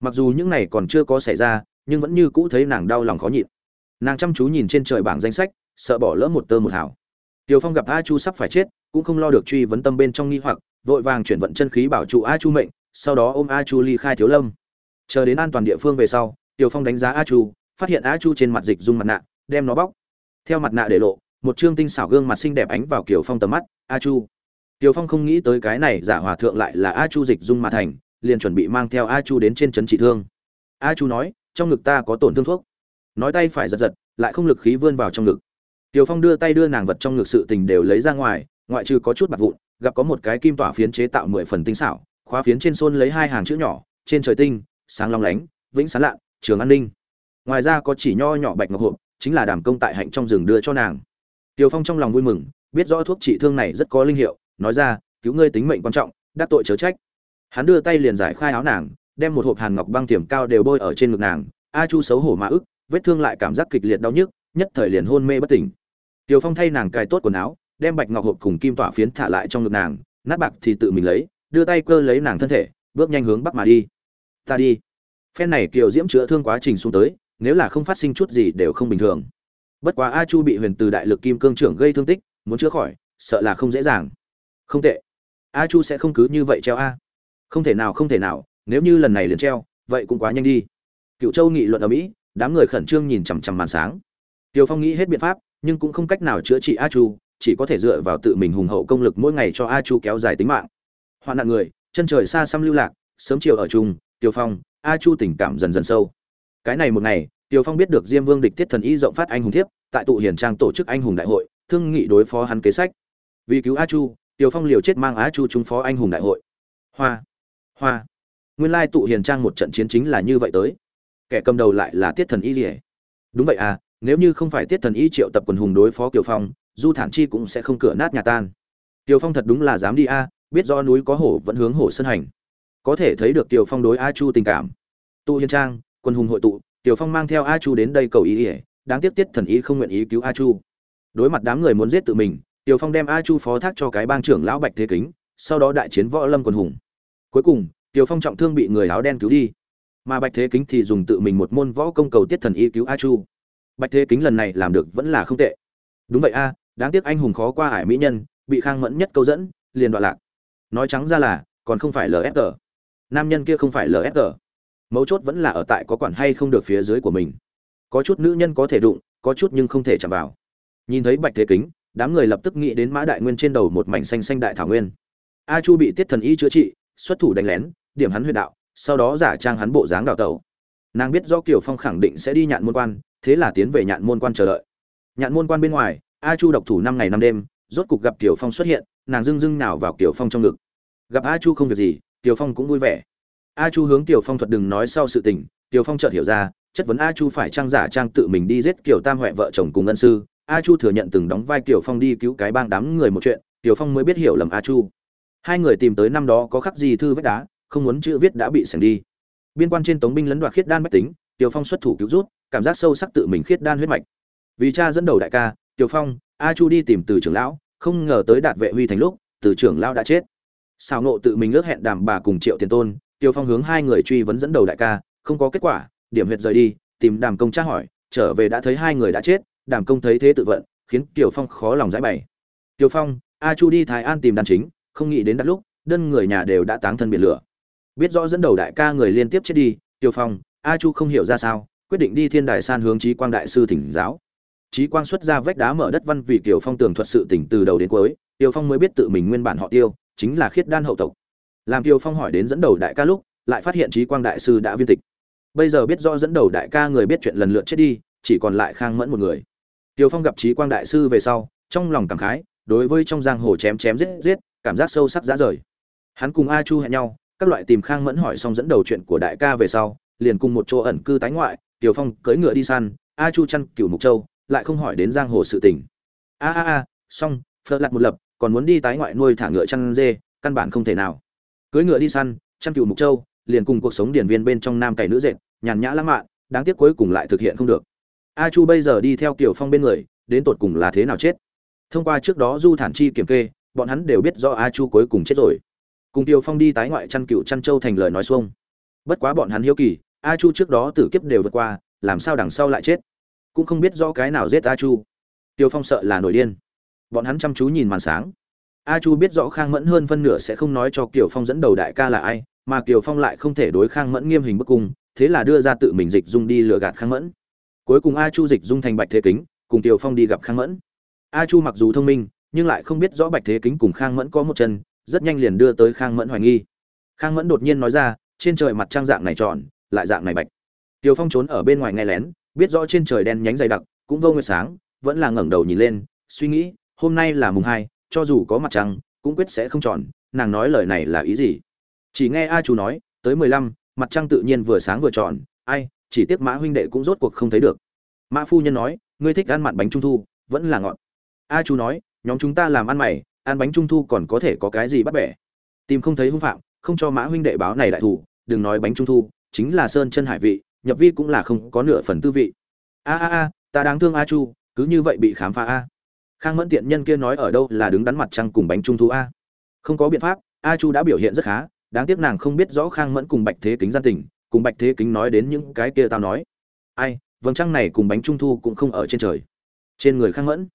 mặc dù những này còn chưa có xảy ra, nhưng vẫn như cũ thấy nàng đau lòng khó nhịn. Nàng chăm chú nhìn trên trời bảng danh sách, sợ bỏ lỡ một tơ một hảo. tiều phong gặp a chu sắp phải chết, cũng không lo được truy vấn tâm bên trong nghi hoặc, vội vàng chuyển vận chân khí bảo trụ a chu mệnh, sau đó ôm a chu ly khai thiếu lâm. Chờ đến an toàn địa phương về sau tiều phong đánh giá a chu, phát hiện a chu trên mặt dịch dung mặt nạ, đem nó bóc. Theo mặt nạ để lộ, một trương tinh xảo gương mặt xinh đẹp ánh vào kiểu phong tầm mắt, a chu. Tiều phong không nghĩ tới cái này giả hòa thượng lại là a chu dịch dung mặt thành liền chuẩn bị mang theo a chu đến trên trấn trị thương. A chu nói, trong ngực ta có tổn thương thuốc. Nói tay phải giật giật, lại không lực khí vươn vào trong ngực. Tiều phong đưa tay đưa nàng vật trong ngực sự tình đều lấy ra ngoài, ngoại trừ có chút bạc vụn, gặp có một cái kim tỏa phiến chế tạo mười phần tinh xảo, khóa phiến trên xôn lấy hai hàng chữ nhỏ, trên trời tinh, sáng long lánh, vĩnh sáng lạ, trường an ninh. Ngoài ra có chỉ nho nhỏ bạch ngọc hộp, chính là đàm công tại hạnh trong rừng đưa cho nàng. Tiều phong trong lòng vui mừng, biết rõ thuốc trị thương này rất có linh hiệu, nói ra, cứu ngươi tính mệnh quan trọng, đắc tội chớ trách hắn đưa tay liền giải khai áo nàng, đem một hộp hàn ngọc băng tiềm cao đều bôi ở trên ngực nàng, a chu xấu hổ mà ức, vết thương lại cảm giác kịch liệt đau nhức, nhất thời liền hôn mê bất tỉnh. Tiều phong thay nàng cài tốt quần áo, đem bạch ngọc hộp cùng kim tỏa phiến thả lại trong ngực nàng, nát bạc thì tự mình lấy, đưa tay cơ lấy nàng thân thể, bước nhanh hướng bắc mà đi. Ta đi. Phen này kiều diễm chữa thương quá trình xuống tới, nếu là không phát sinh chút gì đều không bình thường. Bất quá a chu bị huyền từ đại lực kim cương trưởng gây thương tích, muốn chữa khỏi, sợ là không dễ dàng. Không tệ. A chu sẽ không cứ như vậy treo a không thể nào, không thể nào, nếu như lần này liền treo, vậy cũng quá nhanh đi. Cựu châu nghị luận ở mỹ, đám người khẩn trương nhìn chằm chằm màn sáng. Tiều phong nghĩ hết biện pháp, nhưng cũng không cách nào chữa trị a chu, chỉ có thể dựa vào tự mình hùng hậu công lực mỗi ngày cho a chu kéo dài tính mạng. Hoạn nạn người, chân trời xa xăm lưu lạc, sớm chiều ở chung tiều phong, a chu tình cảm dần dần sâu. Cái này một ngày tiều phong biết được diêm vương địch tiết thần y rộng phát anh hùng thiếp, tại tụ hiền trang tổ chức anh hùng đại hội, thương nghị đối phó hắn kế sách. Vì cứu a chu tiều phong liều chết mang a chu trúng phó anh hùng đại hội. Hoa! Hoa. Nguyên lai tụ hiền trang một trận chiến chính là như vậy tới. Kẻ cầm đầu lại là tiết thần y rỉa đúng vậy à nếu như không phải tiết thần y triệu tập quần hùng đối phó kiều phong, du thản chi cũng sẽ không cửa nát nhà tan. Kiều phong thật đúng là dám đi a, biết do núi có hổ vẫn hướng hổ sân hành. Có thể thấy được kiều phong đối a chu tình cảm. Tụ hiền trang quân hùng hội tụ, kiều phong mang theo a chu đến đây cầu ý ỉa đáng tiếc tiết thần y không nguyện ý cứu a chu. Đối mặt đám người muốn giết tự mình, kiều phong đem a chu phó thác cho cái bang trưởng lão bạch thế kính, sau đó đại chiến võ lâm quân hùng cuối cùng Tiêu phong trọng thương bị người áo đen cứu đi. Mà bạch thế kính thì dùng tự mình một môn võ công cầu tiết thần y cứu a chu. Bạch thế kính lần này làm được vẫn là không tệ. Đúng vậy a, đáng tiếc anh hùng khó qua ải mỹ nhân, bị khang mẫn nhất câu dẫn, liền đoạn lạc. Nói trắng ra là, còn không phải lfg nam nhân kia không phải lfg mấu chốt vẫn là ở tại có quản hay không được phía dưới của mình. Có chút nữ nhân có thể đụng, có chút nhưng không thể chạm vào. Nhìn thấy bạch thế kính, đám người lập tức nghĩ đến mã đại nguyên trên đầu một mảnh xanh xanh đại thảo nguyên. A chu bị tiết thần y chữa trị xuất thủ đánh lén, điểm hắn huyệt đạo, sau đó giả trang hắn bộ dáng đào tẩu. Nàng biết do kiều phong khẳng định sẽ đi nhạn môn quan, thế là tiến về nhạn môn quan chờ đợi. Nhạn môn quan bên ngoài, a chu độc thủ năm ngày năm đêm, rốt cục gặp kiều phong xuất hiện, nàng dưng dưng nào vào kiều phong trong ngực. Gặp a chu không việc gì, kiều phong cũng vui vẻ. A chu hướng kiều phong thuật đừng nói sau sự tình, kiều phong chợt hiểu ra, chất vấn a chu phải trang giả trang tự mình đi giết kiều tam huệ vợ chồng cùng ngân sư. A chu thừa nhận từng đóng vai kiều phong đi cứu cái bang đám người một chuyện, kiều phong mới biết hiểu lầm a chu hai người tìm tới năm đó có khắc gì thư vết đá, không muốn chữ viết đã bị sành đi. Biên quan trên tống binh lấn đoạt khiết đan bách tính, tiểu phong xuất thủ cứu rút, cảm giác sâu sắc tự mình khiết đan huyết mạch. Vì cha dẫn đầu đại ca, tiểu phong, a chu đi tìm từ trưởng lão, không ngờ tới đạt vệ huy thành lúc, từ trưởng lão đã chết. Xào nộ tự mình ước hẹn đàm bà cùng triệu tiền tôn, tiểu phong hướng hai người truy vấn dẫn đầu đại ca, không có kết quả, điểm huyệt rời đi, tìm đàm công tra hỏi, trở về đã thấy hai người đã chết, đàm công thấy thế tự vận, khiến tiểu phong khó lòng giải bày. Tiểu phong, a chu đi thái an tìm đàn chính không nghĩ đến đặt lúc, đơn người nhà đều đã táng thân biển lửa. Biết rõ dẫn đầu đại ca người liên tiếp chết đi, tiêu phong, a chu không hiểu ra sao, quyết định đi thiên đài san hướng trí quang đại sư thỉnh giáo. Trí quang xuất ra vách đá mở đất văn vì kiều phong tường thuật sự tỉnh từ đầu đến cuối, tiêu phong mới biết tự mình nguyên bản họ tiêu, chính là khiết đan hậu tộc. Làm tiêu phong hỏi đến dẫn đầu đại ca lúc, lại phát hiện trí quang đại sư đã viên tịch. Bây giờ biết rõ dẫn đầu đại ca người biết chuyện lần lượt chết đi, chỉ còn lại khang mẫn một người. Tiêu phong gặp trí quang đại sư về sau, trong lòng cảm khái, đối với trong giang hồ chém chém giết giết cảm giác sâu sắc dã rời. Hắn cùng a chu hẹn nhau, các loại tìm khang mẫn hỏi xong dẫn đầu chuyện của đại ca về sau, liền cùng một chỗ ẩn cư tái ngoại, tiểu phong cưỡi ngựa đi săn, a chu chăn cửu mục châu, lại không hỏi đến giang hồ sự tình. A a a, xong phật lặt một lập, còn muốn đi tái ngoại nuôi thả ngựa chăn dê, căn bản không thể nào. Cưỡi ngựa đi săn, chăn cửu mục châu, liền cùng cuộc sống điển viên bên trong nam cày nữ dệt, nhàn nhã lãng mạn, đáng tiếc cuối cùng lại thực hiện không được. A chu bây giờ đi theo tiểu phong bên người, đến tột cùng là thế nào chết? Thông qua trước đó du thản chi kiểm kê bọn hắn đều biết do a chu cuối cùng chết rồi. Cùng tiêu phong đi tái ngoại chăn cựu chăn châu thành lời nói xuông. Bất quá bọn hắn hiếu kỳ, a chu trước đó tử kiếp đều vượt qua, làm sao đằng sau lại chết? Cũng không biết rõ cái nào giết a chu. Tiêu phong sợ là nổi điên. Bọn hắn chăm chú nhìn màn sáng. A chu biết rõ khang mẫn hơn phân nửa sẽ không nói cho kiều phong dẫn đầu đại ca là ai, mà kiều phong lại không thể đối khang mẫn nghiêm hình bức cung, thế là đưa ra tự mình dịch dung đi lừa gạt khang mẫn. Cuối cùng a chu dịch dung thành bạch thế kính, cùng kiều phong đi gặp khang mẫn. A chu mặc dù thông minh nhưng lại không biết rõ bạch thế kính cùng khang mẫn có một chân, rất nhanh liền đưa tới khang mẫn hoài nghi. Khang mẫn đột nhiên nói ra, trên trời mặt trăng dạng này tròn, lại dạng này bạch. Tiều phong trốn ở bên ngoài nghe lén, biết rõ trên trời đen nhánh dày đặc, cũng vô nguyệt sáng, vẫn là ngẩng đầu nhìn lên, suy nghĩ, hôm nay là mùng hai, cho dù có mặt trăng, cũng quyết sẽ không tròn, nàng nói lời này là ý gì? Chỉ nghe a chú nói, tới mười lăm, mặt trăng tự nhiên vừa sáng vừa tròn, ai, chỉ tiếc mã huynh đệ cũng rốt cuộc không thấy được. Mã phu nhân nói, ngươi thích ăn mặn bánh trung thu, vẫn là ngọt. A chú nói nhóm chúng ta làm ăn mày, ăn bánh trung thu còn có thể có cái gì bắt bẻ. Tìm không thấy hung phạm, không cho mã huynh đệ báo này đại thủ, đừng nói bánh trung thu, chính là sơn chân hải vị, nhập vi cũng là không có nửa phần tư vị. A a a, ta đáng thương a chu, cứ như vậy bị khám phá a. Khang mẫn tiện nhân kia nói ở đâu là đứng đắn mặt trăng cùng bánh trung thu a. Không có biện pháp, a chu đã biểu hiện rất khá, đáng tiếc nàng không biết rõ khang mẫn cùng bạch thế kính gian tình, cùng bạch thế kính nói đến những cái kia tao nói. Ai, vầng trăng này cùng bánh trung thu cũng không ở trên trời. Trên người khang mẫn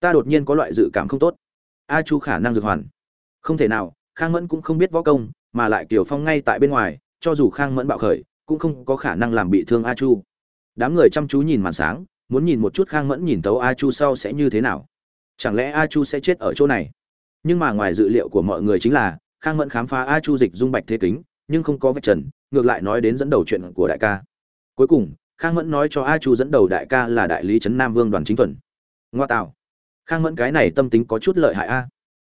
ta đột nhiên có loại dự cảm không tốt. A chu khả năng dược hoàn. Không thể nào, khang mẫn cũng không biết võ công, mà lại kiều phong ngay tại bên ngoài, cho dù khang mẫn bạo khởi, cũng không có khả năng làm bị thương a chu. Đám người chăm chú nhìn màn sáng, muốn nhìn một chút khang mẫn nhìn tấu a chu sau sẽ như thế nào. Chẳng lẽ a chu sẽ chết ở chỗ này? Nhưng mà ngoài dự liệu của mọi người chính là, khang mẫn khám phá a chu dịch dung bạch thế kính, nhưng không có vạch trần, ngược lại nói đến dẫn đầu chuyện của đại ca. Cuối cùng, khang mẫn nói cho a chu dẫn đầu đại ca là đại lý trấn nam vương đoàn chính thuần ngoa tạo khang mẫn cái này tâm tính có chút lợi hại a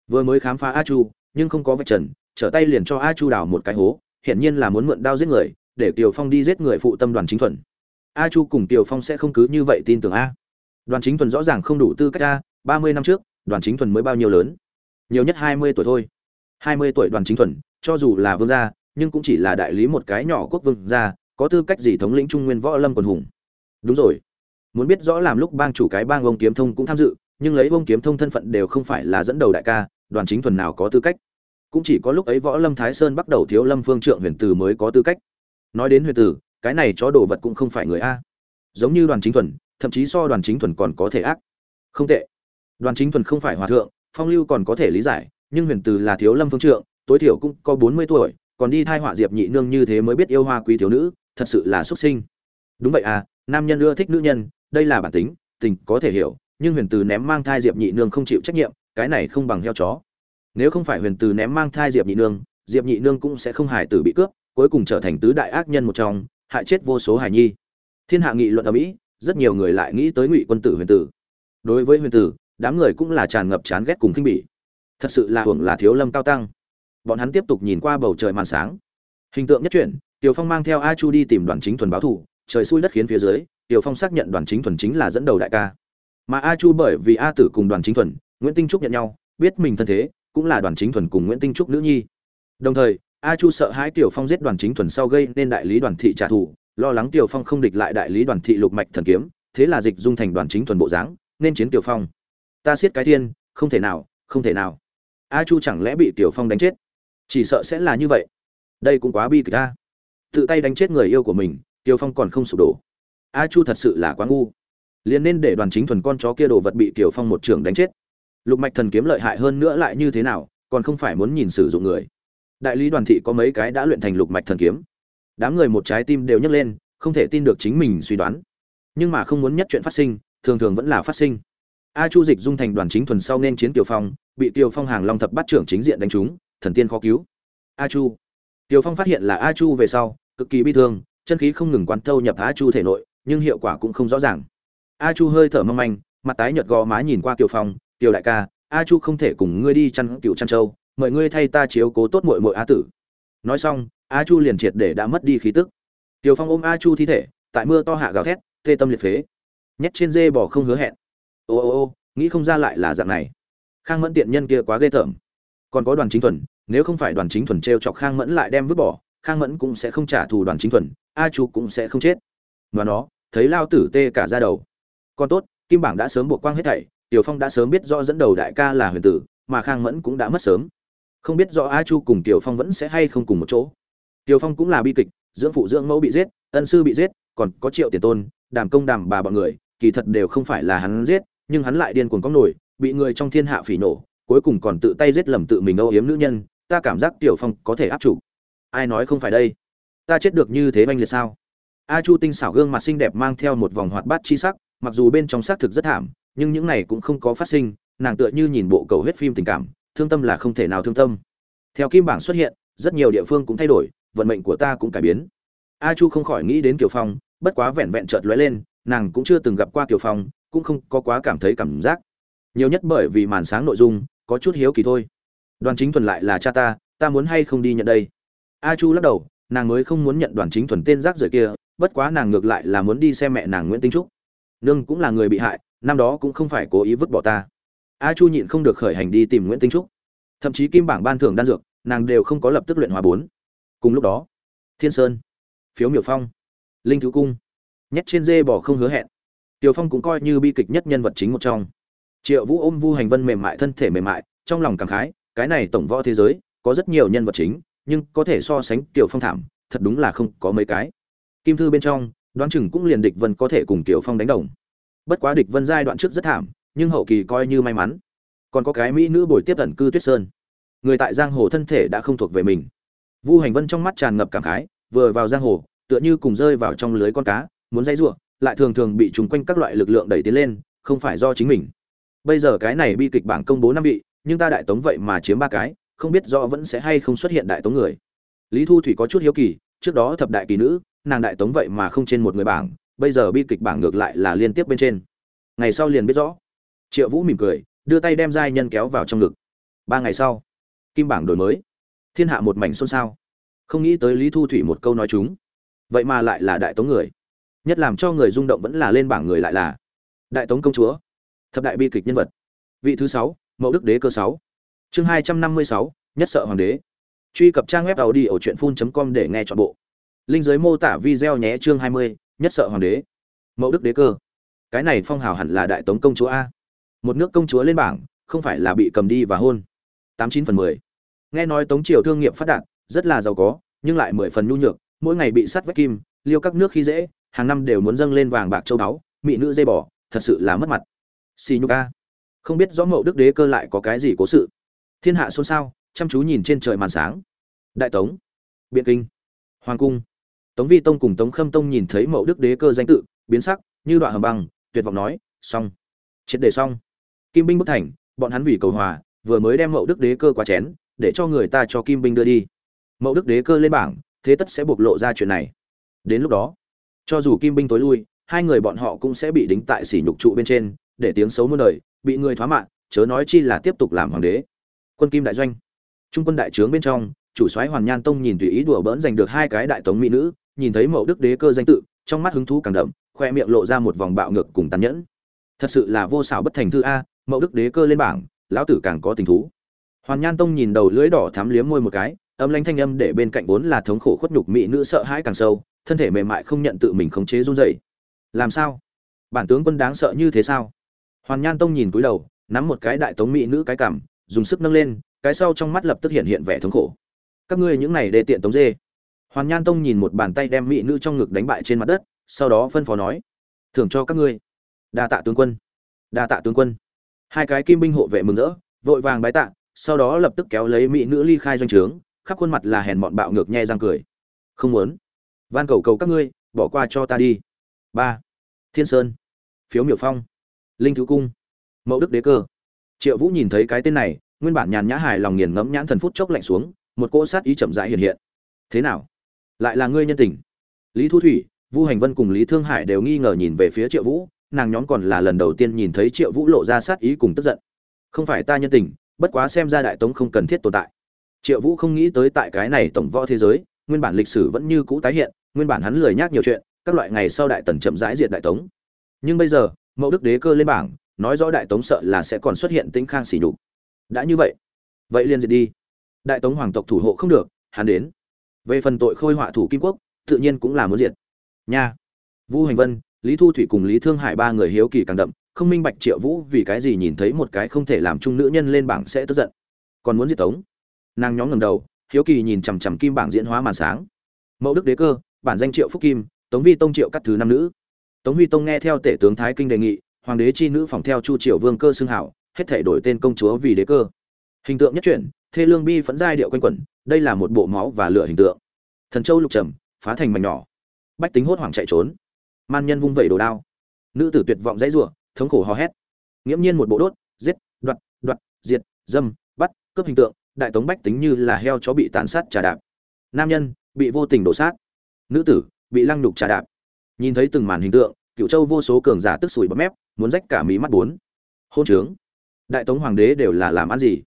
vừa mới khám phá a chu nhưng không có vạch trần trở tay liền cho a chu đào một cái hố hiển nhiên là muốn mượn đao giết người để tiều Phong đi giết người phụ tâm đoàn chính thuần. A Chu cùng tiều Phong sẽ không cứ như vậy tin tưởng a. Đoàn chính thuần rõ ràng không đủ tư cách a, ba mươi năm trước, đoàn chính thuần mới bao nhiêu lớn? Nhiều nhất hai mươi tuổi thôi. Hai mươi tuổi đoàn chính thuần, cho dù là vương gia, nhưng cũng chỉ là đại lý một cái nhỏ quốc vương gia, có tư cách gì thống lĩnh trung nguyên võ lâm quần hùng. Đúng rồi. Muốn biết rõ làm lúc bang chủ cái bang ông kiếm thông cũng tham dự, nhưng lấy bông kiếm thông thân phận đều không phải là dẫn đầu đại ca, đoàn chính thuần nào có tư cách. Cũng chỉ có lúc ấy võ lâm Thái Sơn bắt đầu thiếu lâm phương trượng huyền từ mới có tư cách. Nói đến huyền tử cái này chó đồ vật cũng không phải người a. Giống như đoàn chính thuần thậm chí so đoàn chính thuần còn có thể ác. Không tệ. Đoàn chính thuần không phải hòa thượng phong lưu còn có thể lý giải nhưng huyền tử là thiếu lâm phương trượng tối thiểu cũng có bốn mươi tuổi còn đi thai họa diệp nhị nương như thế mới biết yêu hoa quý thiếu nữ thật sự là xuất sinh. Đúng vậy à nam nhân ưa thích nữ nhân đây là bản tính tình có thể hiểu nhưng huyền từ ném mang thai diệp nhị nương không chịu trách nhiệm, cái này không bằng heo chó. Nếu không phải huyền từ ném mang thai diệp nhị nương, diệp nhị nương cũng sẽ không hài tử bị cướp, cuối cùng trở thành tứ đại ác nhân một trong, hại chết vô số hài nhi. Thiên hạ nghị luận ở mỹ, rất nhiều người lại nghĩ tới ngụy quân tử huyền tử đối với huyền tử, đám người cũng là tràn ngập chán ghét cùng khinh bỉ. Thật sự là hưởng là thiếu lâm cao tăng. Bọn hắn tiếp tục nhìn qua bầu trời màn sáng. Hình tượng nhất chuyển, tiểu phong mang theo a chu đi tìm đoàn chính thuần báo thủ, trời xui đất khiến phía dưới, tiểu phong xác nhận đoàn chính thuần chính là dẫn đầu đại ca mà a chu bởi vì a tử cùng đoàn chính thuần, nguyễn tinh trúc nhận nhau, biết mình thân thế, cũng là đoàn chính thuần cùng nguyễn tinh trúc nữ nhi. Đồng thời, a chu sợ hãi tiểu phong giết đoàn chính thuần sau gây nên đại lý đoàn thị trả thù, lo lắng tiểu phong không địch lại đại lý đoàn thị lục mạch thần kiếm, thế là dịch dung thành đoàn chính thuần bộ dáng, nên chiến tiểu phong. Ta siết cái thiên, không thể nào, không thể nào. A chu chẳng lẽ bị tiểu phong đánh chết? Chỉ sợ sẽ là như vậy. Đây cũng quá bi kịch ta. Tự tay đánh chết người yêu của mình, tiểu phong còn không sụp đổ. A chu thật sự là quá ngu liền nên để đoàn chính thuần con chó kia đồ vật bị tiểu phong một trưởng đánh chết. Lục mạch thần kiếm lợi hại hơn nữa lại như thế nào, còn không phải muốn nhìn sử dụng người. Đại lý đoàn thị có mấy cái đã luyện thành lục mạch thần kiếm. Đám người một trái tim đều nhấc lên, không thể tin được chính mình suy đoán. Nhưng mà không muốn nhất chuyện phát sinh, thường thường vẫn là phát sinh. A chu dịch dung thành đoàn chính thuần sau nên chiến tiểu phong, bị tiểu phong hàng long thập bắt trưởng chính diện đánh trúng, thần tiên khó cứu. A chu. Tiểu phong phát hiện là a chu về sau, cực kỳ bi thương, chân khí không ngừng quán thâu nhập a chu thể nội, nhưng hiệu quả cũng không rõ ràng a chu hơi thở mong manh, mặt tái nhợt gò má nhìn qua tiểu phong tiểu đại ca, a chu không thể cùng ngươi đi chăn cựu chăn châu, mời ngươi thay ta chiếu cố tốt muội muội a tử. Nói xong, a chu liền triệt để đã mất đi khí tức. Kiều phong ôm a chu thi thể, tại mưa to hạ gào thét, tê tâm liệt phế. Nhét trên dê bò không hứa hẹn. Ô ô ô, nghĩ không ra lại là dạng này. Khang mẫn tiện nhân kia quá ghê tởm. Còn có đoàn chính thuần, nếu không phải đoàn chính thuần t r e o chọc khang mẫn lại đem vứt bỏ, khang mẫn cũng sẽ không trả thù đoàn chính thuần, a chu cũng sẽ không chết. Và nó, thấy lao tử tê cả ra đầu còn tốt kim bảng đã sớm buộc quang hết thảy tiểu phong đã sớm biết rõ dẫn đầu đại ca là huyền tử mà khang mẫn cũng đã mất sớm không biết rõ a chu cùng tiểu phong vẫn sẽ hay không cùng một chỗ Tiểu Phong cũng là bi kịch, dưỡng phụ dưỡng mẫu bị giết, ân sư bị giết, còn có Triệu Tiền Tôn, Đàm Công Đàm bà bọn người, kỳ thật đều không phải là hắn giết, nhưng hắn lại điên cuồng có nổi, bị người trong thiên hạ phỉ nổ, cuối cùng còn tự tay giết lầm tự mình âu yếm nữ nhân, ta cảm giác Tiểu Phong có thể áp chủ. Ai nói không phải đây? Ta chết được như thế banh liệt sao? A Chu tinh xảo gương mặt xinh đẹp mang theo một vòng hoạt bát chi sắc, mặc dù bên trong xác thực rất thảm, nhưng những này cũng không có phát sinh, nàng tựa như nhìn bộ cầu hết phim tình cảm, thương tâm là không thể nào thương tâm. Theo kim bảng xuất hiện, rất nhiều địa phương cũng thay đổi, vận mệnh của ta cũng cải biến. A Chu không khỏi nghĩ đến Kiều Phong, bất quá vẹn vẹn chợt lóe lên, nàng cũng chưa từng gặp qua Kiều Phong, cũng không có quá cảm thấy cảm giác. Nhiều nhất bởi vì màn sáng nội dung, có chút hiếu kỳ thôi. Đoàn Chính Thuần lại là cha ta, ta muốn hay không đi nhận đây? A Chu lắc đầu, nàng mới không muốn nhận Đoàn Chính Thuần tên rác rưởi kia, bất quá nàng ngược lại là muốn đi xem mẹ nàng Nguyễn Tinh Trúc. Nương cũng là người bị hại, năm đó cũng không phải cố ý vứt bỏ ta. A Chu nhịn không được khởi hành đi tìm Nguyễn Tinh Trúc. Thậm chí kim bảng ban thưởng đan dược, nàng đều không có lập tức luyện hòa bốn. Cùng lúc đó, Thiên Sơn, Phiếu Miểu Phong, Linh Thứ Cung, nhét trên dê bỏ không hứa hẹn. Tiểu Phong cũng coi như bi kịch nhất nhân vật chính một trong. Triệu Vũ ôm Vu Hành Vân mềm mại thân thể mềm mại, trong lòng cảm khái, cái này tổng võ thế giới, có rất nhiều nhân vật chính, nhưng có thể so sánh Tiểu Phong thảm, thật đúng là không có mấy cái. Kim thư bên trong, đoán chừng cũng liền địch Vân có thể cùng Tiểu Phong đánh đồng. Bất quá địch Vân giai đoạn trước rất thảm, nhưng hậu kỳ coi như may mắn. Còn có cái mỹ nữ bồi tiếp ẩn cư Tuyết Sơn. Người tại giang hồ thân thể đã không thuộc về mình. Vu Hành Vân trong mắt tràn ngập cảm khái, vừa vào giang hồ, tựa như cùng rơi vào trong lưới con cá, muốn dây rủa, lại thường thường bị trùng quanh các loại lực lượng đẩy tiến lên, không phải do chính mình. Bây giờ cái này bi kịch bảng công bố năm vị, nhưng ta đại tống vậy mà chiếm ba cái, không biết rõ vẫn sẽ hay không xuất hiện đại tống người. Lý Thu Thủy có chút hiếu kỳ, trước đó thập đại kỳ nữ, nàng đại tống vậy mà không trên một người bảng, bây giờ bi kịch bảng ngược lại là liên tiếp bên trên. Ngày sau liền biết rõ. Triệu Vũ mỉm cười, đưa tay đem giai nhân kéo vào trong ngực. Ba ngày sau, kim bảng đổi mới. Thiên hạ một mảnh xôn xao. Không nghĩ tới Lý Thu Thủy một câu nói chúng, vậy mà lại là đại tống người. Nhất làm cho người rung động vẫn là lên bảng người lại là đại tống công chúa. Thập đại bi kịch nhân vật. Vị thứ sáu, mẫu Đức Đế cơ sáu. Chương hai trăm năm mươi sáu, nhất sợ hoàng đế. Truy cập trang web audiochuyenphun.com để nghe trọn bộ. Linh giới mô tả video nhé chương hai mươi, nhất sợ hoàng đế. mẫu Đức Đế cơ. Cái này phong hào hẳn là đại tống công chúa a. Một nước công chúa lên bảng, không phải là bị cầm đi và hôn. Tám chín phần mười. Nghe nói Tống triều thương nghiệp phát đạt, rất là giàu có, nhưng lại mười phần nhu nhược, mỗi ngày bị sắt vách kim, liêu các nước khi dễ, hàng năm đều muốn dâng lên vàng bạc châu báu, mỹ nữ dây bỏ thật sự là mất mặt. Xì nhục a. Không biết rõ Mậu Đức Đế cơ lại có cái gì cố sự. Thiên hạ xôn xao, chăm chú nhìn trên trời màn sáng. Đại Tống, Biện Kinh, Hoàng cung. Tống Vi Tông cùng Tống Khâm Tông nhìn thấy Mậu Đức Đế cơ danh tự, biến sắc, như đoạn hầm băng, tuyệt vọng nói, xong, triệt để xong. Kim binh bất thành, bọn hắn vì cầu hòa, vừa mới đem Mậu Đức Đế cơ qua chén, để cho người ta cho Kim binh đưa đi. Mậu Đức Đế cơ lên bảng, thế tất sẽ bộc lộ ra chuyện này. Đến lúc đó, cho dù Kim binh tối lui, hai người bọn họ cũng sẽ bị đính tại sỉ nhục trụ bên trên, để tiếng xấu muôn đời, bị người thoá mạ, chớ nói chi là tiếp tục làm hoàng đế. Quân Kim đại doanh, trung quân đại trướng bên trong, chủ soái Hoàn Nhan Tông nhìn tùy ý đùa bỡn giành được hai cái đại tống mỹ nữ, nhìn thấy Mậu Đức Đế cơ danh tự, trong mắt hứng thú càng đậm, khoe miệng lộ ra một vòng bạo ngược cùng tàn nhẫn. Thật sự là vô xảo bất thành thư a, Mậu Đức Đế cơ lên bảng, lão tử càng có tình thú. Hoàn Nhan Tông nhìn đầu lưỡi đỏ thắm liếm môi một cái, âm lãnh thanh âm để bên cạnh vốn là thống khổ khuất nhục mỹ nữ sợ hãi càng sâu, thân thể mềm mại không nhận tự mình khống chế run rẩy. Làm sao? Bản tướng quân đáng sợ như thế sao? Hoàn Nhan Tông nhìn cúi đầu, nắm một cái đại tống mỹ nữ cái cằm, dùng sức nâng lên, cái sau trong mắt lập tức hiện hiện vẻ thống khổ. Các ngươi những này để tiện tống dê. Hoàn Nhan Tông nhìn một bàn tay đem mỹ nữ trong ngực đánh bại trên mặt đất, sau đó phân phó nói: "Thưởng cho các ngươi." Đa tạ tướng quân. Đa tạ tướng quân. Hai cái kim binh hộ vệ mừng rỡ, vội vàng bái tạ, sau đó lập tức kéo lấy mỹ nữ ly khai doanh trướng, khắp khuôn mặt là hèn mọn bạo ngược nhe răng cười. Không muốn. Van cầu cầu các ngươi, bỏ qua cho ta đi. ba Thiên Sơn. Phiếu Miểu Phong. Linh Thứ Cung. Mẫu Đức Đế Cơ. Triệu Vũ nhìn thấy cái tên này, nguyên bản nhàn nhã hài lòng nghiền ngẫm nhãn thần phút chốc lạnh xuống, một cỗ sát ý chậm rãi hiện hiện. Thế nào? Lại là ngươi nhân tình? Lý Thu Thủy, Vu Hành Vân cùng Lý Thương Hải đều nghi ngờ nhìn về phía Triệu Vũ, nàng nhóm còn là lần đầu tiên nhìn thấy Triệu Vũ lộ ra sát ý cùng tức giận. Không phải ta nhân tình, bất quá xem ra đại tống không cần thiết tồn tại. Triệu Vũ không nghĩ tới tại cái này tổng võ thế giới, nguyên bản lịch sử vẫn như cũ tái hiện, nguyên bản hắn lười nhắc nhiều chuyện, các loại ngày sau đại tần chậm rãi diệt đại tống. Nhưng bây giờ, Mậu Đức Đế cơ lên bảng, nói rõ đại tống sợ là sẽ còn xuất hiện tính khang xỉ nhục. Đã như vậy, vậy liền diệt đi. Đại tống hoàng tộc thủ hộ không được, hắn đến. Về phần tội khôi họa thủ kim quốc, tự nhiên cũng là muốn diệt. Nha. Vu Hành Vân, Lý Thu Thủy cùng Lý Thương Hải ba người hiếu kỳ càng đậm, không minh bạch Triệu Vũ vì cái gì nhìn thấy một cái không thể làm chung nữ nhân lên bảng sẽ tức giận, còn muốn diệt tống. Nàng nhóm ngầm đầu, hiếu kỳ nhìn chằm chằm kim bảng diễn hóa màn sáng. mẫu đức đế cơ bản danh triệu phúc kim tống vi tông triệu các thứ năm nữ tống huy tông nghe theo tể tướng thái kinh đề nghị hoàng đế chi nữ phòng theo chu triều vương cơ xưng hảo hết thể đổi tên công chúa vì đế cơ hình tượng nhất chuyển, thê lương bi phẫn giai điệu quanh quẩn đây là một bộ máu và lửa hình tượng. Thần châu lục trầm phá thành mảnh nhỏ. Bách tính hốt hoảng chạy trốn. Man nhân vung vẩy đồ đao. Nữ tử tuyệt vọng dãy rủa thống khổ hò hét. Nghiễm nhiên một bộ đốt giết đoạt đoạt diệt dâm bắt cướp hình tượng đại tống bách tính như là heo chó bị tàn sát trà đạp. Nam nhân bị vô tình đổ sát nữ tử bị lăng nhục trà đạp. Nhìn thấy từng màn hình tượng cựu châu vô số cường giả tức sủi bấm mép muốn rách cả mí mắt bốn. Hôn trướng. Đại tống hoàng đế đều là làm ăn gì?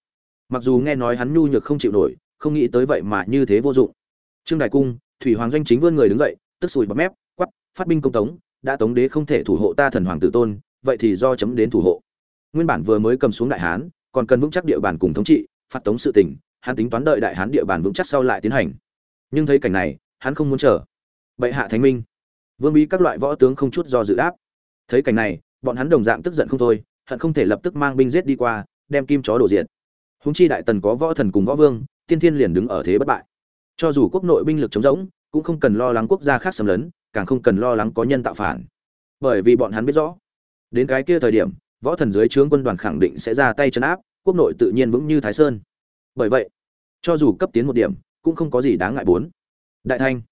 Mặc dù nghe nói hắn nhu nhược không chịu nổi, không nghĩ tới vậy mà như thế vô dụng. Trương đại cung, thủy hoàng doanh chính vươn người đứng dậy, tức sùi bấm mép quắp phát binh công tống, đã tống đế không thể thủ hộ ta thần hoàng tử tôn, vậy thì do chấm đến thủ hộ. Nguyên bản vừa mới cầm xuống đại hán, còn cần vững chắc địa bàn cùng thống trị phát tống sự tình, hắn tính toán đợi đại hán địa bàn vững chắc sau lại tiến hành. Nhưng thấy cảnh này, hắn không muốn chờ. Bệ hạ thánh minh. Vương bí các loại võ tướng không chút do dự đáp. Thấy cảnh này, bọn hắn đồng dạng tức giận không thôi, hận không thể lập tức mang binh giết đi qua, đem kim chó đổ diện húng chi đại tần có võ thần cùng võ vương, tiên thiên liền đứng ở thế bất bại. Cho dù quốc nội binh lực chống rỗng, cũng không cần lo lắng quốc gia khác xâm lấn, càng không cần lo lắng có nhân tạo phản. Bởi vì bọn hắn biết rõ, đến cái kia thời điểm, võ thần dưới trướng quân đoàn khẳng định sẽ ra tay chấn áp, quốc nội tự nhiên vững như thái sơn. Bởi vậy, cho dù cấp tiến một điểm, cũng không có gì đáng ngại bốn. Đại thanh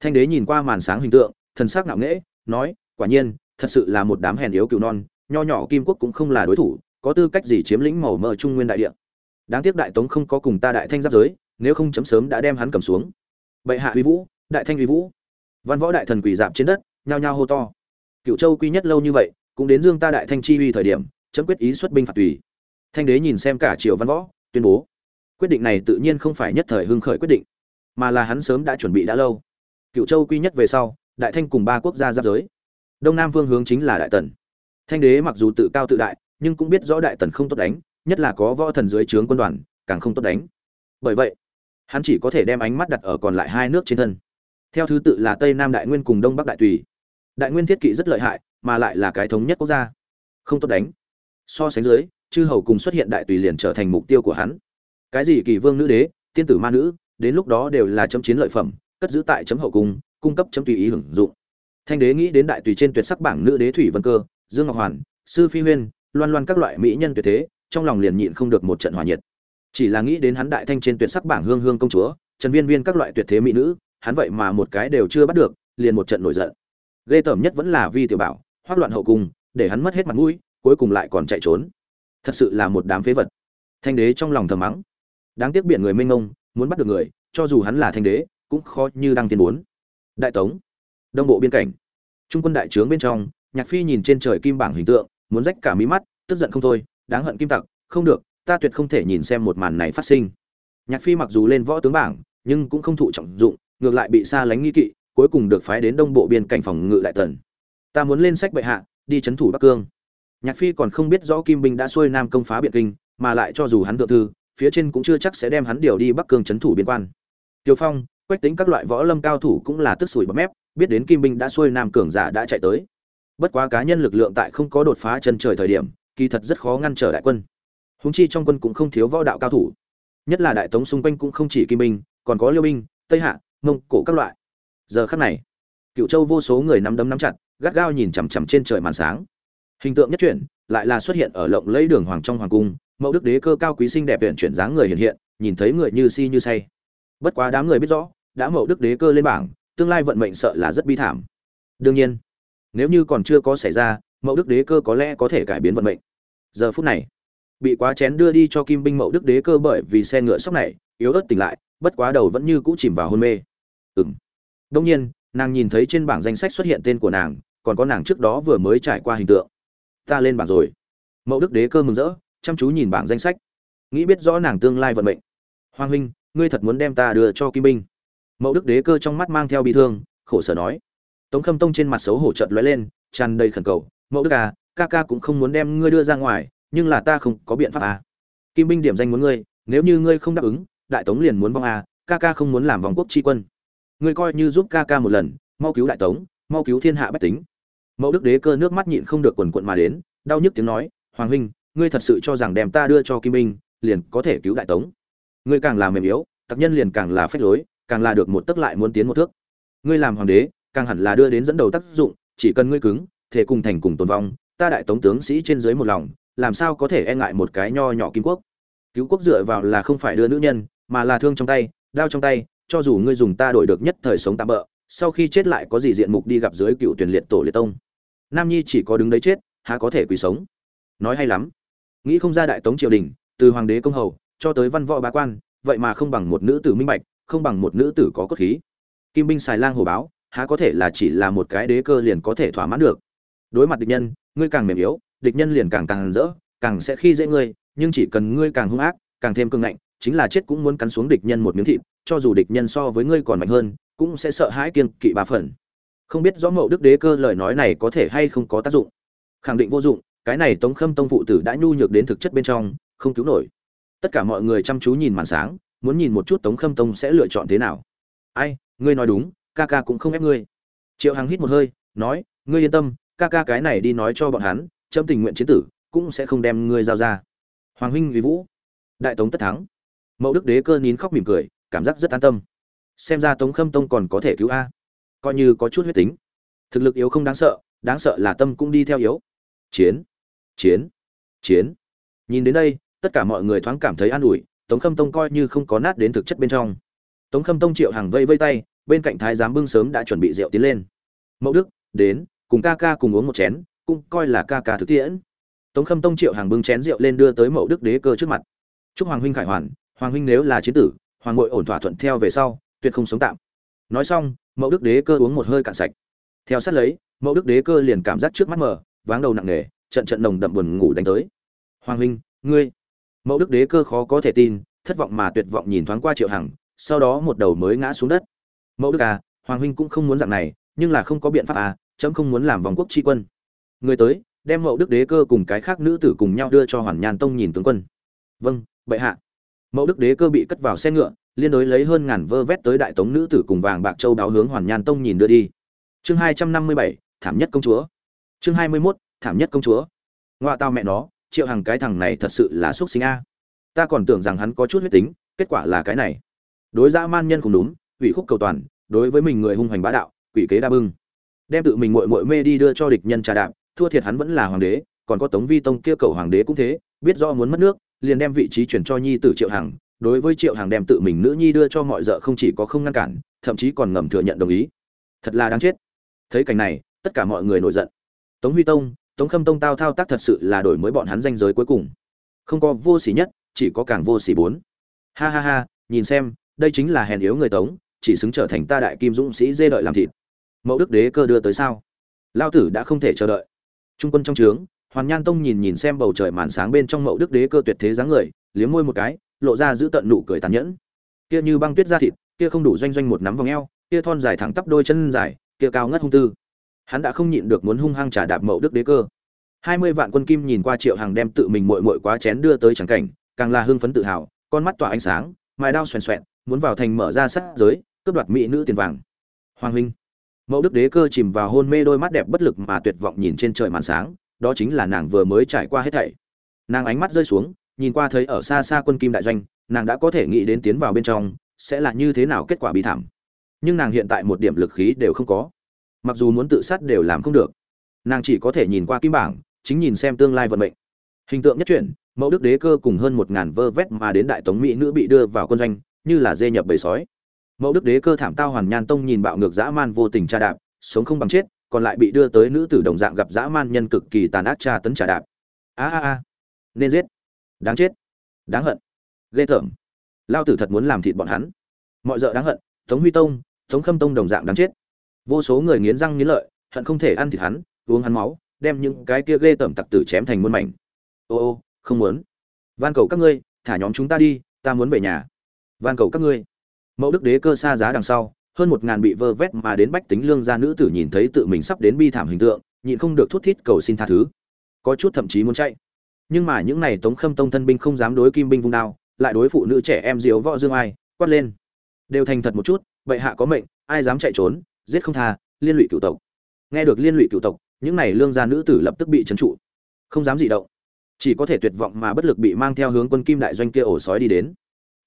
thanh đế nhìn qua màn sáng hình tượng, thần sắc ngạo nghễ, nói, quả nhiên, thật sự là một đám hèn yếu cừu non, nho nhỏ kim quốc cũng không là đối thủ, có tư cách gì chiếm lĩnh màu mỡ trung nguyên đại địa? Đáng tiếc đại tống không có cùng ta đại thanh giáp giới, nếu không chấm sớm đã đem hắn cầm xuống. Bệ hạ uy vũ, đại thanh uy vũ. Văn võ đại thần quỳ dạp trên đất, nhao nhao hô to. Cựu châu quy nhất lâu như vậy, cũng đến dương ta đại thanh chi uy thời điểm, chấm quyết ý xuất binh phạt tùy. Thanh đế nhìn xem cả triều văn võ, tuyên bố. Quyết định này tự nhiên không phải nhất thời hưng khởi quyết định, mà là hắn sớm đã chuẩn bị đã lâu. Cựu châu quy nhất về sau, đại thanh cùng ba quốc gia giáp giới. Đông nam vương hướng chính là đại tần. Thanh đế mặc dù tự cao tự đại, nhưng cũng biết rõ đại tần không tốt đánh nhất là có võ thần dưới trướng quân đoàn, càng không tốt đánh. Bởi vậy, hắn chỉ có thể đem ánh mắt đặt ở còn lại hai nước trên thân. Theo thứ tự là tây nam đại nguyên cùng đông bắc đại tùy. Đại nguyên thiết kỵ rất lợi hại, mà lại là cái thống nhất quốc gia. Không tốt đánh. So sánh dưới, chư hầu cùng xuất hiện đại tùy liền trở thành mục tiêu của hắn. Cái gì kỳ vương nữ đế, tiên tử ma nữ, đến lúc đó đều là chấm chiến lợi phẩm, cất giữ tại chấm hậu cung cung cấp chấm tùy ý hưởng dụng. Thanh đế nghĩ đến đại tùy trên tuyệt sắc bảng nữ đế thủy vân cơ, dương ngọc hoàn, sư phi huyên, loan loan các loại mỹ nhân tuyệt thế trong lòng liền nhịn không được một trận hòa nhiệt. Chỉ là nghĩ đến hắn đại thanh trên tuyệt sắc bảng hương hương công chúa, trần viên viên các loại tuyệt thế mỹ nữ, hắn vậy mà một cái đều chưa bắt được, liền một trận nổi giận. Ghê tởm nhất vẫn là vi tiểu bảo, hoác loạn hậu cung, để hắn mất hết mặt mũi, cuối cùng lại còn chạy trốn. Thật sự là một đám phế vật. Thanh đế trong lòng thầm mắng. Đáng tiếc biển người mênh ngông muốn bắt được người, cho dù hắn là thanh đế, cũng khó như đăng tiên bốn đại tống, đông bộ biên cảnh. Trung quân đại trướng bên trong, nhạc phi nhìn trên trời kim bảng hình tượng, muốn rách cả mí mắt, tức giận không thôi đáng hận kim tặc, không được, ta tuyệt không thể nhìn xem một màn này phát sinh. Nhạc phi mặc dù lên võ tướng bảng, nhưng cũng không thụ trọng dụng, ngược lại bị xa lánh nghi kỵ, cuối cùng được phái đến đông bộ biên cảnh phòng ngự đại tần. Ta muốn lên sách bệ hạ, đi chấn thủ bắc cương. Nhạc phi còn không biết rõ kim binh đã xuôi nam công phá biện kinh, mà lại cho dù hắn thượng thư, phía trên cũng chưa chắc sẽ đem hắn điều đi bắc cương chấn thủ biên quan. Tiêu phong, quách tính các loại võ lâm cao thủ cũng là tức sủi bấm mép, biết đến kim binh đã xuôi nam cường giả đã chạy tới. Bất quá cá nhân lực lượng tại không có đột phá chân trời thời điểm kỳ thật rất khó ngăn trở đại quân. Húng chi trong quân cũng không thiếu võ đạo cao thủ. Nhất là đại tống xung quanh cũng không chỉ kim binh, còn có liêu binh, tây hạ, mông, cổ các loại. Giờ khắc này cựu châu vô số người nắm đấm nắm chặt, gắt gao nhìn chằm chằm trên trời màn sáng. Hình tượng nhất chuyển, lại là xuất hiện ở lộng lẫy đường hoàng trong hoàng cung, mẫu đức đế cơ cao quý sinh đẹp huyện chuyển dáng người hiện hiện, nhìn thấy người như si như say. Bất quá đám người biết rõ, đã mẫu đức đế cơ lên bảng, tương lai vận mệnh sợ là rất bi thảm. Đương nhiên, nếu như còn chưa có xảy ra Mậu đức đế cơ có lẽ có thể cải biến vận mệnh. Giờ phút này, bị quá chén đưa đi cho kim binh Mậu đức đế cơ bởi vì xe ngựa sóc này, yếu ớt tỉnh lại, bất quá đầu vẫn như cũ chìm vào hôn mê. Ừng đông nhiên, nàng nhìn thấy trên bảng danh sách xuất hiện tên của nàng, còn có nàng trước đó vừa mới trải qua hình tượng. Ta lên bảng rồi. Mậu đức đế cơ mừng rỡ, chăm chú nhìn bảng danh sách. Nghĩ biết rõ nàng tương lai vận mệnh. Hoàng huynh, ngươi thật muốn đem ta đưa cho kim binh? Mậu đức đế cơ trong mắt mang theo bị thương, khổ sở nói. Tống khâm tông trên mặt xấu hổ trợt lóe lên, tràn đầy khẩn cầu mẫu đức à ca ca cũng không muốn đem ngươi đưa ra ngoài, nhưng là ta không có biện pháp à. Kim binh điểm danh muốn ngươi, nếu như ngươi không đáp ứng, đại tống liền muốn vong à ca ca không muốn làm vòng quốc tri quân. Ngươi coi như giúp ca ca một lần, mau cứu đại tống, mau cứu thiên hạ bách tính. Mẫu đức đế cơ nước mắt nhịn không được quần quận mà đến, đau nhức tiếng nói, hoàng huynh, ngươi thật sự cho rằng đem ta đưa cho kim binh, liền có thể cứu đại tống? Ngươi càng là mềm yếu, tặc nhân liền càng là phách lối, càng là được một tức lại muốn tiến một thước. Ngươi làm hoàng đế, càng hẳn là đưa đến dẫn đầu tác dụng, chỉ cần ngươi cứng thể cùng thành cùng tồn vong, ta đại tống tướng sĩ trên dưới một lòng, làm sao có thể e ngại một cái nho nhỏ kim quốc? Cứu quốc dựa vào là không phải đưa nữ nhân, mà là thương trong tay, đao trong tay, cho dù ngươi dùng ta đổi được nhất thời sống tạm bỡ sau khi chết lại có gì diện mục đi gặp dưới cựu tuyển liệt tổ liệt tông. Nam nhi chỉ có đứng đấy chết, há có thể quỳ sống? Nói hay lắm. Nghĩ không ra đại tống triều đình, từ hoàng đế công hầu, cho tới văn võ bá quan, vậy mà không bằng một nữ tử minh bạch, không bằng một nữ tử có cốt khí. Kim binh xài lang hồ báo, há có thể là chỉ là một cái đế cơ liền có thể thỏa mãn được đối mặt địch nhân, ngươi càng mềm yếu, địch nhân liền càng càng rỡ, càng sẽ khi dễ ngươi, nhưng chỉ cần ngươi càng hung ác, càng thêm cương ngạnh, chính là chết cũng muốn cắn xuống địch nhân một miếng thịt, cho dù địch nhân so với ngươi còn mạnh hơn, cũng sẽ sợ hãi kiên kỵ ba phần. Không biết rõ mậu đức đế cơ lời nói này có thể hay không có tác dụng. Khẳng định vô dụng, cái này tống khâm tông phụ tử đã nhu nhược đến thực chất bên trong, không cứu nổi. Tất cả mọi người chăm chú nhìn màn sáng, muốn nhìn một chút tống khâm tông sẽ lựa chọn thế nào. Ai, ngươi nói đúng, ca ca cũng không ép ngươi. Triệu hằng hít một hơi, nói, ngươi yên tâm ca ca cái này đi nói cho bọn hắn trâm tình nguyện chiến tử, cũng sẽ không đem ngươi giao ra. Hoàng huynh vì vũ, đại tống tất thắng. Mẫu đức đế cơ nín khóc mỉm cười, cảm giác rất an tâm. Xem ra tống khâm tông còn có thể cứu a. Coi như có chút huyết tính. Thực lực yếu không đáng sợ đáng sợ là tâm cũng đi theo yếu. Chiến chiến chiến. Nhìn đến đây, tất cả mọi người thoáng cảm thấy an ủi, tống khâm tông coi như không có nát đến thực chất bên trong. Tống khâm tông triệu hàng vây vây tay, bên cạnh thái giám bưng sớm đã chuẩn bị rượu tiến lên. Mẫu đức, đến cùng ca ca cùng uống một chén, cũng coi là ca ca thực tiễn. Tống khâm tông triệu hàng bưng chén rượu lên đưa tới mẫu đức đế cơ trước mặt. Chúc hoàng huynh khải hoàn, hoàng huynh nếu là chiến tử, hoàng ngội ổn thỏa thuận theo về sau, tuyệt không sống tạm. Nói xong mẫu đức đế cơ uống một hơi cạn sạch. Theo sát lấy mẫu đức đế cơ liền cảm giác trước mắt mờ, váng đầu nặng nề, trận trận nồng đậm buồn ngủ đánh tới. Hoàng huynh, ngươi. Mẫu đức đế cơ khó có thể tin, thất vọng mà tuyệt vọng nhìn thoáng qua triệu hằng sau đó một đầu mới ngã xuống đất. Mẫu đức à hoàng huynh cũng không muốn dạng này, nhưng là không có biện pháp à chấm không muốn làm vòng quốc tri quân. Người tới, đem mẫu đức đế cơ cùng cái khác nữ tử cùng nhau đưa cho hoàn nhan tông nhìn tướng quân. Vâng bệ hạ. Mẫu đức đế cơ bị cất vào xe ngựa, liên đối lấy hơn ngàn vơ vét tới đại tống nữ tử cùng vàng bạc châu đáo hướng hoàn nhan tông nhìn đưa đi. Chương hai trăm năm mươi bảy, thảm nhất công chúa. Chương hai mươi mốt, thảm nhất công chúa. Ngoại tao mẹ nó, triệu hàng cái thằng này thật sự là xúc sinh a. Ta còn tưởng rằng hắn có chút huyết tính, kết quả là cái này. Đối dã man nhân cũng đúng, ủy khúc cầu toàn, đối với mình người hung hoành bá đạo, quỷ kế đa bưng đem tự mình muội muội mê đi đưa cho địch nhân trà đạp, thua thiệt hắn vẫn là hoàng đế, còn có tống vi tông kia cầu hoàng đế cũng thế, biết do muốn mất nước, liền đem vị trí chuyển cho nhi tử triệu hằng, đối với triệu hằng đem tự mình nữ nhi đưa cho mọi vợ không chỉ có không ngăn cản, thậm chí còn ngầm thừa nhận đồng ý. Thật là đáng chết. Thấy cảnh này, tất cả mọi người nổi giận. Tống huy tông, tống khâm tông tao thao tác thật sự là đổi mới bọn hắn danh giới cuối cùng. Không có vô s ỉ nhất, chỉ có càng vô s ỉ bốn. Ha ha ha, nhìn xem, đây chính là hèn yếu người tống, chỉ xứng trở thành ta đại kim dũng sĩ dê đợi làm thịt mẫu đức đế cơ đưa tới sao? Lao tử đã không thể chờ đợi. Trung quân trong trướng, hoàn nhan tông nhìn nhìn xem bầu trời màn sáng bên trong mẫu đức đế cơ tuyệt thế dáng người, liếm môi một cái, lộ ra giữ tận nụ cười tàn nhẫn. Kia như băng tuyết da thịt, kia không đủ doanh doanh một nắm vòng eo, kia thon dài thẳng tắp đôi chân dài, kia cao ngất hung tư. Hắn đã không nhịn được muốn hung hăng trả đạp mẫu đức đế cơ. Hai mươi vạn quân kim nhìn qua triệu hàng đem tự mình mội mội quá chén đưa tới trắng cảnh, càng là hưng phấn tự hào, con mắt tỏa ánh sáng, mài đao xoèn xoẹn, muốn vào thành mở ra sát giới, cướp đoạt mỹ nữ tiền vàng. Hoàng huynh mẫu đức đế cơ chìm vào hôn mê đôi mắt đẹp bất lực mà tuyệt vọng nhìn trên trời màn sáng, đó chính là nàng vừa mới trải qua hết thảy. Nàng ánh mắt rơi xuống, nhìn qua thấy ở xa xa quân kim đại doanh, nàng đã có thể nghĩ đến tiến vào bên trong, sẽ là như thế nào kết quả bị thảm. Nhưng nàng hiện tại một điểm lực khí đều không có. Mặc dù muốn tự sát đều làm không được. Nàng chỉ có thể nhìn qua kim bảng, chính nhìn xem tương lai vận mệnh. Hình tượng nhất truyện mẫu đức đế cơ cùng hơn một ngàn vơ vét mà đến đại tống mỹ nữ bị đưa vào quân doanh, như là dê nhập bầy sói mẫu đức đế cơ thảm tao hoàn nhan tông nhìn bạo ngược dã man vô tình tra đạp, sống không bằng chết, còn lại bị đưa tới nữ tử đồng dạng gặp dã man nhân cực kỳ tàn ác tra tấn trả đạp. A a a. Nên giết. Đáng chết. Đáng hận. Ghê tởm. Lao tử thật muốn làm thịt bọn hắn. Mọi d đáng hận. Tống huy tông, tống khâm tông đồng dạng đáng chết. Vô số người nghiến răng nghiến lợi, hận không thể ăn thịt hắn, uống hắn máu, đem những cái kia ghê tởm tặc tử chém thành muôn mảnh. Ô ô, không muốn. Van cầu các ngươi, thả nhóm chúng ta đi, ta muốn về nhà. Van cầu các ngươi mẫu đức đế cơ xa giá đằng sau, hơn một ngàn bị vơ vét mà đến bách tính lương gia nữ tử nhìn thấy tự mình sắp đến bi thảm hình tượng, nhịn không được thút thít cầu xin tha thứ. Có chút thậm chí muốn chạy. Nhưng mà những này tống khâm tông thân binh không dám đối kim binh vung đao, lại đối phụ nữ trẻ em diếu võ dương ai, quát lên. Đều thành thật một chút vậy hạ có mệnh, ai dám chạy trốn, giết không tha, liên lụy cựu tộc. Nghe được liên lụy cựu tộc, những này lương gia nữ tử lập tức bị trấn trụ. Không dám gì động. Chỉ có thể tuyệt vọng mà bất lực bị mang theo hướng quân kim đại doanh kia ổ sói đi đến.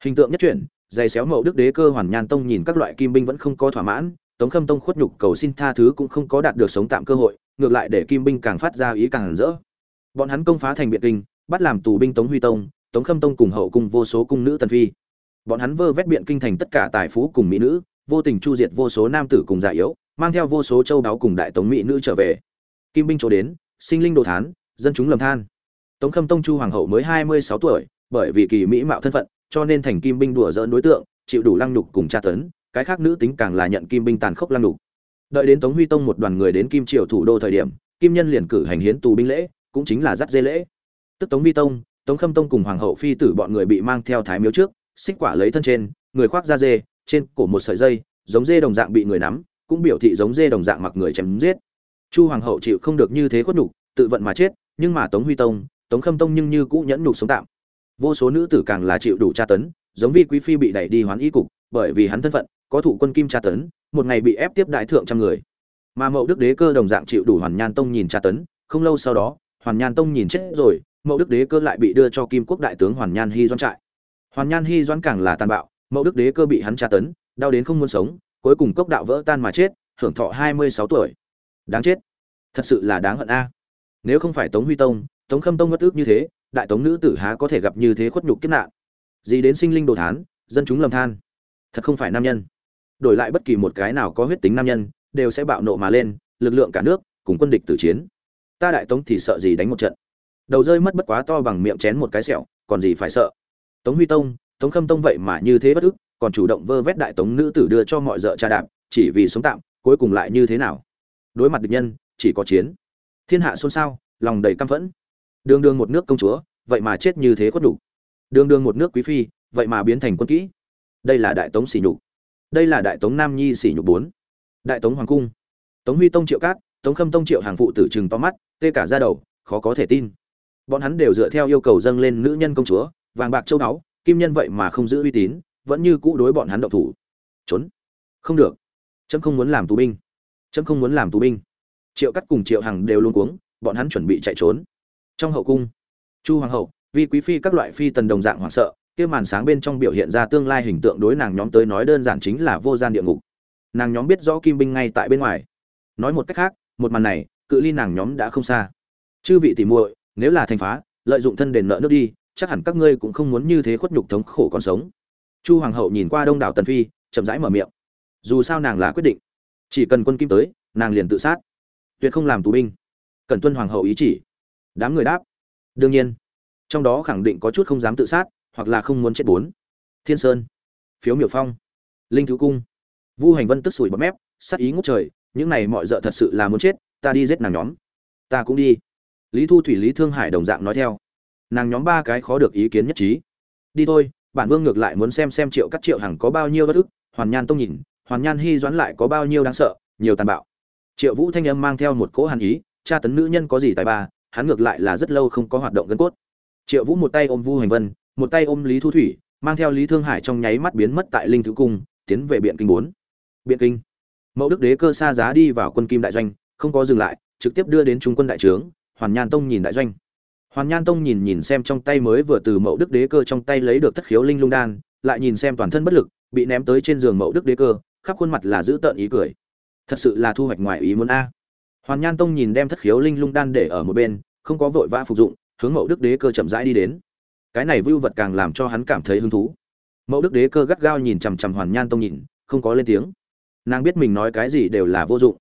Hình tượng nhất chuyển dày xéo mậu đức đế cơ hoàn nhan tông nhìn các loại kim binh vẫn không có thỏa mãn, tống khâm tông khuất nhục cầu xin tha thứ cũng không có đạt được sống tạm cơ hội, ngược lại để kim binh càng phát ra ý càng rỡ. Bọn hắn công phá thành biện kinh, bắt làm tù binh tống huy tông, tống khâm tông cùng hậu cùng vô số cung nữ tần phi. Bọn hắn vơ vét biện kinh thành tất cả tài phú cùng mỹ nữ, vô tình chu diệt vô số nam tử cùng già yếu, mang theo vô số châu đáo cùng đại tống mỹ nữ trở về. Kim binh chỗ đến, sinh linh đồ thán, dân chúng lầm than. Tống khâm tông chu hoàng hậu mới hai mươi sáu tuổi, bởi vì kỳ mỹ mạo thân phận cho nên thành kim binh đùa giỡn đối tượng, chịu đủ lăng nhục cùng tra tấn, cái khác nữ tính càng là nhận kim binh tàn khốc lăng nhục. Đợi đến tống huy tông một đoàn người đến kim triều thủ đô thời điểm, kim nhân liền cử hành hiến tù binh lễ, cũng chính là dắt dê lễ. Tức tống vi tông, tống khâm tông cùng hoàng hậu phi tử bọn người bị mang theo thái miếu trước, xích quả lấy thân trên, người khoác da dê, trên cổ một sợi dây, giống dê đồng dạng bị người nắm, cũng biểu thị giống dê đồng dạng mặc người chém giết. Chu hoàng hậu chịu không được như thế khuất nhục, tự vận mà chết, nhưng mà tống huy tông, tống khâm tông nhưng như cũ nhẫn nhục sống tạm vô số nữ tử càng là chịu đủ tra tấn, giống vi quý phi bị đẩy đi hoán y cục, bởi vì hắn thân phận, có thủ quân kim tra tấn, một ngày bị ép tiếp đại thượng trăm người. Mà mậu đức đế cơ đồng dạng chịu đủ hoàn nhan tông nhìn tra tấn, không lâu sau đó, hoàn nhan tông nhìn chết rồi, mậu đức đế cơ lại bị đưa cho kim quốc đại tướng hoàn nhan hy doan trại. Hoàn nhan hy doan càng là tàn bạo, mậu đức đế cơ bị hắn tra tấn, đau đến không muốn sống, cuối cùng cốc đạo vỡ tan mà chết, hưởng thọ hai mươi sáu tuổi. Đáng chết. Thật sự là đáng hận a. Nếu không phải tống huy tông, tống khâm tông bất ước như thế đại tống nữ tử há có thể gặp như thế khuất nhục kiếp nạn. Gì đến sinh linh đồ thán, dân chúng lầm than. Thật không phải nam nhân. Đổi lại bất kỳ một cái nào có huyết tính nam nhân, đều sẽ bạo nộ mà lên, lực lượng cả nước, cùng quân địch tử chiến. Ta đại tống thì sợ gì đánh một trận. Đầu rơi mất bất quá to bằng miệng chén một cái sẹo, còn gì phải sợ. Tống huy tông, tống khâm tông vậy mà như thế bất ức, còn chủ động vơ vét đại tống nữ tử đưa cho mọi d ợ cha đạp, chỉ vì sống tạm, cuối cùng lại như thế nào? Đối mặt địch nhân, chỉ có chiến. Thiên hạ xôn xao, lòng đầy căm phẫn đường đường một nước công chúa, vậy mà chết như thế có đủ đường đường một nước quý phi, vậy mà biến thành quân kỹ. Đây là đại tống xỉ nhục. Đây là đại tống nam nhi xỉ nhục bốn. Đại tống hoàng cung. Tống huy tông triệu cát, tống khâm tông triệu hàng phụ tử chừng to mắt, tê cả ra đầu, khó có thể tin. Bọn hắn đều dựa theo yêu cầu dâng lên nữ nhân công chúa, vàng bạc châu báu, kim nhân vậy mà không giữ uy tín, vẫn như cũ đối bọn hắn động thủ. Trốn. Không được. Trẫm không muốn làm tù binh. Trẫm không muốn làm tù binh. Triệu cắt cùng triệu hằng đều luôn cuống, bọn hắn chuẩn bị chạy trốn trong hậu cung, chu hoàng hậu, vi quý phi các loại phi tần đồng dạng hoảng sợ, kia màn sáng bên trong biểu hiện ra tương lai hình tượng đối nàng nhóm tới nói đơn giản chính là vô gian địa ngục. Nàng nhóm biết rõ kim binh ngay tại bên ngoài. Nói một cách khác, một màn này, cự ly nàng nhóm đã không xa. Chư vị tỉ muội, nếu là thành phá, lợi dụng thân đền nợ nước đi, chắc hẳn các ngươi cũng không muốn như thế khuất nhục thống khổ còn sống. Chu hoàng hậu nhìn qua đông đảo tần phi, chậm rãi mở miệng. Dù sao nàng là quyết định. Chỉ cần quân kim tới, nàng liền tự sát. Tuyệt không làm tù binh. Cần tuân hoàng hậu ý chỉ đám người đáp. Đương nhiên. Trong đó khẳng định có chút không dám tự sát, hoặc là không muốn chết bốn. Thiên sơn. Phiếu miểu phong. Linh thứ cung. Vu hành vân tức sủi bọt mép sắc ý ngút trời, những này mọi dợ thật sự là muốn chết, ta đi giết nàng nhóm. Ta cũng đi. Lý thu thủy, lý thương hải đồng dạng nói theo. Nàng nhóm ba cái khó được ý kiến nhất trí. Đi thôi, bản vương ngược lại muốn xem xem triệu các triệu hằng có bao nhiêu bất ức, hoàn nhan tông nhìn, hoàn nhan hy doãn lại có bao nhiêu đáng sợ, nhiều tàn bạo. Triệu vũ thanh âm mang theo một cỗ hàn ý, tra tấn nữ nhân có gì tài ba hắn ngược lại là rất lâu không có hoạt động gân cốt. Triệu vũ một tay ôm vu hành vân, một tay ôm lý thu thủy, mang theo lý thương hải trong nháy mắt biến mất tại linh thứ cung, tiến về biện kinh bốn. Biện kinh. Mẫu đức đế cơ xa giá đi vào quân kim đại doanh, không có dừng lại, trực tiếp đưa đến trung quân đại trướng, hoàn nhan tông nhìn đại doanh. Hoàn nhan tông nhìn nhìn xem trong tay mới vừa từ mẫu đức đế cơ trong tay lấy được thất khiếu linh lung đan, lại nhìn xem toàn thân bất lực, bị ném tới trên giường mẫu đức đế cơ, khắp khuôn mặt là giữ tợn ý cười. Thật sự là thu hoạch ngoài ý muốn a hoàn nhan tông nhìn đem thất khiếu linh lung đan để ở một bên, không có vội vã phục dụng, hướng mẫu đức đế cơ chậm rãi đi đến. Cái này vưu vật càng làm cho hắn cảm thấy hứng thú. Mẫu đức đế cơ gắt gao nhìn chằm chằm hoàn nhan tông nhìn, không có lên tiếng. Nàng biết mình nói cái gì đều là vô dụng.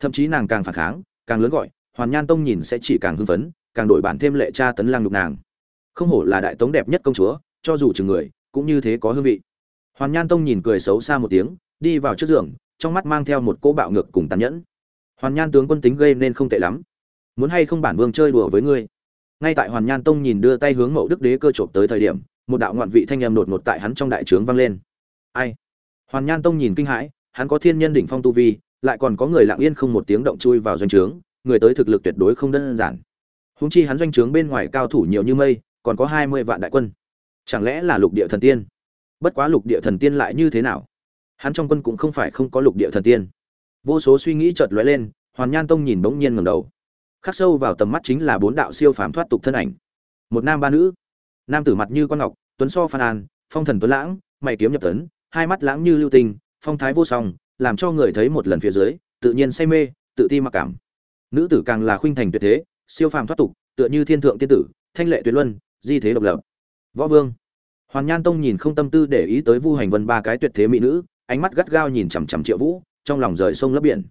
Thậm chí nàng càng phản kháng, càng lớn gọi, hoàn nhan tông nhìn sẽ chỉ càng hưng phấn, càng đổi bản thêm lệ cha tấn lăng nhục nàng. Không hổ là đại tống đẹp nhất công chúa, cho dù chừng người, cũng như thế có hương vị. Hoàn nhan tông nhìn cười xấu xa một tiếng, đi vào trước giường, trong mắt mang theo một cỗ bạo ngược cùng tàn nhẫn hoàn nhan tướng quân tính gây nên không tệ lắm. Muốn hay không bản vương chơi đùa với ngươi? Ngay tại hoàn nhan tông nhìn đưa tay hướng mậu đức đế cơ trộm tới thời điểm, một đạo ngoạn vị thanh em đột ngột tại hắn trong đại trướng vang lên. Ai? Hoàn nhan tông nhìn kinh hãi, hắn có thiên nhân đỉnh phong tu vi, lại còn có người lặng yên không một tiếng động chui vào doanh trướng, người tới thực lực tuyệt đối không đơn giản. Húng chi hắn doanh trướng bên ngoài cao thủ nhiều như mây, còn có hai mươi vạn đại quân. Chẳng lẽ là lục địa thần tiên? Bất quá lục địa thần tiên lại như thế nào? Hắn trong quân cũng không phải không có lục địa thần tiên vô số suy nghĩ chợt lóe lên, hoàn nhan tông nhìn bỗng nhiên ngầm đầu. Khắc sâu vào tầm mắt chính là bốn đạo siêu phàm thoát tục thân ảnh. Một nam ba nữ. Nam tử mặt như con ngọc, tuấn so phan an, phong thần tuấn lãng, mày kiếm nhập tấn, hai mắt lãng như lưu tinh, phong thái vô song, làm cho người thấy một lần phía dưới, tự nhiên say mê, tự ti mặc cảm. Nữ tử càng là khuynh thành tuyệt thế, siêu phàm thoát tục, tựa như thiên thượng tiên tử, thanh lệ tuyệt luân, di thế độc lập. Võ vương. Hoàn nhan tông nhìn không tâm tư để ý tới vu hành vân ba cái tuyệt thế mỹ nữ, ánh mắt gắt gao nhìn chằm chằm triệu vũ trong lòng rời sông lấp biển.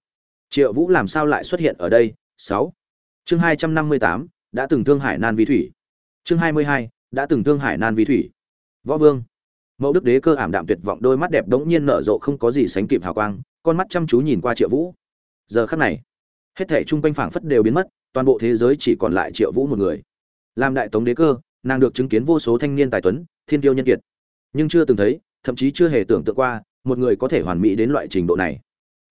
Triệu vũ làm sao lại xuất hiện ở đây? Sáu. Chương hai trăm năm mươi tám, đã từng thương hải nan vi thủy. Chương hai mươi hai, đã từng thương hải nan vi thủy. Võ vương. Mẫu đức đế cơ ảm đạm tuyệt vọng, đôi mắt đẹp đống nhiên nở rộ không có gì sánh kịp hào quang, con mắt chăm chú nhìn qua triệu vũ. Giờ khắc này, hết thể chung quanh phảng phất đều biến mất, toàn bộ thế giới chỉ còn lại triệu vũ một người. Làm đại tống đế cơ, nàng được chứng kiến vô số thanh niên tài tuấn, thiên tiêu nhân kiệt. Nhưng chưa từng thấy, thậm chí chưa hề tưởng tượng qua, một người có thể hoàn mỹ đến loại trình độ này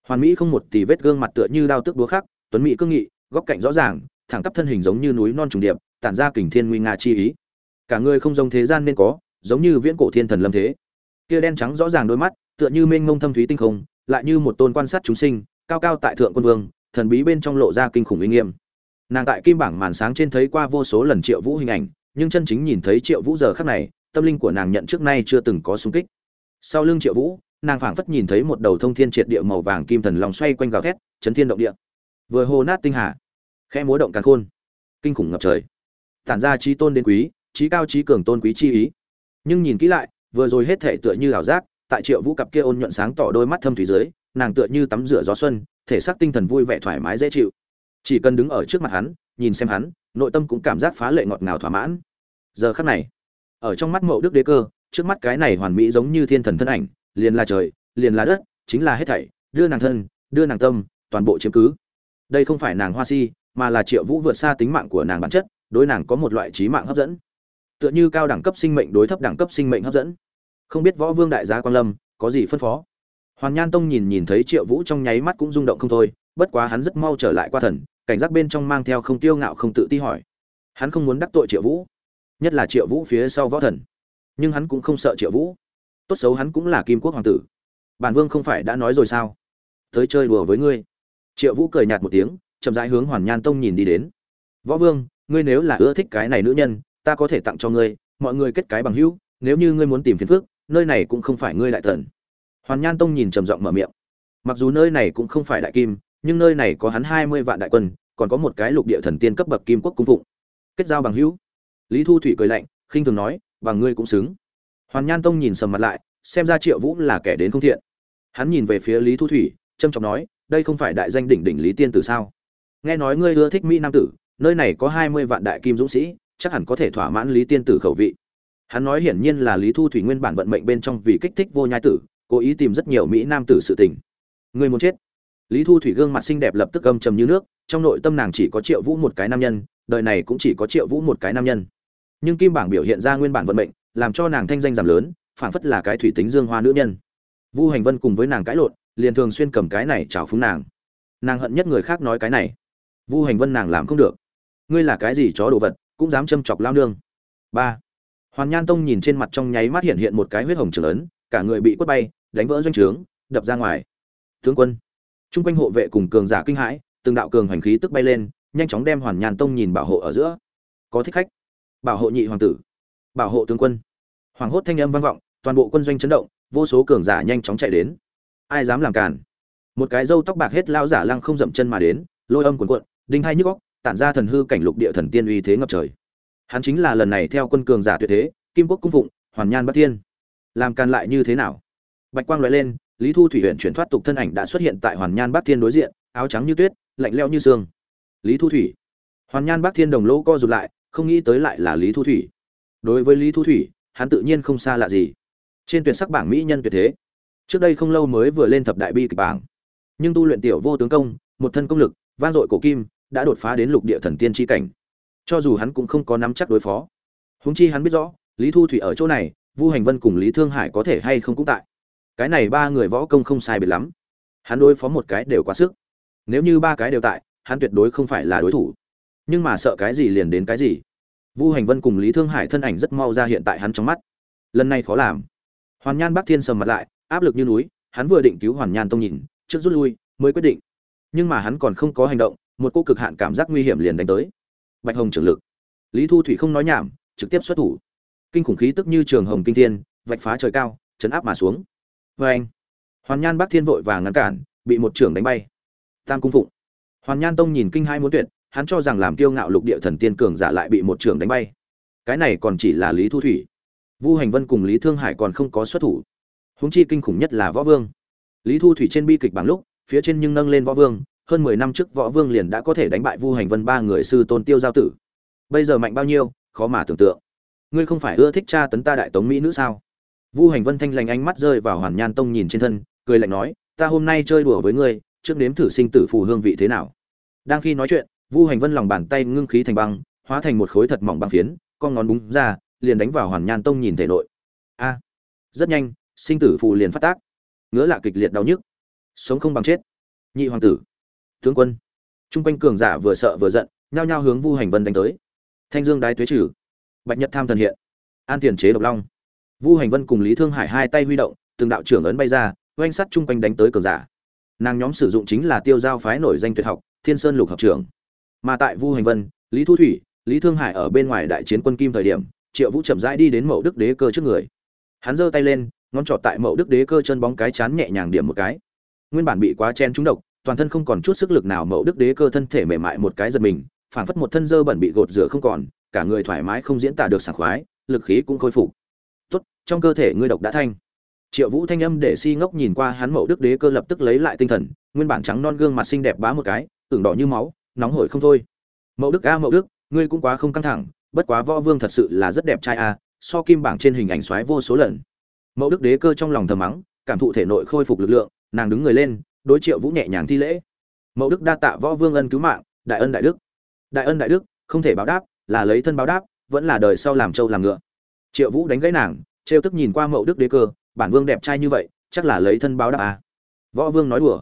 hoàn mỹ không một tì vết gương mặt tựa như đao tước đúa khắc, tuấn mỹ cương nghị, góc cạnh rõ ràng, thẳng tắp thân hình giống như núi non trùng điệp, tản ra kình thiên nguy nga chi ý. Cả người không giống thế gian nên có, giống như viễn cổ thiên thần lâm thế. Kia đen trắng rõ ràng đôi mắt, tựa như mênh mông thâm thúy tinh không, lại như một tôn quan sát chúng sinh, cao cao tại thượng quân vương, thần bí bên trong lộ ra kinh khủng uy nghiêm. Nàng tại kim bảng màn sáng trên thấy qua vô số lần triệu vũ hình ảnh, nhưng chân chính nhìn thấy triệu vũ giờ khắc này, tâm linh của nàng nhận trước nay chưa từng có sung kích. Sau lưng triệu vũ nàng phảng phất nhìn thấy một đầu thông thiên triệt địa màu vàng kim thần lòng xoay quanh gào thét, chấn thiên động địa. Vừa hô nát tinh hà, khẽ múa động càn khôn. Kinh khủng ngập trời. Tản ra trí tôn đến quý, trí cao trí cường tôn quý chi ý. Nhưng nhìn kỹ lại, vừa rồi hết thể tựa như ảo giác, tại triệu vũ cặp kia ôn nhuận sáng tỏ đôi mắt thâm thủy dưới, nàng tựa như tắm rửa gió xuân, thể xác tinh thần vui vẻ thoải mái dễ chịu. Chỉ cần đứng ở trước mặt hắn, nhìn xem hắn, nội tâm cũng cảm giác phá lệ ngọt ngào thỏa mãn. Giờ khắc này, ở trong mắt mậu đức đế cơ, trước mắt cái này hoàn mỹ giống như thiên thần thân ảnh liền là trời, liền là đất, chính là hết thảy, đưa nàng thân, đưa nàng tâm, toàn bộ chiếm cứ. Đây không phải nàng hoa si, mà là triệu vũ vượt xa tính mạng của nàng bản chất, đối nàng có một loại trí mạng hấp dẫn. Tựa như cao đẳng cấp sinh mệnh đối thấp đẳng cấp sinh mệnh hấp dẫn. Không biết võ vương đại gia quan lâm, có gì phân phó? Hoàn nhan tông nhìn nhìn thấy triệu vũ trong nháy mắt cũng rung động không thôi, bất quá hắn rất mau trở lại qua thần, cảnh giác bên trong mang theo không tiêu ngạo không tự ti hỏi. Hắn không muốn đắc tội triệu vũ, nhất là triệu vũ phía sau võ thần. Nhưng hắn cũng không sợ triệu vũ tốt xấu hắn cũng là kim quốc hoàng tử. Bản vương không phải đã nói rồi sao? Tới chơi đùa với ngươi. Triệu vũ cười nhạt một tiếng, chậm rãi hướng hoàn nhan tông nhìn đi đến. Võ vương, ngươi nếu là ưa thích cái này nữ nhân, ta có thể tặng cho ngươi, mọi người kết cái bằng hữu, nếu như ngươi muốn tìm phiền phức, nơi này cũng không phải ngươi đại thần. Hoàn nhan tông nhìn trầm giọng mở miệng. Mặc dù nơi này cũng không phải đại kim, nhưng nơi này có hắn hai mươi vạn đại quân, còn có một cái lục địa thần tiên cấp bậc kim quốc cung phụng. Kết giao bằng hữu. Lý thu thủy cười lạnh, khinh thường nói và ngươi cũng xứng hoàn nhan tông nhìn sầm mặt lại, xem ra triệu vũ là kẻ đến không thiện. Hắn nhìn về phía lý thu thủy trâm trọng nói, đây không phải đại danh đỉnh đỉnh lý tiên tử sao? Nghe nói ngươi ưa thích mỹ nam tử, nơi này có hai mươi vạn đại kim dũng sĩ, chắc hẳn có thể thỏa mãn lý tiên tử khẩu vị. Hắn nói hiển nhiên là lý thu thủy nguyên bản vận mệnh bên trong vì kích thích vô nhai tử, cố ý tìm rất nhiều mỹ nam tử sự tình. Người muốn chết? Lý thu thủy gương mặt xinh đẹp lập tức âm trầm như nước, trong nội tâm nàng chỉ có triệu vũ một cái nam nhân, đời này cũng chỉ có triệu vũ một cái nam nhân. Nhưng kim bảng biểu hiện ra nguyên bản vận mệnh làm cho nàng thanh danh giảm lớn, phảng phất là cái thủy tính dương hoa nữ nhân. Vu hành vân cùng với nàng cãi lộn, liền thường xuyên cầm cái này chào phúng nàng. Nàng hận nhất người khác nói cái này. Vu hành vân nàng làm không được. Ngươi là cái gì chó đồ vật, cũng dám châm chọc lao nương. Ba. Hoàn nhan tông nhìn trên mặt trong nháy mắt hiện hiện một cái huyết hồng trưởng lớn cả người bị quất bay, đánh vỡ doanh trướng, đập ra ngoài. Tướng quân. Chung quanh hộ vệ cùng cường giả kinh hãi, từng đạo cường hành khí tức bay lên, nhanh chóng đem hoàn nhan tông nhìn bảo hộ ở giữa. Có thích khách. Bảo hộ nhị hoàng tử bảo hộ tướng quân. Hoàng hốt thanh âm vang vọng, toàn bộ quân doanh chấn động, vô số cường giả nhanh chóng chạy đến. Ai dám làm cản một cái râu tóc bạc hết lao giả lăng không dậm chân mà đến, lôi âm cuồn cuộn, đinh hai nhức góc tản ra thần hư cảnh lục địa thần tiên uy thế ngập trời. Hắn chính là lần này theo quân cường giả tuyệt thế, kim quốc cung phụng, hoàn nhan bắc thiên. Làm càn lại như thế nào? Bạch quang loại lên, lý thu thủy huyện chuyển thoát tục thân ảnh đã xuất hiện tại hoàn nhan bắc thiên đối diện, áo trắng như tuyết, lạnh leo như xương. Lý thu thủy. Hoàn nhan bắc thiên đồng lỗ co rụt lại, không nghĩ tới lại là lý thu thủy đối với lý thu thủy, hắn tự nhiên không xa lạ gì. Trên tuyệt sắc bảng mỹ nhân tuyệt thế. Trước đây không lâu mới vừa lên thập đại bi kịch bảng. Nhưng tu luyện tiểu vô tướng công, một thân công lực, vang dội cổ kim, đã đột phá đến lục địa thần tiên tri cảnh. Cho dù hắn cũng không có nắm chắc đối phó. Húng chi hắn biết rõ, lý thu thủy ở chỗ này, vu hành vân cùng lý thương hải có thể hay không cũng tại. Cái này ba người võ công không sai biệt lắm. Hắn đối phó một cái đều quá sức. Nếu như ba cái đều tại, hắn tuyệt đối không phải là đối thủ. Nhưng mà sợ cái gì liền đến cái gì vu hành vân cùng lý thương hải thân ảnh rất mau ra hiện tại hắn trong mắt. Lần này khó làm. Hoàn nhan bắc thiên sầm mặt lại, áp lực như núi, hắn vừa định cứu hoàn nhan tông nhìn, trước rút lui, mới quyết định. Nhưng mà hắn còn không có hành động, một cô cực hạn cảm giác nguy hiểm liền đánh tới. Bạch hồng trưởng lực. Lý thu thủy không nói nhảm, trực tiếp xuất thủ. Kinh khủng khí tức như trường hồng kinh thiên, vạch phá trời cao, chấn áp mà xuống. Vê anh, hoàn nhan bắc thiên vội vàng ngăn cản, bị một trưởng đánh bay. Tam cung phụng. Hoàn nhan tông nhìn kinh hai muốn tuyệt hắn cho rằng làm kiêu ngạo lục địa thần tiên cường giả lại bị một trưởng đánh bay. Cái này còn chỉ là lý thu thủy. Vu hành vân cùng lý thương hải còn không có xuất thủ. Huống chi kinh khủng nhất là võ vương. Lý thu thủy trên bi kịch bằng lúc, phía trên nhưng nâng lên võ vương, hơn mười năm trước võ vương liền đã có thể đánh bại vu hành vân ba người sư tôn tiêu giao tử. Bây giờ mạnh bao nhiêu, khó mà tưởng tượng. Ngươi không phải ưa thích cha tấn ta đại tống mỹ nữ sao? Vu hành vân thanh lành ánh mắt rơi vào hoàn nhan tông nhìn trên thân, cười lạnh nói, ta hôm nay chơi đùa với ngươi, trước nếm thử sinh tử phù hương vị thế nào? Đang khi nói chuyện vu hành vân lòng bàn tay ngưng khí thành băng, hóa thành một khối thật mỏng băng phiến, con ngón búng ra, liền đánh vào hoàn nhan tông nhìn thể nội. A! Rất nhanh, sinh tử phù liền phát tác. Ngứa lạ kịch liệt đau nhức. Sống không bằng chết. Nhị hoàng tử, tướng quân. Trung quanh cường giả vừa sợ vừa giận, nhao nhao hướng vu hành vân đánh tới. Thanh dương đái tuế trừ. Bạch nhật tham thần hiện. An tiền chế độc long. Vu hành vân cùng lý thương hải hai tay huy động, từng đạo trưởng ấn bay ra, oanh sắt chung quanh đánh tới cường giả. Nàng nhóm sử dụng chính là tiêu giao phái nổi danh tuyệt học, thiên sơn lục học trưởng mà tại vu hành vân, lý thu thủy, lý thương hải ở bên ngoài đại chiến quân kim thời điểm, triệu vũ chậm rãi đi đến mậu đức đế cơ trước người. Hắn giơ tay lên, ngón trỏ tại mậu đức đế cơ chân bóng cái chán nhẹ nhàng điểm một cái. Nguyên bản bị quá chen trúng độc, toàn thân không còn chút sức lực nào mậu đức đế cơ thân thể mềm mại một cái giật mình, phảng phất một thân dơ bẩn bị gột rửa không còn, cả người thoải mái không diễn tả được sảng khoái, lực khí cũng khôi phục. Tốt, trong cơ thể ngươi độc đã thanh. Triệu vũ thanh âm để si ngốc nhìn qua hắn mậu đức đế cơ lập tức lấy lại tinh thần, nguyên bản trắng non gương mặt xinh đẹp bá một cái tưởng đỏ như máu nóng hổi không thôi. Mậu đức a mậu đức, ngươi cũng quá không căng thẳng, bất quá võ vương thật sự là rất đẹp trai a so kim bảng trên hình ảnh xoáy vô số lần. Mậu đức đế cơ trong lòng thầm mắng, cảm thụ thể nội khôi phục lực lượng, nàng đứng người lên, đối triệu vũ nhẹ nhàng thi lễ. Mậu đức đa tạ võ vương ân cứu mạng, đại ân đại đức. Đại ân đại đức, không thể báo đáp, là lấy thân báo đáp, vẫn là đời sau làm trâu làm ngựa. Triệu vũ đánh gãy nàng, trêu tức nhìn qua mậu đức đế cơ, bản vương đẹp trai như vậy, chắc là lấy thân báo đáp à. võ vương nói đùa.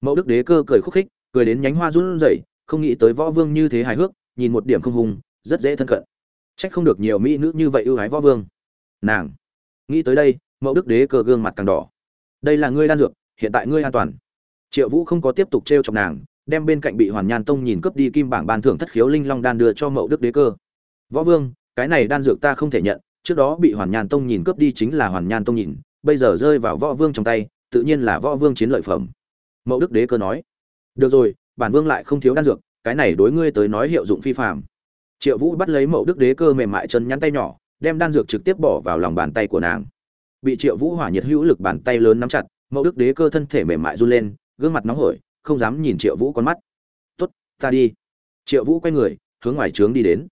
Mậu đức đế cơ cười khúc khích, cười đến nhánh hoa run rẩy không nghĩ tới võ vương như thế hài hước, nhìn một điểm không hùng, rất dễ thân cận. Trách không được nhiều mỹ nữ như vậy ưu ái võ vương. Nàng, nghĩ tới đây, mẫu đức đế cơ gương mặt càng đỏ. Đây là ngươi đan dược, hiện tại ngươi an toàn. Triệu vũ không có tiếp tục t r e o chọc nàng, đem bên cạnh bị hoàn nhan tông nhìn cướp đi kim bảng ban thưởng thất khiếu linh long đan đưa cho mẫu đức đế cơ. Võ vương, cái này đan dược ta không thể nhận, trước đó bị hoàn nhan tông nhìn cướp đi chính là hoàn nhan tông nhìn, bây giờ rơi vào võ vương trong tay, tự nhiên là võ vương chiến lợi phẩm. Mẫu đức đế cơ nói. Được rồi bản vương lại không thiếu đan dược, cái này đối ngươi tới nói hiệu dụng phi phạm triệu vũ bắt lấy mẫu đức đế cơ mềm mại chân nhắn tay nhỏ, đem đan dược trực tiếp bỏ vào lòng bàn tay của nàng. Bị triệu vũ hỏa nhiệt hữu lực bàn tay lớn nắm chặt, mẫu đức đế cơ thân thể mềm mại run lên, gương mặt nóng hổi, không dám nhìn triệu vũ con mắt. T ố t ta đi. Triệu vũ quay người, hướng ngoài trướng đi đến.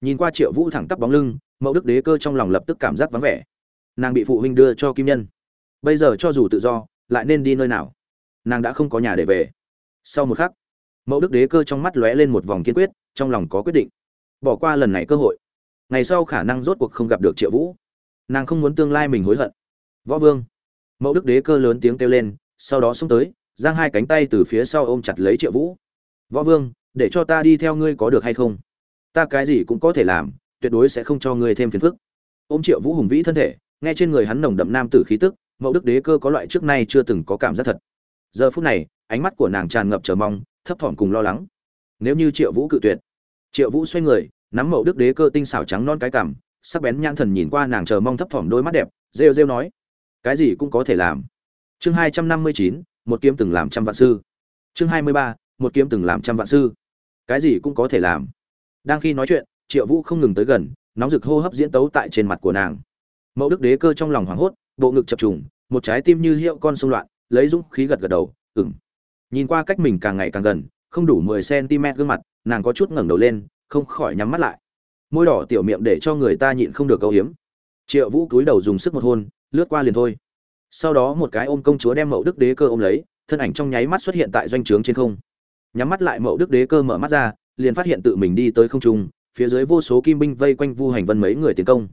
Nhìn qua triệu vũ thẳng tắp bóng lưng, mẫu đức đế cơ trong lòng lập tức cảm giác vắng vẻ. Nàng bị phụ huynh đưa cho kim nhân. Bây giờ cho dù tự do, lại nên đi nơi nào? Nàng đã không có nhà để về. Sau một khắc mậu đức đế cơ trong mắt lóe lên một vòng kiên quyết, trong lòng có quyết định. Bỏ qua lần này cơ hội. Ngày sau khả năng rốt cuộc không gặp được triệu vũ. Nàng không muốn tương lai mình hối hận. Võ vương. Mẫu đức đế cơ lớn tiếng kêu lên, sau đó xông tới, giang hai cánh tay từ phía sau ôm chặt lấy triệu vũ. Võ vương, để cho ta đi theo ngươi có được hay không? Ta cái gì cũng có thể làm, tuyệt đối sẽ không cho ngươi thêm phiền phức. Ôm triệu vũ hùng vĩ thân thể, nghe trên người hắn nồng đậm nam tử khí tức, mẫu đức đế cơ có loại trước nay chưa từng có cảm giác thật. Giờ phút này, ánh mắt của nàng tràn ngập chờ mong thấp thỏm cùng lo lắng. Nếu như triệu vũ cự tuyệt, triệu vũ xoay người, nắm mậu đức đế cơ tinh xảo trắng non cái cằm sắc bén nhãn thần nhìn qua nàng chờ mong thấp thỏm đôi mắt đẹp, rêu rêu nói, cái gì cũng có thể làm. Chương hai trăm năm mươi chín, một kiếm từng làm trăm vạn sư. Chương hai mươi ba, một kiếm từng làm trăm vạn sư. Cái gì cũng có thể làm. Đang khi nói chuyện, triệu vũ không ngừng tới gần, nóng rực hô hấp diễn tấu tại trên mặt của nàng. Mẫu đức đế cơ trong lòng hoảng hốt, bộ ngực chập trùng, một trái tim như hiệu con sông loạn, lấy dũng khí gật gật đầu ừng nhìn qua cách mình càng ngày càng gần, không đủ mười cm gương mặt, nàng có chút ngẩng đầu lên, không khỏi nhắm mắt lại. Môi đỏ tiểu miệng để cho người ta nhịn không được câu hiếm. Triệu vũ cúi đầu dùng sức một hôn, lướt qua liền thôi. Sau đó một cái ôm công chúa đem mậu đức đế cơ ôm lấy, thân ảnh trong nháy mắt xuất hiện tại doanh trướng trên không. Nhắm mắt lại mậu đức đế cơ mở mắt ra, liền phát hiện tự mình đi tới không trung, phía dưới vô số kim binh vây quanh vu hành vân mấy người tiến công.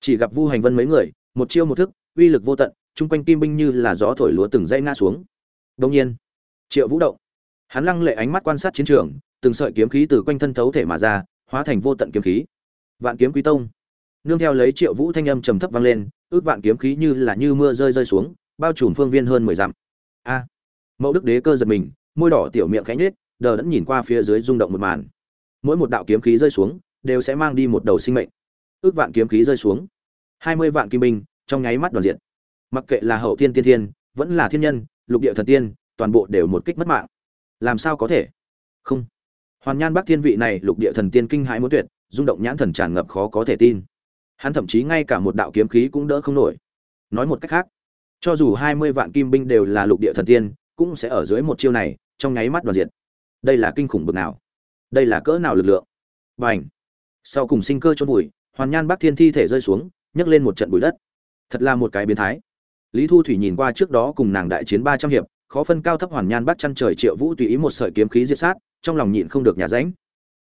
Chỉ gặp vu hành vân mấy người, một chiêu một thức, uy lực vô tận, chung quanh kim binh như là gió thổi lúa từng dãy ngã xuống. Đông nhiên triệu vũ động. Hắn lăng lệ ánh mắt quan sát chiến trường, từng sợi kiếm khí từ quanh thân thấu thể mà ra, hóa thành vô tận kiếm khí. Vạn kiếm quý tông. Nương theo lấy triệu vũ thanh âm trầm thấp vang lên, ước vạn kiếm khí như là như mưa rơi rơi xuống, bao trùm phương viên hơn mười dặm. A. À. Mẫu đức đế cơ giật mình, môi đỏ tiểu miệng khẽ nhếch, đờ đẫn nhìn qua phía dưới rung động một màn. Mỗi một đạo kiếm khí rơi xuống, đều sẽ mang đi một đầu sinh mệnh. Ước vạn kiếm khí rơi xuống. Hai mươi vạn kim binh, trong nháy mắt đoàn diện. Mặc kệ là hậu thiên tiên thiên, vẫn là thiên nhân, lục địa thần tiên toàn bộ đều một kích mất mạng. Làm sao có thể? Không. Hoàn nhan bắc thiên vị này lục địa thần tiên kinh hãi muốn tuyệt, rung động nhãn thần tràn ngập khó có thể tin. Hắn thậm chí ngay cả một đạo kiếm khí cũng đỡ không nổi. Nói một cách khác, cho dù hai mươi vạn kim binh đều là lục địa thần tiên, cũng sẽ ở dưới một chiêu này, trong nháy mắt đoàn diệt. Đây là kinh khủng bực nào? Đây là cỡ nào lực lượng? Và ảnh sau cùng sinh cơ chôn bụi hoàn nhan bắc thiên thi thể rơi xuống, nhấc lên một trận bụi đất. Thật là một cái biến thái. Lý thu thủy nhìn qua trước đó cùng nàng đại chiến ba trăm hiệp khó phân cao thấp hoàn nhan bắt chăn trời triệu vũ tùy ý một sợi kiếm khí diệt sát, trong lòng nhịn không được nhà ránh.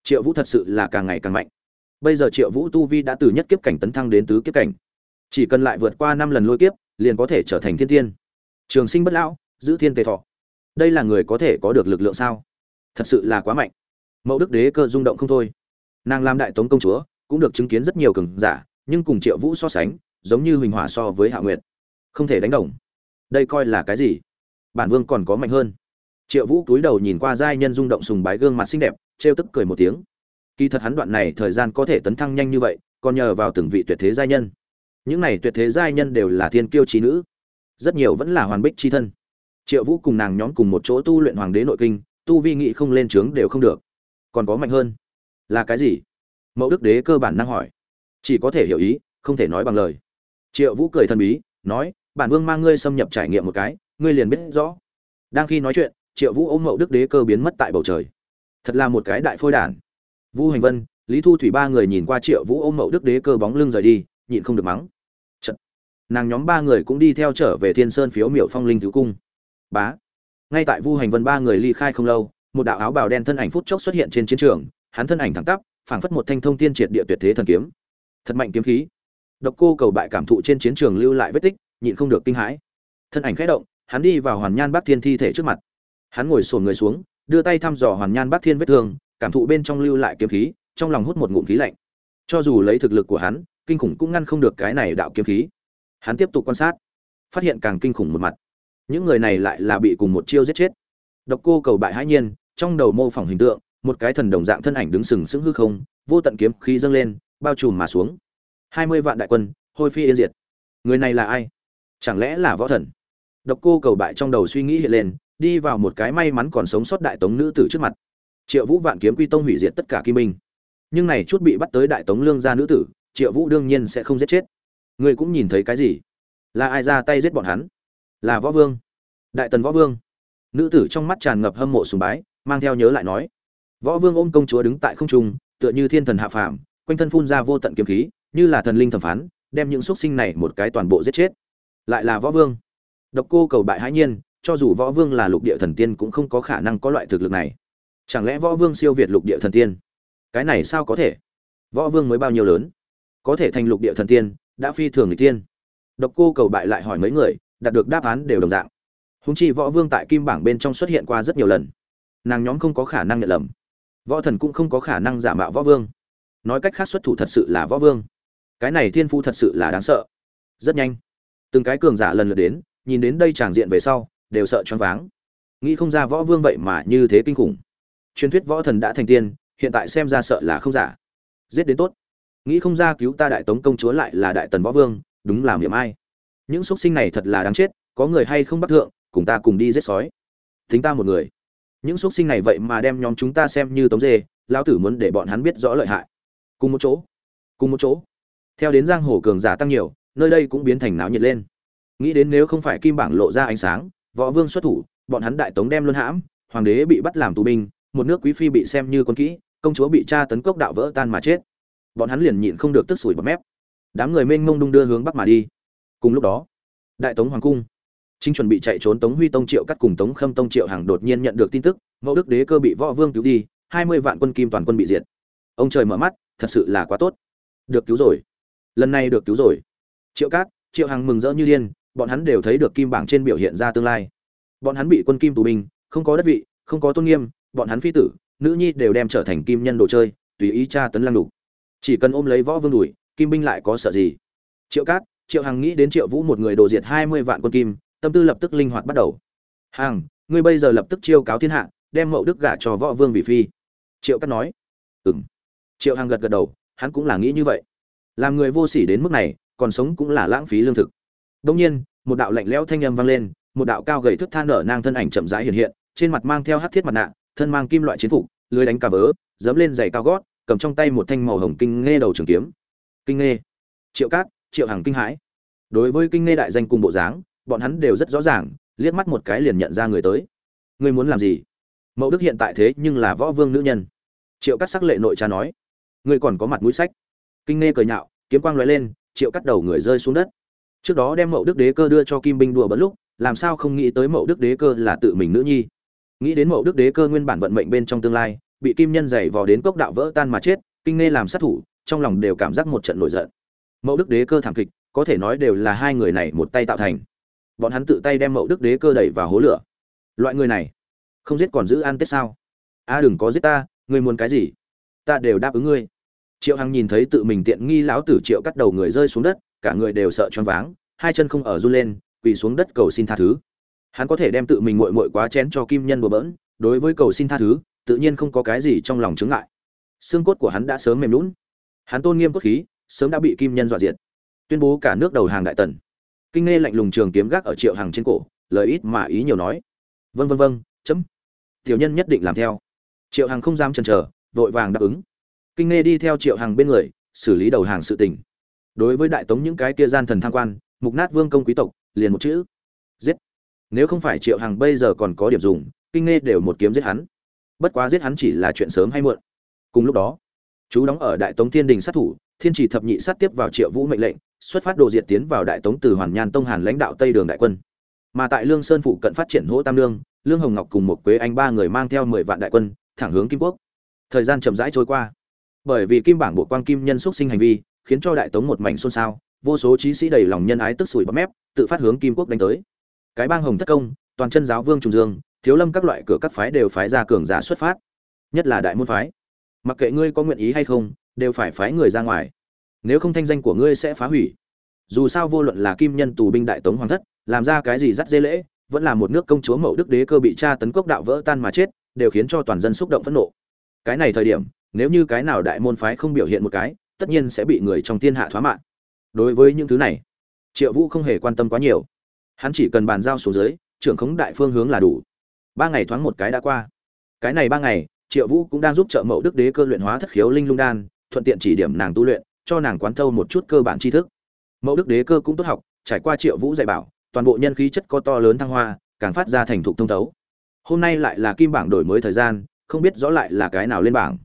Triệu vũ thật sự là càng ngày càng mạnh. Bây giờ triệu vũ tu vi đã từ nhất kiếp cảnh tấn thăng đến tứ kiếp cảnh. Chỉ cần lại vượt qua năm lần lôi kiếp, liền có thể trở thành thiên tiên. Trường sinh bất lão, giữ thiên tề thọ. Đây là người có thể có được lực lượng sao? Thật sự là quá mạnh. Mẫu đức đế cơ rung động không thôi. Nàng làm đại tống công chúa, cũng được chứng kiến rất nhiều cường giả, nhưng cùng triệu vũ so sánh, giống như huỳnh hỏa so với hạ nguyệt. Không thể đánh đồng. Đây coi là cái gì? Bản vương còn có mạnh hơn. Triệu vũ túi đầu nhìn qua giai nhân rung động sùng bái gương mặt xinh đẹp, trêu tức cười một tiếng. Kỳ thật hắn đoạn này thời gian có thể tấn thăng nhanh như vậy, còn nhờ vào từng vị tuyệt thế giai nhân. Những này tuyệt thế giai nhân đều là thiên kiêu trí nữ. Rất nhiều vẫn là hoàn bích c h i thân. Triệu vũ cùng nàng nhóm cùng một chỗ tu luyện hoàng đế nội kinh, tu vi nghị không lên trướng đều không được. Còn có mạnh hơn. Là cái gì? Mẫu đức đế cơ bản năng hỏi. Chỉ có thể hiểu ý, không thể nói bằng lời. Triệu vũ cười thần bí, nói, bản vương mang ngươi xâm nhập trải nghiệm một cái ngươi liền biết rõ. Đang khi nói chuyện, triệu vũ ôm mậu đức đế cơ biến mất tại bầu trời. Thật là một cái đại phôi đản. Vu hành vân, lý thu thủy ba người nhìn qua triệu vũ ôm mậu đức đế cơ bóng lưng rời đi, nhịn không được mắng. Chật. nàng nhóm ba người cũng đi theo trở về thiên sơn phiếu miểu phong linh thứ cung. Bá. Ngay tại vu hành vân ba người ly khai không lâu, một đạo áo bào đen thân ảnh phút chốc xuất hiện trên chiến trường, hắn thân ảnh thẳng tắp, phảng phất một thanh thông tiên triệt địa tuyệt thế thần kiếm. Thật mạnh kiếm khí. Độc cô cầu bại cảm thụ trên chiến trường lưu lại vết tích, nhịn không được kinh hãi. Thân ảnh khẽ động hắn đi vào hoàn nhan bác thiên thi thể trước mặt. Hắn ngồi sổn người xuống, đưa tay thăm dò hoàn nhan bác thiên vết thương, cảm thụ bên trong lưu lại kiếm khí, trong lòng hút một ngụm khí lạnh. Cho dù lấy thực lực của hắn, kinh khủng cũng ngăn không được cái này đạo kiếm khí. Hắn tiếp tục quan sát, phát hiện càng kinh khủng một mặt. Những người này lại là bị cùng một chiêu giết chết. Độc cô cầu bại hãi nhiên, trong đầu mô phỏng hình tượng, một cái thần đồng dạng thân ảnh đứng sừng sững hư không, vô tận kiếm khí dâng lên, bao trùm mà xuống. Hai mươi vạn đại quân, hôi phi yên diệt. Người này là ai? Chẳng lẽ là võ thần? Độc cô cầu bại trong đầu suy nghĩ hiện lên, đi vào một cái may mắn còn sống sót đại tống nữ tử trước mặt. Triệu vũ vạn kiếm quy tông hủy diệt tất cả kim minh nhưng này chút bị bắt tới đại tống lương gia nữ tử, triệu vũ đương nhiên sẽ không giết chết. Người cũng nhìn thấy cái gì? Là ai ra tay giết bọn hắn? Là võ vương. Đại tần võ vương. Nữ tử trong mắt tràn ngập hâm mộ sùng bái, mang theo nhớ lại nói, võ vương ôm công chúa đứng tại không trung, tựa như thiên thần hạ phàm, quanh thân phun ra vô tận kiếm khí, như là thần linh thẩm phán, đem những xuất sinh này một cái toàn bộ giết chết. Lại là võ vương độc cô cầu bại hãi nhiên, cho dù võ vương là lục địa thần tiên cũng không có khả năng có loại thực lực này. Chẳng lẽ võ vương siêu việt lục địa thần tiên? Cái này sao có thể? Võ vương mới bao nhiêu lớn? Có thể thành lục địa thần tiên, đã phi thường người tiên độc cô cầu bại lại hỏi mấy người, đạt được đáp án đều đồng dạng. Húng chi võ vương tại kim bảng bên trong xuất hiện qua rất nhiều lần. Nàng nhóm không có khả năng nhận lầm. Võ thần cũng không có khả năng giả mạo võ vương. Nói cách khác xuất thủ thật sự là võ vương. Cái này thiên phu thật sự là đáng sợ. Rất nhanh. Từng cái cường giả lần lượt đến nhìn đến đây tràng diện về sau, đều sợ choáng váng. Nghĩ không ra võ vương vậy mà như thế kinh khủng. Truyền thuyết võ thần đã thành tiên, hiện tại xem ra sợ là không giả. Giết đến tốt. Nghĩ không ra cứu ta đại tống công chúa lại là đại tần võ vương, đúng là miệng ai. Những xuất sinh này thật là đáng chết, có người hay không bắt thượng, cùng ta cùng đi giết sói. Tính ta một người. Những xuất sinh này vậy mà đem nhóm chúng ta xem như tống dê, lão tử muốn để bọn hắn biết rõ lợi hại. Cùng một chỗ. Cùng một chỗ. Theo đến giang hồ cường giả tăng nhiều, nơi đây cũng biến thành náo nhiệt lên nghĩ đến nếu không phải kim bảng lộ ra ánh sáng, võ vương xuất thủ, bọn hắn đại tống đem luân hãm, hoàng đế bị bắt làm tù binh, một nước quý phi bị xem như con kỹ, công chúa bị tra tấn cốc đạo vỡ tan mà chết. Bọn hắn liền nhịn không được tức sủi bọt mép. Đám người mênh mông đung đưa hướng bắc mà đi. Cùng lúc đó, đại tống hoàng cung, chính chuẩn bị chạy trốn tống huy tông triệu cắt cùng tống khâm tông triệu hàng đột nhiên nhận được tin tức, mẫu đức đế cơ bị võ vương cứu đi, hai mươi vạn quân kim toàn quân bị diệt. Ông trời mở mắt, thật sự là quá tốt. Được cứu rồi. Lần này được cứu rồi. Triệu cát, triệu hằng mừng rỡ như điên bọn hắn đều thấy được kim bảng trên biểu hiện ra tương lai. Bọn hắn bị quân kim tù binh, không có đất vị, không có tôn nghiêm, bọn hắn phi tử, nữ nhi đều đem trở thành kim nhân đồ chơi, tùy ý tra tấn lăng đủ chỉ cần ôm lấy võ vương đùi kim binh lại có sợ gì? Triệu cát, triệu hằng nghĩ đến triệu vũ một người đồ diệt hai mươi vạn quân kim, tâm tư lập tức linh hoạt bắt đầu. Hằng, ngươi bây giờ lập tức chiêu cáo thiên hạ, đem mậu đức gả cho võ vương vị phi. Triệu cát nói. Ừ m triệu hằng gật gật đầu, hắn cũng là nghĩ như vậy. Làm người vô sỉ đến mức này, còn sống cũng là lãng phí lương thực đông nhiên, một đạo lạnh lẽo thanh âm vang lên, một đạo cao gầy thức than nở nang thân ảnh chậm rãi hiện hiện, trên mặt mang theo hắc thiết mặt nạ, thân mang kim loại chiến phục, lưới đánh cà vớ, dẫm lên giày cao gót, cầm trong tay một thanh màu hồng kinh nghe đầu trường kiếm. Kinh nghe triệu cát, triệu hàng kinh hãi. Đối với kinh nghe đại danh cùng bộ dáng, bọn hắn đều rất rõ ràng, liếc mắt một cái liền nhận ra người tới. Ngươi muốn làm gì? Mẫu đức hiện tại thế nhưng là võ vương nữ nhân. Triệu cát sắc lệ nội cha nói. Ngươi còn có mặt mũi sách. Kinh nghe cười nhạo, kiếm quang lóe lên, triệu cát đầu người rơi xuống đất trước đó đem mậu đức đế cơ đưa cho kim binh đùa bấn lúc, làm sao không nghĩ tới mậu đức đế cơ là tự mình nữ nhi? Nghĩ đến mậu đức đế cơ nguyên bản vận mệnh bên trong tương lai, bị kim nhân giày vò đến cốc đạo vỡ tan mà chết, kinh nghe làm sát thủ, trong lòng đều cảm giác một trận nổi giận. Mậu đức đế cơ thảm kịch, có thể nói đều là hai người này một tay tạo thành. Bọn hắn tự tay đem mậu đức đế cơ đẩy vào hố lửa. Loại người này, không giết còn giữ ăn tết sao? A, đừng có giết ta, ngươi muốn cái gì? Ta đều đáp ứng ngươi. Triệu hằng nhìn thấy tự mình tiện nghi lão tử triệu cắt đầu người rơi xuống đất cả người đều sợ choáng váng, hai chân không ở run lên, quỳ xuống đất cầu xin tha thứ. Hắn có thể đem tự mình muội muội quá chén cho kim nhân bừa bỡn, đối với cầu xin tha thứ, tự nhiên không có cái gì trong lòng chứng ngại. Xương cốt của hắn đã sớm mềm lún hắn tôn nghiêm cốt khí, sớm đã bị kim nhân dọa diệt. Tuyên bố cả nước đầu hàng đại tần. Kinh nghe lạnh lùng trường kiếm gác ở triệu hàng trên cổ, lời ít mà ý nhiều nói. Vân vân vân chấm. Tiểu nhân nhất định làm theo. Triệu hàng không dám chần chờ, vội vàng đáp ứng. Kinh nghe đi theo triệu hàng bên người, xử lý đầu hàng sự tình đối với đại tống những cái kia gian thần tham quan, mục nát vương công quý tộc, liền một chữ, giết. Nếu không phải triệu hàng bây giờ còn có điểm dùng, kinh nghe đều một kiếm giết hắn. Bất quá giết hắn chỉ là chuyện sớm hay muộn. Cùng lúc đó, chú đóng ở đại tống thiên đình sát thủ, thiên chỉ thập nhị sát tiếp vào triệu vũ mệnh lệnh, xuất phát đồ diệt tiến vào đại tống từ hoàn nhan tông hàn lãnh đạo tây đường đại quân. Mà tại lương sơn phụ cận phát triển hỗ tam lương lương hồng ngọc cùng một quế anh ba người mang theo mười vạn đại quân, thẳng hướng kim quốc. Thời gian chậm rãi trôi qua. Bởi vì kim bảng bộ quang kim nhân xúc sinh hành vi khiến cho đại tống một mảnh xôn xao, vô số trí sĩ đầy lòng nhân ái tức sủi bắp mép, tự phát hướng kim quốc đánh tới. Cái bang hồng thất công, toàn chân giáo vương trùng dương, thiếu lâm các loại cửa các phái đều phái ra cường giả xuất phát. Nhất là đại môn phái. Mặc kệ ngươi có nguyện ý hay không, đều phải phái người ra ngoài. Nếu không thanh danh của ngươi sẽ phá hủy. Dù sao vô luận là kim nhân tù binh đại tống hoàng thất, làm ra cái gì dắt dê lễ, vẫn là một nước công chúa mậu đức đế cơ bị tra tấn cốc đạo vỡ tan mà chết, đều khiến cho toàn dân xúc động phẫn nộ. Cái này thời điểm, nếu như cái nào đại môn phái không biểu hiện một cái tất nhiên sẽ bị người trong thiên hạ thoá mạng. Đối với những thứ này, triệu vũ không hề quan tâm quá nhiều. Hắn chỉ cần bàn giao xuống dưới, trưởng khống đại phương hướng là đủ. Ba ngày thoáng một cái đã qua. Cái này ba ngày, triệu vũ cũng đang giúp trợ mẫu đức đế cơ luyện hóa thất khiếu linh lung đan, thuận tiện chỉ điểm nàng tu luyện, cho nàng quán thâu một chút cơ bản tri thức. Mẫu đức đế cơ cũng tốt học, trải qua triệu vũ dạy bảo, toàn bộ nhân khí chất có to lớn thăng hoa, càng phát ra thành thục thông thấu. Hôm nay lại là kim bảng đổi mới thời gian, không biết rõ lại là cái nào lên bảng.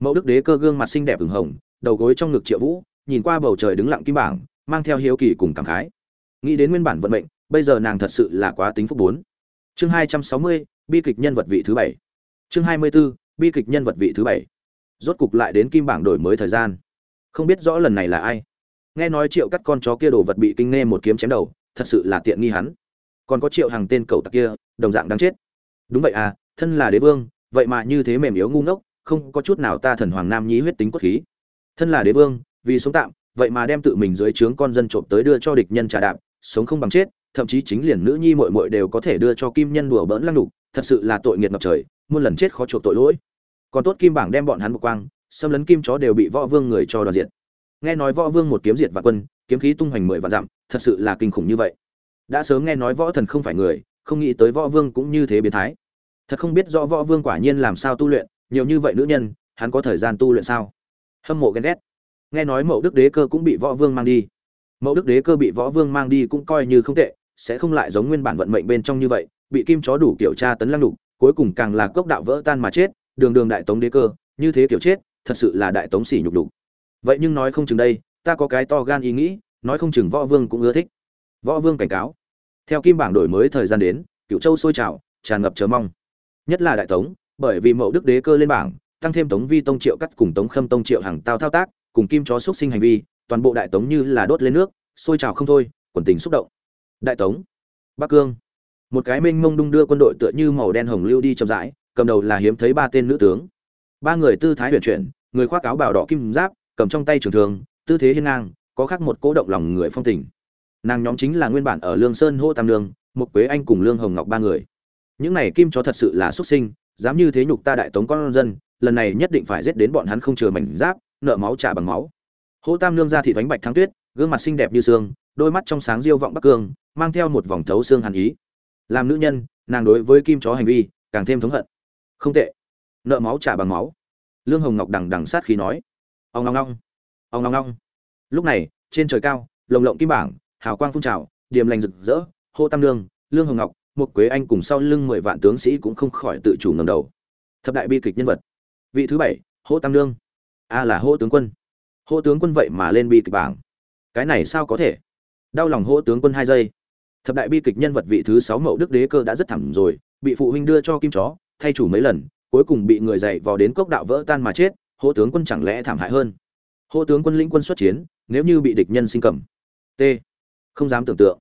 Mẫu đức đế cơ gương mặt xinh đẹp ửng hồng đầu gối trong ngực triệu vũ nhìn qua bầu trời đứng lặng kim bảng mang theo hiếu kỳ cùng cảm khái. Nghĩ đến nguyên bản vận mệnh bây giờ nàng thật sự là quá tính phúc bốn. Chương hai trăm sáu mươi bi kịch nhân vật vị thứ bảy. Chương hai mươi 24, bi kịch nhân vật vị thứ bảy. Rốt cục lại đến kim bảng đổi mới thời gian. Không biết rõ lần này là ai. Nghe nói triệu cắt con chó kia đồ vật bị kinh nghe một kiếm chém đầu thật sự là tiện nghi hắn. Còn có triệu hàng tên cầu tặc kia đồng dạng đáng chết. Đúng vậy à thân là đế vương vậy mà như thế mềm yếu ngu ngốc không có chút nào ta thần hoàng nam nhí huyết tính cốt khí thân là đế vương, vì sống tạm, vậy mà đem tự mình dưới trướng con dân trộm tới đưa cho địch nhân trà đạp, sống không bằng chết, thậm chí chính liền nữ nhi muội muội đều có thể đưa cho kim nhân đùa bỡn lăng đục, thật sự là tội nghiệt ngập trời, muôn lần chết khó chuộc tội lỗi. Còn tốt kim bảng đem bọn hắn một quang, xâm lấn kim chó đều bị võ vương người cho đoàn diện nghe nói võ vương một kiếm diệt vạn quân, kiếm khí tung hoành mười vạn dặm, thật sự là kinh khủng như vậy. Đã sớm nghe nói võ thần không phải người, không nghĩ tới võ vương cũng như thế biến thái. Thật không biết rõ võ vương quả nhiên làm sao tu luyện, nhiều như vậy nữ nhân, hắn có thời gian tu luyện sao? Hâm mộ ghen ghét. Nghe nói mậu đức đế cơ cũng bị võ vương mang đi. Mậu đức đế cơ bị võ vương mang đi cũng coi như không tệ, sẽ không lại giống nguyên bản vận mệnh bên trong như vậy, bị kim chó đủ kiểu tra tấn lăng đục cuối cùng càng là cốc đạo vỡ tan mà chết, đường đường đại tống đế cơ, như thế kiểu chết, thật sự là đại tống xỉ nhục đục vậy nhưng nói không chừng đây, ta có cái to gan ý nghĩ, nói không chừng võ vương cũng ưa thích. Võ vương cảnh cáo. Theo kim bảng đổi mới thời gian đến cựu châu sôi trào, tràn ngập chờ mong. Nhất là đại tống, bởi vì mậu đức đế cơ lên bảng tăng thêm tống vi tông triệu cắt cùng tống khâm tông triệu hàng tao thao tác, cùng kim chó xúc sinh hành vi, toàn bộ đại tống như là đốt lên nước, sôi trào không thôi, quần tình xúc động. Đại tống, bắc cương. Một cái mênh mông đung đưa quân đội tựa như màu đen hồng lưu đi chậm rãi, cầm đầu là hiếm thấy ba tên nữ tướng. Ba người tư thái huyền chuyển, người khoác áo bào đỏ kim giáp, cầm trong tay trường thường tư thế hiên ngang, có khác một cố động lòng người phong tình. Nàng nhóm chính là nguyên bản ở lương sơn hô tam lương một quế anh cùng lương hồng ngọc ba người. Những này kim chó thật sự là xuất sinh, dám như thế nhục ta đại tống con dân lần này nhất định phải giết đến bọn hắn không chừa mảnh giáp, nợ máu trả bằng máu. Hồ tam lương ra thị vánh bạch thắng tuyết, gương mặt xinh đẹp như sương, đôi mắt trong sáng diêu vọng bắc cương, mang theo một vòng thấu xương hàn ý. Làm nữ nhân, nàng đối với kim chó hành vi, càng thêm thống hận. Không tệ. Nợ máu trả bằng máu. Lương hồng ngọc đằng đằng sát khí nói. Ông long long ông long long lúc này, trên trời cao, lồng lộng kim bảng, hào quang phun trào, điềm lành rực rỡ. Hô tam lương lương hồng ngọc một quế anh cùng sau lưng mười vạn tướng sĩ cũng không khỏi tự chủ ngầm đầu. Thập đại bi kịch nhân vật vị thứ bảy, hô tam lương a là hô tướng quân. Hô tướng quân vậy mà lên bi kịch bảng. Cái này sao có thể? Đau lòng hô tướng quân hai giây. Thập đại bi kịch nhân vật vị thứ sáu mậu đức đế cơ đã rất thẳm rồi, bị phụ huynh đưa cho kim chó, thay chủ mấy lần, cuối cùng bị người dạy vào đến cốc đạo vỡ tan mà chết, hô tướng quân chẳng lẽ thảm hại hơn? Hô tướng quân lĩnh quân xuất chiến, nếu như bị địch nhân sinh cầm. T. Không dám tưởng tượng.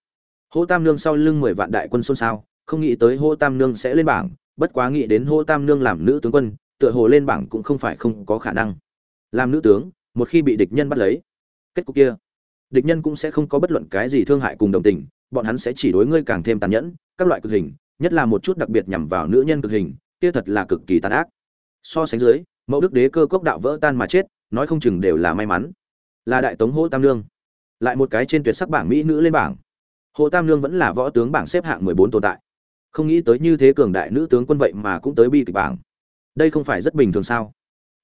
Hô tam nương sau lưng mười vạn đại quân xôn xao, không nghĩ tới hô tam nương sẽ lên bảng, bất quá nghĩ đến hô tam nương làm nữ tướng quân tựa hồ lên bảng cũng không phải không có khả năng. Làm nữ tướng, một khi bị địch nhân bắt lấy, kết cục kia, địch nhân cũng sẽ không có bất luận cái gì thương hại cùng đồng tình, bọn hắn sẽ chỉ đối ngươi càng thêm tàn nhẫn, các loại cực hình, nhất là một chút đặc biệt nhằm vào nữ nhân cực hình, kia thật là cực kỳ tàn ác. So sánh dưới, mẫu đức đế cơ cốc đạo vỡ tan mà chết, nói không chừng đều là may mắn. Là đại tống hô tam lương lại một cái trên tuyệt sắc bảng mỹ nữ lên bảng. Hồ tam lương vẫn là võ tướng bảng xếp hạng mười bốn tồn tại. Không nghĩ tới như thế cường đại nữ tướng quân vậy mà cũng tới bi kịch bảng đây không phải rất bình thường sao?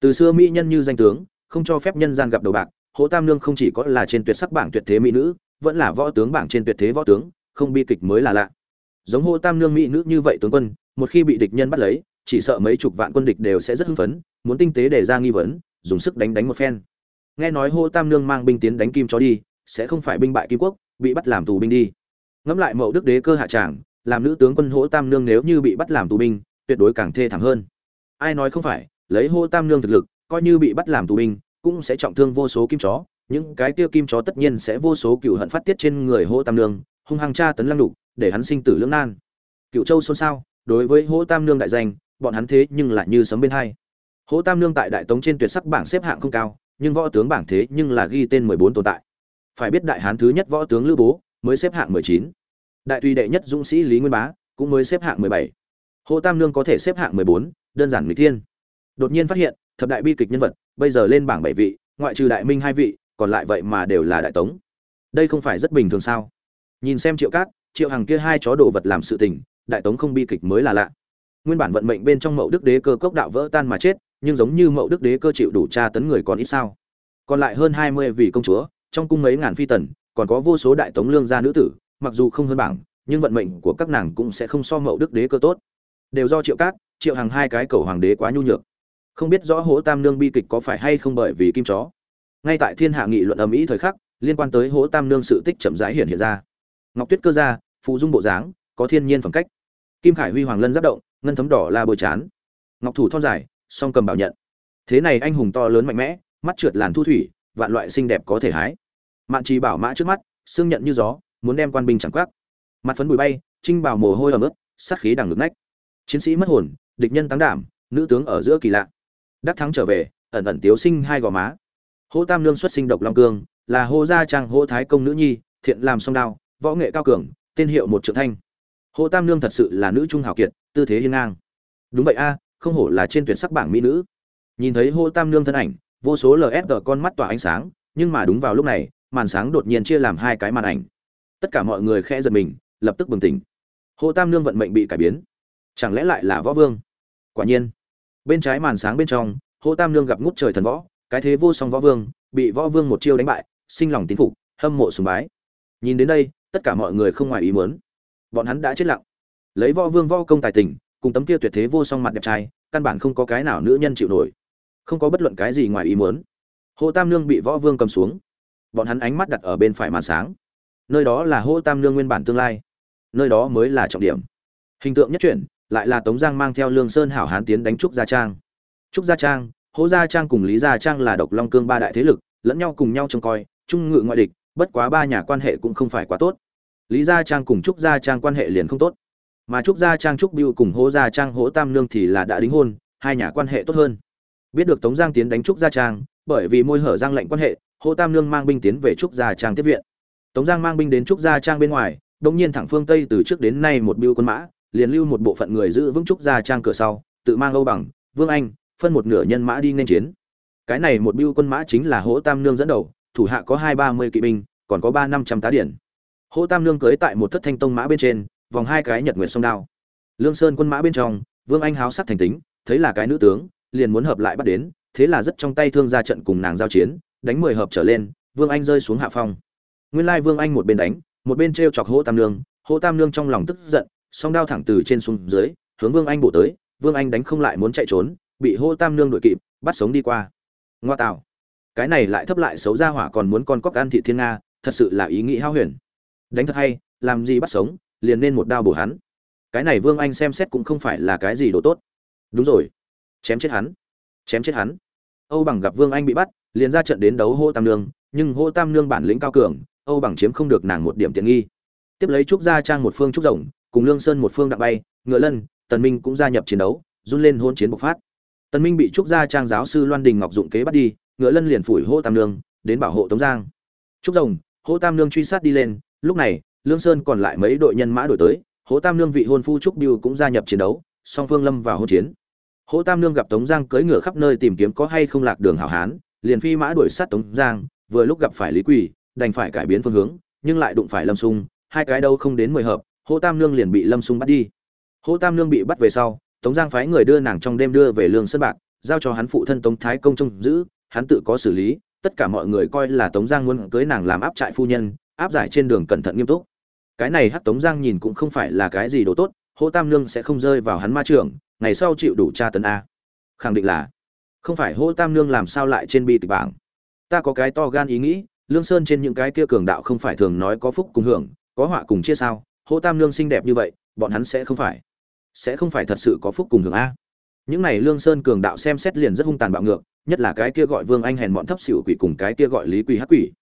Từ xưa mỹ nhân như danh tướng, không cho phép nhân gian gặp đầu bạc hỗ tam Nương không chỉ có là trên tuyệt sắc bảng tuyệt thế mỹ nữ, vẫn là võ tướng bảng trên tuyệt thế võ tướng, không bi kịch mới là lạ. Giống hỗ tam Nương mỹ nữ như vậy tướng quân, một khi bị địch nhân bắt lấy, chỉ sợ mấy chục vạn quân địch đều sẽ rất hưng phấn, muốn tinh tế để ra nghi vấn, dùng sức đánh đánh một phen. Nghe nói hô tam nương mang binh tiến đánh kim chó đi, sẽ không phải binh bại kim quốc, bị bắt làm tù binh đi. Ngẫm lại mậu đức đế cơ hạ tràng, làm nữ tướng quân hỗ tam nương nếu như bị bắt làm tù binh, tuyệt đối càng thê thảm hơn ai nói không phải, lấy hô tam nương thực lực, coi như bị bắt làm tù binh, cũng sẽ trọng thương vô số kim chó. Những cái kia kim chó tất nhiên sẽ vô số cựu hận phát tiết trên người hô tam nương, hung hăng tra tấn lăng đục, để hắn sinh tử lưỡng nan. Cựu châu xôn xao, đối với hô tam nương đại danh, bọn hắn thế nhưng lại như sấm bên hai. Hô tam nương tại đại tống trên tuyệt sắc bảng xếp hạng không cao, nhưng võ tướng bảng thế nhưng là ghi tên mười bốn tồn tại. Phải biết đại hán thứ nhất võ tướng lữ bố, mới xếp hạng mười chín. Đại tùy đệ nhất dũng sĩ lý nguyên bá, cũng mới xếp hạng mười bảy. Hô tam nương có thể xếp hạng mười bốn đơn giản mỹ thiên. Đột nhiên phát hiện, thập đại bi kịch nhân vật, bây giờ lên bảng bảy vị, ngoại trừ đại minh hai vị, còn lại vậy mà đều là đại tống. Đây không phải rất bình thường sao? Nhìn xem triệu cát, triệu hàng kia hai chó đồ vật làm sự tình, đại tống không bi kịch mới là lạ. Nguyên bản vận mệnh bên trong mậu đức đế cơ cốc đạo vỡ tan mà chết, nhưng giống như mậu đức đế cơ chịu đủ tra tấn người còn ít sao? Còn lại hơn hai mươi vị công chúa, trong cung mấy ngàn phi tần, còn có vô số đại tống lương gia nữ tử, mặc dù không hơn bảng, nhưng vận mệnh của các nàng cũng sẽ không so mậu đức đế cơ tốt. Đều do triệu cát triệu hàng hai cái cầu hoàng đế quá nhu nhược. Không biết rõ hố tam nương bi kịch có phải hay không bởi vì kim chó. Ngay tại thiên hạ nghị luận ầm ĩ thời khắc, liên quan tới hố tam nương sự tích chậm rãi hiện hiện ra. Ngọc tuyết cơ gia phụ dung bộ dáng, có thiên nhiên phẩm cách. Kim khải huy hoàng lân giáp động, ngân thấm đỏ la bồi chán. Ngọc thủ thon dài, song cầm bảo nhận. Thế này anh hùng to lớn mạnh mẽ, mắt trượt làn thu thủy, vạn loại xinh đẹp có thể hái. Mạn trì bảo mã trước mắt xương nhận như gió, muốn đem quan binh chẳng quắc. Mặt phấn bụi bay, trinh bào mồ hôi ở ướt, sát khí đằng ngực nách chiến sĩ mất hồn địch nhân tăng đảm, nữ tướng ở giữa kỳ lạ. Đắc thắng trở về, ẩn ẩn tiếu sinh hai gò má. Hô tam lương xuất sinh độc long cương, là hô gia trang hô thái công nữ nhi, thiện làm song đao, võ nghệ cao cường, tên hiệu một trượng thanh. Hô tam lương thật sự là nữ trung hào kiệt, tư thế hiên ngang. Đúng vậy a, không hổ là trên tuyển sắc bảng mỹ nữ. Nhìn thấy hô tam nương thân ảnh, vô số lsg con mắt tỏa ánh sáng, nhưng mà đúng vào lúc này, màn sáng đột nhiên chia làm hai cái màn ảnh. Tất cả mọi người khẽ giật mình, lập tức bừng tỉnh. Hô tam nương vận mệnh bị cải biến. Chẳng lẽ lại là võ vương? Quả nhiên, bên trái màn sáng bên trong, hô tam nương gặp ngút trời thần võ, cái thế vô song võ vương, bị võ vương một chiêu đánh bại, sinh lòng tín phục, hâm mộ sùng bái. Nhìn đến đây, tất cả mọi người không ngoài ý muốn. Bọn hắn đã chết lặng. Lấy võ vương võ công tài tình, cùng tấm kia tuyệt thế vô song mặt đẹp trai, căn bản không có cái nào nữ nhân chịu nổi. Không có bất luận cái gì ngoài ý muốn. Hô tam nương bị võ vương cầm xuống. Bọn hắn ánh mắt đặt ở bên phải màn sáng. Nơi đó là hô tam nương nguyên bản tương lai. Nơi đó mới là trọng điểm. Hình tượng nhất chuyển lại là tống giang mang theo lương sơn hảo hán tiến đánh trúc gia trang. Trúc gia trang hỗ gia trang cùng lý gia trang là độc long cương ba đại thế lực, lẫn nhau cùng nhau trông coi, trung ngự ngoại địch, bất quá ba nhà quan hệ cũng không phải quá tốt. Lý gia trang cùng trúc gia trang quan hệ liền không tốt. Mà trúc gia trang, trúc biêu cùng hỗ gia trang hỗ tam nương thì là đã đính hôn, hai nhà quan hệ tốt hơn. Biết được tống giang tiến đánh trúc gia trang, bởi vì môi hở giang lệnh quan hệ hỗ tam nương mang binh tiến về trúc gia trang tiếp viện. Tống giang mang binh đến trúc gia trang bên ngoài đông nhiên thẳng phương tây từ trước đến nay một biêu quân mã liền lưu một bộ phận người giữ vững trúc gia trang cửa sau, tự mang âu bằng, vương anh, phân một nửa nhân mã đi nên chiến. Cái này một biêu quân mã chính là hỗ tam nương dẫn đầu, thủ hạ có hai ba mươi kỵ binh, còn có ba năm trăm tá điển. Hỗ tam nương cưới tại một thất thanh tông mã bên trên, vòng hai cái nhật nguyệt song đao. Lương sơn quân mã bên trong, vương anh háo sắc thành tính, thấy là cái nữ tướng, liền muốn hợp lại bắt đến, thế là rất trong tay thương ra trận cùng nàng giao chiến, đánh mười hợp trở lên, vương anh rơi xuống hạ phong. Nguyên lai vương anh một bên đánh, một bên t r e o chọc hỗ tam nương, hỗ tam nương trong lòng tức giận song đao thẳng từ trên xuống dưới, hướng vương anh bổ tới, vương anh đánh không lại muốn chạy trốn, bị hô tam nương đuổi kịp, bắt sống đi qua. Ngoa tạo. Cái này lại thấp lại xấu ra hỏa còn muốn con cóc ăn thị thiên nga, thật sự là ý nghĩ hao huyền. Đánh thật hay, làm gì bắt sống, liền nên một đao bổ hắn. Cái này vương anh xem xét cũng không phải là cái gì đồ tốt. Đúng rồi. Chém chết hắn. Chém chết hắn. Âu bằng gặp vương anh bị bắt, liền ra trận đến đấu hô tam nương, nhưng hô tam nương bản lĩnh cao cường, âu bằng chiếm không được nàng một điểm tiện nghi. Tiếp lấy trúc gia trang một phương trúc rồng cùng lương sơn một phương đặng bay, ngựa lân, tần minh cũng gia nhập chiến đấu, run lên hôn chiến bộc phát. Tần minh bị trúc gia trang giáo sư loan đình ngọc dụng kế bắt đi, ngựa lân liền phủi hô tam nương, đến bảo hộ tống giang. Trúc rồng, hô tam nương truy sát đi lên, lúc này, lương sơn còn lại mấy đội nhân mã đổi tới, hô tam nương vị hôn phu trúc biêu cũng gia nhập chiến đấu, song phương lâm vào hôn chiến. Hô tam nương gặp tống giang cưỡi ngựa khắp nơi tìm kiếm có hay không lạc đường hảo hán, liền phi mã đuổi sát tống giang, vừa lúc gặp phải lý quỳ, đành phải cải biến phương hướng, nhưng lại đụng phải lâm sung, hai cái đâu không đến mười hợp hô tam nương liền bị lâm sung bắt đi. Hô tam nương bị bắt về sau, tống giang phái người đưa nàng trong đêm đưa về lương sơn bạc, giao cho hắn phụ thân tống thái công trông giữ, hắn tự có xử lý, tất cả mọi người coi là tống giang muốn cưới nàng làm áp trại phu nhân, áp giải trên đường cẩn thận nghiêm túc. Cái này hắc tống giang nhìn cũng không phải là cái gì đồ tốt, hô tam nương sẽ không rơi vào hắn ma trường, ngày sau chịu đủ tra tấn a. Khẳng định là, không phải hô tam nương làm sao lại trên bi kịch bảng. Ta có cái to gan ý nghĩ, lương sơn trên những cái kia cường đạo không phải thường nói có phúc cùng hưởng, có họa cùng chia sao hô tam nương xinh đẹp như vậy bọn hắn sẽ không phải sẽ không phải thật sự có phúc cùng hưởng a. Những này lương sơn cường đạo xem xét liền rất hung tàn bạo ngược nhất là cái kia gọi vương anh hèn bọn thấp xỉu quỷ cùng cái kia gọi lý quỷ hắc quỷ.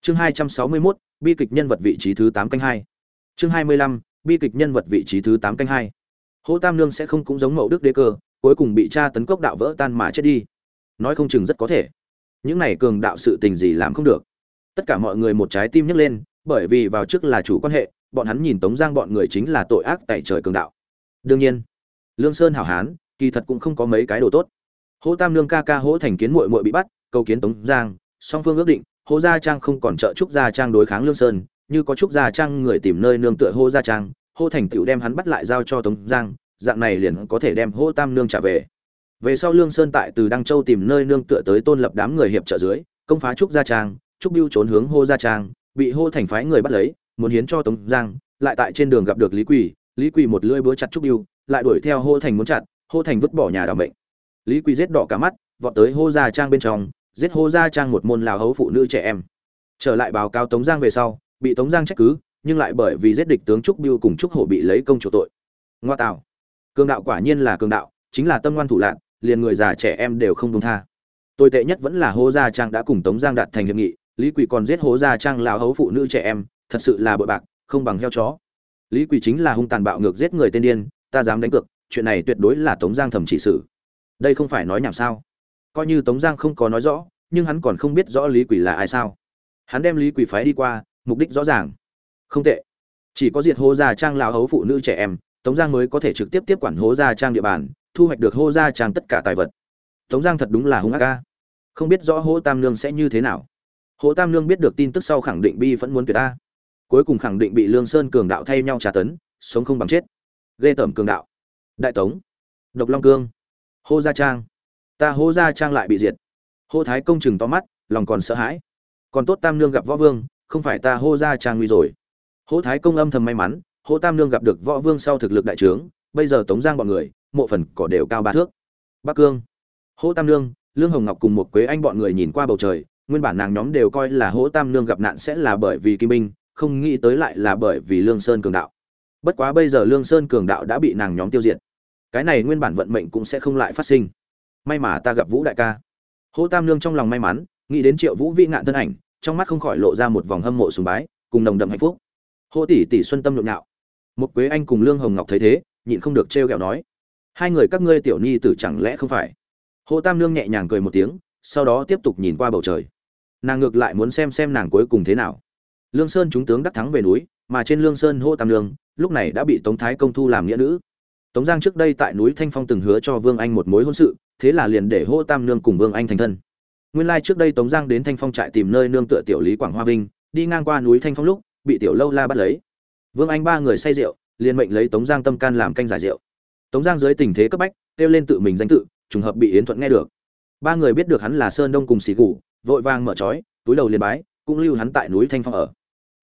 Chương hai trăm sáu mươi 261, bi kịch nhân vật vị trí thứ tám canh hai. Chương hai mươi lăm bi kịch nhân vật vị trí thứ tám canh hai. Hô tam nương sẽ không cũng giống mậu đức đế cơ cuối cùng bị cha tấn cốc đạo vỡ tan mà chết đi. Nói không chừng rất có thể. Những này cường đạo sự tình gì làm không được. Tất cả mọi người một trái tim nhấc lên bởi vì vào trước là chủ quan hệ bọn hắn nhìn tống giang bọn người chính là tội ác tại trời cường đạo. Đương nhiên, lương sơn hảo hán, kỳ thật cũng không có mấy cái đồ tốt. Hỗ tam nương ca ca hỗ thành kiến muội muội bị bắt, cầu kiến tống giang, song phương ước định hỗ gia trang không còn trợ trúc gia trang đối kháng lương sơn, như có trúc gia trang người tìm nơi nương tựa Hỗ gia trang Hỗ thành tựu đem hắn bắt lại giao cho tống giang, dạng này liền có thể đem Hỗ tam nương trả về. Về sau lương sơn tại từ đăng châu tìm nơi nương tựa tới tôn lập đám người hiệp trợ dưới, công phá trúc gia trang, trúc bưu trốn hướng hô gia trang, bị hô thành phái người bắt lấy muốn hiến cho tống giang, lại tại trên đường gặp được lý quỳ lý quỳ một lưỡi búa chặt trúc biêu lại đuổi theo hô thành muốn chặt, hô thành vứt bỏ nhà đảm bệnh lý quỳ giết đỏ cả mắt, vọt tới hô gia trang bên trong, giết hô gia trang một môn lào hấu phụ nữ trẻ em. Trở lại báo cáo tống giang về sau, bị tống giang trách cứ, nhưng lại bởi vì giết địch tướng trúc biêu cùng trúc hổ bị lấy công chủ tội. Ngoa tạo. Cường đạo quả nhiên là cường đạo, chính là tâm ngoan thủ lạn, liền người già trẻ em đều không dung tha. Tồi tệ nhất vẫn là hô gia trang đã cùng tống giang đạt thành hiệp nghị, lý quỳ còn giết Hô gia trang lão hấu phụ nữ trẻ em thật sự là bội bạc, không bằng heo chó. Lý quỳ chính là hung tàn bạo ngược giết người tên điên, ta dám đánh cược, chuyện này tuyệt đối là tống giang thẩm chỉ xử. Đây không phải nói nhảm sao? Coi như tống giang không có nói rõ, nhưng hắn còn không biết rõ lý quỳ là ai sao? Hắn đem lý quỳ phái đi qua, mục đích rõ ràng. Không tệ. Chỉ có diệt hô gia trang lao hấu phụ nữ trẻ em, tống giang mới có thể trực tiếp tiếp quản hố gia trang địa bàn, thu hoạch được hô gia trang tất cả tài vật. Tống giang thật đúng là hung ác ca không biết rõ hô tam nương sẽ như thế nào. Hô tam nương biết được tin tức sau khẳng định bi vẫn muốn tuyệt ta cuối cùng khẳng định bị lương sơn cường đạo thay nhau trả tấn, sống không bằng chết. Ghê tởm cường đạo. Đại tống. Độc long cương. Hô gia trang. Ta hô gia trang lại bị diệt. Hô thái công chừng to mắt, lòng còn sợ hãi. Còn tốt tam nương gặp võ vương, không phải ta hô gia trang nguy rồi. Hô thái công âm thầm may mắn, hô tam nương gặp được võ vương sau thực lực đại trướng, bây giờ tống giang bọn người, mộ phần cỏ đều cao ba thước. Bắc cương. Hô tam nương, lương hồng ngọc cùng một quế anh bọn người nhìn qua bầu trời, nguyên bản nàng nhóm đều coi là hỗ tam nương gặp nạn sẽ là bởi vì kim minh không nghĩ tới lại là bởi vì lương sơn cường đạo. Bất quá bây giờ lương sơn cường đạo đã bị nàng nhóm tiêu diệt. Cái này nguyên bản vận mệnh cũng sẽ không lại phát sinh. May mà ta gặp vũ đại ca. Hô tam Lương trong lòng may mắn, nghĩ đến triệu vũ vĩ ngạn thân ảnh, trong mắt không khỏi lộ ra một vòng hâm mộ sùng bái, cùng nồng đậm hạnh phúc. Hô tỷ tỷ xuân tâm nhộn nhạo. Một quế anh cùng lương hồng ngọc thấy thế, nhịn không được trêu ghẹo nói, hai người các ngươi tiểu nhi tử chẳng lẽ không phải? Hô tam Lương nhẹ nhàng cười một tiếng, sau đó tiếp tục nhìn qua bầu trời. Nàng ngược lại muốn xem xem nàng cuối cùng thế nào lương sơn chúng tướng đắc thắng về núi, mà trên lương sơn hô tam nương lúc này đã bị tống thái công thu làm nghĩa nữ. Tống giang trước đây tại núi thanh phong từng hứa cho vương anh một mối hôn sự, thế là liền để hô tam nương cùng vương anh thành thân. Nguyên lai trước đây tống giang đến thanh phong trại tìm nơi nương tựa tiểu lý quảng hoa vinh, đi ngang qua núi thanh phong lúc, bị tiểu lâu la bắt lấy. Vương anh ba người say rượu, liền mệnh lấy tống giang tâm can làm canh giải rượu. Tống giang dưới tình thế cấp bách, kêu lên tự mình danh tự, trùng hợp bị yến thuận nghe được. Ba người biết được hắn là sơn đông cùng xì gù, vội vàng mở trói, túi đầu liền bái, cũng lưu hắn tại núi thanh phong ở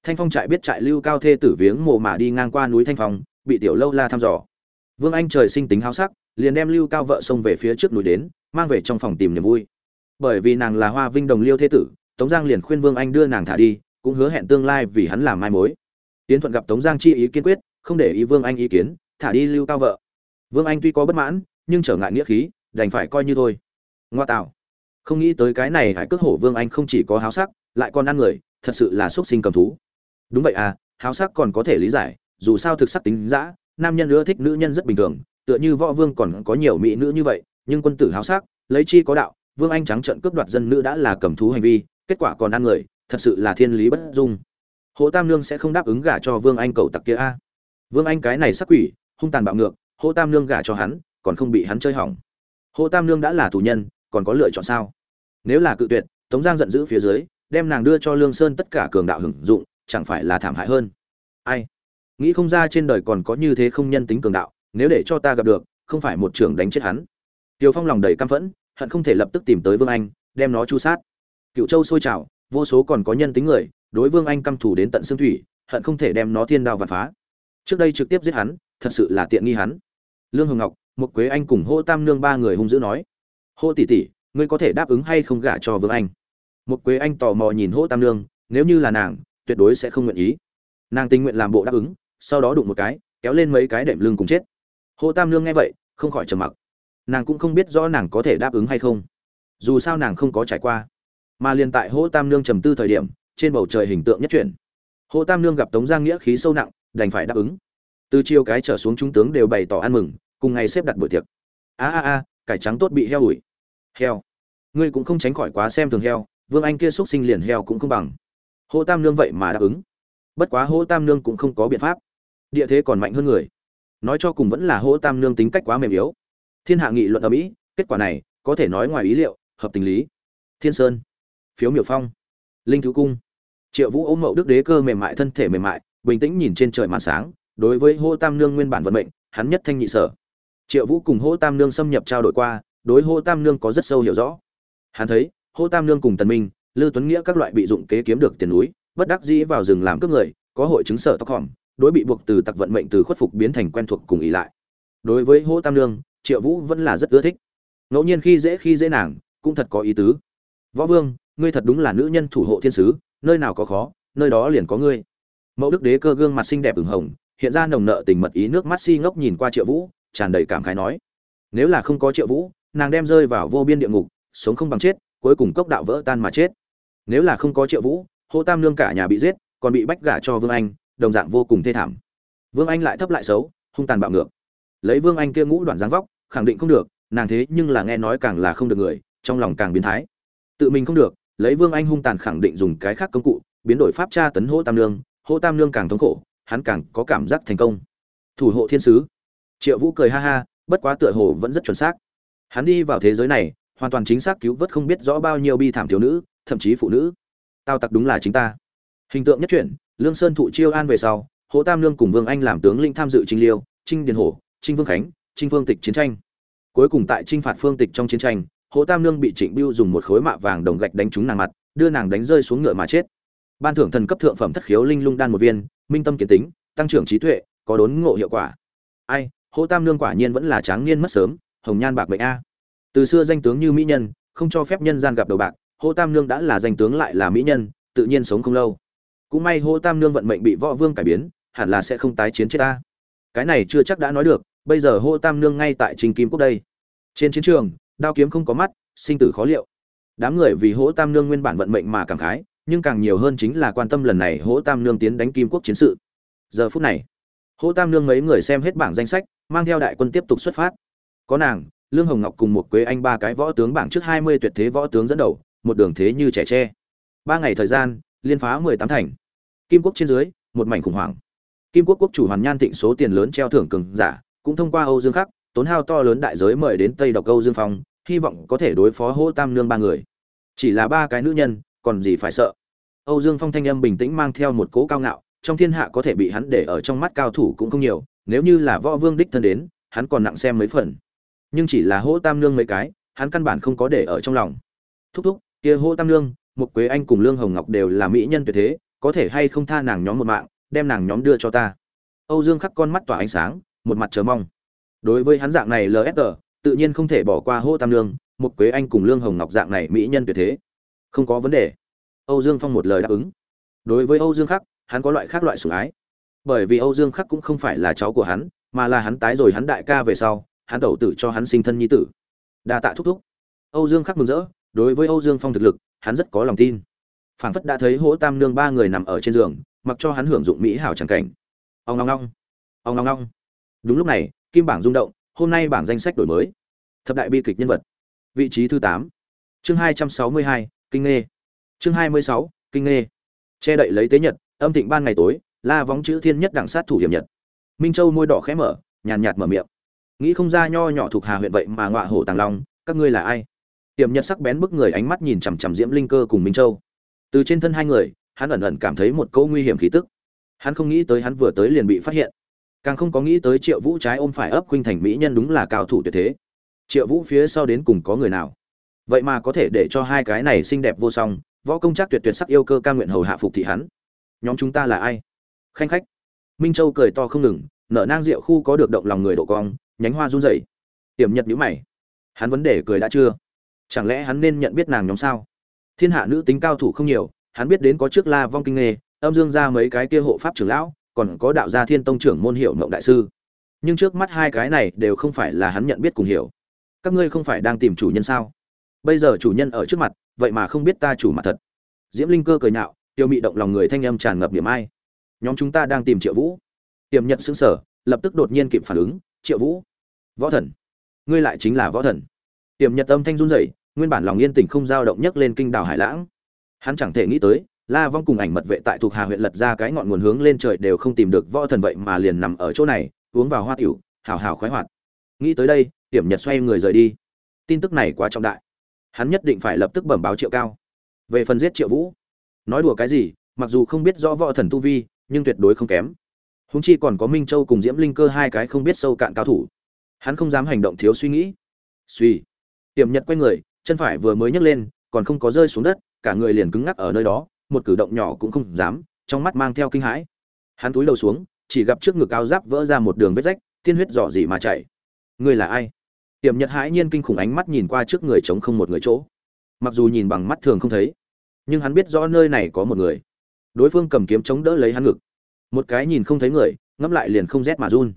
thanh phong trại biết trại lưu cao thê tử viếng mộ mà đi ngang qua núi thanh phong, bị tiểu lâu la thăm dò. Vương anh trời sinh tính háo sắc, liền đem lưu cao vợ xông về phía trước núi đến, mang về trong phòng tìm niềm vui. Bởi vì nàng là hoa vinh đồng liêu Thê tử, tống giang liền khuyên vương anh đưa nàng thả đi, cũng hứa hẹn tương lai vì hắn làm mai mối. Tiến thuận gặp tống giang chi ý kiên quyết, không để ý vương anh ý kiến, thả đi lưu cao vợ. Vương anh tuy có bất mãn, nhưng trở ngại nghĩa khí, đành phải coi như thôi. Ngoa tạo. Không nghĩ tới cái này hải cước hổ vương anh không chỉ có háo sắc, lại còn ăn người, thật sự là xuất sinh cầm thú đúng vậy à háo sắc còn có thể lý giải, dù sao thực sắc tính dã, nam nhân ưa thích nữ nhân rất bình thường, tựa như võ vương còn có nhiều mỹ nữ như vậy, nhưng quân tử háo sắc, lấy chi có đạo, vương anh trắng trận cướp đoạt dân nữ đã là cầm thú hành vi, kết quả còn ăn người, thật sự là thiên lý bất dung. Hồ tam nương sẽ không đáp ứng gả cho vương anh cầu tặc kia a. Vương anh cái này sắc quỷ, hung tàn bạo ngược hồ tam nương gả cho hắn, còn không bị hắn chơi hỏng. Hồ tam nương đã là tù nhân, còn có lựa chọn sao? Nếu là cự tuyệt, tống giang giận dữ phía dưới, đem nàng đưa cho lương sơn tất cả cường đạo hưởng dụng chẳng phải là thảm hại hơn. Ai? Nghĩ không ra trên đời còn có như thế không nhân tính cường đạo, nếu để cho ta gặp được, không phải một trưởng đánh chết hắn. Tiều phong lòng đầy căm phẫn, hận không thể lập tức tìm tới vương anh, đem nó chu sát. Cựu châu sôi trào, vô số còn có nhân tính người, đối vương anh căm thủ đến tận xương thủy, hận không thể đem nó thiên đao và phá. Trước đây trực tiếp giết hắn, thật sự là tiện nghi hắn. Lương hồng ngọc một quế anh cùng hô tam nương ba người hung dữ nói, hô tỷ tỷ, ngươi có thể đáp ứng hay không gả cho vương anh? Một quế anh tò mò nhìn hô tam nương, nếu như là nàng tuyệt đối sẽ không nguyện ý. Nàng tình nguyện làm bộ đáp ứng, sau đó đụng một cái, kéo lên mấy cái đệm lưng cùng chết. Hồ tam lương nghe vậy, không khỏi trầm mặc. Nàng cũng không biết rõ nàng có thể đáp ứng hay không. Dù sao nàng không có trải qua. Mà liền tại hô tam nương trầm tư thời điểm, trên bầu trời hình tượng nhất chuyển. Hô tam nương gặp tống giang nghĩa khí sâu nặng, đành phải đáp ứng. Từ chiều cái trở xuống trung tướng đều bày tỏ ăn mừng, cùng ngày xếp đặt buổi tiệc. A a a, cải trắng tốt bị heo ủi. Heo. Ngươi cũng không tránh khỏi quá xem thường heo, vương anh kia xúc sinh liền heo cũng không bằng hô tam nương vậy mà đáp ứng. Bất quá hô tam nương cũng không có biện pháp. Địa thế còn mạnh hơn người. Nói cho cùng vẫn là hô tam nương tính cách quá mềm yếu. Thiên hạ nghị luận ở mỹ kết quả này, có thể nói ngoài ý liệu, hợp tình lý. Thiên sơn, phiếu miểu phong, linh thứ cung. Triệu vũ ôm mậu đức đế cơ mềm mại, thân thể mềm mại, bình tĩnh nhìn trên trời màn sáng, đối với hô tam nương nguyên bản vận mệnh, hắn nhất thanh nhị sở. Triệu vũ cùng hô tam nương xâm nhập trao đổi qua, đối hô tam nương có rất sâu hiểu rõ. Hắn thấy, hô tam nương cùng tần minh lư tuấn nghĩa các loại bị dụng kế kiếm được tiền núi bất đắc dĩ vào rừng làm cướp người có hội chứng sở tóc hòm đối bị buộc từ tặc vận mệnh từ khuất phục biến thành quen thuộc cùng ý lại. Đối với Hỗ tam Lương, triệu vũ vẫn là rất ưa thích. Ngẫu nhiên khi dễ khi dễ nàng cũng thật có ý tứ. Võ vương ngươi thật đúng là nữ nhân thủ hộ thiên sứ nơi nào có khó nơi đó liền có ngươi. Mẫu đức đế cơ gương mặt xinh đẹp ửng hồng hiện ra nồng nợ tình mật ý nước mắt si ngốc nhìn qua triệu vũ tràn đầy cảm khái nói nếu là không có triệu vũ nàng đem rơi vào vô biên địa ngục sống không bằng chết cuối cùng cốc đạo vỡ tan mà chết nếu là không có triệu vũ, hô tam nương cả nhà bị giết, còn bị bách gả cho vương anh, đồng dạng vô cùng thê thảm. Vương anh lại thấp lại xấu, hung tàn bạo ngược. Lấy vương anh kia ngũ đoạn dáng vóc, khẳng định không được, nàng thế nhưng là nghe nói càng là không được người, trong lòng càng biến thái. Tự mình không được, lấy vương anh hung tàn khẳng định dùng cái khác công cụ, biến đổi pháp tra tấn hô tam nương, hô tam nương càng thống khổ, hắn càng có cảm giác thành công. Thủ hộ thiên sứ. Triệu vũ cười ha ha, bất quá tựa hồ vẫn rất chuẩn xác. Hắn đi vào thế giới này, hoàn toàn chính xác cứu vớt không biết rõ bao nhiêu bi thảm thiếu nữ thậm chí phụ nữ. Tao tặc đúng là chính ta. Hình tượng nhất chuyển, lương sơn thụ chiêu an về sau, hỗ tam lương cùng vương anh làm tướng linh tham dự trinh liêu, trinh điền hổ, trinh vương khánh, trinh phương tịch chiến tranh. Cuối cùng tại trinh phạt phương tịch trong chiến tranh, hỗ tam lương bị trịnh biêu dùng một khối mạ vàng đồng gạch đánh trúng nàng mặt, đưa nàng đánh rơi xuống ngựa mà chết. Ban thưởng thần cấp thượng phẩm thất khiếu linh lung đan một viên, minh tâm kiến tính, tăng trưởng trí tuệ, có đốn ngộ hiệu quả. Ai, hỗ tam lương quả nhiên vẫn là tráng niên mất sớm, hồng nhan bạc mệnh a. Từ xưa danh tướng như mỹ nhân, không cho phép nhân gian gặp đầu bạc hô tam nương đã là danh tướng lại là mỹ nhân, tự nhiên sống không lâu. Cũng may hô tam nương vận mệnh bị võ vương cải biến, hẳn là sẽ không tái chiến chết ta. Cái này chưa chắc đã nói được, bây giờ hô tam nương ngay tại trình kim quốc đây. Trên chiến trường, đao kiếm không có mắt, sinh tử khó liệu. Đám người vì hỗ tam nương nguyên bản vận mệnh mà cảm khái, nhưng càng nhiều hơn chính là quan tâm lần này hỗ tam nương tiến đánh kim quốc chiến sự. Giờ phút này hỗ tam nương mấy người xem hết bảng danh sách, mang theo đại quân tiếp tục xuất phát. Có nàng, lương hồng ngọc cùng một quế anh ba cái võ tướng bảng trước hai mươi tuyệt thế võ tướng dẫn đầu một đường thế như trẻ tre. Ba ngày thời gian, liên phá mười tám thành. Kim quốc trên dưới, một mảnh khủng hoảng. Kim quốc quốc chủ hoàn nhan thịnh số tiền lớn treo thưởng cường giả, cũng thông qua âu dương khắc, tốn hao to lớn đại giới mời đến tây độc âu dương phong, hy vọng có thể đối phó hỗ tam nương ba người. Chỉ là ba cái nữ nhân, còn gì phải sợ. Âu dương phong thanh âm bình tĩnh mang theo một cố cao ngạo, trong thiên hạ có thể bị hắn để ở trong mắt cao thủ cũng không nhiều, nếu như là võ vương đích thân đến, hắn còn nặng xem mấy phần. Nhưng chỉ là hỗ tam nương mấy cái, hắn căn bản không có để ở trong lòng. Thúc thúc kia hô tam lương một quế anh cùng lương hồng ngọc đều là mỹ nhân tuyệt thế, có thể hay không tha nàng nhóm một mạng, đem nàng nhóm đưa cho ta. Âu dương khắc con mắt tỏa ánh sáng, một mặt chờ mong. Đối với hắn dạng này lsg tự nhiên không thể bỏ qua hô tam lương một quế anh cùng lương hồng ngọc dạng này mỹ nhân tuyệt thế. Không có vấn đề. Âu dương phong một lời đáp ứng. Đối với âu dương khắc, hắn có loại khác loại sủng ái. Bởi vì âu dương khắc cũng không phải là cháu của hắn, mà là hắn tái rồi hắn đại ca về sau, hắn tẩu tử cho hắn sinh thân nhi tử. Đa tạ thúc thúc. Âu dương khắc mừng rỡ đối với âu dương phong thực lực, hắn rất có lòng tin. Phảng phất đã thấy hỗ tam nương ba người nằm ở trên giường, mặc cho hắn hưởng dụng mỹ hảo chẳng cảnh. Ông ngong ngong. Ông ngong ngong. Đúng lúc này, kim bảng rung động, hôm nay bảng danh sách đổi mới. Thập đại bi kịch nhân vật. Vị trí thứ tám. Chương hai trăm sáu mươi hai, kinh nghê. Chương hai mươi sáu, kinh nghê. Che đậy lấy tế nhật, âm thịnh ban ngày tối, la vóng chữ thiên nhất đẳng sát thủ hiểm nhật. Minh châu môi đỏ khẽ mở, nhàn nhạt mở miệng. Nghĩ không ra nho nhỏ thuộc hà huyện vậy mà ngọa hổ tàng long, các ngươi là ai? Tiệm nhật sắc bén bức người ánh mắt nhìn chằm chằm diễm linh cơ cùng minh châu. Từ trên thân hai người, hắn ẩn ẩn cảm thấy một câu nguy hiểm khí tức. Hắn không nghĩ tới hắn vừa tới liền bị phát hiện. Càng không có nghĩ tới triệu vũ trái ôm phải ấp khuynh thành mỹ nhân đúng là cao thủ tuyệt thế. Triệu vũ phía sau đến cùng có người nào? Vậy mà có thể để cho hai cái này xinh đẹp vô song, võ công chắc tuyệt tuyệt sắc yêu cơ ca nguyện hầu hạ phục thị hắn. Nhóm chúng ta là ai? Khanh khách. Minh châu cười to không ngừng, nở nang rượu khu có được động lòng người độ cong, nhánh hoa run rẩy. Tiềm nhật nhíu mày. Hắn vấn đề cười đã chưa? Chẳng lẽ hắn nên nhận biết nàng nhóm sao? Thiên hạ nữ tính cao thủ không nhiều, hắn biết đến có trước la vong kinh nghề âm dương ra mấy cái kia hộ pháp trưởng lão, còn có đạo gia thiên tông trưởng môn hiệu mộng đại sư. Nhưng trước mắt hai cái này đều không phải là hắn nhận biết cùng hiểu. Các ngươi không phải đang tìm chủ nhân sao? Bây giờ chủ nhân ở trước mặt, vậy mà không biết ta chủ mặt thật. Diễm linh cơ cười nhạo, tiêu mị động lòng người thanh âm tràn ngập điểm ai. Nhóm chúng ta đang tìm triệu vũ. Tiềm nhật xứng sở lập tức đột nhiên kịp phản ứng, triệu vũ, võ thần, ngươi lại chính là võ thần. Tiềm nhật âm thanh run rẩy nguyên bản lòng yên tình không dao động nhấc lên kinh đảo hải lãng. Hắn chẳng thể nghĩ tới, la vong cùng ảnh mật vệ tại thuộc hà huyện lật ra cái ngọn nguồn hướng lên trời đều không tìm được võ thần vậy mà liền nằm ở chỗ này, uống vào hoa tiểu, hào hào khoái hoạt. Nghĩ tới đây tiềm nhật xoay người rời đi. Tin tức này quá trọng đại. Hắn nhất định phải lập tức bẩm báo triệu cao. Về phần giết triệu vũ, nói đùa cái gì, mặc dù không biết rõ võ thần tu vi, nhưng tuyệt đối không kém. Húng chi còn có minh châu cùng diễm linh cơ hai cái không biết sâu cạn cao thủ. Hắn không dám hành động thiếu suy nghĩ. Suy. Tiềm nhật quay người chân phải vừa mới nhấc lên, còn không có rơi xuống đất, cả người liền cứng ngắc ở nơi đó, một cử động nhỏ cũng không dám, trong mắt mang theo kinh hãi. Hắn túi đầu xuống, chỉ gặp trước ngực áo giáp vỡ ra một đường vết rách, tiên huyết dò dỉ mà chảy ngươi là ai? Tiềm nhật hãi nhiên kinh khủng ánh mắt nhìn qua trước người trống không một người chỗ. Mặc dù nhìn bằng mắt thường không thấy, nhưng hắn biết rõ nơi này có một người. Đối phương cầm kiếm chống đỡ lấy hắn ngực. Một cái nhìn không thấy người, ngẫm lại liền không rét mà run.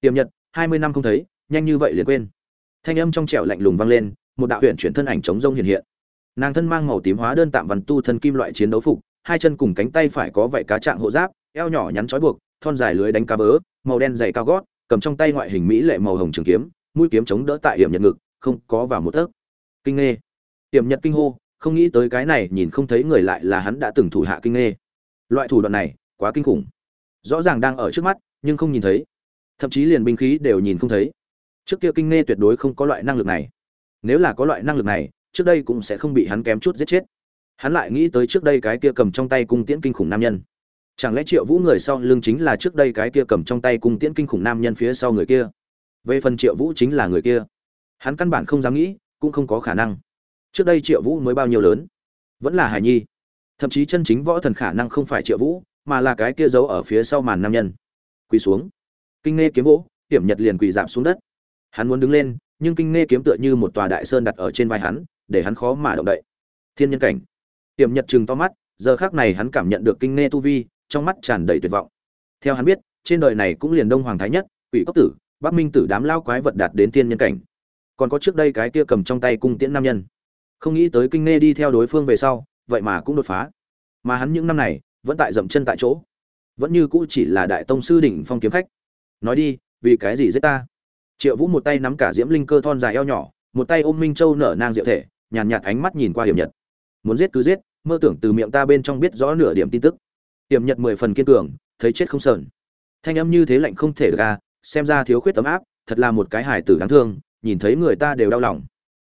Tiềm nhật, hai mươi năm không thấy, nhanh như vậy liền quên. Thanh âm trong trẻo lạnh lùng vang lên một đạo huyện chuyển thân ảnh chống rông hiện hiện. Nàng thân mang màu tím hóa đơn tạm văn tu thân kim loại chiến đấu phục, hai chân cùng cánh tay phải có vảy cá trạng hộ giáp, eo nhỏ nhắn trói buộc, thon dài lưới đánh cá vớ, màu đen dày cao gót, cầm trong tay ngoại hình mỹ lệ màu hồng trường kiếm, mũi kiếm chống đỡ tại hiểm nhật ngực, không có vào một tấc. Kinh nghe. Hiểm nhật kinh hô, không nghĩ tới cái này, nhìn không thấy người lại là hắn đã từng thủ hạ kinh nghe. Loại thủ đoạn này, quá kinh khủng. Rõ ràng đang ở trước mắt, nhưng không nhìn thấy. Thậm chí liền binh khí đều nhìn không thấy. Trước kia kinh nghe tuyệt đối không có loại năng lực này nếu là có loại năng lực này, trước đây cũng sẽ không bị hắn kém chút giết chết. Hắn lại nghĩ tới trước đây cái kia cầm trong tay cung tiễn kinh khủng nam nhân. Chẳng lẽ triệu vũ người sau lưng chính là trước đây cái kia cầm trong tay cung tiễn kinh khủng nam nhân phía sau người kia? Về phần triệu vũ chính là người kia. Hắn căn bản không dám nghĩ, cũng không có khả năng. Trước đây triệu vũ mới bao nhiêu lớn? Vẫn là hải nhi. Thậm chí chân chính võ thần khả năng không phải triệu vũ, mà là cái kia giấu ở phía sau màn nam nhân. Quỳ xuống. Kinh nghe kiếm vỗ, hiểm nhật liền quỳ giảm xuống đất. Hắn muốn đứng lên nhưng kinh nghe kiếm tựa như một tòa đại sơn đặt ở trên vai hắn, để hắn khó mà động đậy. Thiên nhân cảnh. Tiệm nhật chừng to mắt, giờ khác này hắn cảm nhận được kinh nghe tu vi, trong mắt tràn đầy tuyệt vọng. Theo hắn biết, trên đời này cũng liền đông hoàng thái nhất, quỷ cốc tử, bắc minh tử đám lao quái vật đạt đến thiên nhân cảnh. Còn có trước đây cái kia cầm trong tay cung tiễn nam nhân. Không nghĩ tới kinh nghe đi theo đối phương về sau, vậy mà cũng đột phá. Mà hắn những năm này, vẫn tại dậm chân tại chỗ. Vẫn như cũ chỉ là đại tông sư đỉnh phong kiếm khách. Nói đi, vì cái gì giết ta? Triệu vũ một tay nắm cả diễm linh cơ thon dài eo nhỏ, một tay ôm minh châu nở nang diệu thể, nhàn nhạt ánh mắt nhìn qua hiểm nhật. Muốn giết cứ giết, mơ tưởng từ miệng ta bên trong biết rõ nửa điểm tin tức. Hiểm nhật mười phần kiên cường, thấy chết không sờn. Thanh âm như thế lạnh không thể ra à, xem ra thiếu khuyết tấm áp, thật là một cái hải tử đáng thương, nhìn thấy người ta đều đau lòng.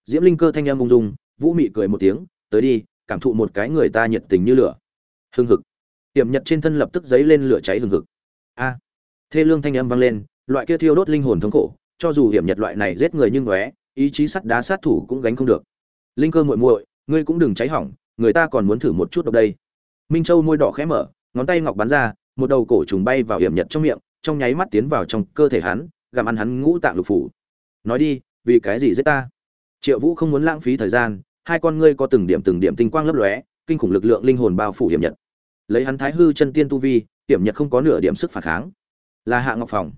Diễm linh cơ thanh âm ung dung, vũ mị cười một tiếng, tới đi, cảm thụ một cái người ta nhiệt tình như lửa. Hưng hực. Tiềm nhật trên thân lập tức dấy lên lửa cháy hừng hực. A. Thê lương thanh âm vang lên, loại kia thiêu đốt linh hồn thống khổ cho dù hiểm nhật loại này giết người nhưng ngóe, ý chí sắt đá sát thủ cũng gánh không được. Linh cơ muội muội, ngươi cũng đừng cháy hỏng, người ta còn muốn thử một chút độc đây. Minh châu môi đỏ khẽ mở, ngón tay ngọc bắn ra, một đầu cổ trùng bay vào hiểm nhật trong miệng, trong nháy mắt tiến vào trong cơ thể hắn, gặm ăn hắn ngũ tạng lục phủ. Nói đi, vì cái gì giết ta? Triệu vũ không muốn lãng phí thời gian, hai con ngươi có từng điểm từng điểm tinh quang lấp lóe, kinh khủng lực lượng linh hồn bao phủ hiểm nhật. Lấy hắn thái hư chân tiên tu vi, hiểm nhật không có nửa điểm sức phản kháng. Là hạ ngọc phòng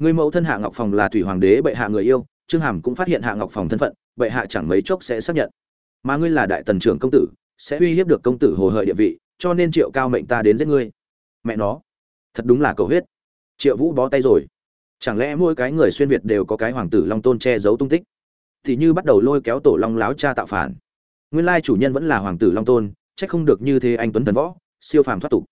người mẫu thân hạ ngọc phòng là thủy hoàng đế bệ hạ người yêu, trương hàm cũng phát hiện hạ ngọc phòng thân phận, bệ hạ chẳng mấy chốc sẽ xác nhận. Mà ngươi là đại tần trưởng công tử, sẽ uy hiếp được công tử hồ hợi địa vị, cho nên triệu cao mệnh ta đến giết ngươi. Mẹ nó, thật đúng là cầu huyết. Triệu vũ bó tay rồi. Chẳng lẽ mỗi cái người xuyên việt đều có cái hoàng tử long tôn che giấu tung tích? Thì như bắt đầu lôi kéo tổ long láo cha tạo phản. Nguyên lai chủ nhân vẫn là hoàng tử long tôn trách không được như thế anh tuấn thần võ, siêu phàm thoát tục.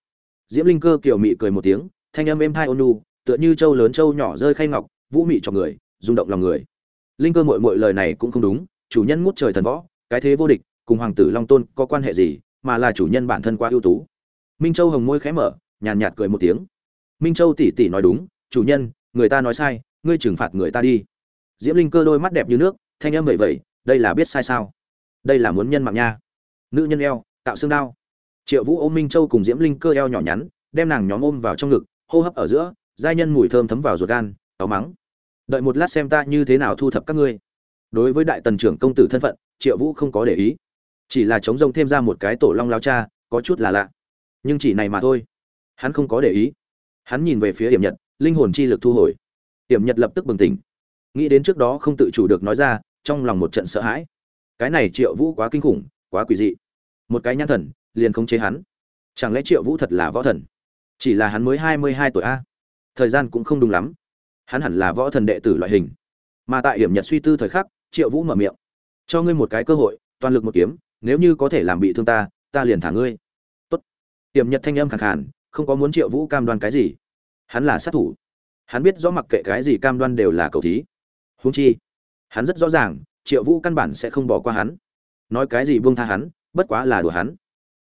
Diễm linh cơ kiều mị cười một tiếng, thanh âm êm thai ônu tựa như châu lớn châu nhỏ rơi khay ngọc, vũ mị cho người, rung động lòng người. Linh cơ mội mội lời này cũng không đúng, chủ nhân ngút trời thần võ, cái thế vô địch, cùng hoàng tử long tôn có quan hệ gì, mà là chủ nhân bản thân quá ưu tú. Minh châu hồng môi khẽ mở, nhàn nhạt cười một tiếng. Minh châu tỉ tỉ nói đúng, chủ nhân, người ta nói sai, ngươi trừng phạt người ta đi. Diễm linh cơ đôi mắt đẹp như nước, thanh âm vậy vậy đây là biết sai sao? Đây là muốn nhân mạng nha. Nữ nhân eo, tạo xương đao. Triệu vũ ôm minh châu cùng diễm linh cơ eo nhỏ nhắn, đem nàng nhóm ôm vào trong ngực, hô hấp ở giữa giai nhân mùi thơm thấm vào ruột gan, áo mắng. Đợi một lát xem ta như thế nào thu thập các ngươi. Đối với đại tần trưởng công tử thân phận, triệu vũ không có để ý. Chỉ là chống rông thêm ra một cái tổ long lao cha, có chút là lạ. Nhưng chỉ này mà thôi. Hắn không có để ý. Hắn nhìn về phía hiểm nhật, linh hồn chi lực thu hồi. Hiểm nhật lập tức bừng tỉnh. Nghĩ đến trước đó không tự chủ được nói ra, trong lòng một trận sợ hãi. Cái này triệu vũ quá kinh khủng, quá quỷ dị. Một cái nhãn thần, liền khống chế hắn. Chẳng lẽ triệu vũ thật là võ thần? Chỉ là hắn mới hai mươi hai tuổi a thời gian cũng không đúng lắm. Hắn hẳn là võ thần đệ tử loại hình. Mà tại hiểm nhật suy tư thời khắc, triệu vũ mở miệng. Cho ngươi một cái cơ hội, toàn lực một kiếm, nếu như có thể làm bị thương ta ta liền thả ngươi. Tốt. Hiểm nhật thanh âm khẳng khản không có muốn triệu vũ cam đoan cái gì. Hắn là sát thủ. Hắn biết rõ mặc kệ cái gì cam đoan đều là cầu thí. Húng chi, hắn rất rõ ràng, triệu vũ căn bản sẽ không bỏ qua hắn. Nói cái gì buông tha hắn, bất quá là đùa hắn.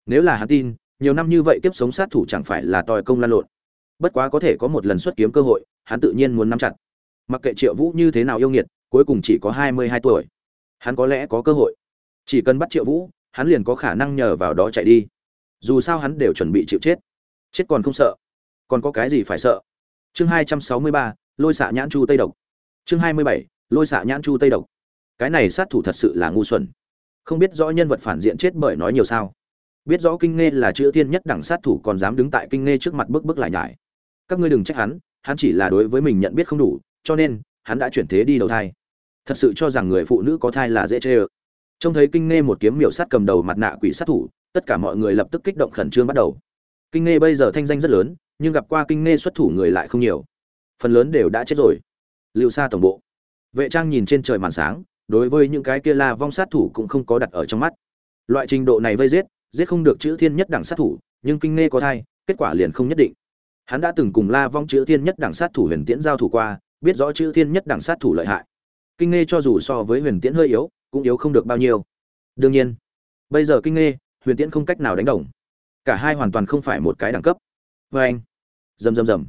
Nếu là hắn tin, nhiều năm như vậy kiếp sống sát thủ chẳng phải là tòi công lan lộn bất quá có thể có một lần xuất kiếm cơ hội, hắn tự nhiên muốn nắm chặt. Mặc kệ triệu vũ như thế nào yêu nghiệt, cuối cùng chỉ có hai mươi hai tuổi. Hắn có lẽ có cơ hội. Chỉ cần bắt triệu vũ, hắn liền có khả năng nhờ vào đó chạy đi. Dù sao hắn đều chuẩn bị chịu chết. Chết còn không sợ. Còn có cái gì phải sợ? Chương hai trăm sáu mươi ba, lôi xạ nhãn chu tây độc. Chương hai mươi bảy, lôi xạ nhãn chu tây độc. Cái này sát thủ thật sự là ngu xuẩn. Không biết rõ nhân vật phản diện chết bởi nói nhiều sao. Biết rõ kinh nghe là chữ thiên nhất đẳng sát thủ còn dám đứng tại kinh nghe trước mặt bức bức lại nhải các ngươi đừng trách hắn hắn chỉ là đối với mình nhận biết không đủ, cho nên, hắn đã chuyển thế đi đầu thai. Thật sự cho rằng người phụ nữ có thai là dễ chê ơ. Trông thấy kinh nghe một kiếm miểu sát cầm đầu mặt nạ quỷ sát thủ, tất cả mọi người lập tức kích động khẩn trương bắt đầu. Kinh nghe bây giờ thanh danh rất lớn, nhưng gặp qua kinh nghe xuất thủ người lại không nhiều. Phần lớn đều đã chết rồi. Lưu xa tổng bộ. Vệ trang nhìn trên trời màn sáng, đối với những cái kia la vong sát thủ cũng không có đặt ở trong mắt. Loại trình độ này vây giết giết không được chữ thiên nhất đẳng sát thủ, nhưng kinh nghe có thai, kết quả liền không nhất định hắn đã từng cùng la vong chữ thiên nhất đẳng sát thủ huyền tiễn giao thủ qua, biết rõ chữ thiên nhất đẳng sát thủ lợi hại. Kinh nghe cho dù so với huyền tiễn hơi yếu, cũng yếu không được bao nhiêu. Đương nhiên, bây giờ kinh nghe huyền tiễn không cách nào đánh đồng. Cả hai hoàn toàn không phải một cái đẳng cấp. Vê anh, rầm rầm rầm.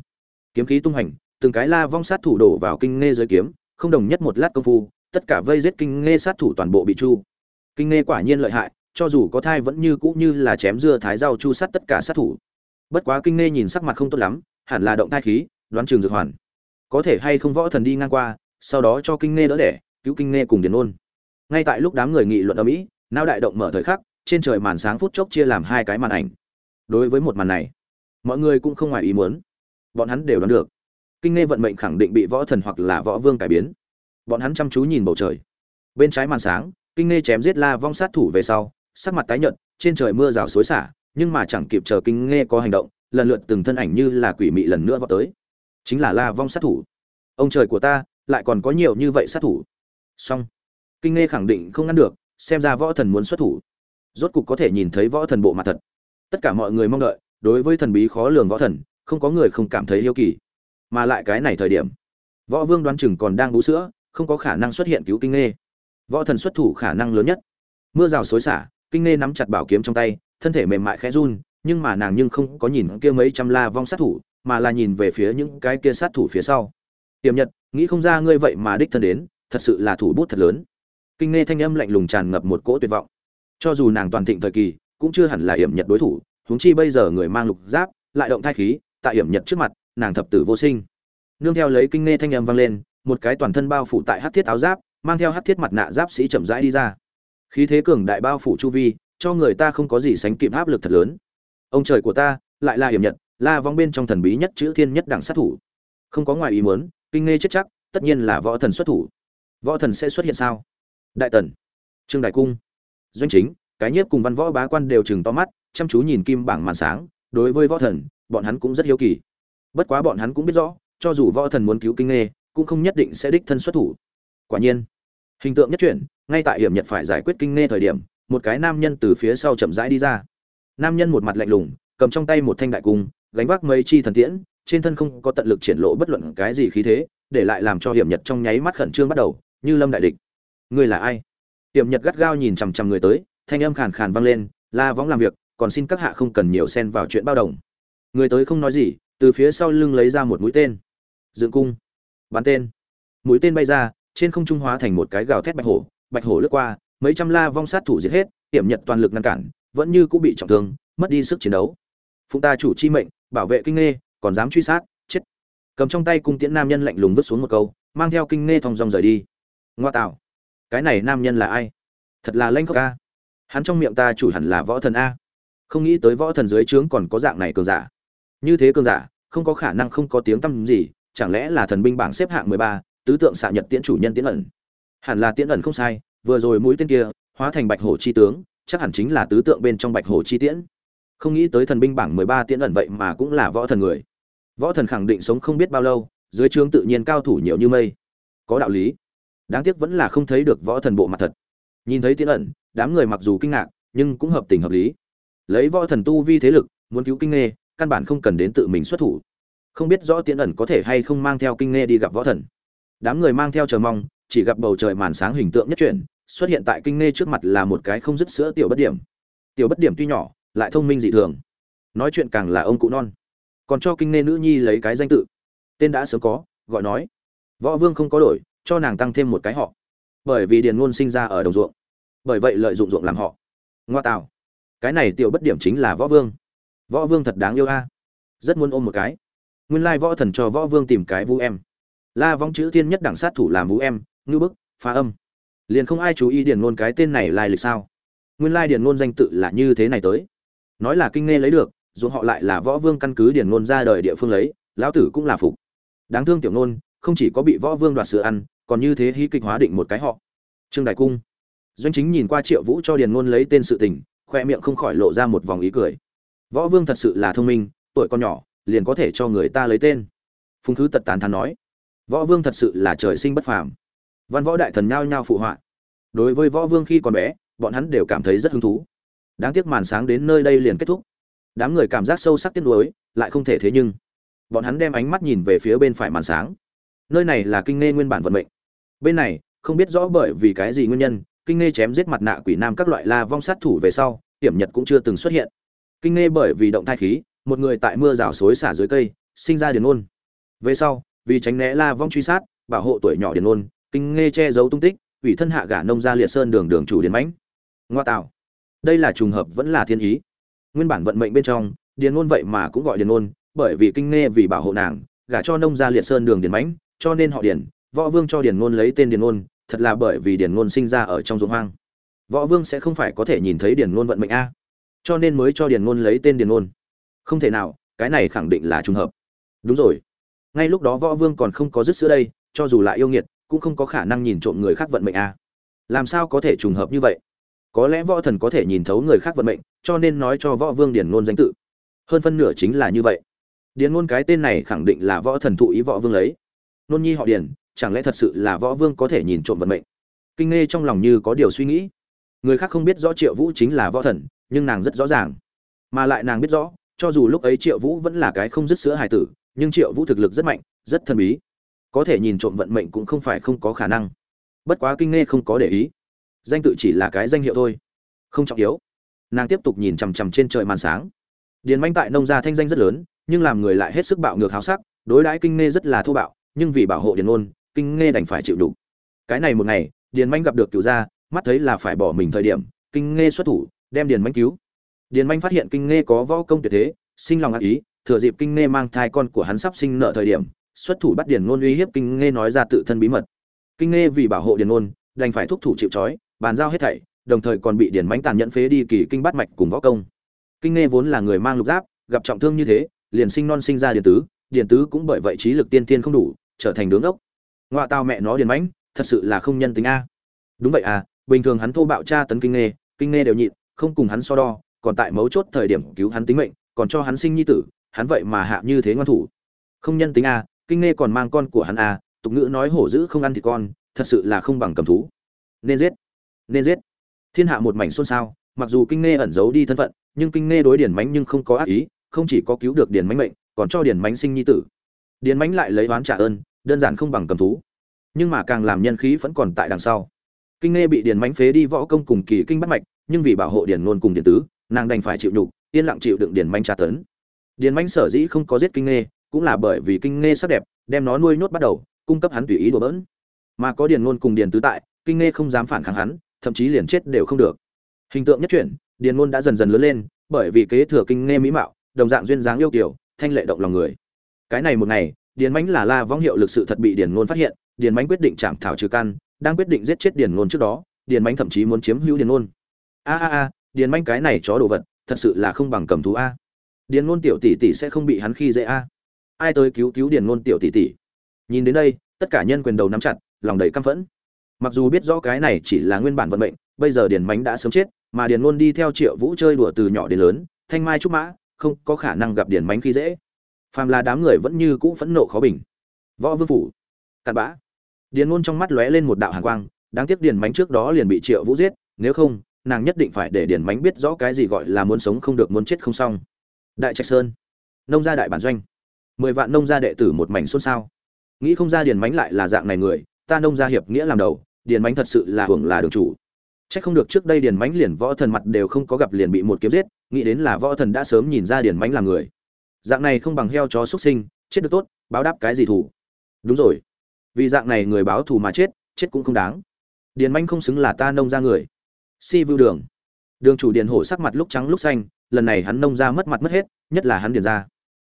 Kiếm khí tung hành từng cái la vong sát thủ đổ vào kinh nghe dưới kiếm, không đồng nhất một lát công phu, tất cả vây giết kinh nghe sát thủ toàn bộ bị chu. Kinh nghe quả nhiên lợi hại, cho dù có thai vẫn như cũ như là chém dưa thái rau chu sát tất cả sát thủ bất quá kinh nghe nhìn sắc mặt không tốt lắm, hẳn là động thai khí, đoán trường dược hoàn. Có thể hay không võ thần đi ngang qua, sau đó cho kinh nghe đỡ đẻ, cứu kinh nghe cùng điền ôn. Ngay tại lúc đám người nghị luận ở mỹ não đại động mở thời khắc, trên trời màn sáng phút chốc chia làm hai cái màn ảnh. Đối với một màn này, mọi người cũng không ngoài ý muốn. Bọn hắn đều đoán được. Kinh nghe vận mệnh khẳng định bị võ thần hoặc là võ vương cải biến. Bọn hắn chăm chú nhìn bầu trời. Bên trái màn sáng, kinh nghe chém giết la vong sát thủ về sau, sắc mặt tái nhợt, trên trời mưa rào xối xả nhưng mà chẳng kịp chờ kinh nghe có hành động, lần lượt từng thân ảnh như là quỷ mị lần nữa vào tới. Chính là la vong sát thủ. Ông trời của ta, lại còn có nhiều như vậy sát thủ. Song kinh nghe khẳng định không ngăn được, xem ra võ thần muốn xuất thủ. Rốt cục có thể nhìn thấy võ thần bộ mặt thật. Tất cả mọi người mong đợi, đối với thần bí khó lường võ thần, không có người không cảm thấy yêu kỳ. Mà lại cái này thời điểm, võ vương đoán chừng còn đang bú sữa, không có khả năng xuất hiện cứu kinh nghe. Võ thần xuất thủ khả năng lớn nhất. Mưa rào xối xả, kinh nghe nắm chặt bảo kiếm trong tay thân thể mềm mại khẽ run, nhưng mà nàng nhưng không có nhìn kia mấy trăm la vong sát thủ, mà là nhìn về phía những cái kia sát thủ phía sau. Tiềm nhật, nghĩ không ra ngươi vậy mà đích thân đến, thật sự là thủ bút thật lớn. Kinh nghe thanh âm lạnh lùng tràn ngập một cỗ tuyệt vọng. Cho dù nàng toàn thịnh thời kỳ, cũng chưa hẳn là hiểm nhật đối thủ, huống chi bây giờ người mang lục giáp, lại động thai khí, tại hiểm nhật trước mặt, nàng thập tử vô sinh. Nương theo lấy kinh nghe thanh âm vang lên, một cái toàn thân bao phủ tại hắc thiết áo giáp, mang theo hắc thiết mặt nạ giáp sĩ chậm rãi đi ra. Khí thế cường đại bao phủ chu vi cho người ta không có gì sánh kịp áp lực thật lớn. Ông trời của ta, lại là hiểm nhật, la vong bên trong thần bí nhất chữ thiên nhất đẳng sát thủ. Không có ngoài ý muốn, kinh nghe chết chắc, tất nhiên là võ thần xuất thủ. Võ thần sẽ xuất hiện sao? Đại tần, trương đại cung, doanh chính, cái nhiếp cùng văn võ bá quan đều chừng to mắt, chăm chú nhìn kim bảng màn sáng, đối với võ thần, bọn hắn cũng rất hiếu kỳ. Bất quá bọn hắn cũng biết rõ, cho dù võ thần muốn cứu kinh nghê cũng không nhất định sẽ đích thân xuất thủ. Quả nhiên, hình tượng nhất chuyển, ngay tại hiểm nhật phải giải quyết kinh nghê thời điểm một cái nam nhân từ phía sau chậm rãi đi ra. Nam nhân một mặt lạnh lùng, cầm trong tay một thanh đại cung, gánh vác mấy chi thần tiễn, trên thân không có tận lực triển lộ bất luận cái gì khí thế, để lại làm cho hiểm nhật trong nháy mắt khẩn trương bắt đầu, như lâm đại địch. Ngươi là ai? Hiểm nhật gắt gao nhìn chằm chằm người tới, thanh âm khàn khàn vang lên, la, võng làm việc, còn xin các hạ không cần nhiều xen vào chuyện bao đồng. Người tới không nói gì, từ phía sau lưng lấy ra một mũi tên. Dựng cung. Bắn tên. Mũi tên bay ra, trên không trung hóa thành một cái gào thét bạch hổ bạch hổ lướt qua mấy trăm la vong sát thủ giết hết, hiểm nhật toàn lực ngăn cản, vẫn như cũng bị trọng thương, mất đi sức chiến đấu. Phụng ta chủ chi mệnh, bảo vệ kinh nghe còn dám truy sát, chết. Cầm trong tay cung tiễn nam nhân lạnh lùng vứt xuống một câu, mang theo kinh nghe thong dong rời đi. Ngoa tạo. Cái này nam nhân là ai? Thật là lanh khóc ca hắn trong miệng ta chủ hẳn là võ thần a. Không nghĩ tới võ thần dưới trướng còn có dạng này cường giả. Như thế cường giả, không có khả năng không có tiếng tăm gì, chẳng lẽ là thần binh bảng xếp hạng mười ba, tứ tượng xạ nhật tiễn chủ nhân tiễn ẩn? Hẳn là tiễn ẩn không sai vừa rồi mũi tên kia, hóa thành bạch hổ chi tướng, chắc hẳn chính là tứ tượng bên trong bạch hổ chi tiễn. Không nghĩ tới thần binh bảng mười ba tiễn ẩn vậy mà cũng là võ thần người. Võ thần khẳng định sống không biết bao lâu, dưới trướng tự nhiên cao thủ nhiều như mây. Có đạo lý. Đáng tiếc vẫn là không thấy được võ thần bộ mặt thật. Nhìn thấy tiễn ẩn, đám người mặc dù kinh ngạc, nhưng cũng hợp tình hợp lý. Lấy võ thần tu vi thế lực, muốn cứu kinh nghê, căn bản không cần đến tự mình xuất thủ. Không biết rõ tiễn ẩn có thể hay không mang theo kinh nghê đi gặp võ thần. Đám người mang theo chờ mong chỉ gặp bầu trời màn sáng hình tượng nhất chuyển, xuất hiện tại kinh nghe trước mặt là một cái không dứt sữa tiểu bất điểm. Tiểu bất điểm tuy nhỏ, lại thông minh dị thường. Nói chuyện càng là ông cụ non. Còn cho kinh nghe nữ nhi lấy cái danh tự. Tên đã sớm có, gọi nói. Võ vương không có đổi, cho nàng tăng thêm một cái họ. Bởi vì điền ngôn sinh ra ở đồng ruộng. Bởi vậy lợi dụng ruộng làm họ. Ngoa tạo. Cái này tiểu bất điểm chính là võ vương. Võ vương thật đáng yêu a. Rất muốn ôm một cái. Nguyên lai võ thần cho võ vương tìm cái vũ em. La vong chữ thiên nhất đẳng sát thủ làm vũ em ngư bức, phá âm. Liền không ai chú ý điền ngôn cái tên này lai lịch sao. Nguyên lai điền ngôn danh tự là như thế này tới. Nói là kinh nghe lấy được, dù họ lại là võ vương căn cứ điền ngôn ra đời địa phương lấy, lão tử cũng là phục. Đáng thương tiểu ngôn, không chỉ có bị võ vương đoạt sữa ăn, còn như thế hí kịch hóa định một cái họ. Trương đại cung. Doanh chính nhìn qua triệu vũ cho điền ngôn lấy tên sự tình, khoe miệng không khỏi lộ ra một vòng ý cười. Võ vương thật sự là thông minh, tuổi con nhỏ, liền có thể cho người ta lấy tên. Phùng khứ tật tán thán nói, võ vương thật sự là trời sinh bất phàm văn võ đại thần nhao nhao phụ họa. Đối với võ vương khi còn bé, bọn hắn đều cảm thấy rất hứng thú. Đáng tiếc màn sáng đến nơi đây liền kết thúc. Đám người cảm giác sâu sắc tiếc nuối, lại không thể thế nhưng. Bọn hắn đem ánh mắt nhìn về phía bên phải màn sáng. Nơi này là kinh nghe nguyên bản vận mệnh. Bên này, không biết rõ bởi vì cái gì nguyên nhân, kinh nghe chém giết mặt nạ quỷ nam các loại la vong sát thủ về sau, hiểm nhật cũng chưa từng xuất hiện. Kinh nghe bởi vì động thai khí, một người tại mưa rào xối xả dưới cây, sinh ra điền ôn. Về sau, vì tránh né la vong truy sát, bảo hộ tuổi nhỏ điền ôn kinh nghe che giấu tung tích ủy thân hạ gả nông gia liệt sơn đường đường chủ điền mãnh. Ngoa tạo đây là trùng hợp vẫn là thiên ý. Nguyên bản vận mệnh bên trong điền ngôn vậy mà cũng gọi điền ngôn, bởi vì kinh nghe vì bảo hộ nàng gả cho nông gia liệt sơn đường điền mãnh cho nên họ điền võ vương cho điền ngôn lấy tên điền ngôn thật là bởi vì điền ngôn sinh ra ở trong ruộng hoang. Võ vương sẽ không phải có thể nhìn thấy điền ngôn vận mệnh a. Cho nên mới cho điền ngôn lấy tên điền ngôn. Không thể nào cái này khẳng định là trùng hợp. Đúng rồi. Ngay lúc đó võ vương còn không có dứt sữa đây cho dù lại yêu nghiệt cũng không có khả năng nhìn trộm người khác vận mệnh a làm sao có thể trùng hợp như vậy? Có lẽ võ thần có thể nhìn thấu người khác vận mệnh, cho nên nói cho võ vương điền ngôn danh tự. Hơn phân nửa chính là như vậy. Điền ngôn cái tên này khẳng định là võ thần thụ ý võ vương lấy. Nôn nhi họ điền, chẳng lẽ thật sự là võ vương có thể nhìn trộm vận mệnh? Kinh nghe trong lòng như có điều suy nghĩ. Người khác không biết rõ triệu vũ chính là võ thần, nhưng nàng rất rõ ràng. Mà lại nàng biết rõ, cho dù lúc ấy triệu vũ vẫn là cái không dứt sữa hài tử, nhưng triệu vũ thực lực rất mạnh, rất thần bí có thể nhìn trộm vận mệnh cũng không phải không có khả năng. Bất quá kinh nghe không có để ý. Danh tự chỉ là cái danh hiệu thôi. Không trọng yếu. Nàng tiếp tục nhìn chằm chằm trên trời màn sáng. Điền manh tại nông gia thanh danh rất lớn, nhưng làm người lại hết sức bạo ngược háo sắc, đối đãi kinh nghe rất là thô bạo, nhưng vì bảo hộ điền ôn kinh nghe đành phải chịu đủ. Cái này một ngày, điền manh gặp được cựu gia, mắt thấy là phải bỏ mình thời điểm, kinh nghe xuất thủ, đem điền manh cứu. Điền manh phát hiện kinh nghe có võ công tuyệt thế, sinh lòng ác ý, thừa dịp kinh nghe mang thai con của hắn sắp sinh nợ thời điểm xuất thủ bắt điền ngôn uy hiếp kinh nghe nói ra tự thân bí mật. Kinh nghe vì bảo hộ điền ngôn, đành phải thúc thủ chịu trói, bàn giao hết thảy, đồng thời còn bị điền mánh tàn nhẫn phế đi kỳ kinh bắt mạch cùng võ công. Kinh nghe vốn là người mang lục giáp, gặp trọng thương như thế, liền sinh non sinh ra điền tứ điền tứ cũng bởi vậy trí lực tiên tiên không đủ, trở thành đứng ốc. Ngoại tao mẹ nó điền mãnh, thật sự là không nhân tính a. Đúng vậy à bình thường hắn thô bạo tra tấn kinh nghe kinh nghe đều nhịn, không cùng hắn so đo, còn tại mấu chốt thời điểm cứu hắn tính mệnh, còn cho hắn sinh nhi tử, hắn vậy mà hạ như thế ngoan thủ. Không nhân tính a kinh nghe còn mang con của hắn à? tục ngữ nói hổ dữ không ăn thì con, thật sự là không bằng cầm thú. Nên giết. Nên giết. Thiên hạ một mảnh xôn xao, mặc dù kinh nghe ẩn giấu đi thân phận, nhưng kinh nghe đối điển mánh nhưng không có ác ý, không chỉ có cứu được điển mánh mệnh, còn cho điển mánh sinh nhi tử. Điển mánh lại lấy oán trả ơn, đơn giản không bằng cầm thú. Nhưng mà càng làm nhân khí vẫn còn tại đằng sau. Kinh nghe bị điển mánh phế đi võ công cùng kỳ kinh bắt mạch, nhưng vì bảo hộ điển ngôn cùng điển tứ, nàng đành phải chịu nhục, yên lặng chịu đựng điển mánh tra tấn. Điển mánh sở dĩ không có giết kinh nghe cũng là bởi vì kinh nghe sắc đẹp, đem nó nuôi nhốt bắt đầu, cung cấp hắn tùy ý đùa bỡn. Mà có Điền ngôn cùng Điền tứ tại, kinh nghe không dám phản kháng hắn, thậm chí liền chết đều không được. Hình tượng nhất chuyển, điền ngôn đã dần dần lớn lên, bởi vì kế thừa kinh nghe mỹ mạo, đồng dạng duyên dáng yêu kiều, thanh lệ động lòng người. Cái này một ngày, điền mánh là la vong hiệu lực sự thật bị điền ngôn phát hiện, điền mánh quyết định chạm thảo trừ căn, đang quyết định giết chết điền ngôn trước đó, điền mánh thậm chí muốn chiếm hữu điền ngôn. A a a, điền mãnh cái này chó đồ vật, thật sự là không bằng cầm thú a. Điền ngôn tiểu tỷ tỷ sẽ không bị hắn khi dễ a ai tới cứu cứu điền ngôn tiểu tỷ tỷ. Nhìn đến đây, tất cả nhân quyền đầu nắm chặt, lòng đầy căm phẫn. Mặc dù biết rõ cái này chỉ là nguyên bản vận mệnh, bây giờ điền mánh đã sớm chết, mà điền ngôn đi theo triệu vũ chơi đùa từ nhỏ đến lớn, thanh mai trúc mã, không có khả năng gặp điền mánh khi dễ. Phàm là đám người vẫn như cũ phẫn nộ khó bình. Võ vương phủ, cặn bã. Điền ngôn trong mắt lóe lên một đạo hàn quang, đáng tiếc điền mánh trước đó liền bị triệu vũ giết, nếu không, nàng nhất định phải để điền mánh biết rõ cái gì gọi là muốn sống không được muốn chết không xong. Đại trạch sơn, nông gia đại bản doanh mười vạn nông gia đệ tử một mảnh xôn xao nghĩ không ra điền mánh lại là dạng này người ta nông gia hiệp nghĩa làm đầu điền mánh thật sự là hưởng là đường chủ Chắc không được trước đây Điền Mánh liền võ thần mặt đều không có gặp liền bị một kiếm giết, nghĩ đến là võ thần đã sớm nhìn ra Điền Mánh là người. Dạng này không bằng heo chó xuất sinh, chết được tốt, báo đáp cái gì thủ. Đúng rồi. Vì dạng này người báo thù mà chết, chết cũng không đáng. Điền Mánh không xứng là ta nông ra người. Si Vưu Đường. Đường chủ Điền Hổ sắc mặt lúc trắng lúc xanh, lần này hắn nông ra mất mặt mất hết, nhất là hắn Điền ra.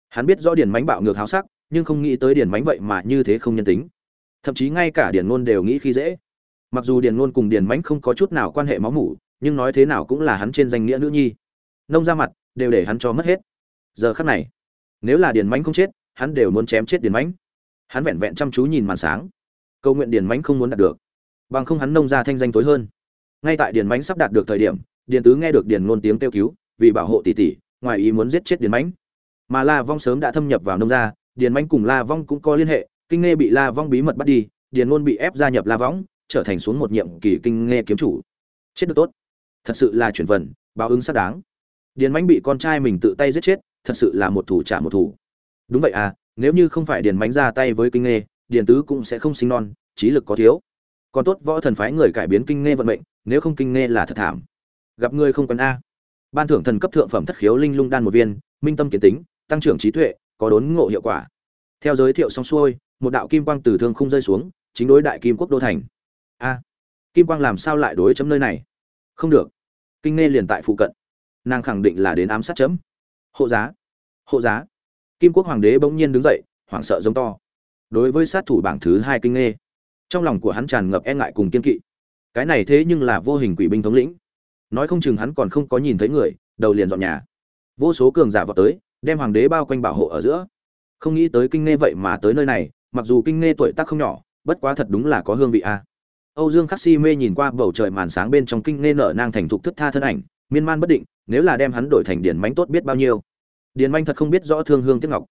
Hắn biết rõ Điền Mánh bạo ngược háo sắc, nhưng không nghĩ tới Điền Mánh vậy mà như thế không nhân tính. Thậm chí ngay cả Điền Ngôn đều nghĩ khi dễ. Mặc dù điền ngôn cùng điền mánh không có chút nào quan hệ máu mủ nhưng nói thế nào cũng là hắn trên danh nghĩa nữ nhi. Nông ra mặt đều để hắn cho mất hết. Giờ khắc này nếu là điền mánh không chết hắn đều muốn chém chết điền mánh. Hắn vẹn vẹn chăm chú nhìn màn sáng. Câu nguyện điền mánh không muốn đạt được. Bằng không hắn nông ra thanh danh tối hơn. Ngay tại điền mánh sắp đạt được thời điểm điền tứ nghe được điền ngôn tiếng kêu cứu vì bảo hộ tỷ tỷ ngoài ý muốn giết chết điền mánh mà la vong sớm đã thâm nhập vào nông gia, điền mãnh cùng la vong cũng có liên hệ, kinh nghe bị la vong bí mật bắt đi, điền ngôn bị ép gia nhập la vong, trở thành xuống một nhiệm kỳ kinh nghe kiếm chủ. Chết được tốt. Thật sự là chuyển vần báo ứng xác đáng. Điền mãnh bị con trai mình tự tay giết chết, thật sự là một thủ trả một thủ. Đúng vậy à nếu như không phải điền mãnh ra tay với kinh nghe, điền tứ cũng sẽ không sinh non, trí lực có thiếu. Còn tốt võ thần phái người cải biến kinh nghe vận mệnh, nếu không kinh nghe là thật thảm. Gặp người không cần a. Ban thưởng thần cấp thượng phẩm thất khiếu linh lung đan một viên, minh tâm kiến tính tăng trưởng trí tuệ, có đốn ngộ hiệu quả. Theo giới thiệu xong xuôi, một đạo kim quang từ thương không rơi xuống, chính đối đại kim quốc đô thành. A, kim quang làm sao lại đối chấm nơi này? Không được. Kinh nghe liền tại phụ cận. Nàng khẳng định là đến ám sát chấm. Hộ giá. Hộ giá. Kim quốc hoàng đế bỗng nhiên đứng dậy, hoảng sợ giống to. Đối với sát thủ bảng thứ hai kinh nghe trong lòng của hắn tràn ngập e ngại cùng kiên kỵ. Cái này thế nhưng là vô hình quỷ binh thống lĩnh. Nói không chừng hắn còn không có nhìn thấy người, đầu liền dọn nhà. Vô số cường giả vọt tới đem hoàng đế bao quanh bảo hộ ở giữa không nghĩ tới kinh nghe vậy mà tới nơi này mặc dù kinh nghe tuổi tác không nhỏ bất quá thật đúng là có hương vị a Âu Dương Khắc Si mê nhìn qua bầu trời màn sáng bên trong kinh nghe nở nang thành thục thức tha thân ảnh, miên man bất định, nếu là đem hắn đổi thành điển mãnh tốt biết bao nhiêu. Điển mãnh thật không biết rõ thương hương tiếc ngọc.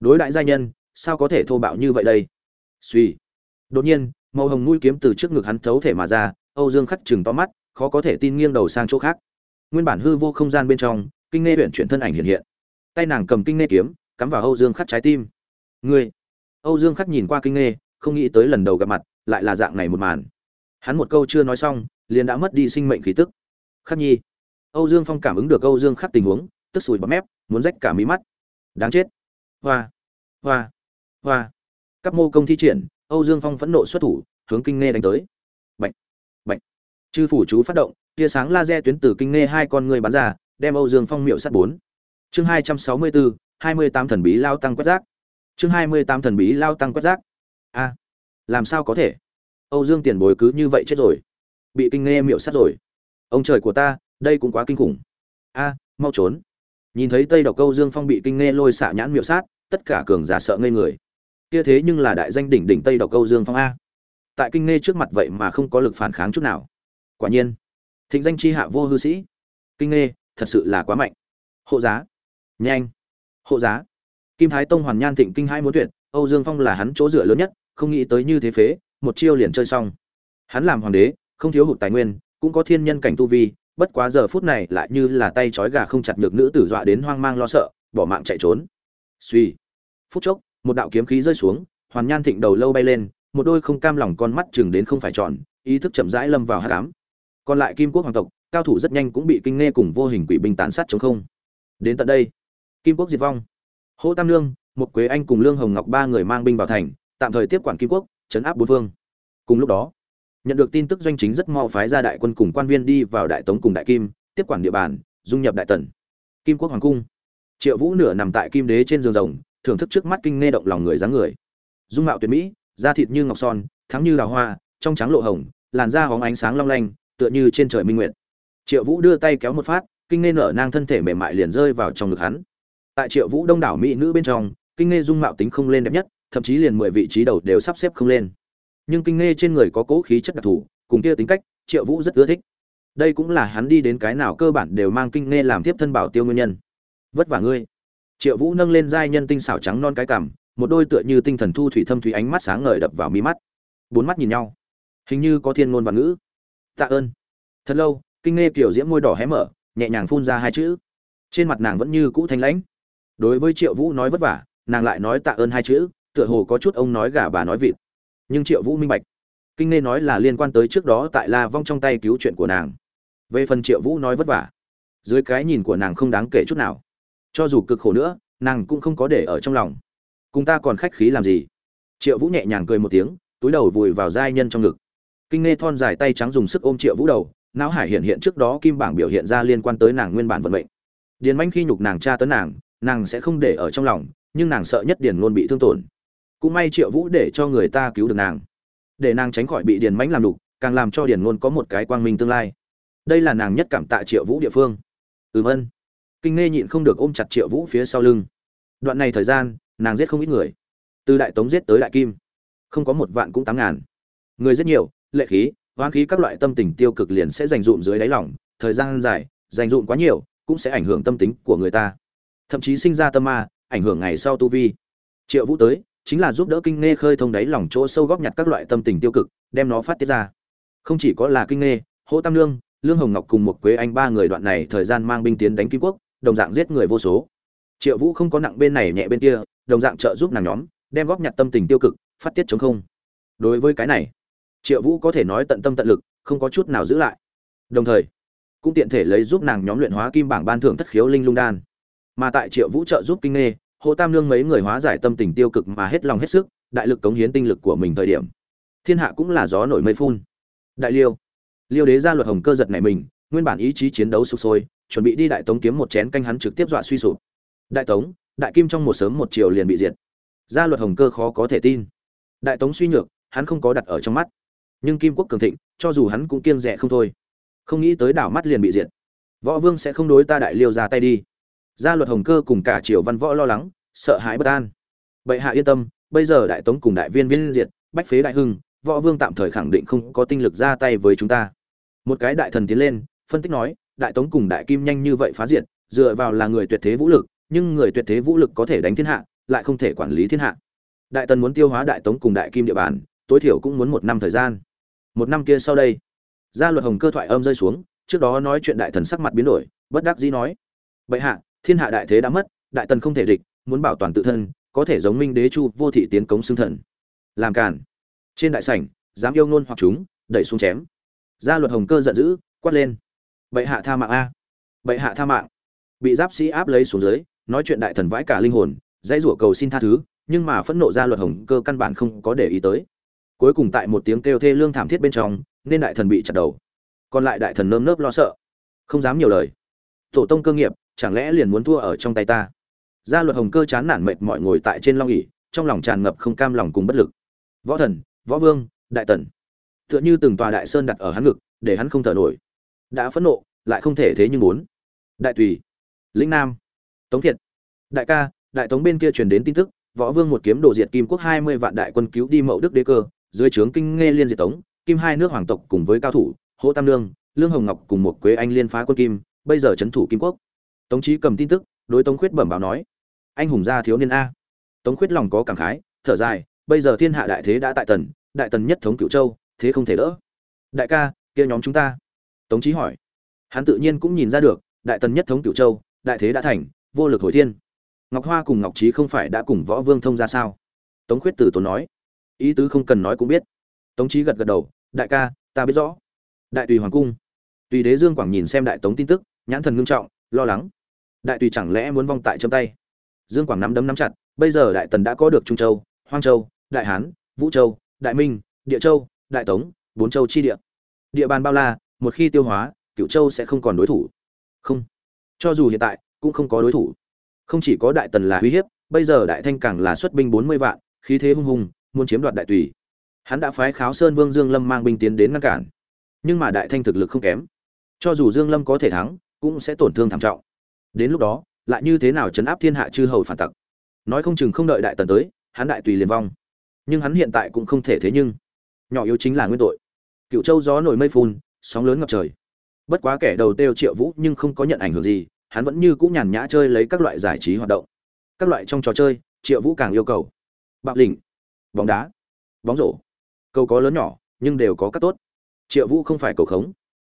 Đối đại gia nhân, sao có thể thô bạo như vậy đây? Suy. Đột nhiên, màu hồng mũi kiếm từ trước ngực hắn thấu thể mà ra, Âu Dương Khắc trừng to mắt, khó có thể tin nghiêng đầu sang chỗ khác. Nguyên bản hư vô không gian bên trong, kinh nghe luyện chuyển thân ảnh hiện hiện. Tay nàng cầm kinh nghe kiếm, cắm vào Âu Dương Khắc trái tim. Ngươi. Âu Dương Khắc nhìn qua kinh nghe, không nghĩ tới lần đầu gặp mặt, lại là dạng này một màn. Hắn một câu chưa nói xong liền đã mất đi sinh mệnh khí tức. Khắc nhi. Âu dương phong cảm ứng được âu dương khắc tình huống tức sùi bọt mép muốn rách cả mí mắt. Đáng chết. Hoa. Hoa. Hoa. Các mô công thi triển âu dương phong phẫn nộ xuất thủ hướng kinh nghe đánh tới. Bệnh bệnh chư phủ chú phát động tia sáng laser tuyến từ kinh nghe hai con người bắn ra đem âu dương phong miệu sắt bốn chương hai trăm sáu mươi bốn hai mươi tám thần bí lao tăng quét rác. Chương hai mươi tám thần bí lao tăng quét rác. A, làm sao có thể? Âu dương tiền bối cứ như vậy chết rồi. Bị kinh nghe miệu sắt rồi. Ông trời của ta, đây cũng quá kinh khủng. A, mau trốn. Nhìn thấy tây độc câu dương phong bị kinh nghe lôi xạ nhãn miệu sát, tất cả cường giả sợ ngây người. Kia thế nhưng là đại danh đỉnh đỉnh tây độc câu dương phong a. Tại kinh nghe trước mặt vậy mà không có lực phản kháng chút nào. Quả nhiên, thịnh danh chi hạ vô hư sĩ. Kinh nghe, thật sự là quá mạnh. Hộ giá nhanh. Hộ giá. Kim thái tông hoàn nhan thịnh kinh hai muốn tuyệt, âu dương phong là hắn chỗ dựa lớn nhất, không nghĩ tới như thế phế, một chiêu liền chơi xong. Hắn làm hoàng đế, không thiếu hụt tài nguyên, cũng có thiên nhân cảnh tu vi, bất quá giờ phút này lại như là tay trói gà không chặt được nữ tử dọa đến hoang mang lo sợ, bỏ mạng chạy trốn. Suy phút chốc, một đạo kiếm khí rơi xuống, hoàn nhan thịnh đầu lâu bay lên, một đôi không cam lòng con mắt chừng đến không phải tròn, ý thức chậm rãi lâm vào hát cám còn lại kim quốc hoàng tộc, cao thủ rất nhanh cũng bị kinh nghe cùng vô hình quỷ binh tàn sát chống không. Đến tận đây kim quốc diệt vong. Hỗ tam lương một quế anh cùng lương hồng ngọc ba người mang binh vào thành, tạm thời tiếp quản kim quốc, chấn áp bốn phương. Cùng lúc đó, nhận được tin tức doanh chính rất mau phái ra đại quân cùng quan viên đi vào đại tống cùng đại kim, tiếp quản địa bàn, dung nhập đại tần. Kim quốc hoàng cung. Triệu vũ nửa nằm tại kim đế trên giường rồng, thưởng thức trước mắt kinh nghe động lòng người dáng người. Dung mạo tuyệt mỹ, da thịt như ngọc son, thắng như đào hoa, trong trắng lộ hồng, làn da hóng ánh sáng long lanh, tựa như trên trời minh nguyện triệu vũ đưa tay kéo một phát, kinh nghe nở nang thân thể mềm mại liền rơi vào trong ngực hắn tại triệu vũ đông đảo mỹ nữ bên trong, kinh nghe dung mạo tính không lên đẹp nhất, thậm chí liền mười vị trí đầu đều sắp xếp không lên. Nhưng kinh nghe trên người có cố khí chất đặc thù, cùng kia tính cách, triệu vũ rất ưa thích. Đây cũng là hắn đi đến cái nào cơ bản đều mang kinh nghe làm tiếp thân bảo tiêu nguyên nhân. Vất vả ngươi. Triệu vũ nâng lên giai nhân tinh xảo trắng non cái cằm, một đôi tựa như tinh thần thu thủy thâm thủy ánh mắt sáng ngời đập vào mí mắt. Bốn mắt nhìn nhau. Hình như có thiên ngôn và ngữ. Tạ ơn. Thật lâu, kinh nghe kiểu diễm môi đỏ hé mở, nhẹ nhàng phun ra hai chữ. Trên mặt nàng vẫn như cũ thanh lãnh đối với triệu vũ nói vất vả, nàng lại nói tạ ơn hai chữ, tựa hồ có chút ông nói gà bà nói vịt. Nhưng triệu vũ minh bạch. Kinh nê nói là liên quan tới trước đó tại la vong trong tay cứu chuyện của nàng. Về phần triệu vũ nói vất vả, dưới cái nhìn của nàng không đáng kể chút nào. Cho dù cực khổ nữa, nàng cũng không có để ở trong lòng. Cùng ta còn khách khí làm gì? Triệu vũ nhẹ nhàng cười một tiếng, túi đầu vùi vào giai nhân trong ngực. Kinh nghe thon dài tay trắng dùng sức ôm triệu vũ đầu, não hải hiện hiện trước đó kim bảng biểu hiện ra liên quan tới nàng nguyên bản vận mệnh. Điền manh khi nhục nàng tra tấn nàng nàng sẽ không để ở trong lòng, nhưng nàng sợ nhất điền luôn bị thương tổn. Cũng may triệu vũ để cho người ta cứu được nàng. Để nàng tránh khỏi bị điền mãnh làm đục, càng làm cho điền luôn có một cái quang minh tương lai. Đây là nàng nhất cảm tạ triệu vũ địa phương. Ừm ân. Kinh nghe nhịn không được ôm chặt triệu vũ phía sau lưng. Đoạn này thời gian, nàng giết không ít người. Từ đại tống giết tới đại kim. Không có một vạn cũng tám ngàn. Người rất nhiều, lệ khí hoán khí các loại tâm tình tiêu cực liền sẽ dành dụm dưới đáy lòng. Thời gian dài, dành dụm quá nhiều, cũng sẽ ảnh hưởng tâm tính của người ta thậm chí sinh ra tâm ma, ảnh hưởng ngày sau tu vi. Triệu vũ tới, chính là giúp đỡ kinh nghe khơi thông đáy lòng chỗ sâu góp nhặt các loại tâm tình tiêu cực, đem nó phát tiết ra. Không chỉ có là kinh nghe hỗ tam lương lương hồng ngọc cùng một quế anh ba người đoạn này thời gian mang binh tiến đánh kim quốc, đồng dạng giết người vô số. Triệu vũ không có nặng bên này nhẹ bên kia, đồng dạng trợ giúp nàng nhóm, đem góp nhặt tâm tình tiêu cực, phát tiết chống không. Đối với cái này, triệu vũ có thể nói tận tâm tận lực, không có chút nào giữ lại. Đồng thời, cũng tiện thể lấy giúp nàng nhóm luyện hóa kim bảng ban thưởng thất khiếu linh lung đan mà tại triệu vũ trợ giúp kinh nghê, hồ tam lương mấy người hóa giải tâm tình tiêu cực mà hết lòng hết sức, đại lực cống hiến tinh lực của mình thời điểm. Thiên hạ cũng là gió nổi mây phun. Đại liêu. Liêu đế ra luật hồng cơ giật này mình, nguyên bản ý chí chiến đấu sụp sôi, chuẩn bị đi đại tống kiếm một chén canh hắn trực tiếp dọa suy sụp. Đại tống, đại kim trong một sớm một chiều liền bị diệt. Gia luật hồng cơ khó có thể tin. Đại tống suy nhược, hắn không có đặt ở trong mắt. Nhưng kim quốc cường thịnh, cho dù hắn cũng kiêng rẻ không thôi. Không nghĩ tới đảo mắt liền bị diệt. Võ vương sẽ không đối ta đại liêu ra tay đi gia luật hồng cơ cùng cả triều văn võ lo lắng, sợ hãi bất an. Bệ hạ yên tâm, bây giờ đại tống cùng đại viên viên diệt, bách phế đại hưng, võ vương tạm thời khẳng định không có tinh lực ra tay với chúng ta. Một cái đại thần tiến lên, phân tích nói, đại tống cùng đại kim nhanh như vậy phá diệt, dựa vào là người tuyệt thế vũ lực, nhưng người tuyệt thế vũ lực có thể đánh thiên hạ, lại không thể quản lý thiên hạ. Đại tần muốn tiêu hóa đại tống cùng đại kim địa bàn, tối thiểu cũng muốn một năm thời gian. Một năm kia sau đây, gia luật hồng cơ thoại âm rơi xuống, trước đó nói chuyện đại thần sắc mặt biến đổi, bất đắc dĩ nói, bệ hạ thiên hạ đại thế đã mất, đại tần không thể địch, muốn bảo toàn tự thân, có thể giống minh đế chu vô thị tiến cống xưng thần. Làm cản trên đại sảnh, dám yêu ngôn hoặc chúng, đẩy xuống chém. Gia luật hồng cơ giận dữ, quát lên. Bệ hạ tha mạng a. Bệ hạ tha mạng. Bị giáp sĩ áp lấy xuống dưới, nói chuyện đại thần vãi cả linh hồn, dãy rủa cầu xin tha thứ, nhưng mà phẫn nộ gia luật hồng cơ căn bản không có để ý tới. Cuối cùng tại một tiếng kêu thê lương thảm thiết bên trong, nên đại thần bị chặt đầu. Còn lại đại thần nơm nớp lo sợ. Không dám nhiều lời. Tổ tông cơ nghiệp chẳng lẽ liền muốn thua ở trong tay ta? Gia luật hồng cơ chán nản mệt mọi ngồi tại trên long ỉ trong lòng tràn ngập không cam lòng cùng bất lực. Võ thần, võ vương, đại tần. Tựa như từng tòa đại sơn đặt ở hắn ngực, để hắn không thở nổi. Đã phẫn nộ, lại không thể thế nhưng muốn. Đại tùy. Lĩnh nam. Tống thiệt. Đại ca, đại tống bên kia truyền đến tin tức, võ vương một kiếm đổ diệt kim quốc hai mươi vạn đại quân cứu đi mậu đức đế cơ, dưới trướng kinh nghe liên diệt tống, kim hai nước hoàng tộc cùng với cao thủ, hỗ tam lương lương hồng ngọc cùng một quế anh liên phá quân kim, bây giờ trấn thủ kim quốc tống trí cầm tin tức, đối tống khuyết bẩm báo nói, anh hùng gia thiếu niên a. Tống khuyết lòng có cảm khái, thở dài, bây giờ thiên hạ đại thế đã tại tần, đại tần nhất thống cửu châu, thế không thể đỡ. Đại ca, kia nhóm chúng ta. Tống trí hỏi. Hắn tự nhiên cũng nhìn ra được, đại tần nhất thống cửu châu, đại thế đã thành, vô lực hồi thiên. Ngọc hoa cùng ngọc trí không phải đã cùng võ vương thông ra sao? Tống khuyết tử tốn nói. Ý tứ không cần nói cũng biết. Tống trí gật gật đầu, đại ca, ta biết rõ. Đại tùy hoàng cung. Tùy đế dương quảng nhìn xem đại tống tin tức, nhãn thần ngưng trọng, lo lắng đại tùy chẳng lẽ muốn vong tại châm tay? Dương quảng nắm đấm nắm chặt, bây giờ đại tần đã có được trung châu, hoang châu, đại hán, vũ châu, đại minh, địa châu, đại tống, bốn châu chi địa. Địa bàn bao la, một khi tiêu hóa cựu châu sẽ không còn đối thủ. Không. Cho dù hiện tại, cũng không có đối thủ. Không chỉ có đại tần là uy hiếp, bây giờ đại thanh càng là xuất binh bốn mươi vạn, khí thế hung hùng, muốn chiếm đoạt đại tùy. Hắn đã phái kháo sơn vương dương lâm mang binh tiến đến ngăn cản. Nhưng mà đại thanh thực lực không kém. Cho dù dương lâm có thể thắng, cũng sẽ tổn thương thảm trọng đến lúc đó, lại như thế nào chấn áp thiên hạ chư hầu phản tặc? Nói không chừng không đợi đại tần tới, hắn đại tùy liền vong. Nhưng hắn hiện tại cũng không thể thế nhưng. Nhỏ yếu chính là nguyên tội. Cựu châu gió nổi mây phun, sóng lớn ngập trời. Bất quá kẻ đầu tiêu triệu vũ nhưng không có nhận ảnh hưởng gì, hắn vẫn như cũ nhàn nhã chơi lấy các loại giải trí hoạt động. Các loại trong trò chơi, triệu vũ càng yêu cầu. Bạo lĩnh, bóng đá, bóng rổ. Cầu có lớn nhỏ, nhưng đều có các tốt. Triệu vũ không phải cầu khống,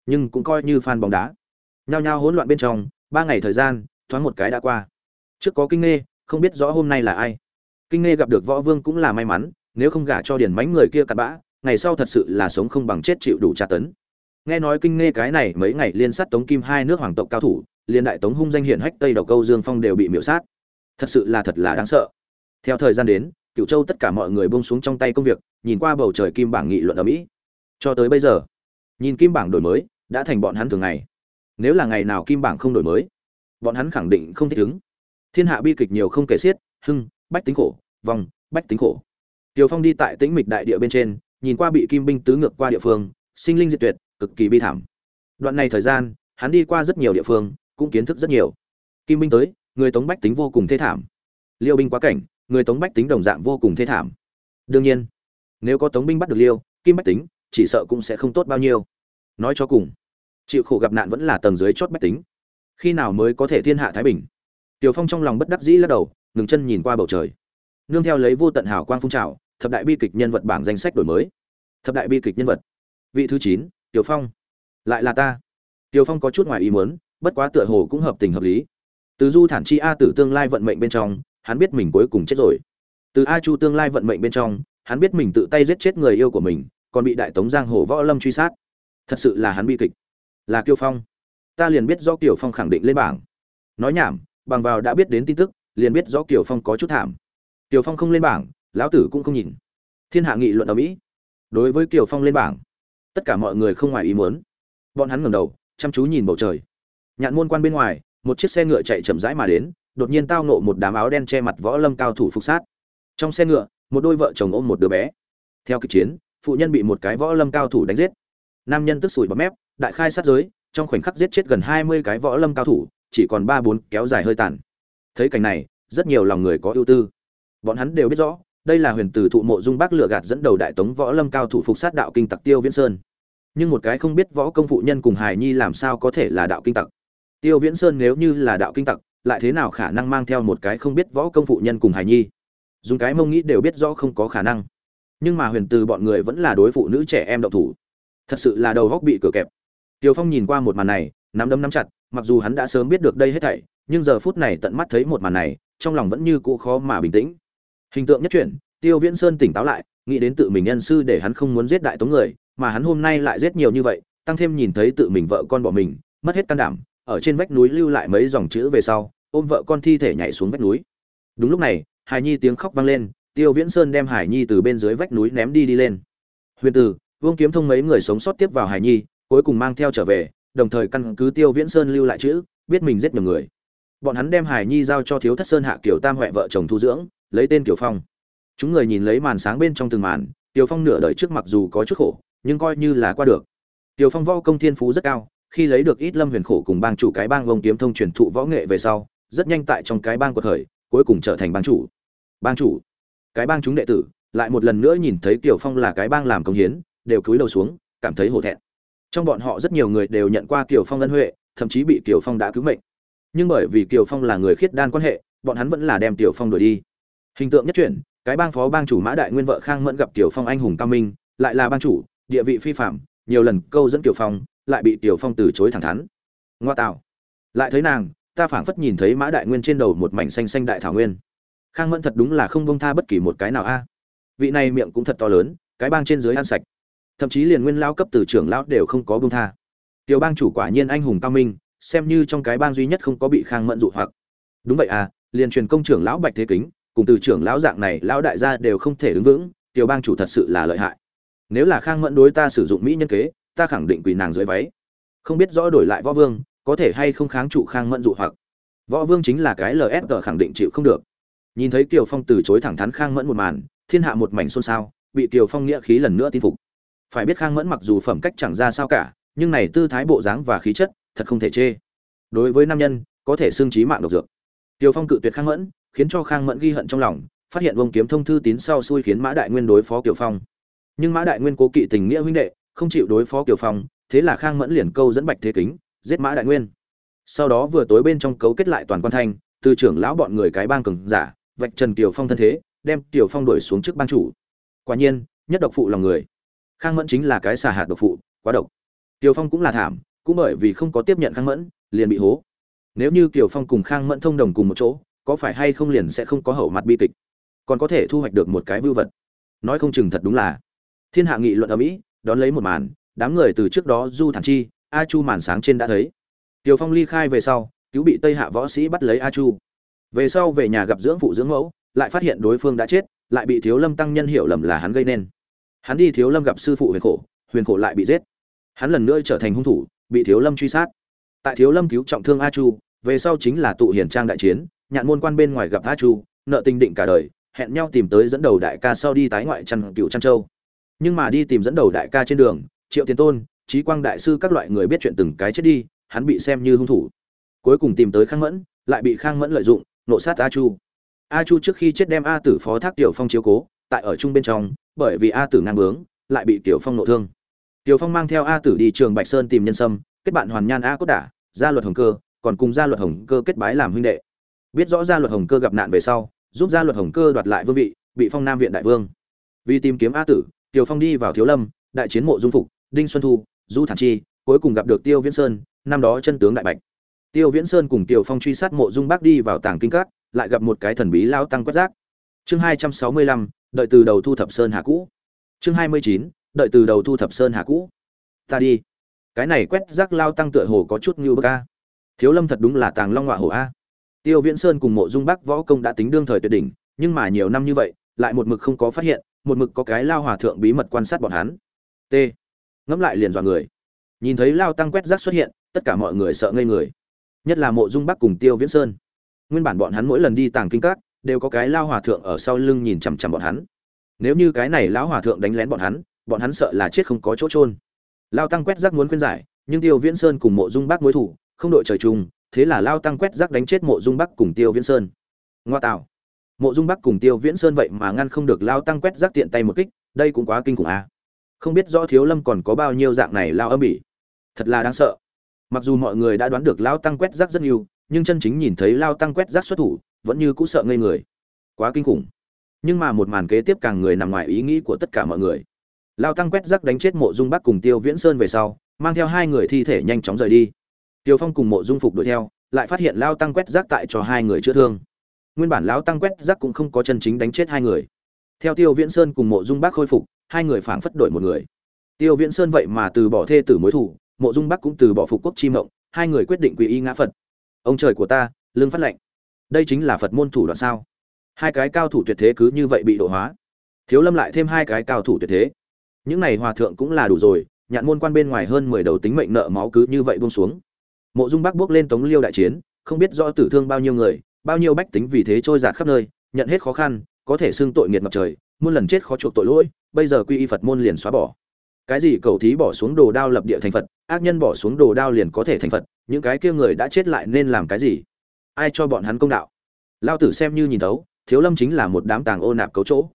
nhưng cũng coi như fan bóng đá. Nhao nhao hỗn loạn bên trong ba ngày thời gian, thoáng một cái đã qua. Trước có kinh nghe không biết rõ hôm nay là ai. Kinh nghe gặp được võ vương cũng là may mắn, nếu không gả cho điển mánh người kia cặn bã, ngày sau thật sự là sống không bằng chết chịu đủ tra tấn. Nghe nói kinh nghe cái này mấy ngày liên sát tống kim hai nước hoàng tộc cao thủ, liên đại tống hung danh hiển hách tây đầu câu dương phong đều bị miễu sát. Thật sự là thật là đáng sợ. Theo thời gian đến cựu châu tất cả mọi người buông xuống trong tay công việc, nhìn qua bầu trời kim bảng nghị luận ở mỹ cho tới bây giờ, nhìn kim bảng đổi mới, đã thành bọn hắn thường ngày nếu là ngày nào kim bảng không đổi mới, bọn hắn khẳng định không thích ứng. Thiên hạ bi kịch nhiều không kể xiết, hưng, bách tính khổ vòng bách tính khổ. Tiều phong đi tại tĩnh mịch đại địa bên trên, nhìn qua bị kim binh tứ ngược qua địa phương, sinh linh diệt tuyệt, cực kỳ bi thảm. Đoạn này thời gian, hắn đi qua rất nhiều địa phương, cũng kiến thức rất nhiều. Kim binh tới, người tống bách tính vô cùng thê thảm. Liêu binh quá cảnh, người tống bách tính đồng dạng vô cùng thê thảm. Đương nhiên, nếu có tống binh bắt được liêu, kim bách tính chỉ sợ cũng sẽ không tốt bao nhiêu. Nói cho cùng chịu khổ gặp nạn vẫn là tầng dưới chót bách tính. Khi nào mới có thể thiên hạ thái bình? Tiểu phong trong lòng bất đắc dĩ lắc đầu, ngừng chân nhìn qua bầu trời. Nương theo lấy vô tận hào quang phun trào, thập đại bi kịch nhân vật bảng danh sách đổi mới. Thập đại bi kịch nhân vật. Vị thứ chín, tiểu phong. Lại là ta. Tiểu phong có chút ngoài ý muốn, bất quá tựa hồ cũng hợp tình hợp lý. Từ du thản chi a tử tương lai vận mệnh bên trong, hắn biết mình cuối cùng chết rồi. Từ a chu tương lai vận mệnh bên trong, hắn biết mình tự tay giết chết người yêu của mình, còn bị đại tống giang hồ võ lâm truy sát. Thật sự là hắn bi kịch là kiêu phong. Ta liền biết do kiều phong khẳng định lên bảng. Nói nhảm, bằng vào đã biết đến tin tức, liền biết do kiều phong có chút thảm. Kiều phong không lên bảng, lão tử cũng không nhìn. Thiên hạ nghị luận ở mỹ. Đối với kiều phong lên bảng, tất cả mọi người không ngoài ý muốn. Bọn hắn ngẩng đầu, chăm chú nhìn bầu trời. Nhạn môn quan bên ngoài, một chiếc xe ngựa chạy chậm rãi mà đến, đột nhiên tao nộ một đám áo đen che mặt võ lâm cao thủ phục sát. Trong xe ngựa, một đôi vợ chồng ôm một đứa bé. Theo kịch chiến, phụ nhân bị một cái võ lâm cao thủ đánh giết. Nam nhân tức sủi bọt mép đại khai sát giới, trong khoảnh khắc giết chết gần hai mươi cái võ lâm cao thủ, chỉ còn ba bốn kéo dài hơi tàn. Thấy cảnh này, rất nhiều lòng người có ưu tư. Bọn hắn đều biết rõ, đây là huyền Tử thụ mộ dung bác lựa gạt dẫn đầu đại tống võ lâm cao thủ phục sát đạo kinh tặc tiêu viễn sơn. Nhưng một cái không biết võ công phụ nhân cùng hài nhi làm sao có thể là đạo kinh tặc? Tiêu viễn sơn nếu như là đạo kinh tặc, lại thế nào khả năng mang theo một cái không biết võ công phụ nhân cùng hài nhi? Dùng cái mông nghĩ đều biết rõ không có khả năng. Nhưng mà huyền từ bọn người vẫn là đối phụ nữ trẻ em đậu thủ. Thật sự là đầu góc bị cửa kẹp. Tiêu phong nhìn qua một màn này, nắm đấm nắm chặt, mặc dù hắn đã sớm biết được đây hết thảy, nhưng giờ phút này tận mắt thấy một màn này, trong lòng vẫn như cũ khó mà bình tĩnh. Hình tượng nhất chuyển, tiêu viễn sơn tỉnh táo lại, nghĩ đến tự mình nhân sư để hắn không muốn giết đại tống người, mà hắn hôm nay lại giết nhiều như vậy, tăng thêm nhìn thấy tự mình vợ con bỏ mình, mất hết can đảm, ở trên vách núi lưu lại mấy dòng chữ về sau, ôm vợ con thi thể nhảy xuống vách núi. Đúng lúc này, hải nhi tiếng khóc vang lên, tiêu viễn sơn đem hải nhi từ bên dưới vách núi ném đi đi lên. Huyền tử, vương kiếm thông mấy người sống sót tiếp vào hải nhi cuối cùng mang theo trở về, đồng thời căn cứ tiêu viễn sơn lưu lại chữ, biết mình giết nhiều người. Bọn hắn đem hải nhi giao cho thiếu thất sơn hạ kiểu tam huệ vợ chồng thu dưỡng, lấy tên kiểu phong. Chúng người nhìn lấy màn sáng bên trong từng màn tiểu phong nửa đời trước mặc dù có chút khổ, nhưng coi như là qua được. Tiểu phong võ công thiên phú rất cao, khi lấy được ít lâm huyền khổ cùng bang chủ cái bang vông kiếm thông truyền thụ võ nghệ về sau, rất nhanh tại trong cái bang của thời cuối cùng trở thành bang chủ. Bang chủ. Cái bang chúng đệ tử, lại một lần nữa nhìn thấy tiểu phong là cái bang làm công hiến, đều cúi đầu xuống, cảm thấy hổ thẹn trong bọn họ rất nhiều người đều nhận qua tiểu phong ân huệ, thậm chí bị tiểu phong đã cứu mệnh. Nhưng bởi vì tiểu phong là người khiết đan quan hệ, bọn hắn vẫn là đem tiểu phong đuổi đi. Hình tượng nhất chuyển, cái bang phó bang chủ mã đại nguyên vợ khang mẫn gặp tiểu phong anh hùng cao minh, lại là bang chủ, địa vị phi phạm nhiều lần câu dẫn tiểu phong, lại bị tiểu phong từ chối thẳng thắn. Ngoa tạo. Lại thấy nàng, ta phảng phất nhìn thấy mã đại nguyên trên đầu một mảnh xanh xanh đại thảo nguyên. Khang mẫn thật đúng là không bông tha bất kỳ một cái nào a. Vị này miệng cũng thật to lớn, cái bang trên dưới ăn sạch thậm chí liền nguyên lao cấp từ trưởng lão đều không có bông tha. Tiểu bang chủ quả nhiên anh hùng cao minh, xem như trong cái bang duy nhất không có bị khang mẫn dụ hoặc. Đúng vậy à liền truyền công trưởng lão bạch thế kính, cùng từ trưởng lão dạng này, lão đại gia đều không thể đứng vững, tiểu bang chủ thật sự là lợi hại. Nếu là khang mẫn đối ta sử dụng mỹ nhân kế, ta khẳng định quỳ nàng dưới váy. Không biết rõ đổi lại võ vương, có thể hay không kháng trụ khang mẫn dụ hoặc. Võ vương chính là cái lsg khẳng định chịu không được. Nhìn thấy kiều phong từ chối thẳng thắn khang mẫn một màn, thiên hạ một mảnh xôn xao, bị kiều phong nghĩa khí lần nữa tin phục phải biết khang mẫn mặc dù phẩm cách chẳng ra sao cả, nhưng này tư thái bộ dáng và khí chất thật không thể chê. Đối với nam nhân, có thể xương trí mạng độc dược. Tiều phong cự tuyệt khang mẫn, khiến cho khang mẫn ghi hận trong lòng, phát hiện vông kiếm thông thư tín sau xui khiến mã đại nguyên đối phó kiều phong. Nhưng mã đại nguyên cố kỵ tình nghĩa huynh đệ, không chịu đối phó kiều phong, thế là khang mẫn liền câu dẫn bạch thế kính, giết mã đại nguyên. Sau đó vừa tối bên trong cấu kết lại toàn quan thanh, từ trưởng lão bọn người cái bang cường giả, vạch trần kiều phong thân thế, đem kiều phong đuổi xuống trước bang chủ. Quả nhiên, nhất độc phụ lòng người khang mẫn chính là cái xà hạt độc phụ, quá độc. Tiều phong cũng là thảm, cũng bởi vì không có tiếp nhận khang mẫn, liền bị hố. Nếu như kiều phong cùng khang mẫn thông đồng cùng một chỗ, có phải hay không liền sẽ không có hậu mặt bi kịch? Còn có thể thu hoạch được một cái vưu vật. Nói không chừng thật đúng là. Thiên hạ nghị luận ở mỹ, đón lấy một màn, đám người từ trước đó du thản chi, a chu màn sáng trên đã thấy. Tiều phong ly khai về sau, cứu bị tây hạ võ sĩ bắt lấy a chu. Về sau về nhà gặp dưỡng phụ dưỡng mẫu, lại phát hiện đối phương đã chết, lại bị thiếu lâm tăng nhân hiểu lầm là hắn gây nên hắn đi thiếu lâm gặp sư phụ huyền khổ huyền khổ lại bị giết. Hắn lần nữa trở thành hung thủ, bị thiếu lâm truy sát. Tại thiếu lâm cứu trọng thương a chu, về sau chính là tụ hiển trang đại chiến, nhạn môn quan bên ngoài gặp a chu, nợ tình định cả đời, hẹn nhau tìm tới dẫn đầu đại ca sau đi tái ngoại trăn cựu trăn châu nhưng mà đi tìm dẫn đầu đại ca trên đường, triệu tiền tôn trí quang đại sư các loại người biết chuyện từng cái chết đi, hắn bị xem như hung thủ. Cuối cùng tìm tới khang mẫn, lại bị khang mẫn lợi dụng, nộ sát a chu. A chu trước khi chết đem a tử phó thác tiểu phong chiếu cố tại ở chung bên trong, bởi vì a tử ngang bướng, lại bị tiểu phong nộ thương. Tiểu phong mang theo a tử đi trường bạch sơn tìm nhân sâm, kết bạn hoàn nhan a cốt đả, gia luật hồng cơ, còn cùng gia luật hồng cơ kết bái làm huynh đệ. Biết rõ gia luật hồng cơ gặp nạn về sau, giúp gia luật hồng cơ đoạt lại vương vị, bị phong nam viện đại vương. Vì tìm kiếm a tử, tiểu phong đi vào thiếu lâm, đại chiến mộ dung phục, đinh xuân thu, du thản chi, cuối cùng gặp được tiêu viễn sơn, năm đó chân tướng đại bạch. Tiêu viễn sơn cùng tiểu phong truy sát mộ dung bác đi vào tàng kinh cát lại gặp một cái thần bí lao tăng quất giác chương hai trăm sáu mươi lăm đợi từ đầu thu thập sơn hà cũ. Chương hai mươi chín, đợi từ đầu thu thập sơn hà cũ. Ta đi. Cái này quét rác lao tăng tựa hồ có chút như bơ ca thiếu lâm thật đúng là tàng long họa hổ a. Tiêu viễn sơn cùng mộ dung bắc võ công đã tính đương thời tuyệt đỉnh, nhưng mà nhiều năm như vậy, lại một mực không có phát hiện, một mực có cái lao hòa thượng bí mật quan sát bọn hắn. T. Ngẫm lại liền dọa người. Nhìn thấy lao tăng quét rác xuất hiện, tất cả mọi người sợ ngây người. Nhất là mộ dung bắc cùng tiêu viễn sơn. Nguyên bản bọn hắn mỗi lần đi tàng kinh các đều có cái lao hòa thượng ở sau lưng nhìn chằm chằm bọn hắn. Nếu như cái này lão hòa thượng đánh lén bọn hắn bọn hắn sợ là chết không có chỗ trôn lao tăng quét rác muốn khuyên giải, nhưng tiêu viễn sơn cùng mộ dung bắc mối thủ, không đội trời chung, thế là lao tăng quét rác đánh chết mộ dung bắc cùng tiêu viễn sơn. Ngoa tạo. Mộ dung bắc cùng tiêu viễn sơn vậy mà ngăn không được lao tăng quét rác tiện tay một kích, đây cũng quá kinh khủng à. không biết rõ thiếu lâm còn có bao nhiêu dạng này lao âm bỉ. Thật là đáng sợ. Mặc dù mọi người đã đoán được lao tăng quét rác rất nhiều, nhưng chân chính nhìn thấy lao tăng quét rác xuất thủ vẫn như cũ sợ ngây người. Quá kinh khủng. Nhưng mà một màn kế tiếp càng người nằm ngoài ý nghĩ của tất cả mọi người. Lao tăng quét rác đánh chết mộ dung bắc cùng tiêu viễn sơn về sau, mang theo hai người thi thể nhanh chóng rời đi. Tiêu phong cùng mộ dung phục đuổi theo, lại phát hiện lao tăng quét rác tại cho hai người chữa thương. Nguyên bản lão tăng quét rác cũng không có chân chính đánh chết hai người. Theo tiêu viễn sơn cùng mộ dung bắc khôi phục, hai người phảng phất đổi một người. Tiêu viễn sơn vậy mà từ bỏ thê tử mối thủ mộ dung bắc cũng từ bỏ phục quốc chi mộng, hai người quyết định quy y ngã phật. Ông trời của ta, lương phát lệnh đây chính là phật môn thủ đoạn sao? Hai cái cao thủ tuyệt thế cứ như vậy bị độ hóa. Thiếu lâm lại thêm hai cái cao thủ tuyệt thế. Những này hòa thượng cũng là đủ rồi, nhạn môn quan bên ngoài hơn mười đầu tính mệnh nợ máu cứ như vậy buông xuống. Mộ dung bắc bước lên tống liêu đại chiến, không biết rõ tử thương bao nhiêu người, bao nhiêu bách tính vì thế trôi giạt khắp nơi, nhận hết khó khăn, có thể xưng tội nghiệt ngập trời, muôn lần chết khó chuộc tội lỗi, bây giờ quy y phật môn liền xóa bỏ. Cái gì cầu thí bỏ xuống đồ đao lập địa thành phật, ác nhân bỏ xuống đồ đao liền có thể thành phật, những cái kia người đã chết lại nên làm cái gì? Ai cho bọn hắn công đạo? Lao tử xem như nhìn thấu, thiếu lâm chính là một đám tàng ô nạp cấu chỗ.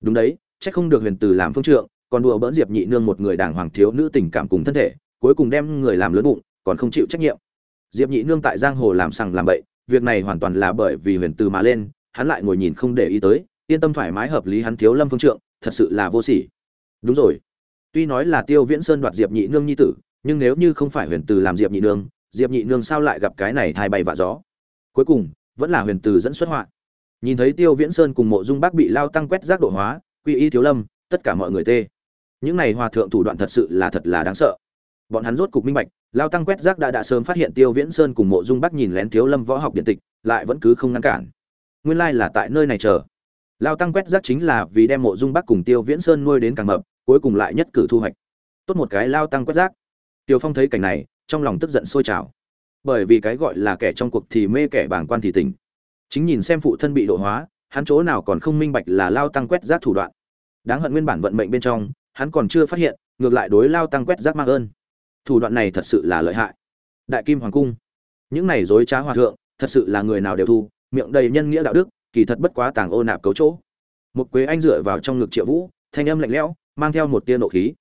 Đúng đấy, chắc không được huyền từ làm phương trượng, còn đùa bỡn diệp nhị nương một người đàng hoàng thiếu nữ tình cảm cùng thân thể, cuối cùng đem người làm lớn bụng, còn không chịu trách nhiệm. Diệp nhị nương tại giang hồ làm sằng làm bậy, việc này hoàn toàn là bởi vì huyền từ mà lên, hắn lại ngồi nhìn không để ý tới, yên tâm thoải mái hợp lý hắn thiếu lâm phương trượng, thật sự là vô sỉ. Đúng rồi. Tuy nói là tiêu viễn sơn đoạt diệp nhị nương nhi tử, nhưng nếu như không phải huyền từ làm diệp nhị nương, diệp nhị nương sao lại gặp cái này thai bay vạ gió? Cuối cùng, vẫn là huyền từ dẫn xuất họa. Nhìn thấy tiêu viễn sơn cùng mộ dung bác bị lao tăng quét rác độ hóa, quy y thiếu lâm, tất cả mọi người tê. Những này hòa thượng thủ đoạn thật sự là thật là đáng sợ. Bọn hắn rốt cục minh bạch, lao tăng quét rác đã đã sớm phát hiện tiêu viễn sơn cùng mộ dung bắc nhìn lén thiếu lâm võ học điện tịch, lại vẫn cứ không ngăn cản. Nguyên lai là tại nơi này chờ. Lao tăng quét rác chính là vì đem mộ dung bắc cùng tiêu viễn sơn nuôi đến càng mập, cuối cùng lại nhất cử thu hoạch. Tốt một cái lao tăng quét rác. Tiêu phong thấy cảnh này, trong lòng tức giận sôi trào bởi vì cái gọi là kẻ trong cuộc thì mê kẻ bảng quan thì tỉnh. Chính nhìn xem phụ thân bị độ hóa, hắn chỗ nào còn không minh bạch là lao tăng quét rác thủ đoạn. Đáng hận nguyên bản vận mệnh bên trong, hắn còn chưa phát hiện, ngược lại đối lao tăng quét rác mang ơn. Thủ đoạn này thật sự là lợi hại. Đại kim hoàng cung. Những này dối trá hòa thượng, thật sự là người nào đều thu, miệng đầy nhân nghĩa đạo đức, kỳ thật bất quá tàng ô nạp cấu chỗ. Một quế anh dựa vào trong ngực triệu vũ, thanh âm lạnh lẽo, mang theo một tia nộ khí.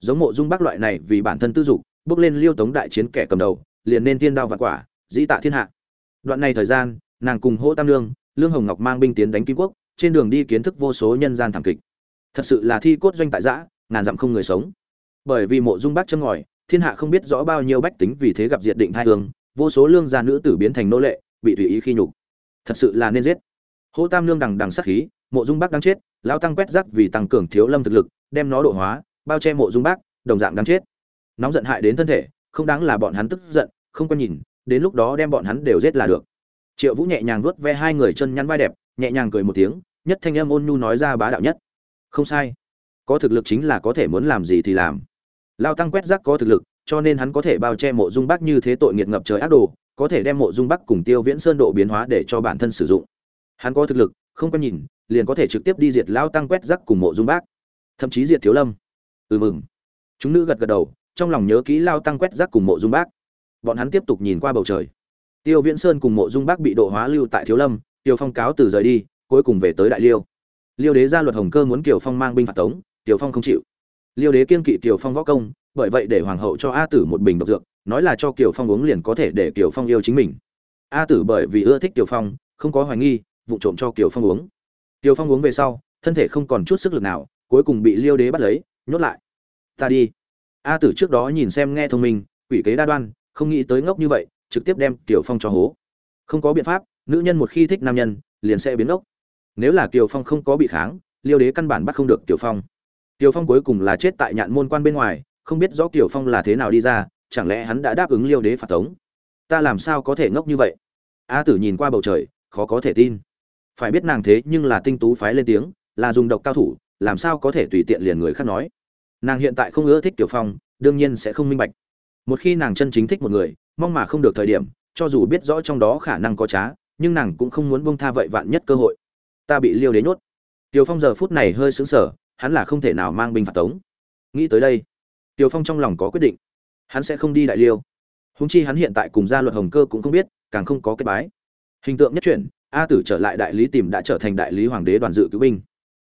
Giống mộ dung bác loại này vì bản thân tư dục, bước lên liêu tống đại chiến kẻ cầm đầu liền nên tiên đao vạn quả, dĩ tạ thiên hạ. Đoạn này thời gian, nàng cùng hỗ tam lương lương hồng ngọc mang binh tiến đánh kim quốc, trên đường đi kiến thức vô số nhân gian thảm kịch. Thật sự là thi cốt doanh tại giã ngàn dặm không người sống. Bởi vì mộ dung bác châm ngòi, thiên hạ không biết rõ bao nhiêu bách tính vì thế gặp diệt định thai hương, vô số lương gia nữ tử biến thành nô lệ, bị tùy ý khi nhục. Thật sự là nên giết. Hỗ tam lương đằng đằng sát khí, mộ dung bác đáng chết, lão tăng quét rác vì tăng cường thiếu lâm thực lực, đem nó độ hóa, bao che mộ dung bác, đồng dạng đáng chết. Nóng giận hại đến thân thể không đáng là bọn hắn tức giận, không có nhìn, đến lúc đó đem bọn hắn đều giết là được. Triệu vũ nhẹ nhàng vuốt ve hai người chân nhăn vai đẹp, nhẹ nhàng cười một tiếng, nhất thanh âm ôn nhu nói ra bá đạo nhất. Không sai. Có thực lực chính là có thể muốn làm gì thì làm. Lao tăng quét rác có thực lực, cho nên hắn có thể bao che mộ dung bắc như thế tội nghiệt ngập trời ác đồ, có thể đem mộ dung bắc cùng tiêu viễn sơn độ biến hóa để cho bản thân sử dụng. Hắn có thực lực, không có nhìn, liền có thể trực tiếp đi diệt lao tăng quét rác cùng mộ dung bắc thậm chí diệt thiếu lâm. Ừ mừng chúng nữ gật gật đầu trong lòng nhớ kỹ lao tăng quét rác cùng mộ dung bác. Bọn hắn tiếp tục nhìn qua bầu trời. Tiêu viễn sơn cùng mộ dung bác bị độ hóa lưu tại thiếu lâm, tiêu phong cáo từ rời đi, cuối cùng về tới đại liêu. Liêu đế ra luật hồng cơ muốn kiều phong mang binh phạt tống tiểu phong không chịu. Liêu đế kiên kỵ kiều phong võ công, bởi vậy để hoàng hậu cho a tử một bình độc dược, nói là cho kiều phong uống liền có thể để kiều phong yêu chính mình. A tử bởi vì ưa thích kiều phong, không có hoài nghi, vụ trộm cho kiều phong uống. Kiều phong uống về sau, thân thể không còn chút sức lực nào, cuối cùng bị liêu đế bắt lấy, nhốt lại. Ta đi a tử trước đó nhìn xem nghe thông minh, quỷ kế đa đoan, không nghĩ tới ngốc như vậy, trực tiếp đem tiểu phong cho hố. Không có biện pháp, nữ nhân một khi thích nam nhân, liền sẽ biến ngốc. nếu là tiểu phong không có bị kháng, liêu đế căn bản bắt không được tiểu phong. Tiểu phong cuối cùng là chết tại nhạn môn quan bên ngoài, không biết rõ tiểu phong là thế nào đi ra, chẳng lẽ hắn đã đáp ứng liêu đế phạt tống? Ta làm sao có thể ngốc như vậy? A tử nhìn qua bầu trời, khó có thể tin. Phải biết nàng thế nhưng là tinh tú phái lên tiếng, là dùng độc cao thủ, làm sao có thể tùy tiện liền người khác nói? Nàng hiện tại không ưa thích tiểu phong, đương nhiên sẽ không minh bạch. Một khi nàng chân chính thích một người, mong mà không được thời điểm, cho dù biết rõ trong đó khả năng có trá, nhưng nàng cũng không muốn buông tha vậy vạn nhất cơ hội. Ta bị liêu đến nhốt. Tiểu phong giờ phút này hơi sững sờ, hắn là không thể nào mang binh phạt tống. Nghĩ tới đây, tiểu phong trong lòng có quyết định. Hắn sẽ không đi đại liêu. Húng chi hắn hiện tại cùng gia luật hồng cơ cũng không biết, càng không có kết bái. Hình tượng nhất chuyển, a tử trở lại đại lý tìm đã trở thành đại lý hoàng đế đoàn dự cứu binh.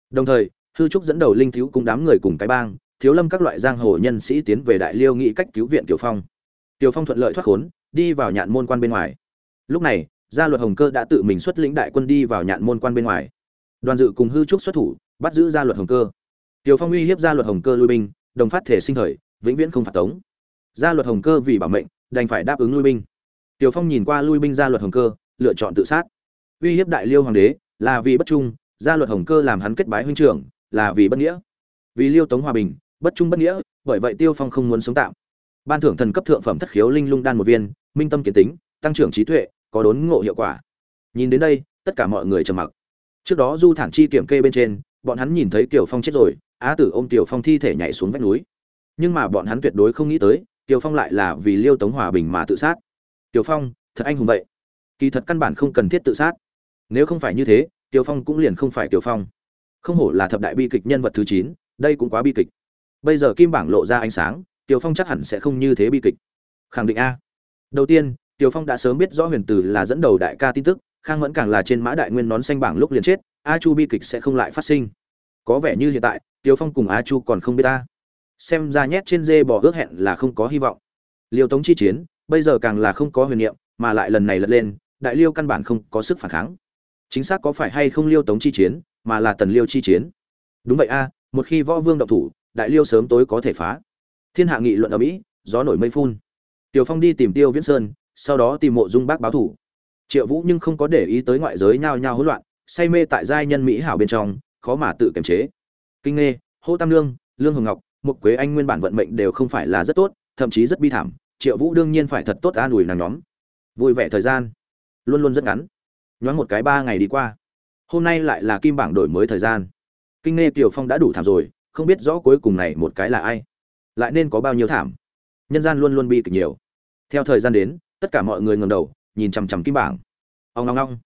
Đồng thời, hư trúc dẫn đầu linh thiếu cùng đám người cùng cái bang thiếu lâm các loại giang hồ nhân sĩ tiến về đại liêu nghị cách cứu viện tiểu phong. Tiểu phong thuận lợi thoát khốn, đi vào nhạn môn quan bên ngoài. Lúc này, gia luật hồng cơ đã tự mình xuất lĩnh đại quân đi vào nhạn môn quan bên ngoài. Đoàn dự cùng hư trúc xuất thủ, bắt giữ gia luật hồng cơ. Tiểu phong uy hiếp gia luật hồng cơ lui binh, đồng phát thể sinh thời, vĩnh viễn không phạt tống. Gia luật hồng cơ vì bảo mệnh, đành phải đáp ứng lui binh. Tiểu phong nhìn qua lui binh gia luật hồng cơ, lựa chọn tự sát. Uy hiếp đại liêu hoàng đế, là vì bất trung, gia luật hồng cơ làm hắn kết bái huynh trưởng, là vì bất nghĩa. Vì liêu tống hòa bình bất trung bất nghĩa, bởi vậy tiêu phong không muốn sống tạm. Ban thưởng thần cấp thượng phẩm thất khiếu linh lung đan một viên, minh tâm kiến tính, tăng trưởng trí tuệ, có đốn ngộ hiệu quả. Nhìn đến đây, tất cả mọi người trầm mặc. Trước đó du thản chi kiểm kê bên trên, bọn hắn nhìn thấy kiều phong chết rồi, á tử ôm tiểu phong thi thể nhảy xuống vách núi. Nhưng mà bọn hắn tuyệt đối không nghĩ tới tiểu phong lại là vì liêu tống hòa bình mà tự sát. Tiểu phong, thật anh hùng vậy. Kỳ thật căn bản không cần thiết tự sát. Nếu không phải như thế tiểu phong cũng liền không phải tiểu phong. Không hổ là thập đại bi kịch nhân vật thứ chín, đây cũng quá bi kịch bây giờ kim bảng lộ ra ánh sáng, tiểu phong chắc hẳn sẽ không như thế bi kịch. Khẳng định a. Đầu tiên, tiểu phong đã sớm biết rõ huyền từ là dẫn đầu đại ca tin tức, khang mẫn càng là trên mã đại nguyên nón xanh bảng lúc liền chết, a chu bi kịch sẽ không lại phát sinh. Có vẻ như hiện tại, tiểu phong cùng a chu còn không biết ta xem ra nhét trên dê bỏ ước hẹn là không có hy vọng. Liêu tống chi chiến, bây giờ càng là không có huyền niệm, mà lại lần này lật lên, đại liêu căn bản không có sức phản kháng. Chính xác có phải hay không liêu tống chi chiến, mà là tần liêu chi chiến? Đúng vậy a, một khi võ vương động thủ đại liêu sớm tối có thể phá. Thiên hạ nghị luận ở mỹ, gió nổi mây phun. Tiểu phong đi tìm tiêu viễn sơn, sau đó tìm mộ dung bác báo thủ. Triệu vũ nhưng không có để ý tới ngoại giới nhao nhao hỗn loạn, say mê tại giai nhân mỹ hảo bên trong, khó mà tự kiềm chế. Kinh nghê, hô tam lương lương hồng ngọc một quế anh nguyên bản vận mệnh đều không phải là rất tốt, thậm chí rất bi thảm, triệu vũ đương nhiên phải thật tốt an ủi nàng nhóm. Vui vẻ thời gian, luôn luôn rất ngắn. Nhoáng một cái ba ngày đi qua, hôm nay lại là kim bảng đổi mới thời gian. Kinh nghe tiểu phong đã đủ thảm rồi không biết rõ cuối cùng này một cái là ai, lại nên có bao nhiêu thảm. Nhân gian luôn luôn bi kịch nhiều. Theo thời gian đến, tất cả mọi người ngầm đầu, nhìn chằm chằm kim bảng. Ông ngong ngong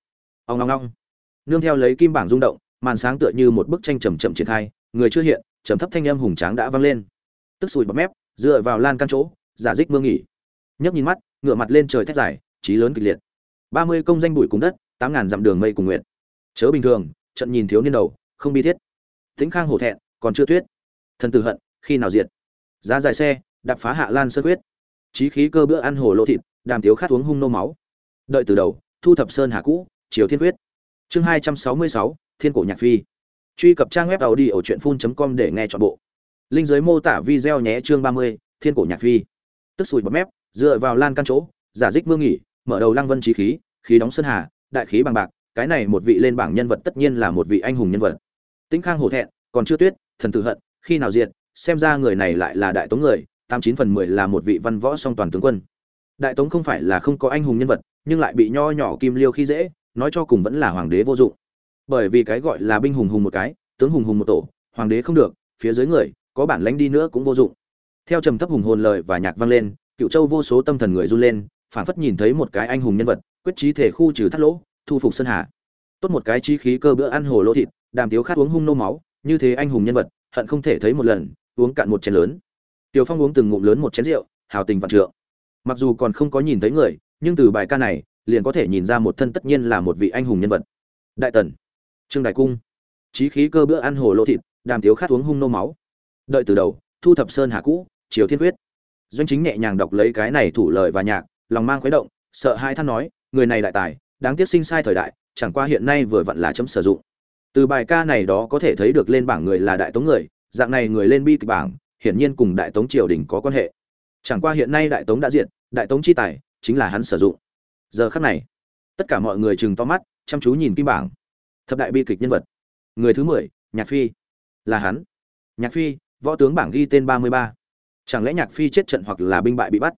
ông ngong ngong nương theo lấy kim bảng rung động, màn sáng tựa như một bức tranh chầm chậm triển khai, người chưa hiện, trầm thấp thanh âm hùng tráng đã vang lên. Tức sùi bọt mép, dựa vào lan căn chỗ, giả dích mương nghỉ. Nhấc nhìn mắt ngựa mặt lên trời thét dài, trí lớn kịch liệt. Ba mươi công danh bụi cùng đất, tám ngàn dặm đường mây cùng nguyện chớ bình thường, trận nhìn thiếu niên đầu, không bi thiết. Tĩnh khang hổ thẹn còn chưa tuyết thần tử hận, khi nào diệt? Giá dài xe, đạp phá hạ lan sơ quyết. Trí khí cơ bữa ăn hồ lô thịt, đàm tiếu khát uống hung nô máu. Đợi từ đầu, thu thập sơn hà cũ, triều thiên quyết. Chương hai trăm sáu mươi sáu, thiên cổ nhạc phi. Truy cập trang web tàu đi ở truyện phun com để nghe chọn bộ. Linh giới mô tả video nhé chương ba mươi, thiên cổ nhạc phi. Tức sùi bọt mép, dựa vào lan căn chỗ, giả dích mương nghỉ, mở đầu lăng vân trí khí khí đóng sơn hà, đại khí bằng bạc, cái này một vị lên bảng nhân vật tất nhiên là một vị anh hùng nhân vật. Tĩnh khang hổ thẹn, còn chưa tuyết thần tử hận, khi nào diệt, xem ra người này lại là đại tống người, tám chín phần mười là một vị văn võ song toàn tướng quân. Đại tống không phải là không có anh hùng nhân vật, nhưng lại bị nho nhỏ kim liêu khi dễ, nói cho cùng vẫn là hoàng đế vô dụng. Bởi vì cái gọi là binh hùng hùng một cái, tướng hùng hùng một tổ, hoàng đế không được, phía dưới người, có bản lãnh đi nữa cũng vô dụng. Theo trầm thấp hùng hồn lời và nhạc vang lên cựu châu vô số tâm thần người run lên, phảng phất nhìn thấy một cái anh hùng nhân vật, quyết trí thể khu trừ thắt lỗ, thu phục sơn hà. Tốt một cái chi khí cơ bữa ăn hồ lô thịt, đàm tiếu khát uống hung nô máu như thế anh hùng nhân vật hận không thể thấy một lần uống cạn một chén lớn Tiểu Phong uống từng ngụm lớn một chén rượu, hào tình vạn trượng. Mặc dù còn không có nhìn thấy người, nhưng từ bài ca này, liền có thể nhìn ra một thân tất nhiên là một vị anh hùng nhân vật. Đại tần, Trương Đại cung, chí khí cơ bữa ăn hồ lô thịt, đàm tiếu khát uống hung nô máu. Đợi từ đầu, thu thập sơn hà cũ, triều thiên quyết. Doanh chính nhẹ nhàng đọc lấy cái này thủ lời và nhạc, lòng mang khuấy động, sợ hai than nói, người này đại tài, đáng tiếc sinh sai thời đại, chẳng qua hiện nay vừa vặn là chấm sử dụng. Từ bài ca này đó có thể thấy được lên bảng người là đại tống người, dạng này người lên bi kịch bảng, hiển nhiên cùng đại tống triều đình có quan hệ. Chẳng qua hiện nay đại tống đã diệt đại tống chi tài chính là hắn sử dụng. Giờ khắc này tất cả mọi người chừng to mắt chăm chú nhìn kim bảng. Thập đại bi kịch nhân vật. Người thứ mười nhạc phi. Là hắn. Nhạc phi võ tướng bảng ghi tên ba mươi ba. Chẳng lẽ nhạc phi chết trận hoặc là binh bại bị bắt?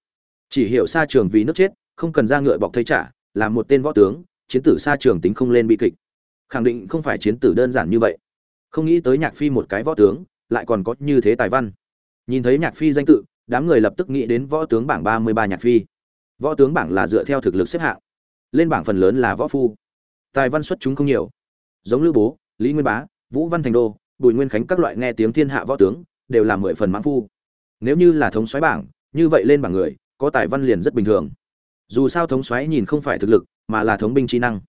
Chỉ hiểu xa trường vì nước chết không cần ra ngựa bọc thấy trả là một tên võ tướng chiến tử xa trường tính không lên bi kịch khẳng định không phải chiến tử đơn giản như vậy không nghĩ tới nhạc phi một cái võ tướng lại còn có như thế tài văn Nhìn thấy Nhạc Phi danh tự, đám người lập tức nghĩ đến võ tướng bảng ba mươi ba Nhạc Phi. Võ tướng bảng là dựa theo thực lực xếp hạng. Lên bảng phần lớn là võ phu. Tài văn xuất chúng không nhiều. Giống Lữ Bố, Lý Nguyên Bá, Vũ Văn Thành Đô, Bùi Nguyên Khánh các loại nghe tiếng thiên hạ võ tướng, đều là mười phần mãn phu. Nếu như là thống soái bảng, như vậy lên bảng người, có tài văn liền rất bình thường. Dù sao thống soái nhìn không phải thực lực, mà là thống binh trí năng.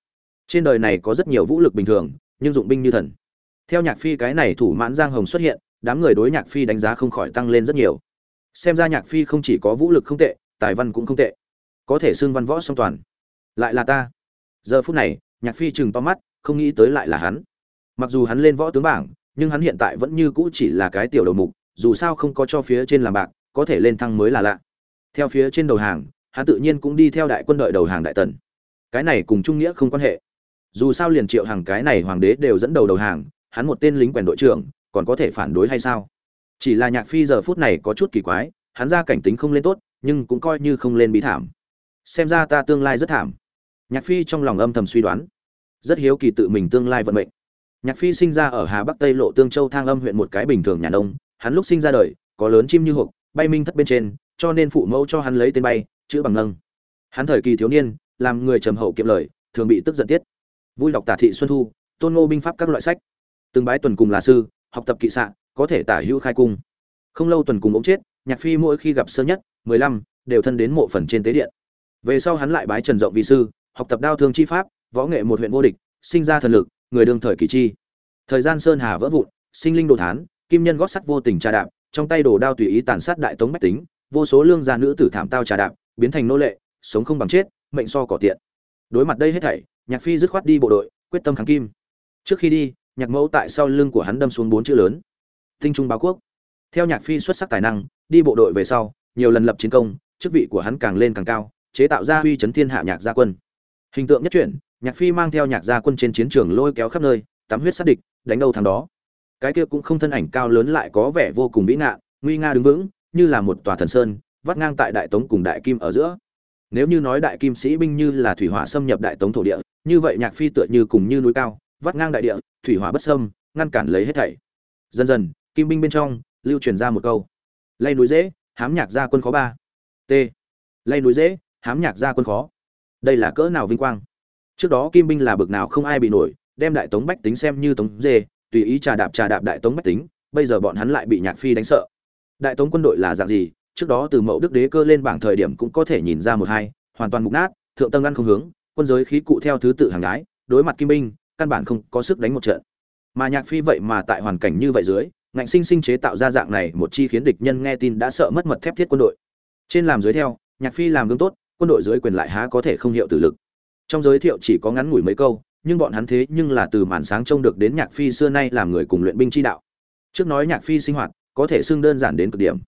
Trên đời này có rất nhiều vũ lực bình thường, nhưng dụng binh như thần. Theo Nhạc Phi cái này thủ mãn giang hồng xuất hiện, đám người đối nhạc phi đánh giá không khỏi tăng lên rất nhiều. Xem ra nhạc phi không chỉ có vũ lực không tệ tài văn cũng không tệ. Có thể xưng văn võ song toàn. Lại là ta. Giờ phút này nhạc phi chừng to mắt không nghĩ tới lại là hắn. Mặc dù hắn lên võ tướng bảng nhưng hắn hiện tại vẫn như cũ chỉ là cái tiểu đầu mục dù sao không có cho phía trên làm bạc có thể lên thăng mới là lạ. Theo phía trên đầu hàng hắn tự nhiên cũng đi theo đại quân đội đầu hàng đại tần. Cái này cùng trung nghĩa không quan hệ dù sao liền triệu hàng cái này hoàng đế đều dẫn đầu đầu hàng, hắn một tên lính quèn đội trưởng, còn có thể phản đối hay sao? Chỉ là nhạc phi giờ phút này có chút kỳ quái, hắn ra cảnh tính không lên tốt, nhưng cũng coi như không lên bí thảm. Xem ra ta tương lai rất thảm. Nhạc phi trong lòng âm thầm suy đoán. Rất hiếu kỳ tự mình tương lai vận mệnh. Nhạc phi sinh ra ở hà bắc tây lộ tương châu thang âm huyện một cái bình thường nhà nông, hắn lúc sinh ra đời, có lớn chim như hộp, bay minh thất bên trên, cho nên phụ mẫu cho hắn lấy tên bay, chữ bằng nâng hắn thời kỳ thiếu niên, làm người trầm hậu kiệm lời, thường bị tức giận tiết vui đọc tả thị xuân thu, tôn ngô binh pháp các loại sách. Từng bái tuần cùng là sư, học tập kỵ xạ, có thể tả hữu khai cung. Không lâu tuần cùng ống chết, nhạc phi mỗi khi gặp sơ nhất, mười lăm, đều thân đến mộ phần trên tế điện. Về sau hắn lại bái trần rộng vì sư, học tập đao thương chi pháp, võ nghệ một huyện vô địch, sinh ra thần lực, người đương thời kỳ chi. Thời gian sơn hà vỡ vụn, sinh linh đồ thán, kim nhân gót sắt vô tình trà đạp, trong tay đồ đao tùy ý tàn sát đại tống bách tính, vô số lương gia nữ tử thảm tao trà đạp, biến thành nô lệ, sống không bằng chết, mệnh so cỏ tiện. Đối mặt đây hết thảy nhạc phi dứt khoát đi bộ đội, quyết tâm kháng kim. Trước khi đi, nhạc mẫu tại sau lưng của hắn đâm xuống bốn chữ lớn. Tinh trung báo quốc. Theo nhạc phi xuất sắc tài năng, đi bộ đội về sau, nhiều lần lập chiến công, chức vị của hắn càng lên càng cao, chế tạo ra uy chấn thiên hạ nhạc gia quân. Hình tượng nhất chuyển, nhạc phi mang theo nhạc gia quân trên chiến trường lôi kéo khắp nơi, tắm huyết sát địch, đánh đầu thằng đó. Cái kia cũng không thân ảnh cao lớn lại có vẻ vô cùng vĩ ngạ, nguy nga đứng vững, như là một tòa thần sơn, vắt ngang tại đại tống cùng đại kim ở giữa. Nếu như nói đại kim sĩ binh như là thủy hỏa xâm nhập đại tống thổ địa như vậy nhạc phi tựa như cùng như núi cao vắt ngang đại địa thủy hỏa bất sâm, ngăn cản lấy hết thảy. Dần dần kim binh bên trong lưu truyền ra một câu. Lay núi dễ hám nhạc gia quân khó ba. T. Lay núi dễ hám nhạc gia quân khó. Đây là cỡ nào vinh quang? Trước đó kim binh là bực nào không ai bị nổi đem đại tống bách tính xem như tống dê tùy ý trà đạp trà đạp đại tống bách tính bây giờ bọn hắn lại bị nhạc phi đánh sợ. Đại tống quân đội là dạng gì? Trước đó từ mẫu đức đế cơ lên bảng thời điểm cũng có thể nhìn ra một hai hoàn toàn mục nát thượng tân ăn không hướng quân giới khí cụ theo thứ tự hàng gái đối mặt kim binh, căn bản không có sức đánh một trận. Mà nhạc phi vậy mà tại hoàn cảnh như vậy dưới, ngạnh sinh sinh chế tạo ra dạng này một chi khiến địch nhân nghe tin đã sợ mất mật thép thiết quân đội. Trên làm dưới theo, nhạc phi làm gương tốt, quân đội dưới quyền lại há có thể không hiệu tử lực. Trong giới thiệu chỉ có ngắn ngủi mấy câu, nhưng bọn hắn thế nhưng là từ màn sáng trông được đến nhạc phi xưa nay làm người cùng luyện binh chi đạo. Trước nói nhạc phi sinh hoạt, có thể xưng đơn giản đến cực điểm.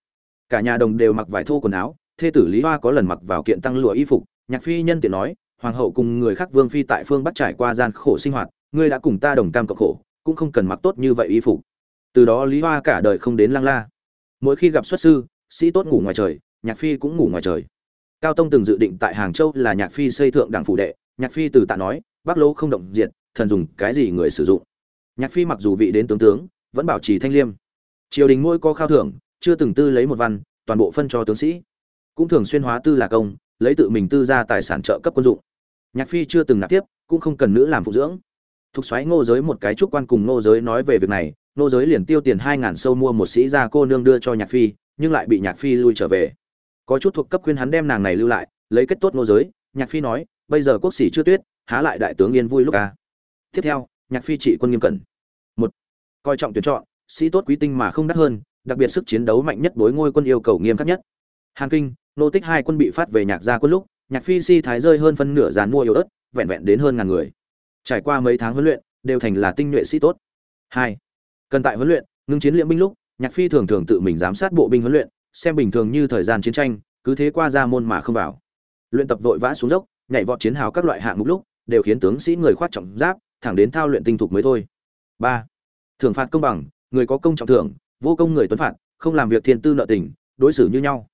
Cả nhà đồng đều mặc vải thô quần áo, thê tử lý hoa có lần mặc vào kiện tăng lụa y phục, nhạc phi nhân tiện nói hoàng hậu cùng người khác vương phi tại phương bắt trải qua gian khổ sinh hoạt, ngươi đã cùng ta đồng cam cộng khổ, cũng không cần mặc tốt như vậy y phục. Từ đó lý hoa cả đời không đến lăng la. Mỗi khi gặp xuất sư, sĩ tốt ngủ ngoài trời, nhạc phi cũng ngủ ngoài trời. Cao tông từng dự định tại hàng châu là nhạc phi xây thượng đảng phủ đệ, nhạc phi từ tạ nói bác lỗ không động diệt, thần dùng cái gì người sử dụng? Nhạc phi mặc dù vị đến tướng tướng, vẫn bảo trì thanh liêm. Triều đình mỗi có khao thưởng, chưa từng tư lấy một văn, toàn bộ phân cho tướng sĩ. Cũng thường xuyên hóa tư là công, lấy tự mình tư ra tài sản trợ cấp quân dụng nhạc phi chưa từng nạp tiếp, cũng không cần nữ làm phụ dưỡng. Thục xoáy ngô giới một cái trúc quan cùng ngô giới nói về việc này, ngô giới liền tiêu tiền hai ngàn sâu mua một sĩ gia cô nương đưa cho nhạc phi, nhưng lại bị nhạc phi lui trở về. Có chút thuộc cấp khuyên hắn đem nàng này lưu lại, lấy kết tốt ngô giới, nhạc phi nói, bây giờ quốc sĩ chưa tuyết, há lại đại tướng yên vui lúc ca. Tiếp theo, nhạc phi trị quân nghiêm cẩn. Một, coi trọng tuyển chọn, sĩ tốt quý tinh mà không đắt hơn, đặc biệt sức chiến đấu mạnh nhất đối ngôi quân yêu cầu nghiêm khắc nhất. Hàn kinh, nô tích hai quân bị phát về nhạc gia quân lúc nhạc phi si thái rơi hơn phân nửa dàn mua yếu ớt, vẹn vẹn đến hơn ngàn người. Trải qua mấy tháng huấn luyện, đều thành là tinh nhuệ sĩ tốt. Hai, cần tại huấn luyện, ngưng chiến liễm binh lúc, nhạc phi thường thường tự mình giám sát bộ binh huấn luyện, xem bình thường như thời gian chiến tranh, cứ thế qua ra môn mà không vào. Luyện tập vội vã xuống dốc, nhảy vọt chiến hào các loại hạng mục lúc, đều khiến tướng sĩ người khoát trọng giáp, thẳng đến thao luyện tinh thục mới thôi. Ba, thưởng phạt công bằng, người có công trọng thưởng, vô công người tuấn phạt, không làm việc thiên tư nợ tình, đối xử như nhau.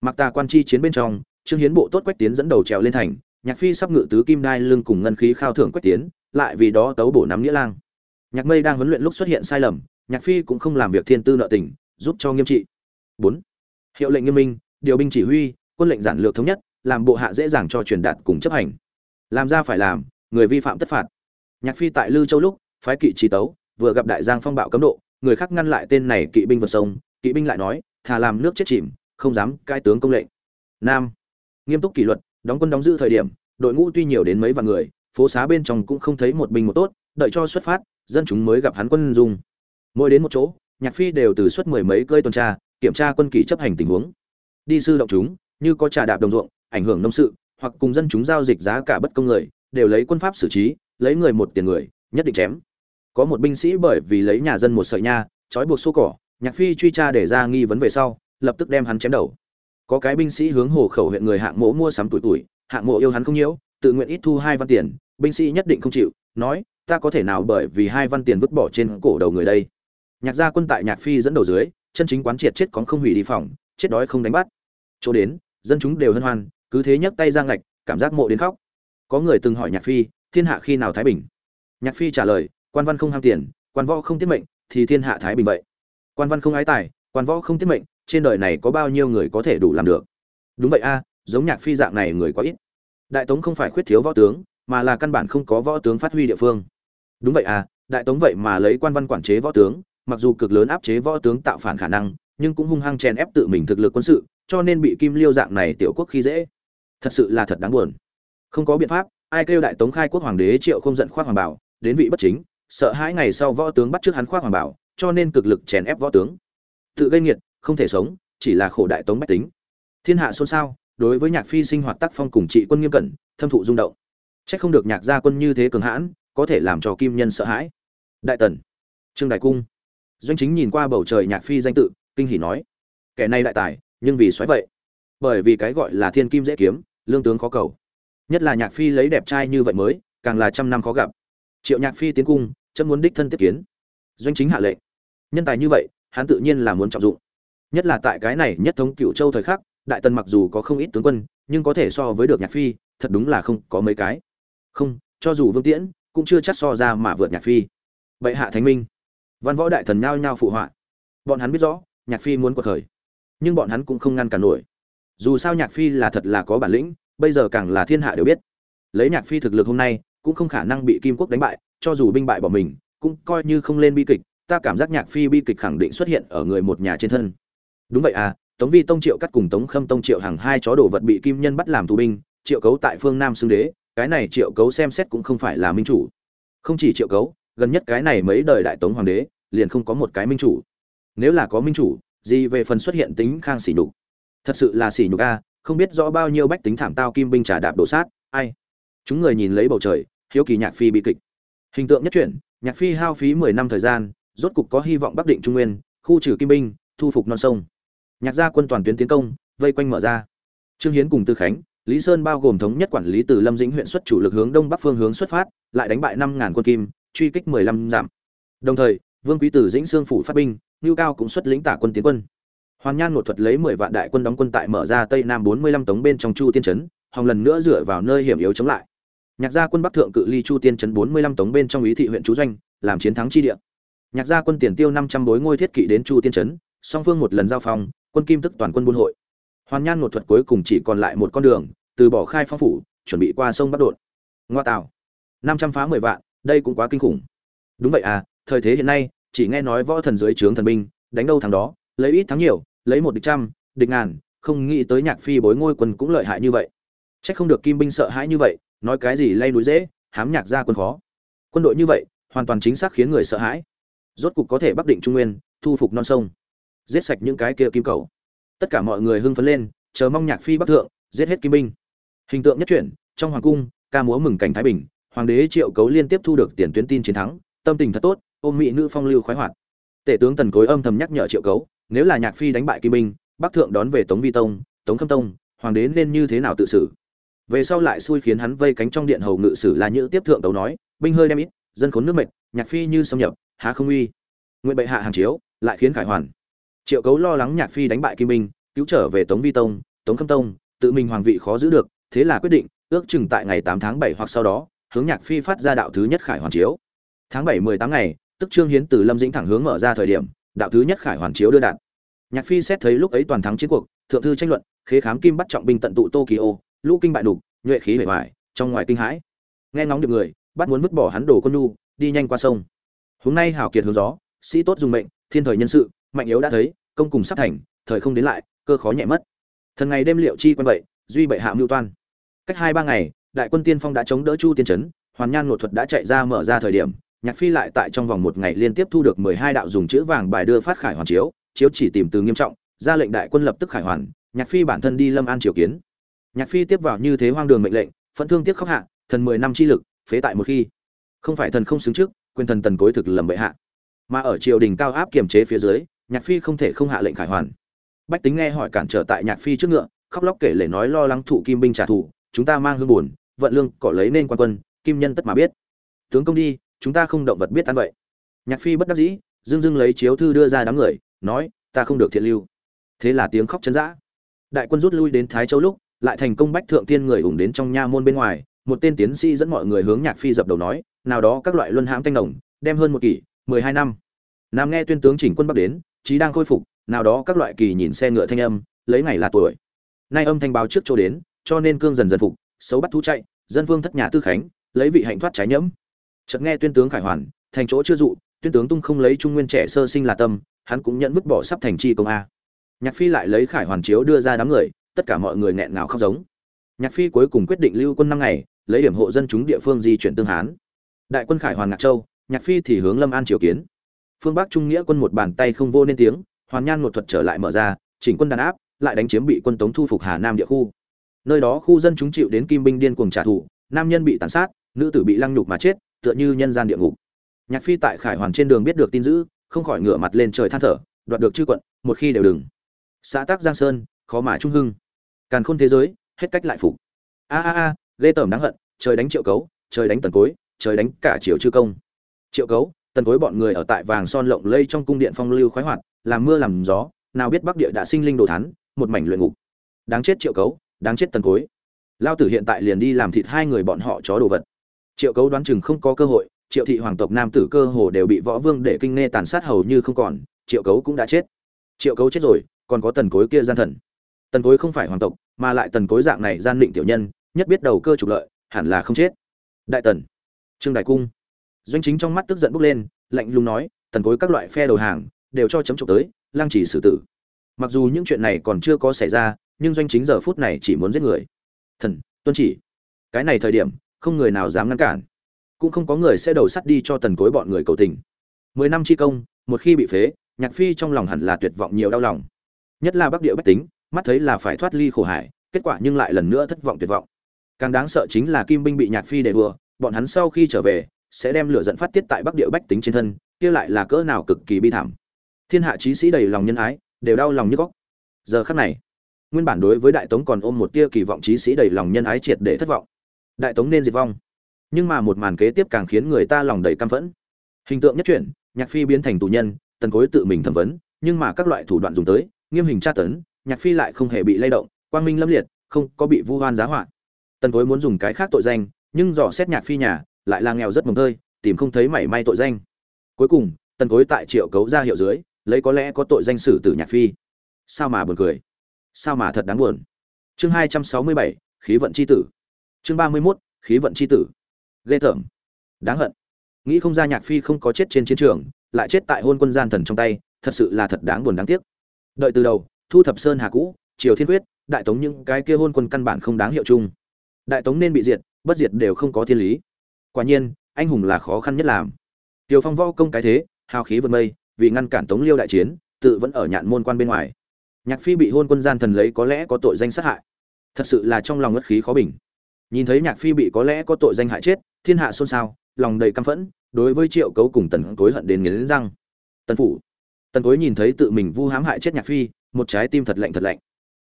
Mặc tà quan chi chiến bên trong trương hiến bộ tốt quách tiến dẫn đầu trèo lên thành, nhạc phi sắp ngự tứ kim đai lưng cùng ngân khí khao thưởng quách tiến, lại vì đó tấu bổ nắm nghĩa lang. Nhạc mây đang huấn luyện lúc xuất hiện sai lầm, nhạc phi cũng không làm việc thiên tư nợ tình, giúp cho nghiêm trị. Bốn. Hiệu lệnh nghiêm minh, điều binh chỉ huy, quân lệnh giản lược thống nhất, làm bộ hạ dễ dàng cho truyền đạt cùng chấp hành. Làm ra phải làm, người vi phạm tất phạt. Nhạc phi tại lư châu lúc, phái kỵ trí tấu, vừa gặp đại giang phong bạo cấm độ, người khác ngăn lại tên này kỵ binh vượt sông, kỵ binh lại nói, thà làm nước chết chìm, không dám cai tướng công lệnh. Nam nghiêm túc kỷ luật, đóng quân đóng giữ thời điểm, đội ngũ tuy nhiều đến mấy vạn người, phố xá bên trong cũng không thấy một binh một tốt, đợi cho xuất phát, dân chúng mới gặp hắn quân dung. Mỗi đến một chỗ, nhạc phi đều từ suất mười mấy cơi tuần tra, kiểm tra quân kỷ chấp hành tình huống. Đi sư động chúng, như có trà đạp đồng ruộng, ảnh hưởng nông sự, hoặc cùng dân chúng giao dịch giá cả bất công người, đều lấy quân pháp xử trí, lấy người một tiền người, nhất định chém. Có một binh sĩ bởi vì lấy nhà dân một sợi nha, trói buộc xô cỏ, nhạc phi truy tra để ra nghi vấn về sau, lập tức đem hắn chém đầu có cái binh sĩ hướng hồ khẩu huyện người hạng mộ mua sắm tuổi tuổi, hạng mộ yêu hắn không nhiễu, tự nguyện ít thu hai văn tiền, binh sĩ nhất định không chịu, nói, ta có thể nào bởi vì hai văn tiền vứt bỏ trên cổ đầu người đây? Nhạc gia quân tại nhạc phi dẫn đầu dưới, chân chính quán triệt chết cóng không hủy đi phòng, chết đói không đánh bắt. Chỗ đến, dân chúng đều hân hoan, cứ thế nhấc tay ra ngạch, cảm giác mộ đến khóc. Có người từng hỏi nhạc phi, thiên hạ khi nào thái bình? Nhạc phi trả lời, quan văn không ham tiền, quan võ không tiết mệnh, thì thiên hạ thái bình vậy. Quan văn không ái tài, quan võ không tiết mệnh trên đời này có bao nhiêu người có thể đủ làm được? Đúng vậy a, giống nhạc phi dạng này người quá ít. Đại tống không phải khuyết thiếu võ tướng, mà là căn bản không có võ tướng phát huy địa phương. Đúng vậy à đại tống vậy mà lấy quan văn quản chế võ tướng, mặc dù cực lớn áp chế võ tướng tạo phản khả năng, nhưng cũng hung hăng chèn ép tự mình thực lực quân sự, cho nên bị kim liêu dạng này tiểu quốc khi dễ. Thật sự là thật đáng buồn. Không có biện pháp, ai kêu đại tống khai quốc hoàng đế triệu không giận khoác hoàng bảo, đến vị bất chính, sợ hãi ngày sau võ tướng bắt trước hắn khoác hoàng bảo, cho nên cực lực chèn ép võ tướng. Tự gây nghiệt không thể sống, chỉ là khổ đại tống bách tính. Thiên hạ xôn xao, đối với nhạc phi sinh hoạt tác phong cùng trị quân nghiêm cẩn, thâm thụ rung động. Trách không được nhạc gia quân như thế cường hãn, có thể làm cho kim nhân sợ hãi. Đại tần, trương đại cung. Doanh chính nhìn qua bầu trời nhạc phi danh tự, kinh hỉ nói, kẻ này đại tài, nhưng vì xoáy vậy. Bởi vì cái gọi là thiên kim dễ kiếm, lương tướng khó cầu. Nhất là nhạc phi lấy đẹp trai như vậy mới, càng là trăm năm khó gặp. Triệu nhạc phi tiến cung, chấm muốn đích thân tiếp kiến. Doanh chính hạ lệnh, nhân tài như vậy, hắn tự nhiên là muốn trọng dụng nhất là tại cái này nhất thống cựu châu thời khắc, đại tần mặc dù có không ít tướng quân, nhưng có thể so với được nhạc phi, thật đúng là không có mấy cái. Không, cho dù vương tiễn, cũng chưa chắc so ra mà vượt nhạc phi. Bệ hạ thánh minh. Văn võ đại thần nhao nhao phụ họa. Bọn hắn biết rõ, nhạc phi muốn quật khởi. Nhưng bọn hắn cũng không ngăn cản nổi. Dù sao nhạc phi là thật là có bản lĩnh, bây giờ càng là thiên hạ đều biết. Lấy nhạc phi thực lực hôm nay, cũng không khả năng bị kim quốc đánh bại, cho dù binh bại bỏ mình, cũng coi như không lên bi kịch. Ta cảm giác nhạc phi bi kịch khẳng định xuất hiện ở người một nhà trên thân đúng vậy à tống vi tông triệu cắt cùng tống khâm tông triệu hàng hai chó đồ vật bị kim nhân bắt làm tù binh, triệu cấu tại phương nam xưng đế, cái này triệu cấu xem xét cũng không phải là minh chủ. Không chỉ triệu cấu, gần nhất cái này mấy đời đại tống hoàng đế, liền không có một cái minh chủ. Nếu là có minh chủ, gì về phần xuất hiện tính khang sỉ nhục? Thật sự là sỉ nhục a, không biết rõ bao nhiêu bách tính thảm tao kim binh trả đạp đổ sát, ai? Chúng người nhìn lấy bầu trời, hiếu kỳ nhạc phi bị kịch. Hình tượng nhất chuyển nhạc phi hao phí mười năm thời gian, rốt cục có hy vọng bắc định trung nguyên, khu trừ kim binh, thu phục non sông nhạc gia quân toàn tuyến tiến công, vây quanh mở ra. Trương hiến cùng tư khánh, lý sơn bao gồm thống nhất quản lý từ lâm dĩnh huyện xuất chủ lực hướng đông bắc phương hướng xuất phát, lại đánh bại năm ngàn quân kim, truy kích mười lăm giảm đồng thời, vương quý tử dĩnh sương phủ phát binh, ngưu cao cũng xuất lĩnh tả quân tiến quân. Hoàn nhan một thuật lấy mười vạn đại quân đóng quân tại mở ra tây nam bốn mươi lăm tống bên trong chu tiên trấn, hòng lần nữa dựa vào nơi hiểm yếu chống lại. Nhạc gia quân bắc thượng cự ly chu tiên trấn bốn mươi lăm tống bên trong ý thị huyện chú doanh, làm chiến thắng chi địa. Nhạc gia quân tiền tiêu năm trăm bối ngôi thiết kỵ đến chu tiên trấn, song phương một lần giao phong quân kim tức toàn quân buôn hội. Hoàn nhan một thuật cuối cùng chỉ còn lại một con đường, từ bỏ khai phong phủ, chuẩn bị qua sông bắc đột. Ngoa tảo năm trăm phá mười vạn, đây cũng quá kinh khủng. Đúng vậy à thời thế hiện nay, chỉ nghe nói võ thần dưới trướng thần binh, đánh đâu thắng đó, lấy ít thắng nhiều, lấy một địch trăm, địch ngàn, không nghĩ tới nhạc phi bối ngôi quân cũng lợi hại như vậy. Chắc không được kim binh sợ hãi như vậy, nói cái gì lay núi dễ, hám nhạc ra quân khó. Quân đội như vậy, hoàn toàn chính xác khiến người sợ hãi. Rốt cục có thể bắc định trung nguyên, thu phục non sông giết sạch những cái kia kim cầu. Tất cả mọi người hưng phấn lên, chờ mong nhạc phi bắc thượng giết hết kim binh. Hình tượng nhất truyện trong hoàng cung, ca múa mừng cảnh thái bình, hoàng đế triệu cấu liên tiếp thu được tiền tuyến tin chiến thắng, tâm tình thật tốt, ôm mỹ nữ phong lưu khoái hoạt. Tể tướng tần cối âm thầm nhắc nhở triệu cấu, nếu là nhạc phi đánh bại kim binh, bắc thượng đón về tống vi tông, tống khâm tông, hoàng đế nên như thế nào tự xử? Về sau lại xui khiến hắn vây cánh trong điện hầu ngự sử là nhữ tiếp thượng tấu nói, binh hơi đem ít, dân khốn nước mệt, nhạc phi như xâm nhập, há không uy. Nguyện bệ hạ hàng chiếu, lại khiến khải hoàn triệu cấu lo lắng nhạc phi đánh bại kim Minh, cứu trở về tống vi tông tống khâm tông tự mình hoàng vị khó giữ được thế là quyết định ước chừng tại ngày tám tháng bảy hoặc sau đó hướng nhạc phi phát ra đạo thứ nhất khải hoàn chiếu. Tháng bảy mười tám ngày tức trương hiến từ lâm dĩnh thẳng hướng mở ra thời điểm đạo thứ nhất khải hoàn chiếu đưa đạt. Nhạc phi xét thấy lúc ấy toàn thắng chiến cuộc thượng thư tranh luận khế khám kim bắt trọng binh tận tụ tokyo lũ kinh bại đục nhuệ khí hể hoài trong ngoài kinh hãi. Nghe ngóng được người bắt muốn vứt bỏ hắn đồ con nu đi nhanh qua sông. Hôm nay hảo kiệt hướng gió sĩ tốt dùng mệnh thiên thời nhân sự mạnh yếu đã thấy, công cùng sắp thành, thời không đến lại, cơ khó nhẹ mất. Thần ngày đêm liệu chi quân vậy, duy bệ hạ mưu toan. Cách hai ba ngày, đại quân tiên phong đã chống đỡ chu tiên trấn hoàn nhan nội thuật đã chạy ra mở ra thời điểm, nhạc phi lại tại trong vòng một ngày liên tiếp thu được mười hai đạo dùng chữ vàng bài đưa phát khải hoàn chiếu chiếu chỉ tìm từ nghiêm trọng, ra lệnh đại quân lập tức khải hoàn, nhạc phi bản thân đi lâm an triều kiến. Nhạc phi tiếp vào như thế hoang đường mệnh lệnh, phẫn thương tiếc khóc hạ, thần mười năm chi lực, phế tại một khi. Không phải thần không xứng trước quyền thần tần cối thực lầm bệ hạ. Mà ở triều đình cao áp kiềm chế phía dưới nhạc phi không thể không hạ lệnh khải hoàn. Bách tính nghe hỏi cản trở tại nhạc phi trước ngựa, khóc lóc kể lể nói lo lắng thụ kim binh trả thù, chúng ta mang hương buồn, vận lương, cỏ lấy nên quan quân, kim nhân tất mà biết. Tướng công đi, chúng ta không động vật biết ăn vậy. Nhạc phi bất đắc dĩ dưng dưng lấy chiếu thư đưa ra đám người, nói, ta không được thiện lưu. Thế là tiếng khóc chấn dã. Đại quân rút lui đến thái châu lúc, lại thành công bách thượng tiên người ủng đến trong nha môn bên ngoài, một tên tiến sĩ dẫn mọi người hướng nhạc phi dập đầu nói, nào đó các loại luân hãm thanh đồng, đem hơn một kỷ, mười hai năm. Nam nghe tuyên tướng chỉnh quân bắc đến trí đang khôi phục, nào đó các loại kỳ nhìn xe ngựa thanh âm, lấy ngày là tuổi. Nay âm thanh báo trước chỗ đến, cho nên cương dần dần phục, xấu bắt thú chạy, dân vương thất nhà tư khánh, lấy vị hạnh thoát trái nhẫm. Chợt nghe tuyên tướng khải hoàn, thành chỗ chưa dụ, tuyên tướng tung không lấy trung nguyên trẻ sơ sinh là tâm, hắn cũng nhận vứt bỏ sắp thành chi công a. Nhạc phi lại lấy khải hoàn chiếu đưa ra đám người, tất cả mọi người nghẹn ngào khóc giống. Nhạc phi cuối cùng quyết định lưu quân năm ngày, lấy điểm hộ dân chúng địa phương di chuyển tương hán. Đại quân khải hoàn ngạc châu, nhạc phi thì hướng lâm an triều kiến phương bắc trung nghĩa quân một bàn tay không vô nên tiếng, hoàn nhan một thuật trở lại mở ra, chỉnh quân đàn áp, lại đánh chiếm bị quân tống thu phục hà nam địa khu. Nơi đó khu dân chúng chịu đến kim binh điên cuồng trả thù, nam nhân bị tàn sát, nữ tử bị lăng nhục mà chết, tựa như nhân gian địa ngục. Nhạc phi tại khải hoàn trên đường biết được tin dữ, không khỏi ngửa mặt lên trời than thở, đoạt được chư quận, một khi đều đừng. Xã tác giang sơn, khó mà trung hưng. Càn khôn thế giới, hết cách lại phục. A a a, ghê tởm đáng hận, trời đánh triệu cấu, trời đánh tần cối, trời đánh cả triều chư công. Triệu cấu tần cối bọn người ở tại vàng son lộng lây trong cung điện phong lưu khoái hoạt, làm mưa làm gió, nào biết bắc địa đã sinh linh đồ thán, một mảnh luyện ngục. Đáng chết triệu cấu, đáng chết tần cối. Lao tử hiện tại liền đi làm thịt hai người bọn họ chó đồ vật. Triệu cấu đoán chừng không có cơ hội, triệu thị hoàng tộc nam tử cơ hồ đều bị võ vương để kinh nghe tàn sát hầu như không còn, triệu cấu cũng đã chết. Triệu cấu chết rồi, còn có tần cối kia gian thần. Tần cối không phải hoàng tộc, mà lại tần cối dạng này gian định tiểu nhân, nhất biết đầu cơ trục lợi, hẳn là không chết. Đại tần. Trương đại cung doanh chính trong mắt tức giận bốc lên, lạnh lùng nói, tần cối các loại phe đầu hàng, đều cho chấm trộm tới, lang chỉ xử tử. Mặc dù những chuyện này còn chưa có xảy ra, nhưng doanh chính giờ phút này chỉ muốn giết người. Thần, tuân chỉ. Cái này thời điểm, không người nào dám ngăn cản. Cũng không có người sẽ đầu sắt đi cho tần cối bọn người cầu tình. Mười năm chi công, một khi bị phế, nhạc phi trong lòng hẳn là tuyệt vọng nhiều đau lòng. Nhất là bắc địa bách tính, mắt thấy là phải thoát ly khổ hải, kết quả nhưng lại lần nữa thất vọng tuyệt vọng. Càng đáng sợ chính là kim binh bị nhạc phi để đùa, bọn hắn sau khi trở về sẽ đem lửa dẫn phát tiết tại bắc địa bách tính trên thân, kia lại là cỡ nào cực kỳ bi thảm. Thiên hạ trí sĩ đầy lòng nhân ái, đều đau lòng như góc. Giờ khắc này, nguyên bản đối với đại tống còn ôm một tia kỳ vọng trí sĩ đầy lòng nhân ái triệt để thất vọng. Đại tống nên diệt vong. Nhưng mà một màn kế tiếp càng khiến người ta lòng đầy căm phẫn. Hình tượng nhất chuyển, nhạc phi biến thành tù nhân, tần cối tự mình thẩm vấn, nhưng mà các loại thủ đoạn dùng tới, nghiêm hình tra tấn, nhạc phi lại không hề bị lay động, quang minh lâm liệt, không có bị vu hoan giá hoạn tần cối muốn dùng cái khác tội danh, nhưng dò xét nhạc phi nhà lại là nghèo rất mồng tơi, tìm không thấy mảy may tội danh. Cuối cùng, tần cối tại triệu cấu ra hiệu dưới, lấy có lẽ có tội danh xử tử nhạc phi. Sao mà buồn cười? Sao mà thật đáng buồn? Chương hai trăm sáu mươi bảy, khí vận c h i tử. Chương ba mươi mốt, khí vận c h i tử. Ghê tởm. Đáng hận. Nghĩ không ra nhạc phi không có chết trên chiến trường, lại chết tại hôn quân gian thần trong tay, thật sự là thật đáng buồn đáng tiếc. Đợi từ đầu, thu thập sơn hà cũ, triều thiên quyết, đại tống những cái kia hôn quân căn bản không đáng hiệu chung. Đại tống nên bị diệt, bất diệt đều không có thiên lý quả nhiên, anh hùng là khó khăn nhất làm. Tiều phong võ công cái thế, hào khí vượt mây, vì ngăn cản tống liêu đại chiến, tự vẫn ở nhạn môn quan bên ngoài. Nhạc phi bị hôn quân gian thần lấy có lẽ có tội danh sát hại. Thật sự là trong lòng ngất khí khó bình. Nhìn thấy nhạc phi bị có lẽ có tội danh hại chết, thiên hạ xôn xao, lòng đầy căm phẫn, đối với triệu cấu cùng tần cối hận đến nghiến răng. Tần phủ. Tần cối nhìn thấy tự mình vu hãm hại chết nhạc phi, một trái tim thật lạnh thật lạnh.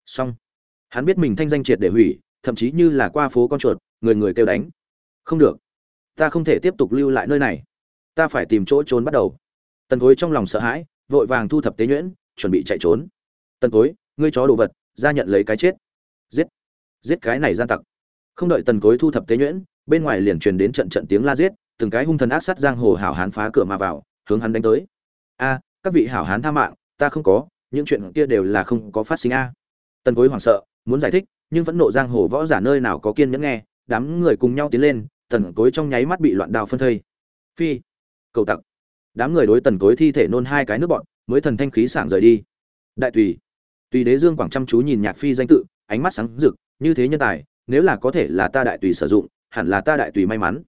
Xong. Hắn biết mình thanh danh triệt để hủy, thậm chí như là qua phố con chuột, người người kêu đánh. Không được ta không thể tiếp tục lưu lại nơi này. Ta phải tìm chỗ trốn bắt đầu. Tần cối trong lòng sợ hãi, vội vàng thu thập tế nhuyễn, chuẩn bị chạy trốn. Tần cối, ngươi chó đồ vật, ra nhận lấy cái chết. Giết. Giết cái này gian tặc. Không đợi tần cối thu thập tế nhuyễn, bên ngoài liền truyền đến trận trận tiếng la giết, từng cái hung thần ác sát giang hồ hảo hán phá cửa mà vào, hướng hắn đánh tới. A, các vị hảo hán tha mạng, ta không có, những chuyện kia đều là không có phát sinh a. Tần cối hoảng sợ, muốn giải thích, nhưng vẫn nộ giang hồ võ giả nơi nào có kiên nhẫn nghe, đám người cùng nhau tiến lên tần cối trong nháy mắt bị loạn đao phân thây. Phi, cầu tặc. Đám người đối tần cối thi thể nôn hai cái nước bọn, mới thần thanh khí sảng rời đi. Đại tùy. Tùy đế dương quảng chăm chú nhìn nhạc phi danh tự, ánh mắt sáng rực, như thế nhân tài, nếu là có thể là ta đại tùy sử dụng, hẳn là ta đại tùy may mắn.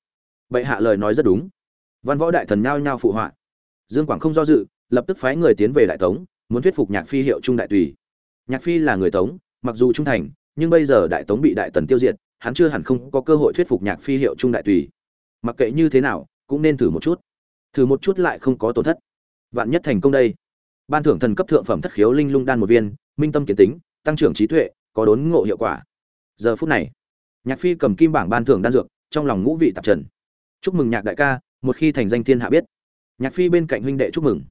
Bệ hạ lời nói rất đúng. Văn võ đại thần nhao nhao phụ họa. Dương quảng không do dự, lập tức phái người tiến về đại tống, muốn thuyết phục nhạc phi hiệu trung đại tùy. Nhạc phi là người tống, mặc dù trung thành, nhưng bây giờ đại tống bị đại tần tiêu diệt hắn chưa hẳn không có cơ hội thuyết phục nhạc phi hiệu trung đại tùy. Mặc kệ như thế nào, cũng nên thử một chút. Thử một chút lại không có tổn thất. Vạn nhất thành công đây. Ban thưởng thần cấp thượng phẩm thất khiếu linh lung đan một viên, minh tâm kiến tính, tăng trưởng trí tuệ, có đốn ngộ hiệu quả. Giờ phút này, nhạc phi cầm kim bảng ban thưởng đan dược, trong lòng ngũ vị tạp trần. Chúc mừng nhạc đại ca, một khi thành danh thiên hạ biết. Nhạc phi bên cạnh huynh đệ chúc mừng.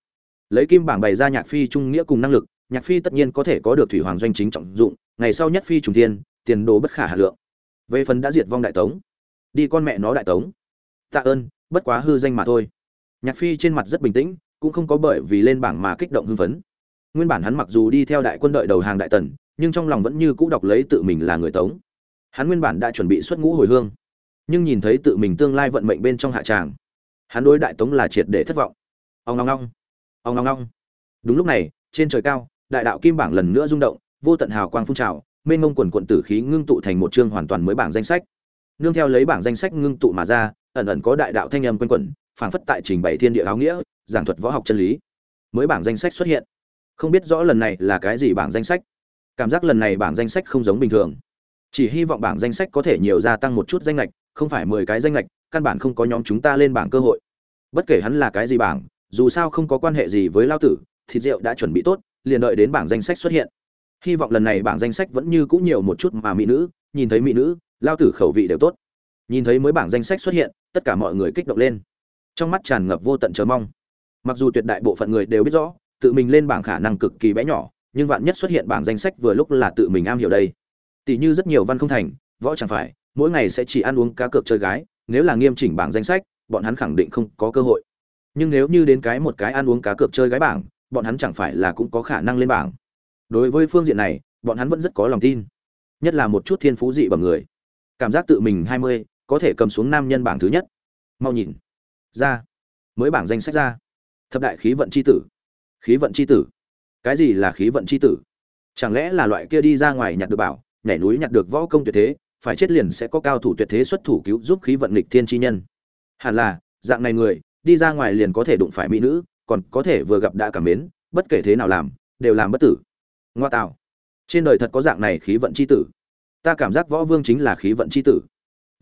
Lấy kim bảng bày ra nhạc phi trung nghĩa cùng năng lực, nhạc phi tất nhiên có thể có được thủy hoàng doanh chính trọng dụng, ngày sau nhất phi trùng thiên, tiền đồ bất khả hà lượng về phần đã diệt vong đại tống, đi con mẹ nó đại tống. Tạ ơn, bất quá hư danh mà thôi. Nhạc phi trên mặt rất bình tĩnh, cũng không có bởi vì lên bảng mà kích động hưng phấn. Nguyên bản hắn mặc dù đi theo đại quân đội đầu hàng đại tần, nhưng trong lòng vẫn như cũ đọc lấy tự mình là người tống. Hắn nguyên bản đã chuẩn bị xuất ngũ hồi hương, nhưng nhìn thấy tự mình tương lai vận mệnh bên trong hạ tràng, hắn đối đại tống là triệt để thất vọng. Ông long long ông long long đúng lúc này, trên trời cao, đại đạo kim bảng lần nữa rung động, vô tận hào quang phun trào mênh mông quần quận tử khí ngưng tụ thành một chương hoàn toàn mới bảng danh sách. Nương theo lấy bảng danh sách ngưng tụ mà ra, ẩn ẩn có đại đạo thanh âm quanh quẩn, phảng phất tại trình bày thiên địa áo nghĩa, giảng thuật võ học chân lý. Mới bảng danh sách xuất hiện. Không biết rõ lần này là cái gì bảng danh sách. Cảm giác lần này bảng danh sách không giống bình thường. Chỉ hy vọng bảng danh sách có thể nhiều gia tăng một chút danh lệch không phải mười cái danh lệch căn bản không có nhóm chúng ta lên bảng cơ hội. Bất kể hắn là cái gì bảng, dù sao không có quan hệ gì với lao tử, thịt rượu đã chuẩn bị tốt, liền đợi đến bảng danh sách xuất hiện hy vọng lần này bảng danh sách vẫn như cũng nhiều một chút mà mỹ nữ, nhìn thấy mỹ nữ, lao tử khẩu vị đều tốt. Nhìn thấy mới bảng danh sách xuất hiện, tất cả mọi người kích động lên. Trong mắt tràn ngập vô tận chờ mong. Mặc dù tuyệt đại bộ phận người đều biết rõ, tự mình lên bảng khả năng cực kỳ bé nhỏ, nhưng vạn nhất xuất hiện bảng danh sách vừa lúc là tự mình am hiểu đây. Tỷ như rất nhiều văn không thành, võ chẳng phải, mỗi ngày sẽ chỉ ăn uống cá cược chơi gái, nếu là nghiêm chỉnh bảng danh sách, bọn hắn khẳng định không có cơ hội. Nhưng nếu như đến cái một cái ăn uống cá cược chơi gái bảng, bọn hắn chẳng phải là cũng có khả năng lên bảng đối với phương diện này, bọn hắn vẫn rất có lòng tin. Nhất là một chút thiên phú dị bằng người. Cảm giác tự mình hai mươi, có thể cầm xuống nam nhân bảng thứ nhất. Mau nhìn. Ra. Mới bảng danh sách ra. Thập đại khí vận c h i tử. Khí vận c h i tử. Cái gì là khí vận c h i tử? Chẳng lẽ là loại kia đi ra ngoài nhặt được bảo, nhảy núi nhặt được võ công tuyệt thế, phải chết liền sẽ có cao thủ tuyệt thế xuất thủ cứu giúp khí vận lịch thiên chi nhân? Hẳn là, dạng này người, đi ra ngoài liền có thể đụng phải mỹ nữ, còn có thể vừa gặp đã cảm mến, bất kể thế nào làm, đều làm bất tử ngoa tạo. Trên đời thật có dạng này khí vận c h i tử. Ta cảm giác võ vương chính là khí vận c h i tử.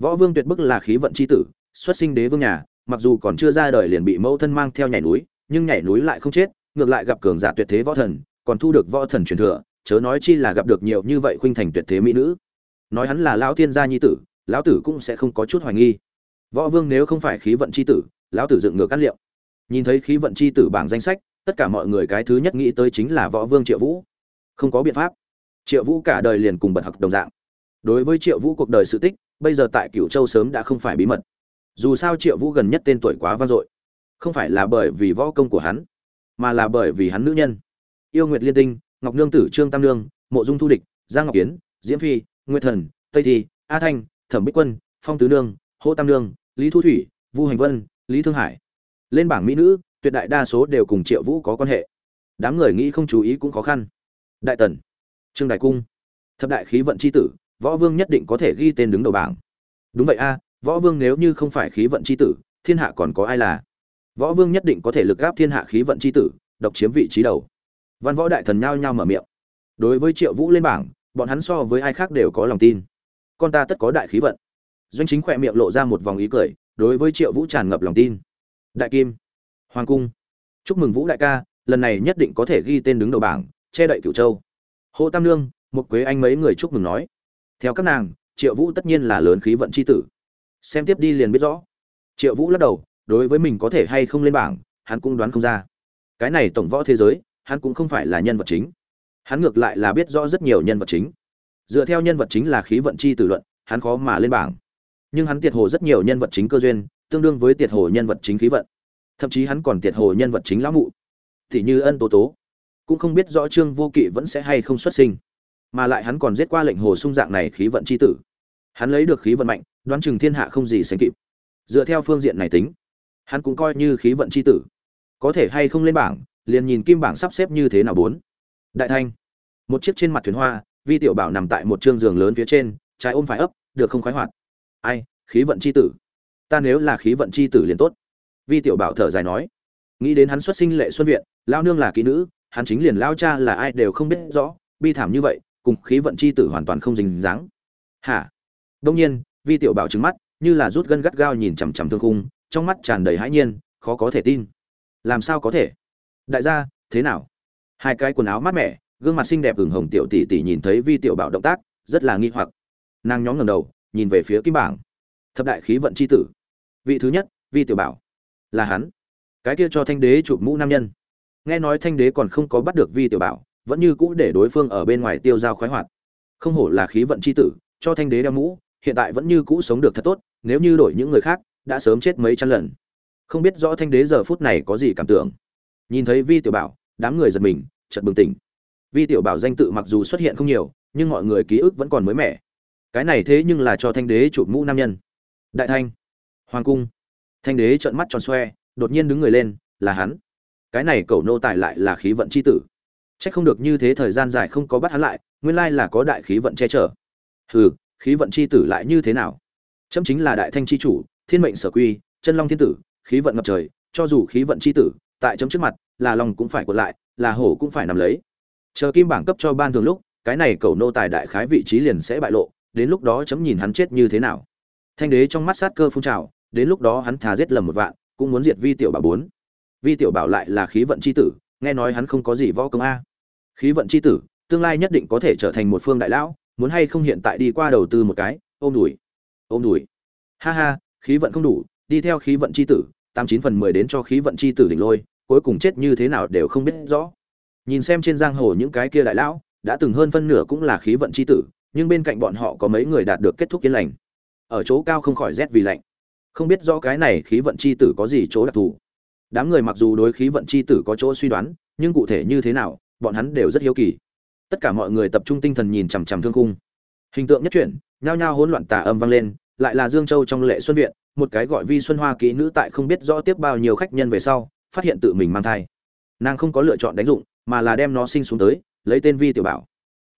Võ vương tuyệt bức là khí vận c h i tử, xuất sinh đế vương nhà, mặc dù còn chưa ra đời liền bị mẫu thân mang theo nhảy núi, nhưng nhảy núi lại không chết, ngược lại gặp cường giả tuyệt thế võ thần, còn thu được võ thần truyền thừa, chớ nói chi là gặp được nhiều như vậy khuynh thành tuyệt thế mỹ nữ. Nói hắn là lão tiên gia nhi tử, lão tử cũng sẽ không có chút hoài nghi. Võ vương nếu không phải khí vận c h i tử, lão tử dựng ngược cát liệu. Nhìn thấy khí vận c h i tử bảng danh sách, tất cả mọi người cái thứ nhất nghĩ tới chính là võ vương triệu vũ không có biện pháp. Triệu vũ cả đời liền cùng bật học đồng dạng. Đối với triệu vũ cuộc đời sự tích, bây giờ tại cửu châu sớm đã không phải bí mật. Dù sao triệu vũ gần nhất tên tuổi quá vang dội. Không phải là bởi vì võ công của hắn, mà là bởi vì hắn nữ nhân. Yêu nguyệt liên tinh, ngọc nương tử trương tam nương, mộ dung thu địch, giang ngọc kiến diễm phi, nguyệt thần, tây thi, a thanh, thẩm bích quân, phong tứ nương, hô tam nương, lý thu thủy, vu hành vân, lý thương hải. Lên bảng mỹ nữ, tuyệt đại đa số đều cùng triệu vũ có quan hệ. Đám người nghĩ không chú ý cũng khó khăn đại tần. Trương đại cung. Thập đại khí vận c h i tử, võ vương nhất định có thể ghi tên đứng đầu bảng. Đúng vậy a, võ vương nếu như không phải khí vận c h i tử, thiên hạ còn có ai là? Võ vương nhất định có thể lực gáp thiên hạ khí vận c h i tử, độc chiếm vị trí đầu. Văn võ đại thần nhao nhao mở miệng. Đối với triệu vũ lên bảng, bọn hắn so với ai khác đều có lòng tin. Con ta tất có đại khí vận. Doanh chính khỏe miệng lộ ra một vòng ý cười, đối với triệu vũ tràn ngập lòng tin. Đại kim, hoàng cung. Chúc mừng vũ đại ca, lần này nhất định có thể ghi tên đứng đầu bảng che đậy cửu châu. Hồ tam lương một quế anh mấy người chúc mừng nói. Theo các nàng, triệu vũ tất nhiên là lớn khí vận c h i tử. Xem tiếp đi liền biết rõ. Triệu vũ lắc đầu, đối với mình có thể hay không lên bảng, hắn cũng đoán không ra. Cái này tổng võ thế giới, hắn cũng không phải là nhân vật chính. Hắn ngược lại là biết rõ rất nhiều nhân vật chính. Dựa theo nhân vật chính là khí vận chi tử luận, hắn khó mà lên bảng. Nhưng hắn tiệt hồ rất nhiều nhân vật chính cơ duyên, tương đương với tiệt hồ nhân vật chính khí vận. Thậm chí hắn còn tiệt hồ nhân vật chính lão mụ. Thì như ân tố tố cũng không biết rõ trương vô kỵ vẫn sẽ hay không xuất sinh. Mà lại hắn còn giết qua lệnh hồ sung dạng này khí vận chi tử. Hắn lấy được khí vận mạnh, đoán chừng thiên hạ không gì sánh kịp. Dựa theo phương diện này tính, hắn cũng coi như khí vận c h i tử. Có thể hay không lên bảng, liền nhìn kim bảng sắp xếp như thế nào bốn. Đại thanh, một chiếc trên mặt thuyền hoa, vi tiểu bảo nằm tại một t r ư ơ n g giường lớn phía trên, trái ôm phải ấp, được không khoái hoạt. Ai, khí vận c h i tử. Ta nếu là khí vận c h i tử liền tốt. Vi tiểu bảo thở dài nói. Nghĩ đến hắn xuất sinh lệ xuân viện lao nương là kỹ nữ hắn chính liền lao cha là ai đều không biết rõ, bi thảm như vậy, cùng khí vận c h i tử hoàn toàn không dính dáng. Hả? Đông nhiên, vi tiểu bảo trừng mắt, như là rút gân gắt gao nhìn chằm chằm thương khung, trong mắt tràn đầy hãi nhiên, khó có thể tin. Làm sao có thể? Đại gia, thế nào? Hai cái quần áo mát mẻ, gương mặt xinh đẹp ửng hồng tiểu tỷ tỷ nhìn thấy vi tiểu bảo động tác, rất là nghi hoặc. Nàng nhóm ngầm đầu, nhìn về phía kim bảng. Thập đại khí vận c h i tử. Vị thứ nhất, vi tiểu bảo. Là hắn. Cái kia cho thanh đế chụp mũ nam nhân nghe nói thanh đế còn không có bắt được vi tiểu bảo, vẫn như cũ để đối phương ở bên ngoài tiêu dao khoái hoạt. Không hổ là khí vận c h i tử, cho thanh đế đeo mũ, hiện tại vẫn như cũ sống được thật tốt, nếu như đổi những người khác, đã sớm chết mấy trăm lần. Không biết rõ thanh đế giờ phút này có gì cảm tưởng. Nhìn thấy vi tiểu bảo, đám người giật mình, chợt bừng tỉnh. Vi tiểu bảo danh tự mặc dù xuất hiện không nhiều, nhưng mọi người ký ức vẫn còn mới mẻ. Cái này thế nhưng là cho thanh đế chụp mũ nam nhân. Đại thanh, hoàng cung. Thanh đế trợn mắt tròn xoe, đột nhiên đứng người lên, là hắn cái này cẩu nô tài lại là khí vận chi tử. Chắc không được như thế thời gian dài không có bắt hắn lại, nguyên lai là có đại khí vận che chở. Hừ, khí vận chi tử lại như thế nào? Chấm chính là đại thanh chi chủ, thiên mệnh sở quy, chân long thiên tử, khí vận ngập trời, cho dù khí vận chi tử, tại chấm trước mặt, là lòng cũng phải quật lại, là hổ cũng phải nằm lấy. Chờ kim bảng cấp cho ban thường lúc, cái này cẩu nô tài đại khái vị trí liền sẽ bại lộ, đến lúc đó chấm nhìn hắn chết như thế nào. Thanh đế trong mắt sát cơ phun trào, đến lúc đó hắn thà giết lầm một vạn, cũng muốn diệt vi tiểu bà bốn vi tiểu bảo lại là khí vận c h i tử, nghe nói hắn không có gì võ công a. Khí vận c h i tử, tương lai nhất định có thể trở thành một phương đại lão, muốn hay không hiện tại đi qua đầu tư một cái, ôm đùi ôm đùi. Ha ha, khí vận không đủ, đi theo khí vận c h i tử, tám chín phần mười đến cho khí vận c h i tử đỉnh lôi, cuối cùng chết như thế nào đều không biết rõ. Nhìn xem trên giang hồ những cái kia đại lão, đã từng hơn phân nửa cũng là khí vận c h i tử, nhưng bên cạnh bọn họ có mấy người đạt được kết thúc yên lành. Ở chỗ cao không khỏi rét vì lạnh. Không biết rõ cái này khí vận c h i tử có gì chỗ đặc thù đám người mặc dù đối khí vận chi tử có chỗ suy đoán, nhưng cụ thể như thế nào, bọn hắn đều rất hiếu kỳ. Tất cả mọi người tập trung tinh thần nhìn chằm chằm thương khung. Hình tượng nhất chuyển, nhao nhao hỗn loạn tà âm vang lên, lại là dương châu trong lệ xuân viện, một cái gọi vi xuân hoa kỹ nữ tại không biết rõ tiếp bao nhiêu khách nhân về sau, phát hiện tự mình mang thai. Nàng không có lựa chọn đánh dụng, mà là đem nó sinh xuống tới, lấy tên vi tiểu bảo.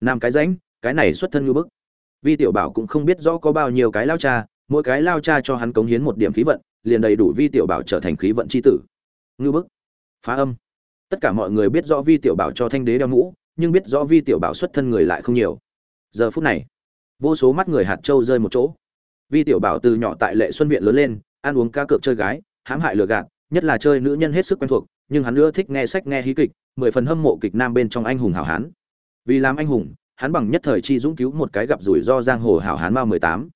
Nam cái ránh cái này xuất thân như bức. Vi tiểu bảo cũng không biết rõ có bao nhiêu cái lao cha, mỗi cái lao cha cho hắn cống hiến một điểm khí vận, liền đầy đủ vi tiểu bảo trở thành khí vận c h i tử ngư bức, phá âm. Tất cả mọi người biết rõ vi tiểu bảo cho thanh đế đeo mũ, nhưng biết rõ vi tiểu bảo xuất thân người lại không nhiều. Giờ phút này, vô số mắt người hạt châu rơi một chỗ. Vi tiểu bảo từ nhỏ tại lệ xuân viện lớn lên, ăn uống ca cược chơi gái, hãm hại lừa gạt, nhất là chơi nữ nhân hết sức quen thuộc, nhưng hắn ưa thích nghe sách, nghe hí kịch, mười phần hâm mộ kịch nam bên trong anh hùng hảo hán. Vì làm anh hùng, hắn bằng nhất thời chi dũng cứu một cái gặp rủi ro giang hồ hảo hán mao mười tám.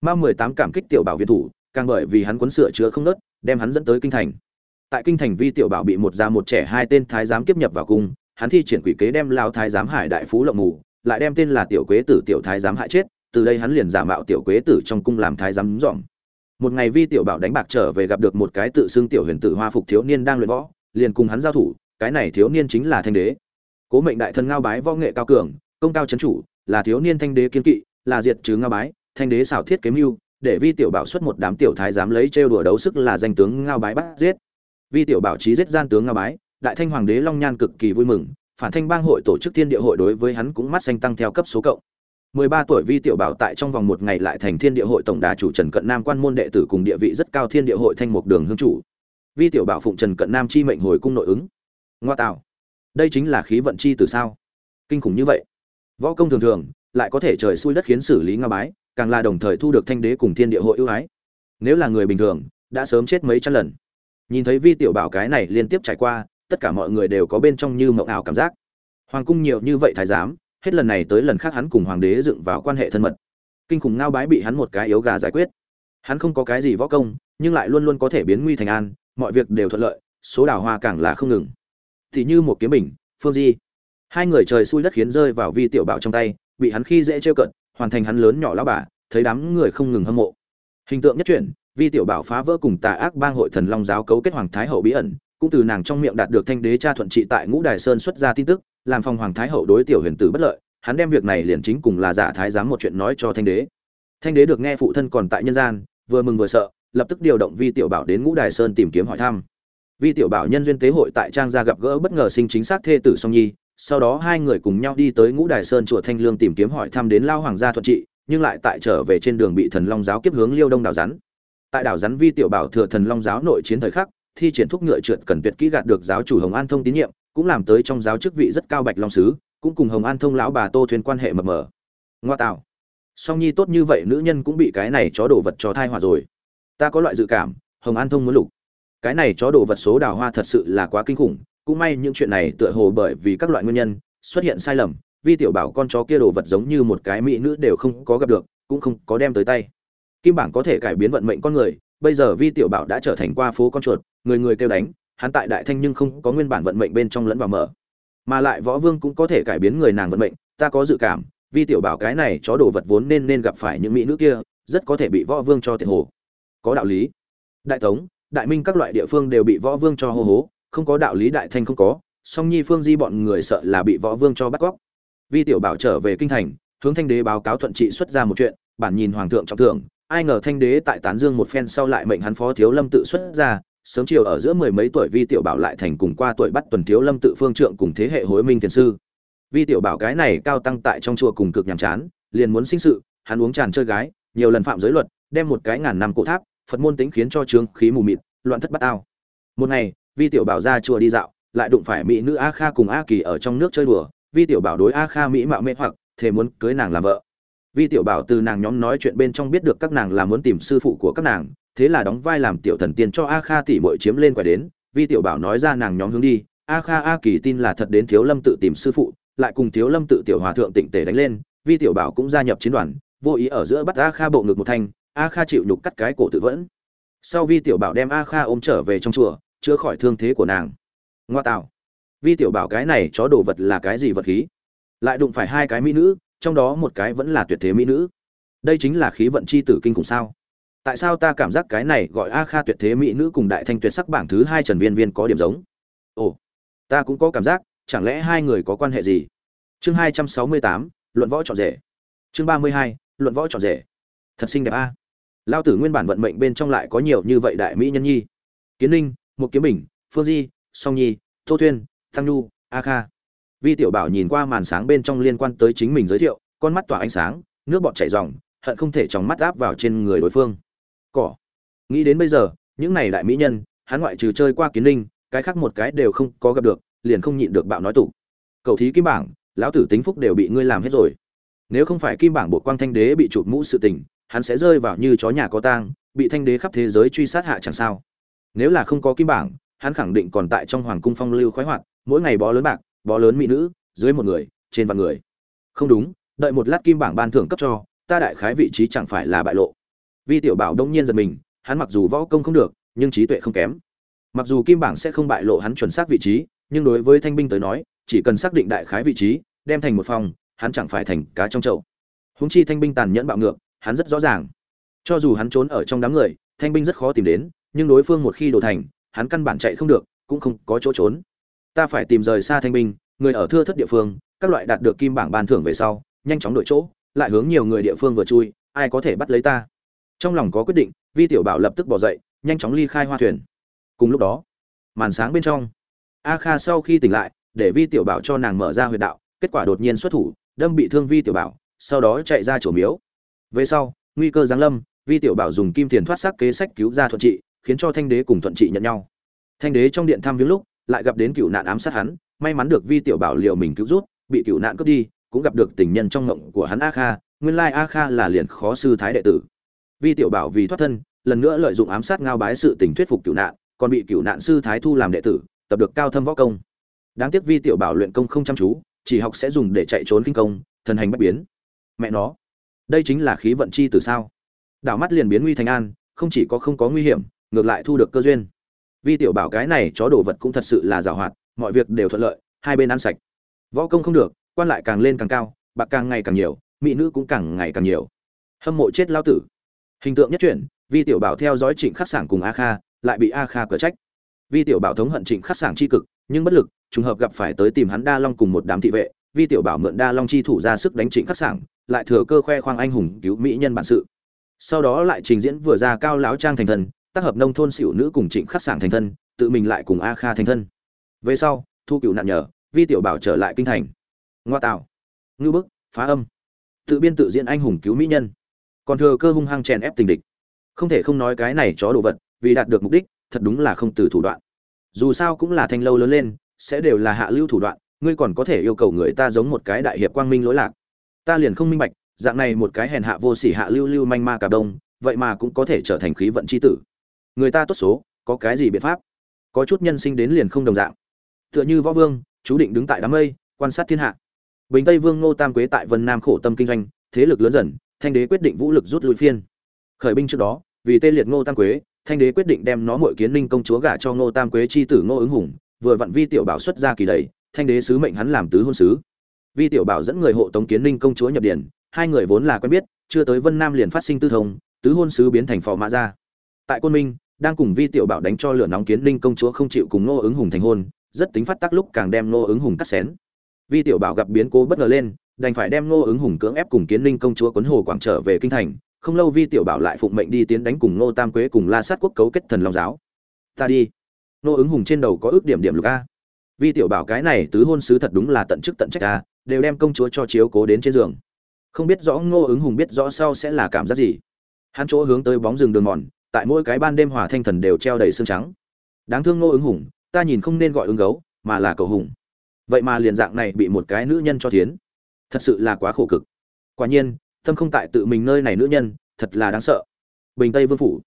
Mao mười tám cảm kích tiểu bảo viện thủ, càng bởi vì hắn quấn sửa chữa không nớt, đem hắn dẫn tới kinh thành tại kinh thành vi tiểu bảo bị một già một trẻ hai tên thái giám kiếp nhập vào cung, hắn thi triển quỷ kế đem lao thái giám hải đại phú lộng mù, lại đem tên là tiểu quế tử tiểu thái giám hại chết, từ đây hắn liền giả mạo tiểu quế tử trong cung làm thái giám dòm một ngày vi tiểu bảo đánh bạc trở về gặp được một cái tự xưng tiểu huyền tử hoa phục thiếu niên đang luyện võ, liền cùng hắn giao thủ, cái này thiếu niên chính là thanh đế. Cố mệnh đại thân ngao bái võ nghệ cao cường, công cao chấn chủ, là thiếu niên thanh đế kiên kỵ, là diệt trừ ngao bái, thanh đế xảo thiết kế mưu, để vi tiểu bảo xuất một đám tiểu thái dám lấy trêu đùa đấu sức là danh tướng ngao bái bắt giết vi tiểu bảo trí giết gian tướng ngao bái, đại thanh hoàng đế long nhan cực kỳ vui mừng, phản thanh bang hội tổ chức thiên địa hội đối với hắn cũng mắt xanh tăng theo cấp số cộng. 13 tuổi vi tiểu bảo tại trong vòng một ngày lại thành thiên địa hội tổng đà chủ trần cận nam quan môn đệ tử cùng địa vị rất cao thiên địa hội thanh mục đường hương chủ. Vi tiểu bảo phụng trần cận nam chi mệnh hồi cung nội ứng. Ngoa tạo. Đây chính là khí vận chi từ sao? Kinh khủng như vậy. Võ công thường thường, lại có thể trời xui đất khiến xử lý nga bái, càng là đồng thời thu được thanh đế cùng thiên địa hội ưu ái. Nếu là người bình thường, đã sớm chết mấy trăm lần nhìn thấy vi tiểu bảo cái này liên tiếp trải qua, tất cả mọi người đều có bên trong như mộng ảo cảm giác. Hoàng cung nhiều như vậy thái giám, hết lần này tới lần khác hắn cùng hoàng đế dựng vào quan hệ thân mật. Kinh khủng ngao bái bị hắn một cái yếu gà giải quyết. Hắn không có cái gì võ công, nhưng lại luôn luôn có thể biến nguy thành an, mọi việc đều thuận lợi, số đào hoa càng là không ngừng. Thì như một kiếm bình, phương di. Hai người trời xui đất khiến rơi vào vi tiểu bảo trong tay, bị hắn khi dễ trêu cận, hoàn thành hắn lớn nhỏ lão bà, thấy đám người không ngừng hâm mộ. Hình tượng nhất chuyển vi tiểu bảo phá vỡ cùng tà ác bang hội thần long giáo cấu kết hoàng thái hậu bí ẩn, cũng từ nàng trong miệng đạt được thanh đế cha thuận trị tại ngũ đài sơn xuất ra tin tức, làm phòng hoàng thái hậu đối tiểu huyền tử bất lợi, hắn đem việc này liền chính cùng là giả thái giám một chuyện nói cho thanh đế. Thanh đế được nghe phụ thân còn tại nhân gian, vừa mừng vừa sợ, lập tức điều động vi tiểu bảo đến ngũ đài sơn tìm kiếm hỏi thăm. Vi tiểu bảo nhân duyên tế hội tại trang gia gặp gỡ bất ngờ sinh chính xác thê tử song nhi, sau đó hai người cùng nhau đi tới ngũ đài sơn chùa thanh lương tìm kiếm hỏi thăm đến lao hoàng gia thuận trị, nhưng lại tại trở về trên đường bị thần long giáo kiếp hướng liêu đông đảo rắn tại đảo rắn vi tiểu bảo thừa thần long giáo nội chiến thời khắc, thi triển thúc ngựa trượt cần tuyệt kỹ gạt được giáo chủ hồng an thông tín nhiệm, cũng làm tới trong giáo chức vị rất cao bạch long sứ, cũng cùng hồng an thông lão bà tô thuyền quan hệ mập mờ. Ngoa tạo. Song nhi tốt như vậy nữ nhân cũng bị cái này chó đồ vật cho thai hòa rồi. Ta có loại dự cảm, hồng an thông muốn lục. Cái này chó đồ vật số đào hoa thật sự là quá kinh khủng, cũng may những chuyện này tựa hồ bởi vì các loại nguyên nhân, xuất hiện sai lầm, vi tiểu bảo con chó kia đồ vật giống như một cái mỹ nữ đều không có gặp được, cũng không có đem tới tay kim bảng có thể cải biến vận mệnh con người, bây giờ vi tiểu bảo đã trở thành qua phố con chuột, người người kêu đánh, hắn tại đại thanh nhưng không có nguyên bản vận mệnh bên trong lẫn vào mở. Mà lại võ vương cũng có thể cải biến người nàng vận mệnh, ta có dự cảm, vi tiểu bảo cái này chó đồ vật vốn nên nên gặp phải những mỹ nữ kia, rất có thể bị võ vương cho tiện hồ. Có đạo lý. Đại tống, đại minh các loại địa phương đều bị võ vương cho hô hố, không có đạo lý đại thanh không có, song nhi phương di bọn người sợ là bị võ vương cho bắt cóc. Vi tiểu bảo trở về kinh thành, hướng thanh đế báo cáo thuận trị xuất ra một chuyện, bản nhìn hoàng thượng trọng thưởng ai ngờ thanh đế tại tán dương một phen sau lại mệnh hắn phó thiếu lâm tự xuất ra, sớm chiều ở giữa mười mấy tuổi vi tiểu bảo lại thành cùng qua tuổi bắt tuần thiếu lâm tự phương trượng cùng thế hệ hối minh thiền sư. Vi tiểu bảo cái này cao tăng tại trong chùa cùng cực nhàm chán, liền muốn sinh sự, hắn uống tràn chơi gái, nhiều lần phạm giới luật, đem một cái ngàn năm cổ tháp, phật môn tính khiến cho trướng khí mù mịt, loạn thất bát ao. Một ngày, vi tiểu bảo ra chùa đi dạo, lại đụng phải mỹ nữ a kha cùng a kỳ ở trong nước chơi đùa, vi tiểu bảo đối a kha mỹ mạo mê hoặc, thề muốn cưới nàng làm vợ vi tiểu bảo từ nàng nhóm nói chuyện bên trong biết được các nàng là muốn tìm sư phụ của các nàng, thế là đóng vai làm tiểu thần tiên cho a kha tỷ muội chiếm lên quẻ đến. Vi tiểu bảo nói ra nàng nhóm hướng đi, a kha a kỳ tin là thật đến thiếu lâm tự tìm sư phụ, lại cùng thiếu lâm tự tiểu hòa thượng tịnh tể đánh lên. Vi tiểu bảo cũng gia nhập chiến đoàn, vô ý ở giữa bắt a kha bộ ngực một thanh, a kha chịu nhục cắt cái cổ tự vẫn. Sau vi tiểu bảo đem a kha ôm trở về trong chùa, chữa khỏi thương thế của nàng. Ngoa tạo. Vi tiểu bảo cái này chó đồ vật là cái gì vật khí? Lại đụng phải hai cái mỹ nữ trong đó một cái vẫn là tuyệt thế mỹ nữ. Đây chính là khí vận chi tử kinh khủng sao? Tại sao ta cảm giác cái này gọi a kha tuyệt thế mỹ nữ cùng đại thanh tuyệt sắc bảng thứ hai trần viên viên có điểm giống? Ồ, ta cũng có cảm giác, chẳng lẽ hai người có quan hệ gì? Chương hai trăm sáu mươi tám, luận võ trọn rể. Chương ba mươi hai, luận võ trọn rể. Thật xinh đẹp a. Lao tử nguyên bản vận mệnh bên trong lại có nhiều như vậy đại mỹ nhân nhi. Kiến ninh một kiếm bình, phương di, song nhi, tô thuyên, thăng nhu, a kha vi tiểu bảo nhìn qua màn sáng bên trong liên quan tới chính mình giới thiệu, con mắt tỏa ánh sáng, nước bọt chảy ròng, hận không thể trong mắt áp vào trên người đối phương. Cỏ. Nghĩ đến bây giờ, những này đại mỹ nhân, hắn ngoại trừ chơi qua kiến linh, cái khác một cái đều không có gặp được, liền không nhịn được bạo nói tụ cầu thí kim bảng, lão tử tính phúc đều bị ngươi làm hết rồi. Nếu không phải kim bảng bộ quang thanh đế bị chụp mũ sự tình, hắn sẽ rơi vào như chó nhà có tang, bị thanh đế khắp thế giới truy sát hạ chẳng sao. Nếu là không có kim bảng, hắn khẳng định còn tại trong hoàng cung phong lưu khoái hoạt, mỗi ngày bó lớn bạc bó lớn mỹ nữ, dưới một người, trên vạn người. Không đúng, đợi một lát kim bảng ban thưởng cấp cho, ta đại khái vị trí chẳng phải là bại lộ. Vi tiểu bảo đông nhiên giật mình, hắn mặc dù võ công không được, nhưng trí tuệ không kém. Mặc dù kim bảng sẽ không bại lộ hắn chuẩn xác vị trí, nhưng đối với thanh binh tới nói, chỉ cần xác định đại khái vị trí, đem thành một phòng, hắn chẳng phải thành cá trong chậu. Húng chi thanh binh tàn nhẫn bạo ngược, hắn rất rõ ràng. Cho dù hắn trốn ở trong đám người, thanh binh rất khó tìm đến, nhưng đối phương một khi đổ thành, hắn căn bản chạy không được, cũng không có chỗ trốn ta phải tìm rời xa thanh binh, người ở thưa thất địa phương, các loại đạt được kim bảng ban thưởng về sau, nhanh chóng đổi chỗ, lại hướng nhiều người địa phương vừa chui, ai có thể bắt lấy ta? Trong lòng có quyết định, vi tiểu bảo lập tức bỏ dậy, nhanh chóng ly khai hoa thuyền. Cùng lúc đó, màn sáng bên trong, a kha sau khi tỉnh lại, để vi tiểu bảo cho nàng mở ra huyệt đạo, kết quả đột nhiên xuất thủ, đâm bị thương vi tiểu bảo, sau đó chạy ra chỗ miếu. Về sau, nguy cơ giáng lâm, vi tiểu bảo dùng kim tiền thoát xác kế sách cứu ra thuận trị, khiến cho thanh đế cùng thuận trị nhận nhau. Thanh đế trong điện thăm viếng lúc lại gặp đến cựu nạn ám sát hắn, may mắn được vi tiểu bảo liều mình cứu rút bị cựu nạn cướp đi, cũng gặp được tình nhân trong ngộng của hắn a kha, nguyên lai a kha là liền khó sư thái đệ tử. Vi tiểu bảo vì thoát thân, lần nữa lợi dụng ám sát ngao bái sự tình thuyết phục cựu nạn, còn bị cựu nạn sư thái thu làm đệ tử, tập được cao thâm võ công. Đáng tiếc vi tiểu bảo luyện công không chăm chú, chỉ học sẽ dùng để chạy trốn kinh công, thần hành bất biến. Mẹ nó, đây chính là khí vận chi từ sao? Đảo mắt liền biến nguy thành an, không chỉ có không có nguy hiểm, ngược lại thu được cơ duyên vi tiểu bảo cái này chó đồ vật cũng thật sự là giàu hoạt, mọi việc đều thuận lợi, hai bên ăn sạch. Võ công không được, quan lại càng lên càng cao, bạc càng ngày càng nhiều, mỹ nữ cũng càng ngày càng nhiều. Hâm mộ chết lao tử. Hình tượng nhất chuyển, vi tiểu bảo theo dõi trịnh khắc sảng cùng a kha, lại bị a kha cở trách. Vi tiểu bảo thống hận trịnh khắc sảng c h i cực, nhưng bất lực, trùng hợp gặp phải tới tìm hắn đa long cùng một đám thị vệ, vi tiểu bảo mượn đa long chi thủ ra sức đánh trịnh khắc sảng, lại thừa cơ khoe khoang anh hùng cứu mỹ nhân bản sự. Sau đó lại trình diễn vừa ra cao láo trang thành thần tác hợp nông thôn xỉu nữ cùng trịnh khắc sảng thành thân, tự mình lại cùng a kha thành thân. Về sau, thu cựu nạn nhờ, vi tiểu bảo trở lại kinh thành. Ngoa tạo. Ngư bức, phá âm. Tự biên tự diễn anh hùng cứu mỹ nhân. Còn thừa cơ hung hăng chèn ép tình địch. Không thể không nói cái này chó đồ vật, vì đạt được mục đích, thật đúng là không từ thủ đoạn. Dù sao cũng là thanh lâu lớn lên, sẽ đều là hạ lưu thủ đoạn, ngươi còn có thể yêu cầu người ta giống một cái đại hiệp quang minh lỗi lạc. Ta liền không minh bạch, dạng này một cái hèn hạ vô sỉ hạ lưu lưu manh ma cả đông, vậy mà cũng có thể trở thành khí vận c h i tử người ta tốt số, có cái gì biện pháp? Có chút nhân sinh đến liền không đồng dạng. Tựa như võ vương, chú định đứng tại đám mây, quan sát thiên hạ. Bình tây vương ngô tam quế tại vân nam khổ tâm kinh doanh, thế lực lớn dần, thanh đế quyết định vũ lực rút lui phiên. Khởi binh trước đó, vì tê liệt ngô tam quế, thanh đế quyết định đem nó mội kiến ninh công chúa gả cho ngô tam quế chi tử ngô ứng hùng, vừa vặn vi tiểu bảo xuất ra kỳ đầy, thanh đế sứ mệnh hắn làm tứ hôn sứ. Vi tiểu bảo dẫn người hộ tống kiến ninh công chúa nhập điển, hai người vốn là quen biết, chưa tới vân nam liền phát sinh tư thông, tứ hôn sứ biến thành phò mã ra tại côn minh đang cùng vi tiểu bảo đánh cho lửa nóng kiến ninh công chúa không chịu cùng nô ứng hùng thành hôn, rất tính phát tác lúc càng đem nô ứng hùng cắt xén. Vi tiểu bảo gặp biến cố bất ngờ lên, đành phải đem nô ứng hùng cưỡng ép cùng kiến ninh công chúa quấn hồ quảng trở về kinh thành, không lâu vi tiểu bảo lại phụng mệnh đi tiến đánh cùng nô tam quế cùng la sát quốc cấu kết thần long giáo. Ta đi. Nô ứng hùng trên đầu có ước điểm điểm lục a. Vi tiểu bảo cái này tứ hôn sứ thật đúng là tận chức tận trách a, đều đem công chúa cho chiếu cố đến trên giường. Không biết rõ ngô ứng hùng biết rõ sau sẽ là cảm giác gì. Hắn chỗ hướng tới bóng rừng đường mòn tại mỗi cái ban đêm hòa thanh thần đều treo đầy xương trắng. Đáng thương ngô ứng hùng, ta nhìn không nên gọi ứng gấu, mà là cầu hùng. Vậy mà liền dạng này bị một cái nữ nhân cho thiến. Thật sự là quá khổ cực. Quả nhiên tâm không tại tự mình nơi này nữ nhân, thật là đáng sợ. Bình tây vương phủ.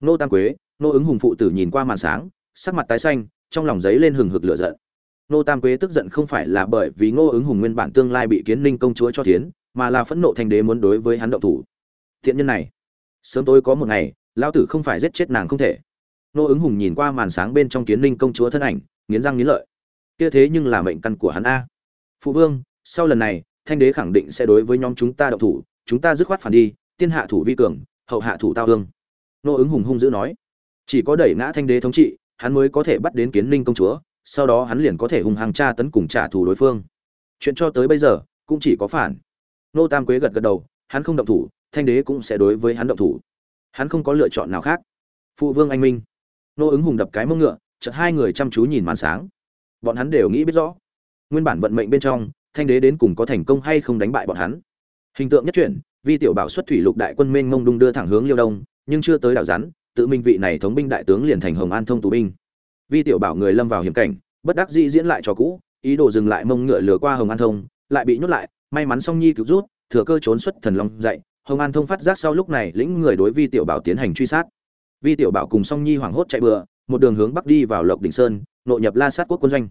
Nô tam quế, nô ứng hùng phụ tử nhìn qua màn sáng, sắc mặt tái xanh, trong lòng giấy lên hừng hực lửa giận. Nô tam quế tức giận không phải là bởi vì ngô ứng hùng nguyên bản tương lai bị kiến ninh công chúa cho thiến, mà là phẫn nộ thành đế muốn đối với hắn động thủ. Thiện nhân này, sớm tối có một ngày lão tử không phải giết chết nàng không thể. Nô ứng hùng nhìn qua màn sáng bên trong kiến ninh công chúa thân ảnh, nghiến răng nghiến lợi. Kia thế nhưng là mệnh căn của hắn a. Phụ vương, sau lần này, thanh đế khẳng định sẽ đối với nhóm chúng ta động thủ, chúng ta dứt khoát phản đi, tiên hạ thủ vi cường, hậu hạ thủ tao hương nô ứng hùng hung dữ nói. Chỉ có đẩy ngã thanh đế thống trị, hắn mới có thể bắt đến kiến ninh công chúa, sau đó hắn liền có thể hung hăng tra tấn cùng trả thù đối phương. Chuyện cho tới bây giờ, cũng chỉ có phản. Nô tam quế gật gật đầu, hắn không động thủ, thanh đế cũng sẽ đối với hắn động thủ hắn không có lựa chọn nào khác. Phụ vương anh minh. Nô ứng hùng đập cái mông ngựa, chợt hai người chăm chú nhìn màn sáng. Bọn hắn đều nghĩ biết rõ. Nguyên bản vận mệnh bên trong, thanh đế đến cùng có thành công hay không đánh bại bọn hắn. Hình tượng nhất chuyển, vi tiểu bảo xuất thủy lục đại quân mênh mông đung đưa thẳng hướng liêu đông, nhưng chưa tới đảo rắn, tự minh vị này thống binh đại tướng liền thành hồng an thông tù binh. Vi tiểu bảo người lâm vào hiểm cảnh, bất đắc dĩ diễn lại cho cũ, ý đồ dừng lại mông ngựa lừa qua hồng an thông, lại bị nhốt lại, may mắn song nhi cứu rút, thừa cơ trốn xuất thần long dậy hồng an thông phát giác sau lúc này lĩnh người đối vi tiểu bảo tiến hành truy sát. Vi tiểu bảo cùng song nhi hoảng hốt chạy bừa, một đường hướng bắc đi vào lộc đỉnh sơn, nội nhập la sát quốc quân doanh.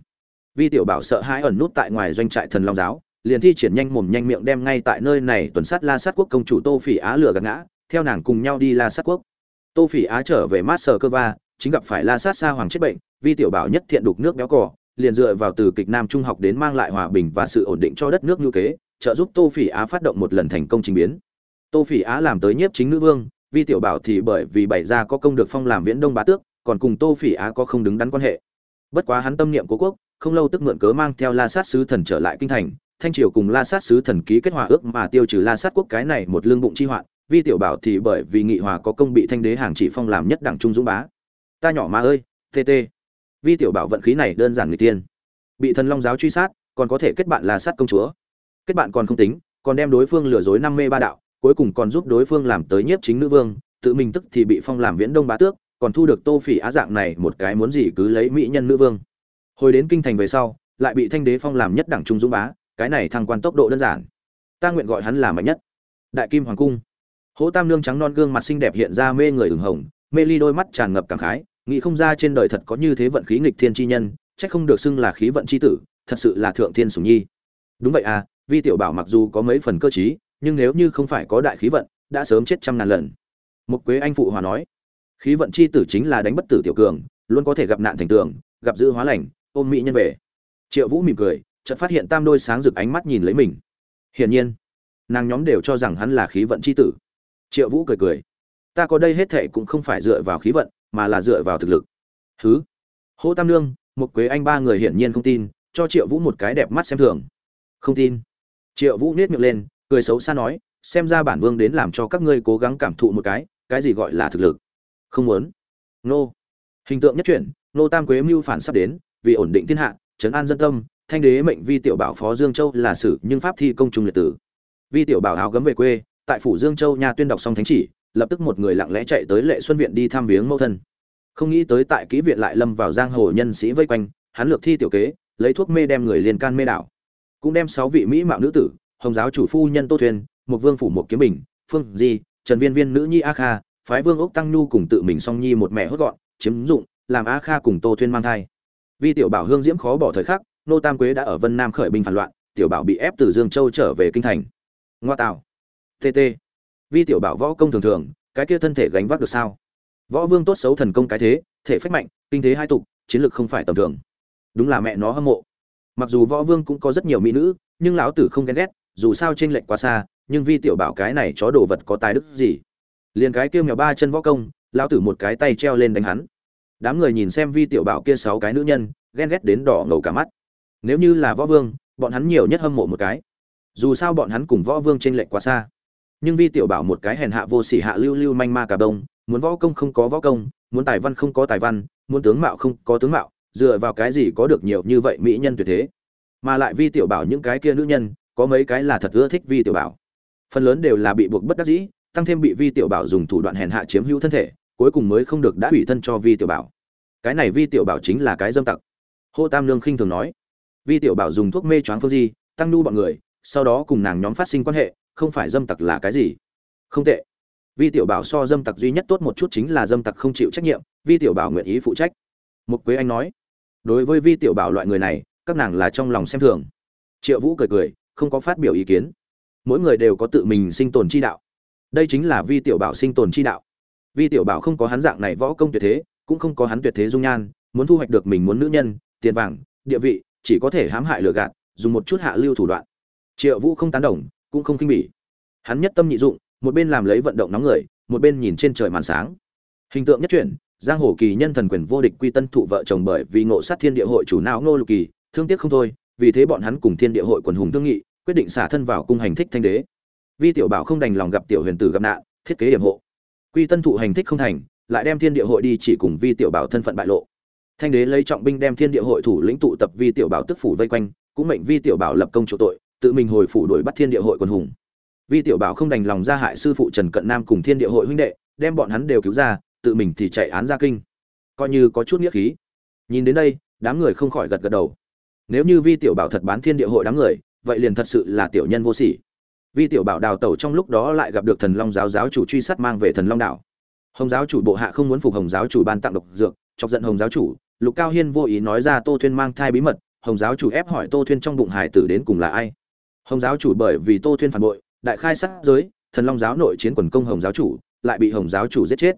Vi tiểu bảo sợ hãi ẩn nút tại ngoài doanh trại thần long giáo, liền thi triển nhanh mồm nhanh miệng đem ngay tại nơi này tuần sát la sát quốc công chủ tô phỉ á lừa gạt ngã, theo nàng cùng nhau đi la sát quốc. Tô phỉ á trở về mát sờ cơ va, chính gặp phải la sát xa hoàng chết bệnh, vi tiểu bảo nhất thiện đục nước béo cỏ liền dựa vào từ kịch nam trung học đến mang lại hòa bình và sự ổn định cho đất nước như kế, trợ giúp tô phỉ á phát động một lần thành công trình biến tô phỉ á làm tới nhiếp chính nữ vương, vi tiểu bảo thì bởi vì bảy gia có công được phong làm viễn đông bá tước, còn cùng tô phỉ á có không đứng đắn quan hệ. Bất quá hắn tâm niệm cố quốc, không lâu tức mượn cớ mang theo la sát sứ thần trở lại kinh thành, thanh triều cùng la sát sứ thần ký kết hòa ước mà tiêu trừ la sát quốc cái này một lương bụng chi hoạn, vi tiểu bảo thì bởi vì nghị hòa có công bị thanh đế hàng chỉ phong làm nhất đảng trung dũng bá. Ta nhỏ mà ơi tt vi tiểu bảo vận khí này đơn giản người tiên. Bị thần long giáo truy sát, còn có thể kết bạn la sát công chúa. Kết bạn còn không tính, còn đem đối phương lừa dối năm mê ba đạo cuối cùng còn giúp đối phương làm tới nhiếp chính nữ vương, tự mình tức thì bị phong làm viễn đông bá tước, còn thu được tô phỉ á dạng này một cái muốn gì cứ lấy mỹ nhân nữ vương. Hồi đến kinh thành về sau, lại bị thanh đế phong làm nhất đẳng trung dũng bá, cái này thăng quan tốc độ đơn giản. Ta nguyện gọi hắn là mạnh nhất. Đại kim hoàng cung. Hỗ tam nương trắng non gương mặt xinh đẹp hiện ra mê người ửng hồng, mê ly đôi mắt tràn ngập cảm khái, nghĩ không ra trên đời thật có như thế vận khí nghịch thiên chi nhân trách không được xưng là khí vận chi tử, thật sự là thượng thiên sủng nhi. Đúng vậy à vi tiểu bảo mặc dù có mấy phần cơ trí nhưng nếu như không phải có đại khí vận, đã sớm chết trăm ngàn lần. Một quế anh phụ hòa nói, khí vận chi tử chính là đánh bất tử tiểu cường, luôn có thể gặp nạn thành tường, gặp dữ hóa lành, ôm mỹ nhân về. Triệu vũ mỉm cười, chợt phát hiện tam đôi sáng rực ánh mắt nhìn lấy mình. Hiển nhiên, nàng nhóm đều cho rằng hắn là khí vận chi tử. Triệu vũ cười cười, ta có đây hết thệ cũng không phải dựa vào khí vận, mà là dựa vào thực lực. Thứ hô tam lương một quế anh ba người hiển nhiên không tin, cho triệu vũ một cái đẹp mắt xem thường. Không tin. Triệu vũ nhếch miệng lên cười xấu xa nói, xem ra bản vương đến làm cho các ngươi cố gắng cảm thụ một cái cái gì gọi là thực lực? Không muốn. Nô. Hình tượng nhất chuyển, nô tam quế mưu phản sắp đến, vì ổn định thiên hạ, trấn an dân tâm, thanh đế mệnh vi tiểu bảo phó dương châu là sử, nhưng pháp thi công trung liệt tử. Vi tiểu bảo áo gấm về quê, tại phủ dương châu nhà tuyên đọc xong thánh chỉ, lập tức một người lặng lẽ chạy tới lệ xuân viện đi thăm viếng mẫu thân. Không nghĩ tới tại kỹ viện lại lâm vào giang hồ nhân sĩ vây quanh, hắn lược thi tiểu kế, lấy thuốc mê đem người liền can mê đảo. Cũng đem sáu vị mỹ mạo nữ tử hồng giáo chủ phu nhân tô thuyền, một vương phủ một kiếm bình, phương di, trần viên viên nữ nhi a kha, phái vương ốc tăng nhu cùng tự mình song nhi một mẹ hốt gọn, chiếm dụng, làm a kha cùng tô thuyên mang thai. Vì tiểu bảo hương diễm khó bỏ thời khắc, nô tam quế đã ở vân nam khởi binh phản loạn, tiểu bảo bị ép từ dương châu trở về kinh thành. Ngoa tạo. Tt vi tiểu bảo võ công thường thường, cái kia thân thể gánh vác được sao? Võ vương tốt xấu thần công cái thế, thể phách mạnh, kinh thế hai tục, chiến lược không phải tầm thường. Đúng là mẹ nó hâm mộ. Mặc dù võ vương cũng có rất nhiều mỹ nữ, nhưng lão tử không ghen ghét dù sao trên lệnh quá xa, nhưng vi tiểu bảo cái này chó đồ vật có tài đức gì? Liền cái kia mèo ba chân võ công, lão tử một cái tay treo lên đánh hắn. Đám người nhìn xem vi tiểu bảo kia sáu cái nữ nhân, ghen ghét đến đỏ ngầu cả mắt. Nếu như là võ vương, bọn hắn nhiều nhất hâm mộ một cái. Dù sao bọn hắn cùng võ vương trên lệnh quá xa. Nhưng vi tiểu bảo một cái hèn hạ vô sỉ hạ lưu lưu manh ma cả đông, muốn võ công không có võ công, muốn tài văn không có tài văn, muốn tướng mạo không có tướng mạo, dựa vào cái gì có được nhiều như vậy mỹ nhân tuyệt thế? Mà lại vi tiểu bảo những cái kia nữ nhân có mấy cái là thật ưa thích vi tiểu bảo. Phần lớn đều là bị buộc bất đắc dĩ, tăng thêm bị vi tiểu bảo dùng thủ đoạn hèn hạ chiếm hữu thân thể, cuối cùng mới không được đã ủy thân cho vi tiểu bảo. Cái này vi tiểu bảo chính là cái dâm tặc. Hô tam lương khinh thường nói. Vi tiểu bảo dùng thuốc mê choáng phương di, tăng nu bọn người, sau đó cùng nàng nhóm phát sinh quan hệ, không phải dâm tặc là cái gì? Không tệ. Vi tiểu bảo so dâm tặc duy nhất tốt một chút chính là dâm tặc không chịu trách nhiệm, vi tiểu bảo nguyện ý phụ trách. Một quế anh nói. Đối với vi tiểu bảo loại người này, các nàng là trong lòng xem thường. Triệu vũ cười cười không có phát biểu ý kiến. Mỗi người đều có tự mình sinh tồn chi đạo. Đây chính là vi tiểu bảo sinh tồn chi đạo. Vi tiểu bảo không có hắn dạng này võ công tuyệt thế, cũng không có hắn tuyệt thế dung nhan, muốn thu hoạch được mình muốn nữ nhân, tiền vàng, địa vị, chỉ có thể hãm hại lừa gạt, dùng một chút hạ lưu thủ đoạn. Triệu vũ không tán đồng, cũng không khinh bỉ. Hắn nhất tâm nhị dụng, một bên làm lấy vận động nóng người, một bên nhìn trên trời màn sáng. Hình tượng nhất chuyển, giang hồ kỳ nhân thần quyền vô địch quy tân thụ vợ chồng bởi vì ngộ sát thiên địa hội chủ não ngô lục kỳ, thương tiếc không thôi, vì thế bọn hắn cùng thiên địa hội quần hùng thương nghị quyết định xả thân vào cung hành thích thanh đế. Vi tiểu bảo không đành lòng gặp tiểu huyền tử gặp nạn, thiết kế điểm hộ. Quy tân thụ hành thích không thành, lại đem thiên địa hội đi chỉ cùng vi tiểu bảo thân phận bại lộ. Thanh đế lấy trọng binh đem thiên địa hội thủ lĩnh tụ tập vi tiểu bảo tức phủ vây quanh, cũng mệnh vi tiểu bảo lập công chỗ tội, tự mình hồi phủ đuổi bắt thiên địa hội quân hùng. Vi tiểu bảo không đành lòng ra hại sư phụ trần cận nam cùng thiên địa hội huynh đệ, đem bọn hắn đều cứu ra, tự mình thì chạy án ra kinh. Coi như có chút nghĩa khí. Nhìn đến đây, đám người không khỏi gật gật đầu. Nếu như vi tiểu bảo thật bán thiên địa hội đám người vậy liền thật sự là tiểu nhân vô sỉ. Vi tiểu bảo đào tẩu trong lúc đó lại gặp được thần long giáo giáo chủ truy sát mang về thần long đảo. Hồng giáo chủ bộ hạ không muốn phục hồng giáo chủ ban tặng độc dược, chọc giận hồng giáo chủ, lục cao hiên vô ý nói ra tô thuyên mang thai bí mật, hồng giáo chủ ép hỏi tô thuyên trong bụng hải tử đến cùng là ai. Hồng giáo chủ bởi vì tô thuyên phản bội, đại khai sát giới, thần long giáo nội chiến quần công hồng giáo chủ, lại bị hồng giáo chủ giết chết.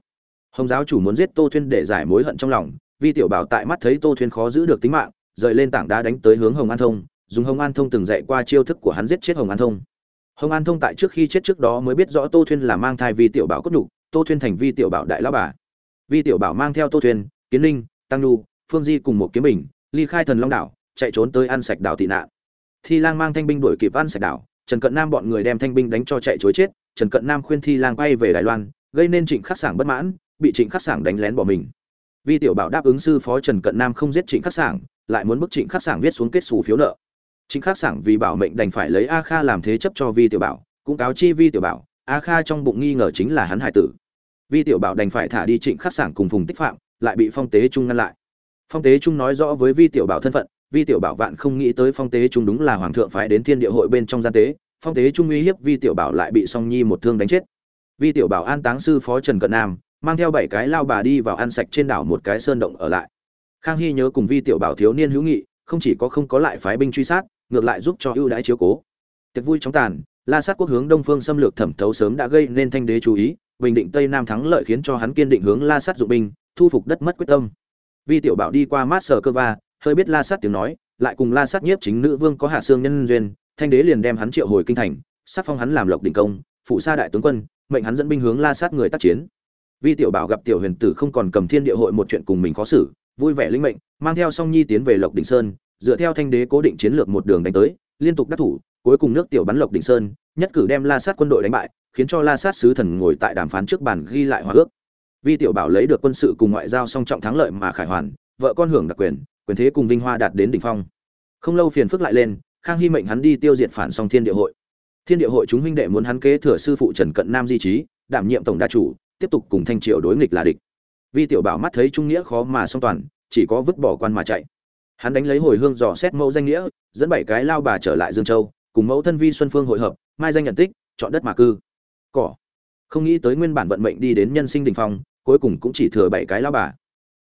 Hồng giáo chủ muốn giết tô thuyên để giải mối hận trong lòng, vi tiểu bảo tại mắt thấy tô thuyên khó giữ được tính mạng, rời lên tảng đá đánh tới hướng hồng an thông dùng hồng an thông từng dạy qua chiêu thức của hắn giết chết hồng an thông. Hồng an thông tại trước khi chết trước đó mới biết rõ tô thuyên là mang thai vi tiểu bảo cốt nhục, tô thuyên thành vi tiểu bảo đại lão bà. Vi tiểu bảo mang theo tô thuyên, kiến linh, tăng nhu, phương di cùng một kiếm bình, ly khai thần long đảo, chạy trốn tới ăn sạch đảo tị nạn. Thi lang mang thanh binh đuổi kịp ăn sạch đảo, trần cận nam bọn người đem thanh binh đánh cho chạy chối chết, trần cận nam khuyên thi lang quay về đài loan, gây nên trịnh khắc sảng bất mãn, bị trịnh khắc sảng đánh lén bỏ mình. Vi tiểu bảo đáp ứng sư phó trần cận nam không giết trịnh khắc sảng, lại muốn bức trịnh khắc sảng viết xuống kết xù phiếu nợ trịnh khắc sảng vì bảo mệnh đành phải lấy a kha làm thế chấp cho vi tiểu bảo, cũng cáo chi vi tiểu bảo, a kha trong bụng nghi ngờ chính là hắn hải tử. Vi tiểu bảo đành phải thả đi trịnh khắc sảng cùng phùng tích phạm, lại bị phong tế trung ngăn lại. Phong tế trung nói rõ với vi tiểu bảo thân phận, vi tiểu bảo vạn không nghĩ tới phong tế trung đúng là hoàng thượng phái đến thiên địa hội bên trong gian tế, phong tế trung uy hiếp vi tiểu bảo lại bị song nhi một thương đánh chết. Vi tiểu bảo an táng sư phó trần cận nam, mang theo bảy cái lao bà đi vào ăn sạch trên đảo một cái sơn động ở lại. Khang hy nhớ cùng vi tiểu bảo thiếu niên hữu nghị, không chỉ có không có lại phái binh truy sát ngược lại giúp cho ưu đãi chiếu cố. Tiệc vui chóng tàn, la sát quốc hướng đông phương xâm lược thẩm thấu sớm đã gây nên thanh đế chú ý, bình định tây nam thắng lợi khiến cho hắn kiên định hướng la sát dụng binh, thu phục đất mất quyết tâm. Vi tiểu bảo đi qua mát sở cơ va, hơi biết la sát tiếng nói, lại cùng la sát nhiếp chính nữ vương có hạ xương nhân duyên, thanh đế liền đem hắn triệu hồi kinh thành sắc phong hắn làm lộc đình công, phụ sa đại tướng quân, mệnh hắn dẫn binh hướng la sát người tác chiến. Vi tiểu bảo gặp tiểu huyền tử không còn cầm thiên địa hội một chuyện cùng mình khó xử, vui vẻ linh mệnh, mang theo song nhi tiến về lộc đình sơn dựa theo thanh đế cố định chiến lược một đường đánh tới, liên tục đắc thủ, cuối cùng nước tiểu bắn lộc đỉnh sơn, nhất cử đem la sát quân đội đánh bại, khiến cho la sát sứ thần ngồi tại đàm phán trước bàn ghi lại hòa ước. Vi tiểu bảo lấy được quân sự cùng ngoại giao song trọng thắng lợi mà khải hoàn, vợ con hưởng đặc quyền quyền thế cùng vinh hoa đạt đến đỉnh phong. Không lâu phiền phức lại lên, khang hy mệnh hắn đi tiêu diệt phản song thiên địa hội. Thiên địa hội chúng huynh đệ muốn hắn kế thừa sư phụ trần cận nam di trí, đảm nhiệm tổng đa chủ, tiếp tục cùng thanh triều đối nghịch là địch. Vi tiểu bảo mắt thấy trung nghĩa khó mà song toàn, chỉ có vứt bỏ quan mà chạy hắn đánh lấy hồi hương dò xét mẫu danh nghĩa, dẫn bảy cái lao bà trở lại dương châu, cùng mẫu thân vi xuân phương hội hợp, mai danh nhận tích, chọn đất mà cư. Cỏ. Không nghĩ tới nguyên bản vận mệnh đi đến nhân sinh đình phong, cuối cùng cũng chỉ thừa bảy cái lao bà.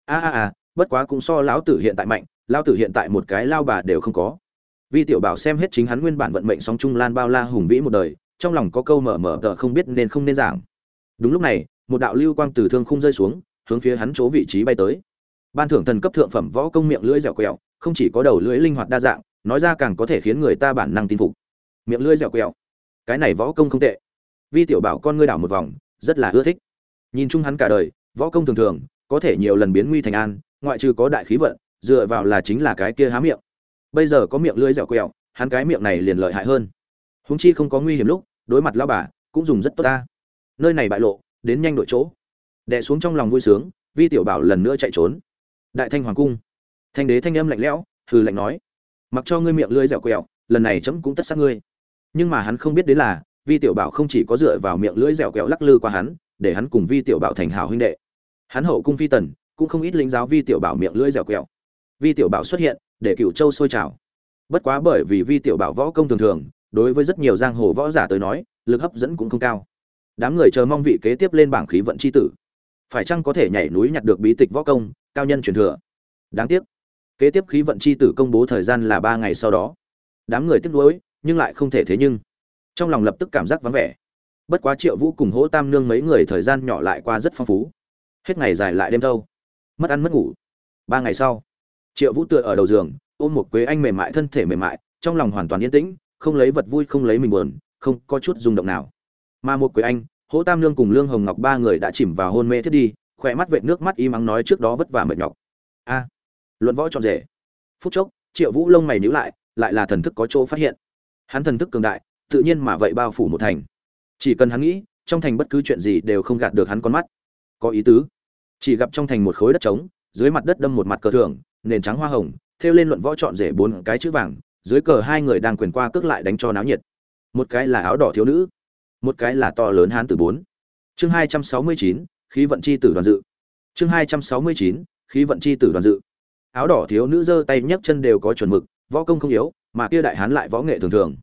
A a a, bất quá cũng so lão tử hiện tại mạnh lao tử hiện tại một cái lao bà đều không có. Vi tiểu bảo xem hết chính hắn nguyên bản vận mệnh sóng trung lan bao la hùng vĩ một đời, trong lòng có câu mở mở tờ không biết nên không nên giảng. Đúng lúc này, một đạo lưu quang từ thương không rơi xuống, hướng phía hắn chỗ vị trí bay tới. Ban thưởng thần cấp thượng phẩm võ công miệng lưỡi dẻo quẹo không chỉ có đầu lưỡi linh hoạt đa dạng, nói ra càng có thể khiến người ta bản năng tin phục. Miệng lưỡi dẻo quẹo. Cái này võ công không tệ. Vi tiểu bảo con ngươi đảo một vòng, rất là ưa thích. Nhìn chung hắn cả đời, võ công thường thường, có thể nhiều lần biến nguy thành an, ngoại trừ có đại khí vận, dựa vào là chính là cái kia há miệng. Bây giờ có miệng lưỡi dẻo quẹo, hắn cái miệng này liền lợi hại hơn. Húng chi không có nguy hiểm lúc, đối mặt lao bà, cũng dùng rất tốt ta. Nơi này bại lộ, đến nhanh đội chỗ. Đè xuống trong lòng vui sướng, vi tiểu bảo lần nữa chạy trốn. Đại thanh hoàng cung thanh đế thanh âm lạnh lẽo, hừ lạnh nói, mặc cho ngươi miệng lưỡi dẻo quẹo, lần này chấm cũng tất sát ngươi. Nhưng mà hắn không biết đến là, vi tiểu bảo không chỉ có dựa vào miệng lưỡi dẻo quẹo lắc lư qua hắn, để hắn cùng vi tiểu bảo thành hảo huynh đệ. Hắn hậu cung phi tần, cũng không ít lính giáo vi tiểu bảo miệng lưỡi dẻo quẹo. Vi tiểu bảo xuất hiện, để cựu châu sôi trào. Bất quá bởi vì vi tiểu bảo võ công thường thường, đối với rất nhiều giang hồ võ giả tới nói, lực hấp dẫn cũng không cao. Đám người chờ mong vị kế tiếp lên bảng khí vận c h i tử. Phải chăng có thể nhảy núi nhặt được bí tịch võ công, cao nhân truyền thừa? Đáng tiếc kế tiếp khí vận chi tử công bố thời gian là ba ngày sau đó. Đám người tiếp nối nhưng lại không thể thế nhưng. Trong lòng lập tức cảm giác vắng vẻ. Bất quá triệu vũ cùng hỗ tam nương mấy người thời gian nhỏ lại qua rất phong phú. Hết ngày dài lại đêm thâu mất ăn mất ngủ. Ba ngày sau, triệu vũ tựa ở đầu giường, ôm một quế anh mềm mại, thân thể mềm mại, trong lòng hoàn toàn yên tĩnh, không lấy vật vui, không lấy mình buồn, không có chút rung động nào. Mà một quế anh, hỗ tam lương cùng lương hồng ngọc ba người đã chìm vào hôn mê thiết đi, khỏe mắt vệt nước mắt im mắng nói trước đó vất vả mệt nhọc. A luận võ trọn rể. Phút chốc, triệu vũ lông mày nhíu lại lại là thần thức có chỗ phát hiện. Hắn thần thức cường đại, tự nhiên mà vậy bao phủ một thành. Chỉ cần hắn nghĩ, trong thành bất cứ chuyện gì đều không gạt được hắn con mắt. Có ý tứ. Chỉ gặp trong thành một khối đất trống, dưới mặt đất đâm một mặt cờ thưởng, nền trắng hoa hồng, thêu lên luận võ trọn rể bốn cái chữ vàng, dưới cờ hai người đang quyền qua cước lại đánh cho náo nhiệt. Một cái là áo đỏ thiếu nữ, một cái là to lớn hán tử bốn. Chương hai trăm sáu mươi chín, khí vận chi tử đoàn dự. Chương hai trăm sáu mươi chín, khí vận chi tử đoàn dự áo đỏ thiếu nữ giơ tay nhấc chân đều có chuẩn mực, võ công không yếu, mà kia đại hán lại võ nghệ thường thường.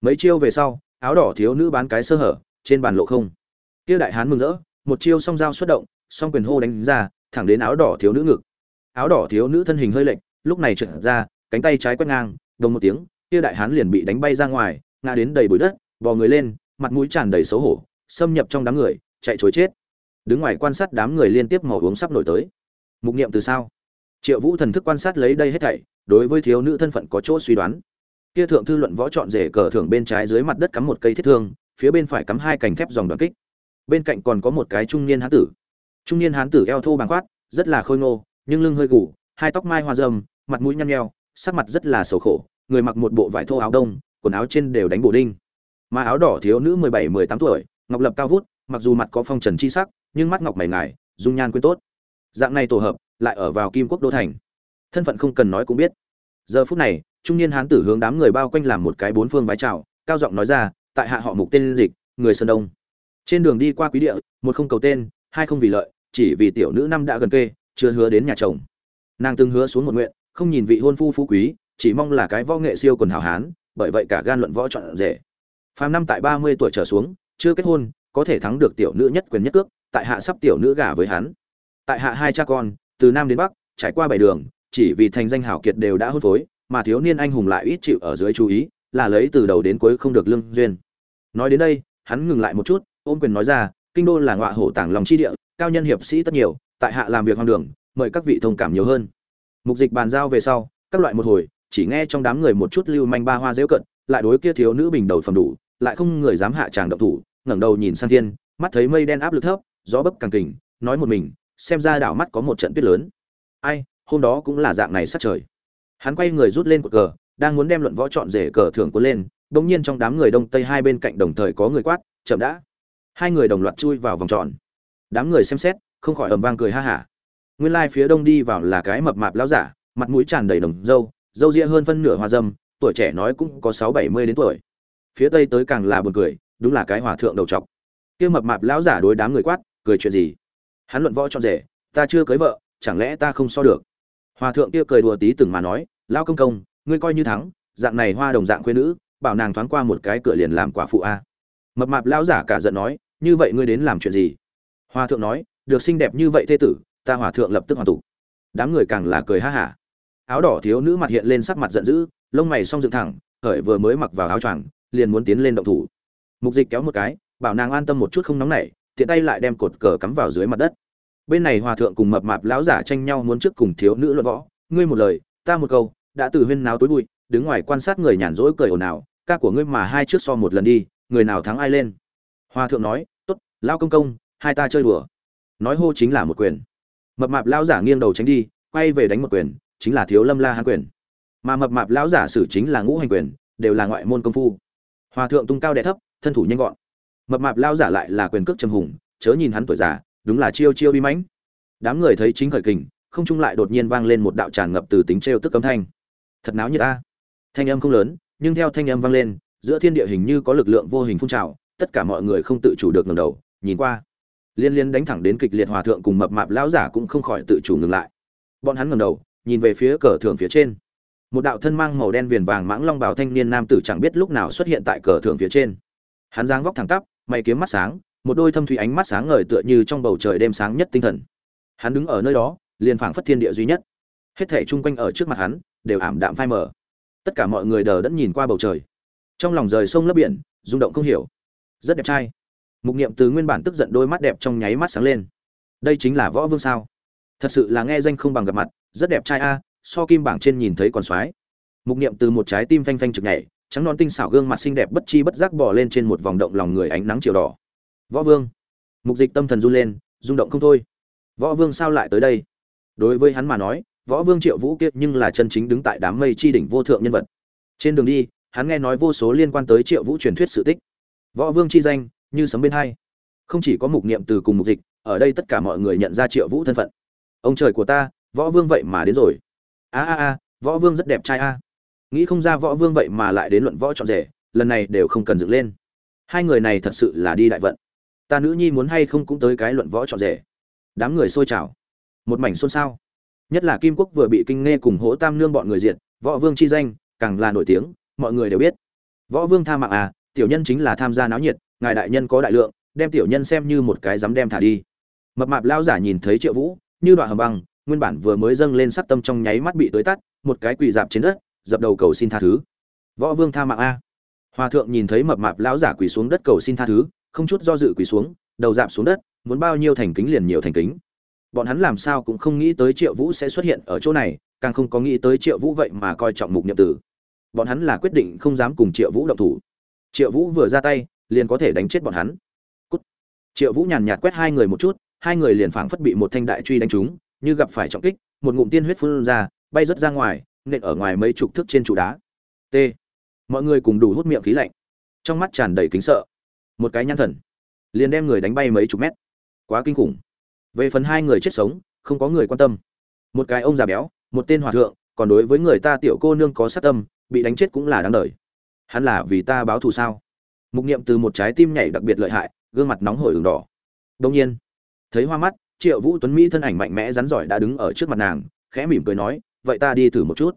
Mấy chiêu về sau, áo đỏ thiếu nữ bán cái sơ hở, trên bàn lộ không. Kia đại hán mừng rỡ, một chiêu song dao xuất động, song quyền hô đánh ra, thẳng đến áo đỏ thiếu nữ ngực. Áo đỏ thiếu nữ thân hình hơi lệch, lúc này trượt ra, cánh tay trái quét ngang, đồng một tiếng, kia đại hán liền bị đánh bay ra ngoài, ngã đến đầy bụi đất, bò người lên, mặt mũi tràn đầy xấu hổ, xâm nhập trong đám người, chạy trối chết. Đứng ngoài quan sát đám người liên tiếp màu uống sắp nổi tới. Mục niệm từ sao? Triệu vũ thần thức quan sát lấy đây hết thảy, đối với thiếu nữ thân phận có chỗ suy đoán. Kia thượng thư luận võ chọn rể cờ thưởng bên trái dưới mặt đất cắm một cây thiết thương, phía bên phải cắm hai cành thép dòng đoàn kích. Bên cạnh còn có một cái trung niên hán tử. Trung niên hán tử eo thô bằng khoát, rất là khôi ngô, nhưng lưng hơi gù, hai tóc mai hoa râm, mặt mũi nhăn nheo, sắc mặt rất là sầu khổ, người mặc một bộ vải thô áo đông, quần áo trên đều đánh bổ đinh. Mà áo đỏ thiếu nữ mười bảy, mười tám tuổi, ngọc lập cao vút, mặc dù mặt có phong trần chi sắc, nhưng mắt ngọc mày ngài, dung nhan quyến tốt. Dạng này tổ hợp lại ở vào kim quốc đô thành. Thân phận không cần nói cũng biết. Giờ phút này, trung niên hán tử hướng đám người bao quanh làm một cái bốn phương vái chào, cao giọng nói ra, tại hạ họ mục tên dịch, người sơn đông. Trên đường đi qua quý địa, một không cầu tên, hai không vì lợi, chỉ vì tiểu nữ năm đã gần kê, chưa hứa đến nhà chồng. Nàng từng hứa xuống một nguyện, không nhìn vị hôn phu phú quý, chỉ mong là cái võ nghệ siêu quần hào hán, bởi vậy cả gan luận võ chọn rể. Phàm năm tại ba mươi tuổi trở xuống, chưa kết hôn, có thể thắng được tiểu nữ nhất quyền nhất cước, tại hạ sắp tiểu nữ gả với hắn. Tại hạ hai cha con từ nam đến bắc, trải qua bảy đường, chỉ vì thành danh hảo kiệt đều đã hôn phối, mà thiếu niên anh hùng lại ít chịu ở dưới chú ý, là lấy từ đầu đến cuối không được lương duyên. Nói đến đây, hắn ngừng lại một chút, ôm quyền nói ra, kinh đô là ngọa hổ tàng lòng chi địa, cao nhân hiệp sĩ tất nhiều, tại hạ làm việc hoang đường, mời các vị thông cảm nhiều hơn. Mục dịch bàn giao về sau, các loại một hồi, chỉ nghe trong đám người một chút lưu manh ba hoa dễu cận, lại đối kia thiếu nữ bình đầu phẩm đủ, lại không người dám hạ tràng động thủ, ngẩng đầu nhìn sang thiên, mắt thấy mây đen áp lực thấp, gió bấc càng kình, nói một mình xem ra đảo mắt có một trận tuyết lớn. Ai, hôm đó cũng là dạng này sát trời. Hắn quay người rút lên cột cờ, đang muốn đem luận võ chọn rể cờ thưởng cuốn lên bỗng nhiên trong đám người đông tây hai bên cạnh đồng thời có người quát, chậm đã. Hai người đồng loạt chui vào vòng tròn. Đám người xem xét, không khỏi ầm vang cười ha hả. Nguyên lai phía đông đi vào là cái mập mạp lão giả, mặt mũi tràn đầy đồng râu râu ria hơn phân nửa hoa dâm, tuổi trẻ nói cũng có sáu bảy mươi đến tuổi. Phía tây tới càng là buồn cười, đúng là cái hòa thượng đầu trọc. Kia mập mạp lão giả đối đám người quát, cười chuyện gì? Hắn luận võ cho rể, ta chưa cưới vợ, chẳng lẽ ta không so được? Hòa thượng kia cười đùa tí từng mà nói lao công công, ngươi coi như thắng, dạng này hoa đồng dạng quê nữ, bảo nàng thoáng qua một cái cửa liền làm quả phụ a. Mập mạp lão giả cả giận nói, như vậy ngươi đến làm chuyện gì? Hòa thượng nói, được xinh đẹp như vậy thê tử, ta hòa thượng lập tức hoàn tục. Đám người càng là cười ha hả. Áo đỏ thiếu nữ mặt hiện lên sắc mặt giận dữ, lông mày song dựng thẳng, khởi vừa mới mặc vào áo choàng, liền muốn tiến lên động thủ. Mục dịch kéo một cái, bảo nàng an tâm một chút không nóng nảy tiện tay lại đem cột cờ cắm vào dưới mặt đất. Bên này hòa thượng cùng mập mạp lão giả tranh nhau muốn trước cùng thiếu nữ luận võ. Ngươi một lời, ta một câu, đã từ huyên náo tối bụi, đứng ngoài quan sát người nhàn rỗi cười ồn ào, ca của ngươi mà hai trước so một lần đi, người nào thắng ai lên. Hòa thượng nói, tốt lao công công, hai ta chơi đùa. Nói hô chính là một quyền. Mập mạp lão giả nghiêng đầu tránh đi, quay về đánh một quyền, chính là thiếu lâm la hán quyền. Mà mập mạp lão giả sử chính là ngũ hành quyền, đều là ngoại môn công phu. Hòa thượng tung cao đẻ thấp, thân thủ nhanh gọn mập mạp lao giả lại là quyền cước trầm hùng, chớ nhìn hắn tuổi già, đúng là chiêu chiêu bi mãnh. Đám người thấy chính khởi kình, không trung lại đột nhiên vang lên một đạo tràn ngập từ tính trêu tức âm thanh. Thật náo như ta. Thanh âm không lớn, nhưng theo thanh âm vang lên, giữa thiên địa hình như có lực lượng vô hình phun trào, tất cả mọi người không tự chủ được ngẩng đầu, nhìn qua. Liên liên đánh thẳng đến kịch liệt hòa thượng cùng mập mạp lão giả cũng không khỏi tự chủ ngừng lại. Bọn hắn ngẩng đầu, nhìn về phía cờ thưởng phía trên. Một đạo thân mang màu đen viền vàng mãng long bào thanh niên nam tử chẳng biết lúc nào xuất hiện tại cờ thưởng phía trên. Hắn giang vóc thẳng tắp mày kiếm mắt sáng, một đôi thâm thủy ánh mắt sáng ngời tựa như trong bầu trời đêm sáng nhất tinh thần. Hắn đứng ở nơi đó, liền phảng phất thiên địa duy nhất. Hết thảy chung quanh ở trước mặt hắn, đều ảm đạm phai mờ. Tất cả mọi người đờ đẫn nhìn qua bầu trời. Trong lòng rời sông lấp biển, rung động không hiểu. Rất đẹp trai. Mục niệm từ nguyên bản tức giận đôi mắt đẹp trong nháy mắt sáng lên. Đây chính là võ vương sao? Thật sự là nghe danh không bằng gặp mặt, rất đẹp trai a, so kim bảng trên nhìn thấy còn soái mục niệm từ một trái tim phanh phanh trực nhảy trắng non tinh xảo gương mặt xinh đẹp bất chi bất giác bò lên trên một vòng động lòng người ánh nắng chiều đỏ. Võ vương. Mục dịch tâm thần run lên, rung động không thôi. Võ vương sao lại tới đây? Đối với hắn mà nói, võ vương triệu vũ kiệt nhưng là chân chính đứng tại đám mây chi đỉnh vô thượng nhân vật. Trên đường đi, hắn nghe nói vô số liên quan tới triệu vũ truyền thuyết sự tích. Võ vương chi danh, như sấm bên hai. Không chỉ có mục niệm từ cùng mục dịch, ở đây tất cả mọi người nhận ra triệu vũ thân phận. Ông trời của ta, võ vương vậy mà đến rồi. A a a, võ vương rất đẹp trai a nghĩ không ra võ vương vậy mà lại đến luận võ trọn rể, lần này đều không cần dựng lên. Hai người này thật sự là đi đại vận. Ta nữ nhi muốn hay không cũng tới cái luận võ trọn rể. Đám người xôi trào một mảnh xôn xao. Nhất là kim quốc vừa bị kinh nghe cùng hỗ tam nương bọn người diệt, võ vương chi danh càng là nổi tiếng, mọi người đều biết. Võ vương tha mạng à tiểu nhân chính là tham gia náo nhiệt, ngài đại nhân có đại lượng, đem tiểu nhân xem như một cái dám đem thả đi. Mập mạp lao giả nhìn thấy triệu vũ, như đoạn hầm băng, nguyên bản vừa mới dâng lên sắc tâm trong nháy mắt bị tới tắt, một cái quỳ dạp trên đất dập đầu cầu xin tha thứ. Võ vương tha mạng a. Hòa thượng nhìn thấy mập mạp lão giả quỳ xuống đất cầu xin tha thứ, không chút do dự quỳ xuống, đầu dạp xuống đất, muốn bao nhiêu thành kính liền nhiều thành kính. Bọn hắn làm sao cũng không nghĩ tới triệu vũ sẽ xuất hiện ở chỗ này, càng không có nghĩ tới triệu vũ vậy mà coi trọng mục nhậm tử. Bọn hắn là quyết định không dám cùng triệu vũ động thủ. Triệu vũ vừa ra tay, liền có thể đánh chết bọn hắn. Cút. triệu vũ nhàn nhạt quét hai người một chút, hai người liền phảng phất bị một thanh đại truy đánh trúng, như gặp phải trọng kích, một ngụm tiên huyết phun ra, bay rớt ra ngoài nện ở ngoài mấy chục thước trên trụ đá. T. Mọi người cùng đủ hút miệng khí lạnh. Trong mắt tràn đầy kính sợ. Một cái nhăn thần. Liền đem người đánh bay mấy chục mét. Quá kinh khủng. Về phần hai người chết sống, không có người quan tâm. Một cái ông già béo, một tên hòa thượng, còn đối với người ta tiểu cô nương có sát tâm, bị đánh chết cũng là đáng đời. Hắn là vì ta báo thù sao? Mục niệm từ một trái tim nhảy đặc biệt lợi hại, gương mặt nóng hổi ửng đỏ. Đông nhiên, thấy hoa mắt, triệu vũ tuấn mỹ thân ảnh mạnh mẽ rắn giỏi đã đứng ở trước mặt nàng, khẽ mỉm cười nói vậy ta đi thử một chút.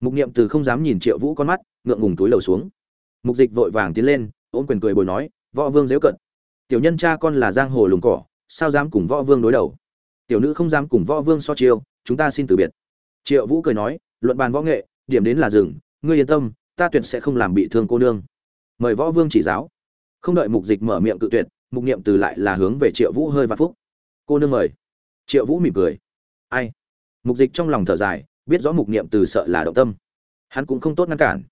Mục niệm từ không dám nhìn triệu vũ con mắt, ngượng ngùng túi lầu xuống. Mục dịch vội vàng tiến lên, ôm quyền cười bồi nói, võ vương dễu cận. Tiểu nhân cha con là giang hồ lùng cỏ, sao dám cùng võ vương đối đầu? Tiểu nữ không dám cùng võ vương so chiêu, chúng ta xin từ biệt. Triệu vũ cười nói, luận bàn võ nghệ, điểm đến là rừng, ngươi yên tâm, ta tuyệt sẽ không làm bị thương cô nương. Mời võ vương chỉ giáo. Không đợi mục dịch mở miệng cự tuyệt, mục niệm từ lại là hướng về triệu vũ hơi vạn phúc. Cô nương mời. Triệu vũ mỉm cười. Ai? Mục dịch trong lòng thở dài biết rõ mục niệm từ sợ là động tâm. Hắn cũng không tốt ngăn cản.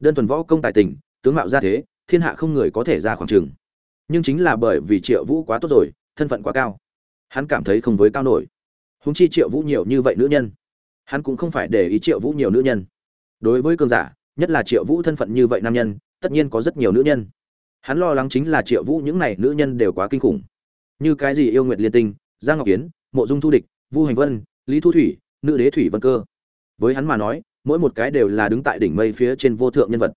Đơn thuần võ công tài tình, tướng mạo ra thế, thiên hạ không người có thể ra khoảng trường. Nhưng chính là bởi vì triệu vũ quá tốt rồi, thân phận quá cao. Hắn cảm thấy không với cao nổi. Húng chi triệu vũ nhiều như vậy nữ nhân. Hắn cũng không phải để ý triệu vũ nhiều nữ nhân. Đối với cường giả, nhất là triệu vũ thân phận như vậy nam nhân, tất nhiên có rất nhiều nữ nhân. Hắn lo lắng chính là triệu vũ những này nữ nhân đều quá kinh khủng. Như cái gì yêu nguyệt liên tinh, giang ngọc kiến mộ dung thu địch, vu hành vân, lý thu thủy, nữ đế thủy vân cơ với hắn mà nói, mỗi một cái đều là đứng tại đỉnh mây phía trên vô thượng nhân vật.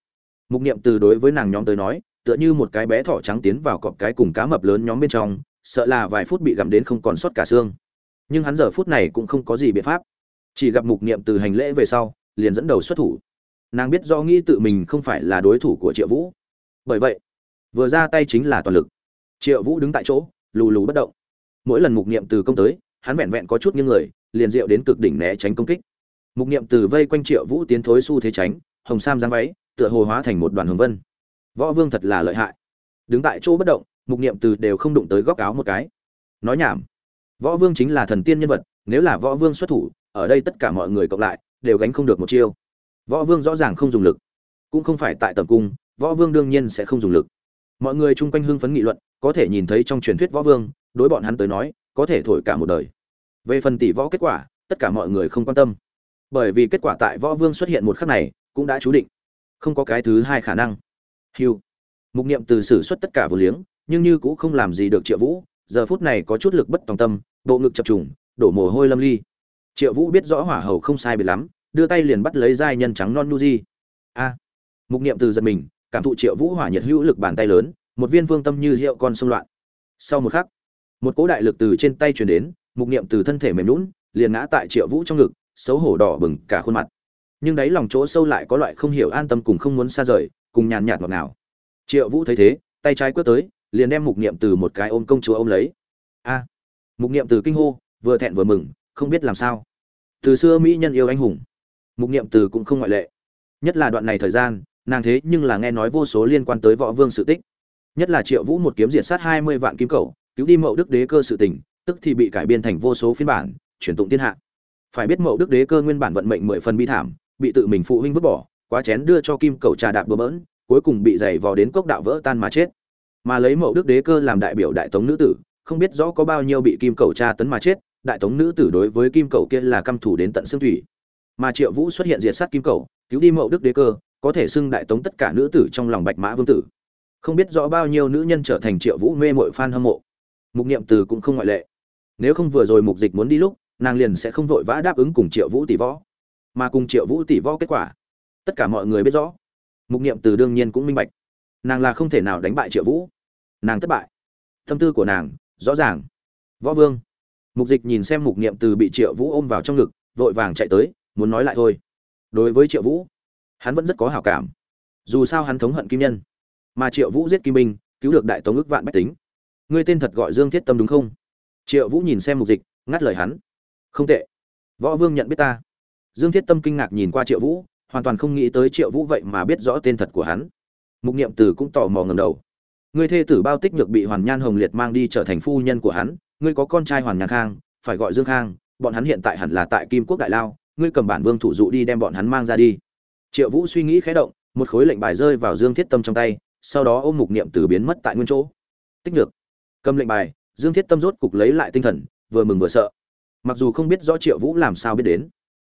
Mục niệm từ đối với nàng nhóm tới nói, tựa như một cái bé thỏ trắng tiến vào cọp cái cùng cá mập lớn nhóm bên trong, sợ là vài phút bị gặm đến không còn sót cả xương. Nhưng hắn giờ phút này cũng không có gì biện pháp. Chỉ gặp mục niệm từ hành lễ về sau, liền dẫn đầu xuất thủ. Nàng biết do nghĩ tự mình không phải là đối thủ của triệu vũ. Bởi vậy, vừa ra tay chính là toàn lực. Triệu vũ đứng tại chỗ, lù lù bất động. Mỗi lần mục niệm từ công tới, hắn vẹn vẹn có chút những người, liền diệu đến cực đỉnh né tránh công kích mục niệm từ vây quanh triệu vũ tiến thối xu thế tránh, hồng sam giáng váy, tựa hồ hóa thành một đoàn hồng vân. Võ vương thật là lợi hại. Đứng tại chỗ bất động, mục niệm từ đều không đụng tới góc áo một cái. Nói nhảm. Võ vương chính là thần tiên nhân vật, nếu là võ vương xuất thủ, ở đây tất cả mọi người cộng lại, đều gánh không được một chiêu. Võ vương rõ ràng không dùng lực. Cũng không phải tại tầm cung, võ vương đương nhiên sẽ không dùng lực. Mọi người chung quanh hưng phấn nghị luận, có thể nhìn thấy trong truyền thuyết võ vương, đối bọn hắn tới nói, có thể thổi cả một đời. Về phần tỷ võ kết quả, tất cả mọi người không quan tâm bởi vì kết quả tại võ vương xuất hiện một khắc này, cũng đã chú định. Không có cái thứ hai khả năng. Hiu. Mục niệm từ xử suất tất cả vừa liếng, nhưng như cũng không làm gì được triệu vũ, giờ phút này có chút lực bất tòng tâm, bộ ngực chập trùng, đổ mồ hôi lâm ly. Triệu vũ biết rõ hỏa hầu không sai biệt lắm, đưa tay liền bắt lấy giai nhân trắng non nu di. A. Mục niệm từ giật mình, cảm thụ triệu vũ hỏa nhiệt hữu lực bàn tay lớn, một viên vương tâm như hiệu con sông loạn. Sau một khắc, một cỗ đại lực từ trên tay truyền đến, mục niệm từ thân thể mềm lún liền ngã tại triệu vũ trong ngực xấu hổ đỏ bừng cả khuôn mặt. Nhưng đáy lòng chỗ sâu lại có loại không hiểu an tâm cùng không muốn xa rời, cùng nhàn nhạt ngọt ngào. Triệu vũ thấy thế, tay trái quất tới, liền đem mục niệm từ một cái ôm công chúa ôm lấy. A, mục niệm từ kinh hô, vừa thẹn vừa mừng, không biết làm sao. Từ xưa mỹ nhân yêu anh hùng, mục niệm từ cũng không ngoại lệ. Nhất là đoạn này thời gian, nàng thế nhưng là nghe nói vô số liên quan tới võ vương sự tích. Nhất là triệu vũ một kiếm diệt sát hai mươi vạn kim cầu cứu đi mậu đức đế cơ sự tình, tức thì bị cải biên thành vô số phiên bản truyền tụng thiên hạ phải biết mậu đức đế cơ nguyên bản vận mệnh mười phần bi thảm, bị tự mình phụ huynh vứt bỏ, quá chén đưa cho kim cầu trà đạp bừa bỡn, cuối cùng bị giày vò đến cốc đạo vỡ tan mà chết. Mà lấy mậu đức đế cơ làm đại biểu đại tống nữ tử, không biết rõ có bao nhiêu bị kim cầu tra tấn mà chết, đại tống nữ tử đối với kim cầu kia là căm thủ đến tận xương thủy. Mà triệu vũ xuất hiện diệt sát kim cầu, cứu đi mậu đức đế cơ, có thể xưng đại tống tất cả nữ tử trong lòng bạch mã vương tử. Không biết rõ bao nhiêu nữ nhân trở thành triệu vũ mê mội fan hâm mộ. Mục niệm từ cũng không ngoại lệ. Nếu không vừa rồi mục dịch muốn đi lúc nàng liền sẽ không vội vã đáp ứng cùng triệu vũ tỷ võ. Mà cùng triệu vũ tỷ võ kết quả, tất cả mọi người biết rõ. Mục niệm từ đương nhiên cũng minh bạch. Nàng là không thể nào đánh bại triệu vũ. Nàng thất bại. Tâm tư của nàng, rõ ràng. Võ vương. Mục dịch nhìn xem mục niệm từ bị triệu vũ ôm vào trong ngực, vội vàng chạy tới, muốn nói lại thôi. Đối với triệu vũ, hắn vẫn rất có hảo cảm. Dù sao hắn thống hận kim nhân. Mà triệu vũ giết kim binh, cứu được đại tống ước vạn bách tính. Ngươi tên thật gọi dương thiết tâm đúng không? Triệu vũ nhìn xem mục dịch, ngắt lời hắn không tệ. Võ vương nhận biết ta. Dương thiết tâm kinh ngạc nhìn qua triệu vũ, hoàn toàn không nghĩ tới triệu vũ vậy mà biết rõ tên thật của hắn. Mục niệm từ cũng tò mò ngầm đầu. Ngươi thê tử bao tích nhược bị hoàn nhan hồng liệt mang đi trở thành phu nhân của hắn, ngươi có con trai hoàn nhan khang, phải gọi dương khang, bọn hắn hiện tại hẳn là tại kim quốc đại lao, ngươi cầm bản vương thủ dụ đi đem bọn hắn mang ra đi. Triệu vũ suy nghĩ khẽ động, một khối lệnh bài rơi vào dương thiết tâm trong tay, sau đó ôm mục niệm từ biến mất tại nguyên chỗ. Tích nhược, cầm lệnh bài, dương thiết tâm rốt cục lấy lại tinh thần, vừa mừng vừa sợ mặc dù không biết rõ triệu vũ làm sao biết đến,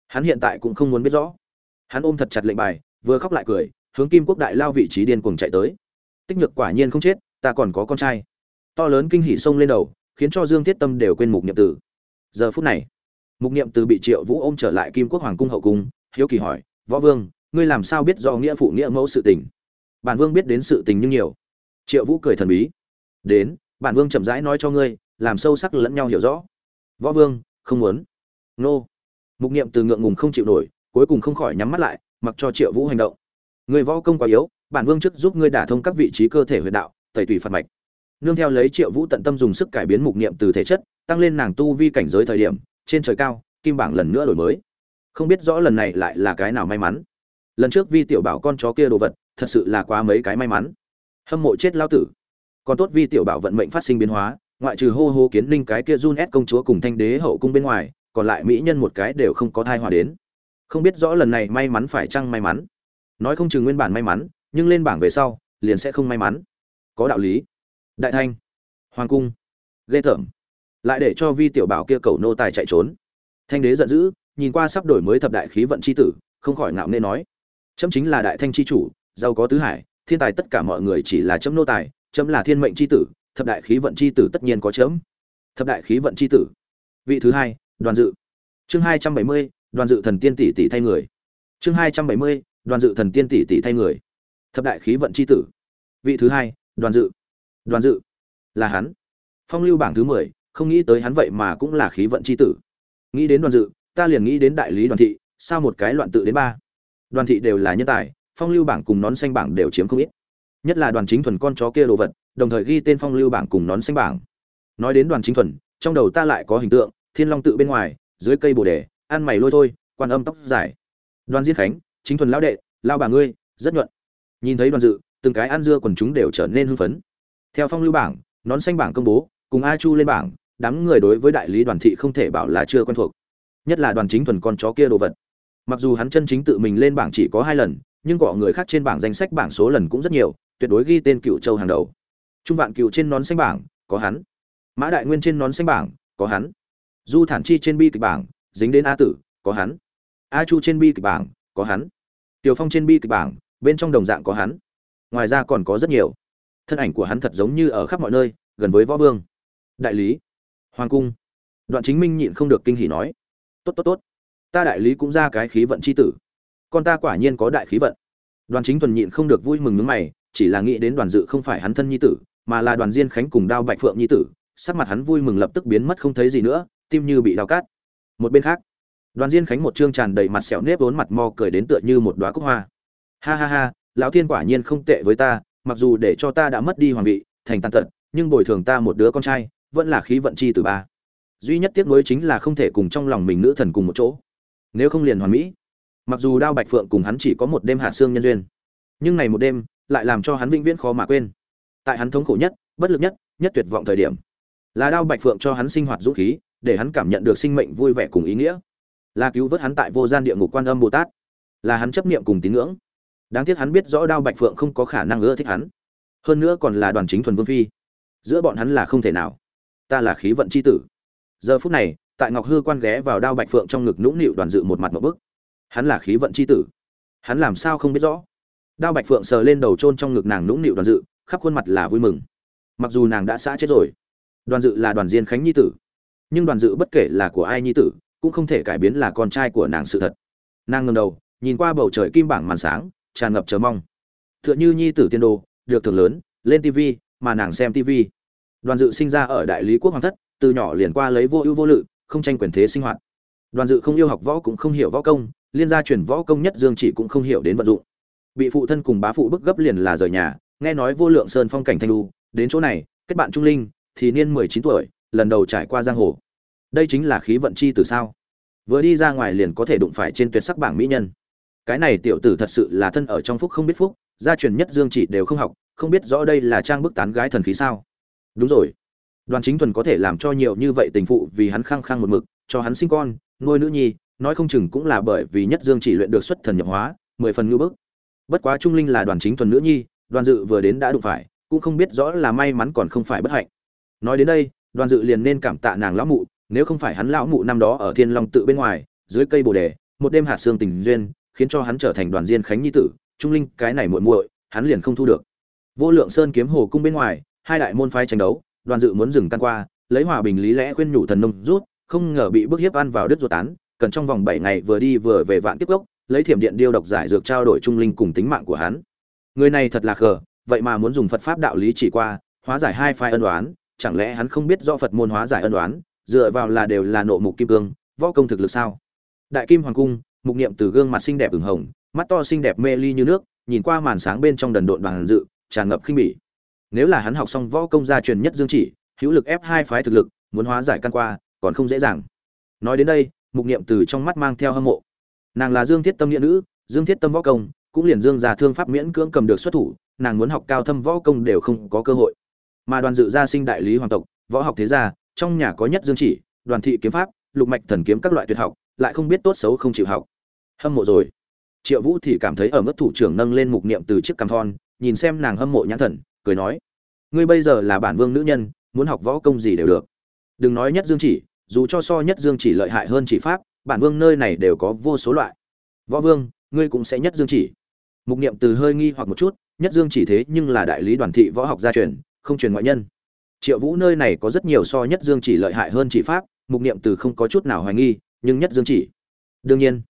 hắn hiện tại cũng không muốn biết rõ. Hắn ôm thật chặt lệnh bài, vừa khóc lại cười, hướng kim quốc đại lao vị trí điên cuồng chạy tới. Tích nhược quả nhiên không chết, ta còn có con trai. To lớn kinh hỉ sông lên đầu, khiến cho dương thiết tâm đều quên mục niệm tử giờ phút này, mục niệm tử bị triệu vũ ôm trở lại kim quốc hoàng cung hậu cung, hiếu kỳ hỏi, võ vương, ngươi làm sao biết do nghĩa phụ nghĩa mẫu sự tình? Bản vương biết đến sự tình nhưng nhiều. Triệu vũ cười thần bí, đến, bản vương chậm rãi nói cho ngươi, làm sâu sắc lẫn nhau hiểu rõ. Võ vương không muốn. Nô. Mục niệm từ ngượng ngùng không chịu nổi, cuối cùng không khỏi nhắm mắt lại, mặc cho triệu vũ hành động. Người võ công quá yếu, bản vương trước giúp ngươi đả thông các vị trí cơ thể huyệt đạo, tẩy tủy phạt mạch. Nương theo lấy triệu vũ tận tâm dùng sức cải biến mục niệm từ thể chất, tăng lên nàng tu vi cảnh giới thời điểm, trên trời cao, kim bảng lần nữa đổi mới. Không biết rõ lần này lại là cái nào may mắn. Lần trước vi tiểu bảo con chó kia đồ vật, thật sự là quá mấy cái may mắn. Hâm mộ chết lao tử. Còn tốt vi tiểu bảo vận mệnh phát sinh biến hóa ngoại trừ hô hô kiến linh cái kia run ép công chúa cùng thanh đế hậu cung bên ngoài, còn lại mỹ nhân một cái đều không có thai hòa đến. Không biết rõ lần này may mắn phải chăng may mắn. Nói không chừng nguyên bản may mắn, nhưng lên bảng về sau, liền sẽ không may mắn. Có đạo lý. Đại thanh, hoàng cung, ghê tởm. Lại để cho vi tiểu bảo kia cầu nô tài chạy trốn. Thanh đế giận dữ, nhìn qua sắp đổi mới thập đại khí vận c h i tử, không khỏi ngạo nghê nói. Chấm chính là đại thanh c h i chủ, giàu có tứ hải, thiên tài tất cả mọi người chỉ là chấm nô tài, chấm là thiên mệnh c h i tử thập đại khí vận c h i tử tất nhiên có chấm thập đại khí vận c h i tử. Vị thứ hai, đoàn dự. Chương hai trăm bảy mươi, đoàn dự thần tiên tỷ tỷ thay người. Chương hai trăm bảy mươi, đoàn dự thần tiên tỷ tỷ thay người. Thập đại khí vận c h i tử. Vị thứ hai, đoàn dự. Đoàn dự. Là hắn. Phong lưu bảng thứ mười, không nghĩ tới hắn vậy mà cũng là khí vận c h i tử. Nghĩ đến đoàn dự, ta liền nghĩ đến đại lý đoàn thị, sao một cái loạn tự đến ba. Đoàn thị đều là nhân tài, phong lưu bảng cùng nón xanh bảng đều chiếm không ít. Nhất là đoàn chính thuần con chó kia đồ vật đồng thời ghi tên phong lưu bảng cùng nón xanh bảng. Nói đến đoàn chính thuần, trong đầu ta lại có hình tượng, thiên long tự bên ngoài, dưới cây bồ đề, ăn mày lôi thôi, quan âm tóc dài. Đoàn diên khánh, chính thuần lão đệ, lao bà ngươi, rất nhuận. Nhìn thấy đoàn dự, từng cái ăn dưa quần chúng đều trở nên hưng phấn. Theo phong lưu bảng, nón xanh bảng công bố, cùng a chu lên bảng, đám người đối với đại lý đoàn thị không thể bảo là chưa quen thuộc. Nhất là đoàn chính thuần con chó kia đồ vật. Mặc dù hắn chân chính tự mình lên bảng chỉ có hai lần, nhưng cọ người khác trên bảng danh sách bảng số lần cũng rất nhiều, tuyệt đối ghi tên cựu châu hàng đầu trung vạn cựu trên nón xanh bảng, có hắn. Mã đại nguyên trên nón xanh bảng, có hắn. Du thản chi trên bi kịch bảng, dính đến a tử, có hắn. A chu trên bi kịch bảng, có hắn. Tiểu phong trên bi kịch bảng, bên trong đồng dạng có hắn. Ngoài ra còn có rất nhiều. Thân ảnh của hắn thật giống như ở khắp mọi nơi, gần với võ vương. Đại lý. Hoàng cung. Đoạn chính minh nhịn không được kinh hỉ nói. Tốt tốt tốt. Ta đại lý cũng ra cái khí vận c h i tử. Con ta quả nhiên có đại khí vận. Đoàn chính thuần nhịn không được vui mừng nước mày, chỉ là nghĩ đến đoàn dự không phải hắn thân nhi tử mà là đoàn diên khánh cùng đao bạch phượng nhi tử, sắc mặt hắn vui mừng lập tức biến mất không thấy gì nữa, tim như bị đau cát một bên khác, đoàn diên khánh một chương tràn đầy mặt sẹo nếp vốn mặt mò cười đến tựa như một đoá cúc hoa. Ha ha ha, lão thiên quả nhiên không tệ với ta, mặc dù để cho ta đã mất đi hoàng vị, thành tàn tật, nhưng bồi thường ta một đứa con trai, vẫn là khí vận chi từ ba. Duy nhất tiếc nuối chính là không thể cùng trong lòng mình nữ thần cùng một chỗ. Nếu không liền hoàn mỹ. Mặc dù đao bạch phượng cùng hắn chỉ có một đêm hạ xương nhân duyên, nhưng này một đêm lại làm cho hắn vĩnh viễn khó mà quên tại hắn thống khổ nhất, bất lực nhất nhất tuyệt vọng thời điểm. Là đao bạch phượng cho hắn sinh hoạt dũng khí, để hắn cảm nhận được sinh mệnh vui vẻ cùng ý nghĩa. Là cứu vớt hắn tại vô gian địa ngục quan âm bồ tát. Là hắn chấp niệm cùng tín ngưỡng. Đáng tiếc hắn biết rõ đao bạch phượng không có khả năng ưa thích hắn. Hơn nữa còn là đoàn chính thuần vương phi. Giữa bọn hắn là không thể nào. Ta là khí vận c h i tử. Giờ phút này, tại ngọc hư quan ghé vào đao bạch phượng trong ngực nũng nịu đoàn dự một mặt một bức. Hắn là khí vận c h i tử. Hắn làm sao không biết rõ? Đao bạch phượng sờ lên đầu trôn trong ngực nàng nũng nịu đoàn dự khắp khuôn mặt là vui mừng. Mặc dù nàng đã xã chết rồi, đoàn dự là đoàn diên khánh nhi tử, nhưng đoàn dự bất kể là của ai nhi tử, cũng không thể cải biến là con trai của nàng sự thật. Nàng ngầm đầu, nhìn qua bầu trời kim bảng màn sáng, tràn ngập chờ mong. T h ư ợ n h ư nhi tử tiên đồ, được thưởng lớn, lên tv mà nàng xem tv đoàn dự sinh ra ở đại lý quốc hoàng thất, từ nhỏ liền qua lấy vô ưu vô lự, không tranh quyền thế sinh hoạt. Đoàn dự không yêu học võ cũng không hiểu võ công, liên gia truyền võ công nhất dương chỉ cũng không hiểu đến vận dụng. Bị phụ thân cùng bá phụ bức gấp liền là rời nhà nghe nói vô lượng sơn phong cảnh thanh lu đến chỗ này, kết bạn trung linh, thì niên mười chín tuổi, lần đầu trải qua giang hồ. Đây chính là khí vận chi từ sao? Vừa đi ra ngoài liền có thể đụng phải trên tuyệt sắc bảng mỹ nhân. Cái này tiểu tử thật sự là thân ở trong phúc không biết phúc, gia truyền nhất dương chỉ đều không học, không biết rõ đây là trang bức tán gái thần khí sao? Đúng rồi. Đoàn chính thuần có thể làm cho nhiều như vậy tình phụ vì hắn khăng khăng một mực, cho hắn sinh con, nuôi nữ nhi, nói không chừng cũng là bởi vì nhất dương chỉ luyện được xuất thần nhập hóa, mười phần ngư bức. Bất quá trung linh là đoàn chính thuần nữ nhi đoàn dự vừa đến đã đụng phải, cũng không biết rõ là may mắn còn không phải bất hạnh. Nói đến đây, đoàn dự liền nên cảm tạ nàng lão mụ, nếu không phải hắn lão mụ năm đó ở thiên long tự bên ngoài, dưới cây bồ đề, một đêm hạt xương tình duyên, khiến cho hắn trở thành đoàn diên khánh nhi tử, trung linh cái này muội muội, hắn liền không thu được. Vô lượng sơn kiếm hồ cung bên ngoài, hai đại môn phái tranh đấu, đoàn dự muốn dừng tan qua, lấy hòa bình lý lẽ khuyên nhủ thần nông rút, không ngờ bị bức hiếp ăn vào đứt ruột tán, cần trong vòng bảy ngày vừa đi vừa về vạn tiếp gốc, lấy thiểm điện điêu độc giải dược trao đổi trung linh cùng tính mạng của hắn người này thật là khờ, vậy mà muốn dùng phật pháp đạo lý chỉ qua, hóa giải hai phái ân đoán chẳng lẽ hắn không biết do phật môn hóa giải ân đoán dựa vào là đều là nộ mục kim cương, võ công thực lực sao? Đại kim hoàng cung, mục niệm từ gương mặt xinh đẹp ửng hồng, mắt to xinh đẹp mê ly như nước, nhìn qua màn sáng bên trong đần độn bằng dự, tràn ngập khinh bỉ. Nếu là hắn học xong võ công gia truyền nhất dương chỉ, hữu lực ép hai phái thực lực, muốn hóa giải căn qua, còn không dễ dàng. Nói đến đây, mục niệm từ trong mắt mang theo hâm mộ. Nàng là dương thiết tâm nghĩa nữ, dương thiết tâm võ công cũng liền dương gia thương pháp miễn cưỡng cầm được xuất thủ, nàng muốn học cao thâm võ công đều không có cơ hội. Mà đoàn dự gia sinh đại lý hoàng tộc, võ học thế gia, trong nhà có nhất dương chỉ, đoàn thị kiếm pháp, lục mạch thần kiếm các loại tuyệt học, lại không biết tốt xấu không chịu học. Hâm mộ rồi. Triệu vũ thì cảm thấy ở mức thủ trưởng nâng lên mục niệm từ chiếc cằm thon, nhìn xem nàng hâm mộ nhãn thần, cười nói, ngươi bây giờ là bản vương nữ nhân, muốn học võ công gì đều được. Đừng nói nhất dương chỉ, dù cho so nhất dương chỉ lợi hại hơn chỉ pháp, bản vương nơi này đều có vô số loại. Võ vương, ngươi cũng sẽ nhất dương chỉ mục niệm từ hơi nghi hoặc một chút, nhất dương chỉ thế nhưng là đại lý đoàn thị võ học gia truyền, không truyền ngoại nhân. Triệu vũ nơi này có rất nhiều so nhất dương chỉ lợi hại hơn chỉ pháp, mục niệm từ không có chút nào hoài nghi, nhưng nhất dương chỉ. Đương nhiên,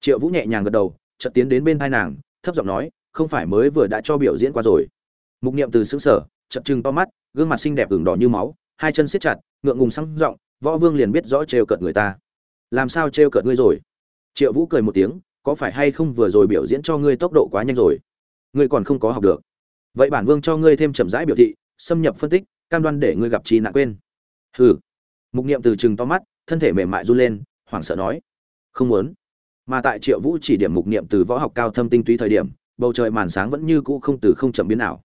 triệu vũ nhẹ nhàng gật đầu, chợt tiến đến bên hai nàng, thấp giọng nói, không phải mới vừa đã cho biểu diễn qua rồi. Mục niệm từ xứng sở chợt chừng to mắt, gương mặt xinh đẹp ửng đỏ như máu, hai chân siết chặt, ngượng ngùng sang giọng, võ vương liền biết rõ trêu cợt người ta. Làm sao trêu cợt ngươi rồi? Triệu vũ cười một tiếng có phải hay không vừa rồi biểu diễn cho ngươi tốc độ quá nhanh rồi? Ngươi còn không có học được. Vậy bản vương cho ngươi thêm chậm rãi biểu thị, xâm nhập phân tích, cam đoan để ngươi gặp chi nạn quên. Hừ. Mục niệm từ chừng to mắt, thân thể mềm mại run lên, hoảng sợ nói. Không muốn. Mà tại triệu vũ chỉ điểm mục niệm từ võ học cao thâm tinh túy thời điểm, bầu trời màn sáng vẫn như cũ không từ không chậm biến nào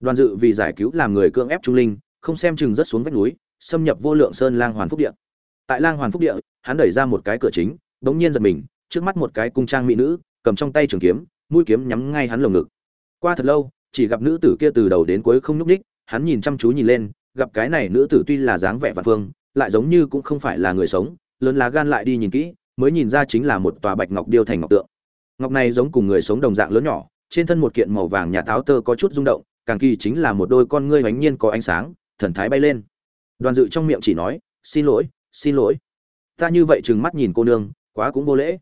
đoàn dự vì giải cứu làm người cưỡng ép trung linh, không xem chừng rất xuống vách núi, xâm nhập vô lượng sơn lang hoàn phúc địa. Tại lang hoàn phúc địa, hắn đẩy ra một cái cửa chính, bỗng nhiên giật mình trước mắt một cái cung trang mỹ nữ, cầm trong tay trường kiếm, mũi kiếm nhắm ngay hắn lồng ngực. Qua thật lâu, chỉ gặp nữ tử kia từ đầu đến cuối không nhúc ních hắn nhìn chăm chú nhìn lên, gặp cái này nữ tử tuy là dáng vẻ vạn phương, lại giống như cũng không phải là người sống, lớn lá gan lại đi nhìn kỹ, mới nhìn ra chính là một tòa bạch ngọc điêu thành ngọc tượng. Ngọc này giống cùng người sống đồng dạng lớn nhỏ, trên thân một kiện màu vàng nhà táo tơ có chút rung động, càng kỳ chính là một đôi con ngươi hoánh nhiên có ánh sáng, thần thái bay lên. Đoàn dự trong miệng chỉ nói, xin lỗi xin lỗi. Ta như vậy trừng mắt nhìn cô nương, quá cũng vô lễ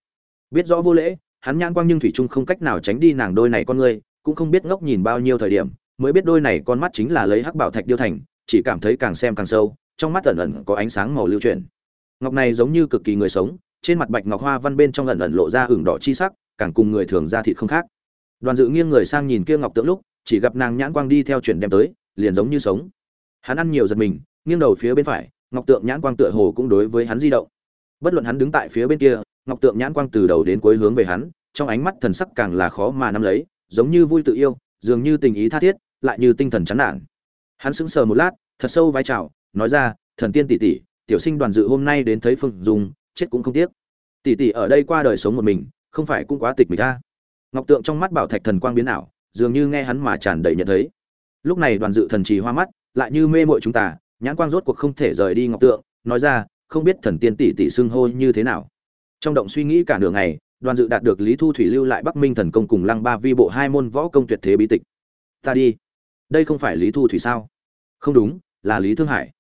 biết rõ vô lễ, hắn nhãn quang nhưng thủy trung không cách nào tránh đi nàng đôi này con ngươi cũng không biết ngốc nhìn bao nhiêu thời điểm, mới biết đôi này con mắt chính là lấy hắc bảo thạch điêu thành, chỉ cảm thấy càng xem càng sâu, trong mắt ẩn ẩn có ánh sáng màu lưu chuyển. Ngọc này giống như cực kỳ người sống, trên mặt bạch ngọc hoa văn bên trong ẩn ẩn lộ ra hưởng đỏ chi sắc, càng cùng người thường ra thịt không khác. Đoàn dự nghiêng người sang nhìn kia ngọc tượng lúc, chỉ gặp nàng nhãn quang đi theo chuyển đem tới, liền giống như sống. Hắn ăn nhiều giật mình, nghiêng đầu phía bên phải, ngọc tượng nhãn quang tựa hồ cũng đối với hắn di động. Bất luận hắn đứng tại phía bên kia ngọc tượng nhãn quang từ đầu đến cuối hướng về hắn, trong ánh mắt thần sắc càng là khó mà nắm lấy, giống như vui tự yêu, dường như tình ý tha thiết, lại như tinh thần chán nản. Hắn sững sờ một lát, thật sâu vai trào nói ra, thần tiên tỷ tỷ, tiểu sinh đoàn dự hôm nay đến thấy phương dùng chết cũng không tiếc. Tỷ tỷ ở đây qua đời sống một mình, không phải cũng quá tịch mình ta? Ngọc tượng trong mắt bảo thạch thần quang biến ảo, dường như nghe hắn mà tràn đầy nhận thấy. Lúc này đoàn dự thần trì hoa mắt, lại như mê mội chúng ta, nhãn quang rốt cuộc không thể rời đi ngọc tượng, nói ra, không biết thần tiên tỷ tỷ xưng hô như thế nào? Trong động suy nghĩ cả nửa ngày, đoàn dự đạt được lý thu thủy lưu lại bắc minh thần công cùng lăng ba vi bộ hai môn võ công tuyệt thế bí tịch. Ta đi. Đây không phải lý thu thủy sao? Không đúng, là lý thương hải.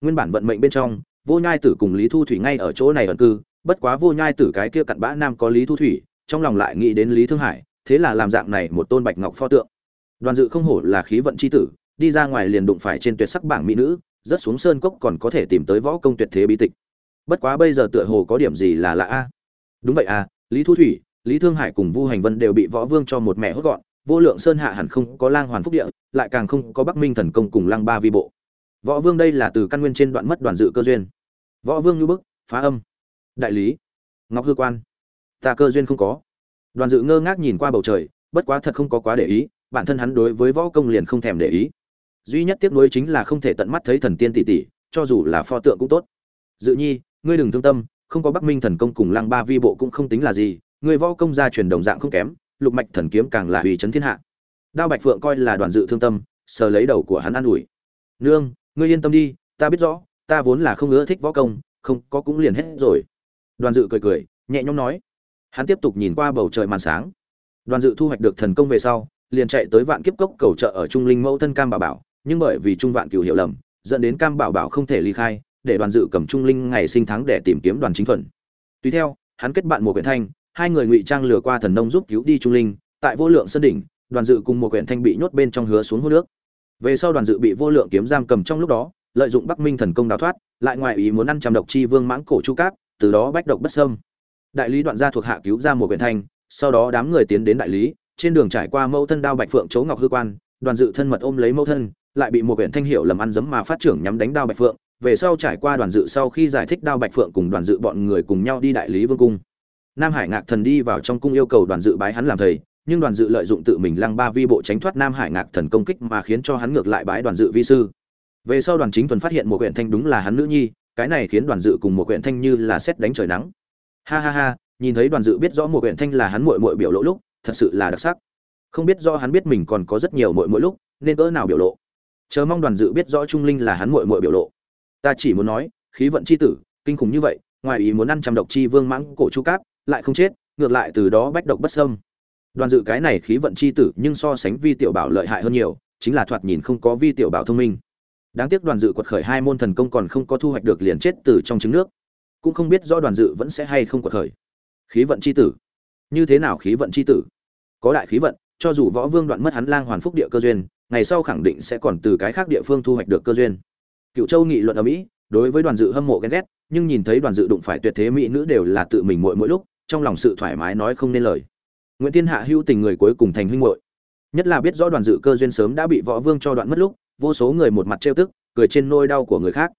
Nguyên bản vận mệnh bên trong, vô nhai tử cùng lý thu thủy ngay ở chỗ này ẩn cư, bất quá vô nhai tử cái kia cặn bã nam có lý thu thủy, trong lòng lại nghĩ đến lý thương hải, thế là làm dạng này một tôn bạch ngọc pho tượng. Đoàn dự không hổ là khí vận c h i tử, đi ra ngoài liền đụng phải trên tuyệt sắc bảng mỹ nữ rất xuống sơn cốc còn có thể tìm tới võ công tuyệt thế bí tịch bất quá bây giờ tựa hồ có điểm gì là lạ a. Đúng vậy à lý thu thủy, lý thương hải cùng vu hành vân đều bị võ vương cho một mẹ hốt gọn, vô lượng sơn hạ hẳn không có lang hoàn phúc địa, lại càng không có bắc minh thần công cùng lang ba vi bộ. Võ vương đây là từ căn nguyên trên đoạn mất đoàn dự cơ duyên. Võ vương như bức, phá âm. Đại lý. Ngọc hư quan. Ta cơ duyên không có. Đoàn dự ngơ ngác nhìn qua bầu trời, bất quá thật không có quá để ý, bản thân hắn đối với võ công liền không thèm để ý. Duy nhất tiếc nuối chính là không thể tận mắt thấy thần tiên tỷ tỷ, cho dù là pho tượng cũng tốt. Dự nhi ngươi đừng thương tâm, không có bắc minh thần công cùng lăng ba vi bộ cũng không tính là gì người võ công gia truyền đồng dạng không kém, lục mạch thần kiếm càng là uy chấn thiên hạ. Đao bạch phượng coi là đoàn dự thương tâm, sờ lấy đầu của hắn an ủi. Nương, ngươi yên tâm đi, ta biết rõ, ta vốn là không ưa thích võ công, không có cũng liền hết rồi. Đoàn dự cười cười, nhẹ nhõm nói. Hắn tiếp tục nhìn qua bầu trời màn sáng. Đoàn dự thu hoạch được thần công về sau, liền chạy tới vạn kiếp cốc cầu trợ ở trung linh mẫu thân cam bảo bảo, nhưng bởi vì trung vạn cửu hiểu lầm, dẫn đến cam bảo bảo không thể ly khai để đoàn dự cầm trung linh ngày sinh tháng để tìm kiếm đoàn chính thuận. tùy theo, hắn kết bạn một quyển thanh, hai người ngụy trang lừa qua thần nông giúp cứu đi trung linh. Tại vô lượng sân đỉnh, đoàn dự cùng một quyển thanh bị nhốt bên trong hứa xuống hô nước. Về sau đoàn dự bị vô lượng kiếm giam cầm trong lúc đó, lợi dụng bắc minh thần công đào thoát, lại ngoại ý muốn ăn trăm độc chi vương mãng cổ chu cáp, từ đó bách độc bất sâm đại lý đoạn gia thuộc hạ cứu ra một quyển thanh, sau đó đám người tiến đến đại lý, trên đường trải qua mẫu thân đao bạch phượng chấu ngọc hư quan, đoàn dự thân mật ôm lấy mẫu thân, lại bị một quyển thanh hiệu lầm ăn dấm mà phát trưởng nhắm đánh đao bạch phượng về sau trải qua đoàn dự sau khi giải thích đao bạch phượng cùng đoàn dự bọn người cùng nhau đi đại lý vương cung. Nam hải ngạc thần đi vào trong cung yêu cầu đoàn dự bái hắn làm thầy, nhưng đoàn dự lợi dụng tự mình lăng ba vi bộ tránh thoát nam hải ngạc thần công kích mà khiến cho hắn ngược lại bái đoàn dự vi sư. Về sau đoàn chính thuần phát hiện một quyển thanh đúng là hắn nữ nhi, cái này khiến đoàn dự cùng một quyển thanh như là xét đánh trời nắng. Ha ha ha, nhìn thấy đoàn dự biết rõ một quyển thanh là hắn muội muội biểu lộ lúc, thật sự là đặc sắc. Không biết do hắn biết mình còn có rất nhiều muội muội lúc, nên cỡ nào biểu lộ. Chờ mong đoàn dự biết rõ trung linh là hắn muội muội biểu lộ ta chỉ muốn nói, khí vận c h i tử, kinh khủng như vậy, ngoài ý muốn ăn trăm độc chi vương mãng cổ chu cáp, lại không chết, ngược lại từ đó bách độc bất sâm đoàn dự cái này khí vận c h i tử nhưng so sánh vi tiểu bảo lợi hại hơn nhiều, chính là thoạt nhìn không có vi tiểu bảo thông minh. Đáng tiếc đoàn dự quật khởi hai môn thần công còn không có thu hoạch được liền chết từ trong trứng nước. Cũng không biết do đoàn dự vẫn sẽ hay không quật khởi. Khí vận c h i tử. Như thế nào khí vận c h i tử? Có đại khí vận, cho dù võ vương đoạn mất hắn lang hoàn phúc địa cơ duyên, ngày sau khẳng định sẽ còn từ cái khác địa phương thu hoạch được cơ duyên cựu châu nghị luận ở mỹ, đối với đoàn dự hâm mộ ghen ghét, nhưng nhìn thấy đoàn dự đụng phải tuyệt thế mỹ nữ đều là tự mình mỗi mỗi lúc, trong lòng sự thoải mái nói không nên lời. Nguyễn thiên hạ hưu tình người cuối cùng thành huynh hội nhất là biết rõ đoàn dự cơ duyên sớm đã bị võ vương cho đoạn mất lúc, vô số người một mặt trêu tức, cười trên nôi đau của người khác.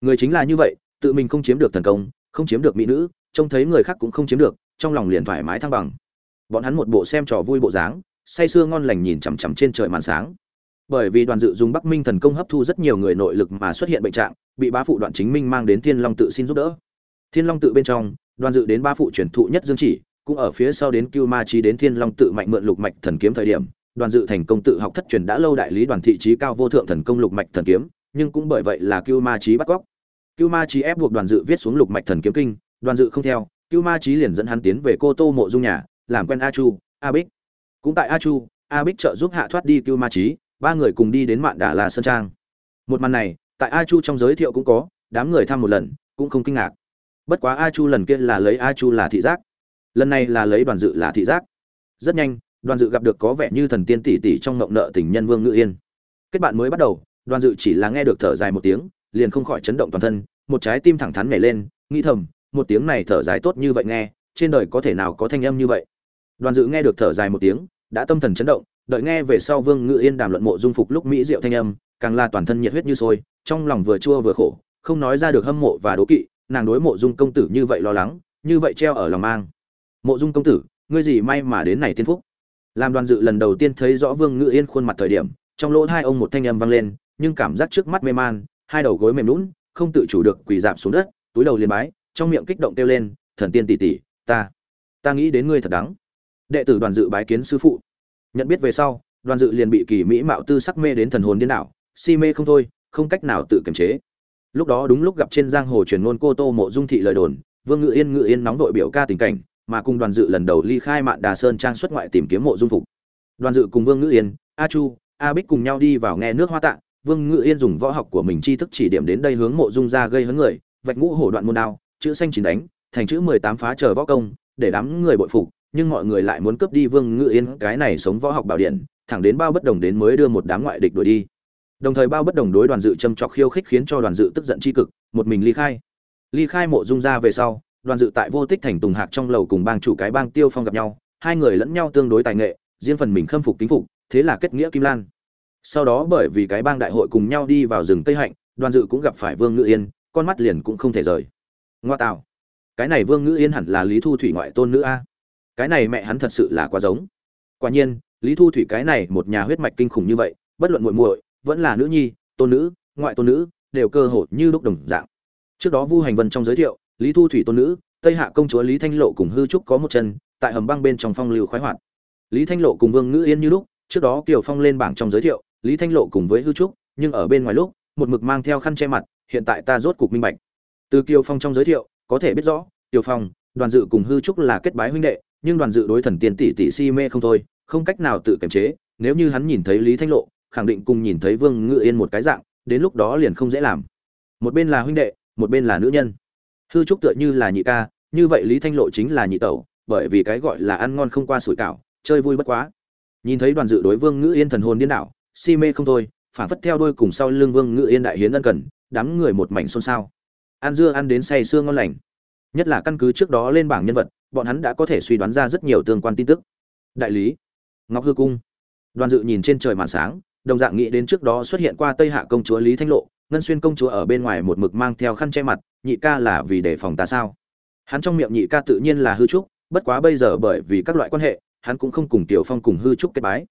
Người chính là như vậy, tự mình không chiếm được thần công, không chiếm được mỹ nữ, trông thấy người khác cũng không chiếm được, trong lòng liền thoải mái thăng bằng. Bọn hắn một bộ xem trò vui bộ dáng, say sưa ngon lành nhìn chằm chằm trên trời màn sáng bởi vì đoàn dự dùng bắc minh thần công hấp thu rất nhiều người nội lực mà xuất hiện bệnh trạng bị bá phụ đoạn chính minh mang đến thiên long tự xin giúp đỡ thiên long tự bên trong đoàn dự đến ba phụ truyền thụ nhất dương chỉ cũng ở phía sau đến Cưu Ma Chí đến Thiên Long tự mạnh mượn lục mạch thần kiếm thời điểm, đoàn dự thành công tự học thất truyền đã lâu đại lý đoàn thị trí cao vô thượng thần công lục mạch thần kiếm, nhưng cũng bởi vậy là Cưu Ma Chí bắt cóc. Cưu Ma Chí ép buộc đoàn dự viết xuống lục mạch thần kiếm kinh, đoàn dự không theo, Cưu Ma Chí liền dẫn hắn tiến về Cô Tô mộ dung nhà, làm quen A Chu, A Bích. Cũng tại A Chu, A Bích trợ giúp hạ thoát đi Cưu Ma Chí, ba người cùng đi đến Mạn Đà La Sơn Trang. Một màn này, tại A Chu trong giới thiệu cũng có, đám người thăm một lần, cũng không kinh ngạc. Bất quá A Chu lần kia là lấy A Chu là thị giác, lần này là lấy đoàn dự là thị giác. Rất nhanh, đoàn dự gặp được có vẻ như thần tiên tỷ tỷ trong ngộng nợ tình nhân Vương Ngự Yên. Kết bạn mới bắt đầu, đoàn dự chỉ là nghe được thở dài một tiếng, liền không khỏi chấn động toàn thân, một trái tim thẳng thắn nhảy lên, nghĩ thầm, một tiếng này thở dài tốt như vậy nghe, trên đời có thể nào có thanh âm như vậy. Đoàn dự nghe được thở dài một tiếng, đã tâm thần chấn động, đợi nghe về sau Vương Ngự Yên đàm luận mộ dung phục lúc mỹ diệu thanh âm, càng là toàn thân nhiệt huyết như sôi, trong lòng vừa chua vừa khổ, không nói ra được hâm mộ và đố kỵ, nàng đối mộ dung công tử như vậy lo lắng, như vậy treo ở lòng mang. Mộ dung công tử, ngươi gì may mà đến này tiên phúc. Làm Đoàn Dự lần đầu tiên thấy rõ Vương Ngự Yên khuôn mặt thời điểm, trong lỗ hai ông một thanh âm vang lên, nhưng cảm giác trước mắt mê man, hai đầu gối mềm nhũn, không tự chủ được quỳ rạp xuống đất, túi đầu liền bái, trong miệng kích động kêu lên, "Thần tiên tỷ tỷ, ta, ta nghĩ đến ngươi thật đáng." Đệ tử Đoàn Dự bái kiến sư phụ. Nhận biết về sau, Đoàn Dự liền bị kỳ mỹ mạo tư sắc mê đến thần hồn điên đảo, si mê không thôi, không cách nào tự kiềm chế. Lúc đó đúng lúc gặp trên giang hồ truyền ngôn cô Tô Mộ Dung thị lời đồn, Vương Ngự Yên Ngự Yên nóng đội biểu ca tình cảnh, mà cùng Đoàn Dự lần đầu ly khai Mạn Đà Sơn trang xuất ngoại tìm kiếm Mộ Dung phục. Đoàn Dự cùng Vương Ngự Yên, A Chu, A Bích cùng nhau đi vào nghe nước hoa tạng, Vương Ngự Yên dùng võ học của mình chi thức chỉ điểm đến đây hướng Mộ Dung ra gây hấn người, vạch ngũ hổ đoạn môn đao, chữ xanh chín đánh, thành chữ mười tám phá chờ võ công, để đám người bội phục, nhưng mọi người lại muốn cướp đi Vương Ngự Yên cái này sống võ học bảo điện, thẳng đến bao bất đồng đến mới đưa một đám ngoại địch đuổi đi. Đồng thời bao bất đồng đối đoàn dự châm chọc khiêu khích khiến cho đoàn dự tức giận chi cực, một mình ly khai. Ly khai Mộ Dung ra về sau, đoàn dự tại vô tích thành Tùng Hạc trong lầu cùng bang chủ cái bang Tiêu Phong gặp nhau, hai người lẫn nhau tương đối tài nghệ, riêng phần mình khâm phục kính phục, thế là kết nghĩa Kim Lan. Sau đó bởi vì cái bang đại hội cùng nhau đi vào rừng Tây Hạnh, đoàn dự cũng gặp phải Vương Ngự Yên, con mắt liền cũng không thể rời. Ngoa tạo, cái này Vương Ngự Yên hẳn là Lý Thu Thủy ngoại tôn nữ a. Cái này mẹ hắn thật sự là quá giống. Quả nhiên, Lý Thu Thủy cái này một nhà huyết mạch kinh khủng như vậy, bất luận muội muội, vẫn là nữ nhi, tôn nữ, ngoại tôn nữ, đều cơ hội như lúc đồng dạng. Trước đó Vu Hành Vân trong giới thiệu, Lý Thu Thủy tôn nữ, Tây Hạ công chúa Lý Thanh Lộ cùng hư trúc có một chân, tại hầm băng bên trong phong lưu khoái hoạt. Lý Thanh Lộ cùng Vương Ngữ Yên như lúc, trước đó Kiều Phong lên bảng trong giới thiệu, Lý Thanh Lộ cùng với hư trúc, nhưng ở bên ngoài lúc, một mực mang theo khăn che mặt, hiện tại ta rốt cục minh bạch. Từ Kiều Phong trong giới thiệu, có thể biết rõ, Kiều Phong, Đoàn Dự cùng hư trúc là kết bái huynh đệ, nhưng Đoàn Dự đối thần tiền tỷ tỷ si mê không thôi, không cách nào tự kiềm chế, nếu như hắn nhìn thấy Lý Thanh Lộ, khẳng định cùng nhìn thấy Vương Ngự Yên một cái dạng, đến lúc đó liền không dễ làm. Một bên là huynh đệ, một bên là nữ nhân. Hư trúc tựa như là nhị ca, như vậy Lý Thanh Lộ chính là nhị tẩu, bởi vì cái gọi là ăn ngon không qua sủi cảo, chơi vui bất quá. Nhìn thấy Đoàn Dự đối Vương Ngự Yên thần hồn điên đảo, si mê không thôi, phản phất theo đuôi cùng sau lưng Vương Ngự Yên đại hiến ân cần, đám người một mảnh xôn xao. Ăn dưa ăn đến say xương ngon lành. Nhất là căn cứ trước đó lên bảng nhân vật, bọn hắn đã có thể suy đoán ra rất nhiều tương quan tin tức. Đại lý, Ngọc Hư cung. Đoàn Dự nhìn trên trời màn sáng, đồng dạng nghĩ đến trước đó xuất hiện qua Tây Hạ công chúa Lý Thanh Lộ, Ngân Xuyên công chúa ở bên ngoài một mực mang theo khăn che mặt, nhị ca là vì đề phòng ta sao? Hắn trong miệng nhị ca tự nhiên là hư trúc, bất quá bây giờ bởi vì các loại quan hệ, hắn cũng không cùng Tiểu Phong cùng hư trúc kết bái.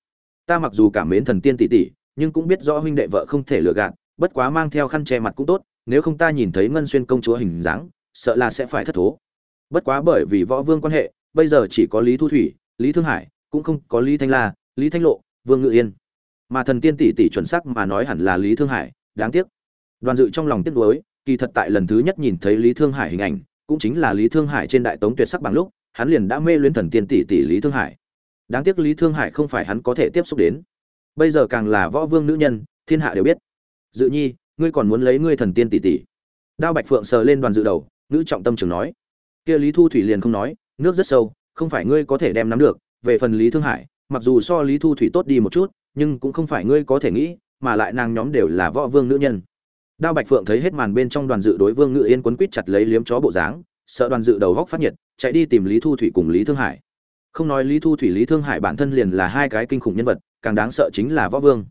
Ta mặc dù cảm mến thần tiên tỷ tỷ, nhưng cũng biết rõ huynh đệ vợ không thể lừa gạt, bất quá mang theo khăn che mặt cũng tốt, nếu không ta nhìn thấy Ngân Xuyên công chúa hình dáng, sợ là sẽ phải thất thố. Bất quá bởi vì võ vương quan hệ, bây giờ chỉ có Lý Thu Thủy, Lý Thương Hải, cũng không có Lý Thanh La, Lý Thanh Lộ, Vương Ngự Yên. Mà thần tiên tỷ tỷ chuẩn xác mà nói hẳn là Lý Thương Hải, đáng tiếc. Đoàn Dự trong lòng tiếc nuối, kỳ thật tại lần thứ nhất nhìn thấy Lý Thương Hải hình ảnh, cũng chính là Lý Thương Hải trên đại tống tuyệt sắc bằng lúc, hắn liền đã mê luyến thần tiên tỷ tỷ Lý Thương Hải. Đáng tiếc Lý Thương Hải không phải hắn có thể tiếp xúc đến. Bây giờ càng là võ vương nữ nhân, thiên hạ đều biết. Dự Nhi, ngươi còn muốn lấy ngươi thần tiên tỷ tỷ? Đao Bạch Phượng sờ lên đoàn dự đầu, nữ trọng tâm trường nói. Kia Lý Thu Thủy liền không nói, nước rất sâu, không phải ngươi có thể đem nắm được, về phần Lý Thương Hải, mặc dù so Lý Thu Thủy tốt đi một chút, nhưng cũng không phải ngươi có thể nghĩ, mà lại nàng nhóm đều là võ vương nữ nhân. Đao Bạch Phượng thấy hết màn bên trong đoàn dự đối Vương Ngự Yên quấn quít chặt lấy liếm chó bộ dáng, sợ đoàn dự đầu góc phát nhiệt, chạy đi tìm Lý Thu Thủy cùng Lý Thương Hải. Không nói Lý Thu Thủy Lý Thương Hải bản thân liền là hai cái kinh khủng nhân vật, càng đáng sợ chính là Võ Vương.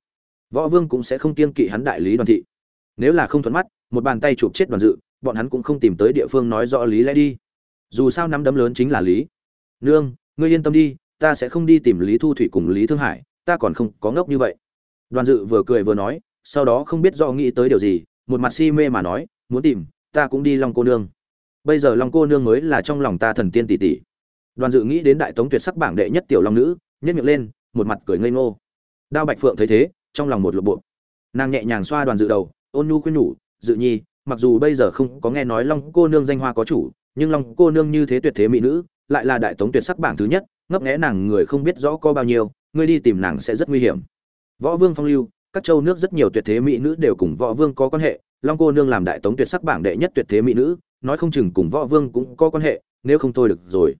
Võ Vương cũng sẽ không kiên kỵ hắn đại lý đoàn thị. Nếu là không thuận mắt, một bàn tay chụp chết đoàn dự, bọn hắn cũng không tìm tới địa phương nói rõ lý lẽ đi. Dù sao nắm đấm lớn chính là lý. Nương, ngươi yên tâm đi, ta sẽ không đi tìm Lý Thu Thủy cùng Lý Thương Hải, ta còn không có ngốc như vậy. Đoàn Dự vừa cười vừa nói, sau đó không biết do nghĩ tới điều gì, một mặt si mê mà nói muốn tìm ta cũng đi long cô nương bây giờ long cô nương mới là trong lòng ta thần tiên tỷ tỷ đoàn dự nghĩ đến đại tống tuyệt sắc bảng đệ nhất tiểu long nữ nhất miệng lên một mặt cười ngây ngô đao bạch phượng thấy thế trong lòng một lộp bộ nàng nhẹ nhàng xoa đoàn dự đầu ôn nhu khuyên nhủ dự nhi mặc dù bây giờ không có nghe nói long cô nương danh hoa có chủ, nhưng long cô nương như thế tuyệt thế mỹ nữ, lại là đại tống tuyệt sắc bảng thứ nhất, ngấp nghẽ nàng người không biết rõ có bao nhiêu ngươi đi tìm nàng sẽ rất nguy hiểm. Võ vương phong lưu, các châu nước rất nhiều tuyệt thế mỹ nữ đều cùng võ vương có quan hệ, long cô nương làm đại tống tuyệt sắc bảng đệ nhất tuyệt thế mỹ nữ, nói không chừng cùng võ vương cũng có quan hệ, nếu không thôi được rồi.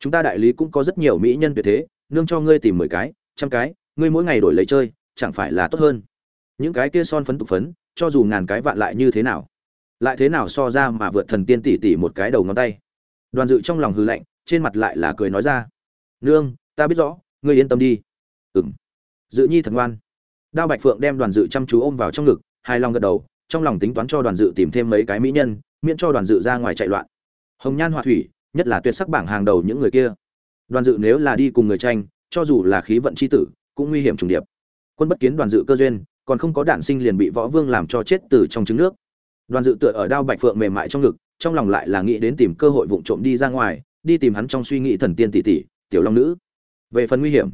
Chúng ta đại lý cũng có rất nhiều mỹ nhân tuyệt thế, nương cho ngươi tìm mười cái, trăm cái, ngươi mỗi ngày đổi lấy chơi, chẳng phải là tốt hơn. Những cái kia son phấn tục phấn, cho dù ngàn cái vạn lại như thế nào? Lại thế nào so ra mà vượt thần tiên tỷ tỷ một cái đầu ngón tay. Đoàn dự trong lòng hư lạnh, trên mặt lại là cười nói ra. Nương, ta biết rõ, ngươi yên tâm đi. Ừm. Dự nhi thần ngoan. Đao bạch phượng đem đoàn dự chăm chú ôm vào trong ngực hai lòng gật đầu, trong lòng tính toán cho đoàn dự tìm thêm mấy cái mỹ nhân, miễn cho đoàn dự ra ngoài chạy loạn. Hồng nhan họa thủy, nhất là tuyệt sắc bảng hàng đầu những người kia. Đoàn dự nếu là đi cùng người tranh, cho dù là khí vận c h i tử, cũng nguy hiểm trùng điệp. Quân bất kiến đoàn dự cơ duyên, còn không có đạn sinh liền bị võ vương làm cho chết từ trong trứng nước đoàn dự tựa ở đao bạch phượng mềm mại trong ngực, trong lòng lại là nghĩ đến tìm cơ hội vụng trộm đi ra ngoài, đi tìm hắn trong suy nghĩ thần tiên tỷ tỷ, tiểu long nữ. Về phần nguy hiểm,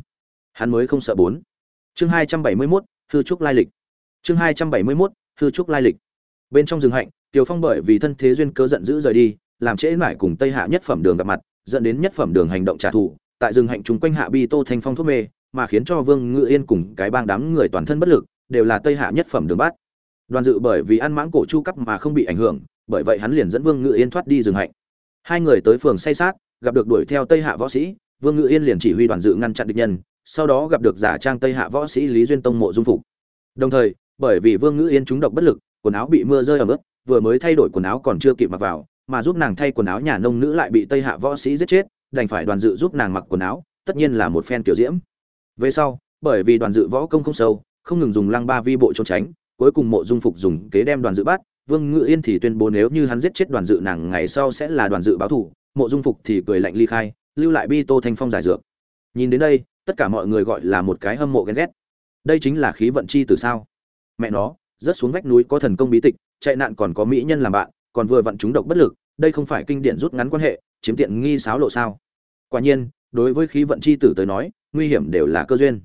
hắn mới không sợ bốn. Chương hai trăm bảy mươi mốt, hư trúc lai lịch. Chương hai trăm bảy mươi mốt, hư trúc lai lịch. Bên trong rừng hạnh, tiểu phong bởi vì thân thế duyên cơ giận dữ rời đi, làm trễ mãi cùng tây hạ nhất phẩm đường gặp mặt, dẫn đến nhất phẩm đường hành động trả thù, tại rừng hạnh chung quanh hạ bi tô thanh phong thuốc mê, mà khiến cho vương ngự yên cùng cái bang đám người toàn thân bất lực, đều là tây hạ nhất phẩm đường bắt đoàn dự bởi vì ăn mãng cổ chu cấp mà không bị ảnh hưởng, bởi vậy hắn liền dẫn vương ngự yên thoát đi rừng hạnh. Hai người tới phường say sát, gặp được đuổi theo tây hạ võ sĩ, vương ngự yên liền chỉ huy đoàn dự ngăn chặn địch nhân, sau đó gặp được giả trang tây hạ võ sĩ lý duyên tông mộ dung phục. Đồng thời, bởi vì vương ngự yên trúng độc bất lực, quần áo bị mưa rơi ở ướt, vừa mới thay đổi quần áo còn chưa kịp mặc vào, mà giúp nàng thay quần áo nhà nông nữ lại bị tây hạ võ sĩ giết chết, đành phải đoàn dự giúp nàng mặc quần áo, tất nhiên là một phen kiểu diễm. Về sau, bởi vì đoàn dự võ công không sâu, không ngừng dùng lăng ba vi bộ trốn tránh cuối cùng mộ dung phục dùng kế đem đoàn dự bắt, vương ngự yên thì tuyên bố nếu như hắn giết chết đoàn dự nàng ngày sau sẽ là đoàn dự báo thủ, mộ dung phục thì cười lạnh ly khai, lưu lại bi tô thanh phong giải dược. Nhìn đến đây, tất cả mọi người gọi là một cái hâm mộ ghen ghét. Đây chính là khí vận chi từ sao? Mẹ nó, rớt xuống vách núi có thần công bí tịch, chạy nạn còn có mỹ nhân làm bạn, còn vừa vặn chúng độc bất lực, đây không phải kinh điển rút ngắn quan hệ, chiếm tiện nghi sáo lộ sao? Quả nhiên, đối với khí vận chi tử tới nói, nguy hiểm đều là cơ duyên.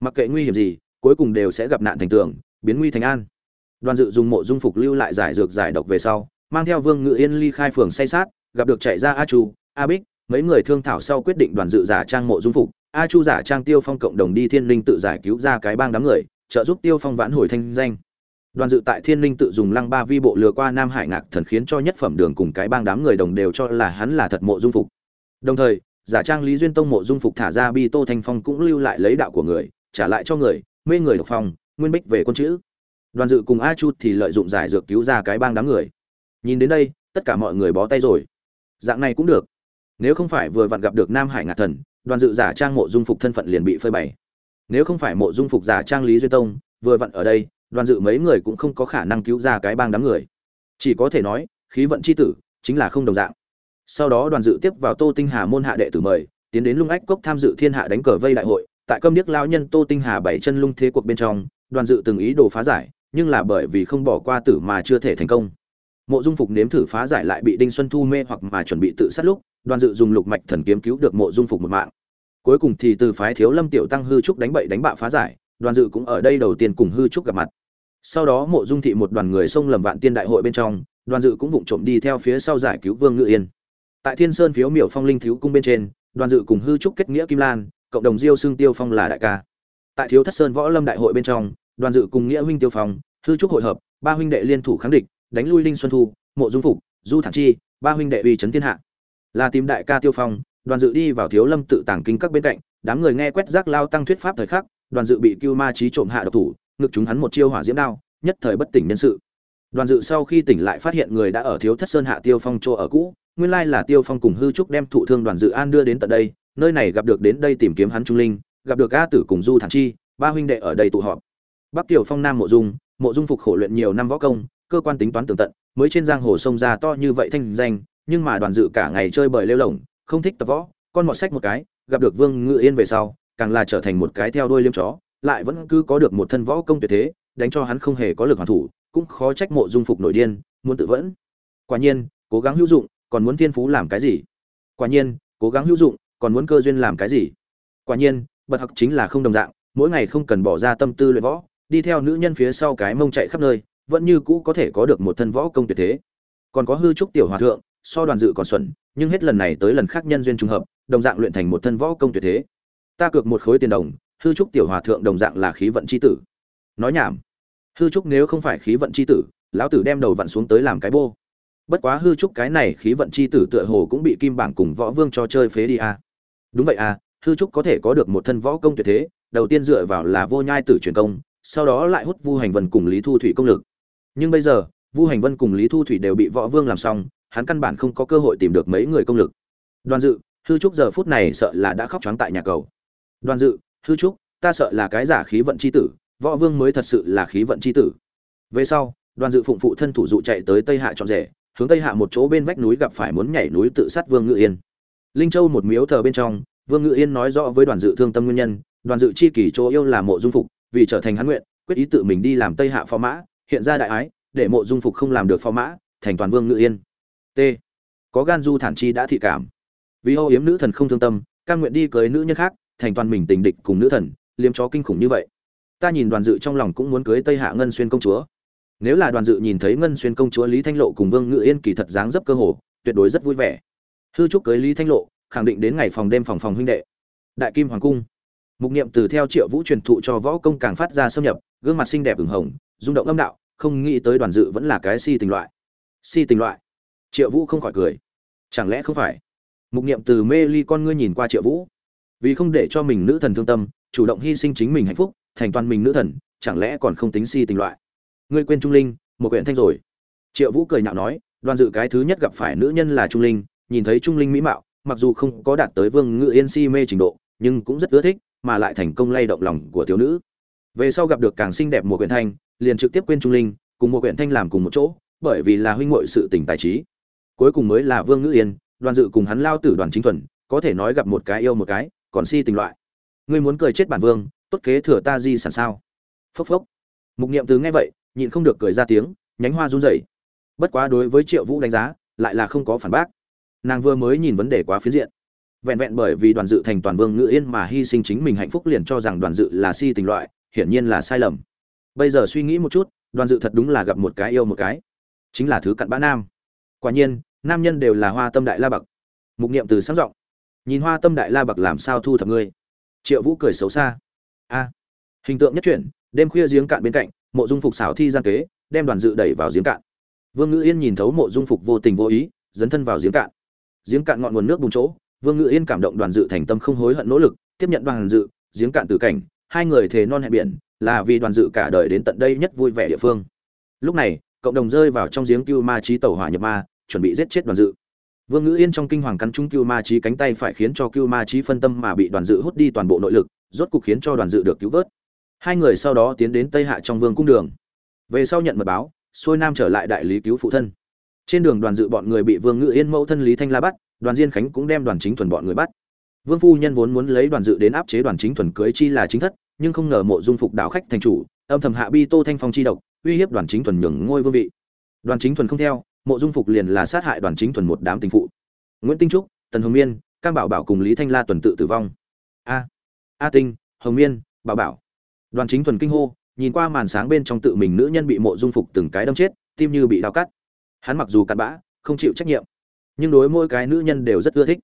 Mặc kệ nguy hiểm gì, cuối cùng đều sẽ gặp nạn thành tường biến nguy thành an. Đoàn dự dùng mộ dung phục lưu lại giải dược giải độc về sau, mang theo vương ngự yên ly khai phường say sát, gặp được chạy ra a chu, a bích, mấy người thương thảo sau quyết định đoàn dự giả trang mộ dung phục. A chu giả trang tiêu phong cộng đồng đi thiên linh tự giải cứu ra cái bang đám người, trợ giúp tiêu phong vãn hồi thanh danh. Đoàn dự tại thiên linh tự dùng lăng ba vi bộ lừa qua nam hải ngạc thần khiến cho nhất phẩm đường cùng cái bang đám người đồng đều cho là hắn là thật mộ dung phục. Đồng thời, giả trang lý duyên tông mộ dung phục thả ra bi tô thanh phong cũng lưu lại lấy đạo của người, trả lại cho người, mê người độc phong nguyên bích về quân chữ. Đoàn dự cùng a chu thì lợi dụng giải dược cứu ra cái bang đám người. Nhìn đến đây, tất cả mọi người bó tay rồi. Dạng này cũng được. Nếu không phải vừa vặn gặp được nam hải ngạc thần, đoàn dự giả trang mộ dung phục thân phận liền bị phơi bày. Nếu không phải mộ dung phục giả trang lý duyên tông, vừa vặn ở đây, đoàn dự mấy người cũng không có khả năng cứu ra cái bang đám người. Chỉ có thể nói, khí vận c h i tử, chính là không đồng dạng. Sau đó đoàn dự tiếp vào tô tinh hà môn hạ đệ tử mời, tiến đến lung ách cốc tham dự thiên hạ đánh cờ vây đại hội. Tại câm điếc lao nhân tô tinh hà bảy chân lung thế cuộc bên trong đoàn dự từng ý đồ phá giải, nhưng là bởi vì không bỏ qua tử mà chưa thể thành công. Mộ dung phục nếm thử phá giải lại bị đinh xuân thu mê hoặc mà chuẩn bị tự sát lúc, đoàn dự dùng lục mạch thần kiếm cứu được mộ dung phục một mạng. Cuối cùng thì từ phái thiếu lâm tiểu tăng hư trúc đánh bậy đánh bạ phá giải, đoàn dự cũng ở đây đầu tiên cùng hư trúc gặp mặt. Sau đó mộ dung thị một đoàn người xông lầm vạn tiên đại hội bên trong, đoàn dự cũng vụng trộm đi theo phía sau giải cứu vương ngự yên. Tại thiên sơn phiếu miểu phong linh thiếu cung bên trên, đoàn dự cùng hư trúc kết nghĩa kim lan, cộng đồng diêu xương tiêu phong là đại ca. Tại thiếu thất sơn võ lâm đại hội bên trong đoàn dự cùng nghĩa huynh tiêu phong, hư trúc hội hợp, ba huynh đệ liên thủ kháng địch, đánh lui linh xuân thu, mộ dung phục, du thản chi, ba huynh đệ uy trấn thiên hạ. Là tìm đại ca tiêu phong, đoàn dự đi vào thiếu lâm tự tàng kinh các bên cạnh, đám người nghe quét rác lao tăng thuyết pháp thời khắc, đoàn dự bị cưu ma trí trộm hạ độc thủ, ngực chúng hắn một chiêu hỏa diễm đao, nhất thời bất tỉnh nhân sự. Đoàn dự sau khi tỉnh lại phát hiện người đã ở thiếu thất sơn hạ tiêu phong chỗ ở cũ, nguyên lai là tiêu phong cùng hư trúc đem thụ thương đoàn dự an đưa đến tận đây, nơi này gặp được đến đây tìm kiếm hắn trung linh, gặp được a tử cùng du thản chi, ba huynh đệ ở đây tụ họp bắc tiểu phong nam mộ dung mộ dung phục khổ luyện nhiều năm võ công, cơ quan tính toán tường tận, mới trên giang hồ sông ra to như vậy thanh danh, nhưng mà đoàn dự cả ngày chơi bời lêu lỏng, không thích tập võ, con mọt sách một cái, gặp được vương ngự yên về sau, càng là trở thành một cái theo đuôi liêm chó, lại vẫn cứ có được một thân võ công tuyệt thế, đánh cho hắn không hề có lực hoàn thủ, cũng khó trách mộ dung phục nổi điên, muốn tự vẫn. Quả nhiên, cố gắng hữu dụng, còn muốn thiên phú làm cái gì? Quả nhiên, cố gắng hữu dụng, còn muốn cơ duyên làm cái gì? Quả nhiên bật học chính là không đồng dạng, mỗi ngày không cần bỏ ra tâm tư luyện võ đi theo nữ nhân phía sau cái mông chạy khắp nơi, vẫn như cũ có thể có được một thân võ công tuyệt thế. Còn có hư trúc tiểu hòa thượng, so đoàn dự còn xuẩn, nhưng hết lần này tới lần khác nhân duyên trùng hợp, đồng dạng luyện thành một thân võ công tuyệt thế. Ta cược một khối tiền đồng, hư trúc tiểu hòa thượng đồng dạng là khí vận c h i tử. Nói nhảm. Hư trúc nếu không phải khí vận c h i tử, lão tử đem đầu vặn xuống tới làm cái bô. Bất quá hư trúc cái này khí vận c h i tử tựa hồ cũng bị kim bảng cùng võ vương cho chơi phế đi à. đúng vậy à hư trúc có thể có được một thân võ công tuyệt thế, đầu tiên dựa vào là vô nhai tử truyền công sau đó lại hút vu hành vân cùng lý thu thủy công lực. Nhưng bây giờ, vu hành vân cùng lý thu thủy đều bị võ vương làm xong, hắn căn bản không có cơ hội tìm được mấy người công lực. Đoàn dự, hư trúc giờ phút này sợ là đã khóc trắng tại nhà cầu. Đoàn dự, hư trúc, ta sợ là cái giả khí vận chi tử, võ vương mới thật sự là khí vận chi tử. Về sau, đoàn dự phụng phụ thân thủ dụ chạy tới tây hạ trọn rể, hướng tây hạ một chỗ bên vách núi gặp phải muốn nhảy núi tự sát vương ngự yên. Linh châu một miếu thờ bên trong, vương ngự yên nói rõ với đoàn dự thương tâm nguyên nhân, đoàn dự chi kỷ chỗ yêu là mộ dung phục vì trở thành hắn nguyện, quyết ý tự mình đi làm tây hạ phó mã, hiện ra đại ái, để mộ dung phục không làm được phó mã, thành toàn vương ngự yên. T. Có gan du thản chi đã thị cảm. Vì âu yếm nữ thần không thương tâm căn nguyện đi cưới nữ nhân khác, thành toàn mình tình địch cùng nữ thần, liếm chó kinh khủng như vậy. Ta nhìn đoàn dự trong lòng cũng muốn cưới tây hạ ngân xuyên công chúa. Nếu là đoàn dự nhìn thấy ngân xuyên công chúa lý thanh lộ cùng vương ngự yên kỳ thật dáng dấp cơ hồ, tuyệt đối rất vui vẻ. Hư trúc cưới lý thanh lộ, khẳng định đến ngày phòng đêm phòng phòng huynh đệ. Đại kim hoàng cung mục niệm từ theo triệu vũ truyền thụ cho võ công càng phát ra xâm nhập, gương mặt xinh đẹp ửng hồng, rung động âm đạo, không nghĩ tới đoàn dự vẫn là cái si tình loại. Si tình loại. Triệu vũ không khỏi cười. Chẳng lẽ không phải? Mục niệm từ mê ly con ngươi nhìn qua triệu vũ. Vì không để cho mình nữ thần thương tâm, chủ động hy sinh chính mình hạnh phúc, thành toàn mình nữ thần, chẳng lẽ còn không tính si tình loại? Ngươi quên trung linh, một quyển thanh rồi. Triệu vũ cười nhạo nói, đoàn dự cái thứ nhất gặp phải nữ nhân là trung linh, nhìn thấy trung linh mỹ mạo, mặc dù không có đạt tới vương ngự yên si mê trình độ, nhưng cũng rất ưa thích mà lại thành công lay động lòng của thiếu nữ. Về sau gặp được càng xinh đẹp mùa quyển thanh, liền trực tiếp quên trung linh, cùng mùa quyển thanh làm cùng một chỗ, bởi vì là huynh muội sự tình tài trí. Cuối cùng mới là vương ngữ yên, đoàn dự cùng hắn lao tử đoàn chính thuần, có thể nói gặp một cái yêu một cái, còn si tình loại. Ngươi muốn cười chết bản vương, tốt kế thừa ta di sản sao? Phốc phốc. Mục niệm từ nghe vậy, nhịn không được cười ra tiếng, nhánh hoa run rẩy. Bất quá đối với triệu vũ đánh giá, lại là không có phản bác. Nàng vừa mới nhìn vấn đề quá phiến diện vẹn vẹn bởi vì đoàn dự thành toàn vương ngự yên mà hy sinh chính mình hạnh phúc liền cho rằng đoàn dự là si tình loại, hiển nhiên là sai lầm. Bây giờ suy nghĩ một chút, đoàn dự thật đúng là gặp một cái yêu một cái. Chính là thứ cặn bã nam. Quả nhiên, nam nhân đều là hoa tâm đại la bậc. Mục niệm từ sáng giọng nhìn hoa tâm đại la bậc làm sao thu thập ngươi? Triệu vũ cười xấu xa. A. Hình tượng nhất chuyển, đêm khuya giếng cạn bên cạnh, mộ dung phục xảo thi gian kế, đem đoàn dự đẩy vào giếng cạn. Vương ngữ yên nhìn thấu mộ dung phục vô tình vô ý, dấn thân vào giếng cạn. Giếng cạn ngọn nguồn nước bùng chỗ vương ngữ yên cảm động đoàn dự thành tâm không hối hận nỗ lực, tiếp nhận đoàn dự, giếng cạn tử cảnh, hai người thề non hẹn biển, là vì đoàn dự cả đời đến tận đây nhất vui vẻ địa phương. Lúc này, cộng đồng rơi vào trong giếng cưu ma trí tẩu hỏa nhập ma, chuẩn bị giết chết đoàn dự. Vương ngữ yên trong kinh hoàng cắn trúng cưu ma trí cánh tay phải khiến cho cưu ma trí phân tâm mà bị đoàn dự hút đi toàn bộ nội lực, rốt cục khiến cho đoàn dự được cứu vớt. Hai người sau đó tiến đến tây hạ trong vương cung đường. Về sau nhận mật báo, xuôi nam trở lại đại lý cứu phụ thân. Trên đường đoàn dự bọn người bị vương ngự yên mẫu thân lý thanh la bắt đoàn diên khánh cũng đem đoàn chính thuần bọn người bắt. Vương phu nhân vốn muốn lấy đoàn dự đến áp chế đoàn chính thuần cưới chi là chính thất, nhưng không ngờ mộ dung phục đảo khách thành chủ, âm thầm hạ bi tô thanh phong chi độc, uy hiếp đoàn chính thuần nhường ngôi vương vị. Đoàn chính thuần không theo, mộ dung phục liền là sát hại đoàn chính thuần một đám tình phụ. Nguyễn tinh trúc, tần hồng miên, cam bảo bảo cùng lý thanh la tuần tự tử vong. A a tinh, hồng miên, bảo bảo. Đoàn chính thuần kinh hô, nhìn qua màn sáng bên trong tự mình nữ nhân bị mộ dung phục từng cái đâm chết, tim như bị đau cắt. Hắn mặc dù cặn bã, không chịu trách nhiệm nhưng đối mỗi cái nữ nhân đều rất ưa thích.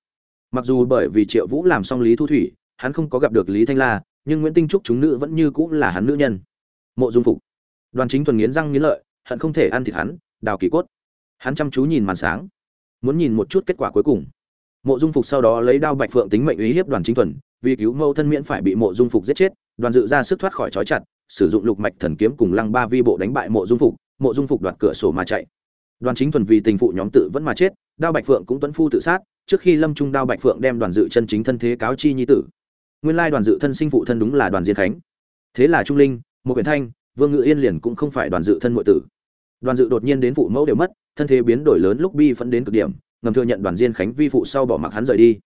Mặc dù bởi vì triệu vũ làm xong lý thu thủy, hắn không có gặp được lý thanh la, nhưng nguyễn tinh trúc chúng nữ vẫn như cũng là hắn nữ nhân. Mộ dung phục. Đoàn chính thuần nghiến răng nghiến lợi, hận không thể ăn thịt hắn, đào kỳ cốt. Hắn chăm chú nhìn màn sáng, muốn nhìn một chút kết quả cuối cùng. Mộ dung phục sau đó lấy đao bạch phượng tính mệnh uy hiếp đoàn chính thuần, vì cứu mẫu thân miễn phải bị mộ dung phục giết chết, đoàn dự ra sức thoát khỏi trói chặt, sử dụng lục mạch thần kiếm cùng lăng ba vi bộ đánh bại mộ dung phục. Mộ dung phục đoạt cửa sổ mà chạy đoàn chính thuần vì tình phụ nhóm tự vẫn mà chết, đao bạch phượng cũng tuấn phu tự sát, trước khi lâm trung đao bạch phượng đem đoàn dự chân chính thân thế cáo chi nhi tử. Nguyên lai đoàn dự thân sinh phụ thân đúng là đoàn diên khánh. Thế là trung linh một quyển thanh, vương ngự yên liền cũng không phải đoàn dự thân nội tử. Đoàn dự đột nhiên đến phụ mẫu đều mất, thân thế biến đổi lớn lúc bi phẫn đến cực điểm, ngầm thừa nhận đoàn diên khánh vi phụ sau bỏ mặc hắn rời đi.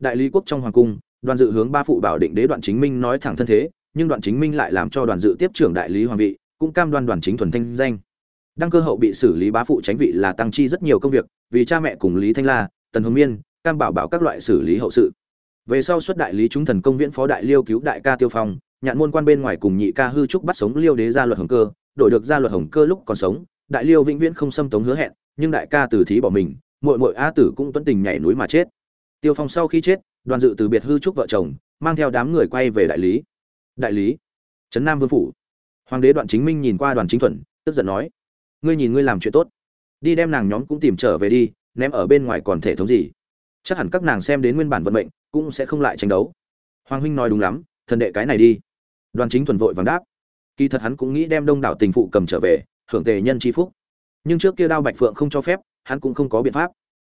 Đại lý quốc trong hoàng cung, đoàn dự hướng ba phụ bảo định đế đoạn chính minh nói thẳng thân thế, nhưng đoạn chính minh lại làm cho đoàn dự tiếp trưởng đại lý hoàng vị, cũng cam đoan đoàn chính thuần thanh danh đăng cơ hậu bị xử lý bá phụ tránh vị là tăng chi rất nhiều công việc, vì cha mẹ cùng lý thanh la, tần hồng miên, cam bảo bảo các loại xử lý hậu sự. Về sau xuất đại lý chúng thần công viễn phó đại liêu cứu đại ca tiêu phong, nhạn môn quan bên ngoài cùng nhị ca hư trúc bắt sống liêu đế gia luật hồng cơ, đổi được gia luật hồng cơ lúc còn sống, đại liêu vĩnh viễn không xâm tống hứa hẹn, nhưng đại ca từ thí bỏ mình, muội muội a tử cũng tuấn tình nhảy núi mà chết. Tiêu phong sau khi chết, đoàn dự từ biệt hư trúc vợ chồng, mang theo đám người quay về đại lý. Đại lý, trấn nam vương phủ. Hoàng đế đoạn chính minh nhìn qua đoàn chính thuần tức giận nói ngươi nhìn ngươi làm chuyện tốt. Đi đem nàng nhóm cũng tìm trở về đi, ném ở bên ngoài còn thể thống gì. Chắc hẳn các nàng xem đến nguyên bản vận mệnh, cũng sẽ không lại tranh đấu. Hoàng huynh nói đúng lắm thần đệ cái này đi. Đoàn chính thuần vội vàng đáp. Kỳ thật hắn cũng nghĩ đem đông đảo tình phụ cầm trở về, hưởng tề nhân c phúc. Nhưng trước kia đao bạch phượng không cho phép, hắn cũng không có biện pháp.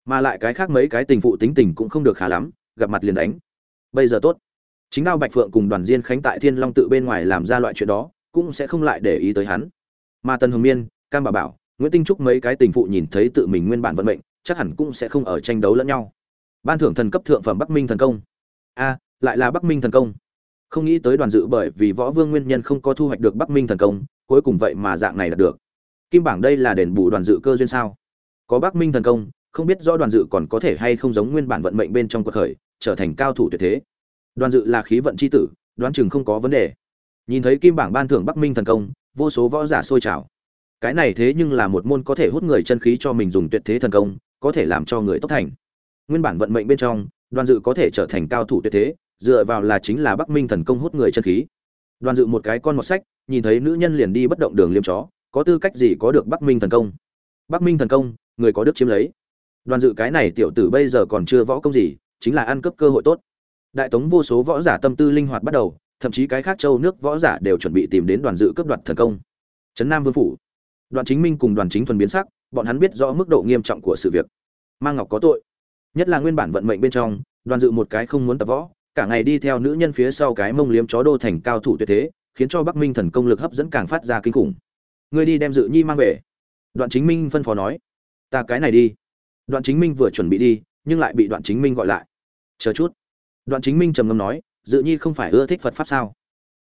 Mà lại cái khác mấy cái tình phụ tính tình cũng không được khá lắm, gặp mặt liền đánh. Bây giờ tốt. Chính đao bạch phượng cùng đoàn diên khánh tại thiên long tự bên ngoài làm ra loại chuyện đó, cũng sẽ không lại để ý tới hắn. Mà tần hồng miên cam bà bảo, nguyễn tinh trúc mấy cái tình phụ nhìn thấy tự mình nguyên bản vận mệnh, chắc hẳn cũng sẽ không ở tranh đấu lẫn nhau. Ban thưởng thần cấp thượng phẩm bắc minh thần công. A, lại là bắc minh thần công. Không nghĩ tới đoàn dự bởi vì võ vương nguyên nhân không có thu hoạch được bắc minh thần công, cuối cùng vậy mà dạng này đạt được. Kim bảng đây là đền bù đoàn dự cơ duyên sao? Có bắc minh thần công, không biết rõ đoàn dự còn có thể hay không giống nguyên bản vận mệnh bên trong cuộc khởi, trở thành cao thủ tuyệt thế. Đoàn dự là khí vận c h i tử, đoán chừng không có vấn đề. Nhìn thấy kim bảng ban thưởng bắc minh thần công, vô số võ giả sôi trào cái này thế nhưng là một môn có thể hút người chân khí cho mình dùng tuyệt thế thần công, có thể làm cho người tốc thành. Nguyên bản vận mệnh bên trong, đoàn dự có thể trở thành cao thủ tuyệt thế, dựa vào là chính là bắc minh thần công hút người chân khí. Đoàn dự một cái con một sách, nhìn thấy nữ nhân liền đi bất động đường liêm chó, có tư cách gì có được bắc minh thần công? Bắc minh thần công, người có đức chiếm lấy. Đoàn dự cái này tiểu tử bây giờ còn chưa võ công gì, chính là ăn cướp cơ hội tốt. Đại tống vô số võ giả tâm tư linh hoạt bắt đầu, thậm chí cái khác châu nước võ giả đều chuẩn bị tìm đến đoàn dự cướp đoạt thần công. Trấn nam vương phủ đoàn chính minh cùng đoàn chính thuần biến sắc, bọn hắn biết rõ mức độ nghiêm trọng của sự việc. Mang ngọc có tội. Nhất là nguyên bản vận mệnh bên trong, đoàn dự một cái không muốn tập võ, cả ngày đi theo nữ nhân phía sau cái mông liếm chó đô thành cao thủ tuyệt thế, khiến cho bắc minh thần công lực hấp dẫn càng phát ra kinh khủng. Ngươi đi đem dự nhi mang về. Đoạn chính minh phân phó nói, ta cái này đi. Đoạn chính minh vừa chuẩn bị đi, nhưng lại bị đoạn chính minh gọi lại. Chờ chút. Đoạn chính minh trầm ngâm nói, dự nhi không phải ưa thích phật pháp sao?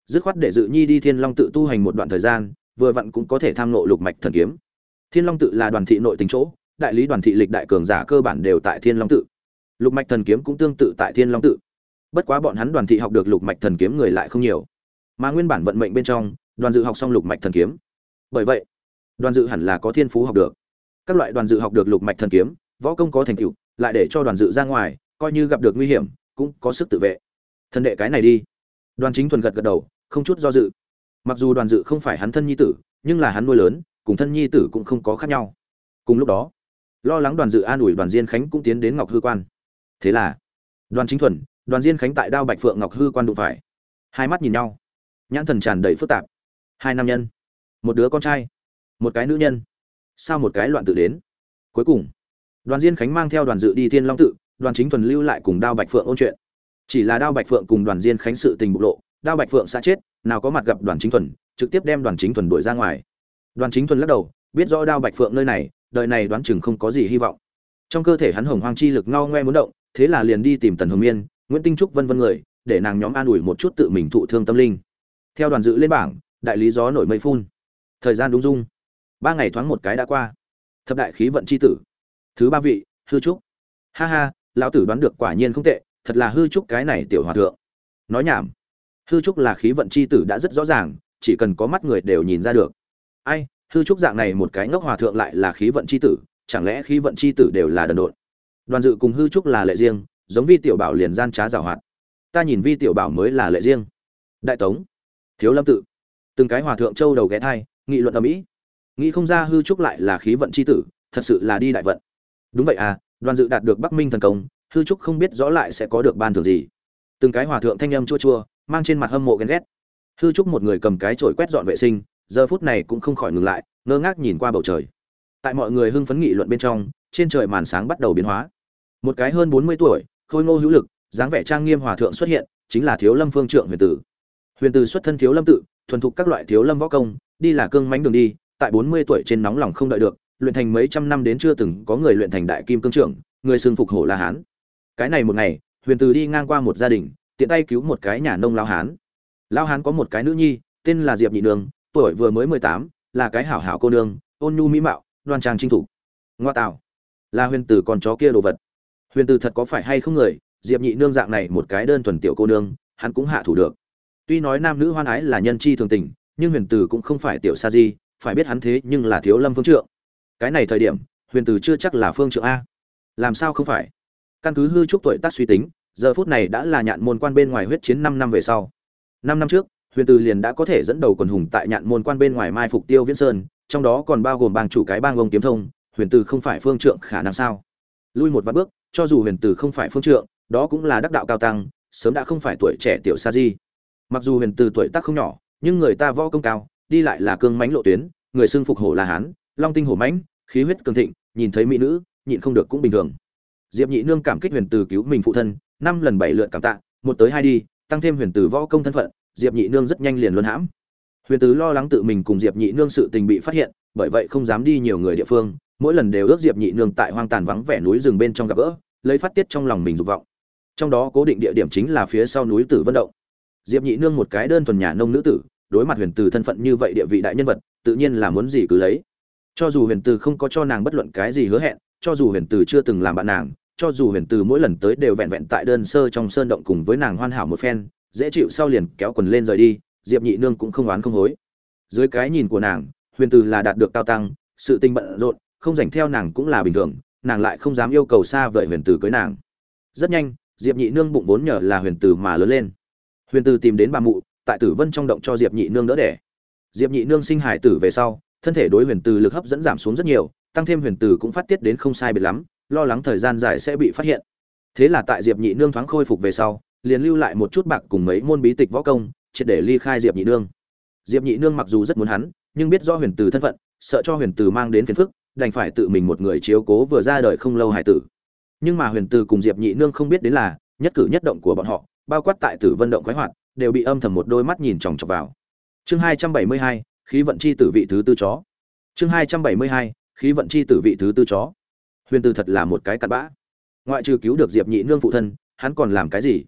Dứt khoát để dự nhi đi thiên long tự tu hành một đoạn thời gian vừa vặn cũng có thể tham nộ lục mạch thần kiếm. Thiên long tự là đoàn thị nội tình chỗ, đại lý đoàn thị lịch đại cường giả cơ bản đều tại thiên long tự. Lục mạch thần kiếm cũng tương tự tại thiên long tự. Bất quá bọn hắn đoàn thị học được lục mạch thần kiếm người lại không nhiều. Mà nguyên bản vận mệnh bên trong, đoàn dự học xong lục mạch thần kiếm. Bởi vậy, đoàn dự hẳn là có thiên phú học được. Các loại đoàn dự học được lục mạch thần kiếm, võ công có thành tựu, lại để cho đoàn dự ra ngoài, coi như gặp được nguy hiểm, cũng có sức tự vệ. Thần đệ cái này đi. Đoàn chính thuần gật gật đầu, không chút do dự mặc dù đoàn dự không phải hắn thân nhi tử, nhưng là hắn nuôi lớn, cùng thân nhi tử cũng không có khác nhau. Cùng lúc đó, lo lắng đoàn dự an ủi đoàn diên khánh cũng tiến đến ngọc hư quan. Thế là, đoàn chính thuần, đoàn diên khánh tại đao bạch phượng ngọc hư quan đụng phải. Hai mắt nhìn nhau, nhãn thần tràn đầy phức tạp. Hai nam nhân, một đứa con trai, một cái nữ nhân. Sao một cái loạn tự đến? Cuối cùng, đoàn diên khánh mang theo đoàn dự đi thiên long tự, đoàn chính thuần lưu lại cùng đao bạch phượng ôn chuyện. Chỉ là đao bạch phượng cùng đoàn diên khánh sự tình bộc lộ đao bạch phượng xã chết, nào có mặt gặp đoàn chính thuần, trực tiếp đem đoàn chính thuần đuổi ra ngoài. Đoàn chính thuần lắc đầu, biết rõ đao bạch phượng nơi này, đời này đoán chừng không có gì hy vọng. Trong cơ thể hắn hồng hoang chi lực ngao ngoe muốn động, thế là liền đi tìm tần hồng miên, nguyễn tinh trúc vân vân người, để nàng nhóm an ủi một chút tự mình thụ thương tâm linh. Theo đoàn dự lên bảng, đại lý gió nổi mây phun. Thời gian đúng dung. Ba ngày thoáng một cái đã qua. Thập đại khí vận c h i tử. Thứ ba vị, hư trúc. Ha ha, lão tử đoán được quả nhiên không tệ, thật là hư trúc cái này tiểu hòa thượng. Nói nhảm hư trúc là khí vận c h i tử đã rất rõ ràng, chỉ cần có mắt người đều nhìn ra được. Ai, hư trúc dạng này một cái ngốc hòa thượng lại là khí vận c h i tử, chẳng lẽ khí vận c h i tử đều là đần độn? Đoàn dự cùng hư trúc là lệ riêng, giống vi tiểu bảo liền gian trá giảo hoạt. Ta nhìn vi tiểu bảo mới là lệ riêng. Đại tống, thiếu lâm tự. Từng cái hòa thượng châu đầu ghé thai, nghị luận ở mỹ nghĩ không ra hư trúc lại là khí vận c h i tử, thật sự là đi đại vận. Đúng vậy à đoàn dự đạt được bắc minh thần công, hư trúc không biết rõ lại sẽ có được ban thường gì. Từng cái hòa thượng thanh âm chua chua mang trên mặt hâm mộ ghen ghét. Hư trúc một người cầm cái chổi quét dọn vệ sinh, giờ phút này cũng không khỏi ngừng lại, ngơ ngác nhìn qua bầu trời. Tại mọi người hưng phấn nghị luận bên trong, trên trời màn sáng bắt đầu biến hóa. Một cái hơn bốn mươi tuổi, khôi ngô hữu lực, dáng vẻ trang nghiêm hòa thượng xuất hiện, chính là thiếu lâm phương trượng huyền tử. Huyền tử xuất thân thiếu lâm tự, thuần thục các loại thiếu lâm võ công, đi là cương mánh đường đi, tại bốn mươi tuổi trên nóng lòng không đợi được, luyện thành mấy trăm năm đến chưa từng có người luyện thành đại kim cương trưởng, người xưng phục hổ la hán. Cái này một ngày, huyền tử đi ngang qua một gia đình tiện tay cứu một cái nhà nông lao hán. Lao hán có một cái nữ nhi, tên là diệp nhị nương tuổi vừa mới mười tám, là cái hảo hảo cô nương, ôn nhu mỹ mạo, đoan trang trinh thủ ngoa tạo. Là huyền tử con chó kia đồ vật. Huyền tử thật có phải hay không người, diệp nhị nương dạng này một cái đơn thuần tiểu cô nương, hắn cũng hạ thủ được. Tuy nói nam nữ hoan ái là nhân chi thường tình, nhưng huyền tử cũng không phải tiểu sa di, phải biết hắn thế nhưng là thiếu lâm phương trượng. Cái này thời điểm, huyền tử chưa chắc là phương trượng a. Làm sao không phải? Căn cứ hư trúc tuổi tác suy tính giờ phút này đã là nhạn môn quan bên ngoài huyết chiến năm năm về sau. Năm năm trước, huyền từ liền đã có thể dẫn đầu quần hùng tại nhạn môn quan bên ngoài mai phục tiêu viễn sơn, trong đó còn bao gồm bang chủ cái bang ông kiếm thông, huyền từ không phải phương trượng khả năng sao? Lui một vạn bước, cho dù huyền từ không phải phương trượng, đó cũng là đắc đạo cao tăng, sớm đã không phải tuổi trẻ tiểu sa di. Mặc dù huyền từ tuổi tác không nhỏ, nhưng người ta võ công cao, đi lại là cương mãnh lộ tuyến, người xưng phục hổ là hán, long tinh hổ mãnh, khí huyết cường thịnh, nhìn thấy mỹ nữ, nhịn không được cũng bình thường. Diệp nhị nương cảm kích huyền từ cứu mình phụ thân năm lần bảy lượt cảm tạ, một tới hai đi, tăng thêm huyền tử võ công thân phận, diệp nhị nương rất nhanh liền luân hãm. Huyền tử lo lắng tự mình cùng diệp nhị nương sự tình bị phát hiện, bởi vậy không dám đi nhiều người địa phương, mỗi lần đều ước diệp nhị nương tại hoang tàn vắng vẻ núi rừng bên trong gặp gỡ, lấy phát tiết trong lòng mình dục vọng. Trong đó cố định địa điểm chính là phía sau núi tử vân động. Diệp nhị nương một cái đơn thuần nhà nông nữ tử, đối mặt huyền từ thân phận như vậy địa vị đại nhân vật, tự nhiên là muốn gì cứ lấy. Cho dù huyền từ không có cho nàng bất luận cái gì hứa hẹn, cho dù huyền từ chưa từng làm bạn nàng cho dù huyền từ mỗi lần tới đều vẹn vẹn tại đơn sơ trong sơn động cùng với nàng hoàn hảo một phen, dễ chịu sau liền kéo quần lên rời đi, diệp nhị nương cũng không oán không hối. Dưới cái nhìn của nàng, huyền từ là đạt được cao tăng, sự tinh bận rộn, không dành theo nàng cũng là bình thường, nàng lại không dám yêu cầu xa vời huyền từ cưới nàng. Rất nhanh, diệp nhị nương bụng vốn nhờ là huyền từ mà lớn lên. Huyền từ tìm đến bà mụ, tại tử vân trong động cho diệp nhị nương đỡ đẻ. Diệp nhị nương sinh hải tử về sau, thân thể đối huyền từ lực hấp dẫn giảm xuống rất nhiều, tăng thêm huyền từ cũng phát tiết đến không sai biệt lắm lo lắng thời gian dài sẽ bị phát hiện. Thế là tại diệp nhị nương thoáng khôi phục về sau, liền lưu lại một chút bạc cùng mấy môn bí tịch võ công, triệt để ly khai diệp nhị nương. Diệp nhị nương mặc dù rất muốn hắn, nhưng biết do huyền từ thân phận, sợ cho huyền từ mang đến phiền phức, đành phải tự mình một người chiếu cố vừa ra đời không lâu hải tử. Nhưng mà huyền từ cùng diệp nhị nương không biết đến là, nhất cử nhất động của bọn họ, bao quát tại tử vân động khoái hoạt, đều bị âm thầm một đôi mắt nhìn chòng chọc vào. Chương hai trăm bảy mươi hai, khí vận chi tử vị thứ tư chó. Chương hai trăm bảy mươi hai, khí vận chi tử vị thứ tư chó huyền từ thật là một cái cặn bã. Ngoại trừ cứu được diệp nhị nương phụ thân, hắn còn làm cái gì?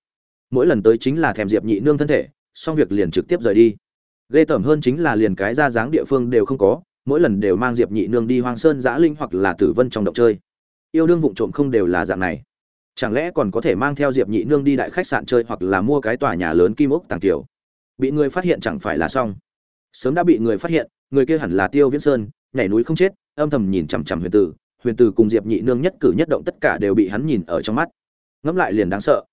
Mỗi lần tới chính là thèm diệp nhị nương thân thể, xong việc liền trực tiếp rời đi. Ghê tởm hơn chính là liền cái ra dáng địa phương đều không có, mỗi lần đều mang diệp nhị nương đi hoang sơn giã linh hoặc là tử vân trong động chơi. Yêu đương vụng trộm không đều là dạng này. Chẳng lẽ còn có thể mang theo diệp nhị nương đi đại khách sạn chơi hoặc là mua cái tòa nhà lớn kim ốc tàng tiểu bị người phát hiện chẳng phải là xong. Sớm đã bị người phát hiện, người kia hẳn là tiêu viễn sơn, nhảy núi không chết, âm thầm nhìn chằm chằm huyền tử huyền tử cùng diệp nhị nương nhất cử nhất động tất cả đều bị hắn nhìn ở trong mắt. Ngẫm lại liền đáng sợ.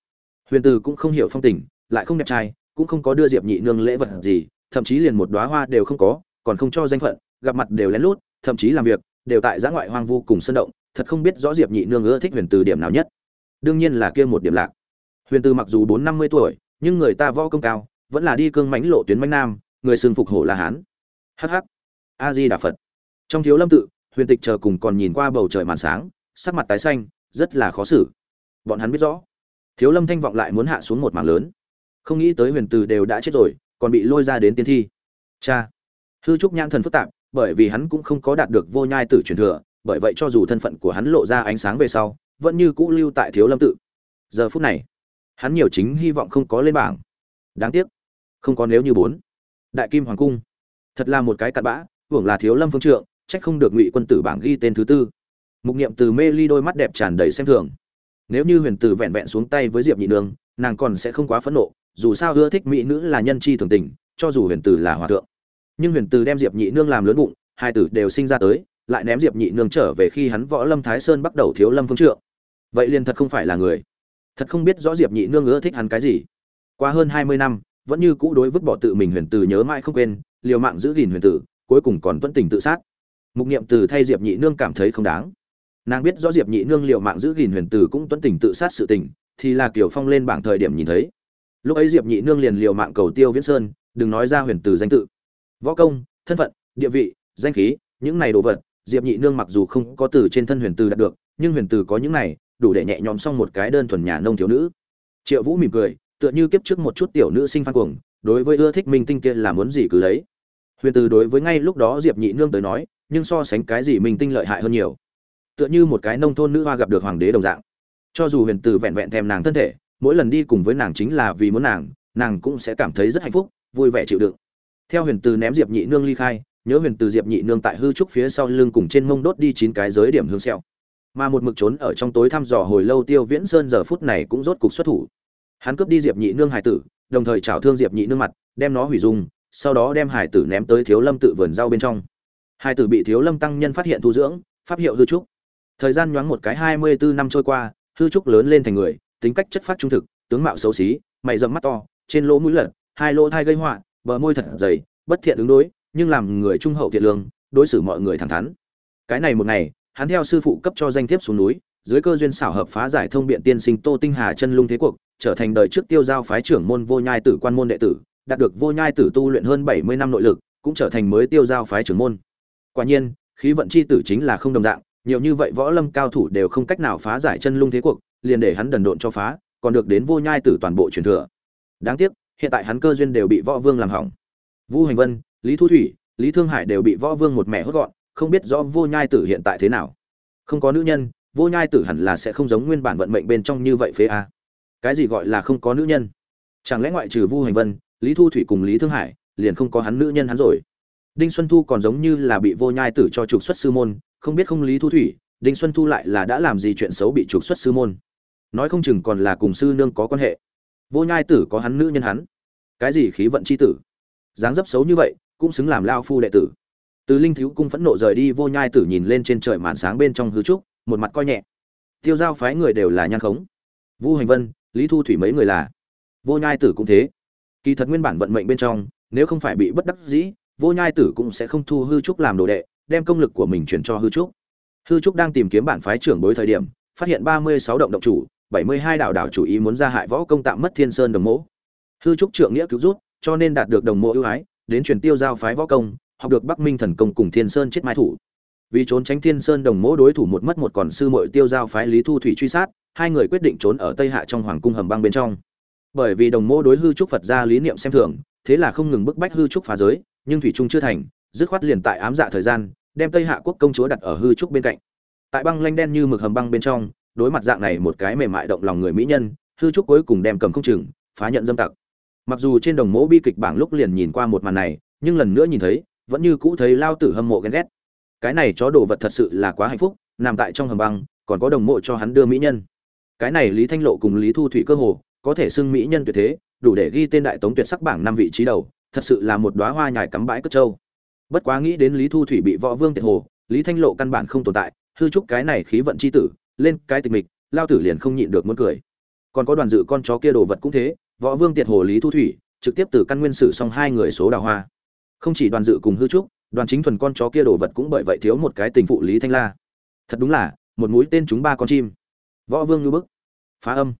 Huyền tử cũng không hiểu phong tình, lại không đẹp trai, cũng không có đưa diệp nhị nương lễ vật gì, thậm chí liền một đóa hoa đều không có, còn không cho danh phận, gặp mặt đều lén lút, thậm chí làm việc đều tại giã ngoại hoang vu cùng sân động, thật không biết rõ diệp nhị nương ưa thích huyền từ điểm nào nhất. Đương nhiên là kia một điểm lạc. Huyền từ mặc dù bốn năm mươi tuổi, nhưng người ta võ công cao, vẫn là đi cương mãnh lộ tuyến mãnh nam, người xưng phục hổ là hán. Hh a di đà phật. Trong thiếu lâm tự huyền tịch chờ cùng còn nhìn qua bầu trời màn sáng, sắc mặt tái xanh, rất là khó xử. Bọn hắn biết rõ, thiếu lâm thanh vọng lại muốn hạ xuống một mảng lớn. Không nghĩ tới huyền từ đều đã chết rồi, còn bị lôi ra đến tiên thi. Cha! Hư trúc nhãn thần phức tạp, bởi vì hắn cũng không có đạt được vô nhai tử truyền thừa, bởi vậy cho dù thân phận của hắn lộ ra ánh sáng về sau, vẫn như cũ lưu tại thiếu lâm tự. Giờ phút này, hắn nhiều chính hy vọng không có lên bảng. Đáng tiếc, không có nếu như bốn. Đại kim hoàng cung, thật là một cái cặn bã, hưởng là thiếu lâm phương trượng trách không được ngụy quân tử bảng ghi tên thứ tư. Mục niệm từ mê ly đôi mắt đẹp tràn đầy xem thường. Nếu như huyền tử vẹn vẹn xuống tay với diệp nhị nương, nàng còn sẽ không quá phẫn nộ, dù sao ưa thích mỹ nữ là nhân chi thường tình, cho dù huyền tử là hòa thượng. Nhưng huyền tử đem diệp nhị nương làm lớn bụng, hai tử đều sinh ra tới, lại ném diệp nhị nương trở về khi hắn võ lâm thái sơn bắt đầu thiếu lâm phương trượng. Vậy liền thật không phải là người. Thật không biết rõ diệp nhị nương ưa thích hắn cái gì. Qua hơn hai mươi năm, vẫn như cũ đối vứt bỏ tự mình huyền tử nhớ mãi không quên, liều mạng giữ gìn huyền tử, cuối cùng còn tuân tình tự sát mục niệm từ thay diệp nhị nương cảm thấy không đáng. Nàng biết rõ diệp nhị nương liều mạng giữ gìn huyền tử cũng tuân tình tự sát sự tình, thì là kiều phong lên bảng thời điểm nhìn thấy. Lúc ấy diệp nhị nương liền liều mạng cầu tiêu viễn sơn, đừng nói ra huyền tử danh tự. Võ công, thân phận, địa vị, danh khí, những này đồ vật, diệp nhị nương mặc dù không có từ trên thân huyền tử đạt được, nhưng huyền tử có những này, đủ để nhẹ nhõm xong một cái đơn thuần nhà nông thiếu nữ. Triệu vũ mỉm cười, tựa như kiếp trước một chút tiểu nữ sinh phan cuồng, đối với ưa thích minh tinh kia là muốn gì cứ lấy. Huyền tử đối với ngay lúc đó diệp nhị nương tới nói nhưng so sánh cái gì mình tinh lợi hại hơn nhiều. Tựa như một cái nông thôn nữ hoa gặp được hoàng đế đồng dạng. Cho dù huyền tử vẹn vẹn thèm nàng thân thể, mỗi lần đi cùng với nàng chính là vì muốn nàng nàng cũng sẽ cảm thấy rất hạnh phúc, vui vẻ chịu đựng. Theo huyền từ ném diệp nhị nương ly khai, nhớ huyền từ diệp nhị nương tại hư trúc phía sau lưng cùng trên mông đốt đi chín cái giới điểm hương xeo mà một mực trốn ở trong tối thăm dò hồi lâu tiêu viễn sơn giờ phút này cũng rốt cục xuất thủ. Hắn cướp đi diệp nhị nương hải tử, đồng thời trào thương diệp nhị nương mặt, đem nó hủy dung, sau đó đem hải tử ném tới thiếu lâm tự vườn rau bên trong hai tử bị thiếu lâm tăng nhân phát hiện thu dưỡng, pháp hiệu hư trúc. Thời gian nhoáng một cái hai mươi bốn năm trôi qua, hư trúc lớn lên thành người, tính cách chất phát trung thực, tướng mạo xấu xí, mày rậm mắt to, trên lỗ mũi lật hai lỗ thai gây họa, bờ môi thật dày, bất thiện ứng đối, nhưng làm người trung hậu thiện lương, đối xử mọi người thẳng thắn. Cái này một ngày, hắn theo sư phụ cấp cho danh thiếp xuống núi, dưới cơ duyên xảo hợp phá giải thông biện tiên sinh tô tinh hà chân lung thế cuộc, trở thành đời trước tiêu giao phái trưởng môn vô nhai tử quan môn đệ tử, đạt được vô nhai tử tu luyện hơn bảy mươi năm nội lực, cũng trở thành mới tiêu giao phái trưởng môn quả nhiên, khí vận chi tử chính là không đồng dạng, nhiều như vậy võ lâm cao thủ đều không cách nào phá giải chân lung thế cuộc, liền để hắn đần độn cho phá, còn được đến vô nhai tử toàn bộ truyền thừa. Đáng tiếc, hiện tại hắn cơ duyên đều bị võ vương làm hỏng. Vu hành vân, lý thu thủy, lý thương hải đều bị võ vương một mẹ hốt gọn, không biết rõ vô nhai tử hiện tại thế nào. Không có nữ nhân, vô nhai tử hẳn là sẽ không giống nguyên bản vận mệnh bên trong như vậy phế a. Cái gì gọi là không có nữ nhân? Chẳng lẽ ngoại trừ vu hành vân, lý thu thủy cùng lý thương hải, liền không có hắn nữ nhân hắn rồi? Đinh xuân thu còn giống như là bị vô nhai tử cho trục xuất sư môn, không biết không lý thu thủy, đinh xuân thu lại là đã làm gì chuyện xấu bị trục xuất sư môn. Nói không chừng còn là cùng sư nương có quan hệ. Vô nhai tử có hắn nữ nhân hắn. Cái gì khí vận chi tử? Dáng dấp xấu như vậy, cũng xứng làm lao phu đệ tử. Từ linh thiếu cung phẫn nộ rời đi, vô nhai tử nhìn lên trên trời màn sáng bên trong hư trúc, một mặt coi nhẹ. Tiêu giao phái người đều là nhan khống. Vu hành vân, lý thu thủy mấy người là. Vô nhai tử cũng thế. Kỳ thật nguyên bản vận mệnh bên trong, nếu không phải bị bất đắc dĩ vô nhai tử cũng sẽ không thu hư trúc làm đồ đệ, đem công lực của mình chuyển cho hư trúc. Hư trúc đang tìm kiếm bản phái trưởng bối thời điểm, phát hiện ba mươi sáu động động chủ, bảy mươi hai đạo đảo chủ ý muốn ra hại võ công tạm mất thiên sơn đồng mỗ. Hư trúc trượng nghĩa cứu rút, cho nên đạt được đồng mộ ưu ái, đến truyền tiêu giao phái võ công, học được bắc minh thần công cùng thiên sơn chết mai thủ. Vì trốn tránh thiên sơn đồng mỗ đối thủ một mất một còn sư muội tiêu giao phái lý thu thủy truy sát, hai người quyết định trốn ở tây hạ trong hoàng cung hầm băng bên trong. Bởi vì đồng mỗ đối hư trúc phật ra lý niệm xem thường, thế là không ngừng bức bách hư trúc phá giới nhưng thủy trung chưa thành, dứt khoát liền tại ám dạ thời gian, đem tây hạ quốc công chúa đặt ở hư trúc bên cạnh. Tại băng lanh đen như mực hầm băng bên trong, đối mặt dạng này một cái mềm mại động lòng người mỹ nhân, hư trúc cuối cùng đem cầm không chừng, phá nhận dâm tặc. Mặc dù trên đồng mỗ bi kịch bảng lúc liền nhìn qua một màn này, nhưng lần nữa nhìn thấy, vẫn như cũ thấy lao tử hâm mộ ghen ghét. Cái này chó đồ vật thật sự là quá hạnh phúc, nằm tại trong hầm băng, còn có đồng mộ cho hắn đưa mỹ nhân. Cái này lý thanh lộ cùng lý thu thủy cơ hồ, có thể xưng mỹ nhân tuyệt thế, đủ để ghi tên đại tống tuyệt sắc bảng năm vị trí đầu thật sự là một đóa hoa nhài cắm bãi cất trâu. Bất quá nghĩ đến lý thu thủy bị võ vương tiệt hồ, lý thanh lộ căn bản không tồn tại, hư trúc cái này khí vận c h i tử, lên cái tịch mịch, lao tử liền không nhịn được muốn cười. Còn có đoàn dự con chó kia đồ vật cũng thế, võ vương tiệt hồ lý thu thủy, trực tiếp từ căn nguyên sử xong hai người số đào hoa. Không chỉ đoàn dự cùng hư trúc, đoàn chính thuần con chó kia đồ vật cũng bởi vậy thiếu một cái tình phụ lý thanh la. Thật đúng là, một mũi tên chúng ba con chim. Võ vương ngư bức. Phá âm.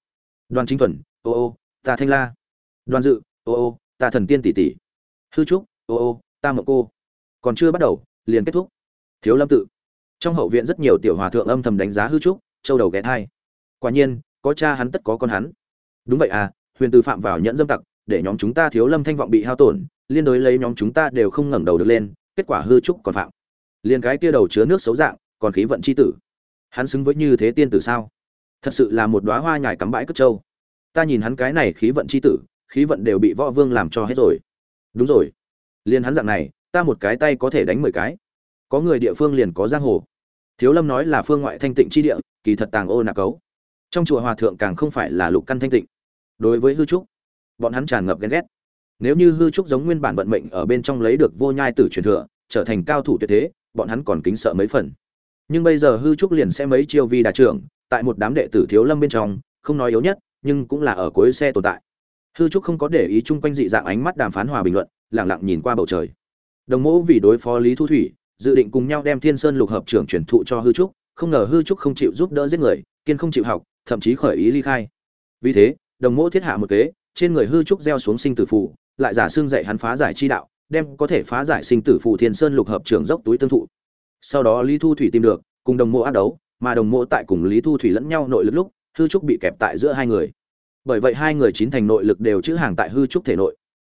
Đoàn chính thuần, ô ô, ta thanh la. Đoàn dự, ô ô, ta thần tiên tỷ tỷ hư trúc, ô ô, ta mộng cô. Còn chưa bắt đầu, liền kết thúc. Thiếu lâm tự. Trong hậu viện rất nhiều tiểu hòa thượng âm thầm đánh giá hư trúc, châu đầu ghé thai. Quả nhiên, có cha hắn tất có con hắn. Đúng vậy à huyền từ phạm vào nhẫn dâm tặc, để nhóm chúng ta thiếu lâm thanh vọng bị hao tổn, liên đối lấy nhóm chúng ta đều không ngẩng đầu được lên, kết quả hư trúc còn phạm. Liền cái kia đầu chứa nước xấu dạng, còn khí vận c h i tử. Hắn xứng với như thế tiên tử sao? Thật sự là một đoá hoa nhài cắm bãi cất trâu. Ta nhìn hắn cái này khí vận c h i tử, khí vận đều bị võ vương làm cho hết rồi đúng rồi. Liền hắn dạng này, ta một cái tay có thể đánh mười cái. Có người địa phương liền có giang hồ. Thiếu lâm nói là phương ngoại thanh tịnh chi địa, kỳ thật tàng ô nạc cấu. Trong chùa hòa thượng càng không phải là lục căn thanh tịnh. Đối với hư trúc, bọn hắn tràn ngập ghen ghét. Nếu như hư trúc giống nguyên bản vận mệnh ở bên trong lấy được vô nhai tử truyền thừa, trở thành cao thủ tuyệt thế, bọn hắn còn kính sợ mấy phần. Nhưng bây giờ hư trúc liền sẽ mấy chiêu vi đà trưởng, tại một đám đệ tử thiếu lâm bên trong, không nói yếu nhất, nhưng cũng là ở cuối xe tồn tại hư trúc không có để ý chung quanh dị dạng ánh mắt đàm phán hòa bình luận lẳng lặng nhìn qua bầu trời. Đồng mẫu vì đối phó lý thu thủy, dự định cùng nhau đem thiên sơn lục hợp trưởng truyền thụ cho hư trúc, không ngờ hư trúc không chịu giúp đỡ giết người, kiên không chịu học, thậm chí khởi ý ly khai. Vì thế, đồng mẫu thiết hạ một kế, trên người hư trúc gieo xuống sinh tử phù, lại giả xương dạy hắn phá giải chi đạo, đem có thể phá giải sinh tử phù thiên sơn lục hợp trưởng dốc túi tương thụ. Sau đó lý thu thủy tìm được, cùng đồng mộ ác đấu, mà đồng mộ tại cùng lý thu thủy lẫn nhau nội lực lúc, hư trúc bị kẹp tại giữa hai người bởi vậy hai người chín thành nội lực đều chữ hàng tại hư trúc thể nội.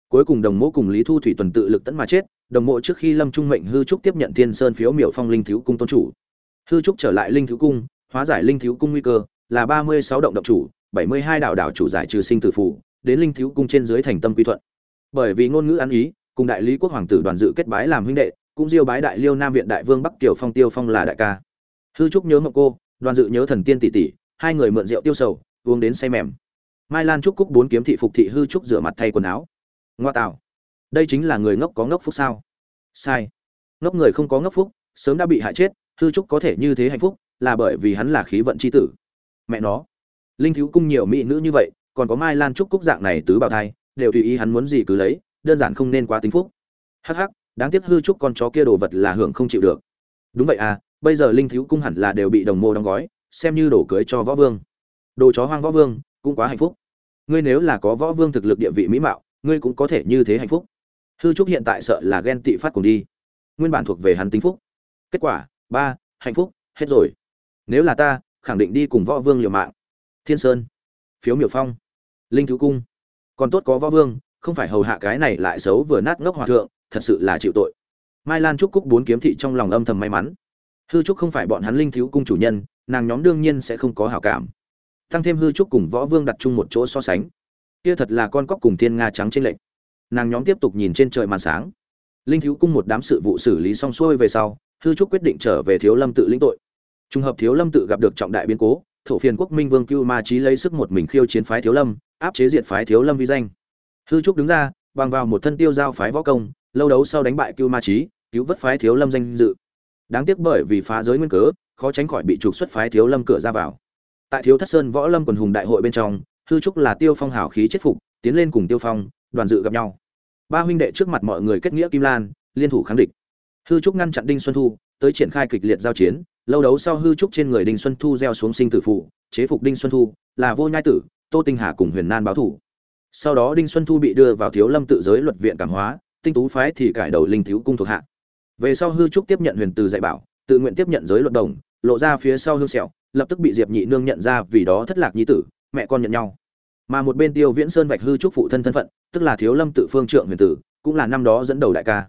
Cuối cùng đồng mộ cùng lý thu thủy tuần tự lực tẫn mà chết, đồng mộ trước khi lâm trung mệnh hư trúc tiếp nhận thiên sơn phiếu miểu phong linh thiếu cung tôn chủ. Hư trúc trở lại linh thiếu cung, hóa giải linh thiếu cung nguy cơ, là ba mươi sáu động động chủ, bảy mươi hai đạo đạo chủ giải trừ sinh tử phụ đến linh thiếu cung trên dưới thành tâm quy thuận. Bởi vì ngôn ngữ ăn ý, cùng đại lý quốc hoàng tử đoàn dự kết bái làm huynh đệ, cũng diêu bái đại liêu nam viện đại vương bắc kiều phong tiêu phong là đại ca. Hư trúc nhớ mộng cô, đoàn dự nhớ thần tiên tỷ tỷ, hai người mượn rượu tiêu sầu, uống đến say mềm mai lan trúc cúc bốn kiếm thị phục thị hư trúc rửa mặt thay quần áo. Ngoa tạo. Đây chính là người ngốc có ngốc phúc sao? Sai. Ngốc người không có ngốc phúc, sớm đã bị hại chết, hư trúc có thể như thế hạnh phúc, là bởi vì hắn là khí vận c h i tử. Mẹ nó. Linh thiếu cung nhiều mỹ nữ như vậy, còn có mai lan trúc cúc dạng này tứ bào thai, đều tùy ý hắn muốn gì cứ lấy, đơn giản không nên quá tính phúc. Hắc hắc, đáng tiếc hư trúc con chó kia đồ vật là hưởng không chịu được. Đúng vậy à bây giờ linh thiếu cung hẳn là đều bị đồng mô đóng gói, xem như đổ cưới cho võ vương. Đồ chó hoang võ vương cũng quá hạnh phúc. Ngươi nếu là có võ vương thực lực địa vị mỹ mạo, ngươi cũng có thể như thế hạnh phúc. Hư trúc hiện tại sợ là ghen tị phát cùng đi. Nguyên bản thuộc về hắn tính phúc. Kết quả, ba, hạnh phúc, hết rồi. Nếu là ta, khẳng định đi cùng võ vương liều mạng. Thiên sơn, phiếu miểu phong. Linh thứ cung. Còn tốt có võ vương, không phải hầu hạ cái này lại xấu vừa nát ngốc hòa thượng, thật sự là chịu tội. Mai lan trúc cúc bốn kiếm thị trong lòng âm thầm may mắn. Hư trúc không phải bọn hắn linh thiếu cung chủ nhân, nàng nhóm đương nhiên sẽ không có hảo cảm tăng thêm hư trúc cùng võ vương đặt chung một chỗ so sánh. Kia thật là con cóc cùng thiên nga trắng trên lệnh nàng nhóm tiếp tục nhìn trên trời màn sáng. Linh thiếu cung một đám sự vụ xử lý xong xuôi về sau, hư trúc quyết định trở về thiếu lâm tự lĩnh tội. Trùng hợp thiếu lâm tự gặp được trọng đại biến cố, thổ phiền quốc minh vương cưu ma trí lấy sức một mình khiêu chiến phái thiếu lâm, áp chế diệt phái thiếu lâm vi danh. Hư trúc đứng ra, bằng vào một thân tiêu giao phái võ công, lâu đấu sau đánh bại cưu ma trí cứu vớt phái thiếu lâm danh dự. Đáng tiếc bởi vì phá giới nguyên cớ, khó tránh khỏi bị trục xuất phái thiếu lâm cửa ra vào tại thiếu thất sơn võ lâm quần hùng đại hội bên trong, hư trúc là tiêu phong hào khí chết phục, tiến lên cùng tiêu phong, đoàn dự gặp nhau. Ba huynh đệ trước mặt mọi người kết nghĩa kim lan, liên thủ kháng địch. Hư trúc ngăn chặn đinh xuân thu, tới triển khai kịch liệt giao chiến, lâu đấu sau hư trúc trên người đinh xuân thu gieo xuống sinh tử phụ chế phục đinh xuân thu, là vô nhai tử, tô tinh hà cùng huyền nan báo thủ. Sau đó đinh xuân thu bị đưa vào thiếu lâm tự giới luật viện cảm hóa, tinh tú phái thì cải đầu linh thiếu cung thuộc hạ. Về sau hư trúc tiếp nhận huyền từ dạy bảo, tự nguyện tiếp nhận giới luật đồng, lộ ra phía sau hương sẹo lập tức bị diệp nhị nương nhận ra vì đó thất lạc nhi tử, mẹ con nhận nhau. Mà một bên tiêu viễn sơn vạch hư trúc phụ thân thân phận, tức là thiếu lâm tự phương trượng huyền tử, cũng là năm đó dẫn đầu đại ca.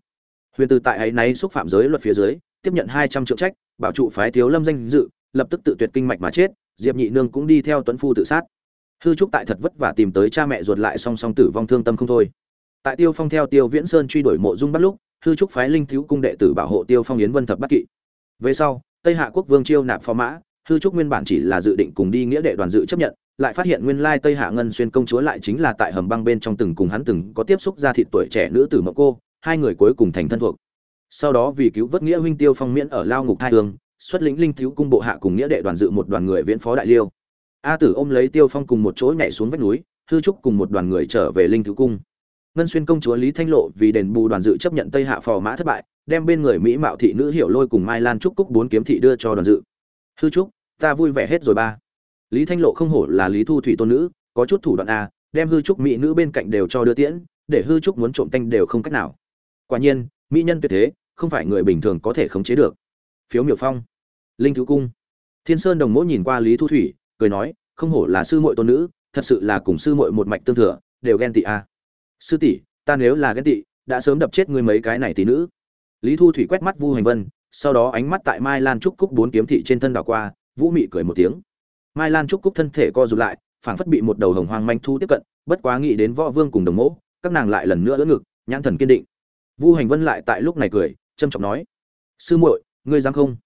Huyền tử tại ấy náy xúc phạm giới luật phía dưới, tiếp nhận hai trăm triệu trách, bảo trụ phái thiếu lâm danh dự, lập tức tự tuyệt kinh mạch mà chết, diệp nhị nương cũng đi theo tuấn phu tự sát. Hư trúc tại thật vất vả tìm tới cha mẹ ruột lại song song tử vong thương tâm không thôi. Tại tiêu phong theo tiêu viễn sơn truy đuổi mộ dung bắt lúc, hư trúc phái linh thiếu cung đệ tử bảo hộ tiêu phong yến vân thập bắc kỵ. Về sau, tây hạ quốc vương chiêu nạp phó mã hư trúc nguyên bản chỉ là dự định cùng đi nghĩa đệ đoàn dự chấp nhận, lại phát hiện nguyên lai tây hạ ngân xuyên công chúa lại chính là tại hầm băng bên trong từng cùng hắn từng có tiếp xúc ra thịt tuổi trẻ nữ tử mộng cô, hai người cuối cùng thành thân thuộc. Sau đó vì cứu vớt nghĩa huynh tiêu phong miễn ở lao ngục hai hương, xuất lĩnh linh thiếu cung bộ hạ cùng nghĩa đệ đoàn dự một đoàn người viễn phó đại liêu. A tử ôm lấy tiêu phong cùng một chỗ nhảy xuống vách núi, hư trúc cùng một đoàn người trở về linh thiếu cung. Ngân xuyên công chúa lý thanh lộ vì đền bù đoàn dự chấp nhận tây hạ phò mã thất bại, đem bên người mỹ mạo thị nữ hiểu lôi cùng mai lan trúc cúc bốn kiếm thị đưa cho đoàn dự. Hư trúc ta vui vẻ hết rồi ba. Lý thanh lộ không hổ là lý thu thủy tôn nữ, có chút thủ đoạn a đem hư trúc mỹ nữ bên cạnh đều cho đưa tiễn, để hư trúc muốn trộm tanh đều không cách nào. Quả nhiên, mỹ nhân tuyệt thế, không phải người bình thường có thể khống chế được. Phiếu miểu phong. Linh thứ cung. Thiên sơn đồng mỗ nhìn qua lý thu thủy, cười nói, không hổ là sư muội tôn nữ, thật sự là cùng sư muội một mạch tương thừa, đều ghen tị a sư tỷ, ta nếu là ghen tị, đã sớm đập chết ngươi mấy cái này tỷ nữ. Lý thu thủy quét mắt vu hành vân, sau đó ánh mắt tại mai lan trúc cúc bốn kiếm thị trên thân đảo qua vũ mị cười một tiếng. Mai lan trúc cúc thân thể co rụt lại phảng phất bị một đầu hồng hoang manh thu tiếp cận bất quá nghĩ đến võ vương cùng đồng mẫu, các nàng lại lần nữa đỡ ngực nhãn thần kiên định. Vu hành vân lại tại lúc này cười trâm trọng nói sư muội ngươi dám không?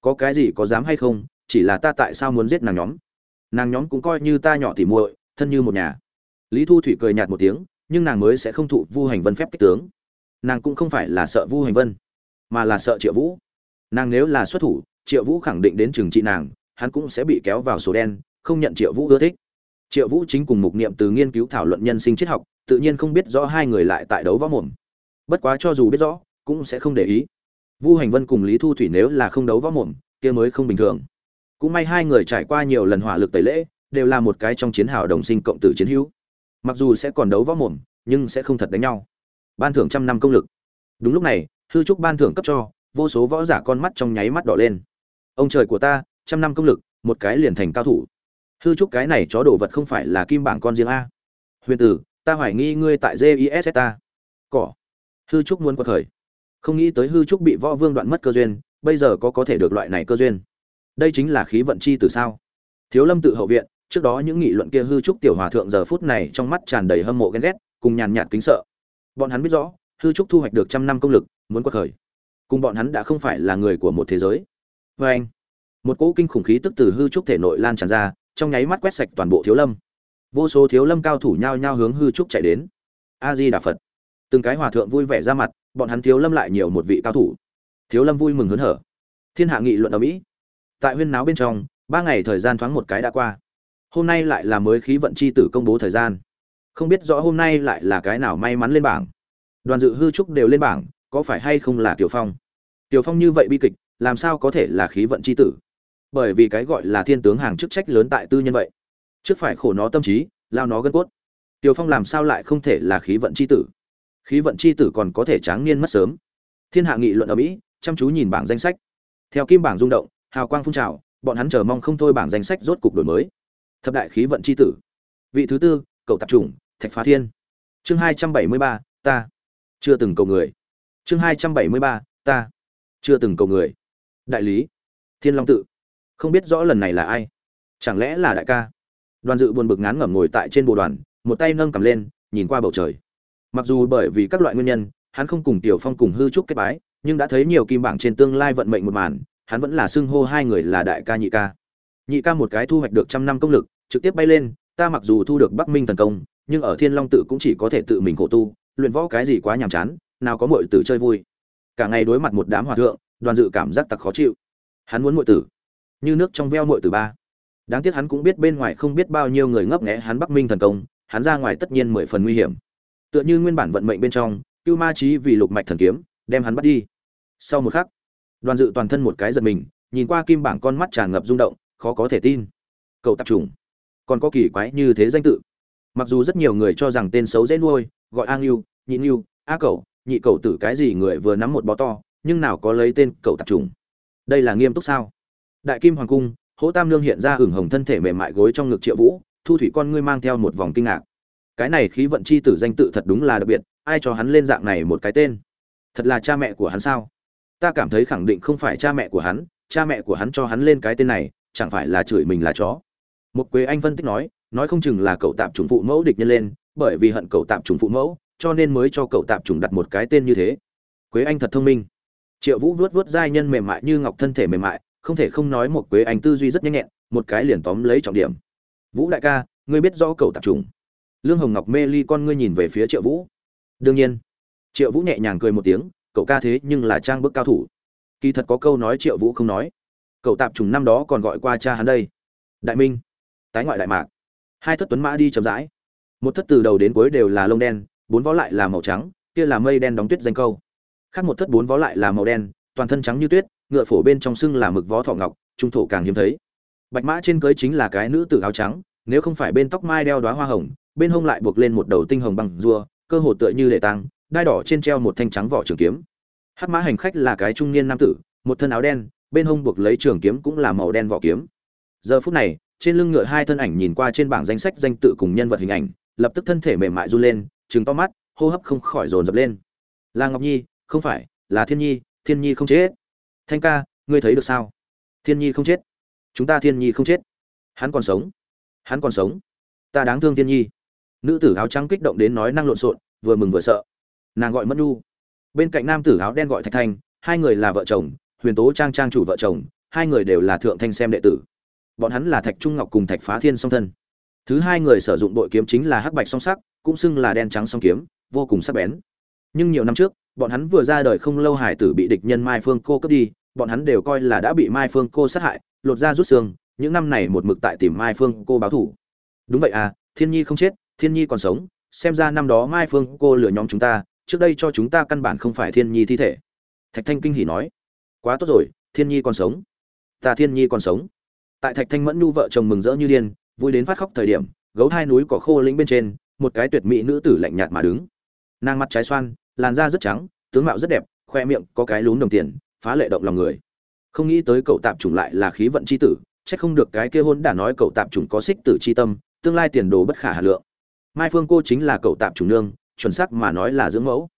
Có cái gì có dám hay không? Chỉ là ta tại sao muốn giết nàng nhóm? Nàng nhóm cũng coi như ta nhỏ tỉ muội thân như một nhà. Lý thu thủy cười nhạt một tiếng nhưng nàng mới sẽ không thụ vu hành vân phép kích tướng. Nàng cũng không phải là sợ vu hành vân mà là sợ triệu vũ. Nàng nếu là xuất thủ triệu vũ khẳng định đến trừng trị nàng hắn cũng sẽ bị kéo vào số đen, không nhận triệu vũ ưa thích. Triệu vũ chính cùng mục niệm từ nghiên cứu thảo luận nhân sinh triết học, tự nhiên không biết rõ hai người lại tại đấu võ mồm. Bất quá cho dù biết rõ, cũng sẽ không để ý. Vu hành vân cùng lý thu thủy nếu là không đấu võ mồm, kia mới không bình thường. Cũng may hai người trải qua nhiều lần hỏa lực tẩy lễ, đều là một cái trong chiến hào đồng sinh cộng tử chiến hữu. Mặc dù sẽ còn đấu võ mồm, nhưng sẽ không thật đánh nhau. Ban thưởng trăm năm công lực. Đúng lúc này, hư trúc ban thưởng cấp cho, vô số võ giả con mắt trong nháy mắt đỏ lên. Ông trời của ta trăm năm công lực, một cái liền thành cao thủ. Hư trúc cái này chó đồ vật không phải là kim bảng con riêng a. Huyền tử, ta hoài nghi ngươi tại gis ta. Cỏ. Hư trúc muốn quật khởi. Không nghĩ tới hư trúc bị võ vương đoạn mất cơ duyên, bây giờ có có thể được loại này cơ duyên. Đây chính là khí vận chi từ sao? Thiếu lâm tự hậu viện, trước đó những nghị luận kia hư trúc tiểu hòa thượng giờ phút này trong mắt tràn đầy hâm mộ ghen ghét, cùng nhàn nhạt kính sợ. Bọn hắn biết rõ, hư trúc thu hoạch được trăm năm công lực, muốn quật khởi. Cùng bọn hắn đã không phải là người của một thế giới. Vê anh một cỗ kinh khủng khí tức từ hư trúc thể nội lan tràn ra, trong nháy mắt quét sạch toàn bộ thiếu lâm. Vô số thiếu lâm cao thủ nhao nhao hướng hư trúc chạy đến. A di đà phật từng cái hòa thượng vui vẻ ra mặt, bọn hắn thiếu lâm lại nhiều một vị cao thủ. Thiếu lâm vui mừng hớn hở. Thiên hạ nghị luận ở mỹ. Tại huyên náo bên trong, ba ngày thời gian thoáng một cái đã qua. Hôm nay lại là mới khí vận c h i tử công bố thời gian. Không biết rõ hôm nay lại là cái nào may mắn lên bảng. Đoàn dự hư trúc đều lên bảng, có phải hay không là tiểu phong? Tiểu phong như vậy bi kịch, làm sao có thể là khí vận c h i tử? Bởi vì cái gọi là thiên tướng hàng chức trách lớn tại tư nhân vậy. Trước phải khổ nó tâm trí, lao nó gân cốt. Tiểu phong làm sao lại không thể là khí vận c h i tử? Khí vận c h i tử còn có thể tráng niên mất sớm. Thiên hạ nghị luận ở mỹ, chăm chú nhìn bảng danh sách. Theo kim bảng rung động, hào quang phun trào, bọn hắn chờ mong không thôi bảng danh sách rốt cục đổi mới. Thập đại khí vận c h i tử. Vị thứ tư cậu tạp chủng, thạch phá thiên. Chương hai trăm bảy mươi ba, ta. Chưa từng cầu người. Chương hai trăm bảy mươi ba, ta. Chưa từng cầu người. Đại lý, thiên long tự không biết rõ lần này là ai. Chẳng lẽ là đại ca? Đoàn dự buồn bực ngán ngẩm ngồi tại trên bồ đoàn, một tay nâng cầm lên, nhìn qua bầu trời. Mặc dù bởi vì các loại nguyên nhân, hắn không cùng tiểu phong cùng hư trúc kết bái, nhưng đã thấy nhiều kim bảng trên tương lai vận mệnh một màn, hắn vẫn là xưng hô hai người là đại ca nhị ca. Nhị ca một cái thu hoạch được trăm năm công lực, trực tiếp bay lên, ta mặc dù thu được bắc minh thần công, nhưng ở thiên long tự cũng chỉ có thể tự mình khổ tu, luyện võ cái gì quá nhàm chán, nào có mọi tử chơi vui. Cả ngày đối mặt một đám hòa thượng, đoàn dự cảm giác tặc khó chịu. Hắn muốn mọi tử như nước trong veo muội từ ba. Đáng tiếc hắn cũng biết bên ngoài không biết bao nhiêu người ngấp nghẽ hắn bắc minh thần công, hắn ra ngoài tất nhiên mười phần nguy hiểm. Tựa như nguyên bản vận mệnh bên trong, cưu ma trí vì lục mạch thần kiếm, đem hắn bắt đi. Sau một khắc, đoàn dự toàn thân một cái giật mình, nhìn qua kim bảng con mắt tràn ngập rung động, khó có thể tin. Cậu tạp trùng. Còn có kỳ quái như thế danh tự. Mặc dù rất nhiều người cho rằng tên xấu dễ nuôi, gọi a ngưu, nhị ngưu, a cậu nhị cậu tử cái gì người vừa nắm một bó to, nhưng nào có lấy tên cậu tạp trùng. Đây là nghiêm túc sao? Đại kim hoàng cung, hỗ tam lương hiện ra hửng hồng thân thể mềm mại gối trong ngực triệu vũ, thu thủy con ngươi mang theo một vòng kinh ngạc. Cái này khí vận chi tử danh tự thật đúng là đặc biệt, ai cho hắn lên dạng này một cái tên? Thật là cha mẹ của hắn sao? Ta cảm thấy khẳng định không phải cha mẹ của hắn, cha mẹ của hắn cho hắn lên cái tên này, chẳng phải là chửi mình là chó? Một quế anh phân tích nói nói không chừng là cậu tạm trùng phụ mẫu địch nhân lên, bởi vì hận cậu tạm trùng phụ mẫu, cho nên mới cho cậu tạm trùng đặt một cái tên như thế. Quế anh thật thông minh. Triệu vũ vuốt vuốt giai nhân mềm mại như ngọc thân thể mềm mại không thể không nói một quế anh tư duy rất nhanh nhẹn, một cái liền tóm lấy trọng điểm. Vũ đại ca, ngươi biết rõ cậu tạp trùng. Lương hồng ngọc mê ly con ngươi nhìn về phía triệu vũ. Đương nhiên. Triệu vũ nhẹ nhàng cười một tiếng, cậu ca thế nhưng là trang bức cao thủ. Kỳ thật có câu nói triệu vũ không nói. Cậu tạp trùng năm đó còn gọi qua cha hắn đây. Đại minh. Tái ngoại đại mạc. Hai thất tuấn mã đi chậm rãi. Một thất từ đầu đến cuối đều là lông đen, bốn vó lại là màu trắng, kia là mây đen đóng tuyết danh câu. Khác một thất bốn vó lại là màu đen, toàn thân trắng như tuyết ngựa phổ bên trong xưng là mực vó thọ ngọc, trung thổ càng hiếm thấy. Bạch mã trên cưới chính là cái nữ tử áo trắng, nếu không phải bên tóc mai đeo đoá hoa hồng, bên hông lại buộc lên một đầu tinh hồng bằng rùa, cơ hồ tựa như để tăng đai đỏ trên treo một thanh trắng vỏ trường kiếm. Hắc mã hành khách là cái trung niên nam tử, một thân áo đen, bên hông buộc lấy trường kiếm cũng là màu đen vỏ kiếm. Giờ phút này, trên lưng ngựa hai thân ảnh nhìn qua trên bảng danh sách danh tự cùng nhân vật hình ảnh, lập tức thân thể mềm mại run lên, trừng to mắt, hô hấp không khỏi dồn dập lên. Là ngọc nhi, không phải, là thiên nhi thiên nhi không chết thanh ca, ngươi thấy được sao? Thiên nhi không chết. Chúng ta thiên nhi không chết. Hắn còn sống. Hắn còn sống. Ta đáng thương thiên nhi. Nữ tử áo trắng kích động đến nói năng lộn xộn, vừa mừng vừa sợ. Nàng gọi mẫn nhu. Bên cạnh nam tử áo đen gọi thạch thanh hai người là vợ chồng, huyền tố trang trang chủ vợ chồng, hai người đều là thượng thanh xem đệ tử. Bọn hắn là thạch trung ngọc cùng thạch phá thiên song thân. Thứ hai người sử dụng đội kiếm chính là hắc bạch song sắc, cũng xưng là đen trắng song kiếm, vô cùng sắc bén. Nhưng nhiều năm trước, bọn hắn vừa ra đời không lâu hải tử bị địch nhân mai phương cô cướp đi bọn hắn đều coi là đã bị mai phương cô sát hại, lột ra rút xương, những năm này một mực tại tìm mai phương cô báo thủ. Đúng vậy à thiên nhi không chết, thiên nhi còn sống, xem ra năm đó mai phương cô lừa nhóm chúng ta, trước đây cho chúng ta căn bản không phải thiên nhi thi thể. Thạch thanh kinh hỉ nói. Quá tốt rồi, thiên nhi còn sống. Ta thiên nhi còn sống. Tại thạch thanh mẫn nhu vợ chồng mừng rỡ như điên, vui đến phát khóc thời điểm, gấu hai núi cỏ khô lĩnh bên trên, một cái tuyệt mỹ nữ tử lạnh nhạt mà đứng. Nàng mặt trái xoan, làn da rất trắng, tướng mạo rất đẹp, khoe miệng có cái lún đồng tiền phá lệ động lòng người. Không nghĩ tới cậu tạp chủng lại là khí vận c h i tử c h ắ c không được cái kia hôn đã nói cậu tạp chủng có xích tử c h i tâm, tương lai tiền đồ bất khả hà lượng. Mai phương cô chính là cậu tạp chủng nương, chuẩn sắc mà nói là dưỡng mẫu.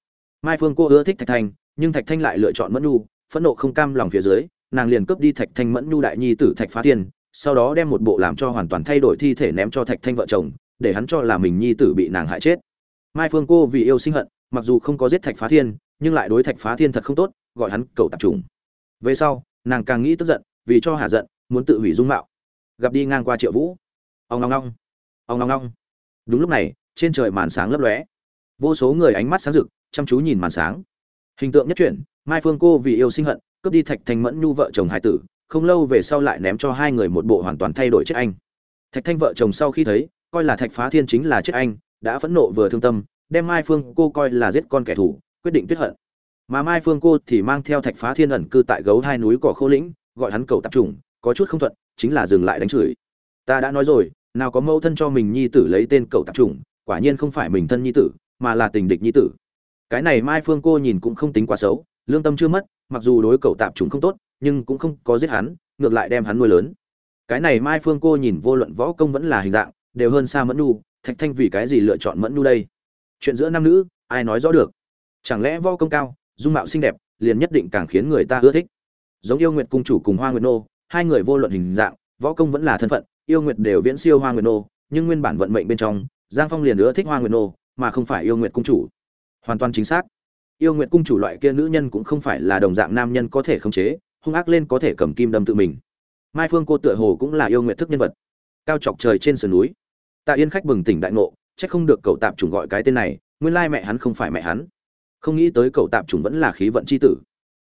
Mai phương cô ưa thích thạch thanh, nhưng thạch thanh lại lựa chọn mẫn nhu, phẫn nộ không cam lòng phía dưới, nàng liền cướp đi thạch thanh mẫn nhu đại nhi tử thạch phá thiên, sau đó đem một bộ làm cho hoàn toàn thay đổi thi thể ném cho thạch thanh vợ chồng, để hắn cho là mình nhi tử bị nàng hại chết. Mai phương cô vì yêu sinh hận, mặc dù không có giết thạch phá thiên, nhưng lại đối thạch phá thiên thật không tốt gọi hắn cầu tạp trùng. Về sau, nàng càng nghĩ tức giận, vì cho hà giận, muốn tự hủy dung mạo. Gặp đi ngang qua triệu vũ. Ông long long ông long long đúng lúc này, trên trời màn sáng lấp lóe. Vô số người ánh mắt sáng rực, chăm chú nhìn màn sáng. Hình tượng nhất chuyển, mai phương cô vì yêu sinh hận, cướp đi thạch thanh mẫn nhu vợ chồng hải tử, không lâu về sau lại ném cho hai người một bộ hoàn toàn thay đổi chết anh. Thạch thanh vợ chồng sau khi thấy, coi là thạch phá thiên chính là chết anh, đã phẫn nộ vừa thương tâm, đem mai phương cô coi là giết con kẻ thù, quyết định tuyết hận mà mai phương cô thì mang theo thạch phá thiên ẩn cư tại gấu hai núi cỏ khô lĩnh, gọi hắn cầu tạp trùng có chút không thuận, chính là dừng lại đánh chửi. Ta đã nói rồi, nào có mẫu thân cho mình nhi tử lấy tên cầu tạp trùng quả nhiên không phải mình thân nhi tử, mà là tình địch nhi tử. Cái này mai phương cô nhìn cũng không tính quá xấu, lương tâm chưa mất, mặc dù đối cầu tạp trùng không tốt, nhưng cũng không có giết hắn, ngược lại đem hắn nuôi lớn. Cái này mai phương cô nhìn vô luận võ công vẫn là hình dạng, đều hơn xa mẫn nu thạch thanh vì cái gì lựa chọn mẫn nu đây? Chuyện giữa nam nữ, ai nói rõ được? Chẳng lẽ võ công cao dung mạo xinh đẹp, liền nhất định càng khiến người ta ưa thích. Giống yêu nguyệt cung chủ cùng hoa nguyệt nô, hai người vô luận hình dạng, võ công vẫn là thân phận, yêu nguyệt đều viễn siêu hoa nguyệt nô, nhưng nguyên bản vận mệnh bên trong, giang phong liền ưa thích hoa nguyệt nô, mà không phải yêu nguyệt cung chủ. Hoàn toàn chính xác. Yêu nguyệt cung chủ loại kia nữ nhân cũng không phải là đồng dạng nam nhân có thể khống chế, hung ác lên có thể cầm kim đâm tự mình. Mai phương cô tựa hồ cũng là yêu nguyệt thức nhân vật. Cao chọc trời trên sườn núi. Tạ yên khách bừng tỉnh đại ngộ, chắc không được cậu tạp chủng gọi cái tên này, nguyên lai mẹ hắn không phải mẹ hắn không nghĩ tới cậu tạp chủng vẫn là khí vận c h i tử.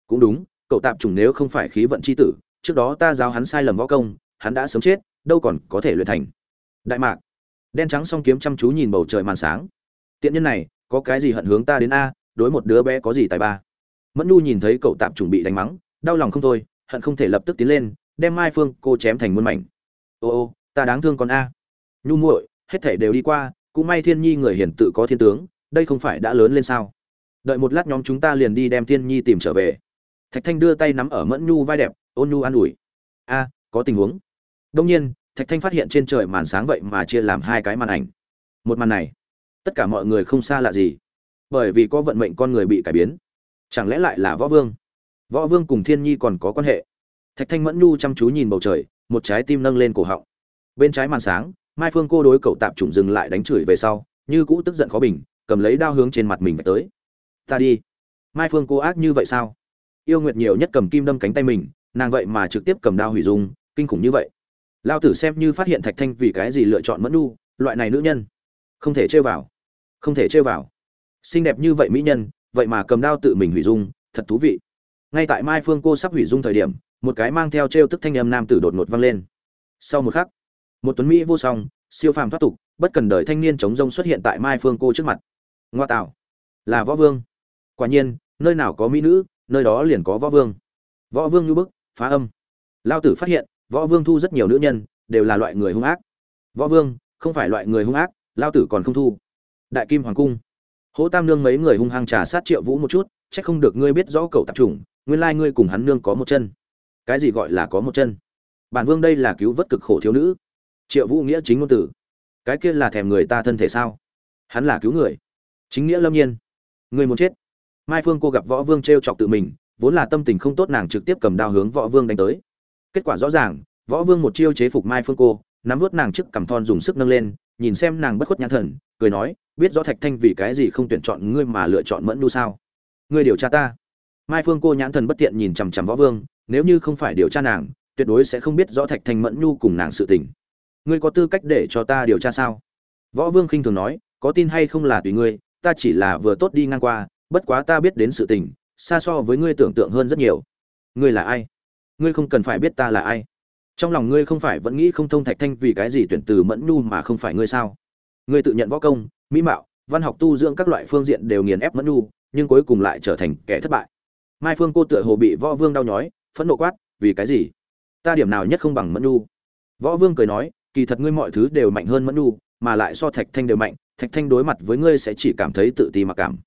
Cũng đúng, cậu tạp chủng nếu không phải khí vận c h i tử, trước đó ta giáo hắn sai lầm võ công, hắn đã sớm chết, đâu còn có thể luyện thành. Đại mạc. Đen trắng song kiếm chăm chú nhìn bầu trời màn sáng. Tiện nhân này, có cái gì hận hướng ta đến a, đối một đứa bé có gì tài ba? Mẫn Nu nhìn thấy cậu tạp chủng bị đánh mắng, đau lòng không thôi, hận không thể lập tức tiến lên, đem mai phương cô chém thành muôn mảnh. Ô ô, ta đáng thương con a. Nhu muội, hết thể đều đi qua, cũng may thiên nhi người hiển tự có thiên tướng, đây không phải đã lớn lên sao? Đợi một lát nhóm chúng ta liền đi đem thiên nhi tìm trở về. Thạch thanh đưa tay nắm ở mẫn nhu vai đẹp, ôn nhu an ủi. A, có tình huống. Đông nhiên, thạch thanh phát hiện trên trời màn sáng vậy mà chia làm hai cái màn ảnh. Một màn này, tất cả mọi người không xa lạ gì, bởi vì có vận mệnh con người bị cải biến. Chẳng lẽ lại là võ vương? Võ vương cùng thiên nhi còn có quan hệ? Thạch thanh mẫn nhu chăm chú nhìn bầu trời, một trái tim nâng lên cổ họng. Bên trái màn sáng, mai phương cô đối cậu tạp trùng dừng lại đánh chửi về sau, như cũ tức giận khó bình, cầm lấy đao hướng trên mặt mình vạch tới ta đi. Mai phương cô ác như vậy sao? Yêu nguyệt nhiều nhất cầm kim đâm cánh tay mình, nàng vậy mà trực tiếp cầm đao hủy dung, kinh khủng như vậy. Lao tử xem như phát hiện thạch thanh vì cái gì lựa chọn mẫn nu loại này nữ nhân. Không thể chơi vào. Không thể chơi vào. Xinh đẹp như vậy mỹ nhân, vậy mà cầm đao tự mình hủy dung, thật thú vị. Ngay tại mai phương cô sắp hủy dung thời điểm, một cái mang theo t r e o tức thanh âm nam tử đột ngột vang lên. Sau một khắc, một tuấn mỹ vô song, siêu phàm thoát tục, bất cần đời thanh niên chống rông xuất hiện tại mai phương cô trước mặt. Ngoa tạo. Là võ vương quả nhiên, nơi nào có mỹ nữ, nơi đó liền có võ vương. Võ vương như bức, phá âm. Lao tử phát hiện, võ vương thu rất nhiều nữ nhân, đều là loại người hung ác. Võ vương, không phải loại người hung ác, lao tử còn không thu. Đại kim hoàng cung. Hỗ tam nương mấy người hung hăng trà sát triệu vũ một chút c h ắ c không được ngươi biết rõ cậu tạp chủng, nguyên lai ngươi cùng hắn nương có một chân. Cái gì gọi là có một chân? Bản vương đây là cứu vớt cực khổ thiếu nữ. Triệu vũ nghĩa chính ngôn tử cái kia là thèm người ta thân thể sao? Hắn là cứu người. Chính nghĩa lâm nhiên. Người muốn chết mai phương cô gặp võ vương t r e o chọc tự mình, vốn là tâm tình không tốt nàng trực tiếp cầm đao hướng võ vương đánh tới. Kết quả rõ ràng, võ vương một chiêu chế phục mai phương cô, nắm vút nàng trước cầm thon dùng sức nâng lên, nhìn xem nàng bất khuất nhãn thần, cười nói, biết rõ thạch thanh vì cái gì không tuyển chọn ngươi mà lựa chọn mẫn nu sao? Ngươi điều tra ta. Mai phương cô nhãn thần bất tiện nhìn chằm chằm võ vương, nếu như không phải điều tra nàng, tuyệt đối sẽ không biết rõ thạch thanh mẫn nhu cùng nàng sự tình. Ngươi có tư cách để cho ta điều tra sao? Võ vương khinh thường nói, có tin hay không là tùy ngươi, ta chỉ là vừa tốt đi ngang qua bất quá ta biết đến sự tình, xa so với ngươi tưởng tượng hơn rất nhiều. Ngươi là ai? Ngươi không cần phải biết ta là ai. Trong lòng ngươi không phải vẫn nghĩ không thông thạch thanh vì cái gì tuyển từ mẫn nhu mà không phải ngươi sao? Ngươi tự nhận võ công, mỹ mạo, văn học tu dưỡng các loại phương diện đều nghiền ép mẫn nhu, nhưng cuối cùng lại trở thành kẻ thất bại. Mai phương cô tựa hồ bị võ vương đau nhói, phẫn nộ quát, vì cái gì? Ta điểm nào nhất không bằng mẫn nhu? Võ vương cười nói, kỳ thật ngươi mọi thứ đều mạnh hơn mẫn nu mà lại so thạch thanh đều mạnh. Thạch thanh đối mặt với ngươi sẽ chỉ cảm thấy tự ti mặc cảm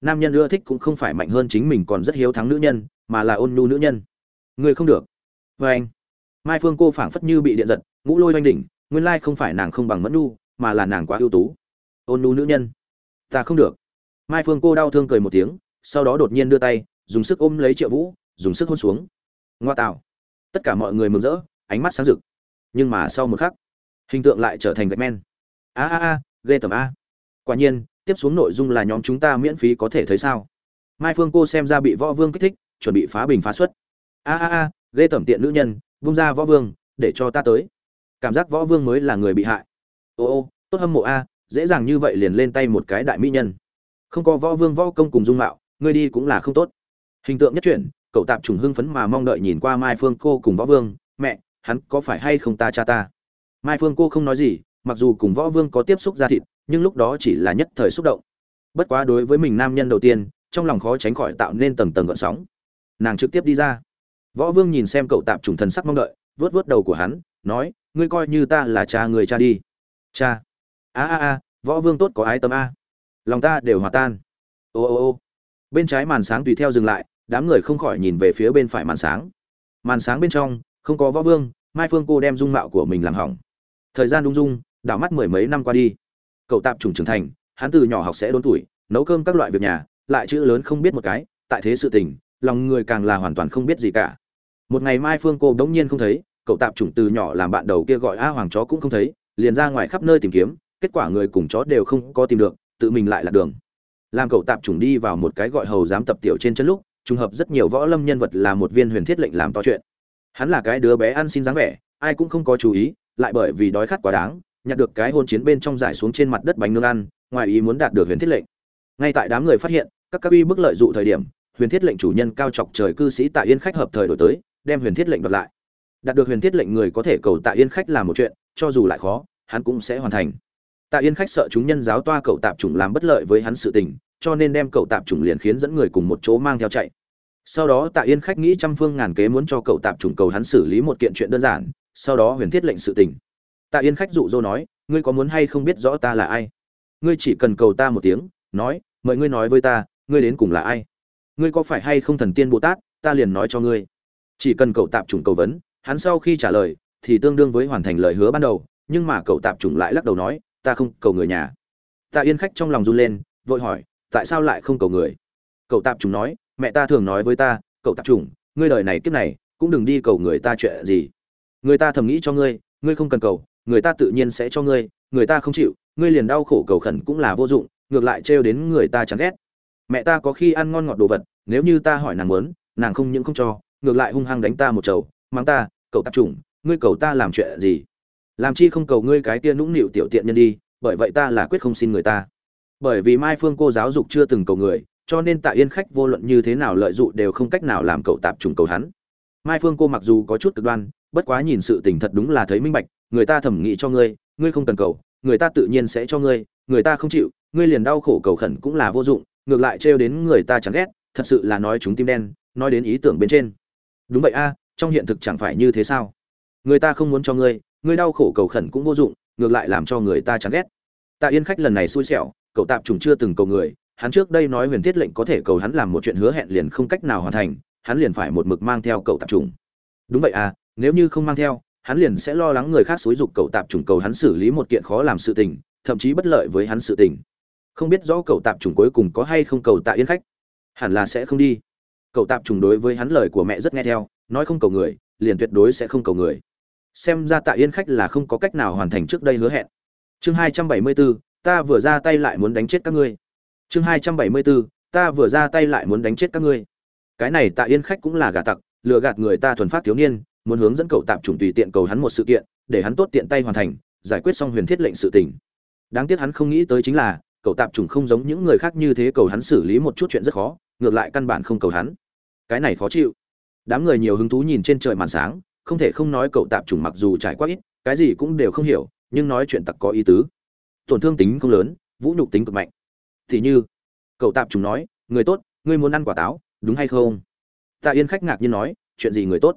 nam nhân ưa thích cũng không phải mạnh hơn chính mình còn rất hiếu thắng nữ nhân, mà là ôn nhu nữ nhân. Người không được. Vê anh, mai phương cô phảng phất như bị điện giật, ngũ lôi oanh đỉnh, nguyên lai không phải nàng không bằng mẫn nu mà là nàng quá ưu tú. Ôn nhu nữ nhân. Ta không được. Mai phương cô đau thương cười một tiếng, sau đó đột nhiên đưa tay, dùng sức ôm lấy triệu vũ, dùng sức hôn xuống. Ngoa tạo. Tất cả mọi người mừng rỡ, ánh mắt sáng rực. Nhưng mà sau một khắc, hình tượng lại trở thành gạch men. A a a, ghê tởm a. Quả nhiên tiếp xuống nội dung là nhóm chúng ta miễn phí có thể thấy sao? Mai phương cô xem ra bị võ vương kích thích, chuẩn bị phá bình phá xuất. A a a, ghê tẩm tiện nữ nhân, vung ra võ vương, để cho ta tới. Cảm giác võ vương mới là người bị hại. Ô ô, tốt hâm mộ a, dễ dàng như vậy liền lên tay một cái đại mỹ nhân. Không có võ vương võ công cùng dung mạo ngươi đi cũng là không tốt. Hình tượng nhất chuyển, cậu tạp trùng hưng phấn mà mong đợi nhìn qua mai phương cô cùng võ vương, mẹ, hắn có phải hay không ta cha ta? Mai phương cô không nói gì, mặc dù cùng võ vương có tiếp xúc ra thịt nhưng lúc đó chỉ là nhất thời xúc động. Bất quá đối với mình nam nhân đầu tiên, trong lòng khó tránh khỏi tạo nên tầng tầng gợn sóng. Nàng trực tiếp đi ra. Võ vương nhìn xem cậu tạp trùng thần sắc mong đợi vớt vớt đầu của hắn, nói, ngươi coi như ta là cha người cha đi. Cha. A a a, võ vương tốt có ái tâm a. Lòng ta đều hòa tan. Ô ô ô. Bên trái màn sáng tùy theo dừng lại, đám người không khỏi nhìn về phía bên phải màn sáng. Màn sáng bên trong, không có võ vương, mai phương cô đem dung mạo của mình làm hỏng. Thời gian đung dung, đảo mắt mười mấy năm qua đi cậu tạp trùng trưởng thành, hắn từ nhỏ học sẽ đốn tuổi, nấu cơm các loại việc nhà, lại chữ lớn không biết một cái, tại thế sự tình, lòng người càng là hoàn toàn không biết gì cả. Một ngày mai phương cô đống nhiên không thấy, cậu tạp trùng từ nhỏ làm bạn đầu kia gọi a hoàng chó cũng không thấy, liền ra ngoài khắp nơi tìm kiếm, kết quả người cùng chó đều không có tìm được, tự mình lại là đường. Làm cậu tạp trùng đi vào một cái gọi hầu giám tập tiểu trên chân lúc, trùng hợp rất nhiều võ lâm nhân vật là một viên huyền thiết lệnh làm to chuyện. Hắn là cái đứa bé ăn xin dáng vẻ, ai cũng không có chú ý, lại bởi vì đói khát quá đáng nhặt được cái hôn chiến bên trong giải xuống trên mặt đất bánh nương ăn, ngoài ý muốn đạt được huyền thiết lệnh. Ngay tại đám người phát hiện, các các uy bức lợi dụ thời điểm, huyền thiết lệnh chủ nhân cao chọc trời cư sĩ Tạ yên khách hợp thời đổi tới, đem huyền thiết lệnh đoạt lại. Đạt được huyền thiết lệnh người có thể cầu tạ yên khách làm một chuyện, cho dù lại khó, hắn cũng sẽ hoàn thành. Tạ yên khách sợ chúng nhân giáo toa cậu tạp chủng làm bất lợi với hắn sự tình, cho nên đem cậu tạp chủng liền khiến dẫn người cùng một chỗ mang theo chạy. Sau đó tạ yên khách nghĩ trăm phương ngàn kế muốn cho cậu tạp chủng cầu hắn xử lý một kiện chuyện đơn giản, sau đó huyền thiết lệnh sự tình tạ yên khách dụ dỗ nói, ngươi có muốn hay không biết rõ ta là ai? Ngươi chỉ cần cầu ta một tiếng, nói, mời ngươi nói với ta, ngươi đến cùng là ai? Ngươi có phải hay không thần tiên bồ tát, ta liền nói cho ngươi. Chỉ cần cậu tạp chủng cầu vấn, hắn sau khi trả lời, thì tương đương với hoàn thành lời hứa ban đầu, nhưng mà cậu tạp chủng lại lắc đầu nói, ta không cầu người nhà. Tạ yên khách trong lòng run lên, vội hỏi, tại sao lại không cầu người? Cậu tạp chủng nói, mẹ ta thường nói với ta, cậu tạp chủng, ngươi đời này kiếp này, cũng đừng đi cầu người ta chuyện gì. Người ta thầm nghĩ cho ngươi ngươi không cần cầu người ta tự nhiên sẽ cho ngươi, người ta không chịu, ngươi liền đau khổ cầu khẩn cũng là vô dụng, ngược lại trêu đến người ta chán ghét. Mẹ ta có khi ăn ngon ngọt đồ vật, nếu như ta hỏi nàng muốn, nàng không những không cho, ngược lại hung hăng đánh ta một chầu, mắng ta, cậu tạp chủng, ngươi cầu ta làm chuyện gì? Làm chi không cầu ngươi cái kia nũng nịu tiểu tiện nhân đi, bởi vậy ta là quyết không xin người ta. Bởi vì mai phương cô giáo dục chưa từng cầu người, cho nên tại yên khách vô luận như thế nào lợi dụng đều không cách nào làm cậu tạp trùng cầu hắn. Mai phương cô mặc dù có chút cực đoan, bất quá nhìn sự tình thật đúng là thấy minh bạch người ta thẩm nghĩ cho ngươi ngươi không cần cầu, người ta tự nhiên sẽ cho ngươi, người ta không chịu, ngươi liền đau khổ cầu khẩn cũng là vô dụng, ngược lại trêu đến người ta chẳng ghét, thật sự là nói chúng tim đen, nói đến ý tưởng bên trên. Đúng vậy a, trong hiện thực chẳng phải như thế sao? Người ta không muốn cho ngươi ngươi đau khổ cầu khẩn cũng vô dụng, ngược lại làm cho người ta chán ghét. Tạ yên khách lần này xui xẻo, cậu tạp trùng chưa từng cầu người, hắn trước đây nói huyền thiết lệnh có thể cầu hắn làm một chuyện hứa hẹn liền không cách nào hoàn thành, hắn liền phải một mực mang theo cậu tạp trùng đúng vậy à nếu như không mang theo hắn liền sẽ lo lắng người khác xúi dục cậu tạp trùng cầu hắn xử lý một kiện khó làm sự tình, thậm chí bất lợi với hắn sự tình. Không biết rõ cậu tạp trùng cuối cùng có hay không cầu tạ yên khách. Hẳn là sẽ không đi. Cậu tạp trùng đối với hắn lời của mẹ rất nghe theo, nói không cầu người, liền tuyệt đối sẽ không cầu người. Xem ra tạ yên khách là không có cách nào hoàn thành trước đây hứa hẹn. Chương hai trăm bảy mươi bốn, ta vừa ra tay lại muốn đánh chết các ngươi. Chương hai trăm bảy mươi bốn, ta vừa ra tay lại muốn đánh chết các ngươi. Cái này tạ yên khách cũng là gà tặc, lừa gạt người ta thuần phát thiếu niên muốn hướng dẫn cậu tạm trùng tùy tiện cầu hắn một sự kiện, để hắn tốt tiện tay hoàn thành, giải quyết xong huyền thiết lệnh sự tình. Đáng tiếc hắn không nghĩ tới chính là, cậu tạm trùng không giống những người khác như thế cầu hắn xử lý một chút chuyện rất khó, ngược lại căn bản không cầu hắn. Cái này khó chịu. Đám người nhiều hứng thú nhìn trên trời màn sáng, không thể không nói cậu tạm trùng mặc dù trải qua ít, cái gì cũng đều không hiểu, nhưng nói chuyện tặc có ý tứ. Tổn thương tính không lớn, vũ nhục tính cực mạnh. Thì như, cậu tạm trùng nói, người tốt, ngươi muốn ăn quả táo, đúng hay không? Tạ yên khách ngạc nhiên nói, chuyện gì người tốt?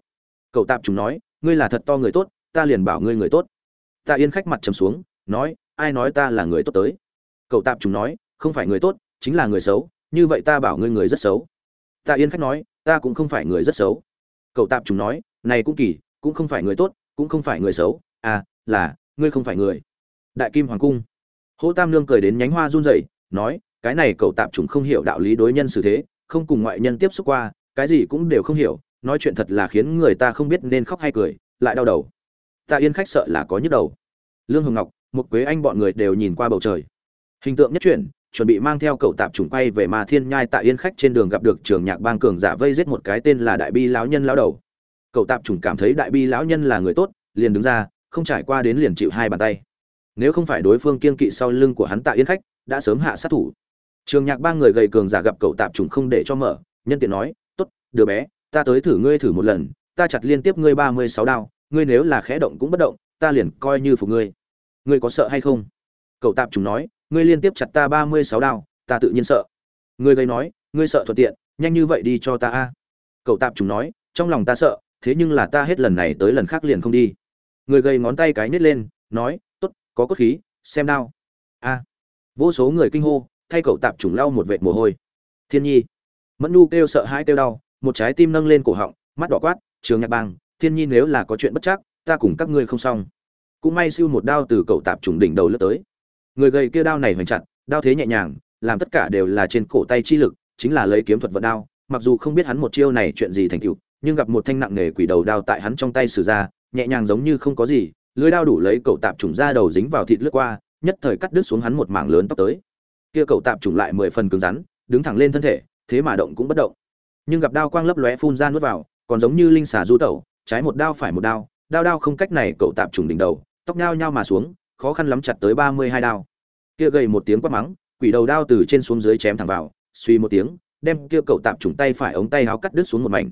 Cậu tạm chúng nói, ngươi là thật to người tốt, ta liền bảo ngươi người tốt. Tạ yên khách mặt trầm xuống, nói, ai nói ta là người tốt tới? Cậu tạm chúng nói, không phải người tốt, chính là người xấu, như vậy ta bảo ngươi người rất xấu. Tạ yên khách nói, ta cũng không phải người rất xấu. Cậu tạm chúng nói, này cũng kỳ, cũng không phải người tốt, cũng không phải người xấu à là, ngươi không phải người. Đại kim hoàng cung. Hỗ tam lương cười đến nhánh hoa run rẩy, nói, cái này cậu tạm chúng không hiểu đạo lý đối nhân xử thế, không cùng ngoại nhân tiếp xúc qua, cái gì cũng đều không hiểu nói chuyện thật là khiến người ta không biết nên khóc hay cười, lại đau đầu. Tạ yên khách sợ là có nhức đầu. Lương hồng ngọc một quế anh bọn người đều nhìn qua bầu trời. Hình tượng nhất chuyển, chuẩn bị mang theo cậu tạp trùng quay về ma thiên nhai Tạ yên khách trên đường gặp được trường nhạc bang cường giả vây giết một cái tên là đại bi lão nhân lão đầu. Cậu tạp Trùng cảm thấy đại bi lão nhân là người tốt, liền đứng ra, không trải qua đến liền chịu hai bàn tay. Nếu không phải đối phương kiên kỵ sau lưng của hắn tạ yên khách, đã sớm hạ sát thủ. Trường nhạc ba người gầy cường giả gặp cậu tạp Trùng không để cho mở, nhân tiện nói, tốt, đứa bé ta tới thử ngươi thử một lần, ta chặt liên tiếp ngươi ba mươi sáu đao, ngươi nếu là khẽ động cũng bất động, ta liền coi như phục ngươi. Ngươi có sợ hay không? Cậu tạp chúng nói, ngươi liên tiếp chặt ta ba mươi sáu đao, ta tự nhiên sợ. Ngươi gây nói, ngươi sợ thuận tiện, nhanh như vậy đi cho ta a. Cậu tạp chúng nói, trong lòng ta sợ, thế nhưng là ta hết lần này tới lần khác liền không đi. Người gầy ngón tay cái nít lên, nói, tốt, có cốt khí, xem đao. A. Vô số người kinh hô, thay cậu tạp chủng lau một vệt mồ hôi. Thiên nhi. Mẫn nu kêu sợ hãi kêu đau một trái tim nâng lên cổ họng, mắt đỏ quát, trường nhạc bang, thiên nhi nếu là có chuyện bất chắc, ta cùng các ngươi không xong. Cũng may siêu một đao từ cậu tạp trùng đỉnh đầu lướt tới. Người gầy kia đao này hoành chặt, đao thế nhẹ nhàng, làm tất cả đều là trên cổ tay chi lực, chính là lấy kiếm thuật vận đao, mặc dù không biết hắn một chiêu này chuyện gì thành tựu, nhưng gặp một thanh nặng nghề quỷ đầu đao tại hắn trong tay sử ra, nhẹ nhàng giống như không có gì, lưới đao đủ lấy cậu tạp trùng ra đầu dính vào thịt lướt qua, nhất thời cắt đứt xuống hắn một mảng lớn tóc tới. Kia cậu tạp trùng lại mười phần cứng rắn, đứng thẳng lên thân thể, thế mà động cũng bất động nhưng gặp đao quang lấp lóe phun ra nuốt vào, còn giống như linh xà du tẩu, trái một đao phải một đao đao đao không cách này cậu tạp trùng đỉnh đầu, tóc nhao nhao mà xuống, khó khăn lắm chặt tới ba mươi hai đao. Kia gầy một tiếng quát mắng, quỷ đầu đao từ trên xuống dưới chém thẳng vào, suy một tiếng, đem kia cậu tạp trùng tay phải ống tay háo cắt đứt xuống một mảnh.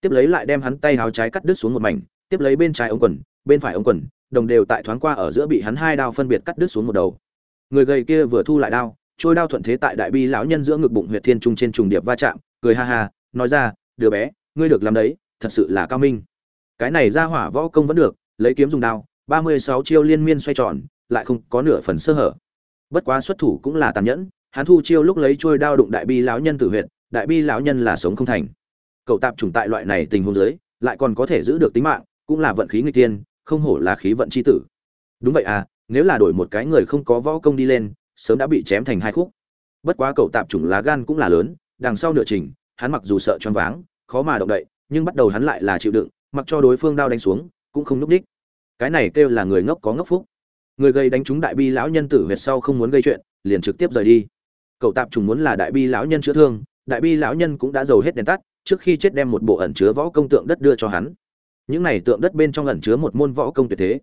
Tiếp lấy lại đem hắn tay háo trái cắt đứt xuống một mảnh, tiếp lấy bên trái ống quần, bên phải ống quần, đồng đều tại thoáng qua ở giữa bị hắn hai đao phân biệt cắt đứt xuống một đầu. Người gầy kia vừa thu lại đao, trôi đao thuận thế tại đại bi lão nhân giữa ngực bụng huyệt thiên trung trên trùng điệp va chạm, cười ha ha nói ra, đứa bé, ngươi được làm đấy, thật sự là cao minh. Cái này ra hỏa võ công vẫn được, lấy kiếm dùng đao, ba mươi sáu chiêu liên miên xoay tròn, lại không có nửa phần sơ hở. Bất quá xuất thủ cũng là tàn nhẫn, hắn thu chiêu lúc lấy trôi đao đụng đại bi lão nhân tử huyệt, đại bi lão nhân là sống không thành. Cậu tạp trùng tại loại này tình huống dưới, lại còn có thể giữ được tính mạng, cũng là vận khí người tiên không hổ là khí vận chi tử. Đúng vậy à nếu là đổi một cái người không có võ công đi lên, sớm đã bị chém thành hai khúc. Bất quá cậu tạp chủng lá gan cũng là lớn, đằng sau nửa trình hắn mặc dù sợ choáng váng, khó mà động đậy, nhưng bắt đầu hắn lại là chịu đựng, mặc cho đối phương đao đánh xuống, cũng không lúc đích. Cái này kêu là người ngốc có ngốc phúc. Người gây đánh trúng đại bi lão nhân tử huyệt sau không muốn gây chuyện, liền trực tiếp rời đi. Cậu tạp trùng muốn là đại bi lão nhân chữa thương, đại bi lão nhân cũng đã giàu hết đèn tắt, trước khi chết đem một bộ ẩn chứa võ công tượng đất đưa cho hắn. Những này tượng đất bên trong ẩn chứa một môn võ công tuyệt thế.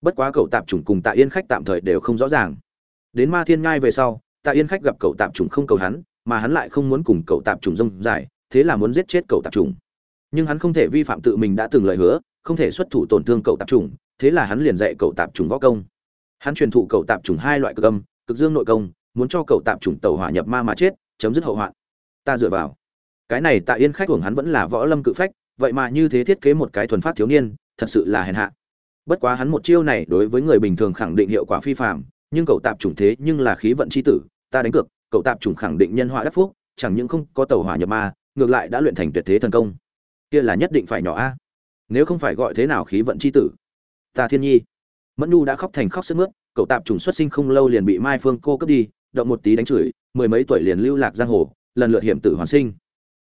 Bất quá cậu tạp trùng cùng tạ yên khách tạm thời đều không rõ ràng. Đến ma thiên ngai về sau, tạ yên khách gặp cậu tạp trùng không cầu hắn mà hắn lại không muốn cùng cậu tạp trùng rông dài, thế là muốn giết chết cậu tạp trùng. Nhưng hắn không thể vi phạm tự mình đã từng lời hứa, không thể xuất thủ tổn thương cậu tạp trùng, thế là hắn liền dạy cậu tạp trùng võ công. Hắn truyền thụ cậu tạp trùng hai loại cực âm, cực dương nội công, muốn cho cậu tạp trùng tàu hỏa nhập ma mà chết, chấm dứt hậu hoạn. Ta dựa vào. Cái này tạ yên khách của hắn vẫn là võ lâm cự phách, vậy mà như thế thiết kế một cái thuần phát thiếu niên, thật sự là hèn hạ. Bất quá hắn một chiêu này đối với người bình thường khẳng định hiệu quả phi phạm nhưng cậu tạp chủng thế nhưng là khí vận c h i tử, ta đánh cược cậu tạp chủng khẳng định nhân họa đắc phúc, chẳng những không có tàu hỏa nhập ma, ngược lại đã luyện thành tuyệt thế thần công. Kia là nhất định phải nhỏ a. Nếu không phải gọi thế nào khí vận c h i tử? Ta thiên nhi. Mẫn nhu đã khóc thành khóc sức mướt, cậu tạp chủng xuất sinh không lâu liền bị mai phương cô cướp đi, động một tí đánh chửi, mười mấy tuổi liền lưu lạc giang hồ, lần lượt hiểm tử hoàn sinh.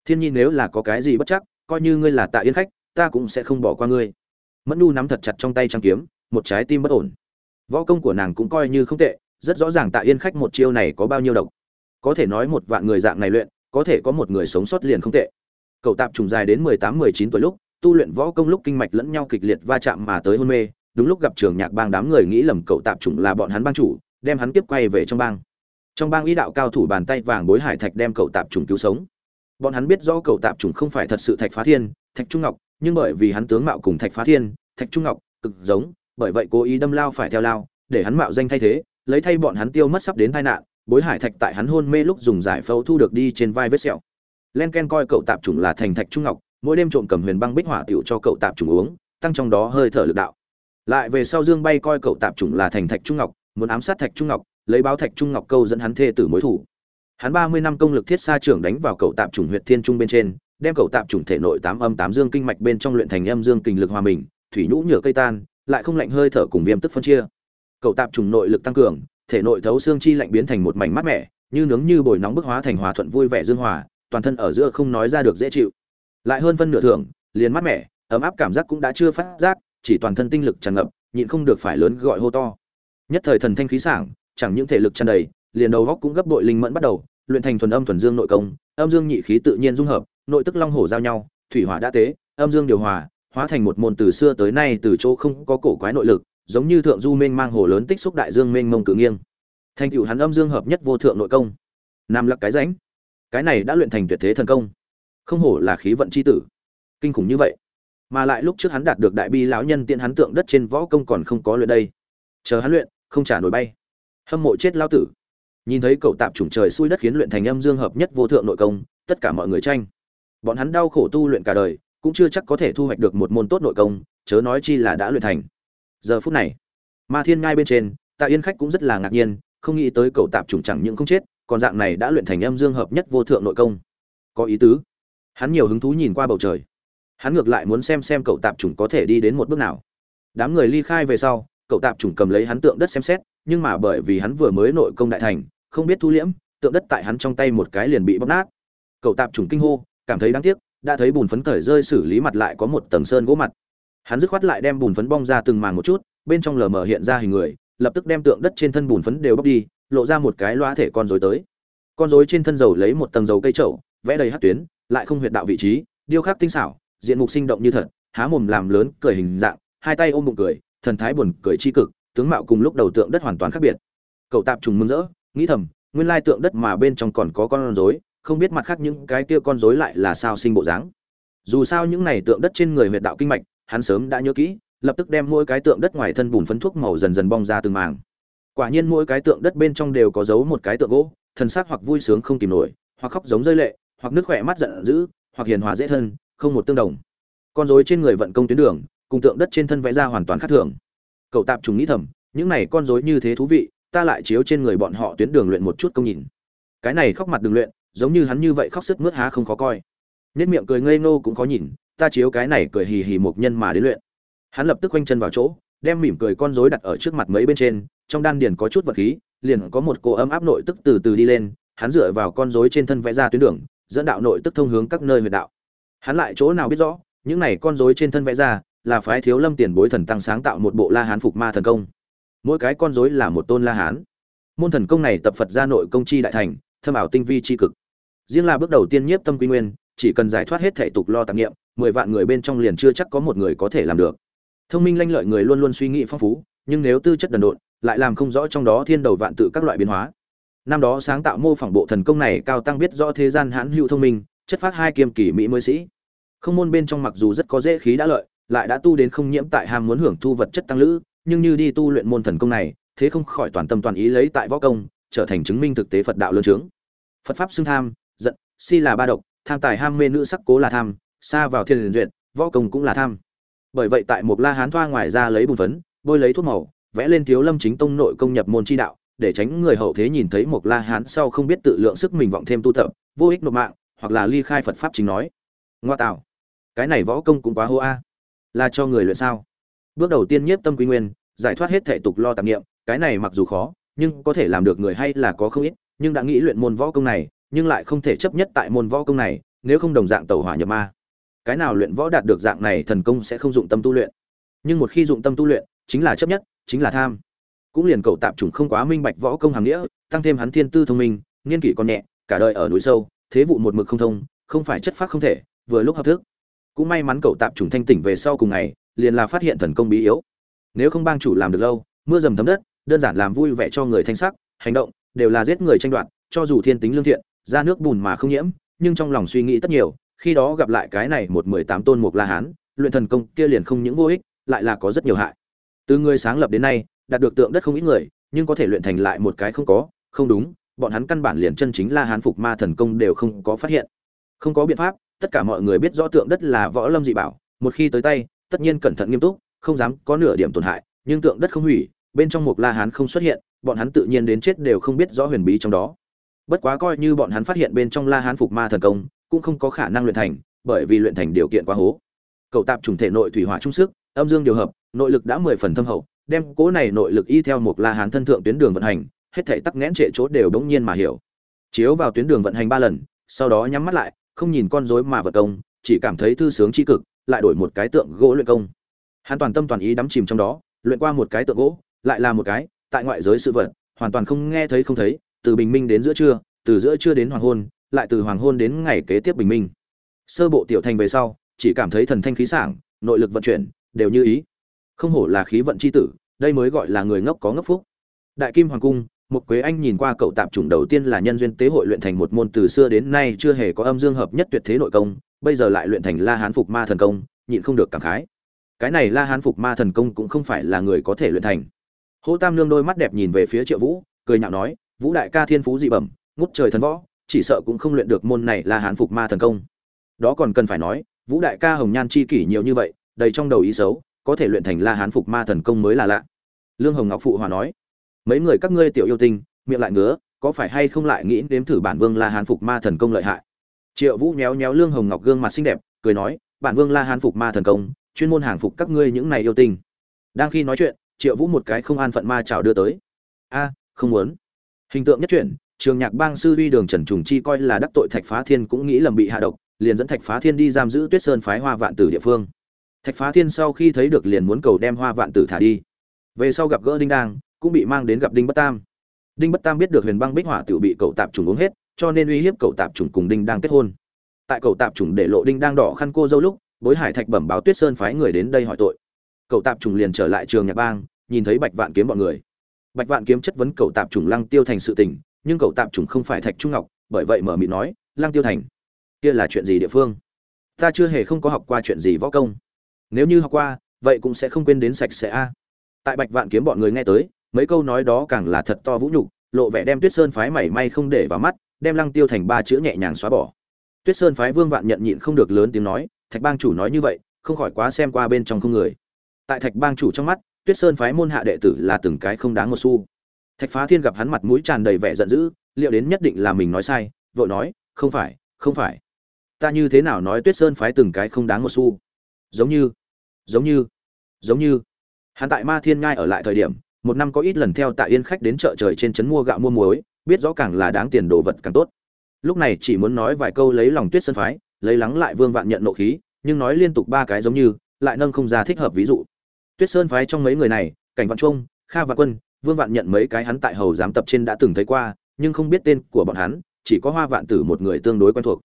Thiên nhi nếu là có cái gì bất chắc, coi như ngươi là tạ yên khách, ta cũng sẽ không bỏ qua ngươi. Mẫn nhu nắm thật chặt trong tay trang kiếm, một trái tim bất ổn. Võ công của nàng cũng coi như không tệ, rất rõ ràng tạ yên khách một chiêu này có bao nhiêu độc có thể nói một vạn người dạng này luyện, có thể có một người sống sót liền không tệ. Cậu tạp trùng dài đến mười tám, mười chín tuổi lúc, tu luyện võ công lúc kinh mạch lẫn nhau kịch liệt va chạm mà tới hôn mê, đúng lúc gặp trường nhạc bang đám người nghĩ lầm cậu tạp trùng là bọn hắn bang chủ, đem hắn tiếp quay về trong bang. Trong bang ý đạo cao thủ bàn tay vàng bối hải thạch đem cậu tạp trùng cứu sống. Bọn hắn biết rõ cậu tạp trùng không phải thật sự thạch phá thiên, thạch trung ngọc, nhưng bởi vì hắn tướng mạo cùng thạch phá thiên, thạch trung ngọc, cực giống, bởi vậy cố ý đâm lao phải theo lao, để hắn mạo danh thay thế, lấy thay bọn hắn tiêu mất sắp đến tai nạn bối hải thạch tại hắn hôn mê lúc dùng giải phẫu thu được đi trên vai vết sẹo. Len ken coi cậu tạp chủng là thành thạch trung ngọc, mỗi đêm trộm cầm huyền băng bích hỏa tiểu cho cậu tạp chủng uống, tăng trong đó hơi thở lực đạo. Lại về sau dương bay coi cậu tạp chủng là thành thạch trung ngọc, muốn ám sát thạch trung ngọc, lấy báo thạch trung ngọc câu dẫn hắn thê tử mối thủ. Hắn ba mươi năm công lực thiết sa trưởng đánh vào cậu tạp chủng huyệt thiên trung bên trên, đem cậu tạp chủng thể nội tám âm tám dương kinh mạch bên trong luyện thành âm dương kinh lực hòa mình, thủy nhũ nhựa cây tan, lại không lạnh hơi thở cùng viêm tức phân chia. Cậu tạp trùng nội lực tăng cường thể nội thấu xương chi lạnh biến thành một mảnh mát mẻ, như nướng như bồi nóng bức hóa thành hòa thuận vui vẻ dương hòa, toàn thân ở giữa không nói ra được dễ chịu. Lại hơn phân nửa thưởng, liền mát mẻ, ấm áp cảm giác cũng đã chưa phát giác, chỉ toàn thân tinh lực tràn ngập, nhịn không được phải lớn gọi hô to. Nhất thời thần thanh khí sảng, chẳng những thể lực tràn đầy, liền đầu góc cũng gấp bội linh mẫn bắt đầu, luyện thành thuần âm thuần dương nội công, âm dương nhị khí tự nhiên dung hợp, nội tức long hổ giao nhau, thủy hỏa đã tế, âm dương điều hòa, hóa thành một môn từ xưa tới nay từ chỗ không có cổ quái nội lực giống như thượng du mênh mang hồ lớn tích xúc đại dương mênh mông cự nghiêng. Thành cựu hắn âm dương hợp nhất vô thượng nội công. Nam lặc cái ránh cái này đã luyện thành tuyệt thế thần công. Không hổ là khí vận c h i tử. Kinh khủng như vậy. Mà lại lúc trước hắn đạt được đại bi lão nhân tiện hắn tượng đất trên võ công còn không có luyện đây. Chờ hắn luyện, không trả nổi bay. Hâm mộ chết lao tử. Nhìn thấy cậu tạp chủng trời xuôi đất khiến luyện thành âm dương hợp nhất vô thượng nội công, tất cả mọi người tranh. Bọn hắn đau khổ tu luyện cả đời, cũng chưa chắc có thể thu hoạch được một môn tốt nội công, chớ nói chi là đã luyện thành giờ phút này, ma thiên ngai bên trên, tạ yên khách cũng rất là ngạc nhiên, không nghĩ tới cậu tạp trùng chẳng những không chết, còn dạng này đã luyện thành âm dương hợp nhất vô thượng nội công. Có ý tứ. Hắn nhiều hứng thú nhìn qua bầu trời. Hắn ngược lại muốn xem xem cậu tạp chủng có thể đi đến một bước nào. Đám người ly khai về sau, cậu tạp chủng cầm lấy hắn tượng đất xem xét, nhưng mà bởi vì hắn vừa mới nội công đại thành, không biết thu liễm, tượng đất tại hắn trong tay một cái liền bị bóc nát. Cậu tạp chủng kinh hô, cảm thấy đáng tiếc, đã thấy bùn phấn cởi rơi xử lý mặt lại có một tầng sơn gỗ mặt hắn dứt khoát lại đem bùn phấn bong ra từng màn một chút, bên trong lờ mờ hiện ra hình người, lập tức đem tượng đất trên thân bùn phấn đều bóc đi, lộ ra một cái loa thể con rối tới. Con rối trên thân dầu lấy một tầng dầu cây trậu vẽ đầy hát tuyến, lại không huyệt đạo vị trí, điêu khắc tinh xảo, diện mục sinh động như thật, há mồm làm lớn cười hình dạng, hai tay ôm bụng cười, thần thái buồn cười tri cực, tướng mạo cùng lúc đầu tượng đất hoàn toàn khác biệt. Cậu tạp trùng mừng rỡ, nghĩ thầm, nguyên lai tượng đất mà bên trong còn có con rối, không biết mặt khác những cái kia con rối lại là sao sinh bộ dáng. Dù sao những này tượng đất trên người huyệt đạo kinh mạch hắn sớm đã nhớ kỹ, lập tức đem mỗi cái tượng đất ngoài thân bùn phấn thuốc màu dần dần bong ra từng mảng. quả nhiên mỗi cái tượng đất bên trong đều có dấu một cái tượng gỗ, thần sắc hoặc vui sướng không kìm nổi, hoặc khóc giống rơi lệ, hoặc nước khỏe mắt giận dữ, hoặc hiền hòa dễ thân, không một tương đồng. Con rối trên người vận công tuyến đường, cùng tượng đất trên thân vẽ ra hoàn toàn khác thường. Cậu tạm trùng nghĩ thầm, những này con rối như thế thú vị, ta lại chiếu trên người bọn họ tuyến đường luyện một chút công nhìn. Cái này khóc mặt đường luyện, giống như hắn như vậy khóc sướt mướt há không khó coi. Nét miệng cười ngây ngô cũng khó nhìn ta chiếu cái này cười hì hì một nhân mà đến luyện. Hắn lập tức quanh chân vào chỗ, đem mỉm cười con rối đặt ở trước mặt mấy bên trên, trong đan điền có chút vật khí, liền có một cô ấm áp nội tức từ từ đi lên, hắn dựa vào con rối trên thân vẽ ra tuyến đường, dẫn đạo nội tức thông hướng các nơi huyệt đạo. Hắn lại chỗ nào biết rõ, những này con rối trên thân vẽ ra, là phái thiếu lâm tiền bối thần tăng sáng tạo một bộ la hán phục ma thần công. Mỗi cái con rối là một tôn la hán. Môn thần công này tập phật ra nội công chi đại thành, thâm ảo tinh vi chi cực. Riêng là bước đầu tiên nhiếp tâm quy nguyên, chỉ cần giải thoát hết thể tục lo tạp nghiệm mười vạn người bên trong liền chưa chắc có một người có thể làm được. Thông minh lanh lợi người luôn luôn suy nghĩ phong phú, nhưng nếu tư chất đần độn, lại làm không rõ trong đó thiên đầu vạn tự các loại biến hóa. Năm đó sáng tạo mô phỏng bộ thần công này cao tăng biết rõ thế gian hãn hữu thông minh, chất phát hai kiêm kỳ mỹ mới sĩ. Không môn bên trong mặc dù rất có dễ khí đã lợi, lại đã tu đến không nhiễm tại ham muốn hưởng thu vật chất tăng lữ, nhưng như đi tu luyện môn thần công này, thế không khỏi toàn tâm toàn ý lấy tại võ công, trở thành chứng minh thực tế phật đạo lương trướng phật pháp xưng tham, giận, si là ba độc, tham tài ham mê nữ sắc cố là tham xa vào thiên liền duyệt, võ công cũng là tham. Bởi vậy tại một la hán thoa ngoài ra lấy bùn phấn, bôi lấy thuốc màu, vẽ lên thiếu lâm chính tông nội công nhập môn chi đạo, để tránh người hậu thế nhìn thấy một la hán sau không biết tự lượng sức mình vọng thêm tu tập, vô ích nộp mạng, hoặc là ly khai phật pháp chính nói. Ngoa tạo. Cái này võ công cũng quá hô a. Là cho người luyện sao? Bước đầu tiên nhiếp tâm quy nguyên, giải thoát hết thể tục lo tạp niệm, cái này mặc dù khó, nhưng có thể làm được người hay là có không ít, nhưng đã nghĩ luyện môn võ công này, nhưng lại không thể chấp nhất tại môn võ công này, nếu không đồng dạng tẩu hỏa nhập ma cái nào luyện võ đạt được dạng này thần công sẽ không dụng tâm tu luyện. Nhưng một khi dụng tâm tu luyện, chính là chấp nhất, chính là tham. Cũng liền cậu tạm trùng không quá minh bạch võ công hàng nghĩa, tăng thêm hắn thiên tư thông minh niên kỷ còn nhẹ, cả đời ở núi sâu, thế vụ một mực không thông, không phải chất phát không thể, vừa lúc hợp thức. Cũng may mắn cậu tạm trùng thanh tỉnh về sau cùng ngày, liền là phát hiện thần công bí yếu. Nếu không bang chủ làm được lâu, mưa dầm thấm đất, đơn giản làm vui vẻ cho người thanh sắc, hành động, đều là giết người tranh đoạt, cho dù thiên tính lương thiện, ra nước bùn mà không nhiễm, nhưng trong lòng suy nghĩ tất nhiều khi đó gặp lại cái này một mười tám tôn mục la hán, luyện thần công kia liền không những vô ích, lại là có rất nhiều hại. Từ người sáng lập đến nay, đạt được tượng đất không ít người, nhưng có thể luyện thành lại một cái không có, không đúng, bọn hắn căn bản liền chân chính la hán phục ma thần công đều không có phát hiện. Không có biện pháp, tất cả mọi người biết rõ tượng đất là võ lâm dị bảo, một khi tới tay, tất nhiên cẩn thận nghiêm túc, không dám có nửa điểm tổn hại, nhưng tượng đất không hủy, bên trong mục la hán không xuất hiện, bọn hắn tự nhiên đến chết đều không biết rõ huyền bí trong đó. Bất quá coi như bọn hắn phát hiện bên trong la hán phục ma thần công cũng không có khả năng luyện thành, bởi vì luyện thành điều kiện quá hố. Cậu tạp trùng thể nội thủy hỏa trung sức, âm dương điều hợp, nội lực đã mười phần thâm hậu, đem cố này nội lực y theo một la hán thân thượng tuyến đường vận hành, hết thể tắc nghẽn trệ chỗ đều bỗng nhiên mà hiểu. Chiếu vào tuyến đường vận hành ba lần, sau đó nhắm mắt lại, không nhìn con rối mà vật công, chỉ cảm thấy thư sướng chi cực, lại đổi một cái tượng gỗ luyện công. Hắn toàn tâm toàn ý đắm chìm trong đó, luyện qua một cái tượng gỗ, lại là một cái, tại ngoại giới sự vật, hoàn toàn không nghe thấy không thấy, từ bình minh đến giữa trưa, từ giữa trưa đến hoàng hôn lại từ hoàng hôn đến ngày kế tiếp bình minh. Sơ bộ tiểu thành về sau, chỉ cảm thấy thần thanh khí sảng, nội lực vận chuyển, đều như ý. Không hổ là khí vận c h i tử, đây mới gọi là người ngốc có ngốc phúc. Đại kim hoàng cung, một quế anh nhìn qua cậu tạp chủng đầu tiên là nhân duyên tế hội luyện thành một môn từ xưa đến nay chưa hề có âm dương hợp nhất tuyệt thế nội công, bây giờ lại luyện thành la hán phục ma thần công, nhịn không được cảm khái. Cái này la hán phục ma thần công cũng không phải là người có thể luyện thành. Hỗ tam nương đôi mắt đẹp nhìn về phía triệu vũ, cười nhạo nói, vũ đại ca thiên phú dị bẩm, ngút trời thần võ chỉ sợ cũng không luyện được môn này là hán phục ma thần công. Đó còn cần phải nói, vũ đại ca hồng nhan chi kỷ nhiều như vậy, đầy trong đầu ý xấu, có thể luyện thành la hán phục ma thần công mới là lạ. Lương hồng ngọc phụ hòa nói, mấy người các ngươi tiểu yêu tinh, miệng lại ngứa, có phải hay không lại nghĩ nếm thử bản vương la hán phục ma thần công lợi hại? Triệu vũ nhéo nhéo lương hồng ngọc gương mặt xinh đẹp, cười nói, bản vương la hán phục ma thần công, chuyên môn hàng phục các ngươi những này yêu tinh. Đang khi nói chuyện, triệu vũ một cái không an phận ma chảo đưa tới. A, không muốn. Hình tượng nhất chuyển trường nhạc bang sư huy đường trần trùng chi coi là đắc tội thạch phá thiên cũng nghĩ lầm bị hạ độc, liền dẫn thạch phá thiên đi giam giữ tuyết sơn phái hoa vạn tử địa phương. Thạch phá thiên sau khi thấy được liền muốn cầu đem hoa vạn tử thả đi. Về sau gặp gỡ đinh đang, cũng bị mang đến gặp đinh bất tam. Đinh bất tam biết được huyền băng bích hỏa tự bị cậu tạp trùng uống hết, cho nên uy hiếp cậu tạp trùng cùng đinh đang kết hôn. Tại cậu tạp trùng để lộ đinh đang đỏ khăn cô dâu lúc, bối hải thạch bẩm báo tuyết sơn phái người đến đây hỏi tội. Cậu tạp trùng liền trở lại trường nhạc bang, nhìn thấy bạch vạn kiếm bọn người. Bạch vạn kiếm chất vấn cậu tạp trùng lăng tiêu thành sự tình nhưng cậu tạm trùng không phải thạch trung ngọc, bởi vậy mở miệng nói, lăng tiêu thành, kia là chuyện gì địa phương? Ta chưa hề không có học qua chuyện gì võ công. Nếu như học qua, vậy cũng sẽ không quên đến sạch sẽ a. Tại bạch vạn kiếm bọn người nghe tới, mấy câu nói đó càng là thật to vũ nhục, lộ vẻ đem tuyết sơn phái mảy may không để vào mắt, đem lăng tiêu thành ba chữ nhẹ nhàng xóa bỏ. Tuyết sơn phái vương vạn nhận nhịn không được lớn tiếng nói, thạch bang chủ nói như vậy, không khỏi quá xem qua bên trong không người. Tại thạch bang chủ trong mắt, tuyết sơn phái môn hạ đệ tử là từng cái không đáng một xu thạch phá thiên gặp hắn mặt mũi tràn đầy vẻ giận dữ, liệu đến nhất định là mình nói sai, vội nói, không phải không phải. Ta như thế nào nói tuyết sơn phái từng cái không đáng một xu? Giống như giống như giống như. Hắn tại ma thiên ngai ở lại thời điểm, một năm có ít lần theo tại yên khách đến chợ trời trên trấn mua gạo mua muối, biết rõ càng là đáng tiền đồ vật càng tốt. Lúc này chỉ muốn nói vài câu lấy lòng tuyết sơn phái, lấy lắng lại vương vạn nhận nộ khí, nhưng nói liên tục ba cái giống như, lại nâng không ra thích hợp ví dụ. Tuyết sơn phái trong mấy người này, cảnh vạn trung, kha vạn quân vương vạn nhận mấy cái hắn tại hầu giám tập trên đã từng thấy qua, nhưng không biết tên của bọn hắn, chỉ có hoa vạn tử một người tương đối quen thuộc.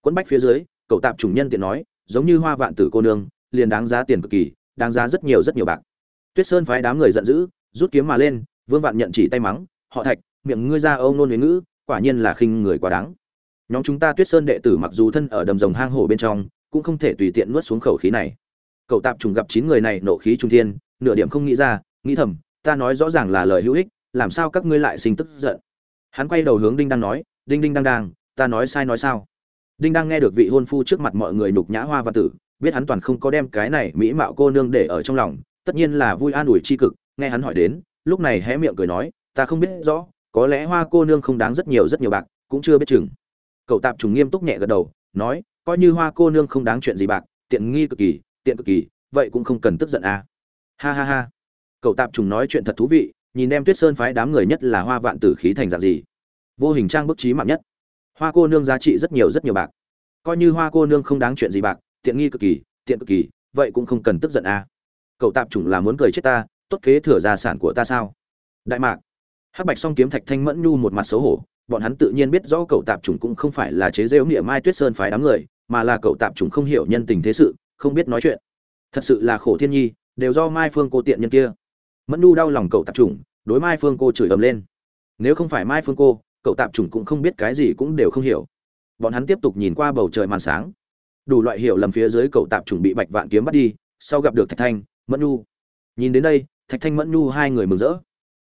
Quấn bách phía dưới, cậu tạp trùng nhân tiện nói, giống như hoa vạn tử cô nương, liền đáng giá tiền cực kỳ, đáng giá rất nhiều rất nhiều bạc. Tuyết sơn phái đám người giận dữ, rút kiếm mà lên, vương vạn nhận chỉ tay mắng, họ thạch, miệng ngươi ra âu nôn huế ngữ, quả nhiên là khinh người quá đáng. Nhóm chúng ta tuyết sơn đệ tử mặc dù thân ở đầm rồng hang hổ bên trong, cũng không thể tùy tiện nuốt xuống khẩu khí này. Cậu tạp trùng gặp chín người này nộ khí trung thiên, nửa điểm không nghĩ ra, nghĩ thầm ta nói rõ ràng là lời hữu ích, làm sao các ngươi lại sinh tức giận? Hắn quay đầu hướng đinh đang nói, đinh đinh đang đang ta nói sai nói sao? Đinh đang nghe được vị hôn phu trước mặt mọi người nhục nhã hoa và tử, biết hắn toàn không có đem cái này mỹ mạo cô nương để ở trong lòng, tất nhiên là vui an ủi chi cực, nghe hắn hỏi đến, lúc này hé miệng cười nói, ta không biết rõ, có lẽ hoa cô nương không đáng rất nhiều rất nhiều bạc, cũng chưa biết chừng. Cậu tạp trùng nghiêm túc nhẹ gật đầu, nói, coi như hoa cô nương không đáng chuyện gì bạc, tiện nghi cực kỳ, tiện cực kỳ, vậy cũng không cần tức giận à. ha ha ha cậu tạp trùng nói chuyện thật thú vị, nhìn em tuyết sơn phái đám người nhất là hoa vạn tử khí thành dạng gì. Vô hình trang bức trí mạng nhất. Hoa cô nương giá trị rất nhiều rất nhiều bạc. Coi như hoa cô nương không đáng chuyện gì bạc, tiện nghi cực kỳ, tiện cực kỳ, vậy cũng không cần tức giận à. cậu tạp chủng là muốn cười chết ta, tốt kế thừa gia sản của ta sao? Đại mạc. Hắc bạch song kiếm thạch thanh mẫn nhu một mặt xấu hổ, bọn hắn tự nhiên biết rõ cậu tạp chủng cũng không phải là chế rêu nghĩa mai tuyết sơn phái đám người, mà là cậu tạp chủng không hiểu nhân tình thế sự, không biết nói chuyện. Thật sự là khổ thiên nhi, đều do mai phương cô tiện nhân kia mẫn Nu đau lòng cậu tạp chủng, đối mai phương cô chửi ầm lên. Nếu không phải mai phương cô, cậu tạp chủng cũng không biết cái gì cũng đều không hiểu. Bọn hắn tiếp tục nhìn qua bầu trời màn sáng. Đủ loại hiểu lầm phía dưới cậu tạp chủng bị bạch vạn kiếm bắt đi, sau gặp được thạch thanh, mẫn Nu. Nhìn đến đây, thạch thanh, mẫn Nu hai người mừng rỡ.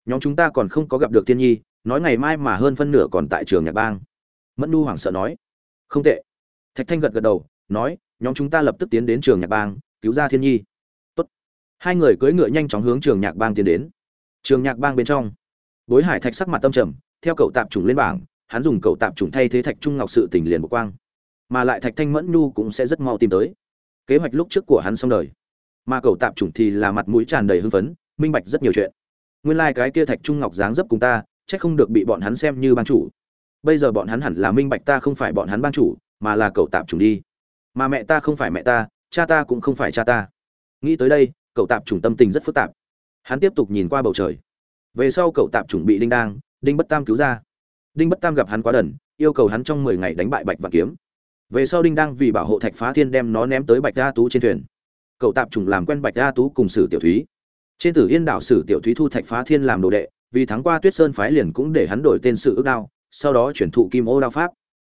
Nhóm chúng ta còn không có gặp được thiên nhi, nói ngày mai mà hơn phân nửa còn tại trường nhạc bang. Mẫn Nu hoảng sợ nói. Không tệ. Thạch thanh gật gật đầu, nói, nhóm chúng ta lập tức tiến đến trường nhạc bang, cứu ra thiên nhi hai người cưỡi ngựa nhanh chóng hướng trường nhạc bang tiến đến. Trường nhạc bang bên trong, bối hải thạch sắc mặt tâm trầm, theo cậu tạp chủng lên bảng, hắn dùng cậu tạp chủng thay thế thạch trung ngọc sự tình liền bộ quang. Mà lại thạch thanh mẫn nhu cũng sẽ rất mau tìm tới. Kế hoạch lúc trước của hắn xong đời. Mà cậu tạp chủng thì là mặt mũi tràn đầy hưng phấn, minh bạch rất nhiều chuyện. Nguyên lai、like、cái kia thạch trung ngọc dáng dấp cùng ta c h ắ c không được bị bọn hắn xem như ban chủ. Bây giờ bọn hắn hẳn là minh bạch ta không phải bọn hắn ban chủ, mà là cậu tạp chủng đi. Mà mẹ ta không phải mẹ ta, cha ta cũng không phải cha ta. Nghĩ tới đây cậu tạp chủng tâm tình rất phức tạp. Hắn tiếp tục nhìn qua bầu trời. Về sau cậu tạp chủng bị đinh đang, đinh bất tam cứu ra. Đinh bất tam gặp hắn quá đần, yêu cầu hắn trong mười ngày đánh bại bạch và kiếm. Về sau đinh đang vì bảo hộ thạch phá thiên đem nó ném tới bạch gia tú trên thuyền. Cậu tạp trùng làm quen bạch a tú cùng sử tiểu thúy. Trên tử yên đảo sử tiểu thúy thu thạch phá thiên làm đồ đệ, vì thắng qua tuyết sơn phái liền cũng để hắn đổi tên sự ước đao, sau đó chuyển thụ kim ô đao pháp.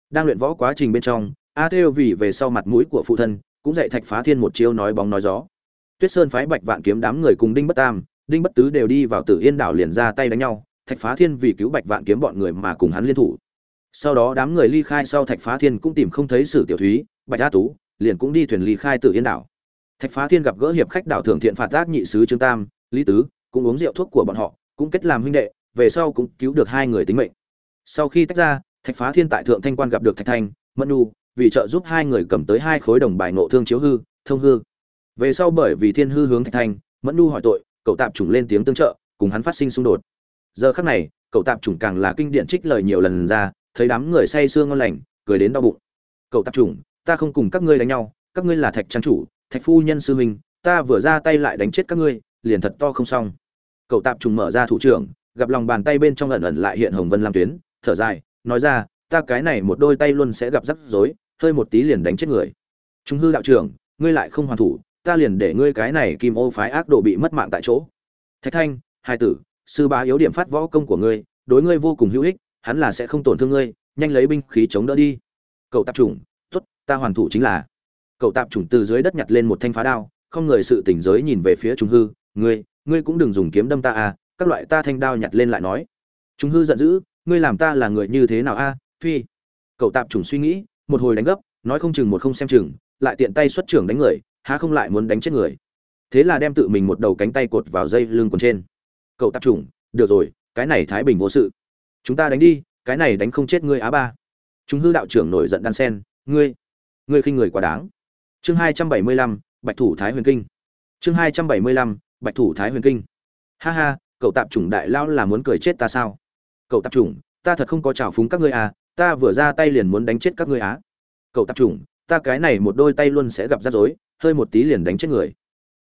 Đang luyện võ quá trình bên trong, a theo vì về sau mặt mũi của phụ thân, cũng dạy thạch phá thiên một chiêu nói bóng nói gió tuyết sơn phái bạch vạn kiếm đám người cùng đinh bất tam, đinh bất tứ đều đi vào tử yên đảo liền ra tay đánh nhau, thạch phá thiên vì cứu bạch vạn kiếm bọn người mà cùng hắn liên thủ. Sau đó đám người ly khai sau thạch phá thiên cũng tìm không thấy sử tiểu thúy, bạch Á tú, liền cũng đi thuyền ly khai tử yên đảo. Thạch phá thiên gặp gỡ hiệp khách đảo thượng thiện phạt tác nhị sứ trương tam, lý tứ, cũng uống rượu thuốc của bọn họ, cũng kết làm huynh đệ, về sau cũng cứu được hai người tính mệnh. Sau khi tách ra, thạch phá thiên tại thượng thanh quan gặp được thạch thanh, mẫn nu vì trợ giúp hai người cầm tới hai khối đồng bài nộ thương chiếu hư, thông hư về sau bởi vì thiên hư hướng thạch thanh, mẫn nu hỏi tội, cậu tạp chủng lên tiếng tương trợ, cùng hắn phát sinh xung đột. Giờ khắc này, cậu tạp chủng càng là kinh điển trích lời nhiều lần ra, thấy đám người say sương ngon lành, cười đến đau bụng. Cậu tạp chủng, ta không cùng các ngươi đánh nhau, các ngươi là thạch trang chủ, thạch phu nhân sư huynh, ta vừa ra tay lại đánh chết các ngươi, liền thật to không xong. Cậu tạp trùng mở ra thủ trưởng, gặp lòng bàn tay bên trong ẩn ẩn lại hiện hồng vân lam tuyến, thở dài, nói ra, ta cái này một đôi tay luôn sẽ gặp rắc rối, hơi một tí liền đánh chết người. Trung hư đạo trưởng, ngươi lại không hoàn thủ ta liền để ngươi cái này kim ô phái ác độ bị mất mạng tại chỗ. Thạch thanh hai tử, sư bá yếu điểm phát võ công của ngươi, đối ngươi vô cùng hữu ích, hắn là sẽ không tổn thương ngươi, nhanh lấy binh khí chống đỡ đi. Cậu tạp chủng, tốt, ta hoàn thủ chính là. Cậu tạp chủng từ dưới đất nhặt lên một thanh phá đao, không người sự tỉnh giới nhìn về phía trung hư, ngươi ngươi cũng đừng dùng kiếm đâm ta à các loại ta thanh đao nhặt lên lại nói. Trung hư giận dữ, ngươi làm ta là người như thế nào a, phi? Cậu tạp chủng suy nghĩ, một hồi đánh gấp, nói không chừng một không xem chừng, lại tiện tay xuất trưởng đánh người há không lại muốn đánh chết người. Thế là đem tự mình một đầu cánh tay cột vào dây lưng quần trên. Cậu tạp chủng, được rồi, cái này thái bình vô sự. Chúng ta đánh đi, cái này đánh không chết ngươi á ba. Chúng hư đạo trưởng nổi giận đan sen, ngươi ngươi khinh người quá đáng. Chương hai trăm bảy mươi lăm, bạch thủ thái huyền kinh. Chương hai trăm bảy mươi lăm, bạch thủ thái huyền kinh. Ha ha, cậu tạp chủng đại lao là muốn cười chết ta sao? Cậu tạp chủng, ta thật không có trào phúng các ngươi à ta vừa ra tay liền muốn đánh chết các ngươi á. Cậu tạp chủng, ta cái này một đôi tay luôn sẽ gặp rắc rối hơi một tí liền đánh chết người.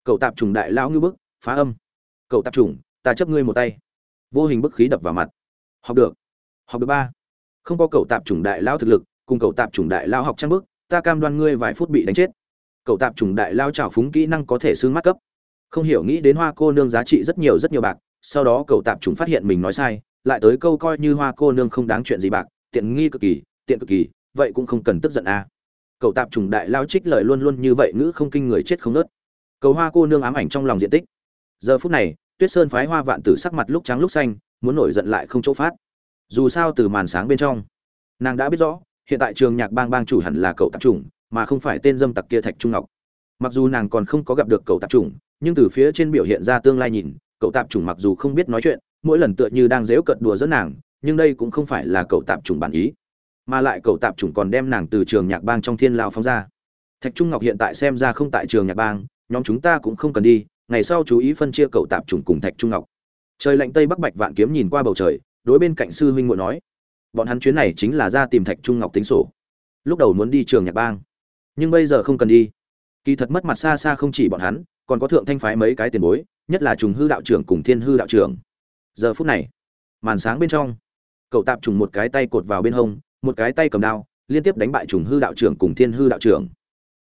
Cậu tạp trùng đại lão ngư bức, phá âm. Cậu tạp trùng, ta chấp ngươi một tay. Vô hình bức khí đập vào mặt. Học được. Học được ba. Không có cậu tạp trùng đại lão thực lực, cùng cậu tạp trùng đại lão học trang bức, ta cam đoan ngươi vài phút bị đánh chết. Cậu tạp trùng đại lao trào phúng kỹ năng có thể xương mắt cấp. Không hiểu nghĩ đến hoa cô nương giá trị rất nhiều rất nhiều bạc, sau đó cậu tạp trùng phát hiện mình nói sai, lại tới câu coi như hoa cô nương không đáng chuyện gì bạc, tiện nghi cực kỳ, tiện cực kỳ, vậy cũng không cần tức giận à cậu tạp trùng đại lao trích lời luôn luôn như vậy ngữ không kinh người chết không nớt. Cầu hoa cô nương ám ảnh trong lòng diện tích. Giờ phút này, tuyết sơn phái hoa vạn tử sắc mặt lúc trắng lúc xanh, muốn nổi giận lại không chỗ phát. Dù sao từ màn sáng bên trong, nàng đã biết rõ, hiện tại trường nhạc bang bang chủ hẳn là cậu tạp trùng, mà không phải tên dâm tặc kia thạch trung ngọc. Mặc dù nàng còn không có gặp được cậu tạp trùng, nhưng từ phía trên biểu hiện ra tương lai nhìn cậu tạp trùng mặc dù không biết nói chuyện, mỗi lần tựa như đang dếu cận đùa dẫn nàng, nhưng đây cũng không phải là cậu tạp trùng bản ý mà lại cậu tạp chủng còn đem nàng từ trường nhạc bang trong thiên lao phóng ra. Thạch trung ngọc hiện tại xem ra không tại trường nhạc bang, nhóm chúng ta cũng không cần đi, ngày sau chú ý phân chia cậu tạp chủng cùng thạch trung ngọc. Trời lạnh tây bắc bạch vạn kiếm nhìn qua bầu trời, đối bên cạnh sư huynh muội nói, bọn hắn chuyến này chính là ra tìm thạch trung ngọc tính sổ. Lúc đầu muốn đi trường nhạc bang, nhưng bây giờ không cần đi. Kỳ thật mất mặt xa xa không chỉ bọn hắn, còn có thượng thanh phái mấy cái tiền bối, nhất là trùng hư đạo trưởng cùng thiên hư đạo trưởng. Giờ phút này, màn sáng bên trong, cậu tạp trùng một cái tay cột vào bên hông một cái tay cầm đao, liên tiếp đánh bại trùng hư đạo trưởng cùng thiên hư đạo trưởng.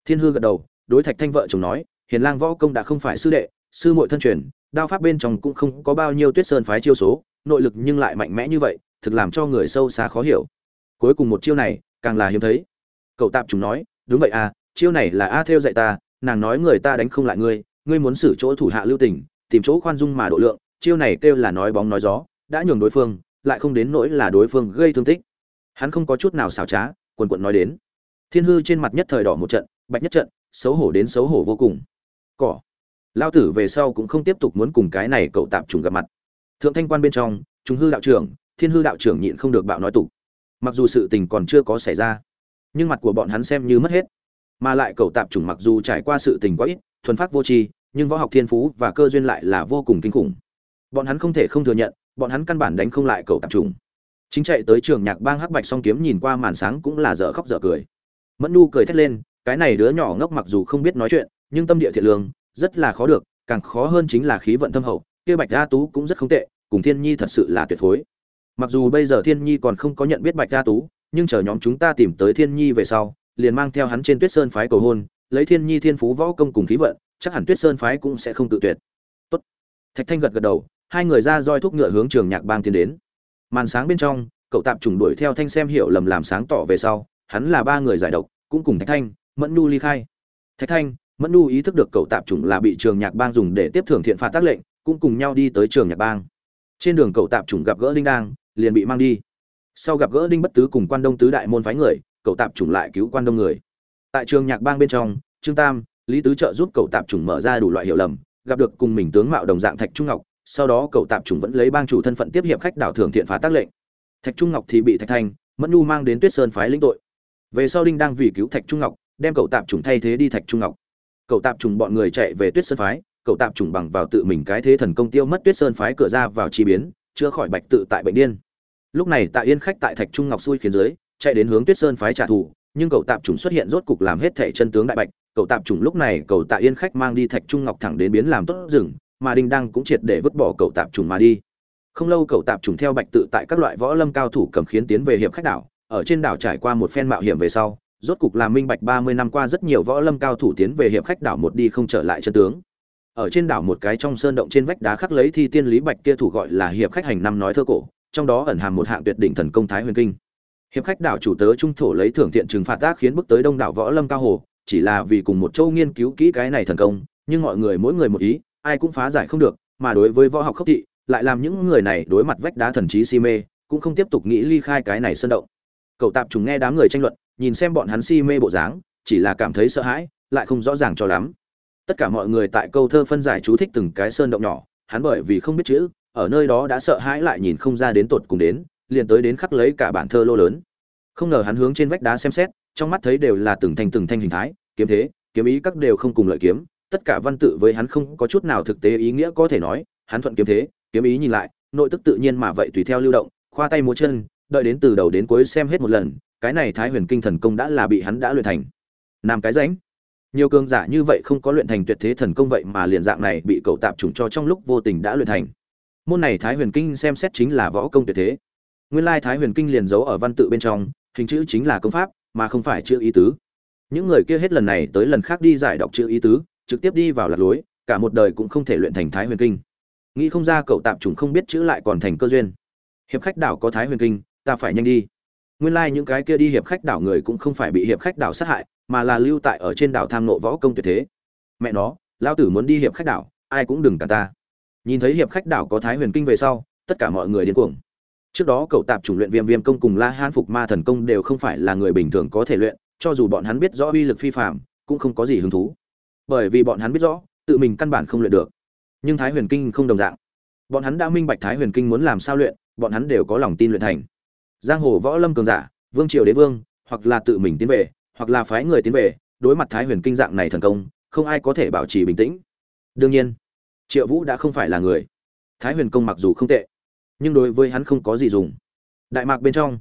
Thiên hư gật đầu, đối thạch thanh vợ chồng nói, hiền lang võ công đã không phải sư đệ, sư muội thân truyền, đao pháp bên trong cũng không có bao nhiêu tuyết sơn phái chiêu số, nội lực nhưng lại mạnh mẽ như vậy, thực làm cho người sâu xa khó hiểu. Cuối cùng một chiêu này, càng là hiếm thấy. Cậu tạp chúng nói, đúng vậy à chiêu này là a theo dạy ta, nàng nói người ta đánh không lại ngươi ngươi muốn xử chỗ thủ hạ lưu tình, tìm chỗ khoan dung mà độ lượng, chiêu này kêu là nói bóng nói gió, đã nhường đối phương, lại không đến nỗi là đối phương gây thương tích hắn không có chút nào xảo trá, quần quận nói đến. Thiên hư trên mặt nhất thời đỏ một trận, bạch nhất trận, xấu hổ đến xấu hổ vô cùng. Cỏ. Lao tử về sau cũng không tiếp tục muốn cùng cái này cậu tạm trùng gặp mặt. Thượng thanh quan bên trong chúng hư đạo trưởng, thiên hư đạo trưởng nhịn không được bạo nói tục. Mặc dù sự tình còn chưa có xảy ra, nhưng mặt của bọn hắn xem như mất hết. Mà lại cậu tạp trùng mặc dù trải qua sự tình quá ít, thuần phát vô tri, nhưng võ học thiên phú và cơ duyên lại là vô cùng kinh khủng. Bọn hắn không thể không thừa nhận, bọn hắn căn bản đánh không lại cậu tạp trùng chính chạy tới trường nhạc bang hắc bạch song kiếm nhìn qua màn sáng cũng là dở khóc dở cười. Mẫn nu cười thét lên, cái này đứa nhỏ ngốc mặc dù không biết nói chuyện, nhưng tâm địa thiện lương, rất là khó được, càng khó hơn chính là khí vận thâm hậu, kia bạch gia tú cũng rất không tệ, cùng thiên nhi thật sự là tuyệt phối. Mặc dù bây giờ thiên nhi còn không có nhận biết bạch gia tú, nhưng chờ nhóm chúng ta tìm tới thiên nhi về sau, liền mang theo hắn trên tuyết sơn phái cầu hôn, lấy thiên nhi thiên phú võ công cùng khí vận, chắc hẳn tuyết sơn phái cũng sẽ không tự tuyệt. Tốt. thạch thanh gật gật đầu, hai người ra roi thúc ngựa hướng trường nhạc bang tiến đến màn sáng bên trong, cậu tạp trùng đuổi theo thanh xem hiểu lầm làm sáng tỏ về sau, hắn là ba người giải độc, cũng cùng thạch thanh, mẫn nu ly khai. Thạch thanh, mẫn nu ý thức được cậu tạp trùng là bị trường nhạc bang dùng để tiếp thưởng thiện phạt tác lệnh, cũng cùng nhau đi tới trường nhạc bang. Trên đường cậu tạp trùng gặp gỡ đinh đang liền bị mang đi. Sau gặp gỡ đinh bất tứ cùng quan đông tứ đại môn phái người, cậu tạp trùng lại cứu quan đông người. Tại trường nhạc bang bên trong, trương tam, lý tứ trợ giúp cậu tạp trùng mở ra đủ loại hiểu lầm, gặp được cùng mình tướng mạo đồng dạng thạch trung ngọc sau đó cậu tạm trùng vẫn lấy bang chủ thân phận tiếp hiệp khách đảo thưởng thiện phá tác lệnh. Thạch trung ngọc thì bị thạch thanh mẫn nu mang đến tuyết sơn phái lĩnh tội. Về sau đinh đang vì cứu thạch trung ngọc, đem cậu tạm trùng thay thế đi thạch trung ngọc. Cậu tạm trùng bọn người chạy về tuyết sơn phái, cậu tạm trùng bằng vào tự mình cái thế thần công tiêu mất tuyết sơn phái cửa ra vào chi biến, chữa khỏi bạch tự tại bệnh điên. Lúc này tạ yên khách tại thạch trung ngọc xui khiến dưới chạy đến hướng tuyết sơn phái trả thù, nhưng cậu tạm trùng xuất hiện rốt cục làm hết thể chân tướng đại bạch. Cậu tạm trùng lúc này, cậu tạ yên khách mang đi thạch trung ngọc thẳng đến biến làm tốt rừng mà đinh đăng cũng triệt để vứt bỏ cậu tạp trùng mà đi. Không lâu cậu tạp trùng theo bạch tự tại các loại võ lâm cao thủ cầm khiến tiến về hiệp khách đảo, ở trên đảo trải qua một phen mạo hiểm về sau, rốt cục làm minh bạch ba mươi năm qua rất nhiều võ lâm cao thủ tiến về hiệp khách đảo một đi không trở lại chân tướng. Ở trên đảo một cái trong sơn động trên vách đá khắc lấy thi tiên lý bạch kia thủ gọi là hiệp khách hành năm nói thơ cổ, trong đó ẩn hàm một hạng tuyệt đỉnh thần công thái huyền kinh. Hiệp khách đảo chủ tớ trung thổ lấy thưởng thiện trừng phạt tác khiến bước tới đông đảo võ lâm cao hồ, chỉ là vì cùng một châu nghiên cứu kỹ cái này thần công, nhưng mọi người mỗi người một ý ai cũng phá giải không được, mà đối với võ học khốc thị, lại làm những người này đối mặt vách đá thần trí si mê, cũng không tiếp tục nghĩ ly khai cái này sơn động. Cậu tạp trùng nghe đám người tranh luận, nhìn xem bọn hắn si mê bộ dáng, chỉ là cảm thấy sợ hãi, lại không rõ ràng cho lắm. Tất cả mọi người tại câu thơ phân giải chú thích từng cái sơn động nhỏ, hắn bởi vì không biết chữ, ở nơi đó đã sợ hãi lại nhìn không ra đến tột cùng đến, liền tới đến khắc lấy cả bản thơ lô lớn. Không ngờ hắn hướng trên vách đá xem xét, trong mắt thấy đều là từng thanh từng thanh hình thái, kiếm thế, kiếm ý các đều không cùng lợi kiếm tất cả văn tự với hắn không có chút nào thực tế ý nghĩa có thể nói, hắn thuận kiếm thế, kiếm ý nhìn lại, nội tức tự nhiên mà vậy tùy theo lưu động, khoa tay múa chân, đợi đến từ đầu đến cuối xem hết một lần, cái này thái huyền kinh thần công đã là bị hắn đã luyện thành. Nam cái rảnh nhiều cường giả như vậy không có luyện thành tuyệt thế thần công vậy mà liền dạng này bị cậu tạp trùng cho trong lúc vô tình đã luyện thành. Môn này thái huyền kinh xem xét chính là võ công tuyệt thế. Nguyên lai thái huyền kinh liền giấu ở văn tự bên trong, hình chữ chính là công pháp, mà không phải chữ ý tứ. Những người kia hết lần này tới lần khác đi giải đọc chữ ý tứ trực tiếp đi vào lạc lối, cả một đời cũng không thể luyện thành thái huyền kinh. Nghĩ không ra cậu tạp trùng không biết chữ lại còn thành cơ duyên. Hiệp khách đảo có thái huyền kinh, ta phải nhanh đi. Nguyên lai những cái kia đi hiệp khách đảo người cũng không phải bị hiệp khách đảo sát hại, mà là lưu tại ở trên đảo tham nộ võ công tuyệt thế. Mẹ nó lao tử muốn đi hiệp khách đảo, ai cũng đừng cả ta. Nhìn thấy hiệp khách đảo có thái huyền kinh về sau, tất cả mọi người điên cuồng. Trước đó cậu tạp chủng luyện viêm viêm công cùng la hán phục ma thần công đều không phải là người bình thường có thể luyện, cho dù bọn hắn biết rõ uy lực phi phạm cũng không có gì hứng thú bởi vì bọn hắn biết rõ, tự mình căn bản không luyện được. Nhưng thái huyền kinh không đồng dạng. Bọn hắn đã minh bạch thái huyền kinh muốn làm sao luyện, bọn hắn đều có lòng tin luyện thành. Giang hồ võ lâm cường giả, vương triều đế vương, hoặc là tự mình tiến về, hoặc là phái người tiến về, đối mặt thái huyền kinh dạng này thần công, không ai có thể bảo trì bình tĩnh. Đương nhiên, triệu vũ đã không phải là người. Thái huyền công mặc dù không tệ, nhưng đối với hắn không có gì dùng. Đại mạc bên trong,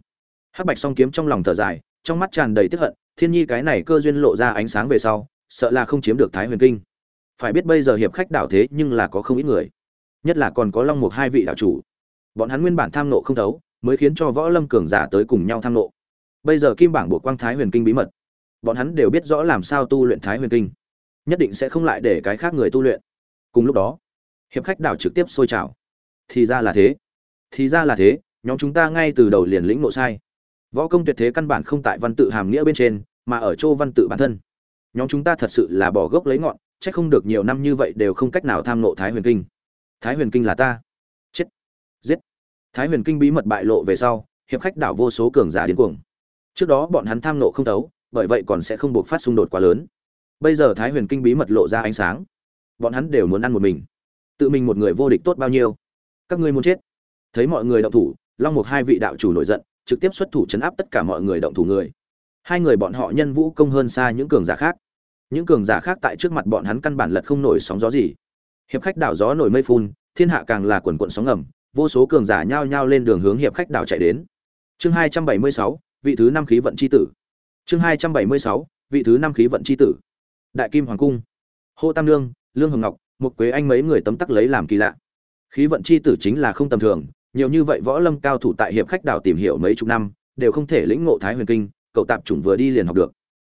hắc bạch song kiếm trong lòng thở dài, trong mắt tràn đầy tức hận, thiên nhi cái này cơ duyên lộ ra ánh sáng về sau sợ là không chiếm được thái huyền kinh. Phải biết bây giờ hiệp khách đảo thế nhưng là có không ít người. Nhất là còn có long mục hai vị đảo chủ. Bọn hắn nguyên bản tham nộ không thấu, mới khiến cho võ lâm cường giả tới cùng nhau tham nộ. Bây giờ kim bảng buộc quang thái huyền kinh bí mật. Bọn hắn đều biết rõ làm sao tu luyện thái huyền kinh. Nhất định sẽ không lại để cái khác người tu luyện. Cùng lúc đó, hiệp khách đảo trực tiếp sôi trào. Thì ra là thế. Thì ra là thế, nhóm chúng ta ngay từ đầu liền lĩnh nộ sai. Võ công tuyệt thế căn bản không tại văn tự hàm nghĩa bên trên, mà ở chỗ văn tự bản thân nhóm chúng ta thật sự là bỏ gốc lấy ngọn, chắc không được nhiều năm như vậy đều không cách nào tham nộ thái huyền kinh. Thái huyền kinh là ta. Chết. Giết. Thái huyền kinh bí mật bại lộ về sau, hiệp khách đảo vô số cường giả điên cuồng. Trước đó bọn hắn tham nộ không thấu, bởi vậy còn sẽ không buộc phát xung đột quá lớn. Bây giờ thái huyền kinh bí mật lộ ra ánh sáng. Bọn hắn đều muốn ăn một mình. Tự mình một người vô địch tốt bao nhiêu? Các ngươi muốn chết. Thấy mọi người động thủ, long mục hai vị đạo chủ nổi giận, trực tiếp xuất thủ chấn áp tất cả mọi người động thủ người hai người bọn họ nhân vũ công hơn xa những cường giả khác. Những cường giả khác tại trước mặt bọn hắn căn bản lật không nổi sóng gió gì. Hiệp khách đảo gió nổi mây phun, thiên hạ càng là quần quận sóng ngầm, vô số cường giả nhao nhao lên đường hướng hiệp khách đảo chạy đến. Chương hai trăm bảy mươi sáu, vị thứ năm khí vận c h i tử. Chương hai trăm bảy mươi sáu, vị thứ năm khí vận c h i tử. Đại kim hoàng cung. Hô tam lương lương hồng ngọc một quế anh mấy người tấm tắc lấy làm kỳ lạ. Khí vận c h i tử chính là không tầm thường, nhiều như vậy võ lâm cao thủ tại hiệp khách đảo tìm hiểu mấy chục năm, đều không thể lĩnh ngộ thái huyền kinh cậu tạp chủng vừa đi liền học được.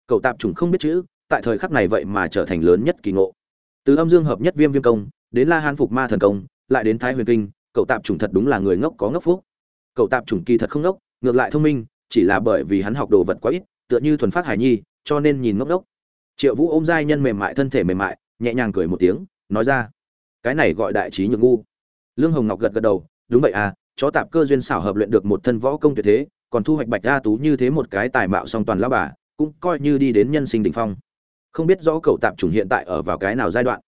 Cậu tạp chủng không biết chữ, tại thời khắc này vậy mà trở thành lớn nhất kỳ ngộ. Từ âm dương hợp nhất viêm viêm công, đến la hán phục ma thần công, lại đến thái huyền kinh, cậu tạp chủng thật đúng là người ngốc có ngốc phúc. Cậu tạp chủng kỳ thật không ngốc, ngược lại thông minh, chỉ là bởi vì hắn học đồ vật quá ít, tựa như thuần phát hải nhi, cho nên nhìn ngốc ngốc. Triệu vũ ôm giai nhân mềm mại thân thể mềm mại, nhẹ nhàng cười một tiếng, nói ra, cái này gọi đại trí nhược ngu. Lương hồng ngọc gật gật đầu, đúng vậy à chó tạp cơ duyên xảo hợp luyện được một thân võ công tuyệt thế còn thu hoạch bạch đa tú như thế một cái tài mạo song toàn lao bà, cũng coi như đi đến nhân sinh đỉnh phong. Không biết rõ cậu tạp chủng hiện tại ở vào cái nào giai đoạn.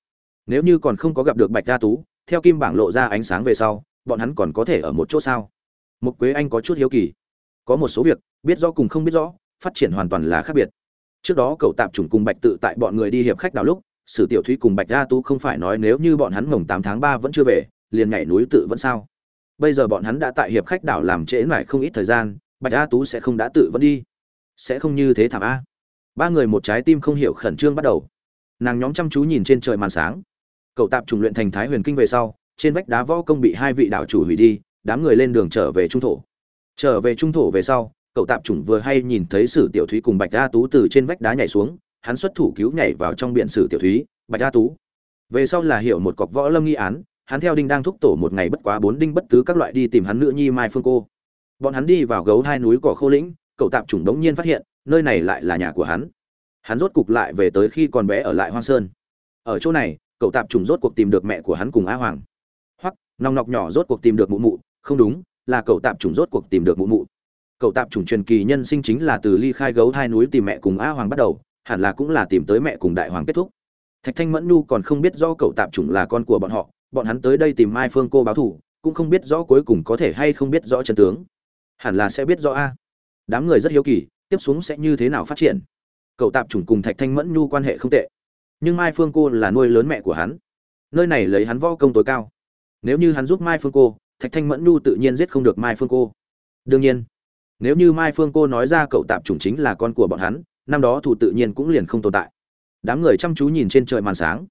Nếu như còn không có gặp được bạch đa tú, theo kim bảng lộ ra ánh sáng về sau, bọn hắn còn có thể ở một chỗ sao? Một quế anh có chút hiếu kỳ. Có một số việc, biết rõ cùng không biết rõ, phát triển hoàn toàn là khác biệt. Trước đó cậu tạp chủng cùng bạch tự tại bọn người đi hiệp khách đào lúc, sử tiểu thúy cùng bạch đa tú không phải nói nếu như bọn hắn mồng tám tháng ba vẫn chưa về, liền nhảy núi tự vẫn sao? Bây giờ bọn hắn đã tại hiệp khách đảo làm trễ mãi không ít thời gian bạch a tú sẽ không đã tự vẫn đi. Sẽ không như thế thảm a. Ba người một trái tim không hiểu khẩn trương bắt đầu. Nàng nhóm chăm chú nhìn trên trời màn sáng. Cậu tạp trùng luyện thành thái huyền kinh về sau, trên vách đá võ công bị hai vị đạo chủ hủy đi, đám người lên đường trở về trung thổ. Trở về trung thổ về sau, cậu tạp trùng vừa hay nhìn thấy sử tiểu thúy cùng bạch a tú từ trên vách đá nhảy xuống, hắn xuất thủ cứu nhảy vào trong biển sử tiểu thúy, bạch a tú. Về sau là hiểu một cọc võ lâm nghi án, hắn theo đinh đang thúc tổ một ngày bất quá bốn đinh bất tứ các loại đi tìm hắn nữ nhi mai phương cô bọn hắn đi vào gấu hai núi cỏ khô lĩnh, cậu tạp chủng đống nhiên phát hiện, nơi này lại là nhà của hắn. Hắn rốt cục lại về tới khi còn bé ở lại hoang sơn. Ở chỗ này, cậu tạp trùng rốt cuộc tìm được mẹ của hắn cùng a hoàng. Hoặc nòng nọc nhỏ rốt cuộc tìm được mụ mụ, không đúng, là cậu tạp trùng rốt cuộc tìm được mụ mụ. Cậu tạp trùng truyền kỳ nhân sinh chính là từ ly khai gấu hai núi tìm mẹ cùng a hoàng bắt đầu, hẳn là cũng là tìm tới mẹ cùng đại hoàng kết thúc. Thạch thanh mẫn nhu còn không biết do cậu tạp trùng là con của bọn họ, bọn hắn tới đây tìm mai phương cô báo thù cũng không biết rõ cuối cùng có thể hay không biết rõ chân tướng hẳn là sẽ biết rõ a. Đám người rất hiếu kỳ, tiếp xuống sẽ như thế nào phát triển. Cậu tạp chủng cùng thạch thanh mẫn nhu quan hệ không tệ, nhưng mai phương cô là nuôi lớn mẹ của hắn. Nơi này lấy hắn võ công tối cao. Nếu như hắn giúp mai phương cô, thạch thanh mẫn nhu tự nhiên giết không được mai phương cô. Đương nhiên, nếu như mai phương cô nói ra cậu tạp chủng chính là con của bọn hắn, năm đó thủ tự nhiên cũng liền không tồn tại. Đám người chăm chú nhìn trên trời màn sáng.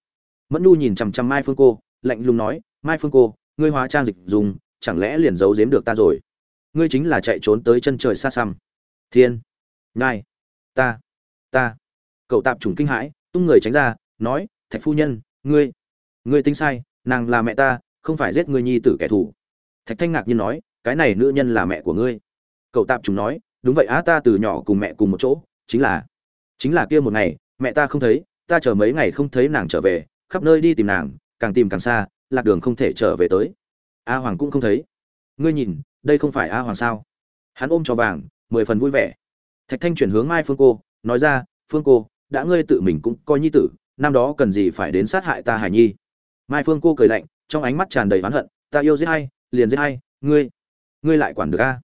Mẫn nhu nhìn chằm chằm mai phương cô, lạnh lùng nói, mai phương cô, ngươi hóa trang dịch dùng, chẳng lẽ liền giấu giếm được ta rồi? Ngươi chính là chạy trốn tới chân trời xa xăm. Thiên ngai ta ta. Cậu tạp trùng kinh hãi, tung người tránh ra, nói, thạch phu nhân, ngươi ngươi tính sai, nàng là mẹ ta, không phải giết ngươi nhi tử kẻ thù. Thạch thanh ngạc nhiên nói, cái này nữ nhân là mẹ của ngươi. Cậu tạp trùng nói, đúng vậy á, ta từ nhỏ cùng mẹ cùng một chỗ, chính là chính là kia một ngày, mẹ ta không thấy, ta chờ mấy ngày không thấy nàng trở về, khắp nơi đi tìm nàng, càng tìm càng xa, lạc đường không thể trở về tới. A hoàng cũng không thấy. Ngươi nhìn đây không phải a hoàng sao? Hắn ôm cho vàng, mười phần vui vẻ. Thạch thanh chuyển hướng mai phương cô, nói ra, phương cô, đã ngươi tự mình cũng coi nhi tử, năm đó cần gì phải đến sát hại ta hải nhi? Mai phương cô cười lạnh, trong ánh mắt tràn đầy oán hận, ta yêu giết hay liền giết hay ngươi ngươi lại quản được a?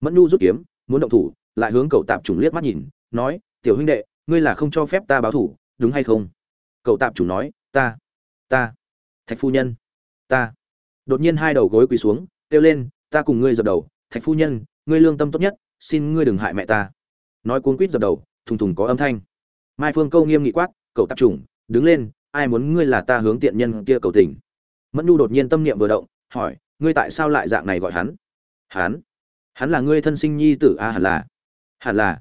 Mẫn nhu rút kiếm, muốn động thủ, lại hướng cậu tạp chủng liếc mắt nhìn, nói, tiểu huynh đệ, ngươi là không cho phép ta báo thủ, đúng hay không? Cậu tạp chủng nói, ta ta, thạch phu nhân, ta. Đột nhiên hai đầu gối quỳ xuống, kêu lên ta cùng ngươi dập đầu thạch phu nhân ngươi lương tâm tốt nhất xin ngươi đừng hại mẹ ta. Nói cuốn quýt dập đầu thùng thùng có âm thanh. Mai phương câu nghiêm nghị quát cậu tạp chủng đứng lên ai muốn ngươi là ta hướng tiện nhân kia cầu tình? Mẫn nhu đột nhiên tâm niệm vừa động hỏi ngươi tại sao lại dạng này gọi hắn? Hắn? Hắn là ngươi thân sinh nhi tử a à, hẳn là? Hẳn là.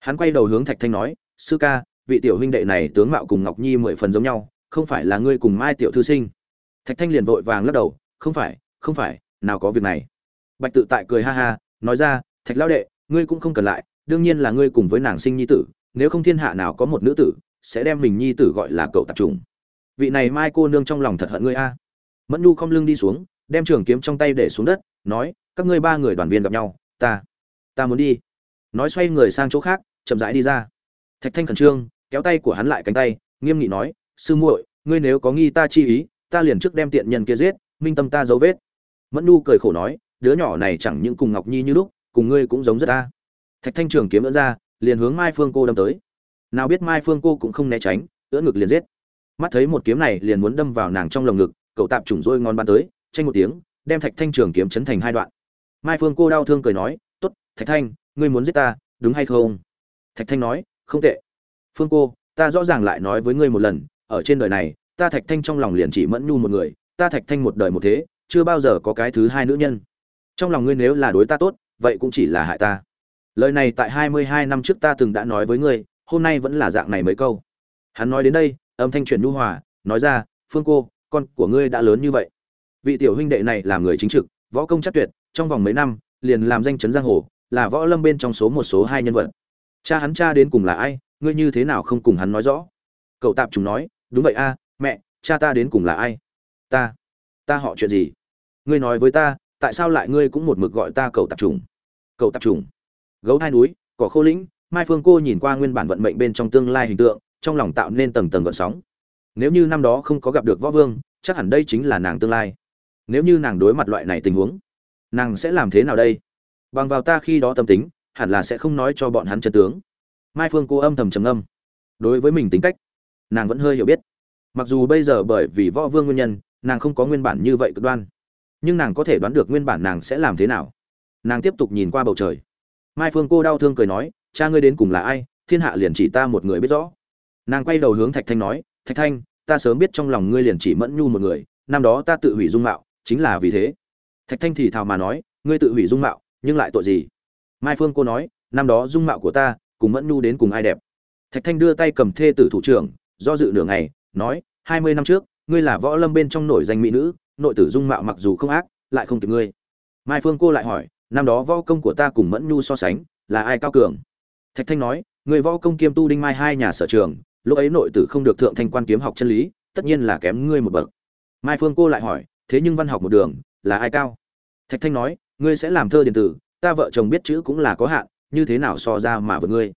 Hắn quay đầu hướng thạch thanh nói sư ca vị tiểu huynh đệ này tướng mạo cùng ngọc nhi mười phần giống nhau không phải là ngươi cùng mai tiểu thư sinh? Thạch thanh liền vội vàng lắc đầu không phải không phải nào có việc này? Bạch tự tại cười ha ha, nói ra, thạch lão đệ, ngươi cũng không cần lại, đương nhiên là ngươi cùng với nàng sinh nhi tử, nếu không thiên hạ nào có một nữ tử sẽ đem mình nhi tử gọi là cậu tạp trùng. Vị này mai cô nương trong lòng thật hận ngươi a. Mẫn nhu không lưng đi xuống, đem trường kiếm trong tay để xuống đất, nói, các ngươi ba người đoàn viên gặp nhau, ta ta muốn đi. Nói xoay người sang chỗ khác, chậm rãi đi ra. Thạch thanh khẩn trương, kéo tay của hắn lại cánh tay, nghiêm nghị nói, sư muội, ngươi nếu có nghi ta chi ý, ta liền trước đem tiện nhân kia giết, minh tâm ta dấu vết. Mẫn nhu cười khổ nói đứa nhỏ này chẳng những cùng ngọc nhi như lúc, cùng ngươi cũng giống rất ta thạch thanh trường kiếm đỡ ra, liền hướng mai phương cô đâm tới. Nào biết mai phương cô cũng không né tránh, ưỡn ngực liền giết. Mắt thấy một kiếm này liền muốn đâm vào nàng trong lồng ngực, cậu tạp trùng rôi ngon ban tới, tranh một tiếng, đem thạch thanh trường kiếm chấn thành hai đoạn. Mai phương cô đau thương cười nói t ố t thạch thanh, ngươi muốn giết ta, đúng hay không? Thạch thanh nói, không tệ. Phương cô, ta rõ ràng lại nói với ngươi một lần, ở trên đời này, ta thạch thanh trong lòng liền chỉ mẫn nhu một người, ta thạch thanh một đời một thế, chưa bao giờ có cái thứ hai nữ nhân trong lòng ngươi nếu là đối ta tốt, vậy cũng chỉ là hại ta. Lời này tại hai mươi hai năm trước ta từng đã nói với ngươi, hôm nay vẫn là dạng này mấy câu. Hắn nói đến đây, âm thanh chuyển nhu hòa, nói ra, phương cô, con của ngươi đã lớn như vậy. Vị tiểu huynh đệ này là người chính trực, võ công chắc tuyệt, trong vòng mấy năm, liền làm danh chấn giang hồ, là võ lâm bên trong số một số hai nhân vật. Cha hắn cha đến cùng là ai, ngươi như thế nào không cùng hắn nói rõ? Cậu tạp chúng nói, đúng vậy a, mẹ, cha ta đến cùng là ai? Ta ta họ chuyện gì? Ngươi nói với ta tại sao lại ngươi cũng một mực gọi ta cầu tạp trùng? Cầu tạp trùng? Gấu hai núi, cỏ khô lĩnh, mai phương cô nhìn qua nguyên bản vận mệnh bên trong tương lai hình tượng, trong lòng tạo nên tầng tầng gợn sóng. Nếu như năm đó không có gặp được võ vương, chắc hẳn đây chính là nàng tương lai. Nếu như nàng đối mặt loại này tình huống, nàng sẽ làm thế nào đây? Bằng vào ta khi đó tâm tính, hẳn là sẽ không nói cho bọn hắn chân tướng. Mai phương cô âm thầm trầm âm đối với mình tính cách, nàng vẫn hơi hiểu biết. Mặc dù bây giờ bởi vì võ vương nguyên nhân, nàng không có nguyên bản như vậy cực đoan nhưng nàng có thể đoán được nguyên bản nàng sẽ làm thế nào. Nàng tiếp tục nhìn qua bầu trời. Mai phương cô đau thương cười nói, cha ngươi đến cùng là ai? Thiên hạ liền chỉ ta một người biết rõ. Nàng quay đầu hướng thạch thanh nói, thạch thanh, ta sớm biết trong lòng ngươi liền chỉ mẫn nhu một người, năm đó ta tự hủy dung mạo, chính là vì thế. Thạch thanh thì thào mà nói, ngươi tự hủy dung mạo, nhưng lại tội gì? Mai phương cô nói, năm đó dung mạo của ta, cùng mẫn nhu đến cùng ai đẹp? Thạch thanh đưa tay cầm thê tử thủ trưởng, do dự nửa ngày, nói, hai mươi năm trước, ngươi là võ lâm bên trong nổi danh mỹ nữ nội tử dung mạo mặc dù không ác, lại không kịp ngươi. Mai phương cô lại hỏi, năm đó võ công của ta cùng mẫn nhu so sánh, là ai cao cường? Thạch thanh nói, người võ công kiêm tu đinh mai hai nhà sở trường, lúc ấy nội tử không được thượng thanh quan kiếm học chân lý, tất nhiên là kém ngươi một bậc. Mai phương cô lại hỏi, thế nhưng văn học một đường, là ai cao? Thạch thanh nói, ngươi sẽ làm thơ điện tử, ta vợ chồng biết chữ cũng là có hạn, như thế nào so ra mà với ngươi?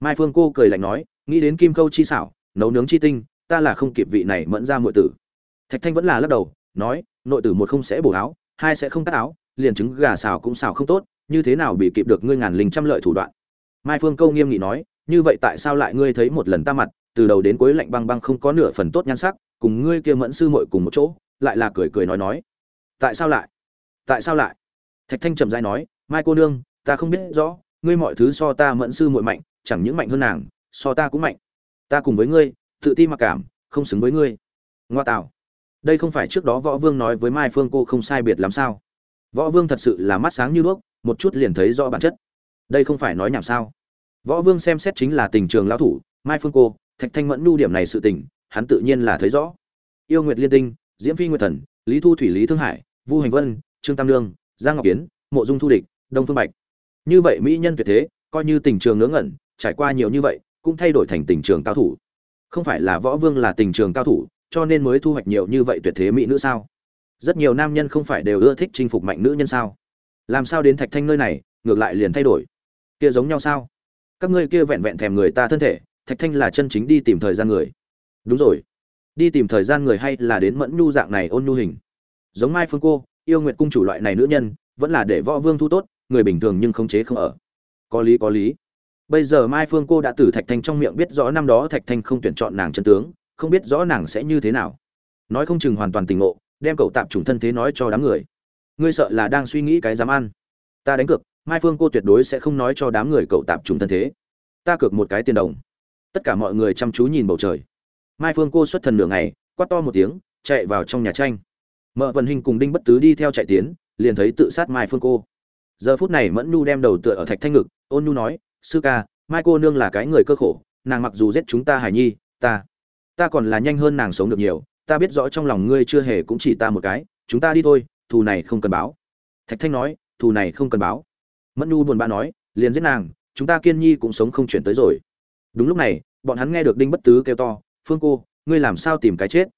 Mai phương cô cười lạnh nói, nghĩ đến kim câu chi xảo, nấu nướng chi tinh, ta là không kịp vị này mẫn ra muội tử. Thạch thanh vẫn là lắc đầu nói, nội tử một không sẽ bổ áo, hai sẽ không cắt áo, liền trứng gà xào cũng xào không tốt, như thế nào bị kịp được ngươi ngàn linh trăm lợi thủ đoạn? Mai phương câu nghiêm nghị nói, như vậy tại sao lại ngươi thấy một lần ta mặt, từ đầu đến cuối lạnh băng băng không có nửa phần tốt nhan sắc, cùng ngươi kia mẫn sư muội cùng một chỗ, lại là cười cười nói nói. Tại sao lại? Tại sao lại? Thạch thanh trầm dai nói, mai cô nương, ta không biết rõ, ngươi mọi thứ so ta mẫn sư muội mạnh, chẳng những mạnh hơn nàng, so ta cũng mạnh. Ta cùng với ngươi, tự ti mặc cảm, không xứng với ngươi. Ngoa tạo đây không phải trước đó võ vương nói với mai phương cô không sai biệt làm sao? Võ vương thật sự là mắt sáng như đuốc, một chút liền thấy rõ bản chất. Đây không phải nói nhảm sao? Võ vương xem xét chính là tình trường lão thủ, mai phương cô, thạch thanh mẫn nhu điểm này sự tình, hắn tự nhiên là thấy rõ. Yêu nguyệt liên tinh, diễm phi nguyệt thần, lý thu thủy lý thương hải, vu hành vân, trương tam lương giang ngọc kiến, mộ dung thu địch, đông phương bạch. Như vậy mỹ nhân tuyệt thế, coi như tình trường ngớ ngẩn, trải qua nhiều như vậy, cũng thay đổi thành tình trường cao thủ. Không phải là võ vương là tình trường cao thủ cho nên mới thu hoạch nhiều như vậy tuyệt thế mỹ nữ sao? Rất nhiều nam nhân không phải đều ưa thích chinh phục mạnh nữ nhân sao? Làm sao đến thạch thanh nơi này, ngược lại liền thay đổi? Kia giống nhau sao? Các ngươi kia vẹn vẹn thèm người ta thân thể, thạch thanh là chân chính đi tìm thời gian người. Đúng rồi. Đi tìm thời gian người hay là đến mẫn nhu dạng này ôn nhu hình? Giống mai phương cô, yêu nguyện cung chủ loại này nữ nhân, vẫn là để võ vương thu tốt, người bình thường nhưng không chế không ở. Có lý có lý. Bây giờ mai phương cô đã từ thạch thanh trong miệng biết rõ năm đó thạch thanh không tuyển chọn nàng chân tướng không biết rõ nàng sẽ như thế nào. Nói không chừng hoàn toàn tình ngộ, đem cậu tạm trùng thân thế nói cho đám người. Ngươi sợ là đang suy nghĩ cái dám ăn. Ta đánh cược, mai phương cô tuyệt đối sẽ không nói cho đám người cậu tạm trùng thân thế. Ta cược một cái tiền đồng. Tất cả mọi người chăm chú nhìn bầu trời. Mai phương cô xuất thần nửa ngày, quát to một tiếng, chạy vào trong nhà tranh. Mợ vận hình cùng đinh bất tứ đi theo chạy tiến, liền thấy tự sát mai phương cô. Giờ phút này mẫn nhu đem đầu tựa ở thạch thanh ngực, ôn nhu nói, sư ca, mai cô nương là cái người cơ khổ, nàng mặc dù giết chúng ta Hải nhi, ta ta còn là nhanh hơn nàng sống được nhiều, ta biết rõ trong lòng ngươi chưa hề cũng chỉ ta một cái, chúng ta đi thôi, thù này không cần báo. Thạch thanh nói, thù này không cần báo. Mẫn nhu buồn bã nói, liền giết nàng, chúng ta kiên nhi cũng sống không chuyển tới rồi. Đúng lúc này, bọn hắn nghe được đinh bất tứ kêu to, phương cô, ngươi làm sao tìm cái chết?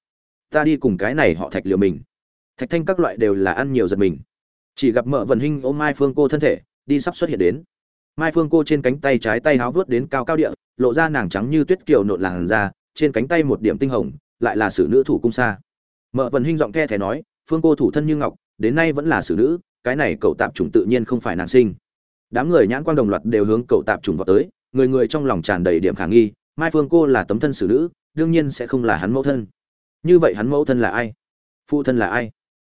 Ta đi cùng cái này họ thạch liều mình. Thạch thanh các loại đều là ăn nhiều giật mình. Chỉ gặp mợ vần hinh ôm mai phương cô thân thể, đi sắp xuất hiện đến. Mai phương cô trên cánh tay trái tay háo vớt đến cao cao địa, lộ ra nàng trắng như tuyết kiều nộn làn ra trên cánh tay một điểm tinh hồng, lại là sử nữ thủ cung xa. Mợ vần hinh giọng the thé nói, phương cô thủ thân như ngọc, đến nay vẫn là sử nữ, cái này cậu tạp chủng tự nhiên không phải nàng sinh. Đám người nhãn quan đồng loạt đều hướng cậu tạp trùng vào tới, người người trong lòng tràn đầy điểm khả nghi, mai phương cô là tấm thân xử nữ, đương nhiên sẽ không là hắn mẫu thân. Như vậy hắn mẫu thân là ai? Phụ thân là ai?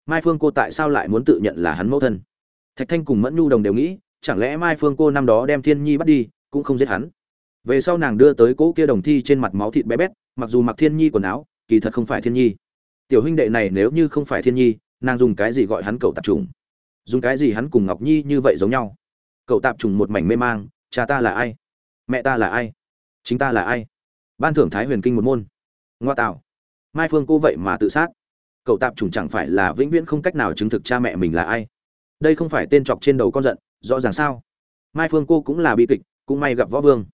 Mai phương cô tại sao lại muốn tự nhận là hắn mẫu thân? Thạch thanh cùng mẫn nhu đồng đều nghĩ, chẳng lẽ mai phương cô năm đó đem thiên nhi bắt đi, cũng không giết hắn? Về sau nàng đưa tới cỗ kia đồng thi trên mặt máu thịt bé bét, mặc dù mặc thiên nhi quần áo, kỳ thật không phải thiên nhi. Tiểu huynh đệ này nếu như không phải thiên nhi, nàng dùng cái gì gọi hắn cậu tạp trùng? Dùng cái gì hắn cùng ngọc nhi như vậy giống nhau? Cậu tạp trùng một mảnh mê mang, cha ta là ai? Mẹ ta là ai? Chính ta là ai? Ban thưởng thái huyền kinh một môn. Ngoa tạo. Mai phương cô vậy mà tự sát. Cậu tạp trùng chẳng phải là vĩnh viễn không cách nào chứng thực cha mẹ mình là ai? Đây không phải tên chọc trên đầu con giận, rõ ràng sao? Mai phương cô cũng là bi kịch, cũng may gặp võ vương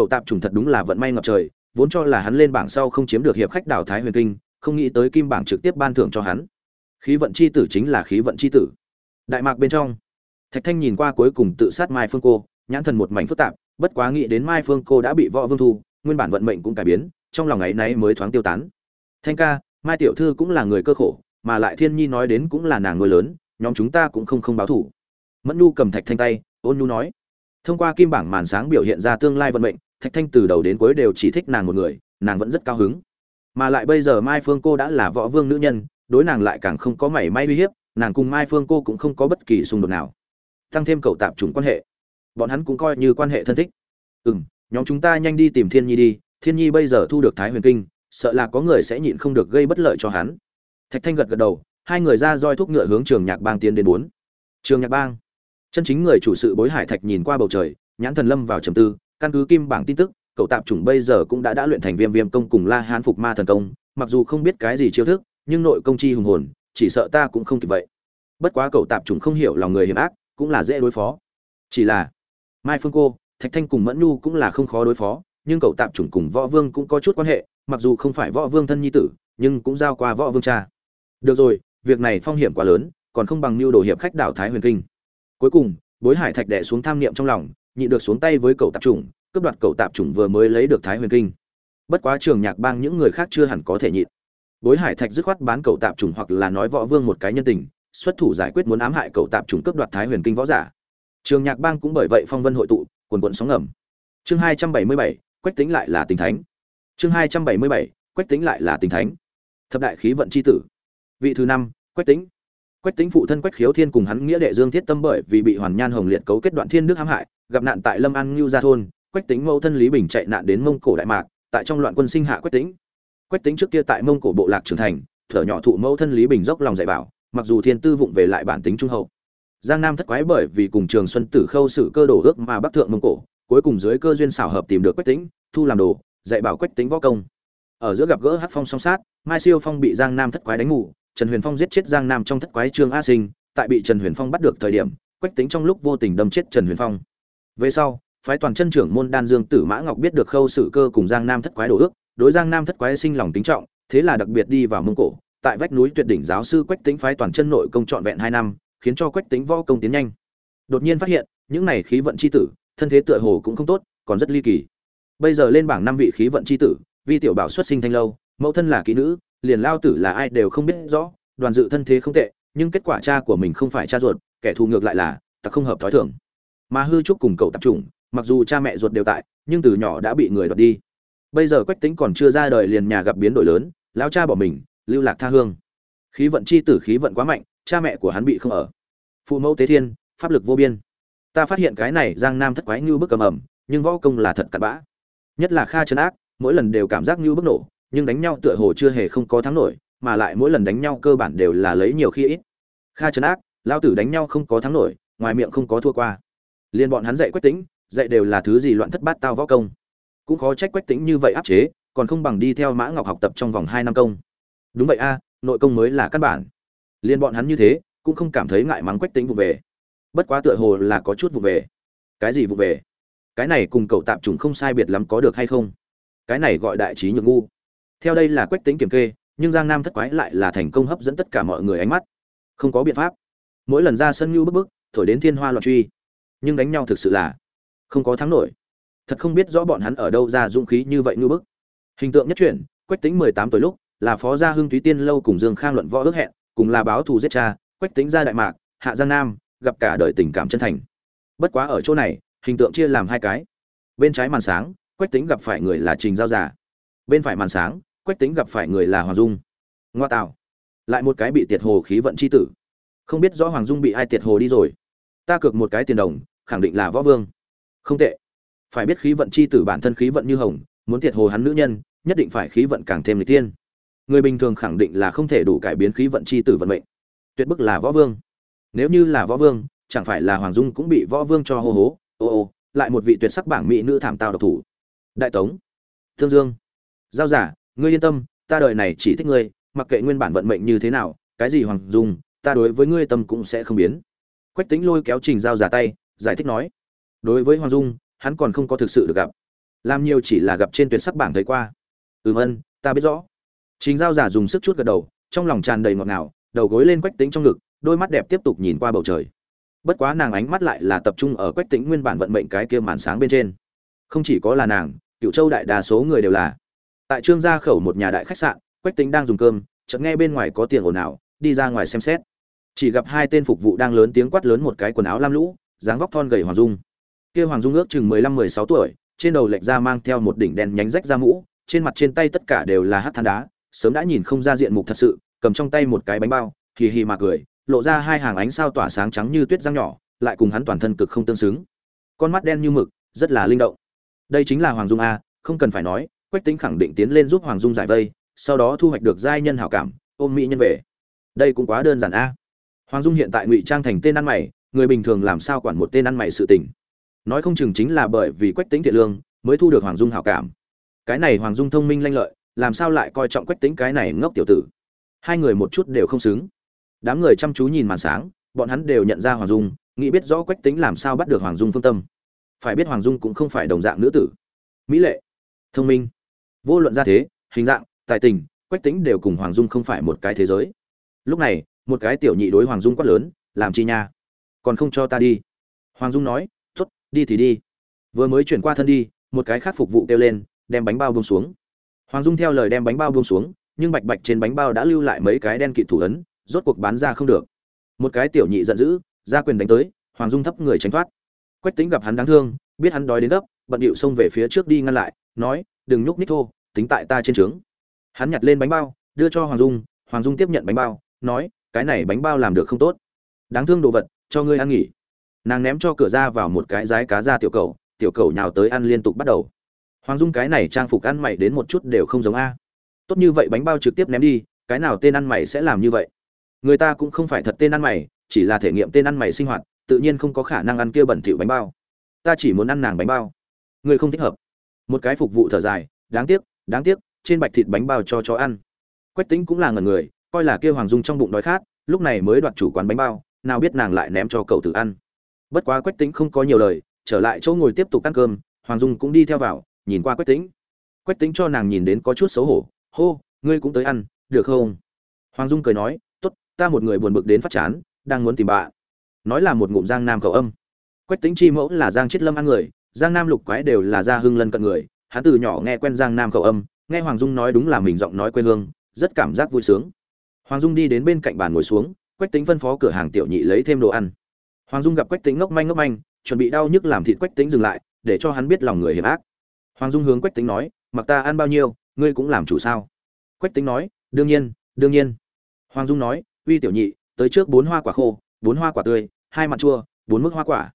cậu tạp trùng thật đúng là vận may ngập trời, vốn cho là hắn lên bảng sau không chiếm được hiệp khách đảo thái huyền kinh, không nghĩ tới kim bảng trực tiếp ban thưởng cho hắn. Khí vận chi tử chính là khí vận chi tử. Đại mạc bên trong, thạch thanh nhìn qua cuối cùng tự sát mai phương cô, nhãn thần một mảnh phức tạp, bất quá nghĩ đến mai phương cô đã bị võ vương thu, nguyên bản vận mệnh cũng cải biến, trong lòng ấy náy mới thoáng tiêu tán. Thanh ca, mai tiểu thư cũng là người cơ khổ, mà lại thiên nhi nói đến cũng là nàng nuôi lớn, nhóm chúng ta cũng không không báo thủ. Mẫn nhu cầm thạch thanh tay, ôn nhu nói, thông qua kim bảng màn sáng biểu hiện ra tương lai vận mệnh thạch thanh từ đầu đến cuối đều chỉ thích nàng một người, nàng vẫn rất cao hứng. Mà lại bây giờ mai phương cô đã là võ vương nữ nhân, đối nàng lại càng không có mảy may uy hiếp, nàng cùng mai phương cô cũng không có bất kỳ xung đột nào. Tăng thêm cầu tạp chủng quan hệ, bọn hắn cũng coi như quan hệ thân thích. Ừ m nhóm chúng ta nhanh đi tìm thiên nhi đi, thiên nhi bây giờ thu được thái huyền kinh, sợ là có người sẽ nhịn không được gây bất lợi cho hắn. Thạch thanh gật gật đầu, hai người ra roi thúc ngựa hướng trường nhạc bang tiến đến bốn. Trường nhạc bang. Chân chính người chủ sự bối hải thạch nhìn qua bầu trời, nhãn thần lâm vào trầm tư căn cứ kim bảng tin tức, cậu tạp chủng bây giờ cũng đã đã luyện thành viêm viêm công cùng la hán phục ma thần công, mặc dù không biết cái gì chiêu thức, nhưng nội công chi hùng hồn, chỉ sợ ta cũng không kịp vậy. Bất quá cậu tạp chủng không hiểu lòng người hiểm ác, cũng là dễ đối phó. Chỉ là, mai phương cô, thạch thanh cùng mẫn nhu cũng là không khó đối phó, nhưng cậu tạp chủng cùng võ vương cũng có chút quan hệ, mặc dù không phải võ vương thân nhi tử, nhưng cũng giao qua võ vương cha. Được rồi, việc này phong hiểm quá lớn, còn không bằng mưu đồ hiệp khách đảo thái huyền kinh. Cuối cùng, bối hải thạch đệ xuống tham niệm trong lòng nhị được xuống tay với cậu tạp chủng, cướp đoạt cậu tạp chủng vừa mới lấy được thái huyền kinh. Bất quá trường nhạc bang những người khác chưa hẳn có thể nhịn. Bối hải thạch dứt khoát bán cậu tạp chủng hoặc là nói võ vương một cái nhân tình, xuất thủ giải quyết muốn ám hại cậu tạp chủng cướp đoạt thái huyền kinh võ giả. Trường nhạc bang cũng bởi vậy phong vân hội tụ quần quận sóng ngầm. Chương hai trăm bảy mươi bảy, quách tính lại là tình thánh. Chương hai trăm bảy mươi bảy, quách tính lại là tình thánh. Thập đại khí vận c h i tử. Vị thứ năm, quách tính quách tính phụ thân quách khiếu thiên cùng hắn nghĩa đệ dương thiết tâm bởi vì bị hoàn nhan hồng liệt cấu kết đoạn thiên nước hãm hại, gặp nạn tại lâm an ngưu gia thôn, quách tính mẫu thân lý bình chạy nạn đến mông cổ đại mạc, tại trong loạn quân sinh hạ quách tính quách tính trước kia tại mông cổ bộ lạc trưởng thành, thở nhỏ thụ mẫu thân lý bình dốc lòng dạy bảo, mặc dù thiên tư vụng về lại bản tính trung hậu. Giang nam thất quái bởi vì cùng trường xuân tử khâu sự cơ đồ ước mà bắc thượng mông cổ, cuối cùng dưới cơ duyên xảo hợp tìm được quách tính thu làm đồ, dạy bảo quách tính võ công. Ở giữa gặp gỡ hát phong song sát, mai siêu phong bị giang nam thất quái đánh ngủ trần huyền phong giết chết giang nam trong thất quái trương a sinh, tại bị trần huyền phong bắt được thời điểm, quách tính trong lúc vô tình đâm chết trần huyền phong. Về sau, phái toàn chân trưởng môn đan dương tử mã ngọc biết được khâu sự cơ cùng giang nam thất quái đổ ước, đối giang nam thất quái sinh lòng tính trọng, thế là đặc biệt đi vào mông cổ, tại vách núi tuyệt đỉnh giáo sư quách tính phái toàn chân nội công trọn vẹn hai năm, khiến cho quách tính võ công tiến nhanh. Đột nhiên phát hiện, những này khí vận chi tử, thân thế tựa hồ cũng không tốt, còn rất ly kỳ. Bây giờ lên bảng năm vị khí vận chi tử, vi tiểu bảo xuất sinh thanh lâu, mẫu thân là kỹ nữ liền lao tử là ai đều không biết rõ, đoàn dự thân thế không tệ, nhưng kết quả cha của mình không phải cha ruột, kẻ thù ngược lại là, ta không hợp thói thường. Mà hư trúc cùng cậu tập trung mặc dù cha mẹ ruột đều tại, nhưng từ nhỏ đã bị người đoạt đi. Bây giờ quách tính còn chưa ra đời liền nhà gặp biến đổi lớn, lão cha bỏ mình, lưu lạc tha hương. Khí vận chi tử khí vận quá mạnh, cha mẹ của hắn bị không ở. Phụ mẫu tế thiên, pháp lực vô biên. Ta phát hiện cái này giang nam thất quái như bức cầm ẩm, nhưng võ công là thật cặn bã. Nhất là kha trấn ác, mỗi lần đều cảm giác như bức nổ nhưng đánh nhau tựa hồ chưa hề không có thắng nổi, mà lại mỗi lần đánh nhau cơ bản đều là lấy nhiều khi ít. Kha trấn ác, lao tử đánh nhau không có thắng nổi, ngoài miệng không có thua qua. Liên bọn hắn dạy quách tính dạy đều là thứ gì loạn thất bát tao võ công. Cũng khó trách quách tính như vậy áp chế, còn không bằng đi theo mã ngọc học tập trong vòng hai năm công. Đúng vậy a, nội công mới là căn bản. Liên bọn hắn như thế, cũng không cảm thấy ngại mắng quách tính vụ về. Bất quá tựa hồ là có chút vụ về. Cái gì vụ về? Cái này cùng cậu tạm trùng không sai biệt lắm có được hay không? Cái này gọi đại trí nhược ngu theo đây là quách tính kiểm kê nhưng giang nam thất quái lại là thành công hấp dẫn tất cả mọi người ánh mắt. Không có biện pháp. Mỗi lần ra sân nhu bức bức thổi đến thiên hoa loạn truy. Nhưng đánh nhau thực sự là không có thắng nổi. Thật không biết rõ bọn hắn ở đâu ra dũng khí như vậy nhu bức. Hình tượng nhất truyền, quách tính mười tám tuổi lúc là phó gia hưng túy tiên lâu cùng dương khang luận võ ước hẹn cùng là báo thù giết cha quách tính ra đại mạc hạ giang nam gặp cả đời tình cảm chân thành. Bất quá ở chỗ này hình tượng chia làm hai cái. Bên trái màn sáng quách tính gặp phải người là trình giao giả bên phải màn sáng quách tính gặp phải người là hoàng dung. Ngoa tạo. Lại một cái bị tiệt hồ khí vận c h i tử. Không biết rõ hoàng dung bị ai tiệt hồ đi rồi. Ta cược một cái tiền đồng, khẳng định là võ vương. Không tệ. Phải biết khí vận c h i tử bản thân khí vận như hồng, muốn tiệt hồ hắn nữ nhân, nhất định phải khí vận càng thêm lịch tiên người bình thường khẳng định là không thể đủ cải biến khí vận chi tử vận mệnh. Tuyệt bức là võ vương. Nếu như là võ vương, chẳng phải là hoàng dung cũng bị võ vương cho hô hố, ô ô, lại một vị tuyệt sắc bảng mỹ nữ thảm tào độc thủ. Đại tống. Thương dương. Giao giả ngươi yên tâm, ta đời này chỉ thích ngươi, mặc kệ nguyên bản vận mệnh như thế nào, cái gì hoàng dung, ta đối với ngươi tâm cũng sẽ không biến. Quách tính lôi kéo trình giao giả tay, giải thích nói, đối với hoàng dung, hắn còn không có thực sự được gặp. Làm nhiều chỉ là gặp trên tuyệt sắc bảng thấy qua. Ừm ân, ta biết rõ. Trình giao giả dùng sức chút gật đầu, trong lòng tràn đầy ngọt ngào, đầu gối lên quách tính trong ngực, đôi mắt đẹp tiếp tục nhìn qua bầu trời. Bất quá nàng ánh mắt lại là tập trung ở quách tính nguyên bản vận mệnh cái kia màn sáng bên trên. Không chỉ có là nàng cựu châu đại đa số người đều là tại trương gia khẩu một nhà đại khách sạn, quách tính đang dùng cơm, chợt nghe bên ngoài có tiền ồn ào, đi ra ngoài xem xét. Chỉ gặp hai tên phục vụ đang lớn tiếng quát lớn một cái quần áo lam lũ, dáng vóc thon gầy hoàng dung. Kia hoàng dung ước chừng mười lăm mười sáu tuổi, trên đầu lệch ra mang theo một đỉnh đèn nhánh rách ra mũ, trên mặt trên tay tất cả đều là hát than đá, sớm đã nhìn không ra diện mục thật sự, cầm trong tay một cái bánh bao, hì hì mà cười, lộ ra hai hàng ánh sao tỏa sáng trắng như tuyết răng nhỏ, lại cùng hắn toàn thân cực không tương xứng. Con mắt đen như mực, rất là linh động. Đây chính là hoàng dung a, không cần phải nói quách tính khẳng định tiến lên giúp hoàng dung giải vây, sau đó thu hoạch được giai nhân hảo cảm, ôm mỹ nhân về. Đây cũng quá đơn giản a. Hoàng dung hiện tại ngụy trang thành tên ăn mày, người bình thường làm sao quản một tên ăn mày sự tình. Nói không chừng chính là bởi vì quách tính thiện lương, mới thu được hoàng dung hảo cảm. Cái này hoàng dung thông minh lanh lợi, làm sao lại coi trọng quách tính cái này ngốc tiểu tử? Hai người một chút đều không xứng. Đám người chăm chú nhìn màn sáng, bọn hắn đều nhận ra hoàng dung, nghĩ biết rõ quách tính làm sao bắt được hoàng dung phương tâm. Phải biết hoàng dung cũng không phải đồng dạng nữ tử. Mỹ lệ, thông minh vô luận ra thế, hình dạng, tài tình, quách tính đều cùng hoàng dung không phải một cái thế giới. Lúc này, một cái tiểu nhị đối hoàng dung quát lớn, làm chi nha? Còn không cho ta đi. Hoàng dung nói t ố t đi thì đi. Vừa mới chuyển qua thân đi, một cái khác phục vụ kêu lên, đem bánh bao bông xuống. Hoàng dung theo lời đem bánh bao bông xuống, nhưng bạch bạch trên bánh bao đã lưu lại mấy cái đen kịt thủ ấn, rốt cuộc bán ra không được. Một cái tiểu nhị giận dữ, ra quyền đánh tới, hoàng dung thấp người tránh thoát. Quách tính gặp hắn đáng thương, biết hắn đói đến gấp, bận điệu xông về phía trước đi ngăn lại nói, đừng nhúc nhích thô, tính tại ta trên trướng. Hắn nhặt lên bánh bao, đưa cho hoàng dung hoàng dung tiếp nhận bánh bao, nói, cái này bánh bao làm được không tốt. Đáng thương đồ vật, cho ngươi ăn nghỉ. Nàng ném cho cửa ra vào một cái rái cá ra tiểu cầu tiểu cầu nhào tới ăn liên tục bắt đầu. Hoàng dung cái này trang phục ăn mày đến một chút đều không giống a. Tốt như vậy bánh bao trực tiếp ném đi, cái nào tên ăn mày sẽ làm như vậy? Người ta cũng không phải thật tên ăn mày, chỉ là thể nghiệm tên ăn mày sinh hoạt, tự nhiên không có khả năng ăn kia bẩn thỉu bánh bao. Ta chỉ muốn ăn nàng bánh bao. Người không thích hợp một cái phục vụ thở dài, đáng tiếc đáng tiếc, trên bạch thịt bánh bao cho chó ăn. Quách tính cũng là ngần người, coi là kia hoàng dung trong bụng đói khát, lúc này mới đoạt chủ quán bánh bao, nào biết nàng lại ném cho cậu tự ăn. Bất quá quách tính không có nhiều lời, trở lại chỗ ngồi tiếp tục ăn cơm, hoàng dung cũng đi theo vào, nhìn qua quách tính quách tính cho nàng nhìn đến có chút xấu hổ, hô, ngươi cũng tới ăn, được không? Hoàng dung cười nói t ố t ta một người buồn bực đến phát chán, đang muốn tìm bạn. Nói là một ngụm giang nam cầu âm. Quách tính chi mẫu là giang chiết lâm ăn người giang nam lục quái đều là gia hưng lân cận người, hắn từ nhỏ nghe quen giang nam cầu âm, nghe hoàng dung nói đúng là mình giọng nói quê hương, rất cảm giác vui sướng. Hoàng dung đi đến bên cạnh bàn ngồi xuống, quách tính phân phó cửa hàng tiểu nhị lấy thêm đồ ăn. Hoàng dung gặp quách tính ngốc manh ngốc manh, chuẩn bị đau nhức làm thịt quách tính dừng lại, để cho hắn biết lòng người hiểm ác. Hoàng dung hướng quách tính nói, mặc ta ăn bao nhiêu, ngươi cũng làm chủ sao? Quách tính nói, đương nhiên đương nhiên. Hoàng dung nói, uy tiểu nhị, tới trước bốn hoa quả khô, bốn hoa quả tươi, hai mặt chua, bốn mức hoa quả.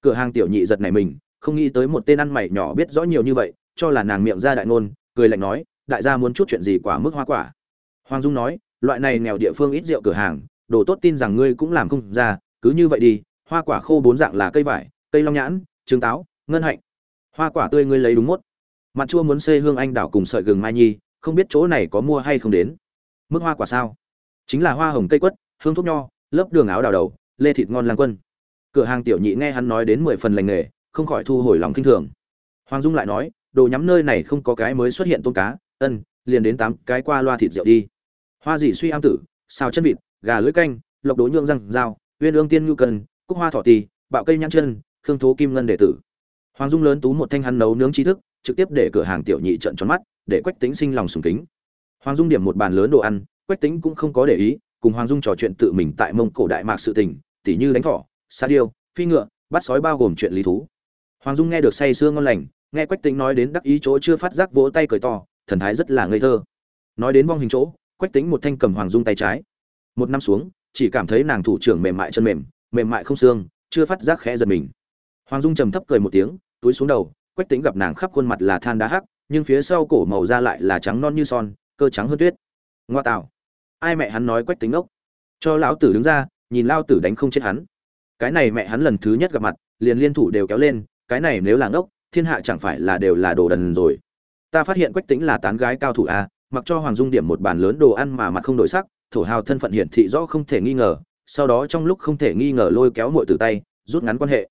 Cửa hàng tiểu nhị giật này mình không nghĩ tới một tên ăn mày nhỏ biết rõ nhiều như vậy, cho là nàng miệng ra đại ngôn, cười lạnh nói, đại gia muốn chút chuyện gì quả mức hoa quả. Hoàng dung nói, loại này nghèo địa phương ít rượu cửa hàng, đồ tốt tin rằng ngươi cũng làm không ra, cứ như vậy đi, hoa quả khô bốn dạng là cây vải, cây long nhãn, trứng táo, ngân hạnh. Hoa quả tươi ngươi lấy đúng mốt. Mặt chua muốn xê hương anh đảo cùng sợi gừng mai nhi, không biết chỗ này có mua hay không đến. Mức hoa quả sao? Chính là hoa hồng cây quất, hương thuốc nho, lớp đường áo đào đầu, lê thịt ngon lang quân. Cửa hàng tiểu nhị nghe hắn nói đến mười phần lành nghề không khỏi thu hồi lòng kinh thường. Hoàng dung lại nói, đồ nhắm nơi này không có cái mới xuất hiện tôm cá, ân, liền đến tám cái qua loa thịt rượu đi. Hoa dị suy am tử, xào chân vịt, gà lưỡi canh, lộc đố nhượng răng, dao, uyên ương tiên nhu cần, cúc hoa thọ tì bạo cây nhãn chân, khương thố kim ngân đệ tử. Hoàng dung lớn tú một thanh hắn nấu nướng trí thức, trực tiếp để cửa hàng tiểu nhị trận tròn mắt, để quách tính sinh lòng sùng kính. Hoàng dung điểm một bàn lớn đồ ăn, quách tính cũng không có để ý, cùng hoàng dung trò chuyện tự mình tại mông cổ đại mạc sự tình, tỉ như đánh thỏ sa điêu, phi ngựa, bắt sói bao gồm chuyện lý thú hoàng dung nghe được say sương ngon lành, nghe quách tính nói đến đắc ý chỗ chưa phát giác vỗ tay cười to, thần thái rất là ngây thơ. Nói đến vong hình chỗ, quách tính một thanh cầm hoàng dung tay trái. Một năm xuống, chỉ cảm thấy nàng thủ trưởng mềm mại chân mềm mềm mại không xương, chưa phát giác khẽ giật mình. Hoàng dung trầm thấp cười một tiếng, túi xuống đầu, quách tính gặp nàng khắp khuôn mặt là than đá hắc, nhưng phía sau cổ màu da lại là trắng non như son, cơ trắng hơn tuyết. Ngoa tạo. Ai mẹ hắn nói quách tính ốc cho lão tử đứng ra, nhìn lao tử đánh không chết hắn. Cái này mẹ hắn lần thứ nhất gặp mặt, liền liên thủ đều kéo lên cái này nếu là ngốc, thiên hạ chẳng phải là đều là đồ đần rồi. Ta phát hiện quách tính là tán gái cao thủ a, mặc cho hoàng dung điểm một bàn lớn đồ ăn mà mặt không đổi sắc, thổ hào thân phận hiển thị rõ không thể nghi ngờ, sau đó trong lúc không thể nghi ngờ lôi kéo muội từ tay, rút ngắn quan hệ.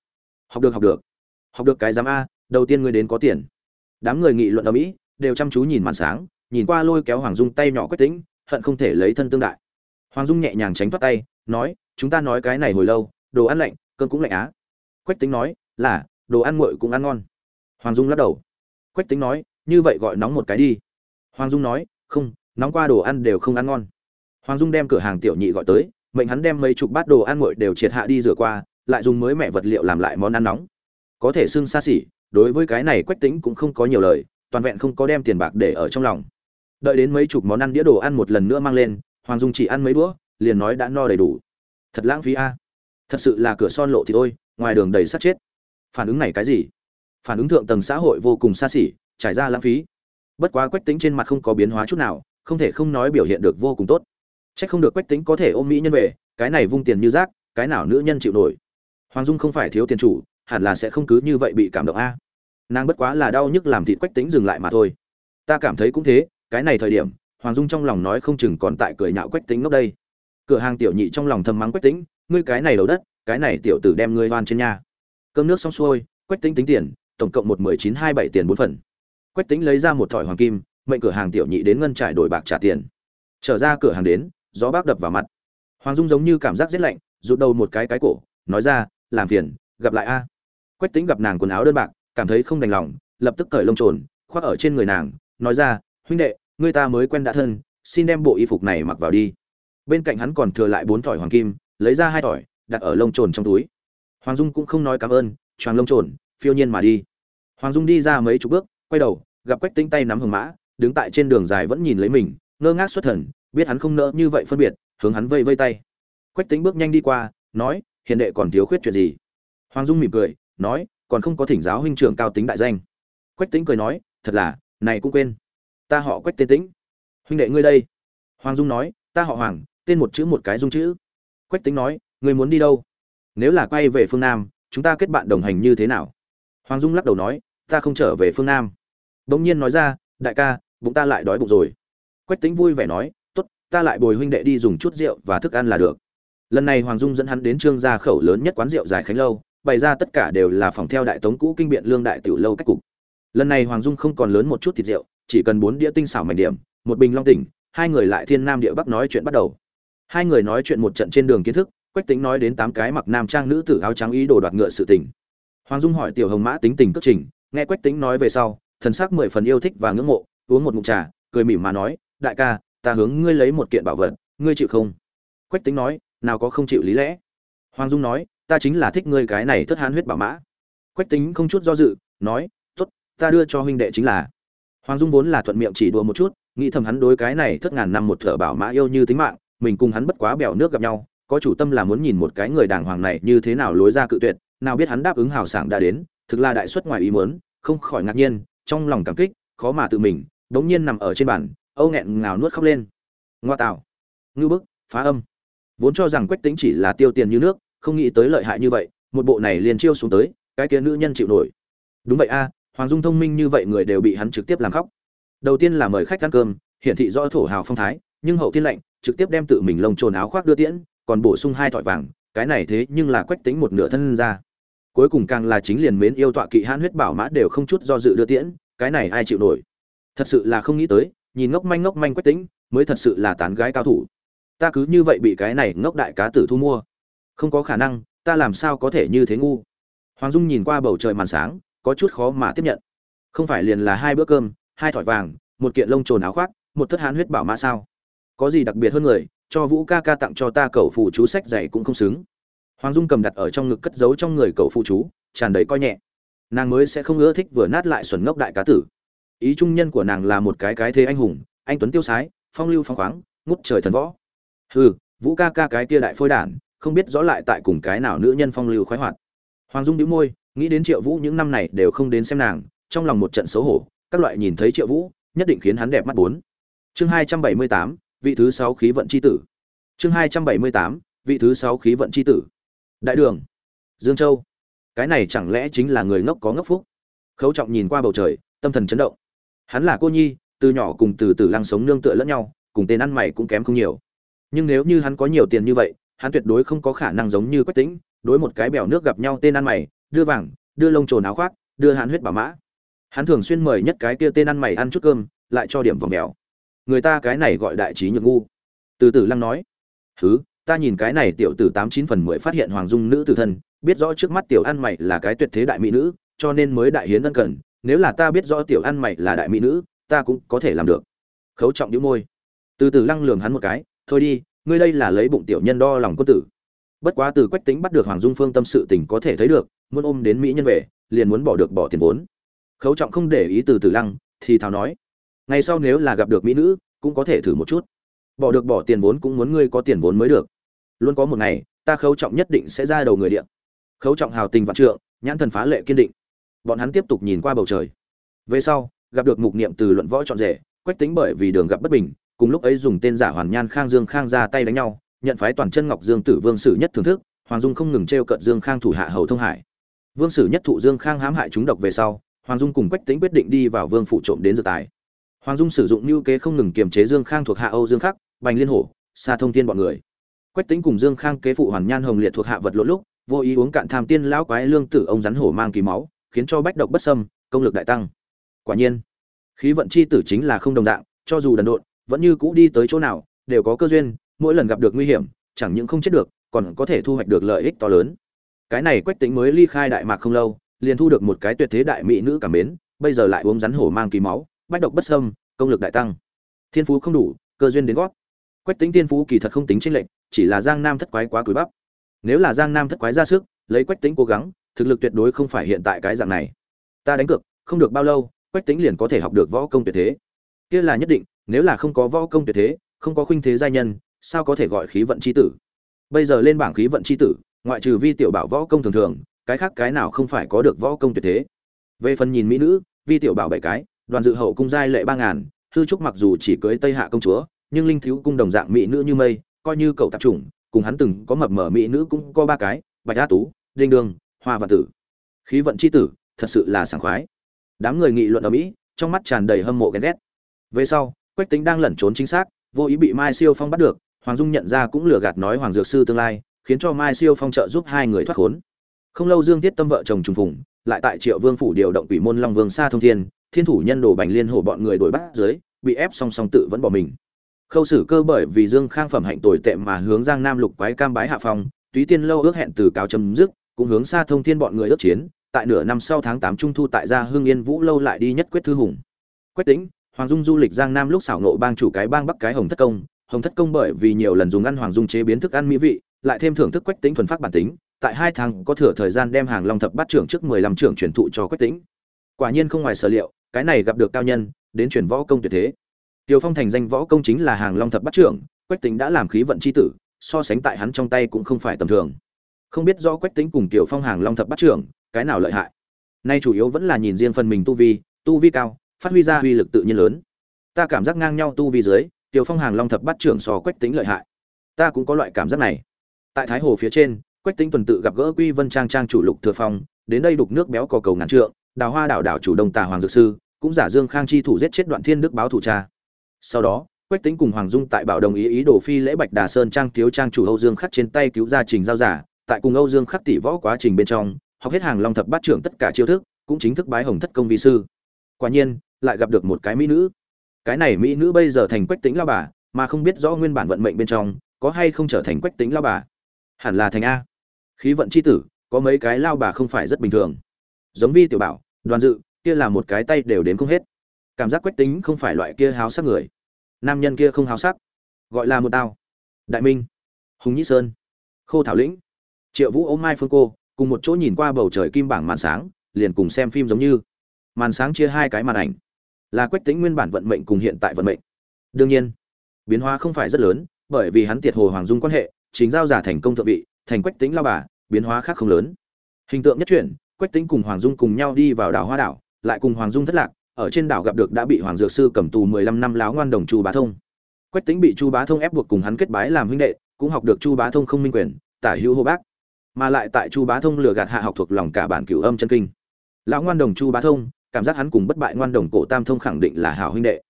Học được học được. Học được cái giám a, đầu tiên ngươi đến có tiền. Đám người nghị luận ở mỹ đều chăm chú nhìn màn sáng, nhìn qua lôi kéo hoàng dung tay nhỏ quách tĩnh, hận không thể lấy thân tương đại. Hoàng dung nhẹ nhàng tránh thoát tay, nói, chúng ta nói cái này hồi lâu, đồ ăn lạnh cơn cũng lạnh á. Quách tính nói, là đồ ăn nguội cũng ăn ngon. Hoàng dung lắc đầu. Quách tính nói, như vậy gọi nóng một cái đi. Hoàng dung nói, không, nóng qua đồ ăn đều không ăn ngon. Hoàng dung đem cửa hàng tiểu nhị gọi tới, mệnh hắn đem mấy chục bát đồ ăn nguội đều triệt hạ đi rửa qua, lại dùng mới mẹ vật liệu làm lại món ăn nóng. Có thể xưng xa xỉ, đối với cái này quách tính cũng không có nhiều lời, toàn vẹn không có đem tiền bạc để ở trong lòng. Đợi đến mấy chục món ăn đĩa đồ ăn một lần nữa mang lên, hoàng dung chỉ ăn mấy đũa, liền nói đã no đầy đủ. Thật lãng phí a. Thật sự là cửa son lộ thì ôi, ngoài đường đầy sát chết phản ứng này cái gì? Phản ứng thượng tầng xã hội vô cùng xa xỉ, trải ra lãng phí. Bất quá quách tính trên mặt không có biến hóa chút nào, không thể không nói biểu hiện được vô cùng tốt. C h ắ c không được quách tính có thể ôm mỹ nhân về, cái này vung tiền như rác, cái nào nữ nhân chịu nổi. Hoàng dung không phải thiếu tiền chủ, hẳn là sẽ không cứ như vậy bị cảm động a. Nàng bất quá là đau nhức làm thịt quách tính dừng lại mà thôi. Ta cảm thấy cũng thế, cái này thời điểm, hoàng dung trong lòng nói không chừng còn tại cười nhạo quách tính ngốc đây. Cửa hàng tiểu nhị trong lòng thầm mắng quách tính, ngươi cái này đầu đất, cái này tiểu tử đem ngươi hoan trên nhà cơm nước xong xuôi, quách tính tính tiền, tổng cộng một mười chín hai bảy tiền bốn phần. Quách tính lấy ra một thỏi hoàng kim, mệnh cửa hàng tiểu nhị đến ngân trải đổi bạc trả tiền. Trở ra cửa hàng đến, gió bác đập vào mặt. Hoàng dung giống như cảm giác rét lạnh, rụt đầu một cái cái cổ, nói ra, làm phiền, gặp lại a. Quách tính gặp nàng quần áo đơn bạc, cảm thấy không đành lòng, lập tức cởi lông trồn, khoác ở trên người nàng, nói ra, huynh đệ, người ta mới quen đã thân, xin đem bộ y phục này mặc vào đi. Bên cạnh hắn còn thừa lại bốn thỏi hoàng kim, lấy ra hai thỏi, đặt ở lông trồn trong túi hoàng dung cũng không nói cảm ơn, choàng lông trồn, phiêu nhiên mà đi. Hoàng dung đi ra mấy chục bước, quay đầu, gặp quách tính tay nắm hồng mã, đứng tại trên đường dài vẫn nhìn lấy mình, ngơ ngác xuất thần, biết hắn không nỡ như vậy phân biệt, hướng hắn vây vây tay. Quách tính bước nhanh đi qua, nói, hiền đệ còn thiếu khuyết chuyện gì? Hoàng dung mỉm cười, nói, còn không có thỉnh giáo huynh trưởng cao tính đại danh. Quách tính cười nói, thật là, này cũng quên. Ta họ quách tên tĩnh. Huynh đệ ngươi đây. Hoàng dung nói, ta họ hoàng, tên một chữ một cái dung chữ. Quách tính nói, ngươi muốn đi đâu? Nếu là quay về phương nam, chúng ta kết bạn đồng hành như thế nào? Hoàng dung lắc đầu nói, ta không trở về phương nam. Bỗng nhiên nói ra, đại ca, bụng ta lại đói bụng rồi. Quách tính vui vẻ nói, tốt, ta lại bồi huynh đệ đi dùng chút rượu và thức ăn là được. Lần này hoàng dung dẫn hắn đến trương gia khẩu lớn nhất quán rượu dài khánh lâu, bày ra tất cả đều là phòng theo đại tống cũ kinh biện lương đại tiểu lâu cách cục. Lần này hoàng dung không còn lớn một chút thịt rượu, chỉ cần bốn đĩa tinh xảo mảnh điểm, một bình long tỉnh, hai người lại thiên nam địa bắc nói chuyện bắt đầu. Hai người nói chuyện một trận trên đường kiến thức quách tính nói đến tám cái mặc nam trang nữ tử áo trắng ý đồ đoạt ngựa sự tình. Hoàng dung hỏi tiểu hồng mã tính tình cất trình, nghe quách tính nói về sau, thần sắc mười phần yêu thích và ngưỡng mộ, uống một ngụm trà, cười mỉm mà nói, đại ca, ta hướng ngươi lấy một kiện bảo vật, ngươi chịu không? Quách tính nói, nào có không chịu lý lẽ. Hoàng dung nói, ta chính là thích ngươi cái này thất hán huyết bảo mã. Quách tính không chút do dự, nói, tốt, ta đưa cho huynh đệ chính là. Hoàng dung vốn là thuận miệng chỉ đùa một chút, nghĩ thầm hắn đối cái này thất ngàn năm một thợ bảo mã yêu như tính mạng, mình cùng hắn bất quá bèo nước gặp nhau có chủ tâm là muốn nhìn một cái người đàng hoàng này như thế nào lối ra cự tuyệt, nào biết hắn đáp ứng hào sảng đã đến, thực là đại suất ngoài ý muốn, không khỏi ngạc nhiên, trong lòng cảm kích, khó mà tự mình, đống nhiên nằm ở trên bàn, âu nghẹn ngào nuốt khóc lên. Ngoa tạo. Ngư bức, phá âm. Vốn cho rằng quách tính chỉ là tiêu tiền như nước, không nghĩ tới lợi hại như vậy, một bộ này liền chiêu xuống tới, cái kia nữ nhân chịu nổi. Đúng vậy a, hoàng dung thông minh như vậy người đều bị hắn trực tiếp làm khóc. Đầu tiên là mời khách ăn cơm, hiển thị rõ thổ hào phong thái, nhưng hậu thiên lệnh, trực tiếp đem tự mình lông trồn áo khoác đưa tiễn còn bổ sung hai thỏi vàng, cái này thế nhưng là quách tính một nửa thân ra. Cuối cùng càng là chính liền mến yêu tọa kỵ hãn huyết bảo mã đều không chút do dự đưa tiễn, cái này ai chịu nổi? Thật sự là không nghĩ tới, nhìn ngốc manh ngốc manh quách tính, mới thật sự là tán gái cao thủ. Ta cứ như vậy bị cái này ngốc đại cá tử thu mua. Không có khả năng, ta làm sao có thể như thế ngu? Hoàng dung nhìn qua bầu trời màn sáng, có chút khó mà tiếp nhận. Không phải liền là hai bữa cơm, hai thỏi vàng, một kiện lông trồn áo khoác, một thất hán huyết bảo mã sao? Có gì đặc biệt hơn người cho vũ ca ca tặng cho ta cầu phụ chú sách dạy cũng không xứng. Hoàng dung cầm đặt ở trong ngực cất giấu trong người cầu phụ chú, tràn đầy coi nhẹ. Nàng mới sẽ không ưa thích vừa nát lại xuẩn ngốc đại cá tử. Ý trung nhân của nàng là một cái cái thế anh hùng, anh tuấn tiêu sái, phong lưu phong khoáng, ngút trời thần võ. Hừ, vũ ca ca cái kia đại phôi đản, không biết rõ lại tại cùng cái nào nữ nhân phong lưu khoái hoạt. Hoàng dung đĩu môi, nghĩ đến triệu vũ những năm này đều không đến xem nàng, trong lòng một trận xấu hổ, các loại nhìn thấy triệu vũ, nhất định khiến hắn đẹp mắt bốn. Chương hai trăm bảy mươi tám vị thứ sáu khí vận c h i tử. Chương hai trăm bảy mươi tám, vị thứ sáu khí vận c h i tử. Đại đường. Dương châu. Cái này chẳng lẽ chính là người ngốc có ngốc phúc? Khấu trọng nhìn qua bầu trời, tâm thần chấn động. Hắn là cô nhi, từ nhỏ cùng từ từ lăng sống nương tựa lẫn nhau, cùng tên ăn mày cũng kém không nhiều. Nhưng nếu như hắn có nhiều tiền như vậy, hắn tuyệt đối không có khả năng giống như quách tĩnh, đối một cái bèo nước gặp nhau tên ăn mày, đưa vàng, đưa lông trồn áo khoác, đưa hắn huyết bà mã. Hắn thường xuyên mời nhất cái kia tên ăn mày ăn chút cơm, lại cho điểm vòng mèo người ta cái này gọi đại trí nhược ngu. Từ từ lăng nói thứ ta nhìn cái này tiểu tử tám chín phần mười phát hiện hoàng dung nữ tử thân, biết rõ trước mắt tiểu ăn mày là cái tuyệt thế đại mỹ nữ, cho nên mới đại hiến ân cần. Nếu là ta biết rõ tiểu ăn mày là đại mỹ nữ, ta cũng có thể làm được. Khấu trọng đĩu môi. Từ từ lăng lường hắn một cái, thôi đi, ngươi đây là lấy bụng tiểu nhân đo lòng quân tử. Bất quá từ quách tính bắt được hoàng dung phương tâm sự tình có thể thấy được, muốn ôm đến mỹ nhân về, liền muốn bỏ được bỏ tiền vốn. Khấu trọng không để ý từ từ lăng, thì thào nói ngày sau nếu là gặp được mỹ nữ, cũng có thể thử một chút. Bỏ được bỏ tiền vốn cũng muốn ngươi có tiền vốn mới được. Luôn có một ngày, ta khấu trọng nhất định sẽ ra đầu người điện khấu trọng hào tình vạn trượng, nhãn thần phá lệ kiên định. Bọn hắn tiếp tục nhìn qua bầu trời. Về sau, gặp được mục niệm từ luận võ trọn rể, quách tính bởi vì đường gặp bất bình, cùng lúc ấy dùng tên giả hoàn nhan khang dương khang ra tay đánh nhau, nhận phái toàn chân ngọc dương tử vương sử nhất thưởng thức, hoàng dung không ngừng t r e o cận dương khang thủ hạ hầu thông hải. Vương sử nhất thụ dương khang hãm hại chúng độc về sau, hoàng dung cùng quách tính quyết định đi vào vương phụ trộm đến dự tài hoàng dung sử dụng lưu kế không ngừng kiềm chế dương khang thuộc hạ âu dương khắc, bành liên hổ, Sa thông Thiên bọn người. Quách Tĩnh cùng dương khang kế phụ hoàn nhan hồng liệt thuộc hạ vật lộn lúc, vô ý uống cạn tham tiên lão quái lương tử ông rắn hổ mang kỳ máu, khiến cho bách độc bất sâm công lực đại tăng. Quả nhiên, khí vận chi tử chính là không đồng dạng, cho dù đần độn, vẫn như cũ đi tới chỗ nào, đều có cơ duyên, mỗi lần gặp được nguy hiểm, chẳng những không chết được, còn có thể thu hoạch được lợi ích to lớn. Cái này quách Tĩnh mới ly khai đại mạc không lâu, liền thu được một cái tuyệt thế đại mỹ nữ cảm mến, bây giờ lại uống rắn hổ mang kỳ máu bách độc bất sâm công lực đại tăng. Thiên phú không đủ, cơ duyên đến gót. Quách tính thiên phú kỳ thật không tính tranh lệch, chỉ là giang nam thất quái quá cúi bắp. Nếu là giang nam thất quái ra sức, lấy quách tính cố gắng, thực lực tuyệt đối không phải hiện tại cái dạng này. Ta đánh cược, không được bao lâu, quách tính liền có thể học được võ công tuyệt thế. Kia là nhất định, nếu là không có võ công tuyệt thế, không có khuynh thế giai nhân, sao có thể gọi khí vận c h i tử? Bây giờ lên bảng khí vận c h i tử, ngoại trừ vi tiểu bảo võ công thường thường, cái khác cái nào không phải có được võ công tuyệt thế? Về phần nhìn mỹ nữ, vi tiểu bảo bảy cái đoàn dự hậu cung giai lệ ba ngàn, hư trúc mặc dù chỉ cưới tây hạ công chúa, nhưng linh thiếu cung đồng dạng mỹ nữ như mây, coi như cậu tạp chủng, cùng hắn từng có mập mở mỹ nữ cũng có ba cái, bạch a tú, đinh đường, hoa và tử. Khí vận c h i tử, thật sự là sảng khoái. Đám người nghị luận ở mỹ, trong mắt tràn đầy hâm mộ ghen ghét. Về sau, quách tính đang lẩn trốn chính xác, vô ý bị mai siêu phong bắt được, hoàng dung nhận ra cũng lừa gạt nói hoàng dược sư tương lai, khiến cho mai siêu phong trợ giúp hai người thoát khốn. Không lâu dương tiết tâm vợ chồng trùng phùng, lại tại triệu vương phủ điều động quỷ môn long vương xa thông thiên thiên thủ nhân đồ bành liên hổ bọn người đuổi bắt dưới bị ép song song tự vẫn bỏ mình khâu xử cơ bởi vì dương khang phẩm hạnh tồi tệ mà hướng giang nam lục quái cam bái hạ phong túy tiên lâu ước hẹn từ cáo chấm dứt cũng hướng xa thông thiên bọn người ước chiến tại nửa năm sau tháng tám trung thu tại gia hương yên vũ lâu lại đi nhất quyết thư hùng quách tính Hoàng Dung du lịch Giang Nam lúc xảo nộ bang chủ cái bang Bắc cái Hồng Thất Công, Hồng Thất Công bởi vì nhiều lần dùng ăn Hoàng Dung chế biến thức ăn mỹ vị, lại thêm thưởng thức quách tính thuần phát bản tính, tại hai tháng có thừa thời gian đem hàng Long thập bát trưởng trước 15 trưởng truyền thụ cho quách tính. Quả nhiên không ngoài sở liệu, cái này gặp được cao nhân, đến chuyển võ công tuyệt thế. tiều Phong thành danh võ công chính là hàng Long thập bát trưởng, quách tính đã làm khí vận chi tử, so sánh tại hắn trong tay cũng không phải tầm thường. Không biết do quách tính cùng tiều Phong hàng Long thập bát trưởng, cái nào lợi hại. Nay chủ yếu vẫn là nhìn riêng phần mình tu vi, tu vi cao, phát huy ra uy lực tự nhiên lớn ta cảm giác ngang nhau tu vi dưới tiểu phong hàng long thập bắt trưởng so quách tính lợi hại ta cũng có loại cảm giác này tại thái hồ phía trên quách tính tuần tự gặp gỡ quy vân trang trang chủ lục thừa phong đến đây đục nước béo cò cầu ngàn trượng đào hoa đảo đảo chủ đông tà hoàng dược sư, cũng giả dương khang chi thủ giết chết đoạn thiên đức báo thủ cha. Sau đó, quách tính cùng hoàng dung tại bảo đồng ý ý đồ phi lễ bạch đà sơn trang thiếu trang chủ âu dương khắc trên tay cứu gia trình giao giả, tại cùng âu dương khắc tỷ võ quá trình bên trong, học hết hàng long thập bát trưởng tất cả chiêu thức, cũng chính thức bái hồng thất công vi sư. Quả nhiên, lại gặp được một cái mỹ nữ. Cái này mỹ nữ bây giờ thành quách tính lao bà, mà không biết rõ nguyên bản vận mệnh bên trong, có hay không trở thành quách tính lao bà. Hẳn là thành a. Khí vận c h i tử, có mấy cái lao bà không phải rất bình thường. Giống vi tiểu bảo đoàn dự, kia là một cái tay đều đến không hết. Cảm giác quách tính không phải loại kia háo sắc người. Nam nhân kia không háo sắc. Gọi là một tao. Đại minh, hùng nhĩ sơn, khô thảo lĩnh, triệu vũ ôm mai phương cô, cùng một chỗ nhìn qua bầu trời kim bảng màn sáng, liền cùng xem phim giống như. Màn sáng chia hai cái màn ảnh. Là quách tính nguyên bản vận mệnh cùng hiện tại vận mệnh. Đương nhiên, biến hóa không phải rất lớn, bởi vì hắn tiệt hồ hoàng dung quan hệ, chính giao giả thành công thượng vị, thành quách tính lao bà, biến hóa khác không lớn. Hình tượng nhất chuyển quách tính cùng hoàng dung cùng nhau đi vào đảo hoa đảo, lại cùng hoàng dung thất lạc, ở trên đảo gặp được đã bị hoàng dược sư cầm tù mười lăm năm láo ngoan đồng chu bá thông. Quách tính bị chu bá thông ép buộc cùng hắn kết bái làm huynh đệ, cũng học được chu bá thông không minh quyền, tả hữu hô bác. Mà lại tại chu bá thông lừa gạt hạ học thuộc lòng cả bản cửu âm chân kinh. Lão ngoan đồng chu bá thông, cảm giác hắn cùng bất bại ngoan đồng cổ tam thông khẳng định là hảo huynh đệ.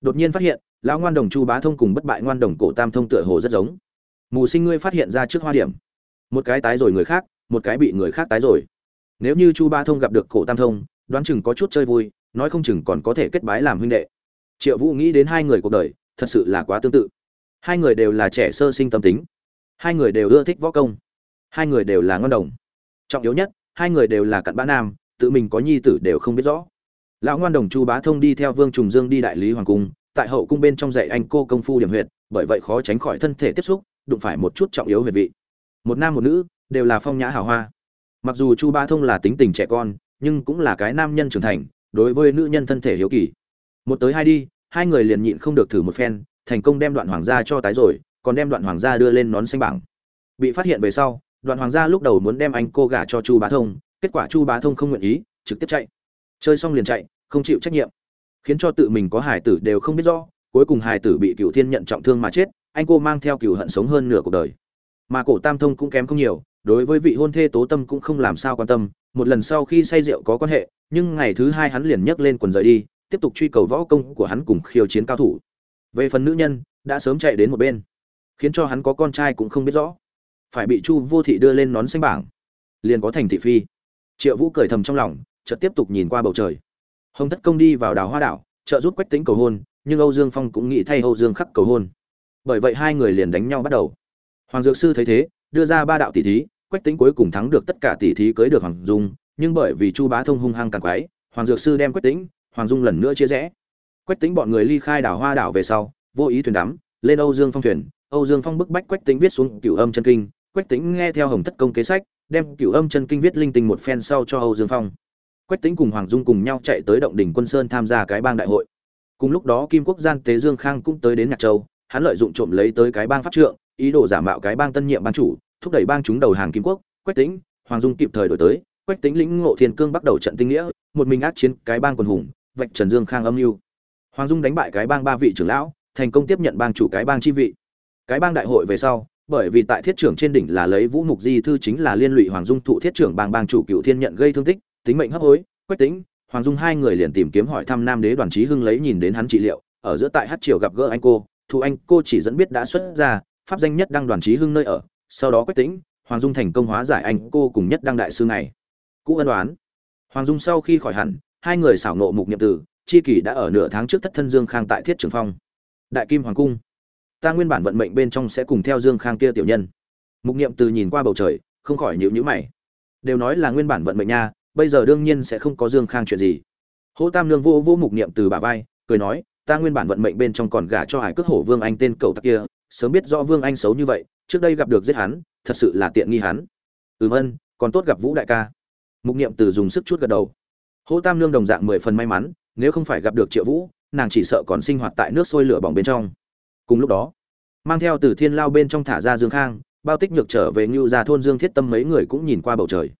Đột nhiên phát hiện, lão ngoan đồng chu bá thông cùng bất bại ngoan đồng cổ tam thông tựa hồ rất giống. Mù sinh ngươi phát hiện ra trước hoa điểm. Một cái tái rồi người khác, một cái bị người khác tái rồi nếu như chu Ba thông gặp được cổ tam thông, đoán chừng có chút chơi vui, nói không chừng còn có thể kết bái làm huynh đệ. Triệu vũ nghĩ đến hai người cuộc đời, thật sự là quá tương tự. Hai người đều là trẻ sơ sinh tâm tính. Hai người đều ưa thích võ công. Hai người đều là ngon đồng. Trọng yếu nhất, hai người đều là cặn bã nam, tự mình có nhi tử đều không biết rõ. Lão ngoan đồng chu bá thông đi theo vương trùng dương đi đại lý hoàng cung, tại hậu cung bên trong dạy anh cô công phu điểm huyệt, bởi vậy khó tránh khỏi thân thể tiếp xúc, đụng phải một chút trọng yếu huyệt vị. Một nam một nữ, đều là phong nhã hào hoa mặc dù chu bá thông là tính tình trẻ con, nhưng cũng là cái nam nhân trưởng thành, đối với nữ nhân thân thể hiếu kỳ. Một tới hai đi, hai người liền nhịn không được thử một phen, thành công đem đoạn hoàng gia cho tái rồi, còn đem đoạn hoàng gia đưa lên nón xanh bảng. Bị phát hiện về sau, đoạn hoàng gia lúc đầu muốn đem anh cô gả cho chu bá thông, kết quả chu bá thông không nguyện ý, trực tiếp chạy. Chơi xong liền chạy, không chịu trách nhiệm. Khiến cho tự mình có hải tử đều không biết rõ, cuối cùng hải tử bị cựu thiên nhận trọng thương mà chết, anh cô mang theo cựu hận sống hơn nửa cuộc đời. Mà cổ tam thông cũng kém không nhiều đối với vị hôn thê tố tâm cũng không làm sao quan tâm, một lần sau khi say rượu có quan hệ, nhưng ngày thứ hai hắn liền nhấc lên quần rời đi, tiếp tục truy cầu võ công của hắn cùng khiêu chiến cao thủ. Về phần nữ nhân, đã sớm chạy đến một bên, khiến cho hắn có con trai cũng không biết rõ. Phải bị chu vô thị đưa lên nón xanh bảng, liền có thành thị phi. Triệu vũ cười thầm trong lòng, chợt tiếp tục nhìn qua bầu trời. Hồng thất công đi vào đào hoa đảo, trợ giúp quách tính cầu hôn, nhưng âu dương phong cũng nghĩ thay âu dương khắc cầu hôn. Bởi vậy hai người liền đánh nhau bắt đầu. Hoàng dược sư thấy thế, đưa ra ba đạo tỷ thí quách tính cuối cùng thắng được tất cả tỷ thí cưới được hoàng dung, nhưng bởi vì chu bá thông hung hăng càng quái, hoàng dược sư đem quách tính hoàng dung lần nữa chia rẽ. Quách tính bọn người ly khai đảo hoa đảo về sau, vô ý thuyền đắm, lên âu dương phong thuyền. Âu dương phong bức bách quách tính viết xuống cửu âm chân kinh. Quách tính nghe theo hồng thất công kế sách, đem cửu âm chân kinh viết linh tinh một phen sau cho âu dương phong. Quách tính cùng hoàng dung cùng nhau chạy tới động đỉnh quân sơn tham gia cái bang đại hội. Cùng lúc đó kim quốc gian tế dương khang cũng tới đến nhạc châu, hắn lợi dụng trộm lấy tới cái bang pháp trượng, ý đồ giả mạo cái bang tân nhiệm ban chủ thúc đẩy bang chúng đầu hàng kim quốc, quách Tĩnh, hoàng dung kịp thời đổi tới. Quách Tĩnh lĩnh ngộ thiên cương bắt đầu trận tinh nghĩa, một mình át chiến cái bang quần hùng, vạch trần dương khang âm mưu. Hoàng dung đánh bại cái bang ba vị trưởng lão, thành công tiếp nhận bang chủ cái bang chi vị. Cái bang đại hội về sau, bởi vì tại thiết trưởng trên đỉnh là lấy vũ mục di thư chính là liên lụy hoàng dung thụ thiết trưởng bang bang chủ cựu thiên nhận gây thương tích, tính mệnh hấp hối, quách Tĩnh, hoàng dung hai người liền tìm kiếm hỏi thăm nam đế đoàn trí hưng lấy nhìn đến hắn trị liệu, ở giữa tại hát triều gặp gỡ anh cô, thụ anh cô chỉ dẫn biết đã xuất ra, pháp danh nhất đăng đoàn trí hưng nơi ở sau đó quách tĩnh, hoàng dung thành công hóa giải anh cô cùng nhất đăng đại sư này. Cũ ân đoán hoàng dung sau khi khỏi hẳn, hai người xảo nộ mục niệm tử, chi kỷ đã ở nửa tháng trước thất thân dương khang tại thiết trường phong. Đại kim hoàng cung. Ta nguyên bản vận mệnh bên trong sẽ cùng theo dương khang kia tiểu nhân. Mục niệm từ nhìn qua bầu trời, không khỏi nhịu nhữ mày. Đều nói là nguyên bản vận mệnh nha, bây giờ đương nhiên sẽ không có dương khang chuyện gì. Hỗ tam lương vô vô mục niệm từ bà vai, cười nói, ta nguyên bản vận mệnh bên trong còn gả cho hải cước hổ vương anh tên cầu tặc kia, sớm biết rõ vương anh xấu như vậy trước đây gặp được giết hắn, thật sự là tiện nghi hắn. Ừm ân, còn tốt gặp vũ đại ca. Mục niệm từ dùng sức chút gật đầu. Hỗ tam lương đồng dạng mười phần may mắn, nếu không phải gặp được triệu vũ, nàng chỉ sợ còn sinh hoạt tại nước sôi lửa bỏng bên trong. Cùng lúc đó, mang theo từ thiên lao bên trong thả ra dương khang, bao tích nhược trở về ngưu ra thôn dương thiết tâm mấy người cũng nhìn qua bầu trời.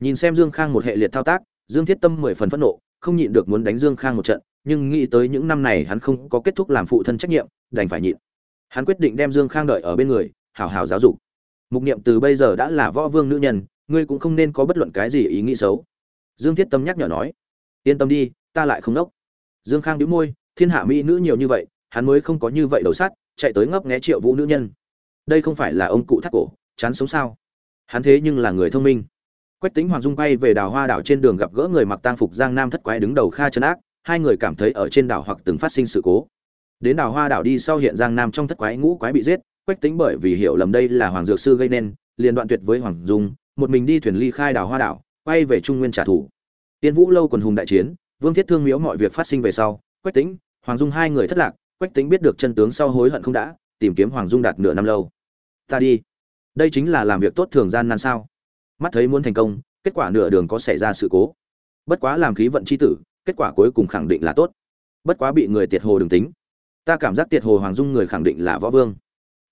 Nhìn xem dương khang một hệ liệt thao tác, dương thiết tâm mười phần phẫn nộ, không nhịn được muốn đánh dương khang một trận, nhưng nghĩ tới những năm này hắn không có kết thúc làm phụ thân trách nhiệm, đành phải nhịn. Hắn quyết định đem dương khang đợi ở bên người hào hào giáo dục. Mục niệm từ bây giờ đã là võ vương nữ nhân, ngươi cũng không nên có bất luận cái gì ý nghĩ xấu. Dương thiết tâm nhắc nhở nói. Yên tâm đi, ta lại không đốc dương khang đĩu môi, thiên hạ mỹ nữ nhiều như vậy, hắn mới không có như vậy đầu sắt, chạy tới ngấp nghé triệu vũ nữ nhân. Đây không phải là ông cụ thắt cổ, chán sống sao? Hắn thế nhưng là người thông minh. Quách tính hoàng dung bay về đào hoa đảo trên đường gặp gỡ người mặc tang phục giang nam thất quái đứng đầu kha chân ác, hai người cảm thấy ở trên đảo hoặc từng phát sinh sự cố. Đến đào hoa đảo đi sau hiện giang nam trong thất quái ngũ quái bị giết quách tính bởi vì hiểu lầm đây là hoàng dược sư gây nên, liền đoạn tuyệt với hoàng dung, một mình đi thuyền ly khai đảo hoa đảo, quay về trung nguyên trả thù. Tiên vũ lâu quần hùng đại chiến, vương thiết thương miếu mọi việc phát sinh về sau, quách tính hoàng dung hai người thất lạc, quách tính biết được chân tướng sau hối hận không đã, tìm kiếm hoàng dung đạt nửa năm lâu. Ta đi. Đây chính là làm việc tốt thường gian nan sao? Mắt thấy muốn thành công, kết quả nửa đường có xảy ra sự cố. Bất quá làm khí vận c h i tử, kết quả cuối cùng khẳng định là tốt. Bất quá bị người tiệt hồ đừng tính. Ta cảm giác tiệt hồ hoàng dung người khẳng định là võ vương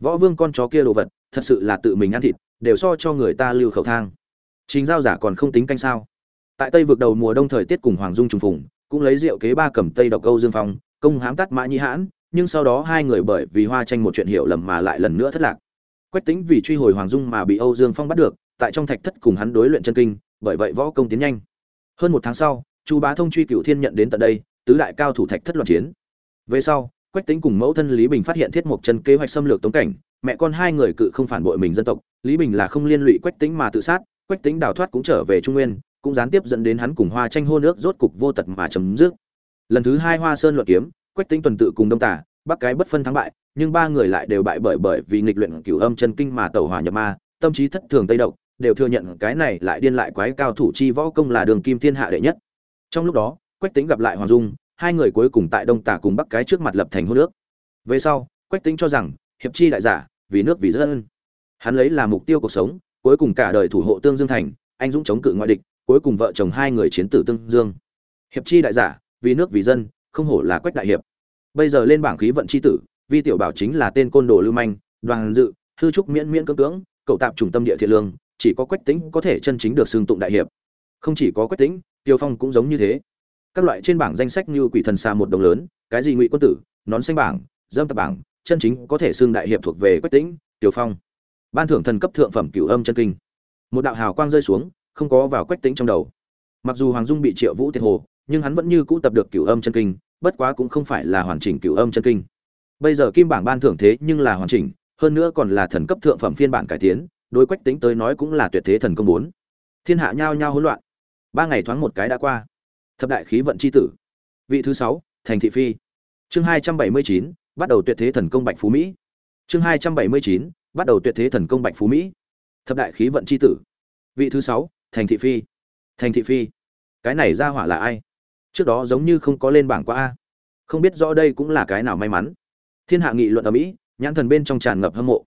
võ vương con chó kia đồ vật, thật sự là tự mình ăn thịt, đều so cho người ta lưu khẩu thang. Chính giao giả còn không tính canh sao. Tại tây vực đầu mùa đông thời tiết cùng hoàng dung trùng phùng, cũng lấy rượu kế ba cầm tây độc câu dương phong, công hám tắt mã nhĩ hãn, nhưng sau đó hai người bởi vì hoa tranh một chuyện hiểu lầm mà lại lần nữa thất lạc. Quách tính vì truy hồi hoàng dung mà bị âu dương phong bắt được, tại trong thạch thất cùng hắn đối luyện chân kinh, bởi vậy võ công tiến nhanh. Hơn một tháng sau, chu bá thông truy cựu thiên nhận đến tận đây, tứ đại cao thủ thạch thất loạn chiến. Về sau quách Tĩnh cùng mẫu thân lý bình phát hiện thiết mộc chân kế hoạch xâm lược tống cảnh, mẹ con hai người cự không phản bội mình dân tộc, lý bình là không liên lụy quách Tĩnh mà tự sát, quách Tĩnh đào thoát cũng trở về trung nguyên, cũng gián tiếp dẫn đến hắn cùng hoa tranh hô nước rốt cục vô tật mà chấm dứt. Lần thứ hai hoa sơn luận kiếm, quách Tĩnh tuần tự cùng đông tả bắc cái bất phân thắng bại, nhưng ba người lại đều bại bởi bởi vì nghịch luyện cửu âm chân kinh mà tẩu hỏa nhập ma, tâm trí thất thường tây độc, đều thừa nhận cái này lại điên lại quái cao thủ chi võ công là đường kim thiên hạ đệ nhất. Trong lúc đó, quách Tĩnh gặp lại hoàng dung hai người cuối cùng tại đông tả cùng bắc cái trước mặt lập thành hô nước về sau, quách tính cho rằng, hiệp chi đại giả, vì nước vì dân. Hắn lấy là mục tiêu cuộc sống, cuối cùng cả đời thủ hộ tương dương thành, anh dũng chống cự ngoại địch, cuối cùng vợ chồng hai người chiến tử tương dương. Hiệp chi đại giả, vì nước vì dân, không hổ là quách đại hiệp. Bây giờ lên bảng khí vận chi tử, vi tiểu bảo chính là tên côn đồ lưu manh, đoàn dự, hư trúc miễn miễn cưỡng cưỡng, cậu tạp trùng tâm địa thiện lương, chỉ có quách tính có thể chân chính được xưng tụng đại hiệp. Không chỉ có quách tính tiêu phong cũng giống như thế các loại trên bảng danh sách như quỷ thần xa một đồng lớn cái gì ngụy quân tử nón xanh bảng dâm tập bảng chân chính có thể xưng đại hiệp thuộc về quách tĩnh, tiểu phong. Ban thưởng thần cấp thượng phẩm cửu âm chân kinh. Một đạo hào quang rơi xuống không có vào quách tĩnh trong đầu. Mặc dù hoàng dung bị triệu vũ tiệt hồ nhưng hắn vẫn như cũ tập được cửu âm chân kinh bất quá cũng không phải là hoàn chỉnh cửu âm chân kinh. Bây giờ kim bảng ban thưởng thế nhưng là hoàn chỉnh hơn nữa còn là thần cấp thượng phẩm phiên bản cải tiến đối quách tính tới nói cũng là tuyệt thế thần công bốn. Thiên hạ nhao nhao hỗn loạn. Ba ngày thoáng một cái đã qua thập đại khí vận c h i tử. Vị thứ sáu, thành thị phi. Chương hai trăm bảy mươi chín, bắt đầu tuyệt thế thần công bạch phú mỹ. Chương hai trăm bảy mươi chín, bắt đầu tuyệt thế thần công bạch phú mỹ. Thập đại khí vận c h i tử. Vị thứ sáu, thành thị phi. Thành thị phi. Cái này ra hỏa là ai? Trước đó giống như không có lên bảng qua a. Không biết rõ đây cũng là cái nào may mắn. Thiên hạ nghị luận ở mỹ, nhãn thần bên trong tràn ngập hâm mộ.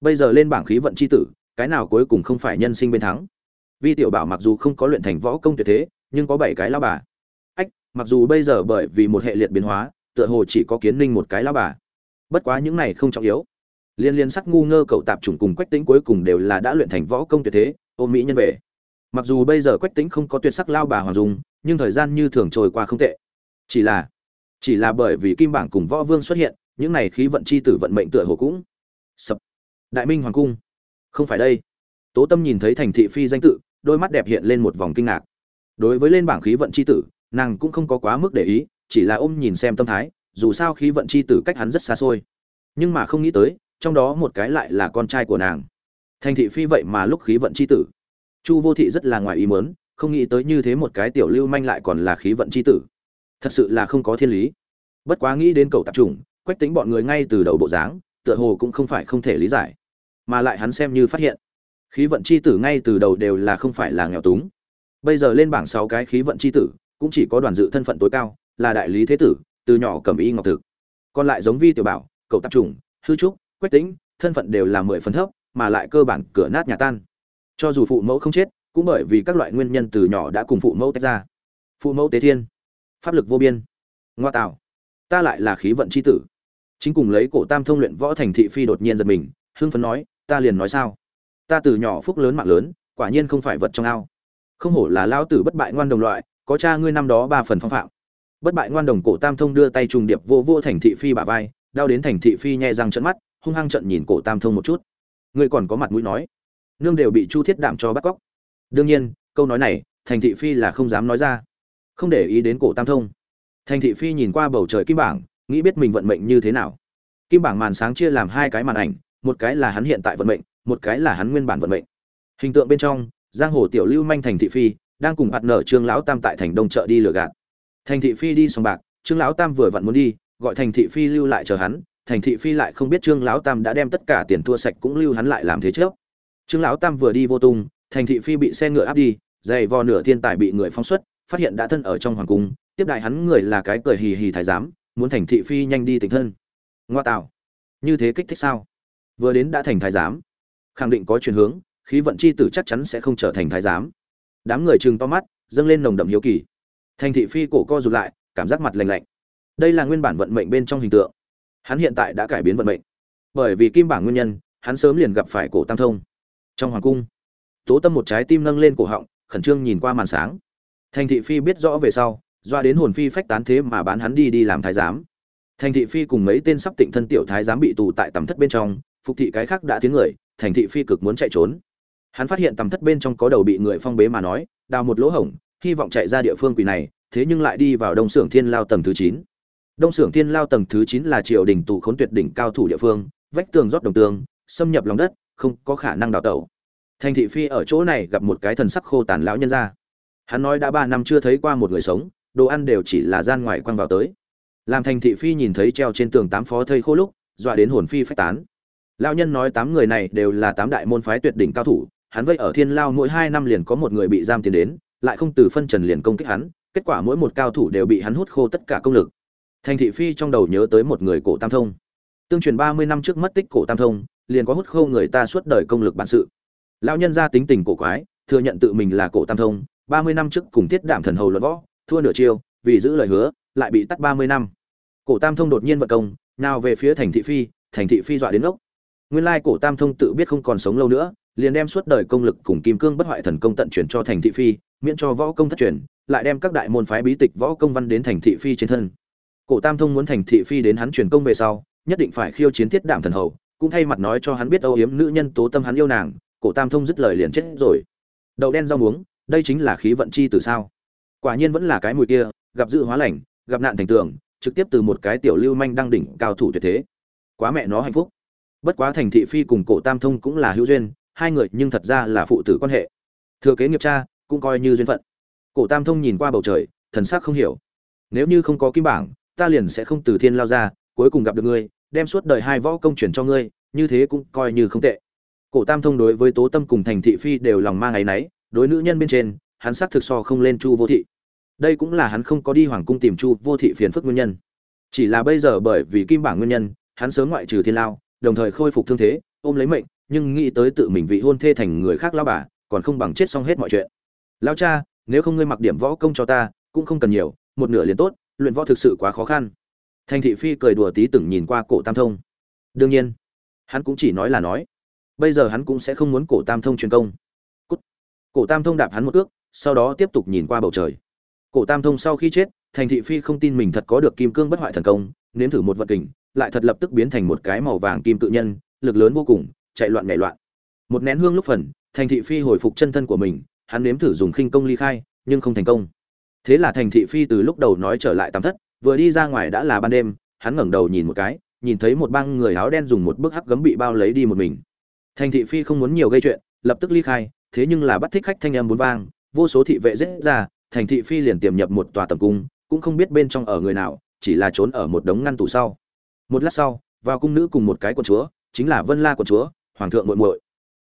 Bây giờ lên bảng khí vận c h i tử, cái nào cuối cùng không phải nhân sinh bên thắng? Vi tiểu bảo mặc dù không có luyện thành võ công tuyệt thế, nhưng có bảy cái lao bà mặc dù bây giờ bởi vì một hệ liệt biến hóa, tựa hồ chỉ có kiến ninh một cái lao bà. Bất quá những này không trọng yếu. Liên liên sắc ngu ngơ cậu tạp chủng cùng quách tính cuối cùng đều là đã luyện thành võ công tuyệt thế ôm mỹ nhân về. Mặc dù bây giờ quách tính không có tuyệt sắc lao bà hoàng dung, nhưng thời gian như thường trôi qua không tệ. Chỉ là chỉ là bởi vì kim bảng cùng võ vương xuất hiện, những này khí vận chi tử vận mệnh tựa hồ cũng sập. Đại minh hoàng cung. Không phải đây. Tố tâm nhìn thấy thành thị phi danh tự, đôi mắt đẹp hiện lên một vòng kinh ngạc. Đối với lên bảng khí vận chi tử nàng cũng không có quá mức để ý, chỉ là ôm nhìn xem tâm thái, dù sao khí vận chi tử cách hắn rất xa xôi. Nhưng mà không nghĩ tới, trong đó một cái lại là con trai của nàng. Thành thị phi vậy mà lúc khí vận chi tử. Chu vô thị rất là ngoài ý mớn không nghĩ tới như thế một cái tiểu lưu manh lại còn là khí vận chi tử. Thật sự là không có thiên lý. Bất quá nghĩ đến cầu tạp trùng quách tính bọn người ngay từ đầu bộ dáng, tựa hồ cũng không phải không thể lý giải. Mà lại hắn xem như phát hiện, khí vận chi tử ngay từ đầu đều là không phải là nghèo túng. Bây giờ lên bảng sáu cái khí vận chi tử cũng chỉ có đoàn dự thân phận tối cao, là đại lý thế tử, từ nhỏ cầm y ngọc thực. Còn lại giống vi tiểu bảo, cậu tạp trùng, hư trúc, quách tĩnh, thân phận đều là mười phần thấp, mà lại cơ bản cửa nát nhà tan. Cho dù phụ mẫu không chết, cũng bởi vì các loại nguyên nhân từ nhỏ đã cùng phụ mẫu tách ra. Phụ mẫu tế thiên, pháp lực vô biên. Ngoa tạo, ta lại là khí vận c h i tử. Chính cùng lấy cổ tam thông luyện võ thành thị phi đột nhiên giật mình, hưng phấn nói, ta liền nói sao? Ta từ nhỏ phúc lớn mạng lớn, quả nhiên không phải vật trong ao. Không hổ là lao tử bất bại ngoan đồng loại có cha ngươi năm đó ba phần phong phạm. Bất bại ngoan đồng cổ tam thông đưa tay trùng điệp vô vô thành thị phi bả vai, đau đến thành thị phi nhẹ răng trận mắt, hung hăng trận nhìn cổ tam thông một chút. Ngươi còn có mặt mũi nói. Nương đều bị chu thiết đạm cho bắt cóc. Đương nhiên, câu nói này, thành thị phi là không dám nói ra. Không để ý đến cổ tam thông. Thành thị phi nhìn qua bầu trời kim bảng, nghĩ biết mình vận mệnh như thế nào. Kim bảng màn sáng chia làm hai cái màn ảnh, một cái là hắn hiện tại vận mệnh, một cái là hắn nguyên bản vận mệnh. Hình tượng bên trong, giang hồ tiểu lưu manh thành thị phi đang cùng bạt nở trương lão tam tại thành đông chợ đi lừa gạt. Thành thị phi đi sòng bạc, trương lão tam vừa vặn muốn đi, gọi thành thị phi lưu lại chờ hắn, thành thị phi lại không biết trương lão tam đã đem tất cả tiền thua sạch cũng lưu hắn lại làm thế trước. Trương lão tam vừa đi vô tung, thành thị phi bị xe ngựa áp đi dày vò nửa thiên tài bị người phóng xuất, phát hiện đã thân ở trong hoàng cung, tiếp đại hắn người là cái cười hì hì thái giám, muốn thành thị phi nhanh đi tỉnh thân. Ngoa tạo. Như thế kích thích sao? Vừa đến đã thành thái giám. Khẳng định có chuyển hướng, khí vận chi tử chắc chắn sẽ không trở thành thái giám đám người chừng to mắt, dâng lên nồng đậm hiếu kỳ. Thành thị phi cổ co rụt lại, cảm giác mặt lạnh lạnh. Đây là nguyên bản vận mệnh bên trong hình tượng. Hắn hiện tại đã cải biến vận mệnh. Bởi vì kim bảng nguyên nhân, hắn sớm liền gặp phải cổ tam thông. Trong hoàng cung, tố tâm một trái tim nâng lên cổ họng, khẩn trương nhìn qua màn sáng. Thành thị phi biết rõ về sau, doa đến hồn phi phách tán thế mà bán hắn đi đi làm thái giám. Thành thị phi cùng mấy tên sắp tịnh thân tiểu thái giám bị tù tại tầm thất bên trong, phục thị cái khác đã tiếng người, thành thị phi cực muốn chạy trốn hắn phát hiện tầm thất bên trong có đầu bị người phong bế mà nói, đào một lỗ hổng, hy vọng chạy ra địa phương quỷ này, thế nhưng lại đi vào đông xưởng thiên lao tầng thứ chín. Đông xưởng thiên lao tầng thứ chín là triều đình tụ khốn tuyệt đỉnh cao thủ địa phương, vách tường rót đồng tường, xâm nhập lòng đất, không có khả năng đào tẩu. Thành thị phi ở chỗ này gặp một cái thần sắc khô tàn lão nhân ra hắn nói đã ba năm chưa thấy qua một người sống, đồ ăn đều chỉ là gian ngoài quăng vào tới. Làm thành thị phi nhìn thấy treo trên tường tám phó thây khô lúc, dọa đến hồn phi phách tán. Lão nhân nói tám người này đều là tám đại môn phái tuyệt đỉnh cao thủ hắn vây ở thiên lao mỗi hai năm liền có một người bị giam tiền đến, lại không từ phân trần liền công kích hắn, kết quả mỗi một cao thủ đều bị hắn hút khô tất cả công lực. Thành thị phi trong đầu nhớ tới một người cổ tam thông. Tương truyền ba mươi năm trước mất tích cổ tam thông, liền có hút khô người ta suốt đời công lực bản sự. Lão nhân ra tính tình cổ quái, thừa nhận tự mình là cổ tam thông, ba mươi năm trước cùng tiết đảm thần hầu luận võ, thua nửa chiêu, vì giữ lời hứa, lại bị tắt ba mươi năm. Cổ tam thông đột nhiên vận công, nào về phía thành thị phi, thành thị phi dọa đến ốc nguyên lai cổ tam thông tự biết không còn sống lâu nữa liền đem suốt đời công lực cùng kim cương bất hoại thần công tận truyền cho thành thị phi, miễn cho võ công thất truyền, lại đem các đại môn phái bí tịch võ công văn đến thành thị phi trên thân. Cổ tam thông muốn thành thị phi đến hắn truyền công về sau, nhất định phải khiêu chiến thiết đảm thần hầu, cũng thay mặt nói cho hắn biết âu yếm nữ nhân tố tâm hắn yêu nàng, cổ tam thông dứt lời liền chết rồi. Đậu đen rau muống, đây chính là khí vận chi từ sao? Quả nhiên vẫn là cái mùi kia, gặp dự hóa lành, gặp nạn thành tường, trực tiếp từ một cái tiểu lưu manh đăng đỉnh cao thủ tuyệt thế. Quá mẹ nó hạnh phúc. Bất quá thành thị phi cùng cổ tam thông cũng là hữu duyên hai người nhưng thật ra là phụ tử quan hệ. Thừa kế nghiệp cha, cũng coi như duyên phận. Cổ tam thông nhìn qua bầu trời, thần sắc không hiểu. Nếu như không có kim bảng, ta liền sẽ không từ thiên lao ra, cuối cùng gặp được ngươi, đem suốt đời hai võ công chuyển cho ngươi, như thế cũng coi như không tệ. Cổ tam thông đối với tố tâm cùng thành thị phi đều lòng mang áy náy, đối nữ nhân bên trên, hắn xác thực so không lên chu vô thị. Đây cũng là hắn không có đi hoàng cung tìm chu vô thị phiền phức nguyên nhân. Chỉ là bây giờ bởi vì kim bảng nguyên nhân, hắn sớm ngoại trừ thiên lao, đồng thời khôi phục thương thế, ôm lấy mệnh nhưng nghĩ tới tự mình vị hôn thê thành người khác lao bà, còn không bằng chết xong hết mọi chuyện. Lao cha, nếu không ngươi mặc điểm võ công cho ta, cũng không cần nhiều, một nửa liền tốt, luyện võ thực sự quá khó khăn. Thành thị phi cười đùa tí từng nhìn qua cổ tam thông. Đương nhiên, hắn cũng chỉ nói là nói. Bây giờ hắn cũng sẽ không muốn cổ tam thông truyền công. Cút. cổ tam thông đạp hắn một ước sau đó tiếp tục nhìn qua bầu trời. Cổ tam thông sau khi chết, thành thị phi không tin mình thật có được kim cương bất hoại thần công, nếm thử một vật kình, lại thật lập tức biến thành một cái màu vàng kim tự nhân, lực lớn vô cùng chạy loạn nhảy loạn. Một nén hương lúc phần, thành thị phi hồi phục chân thân của mình, hắn nếm thử dùng khinh công ly khai, nhưng không thành công. Thế là thành thị phi từ lúc đầu nói trở lại tam thất, vừa đi ra ngoài đã là ban đêm, hắn ngẩng đầu nhìn một cái, nhìn thấy một băng người áo đen dùng một bức hắc gấm bị bao lấy đi một mình. Thành thị phi không muốn nhiều gây chuyện, lập tức ly khai, thế nhưng là bắt thích khách thanh âm bốn vang, vô số thị vệ giết ra, thành thị phi liền tiềm nhập một tòa tầm cung, cũng không biết bên trong ở người nào, chỉ là trốn ở một đống ngăn tủ sau. Một lát sau, vào cung nữ cùng một cái quận chúa, chính là vân la quận chúa hoàng thượng muội muội.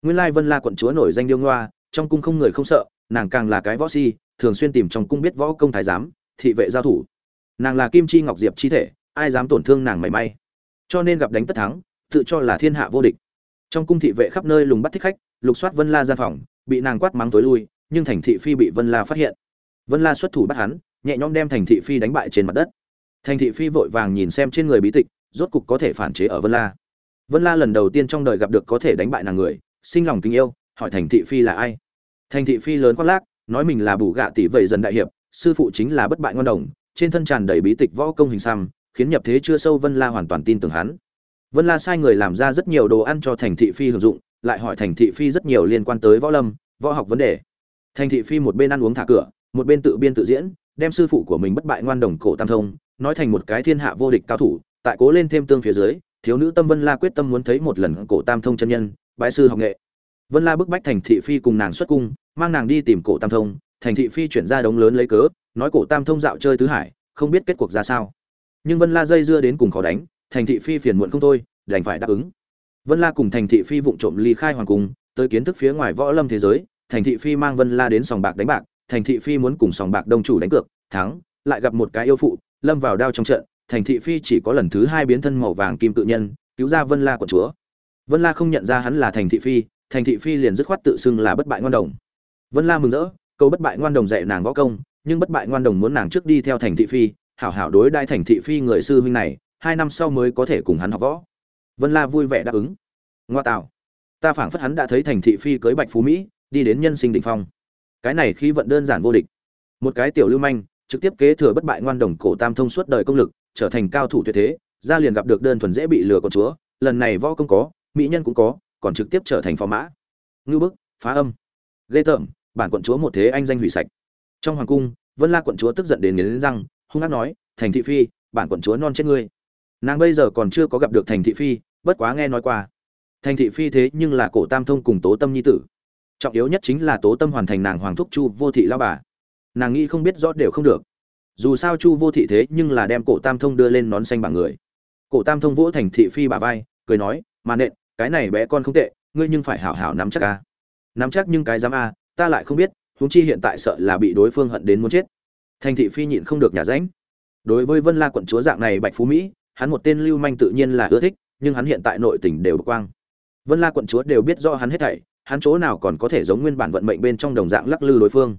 Nguyên lai vân la quận chúa nổi danh điêu ngoa, trong cung không người không sợ, nàng càng là cái võ si, thường xuyên tìm trong cung biết võ công thái giám, thị vệ giao thủ. Nàng là kim chi ngọc diệp chi thể, ai dám tổn thương nàng mảy may. Cho nên gặp đánh tất thắng, tự cho là thiên hạ vô địch. Trong cung thị vệ khắp nơi lùng bắt thích khách, lục soát vân la gia phòng, bị nàng quát mắng tối lui, nhưng thành thị phi bị vân la phát hiện. Vân la xuất thủ bắt hắn, nhẹ nhõm đem thành thị phi đánh bại trên mặt đất. Thành thị phi vội vàng nhìn xem trên người bí tịch, rốt cục có thể phản chế ở vân la vân la lần đầu tiên trong đời gặp được có thể đánh bại nàng người, sinh lòng kính yêu, hỏi thành thị phi là ai? Thành thị phi lớn khoác lác, nói mình là bù gạ tỷ vậy dần đại hiệp, sư phụ chính là bất bại ngon đồng, trên thân tràn đầy bí tịch võ công hình xăm, khiến nhập thế chưa sâu vân la hoàn toàn tin tưởng hắn. Vân la sai người làm ra rất nhiều đồ ăn cho thành thị phi hưởng dụng, lại hỏi thành thị phi rất nhiều liên quan tới võ lâm, võ học vấn đề. Thành thị phi một bên ăn uống thả cửa, một bên tự biên tự diễn, đem sư phụ của mình bất bại ngoan đồng cổ tam thông, nói thành một cái thiên hạ vô địch cao thủ, tại cố lên thêm tương phía dưới thiếu nữ tâm vân la quyết tâm muốn thấy một lần cổ tam thông chân nhân, bái sư học nghệ. Vân la bức bách thành thị phi cùng nàng xuất cung, mang nàng đi tìm cổ tam thông. Thành thị phi chuyển ra đống lớn lấy cớ, nói cổ tam thông dạo chơi tứ hải, không biết kết cuộc ra sao. Nhưng vân la dây dưa đến cùng khó đánh, thành thị phi phiền muộn không thôi, đành phải đáp ứng. Vân la cùng thành thị phi vụng trộm ly khai hoàng cung, tới kiến thức phía ngoài võ lâm thế giới. Thành thị phi mang vân la đến sòng bạc đánh bạc. Thành thị phi muốn cùng sòng bạc đông chủ đánh cược, thắng, lại gặp một cái yêu phụ, lâm vào đao trong trận thành thị phi chỉ có lần thứ hai biến thân màu vàng kim tự nhân, cứu ra vân la của chúa. Vân la không nhận ra hắn là thành thị phi, thành thị phi liền dứt khoát tự xưng là bất bại ngoan đồng. Vân la mừng rỡ câu bất bại ngoan đồng dạy nàng võ công, nhưng bất bại ngoan đồng muốn nàng trước đi theo thành thị phi, hảo hảo đối đại thành thị phi người sư huynh này, hai năm sau mới có thể cùng hắn học võ. Vân la vui vẻ đáp ứng. Ngoa tạo. Ta phảng phất hắn đã thấy thành thị phi cưới bạch phú mỹ, đi đến nhân sinh đỉnh phong. Cái này khi vận đơn giản vô địch. Một cái tiểu lưu manh, trực tiếp kế thừa bất bại ngoan đồng cổ tam thông suốt đời công lực trở thành cao thủ tuyệt thế, ra liền gặp được đơn thuần dễ bị lừa con chúa, lần này võ công có, mỹ nhân cũng có, còn trực tiếp trở thành phò mã. Ngư bức, phá âm, ghê tởm, bản quận chúa một thế anh danh hủy sạch. Trong hoàng cung, vân la quận chúa tức giận đến nghiến răng, hung hát nói, thành thị phi, bản quận chúa non chết ngươi. Nàng bây giờ còn chưa có gặp được thành thị phi, bất quá nghe nói qua. Thành thị phi thế nhưng là cổ tam thông cùng tố tâm nhi tử. Trọng yếu nhất chính là tố tâm hoàn thành nàng hoàng thúc chu vô thị lao bà. Nàng nghĩ không biết rõ đều không được dù sao chu vô thị thế nhưng là đem cổ tam thông đưa lên nón xanh bảng người. Cổ tam thông vỗ thành thị phi bà vai, cười nói, mà nện, cái này bé con không tệ, ngươi nhưng phải hảo hảo nắm chắc a. Nắm chắc nhưng cái dám a, ta lại không biết, huống chi hiện tại sợ là bị đối phương hận đến muốn chết. Thành thị phi nhịn không được nhà ránh. Đối với vân la quận chúa dạng này bạch phú mỹ, hắn một tên lưu manh tự nhiên là ưa thích, nhưng hắn hiện tại nội tình đều bực quang. Vân la quận chúa đều biết do hắn hết thảy, hắn chỗ nào còn có thể giống nguyên bản vận mệnh bên trong đồng dạng lắc lư đối phương.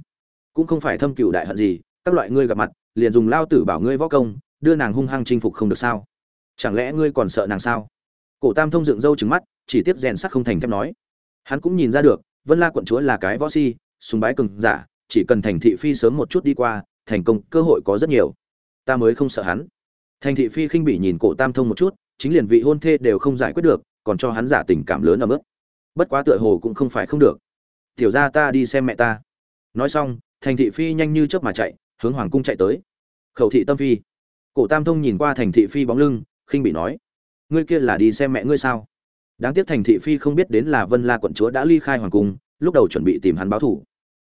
Cũng không phải thâm cửu đại hận gì, các loại ngươi gặp mặt liền dùng lao tử bảo ngươi võ công, đưa nàng hung hăng chinh phục không được sao? Chẳng lẽ ngươi còn sợ nàng sao? Cổ tam thông dựng râu trứng mắt, chỉ tiếp rèn sắt không thành thép nói. Hắn cũng nhìn ra được, vân la quận chúa là cái võ si súng bái cường giả, chỉ cần thành thị phi sớm một chút đi qua, thành công, cơ hội có rất nhiều. Ta mới không sợ hắn. Thành thị phi khinh bỉ nhìn cổ tam thông một chút, chính liền vị hôn thê đều không giải quyết được, còn cho hắn giả tình cảm lớn ở mức bất quá tựa hồ cũng không phải không được. Tiểu ra ta đi xem mẹ ta. Nói xong, thành thị phi nhanh như chớp mà chạy hướng hoàng cung chạy tới. Khẩu thị tâm phi. Cổ tam thông nhìn qua thành thị phi bóng lưng, khinh bị nói, ngươi kia là đi xem mẹ ngươi sao? Đáng tiếc thành thị phi không biết đến là vân la quận chúa đã ly khai hoàng cung, lúc đầu chuẩn bị tìm hắn báo thủ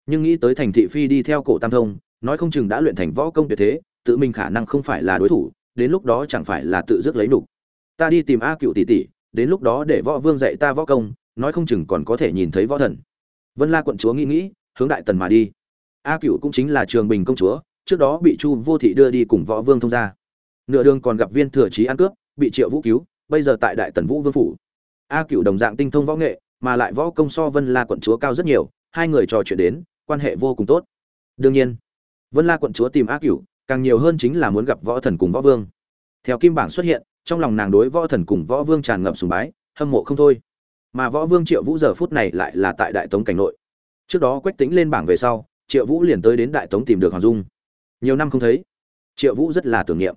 nhưng nghĩ tới thành thị phi đi theo cổ tam thông, nói không chừng đã luyện thành võ công tuyệt thế, tự mình khả năng không phải là đối thủ, đến lúc đó chẳng phải là tự dứt lấy nục ta đi tìm a cựu tỷ tỷ, đến lúc đó để võ vương dạy ta võ công, nói không chừng còn có thể nhìn thấy võ thần. Vân la quận chúa nghĩ nghĩ, hướng đại tần mà đi a cựu cũng chính là trường bình công chúa, trước đó bị chu vô thị đưa đi cùng võ vương thông gia. Nửa đường còn gặp viên thừa trí ăn cướp, bị triệu vũ cứu, bây giờ tại đại tần vũ vương phủ. A cựu đồng dạng tinh thông võ nghệ, mà lại võ công so vân la quận chúa cao rất nhiều, hai người trò chuyện đến, quan hệ vô cùng tốt. Đương nhiên, vân la quận chúa tìm a cựu càng nhiều hơn chính là muốn gặp võ thần cùng võ vương. Theo kim bảng xuất hiện, trong lòng nàng đối võ thần cùng võ vương tràn ngập sùng bái, hâm mộ không thôi. Mà võ vương triệu vũ giờ phút này lại là tại đại tống cảnh nội. Trước đó quách tính lên bảng về sau triệu vũ liền tới đến đại tống tìm được hoàng dung. Nhiều năm không thấy, triệu vũ rất là tưởng niệm.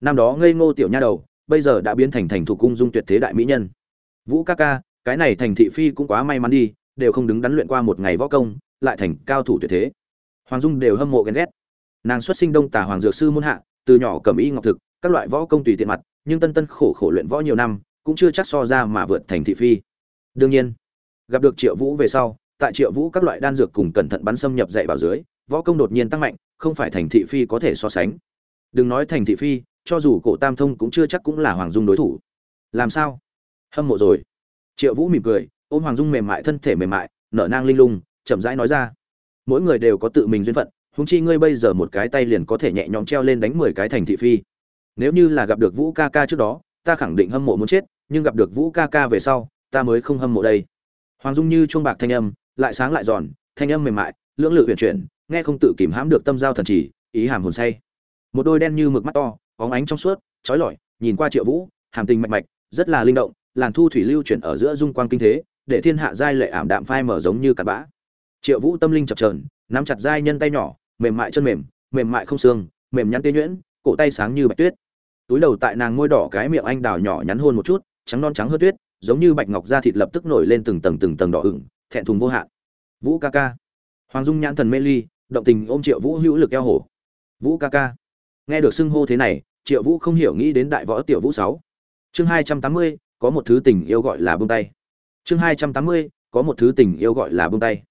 Năm đó ngây ngô tiểu nha đầu, bây giờ đã biến thành thành thủ cung dung tuyệt thế đại mỹ nhân. Vũ ca ca, cái này thành thị phi cũng quá may mắn đi, đều không đứng đắn luyện qua một ngày võ công, lại thành cao thủ tuyệt thế. Hoàng dung đều hâm mộ ghen ghét. Nàng xuất sinh đông tà hoàng dược sư muôn hạ, từ nhỏ cầm y ngọc thực, các loại võ công tùy tiện mặt, nhưng tân tân khổ khổ luyện võ nhiều năm, cũng chưa chắc so ra mà vượt thành thị phi. Đương nhiên, gặp được triệu vũ về sau tại triệu vũ các loại đan dược cùng cẩn thận bắn xâm nhập dạy vào dưới, võ công đột nhiên tăng mạnh, không phải thành thị phi có thể so sánh. Đừng nói thành thị phi, cho dù cổ tam thông cũng chưa chắc cũng là hoàng dung đối thủ. Làm sao? Hâm mộ rồi. Triệu vũ mỉm cười, ôm hoàng dung mềm mại, thân thể mềm mại, nở nang linh lung, chậm rãi nói ra. Mỗi người đều có tự mình duyên phận húng chi ngươi bây giờ một cái tay liền có thể nhẹ nhõm treo lên đánh mười cái thành thị phi. Nếu như là gặp được vũ ca ca trước đó, ta khẳng định hâm mộ muốn chết, nhưng gặp được vũ ca ca về sau, ta mới không hâm mộ đây. Hoàng dung như chuông bạc thanh âm lại sáng lại giòn, thanh âm mềm mại, lưỡng lự huyền chuyển, nghe không tự kìm hãm được tâm giao thần chỉ ý hàm hồn say. Một đôi đen như mực mắt to, óng ánh trong suốt trói lọi, nhìn qua triệu vũ, hàm tình mạch mạch, rất là linh động, làn thu thủy lưu chuyển ở giữa dung quang kinh thế, để thiên hạ giai lệ ảm đạm phai mở giống như cặn bã. Triệu vũ tâm linh chập trờn nắm chặt giai nhân tay nhỏ, mềm mại chân mềm mềm mại không xương, mềm nhắn tê nhuyễn, cổ tay sáng như bạch tuyết. Túi đầu tại nàng môi đỏ cái miệng anh đào nhỏ nhắn hôn một chút, trắng non trắng hơn tuyết, giống như bạch ngọc da thịt lập tức nổi lên từng tầng từng tầng đỏ ửng thẹn thùng vô hạn. Vũ ca ca. Hoàng dung nhãn thần mê ly, động tình ôm triệu vũ hữu lực eo hổ. Vũ ca ca. Nghe được xưng hô thế này, triệu vũ không hiểu nghĩ đến đại võ tiểu vũ sáu. Chương hai trăm tám mươi, có một thứ tình yêu gọi là bông tay. Chương hai trăm tám mươi, có một thứ tình yêu gọi là bông tay.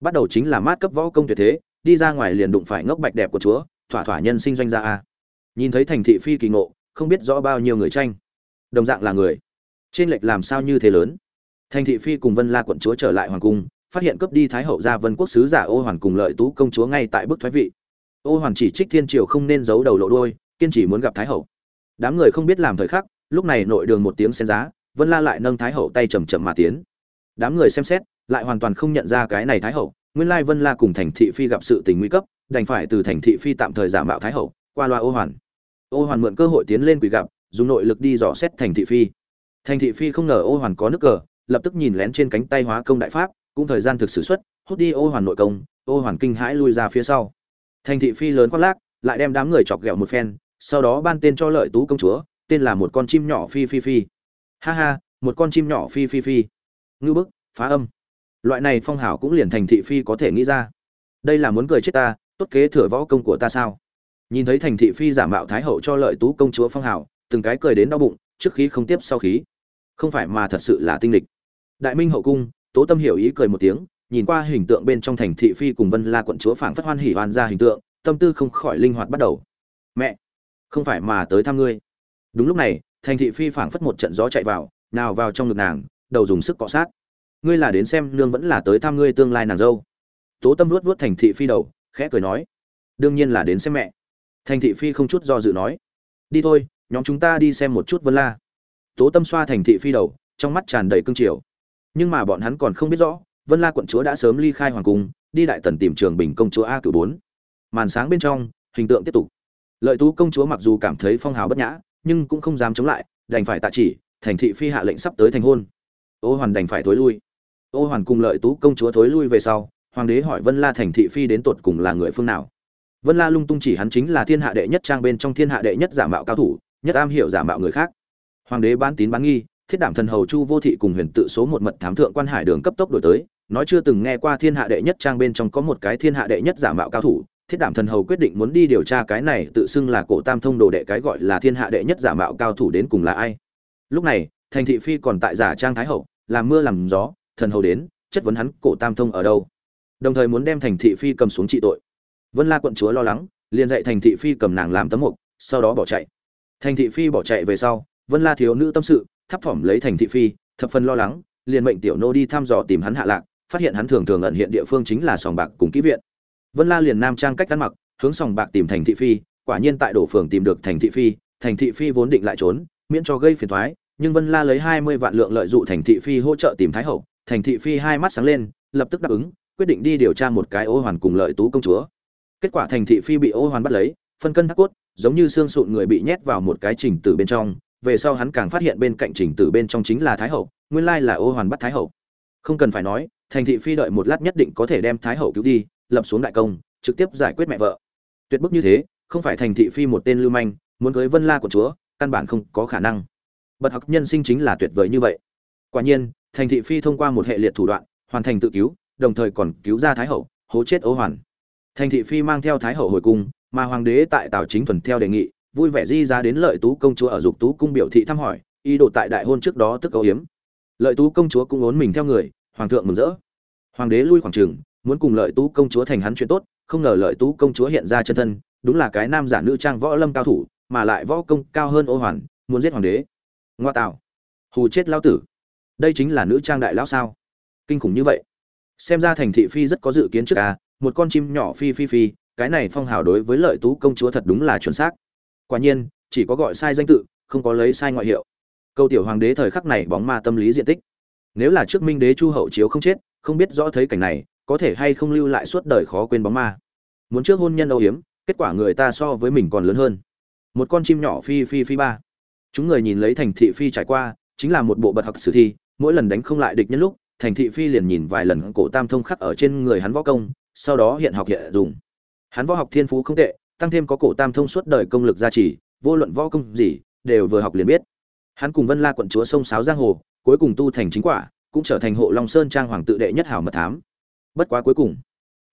Bắt đầu chính là mát cấp võ công tuyệt thế, đi ra ngoài liền đụng phải ngốc bạch đẹp của chúa, thỏa thỏa nhân sinh doanh gia a. Nhìn thấy thành thị phi kỳ ngộ, không biết rõ bao nhiêu người tranh. Đồng dạng là người. Trên lệch làm sao như thế lớn? Thành thị phi cùng vân la quận chúa trở lại hoàng cung, phát hiện cướp đi thái hậu gia vân quốc sứ giả ô hoàn cùng lợi tú công chúa ngay tại bức thoái vị. Ô hoàn chỉ trích thiên triều không nên giấu đầu lộ đôi kiên trì muốn gặp thái hậu. Đám người không biết làm thời khắc, lúc này nội đường một tiếng xen giá, vân la lại nâng thái hậu tay chầm chậm mà tiến. Đám người xem xét, lại hoàn toàn không nhận ra cái này thái hậu, nguyên lai vân la cùng thành thị phi gặp sự tình nguy cấp, đành phải từ thành thị phi tạm thời giả mạo thái hậu, qua loa ô hoàn. Ô hoàn mượn cơ hội tiến lên quỷ gặp, dùng nội lực đi dò xét thành thị phi. Thành thị phi không ngờ ô hoàn có nước cờ lập tức nhìn lén trên cánh tay hóa công đại pháp, cũng thời gian thực sử xuất, hút đi ô hoàn nội công, ô hoàn kinh hãi lui ra phía sau. Thành thị phi lớn khoác lác, lại đem đám người chọc ghẹo một phen, sau đó ban tên cho lợi tú công chúa, tên là một con chim nhỏ phi phi phi. Ha ha, một con chim nhỏ phi phi phi. Ngư bức, phá âm. Loại này phong hảo cũng liền thành thị phi có thể nghĩ ra. Đây là muốn cười chết ta, tốt kế thừa võ công của ta sao? Nhìn thấy thành thị phi giả mạo thái hậu cho lợi tú công chúa phong hảo từng cái cười đến đau bụng, trước khí không tiếp sau khí. Không phải mà thật sự là tinh địch đại minh hậu cung, tố tâm hiểu ý cười một tiếng, nhìn qua hình tượng bên trong thành thị phi cùng vân la quận chúa phảng phất hoan hỉ hoan ra hình tượng, tâm tư không khỏi linh hoạt bắt đầu. Mẹ, không phải mà tới thăm ngươi. Đúng lúc này, thành thị phi phảng phất một trận gió chạy vào, nào vào trong ngực nàng, đầu dùng sức cọ sát. Ngươi là đến xem nương vẫn là tới thăm ngươi tương lai nàng dâu. Tố tâm luốt vuốt thành thị phi đầu, khẽ cười nói, đương nhiên là đến xem mẹ. Thành thị phi không chút do dự nói, đi thôi, nhóm chúng ta đi xem một chút vân la. Tố tâm xoa thành thị phi đầu, trong mắt tràn đầy cương triều nhưng mà bọn hắn còn không biết rõ, vân la quận chúa đã sớm ly khai hoàng cung, đi đại tần tìm trường bình công chúa a cửu bốn. Màn sáng bên trong, hình tượng tiếp tục. Lợi tú công chúa mặc dù cảm thấy phong hào bất nhã, nhưng cũng không dám chống lại, đành phải tạ chỉ, thành thị phi hạ lệnh sắp tới thành hôn. Ô hoàn đành phải thối lui. Ô hoàn cùng lợi tú công chúa thối lui về sau, hoàng đế hỏi vân la thành thị phi đến tột cùng là người phương nào. Vân la lung tung chỉ hắn chính là thiên hạ đệ nhất trang bên trong thiên hạ đệ nhất giả mạo cao thủ, nhất am hiểu giả mạo người khác. Hoàng đế bán tín bán nghi thiết đảm thần hầu chu vô thị cùng huyền tự số một mật thám thượng quan hải đường cấp tốc đổi tới, nói chưa từng nghe qua thiên hạ đệ nhất trang bên trong có một cái thiên hạ đệ nhất giả mạo cao thủ. Thiết đảm thần hầu quyết định muốn đi điều tra cái này, tự xưng là cổ tam thông đồ đệ cái gọi là thiên hạ đệ nhất giả mạo cao thủ đến cùng là ai. Lúc này, thành thị phi còn tại giả trang thái hậu, làm mưa làm gió, thần hầu đến, chất vấn hắn cổ tam thông ở đâu. Đồng thời muốn đem thành thị phi cầm xuống trị tội. Vân la quận chúa lo lắng, liền dạy thành thị phi cầm nàng làm tấm mục, sau đó bỏ chạy. Thành thị phi bỏ chạy về sau, vân la thiếu nữ tâm sự thấp thỏm lấy thành thị phi, thập phần lo lắng, liền mệnh tiểu nô đi thăm dò tìm hắn hạ lạc, phát hiện hắn thường thường ẩn hiện địa phương chính là sòng bạc cùng kỹ viện. Vân la liền nam trang cách ăn mặc, hướng sòng bạc tìm thành thị phi, quả nhiên tại đổ phường tìm được thành thị phi, thành thị phi vốn định lại trốn, miễn cho gây phiền thoái nhưng vân la lấy hai mươi vạn lượng lợi dụng thành thị phi hỗ trợ tìm thái hậu, thành thị phi hai mắt sáng lên, lập tức đáp ứng, quyết định đi điều tra một cái ô hoàn cùng lợi tú công chúa. Kết quả thành thị phi bị ô hoàn bắt lấy, phân cân thác cốt, giống như xương sụn người bị nhét vào một cái trình tự bên trong về sau hắn càng phát hiện bên cạnh trình tử bên trong chính là thái hậu, nguyên lai là ô hoàn bắt thái hậu. Không cần phải nói, thành thị phi đợi một lát nhất định có thể đem thái hậu cứu đi, lập xuống đại công, trực tiếp giải quyết mẹ vợ. Tuyệt bức như thế, không phải thành thị phi một tên lưu manh, muốn cưới vân la của chúa, căn bản không có khả năng. Bật học nhân sinh chính là tuyệt vời như vậy. Quả nhiên, thành thị phi thông qua một hệ liệt thủ đoạn, hoàn thành tự cứu, đồng thời còn cứu ra thái hậu, hố chết ố hoàn. Thành thị phi mang theo thái hậu hồi cung, mà hoàng đế tại tào chính thuần theo đề nghị vui vẻ di ra đến lợi tú công chúa ở dục tú cung biểu thị thăm hỏi, ý đồ tại đại hôn trước đó tức ấu hiếm. Lợi tú công chúa cũng ốn mình theo người, hoàng thượng mừng rỡ. Hoàng đế lui khoảng trường, muốn cùng lợi tú công chúa thành hắn chuyện tốt, không ngờ lợi tú công chúa hiện ra chân thân, đúng là cái nam giả nữ trang võ lâm cao thủ, mà lại võ công cao hơn ô hoàn, muốn giết hoàng đế. Ngoa tạo. Hù chết lao tử. Đây chính là nữ trang đại lão sao? Kinh khủng như vậy. Xem ra thành thị phi rất có dự kiến trước à một con chim nhỏ phi phi phi, cái này phong hào đối với lợi tú công chúa thật đúng là chuẩn xác quả nhiên, chỉ có gọi sai danh tự, không có lấy sai ngoại hiệu. Câu tiểu hoàng đế thời khắc này bóng ma tâm lý diện tích. Nếu là trước minh đế chu hậu chiếu không chết, không biết rõ thấy cảnh này, có thể hay không lưu lại suốt đời khó quên bóng ma. Muốn trước hôn nhân âu hiếm kết quả người ta so với mình còn lớn hơn. Một con chim nhỏ phi phi phi ba. Chúng người nhìn lấy thành thị phi trải qua, chính là một bộ bật học sử thi, mỗi lần đánh không lại địch nhân lúc, thành thị phi liền nhìn vài lần cổ tam thông khắc ở trên người hắn võ công, sau đó hiện học hiện dùng. Hắn võ học thiên phú không tệ tăng thêm có cổ tam thông suốt đời công lực gia trì, vô luận võ công gì, đều vừa học liền biết. Hắn cùng vân la quận chúa sông sáo giang hồ, cuối cùng tu thành chính quả, cũng trở thành hộ long sơn trang hoàng tự đệ nhất hảo mật thám. Bất quá cuối cùng,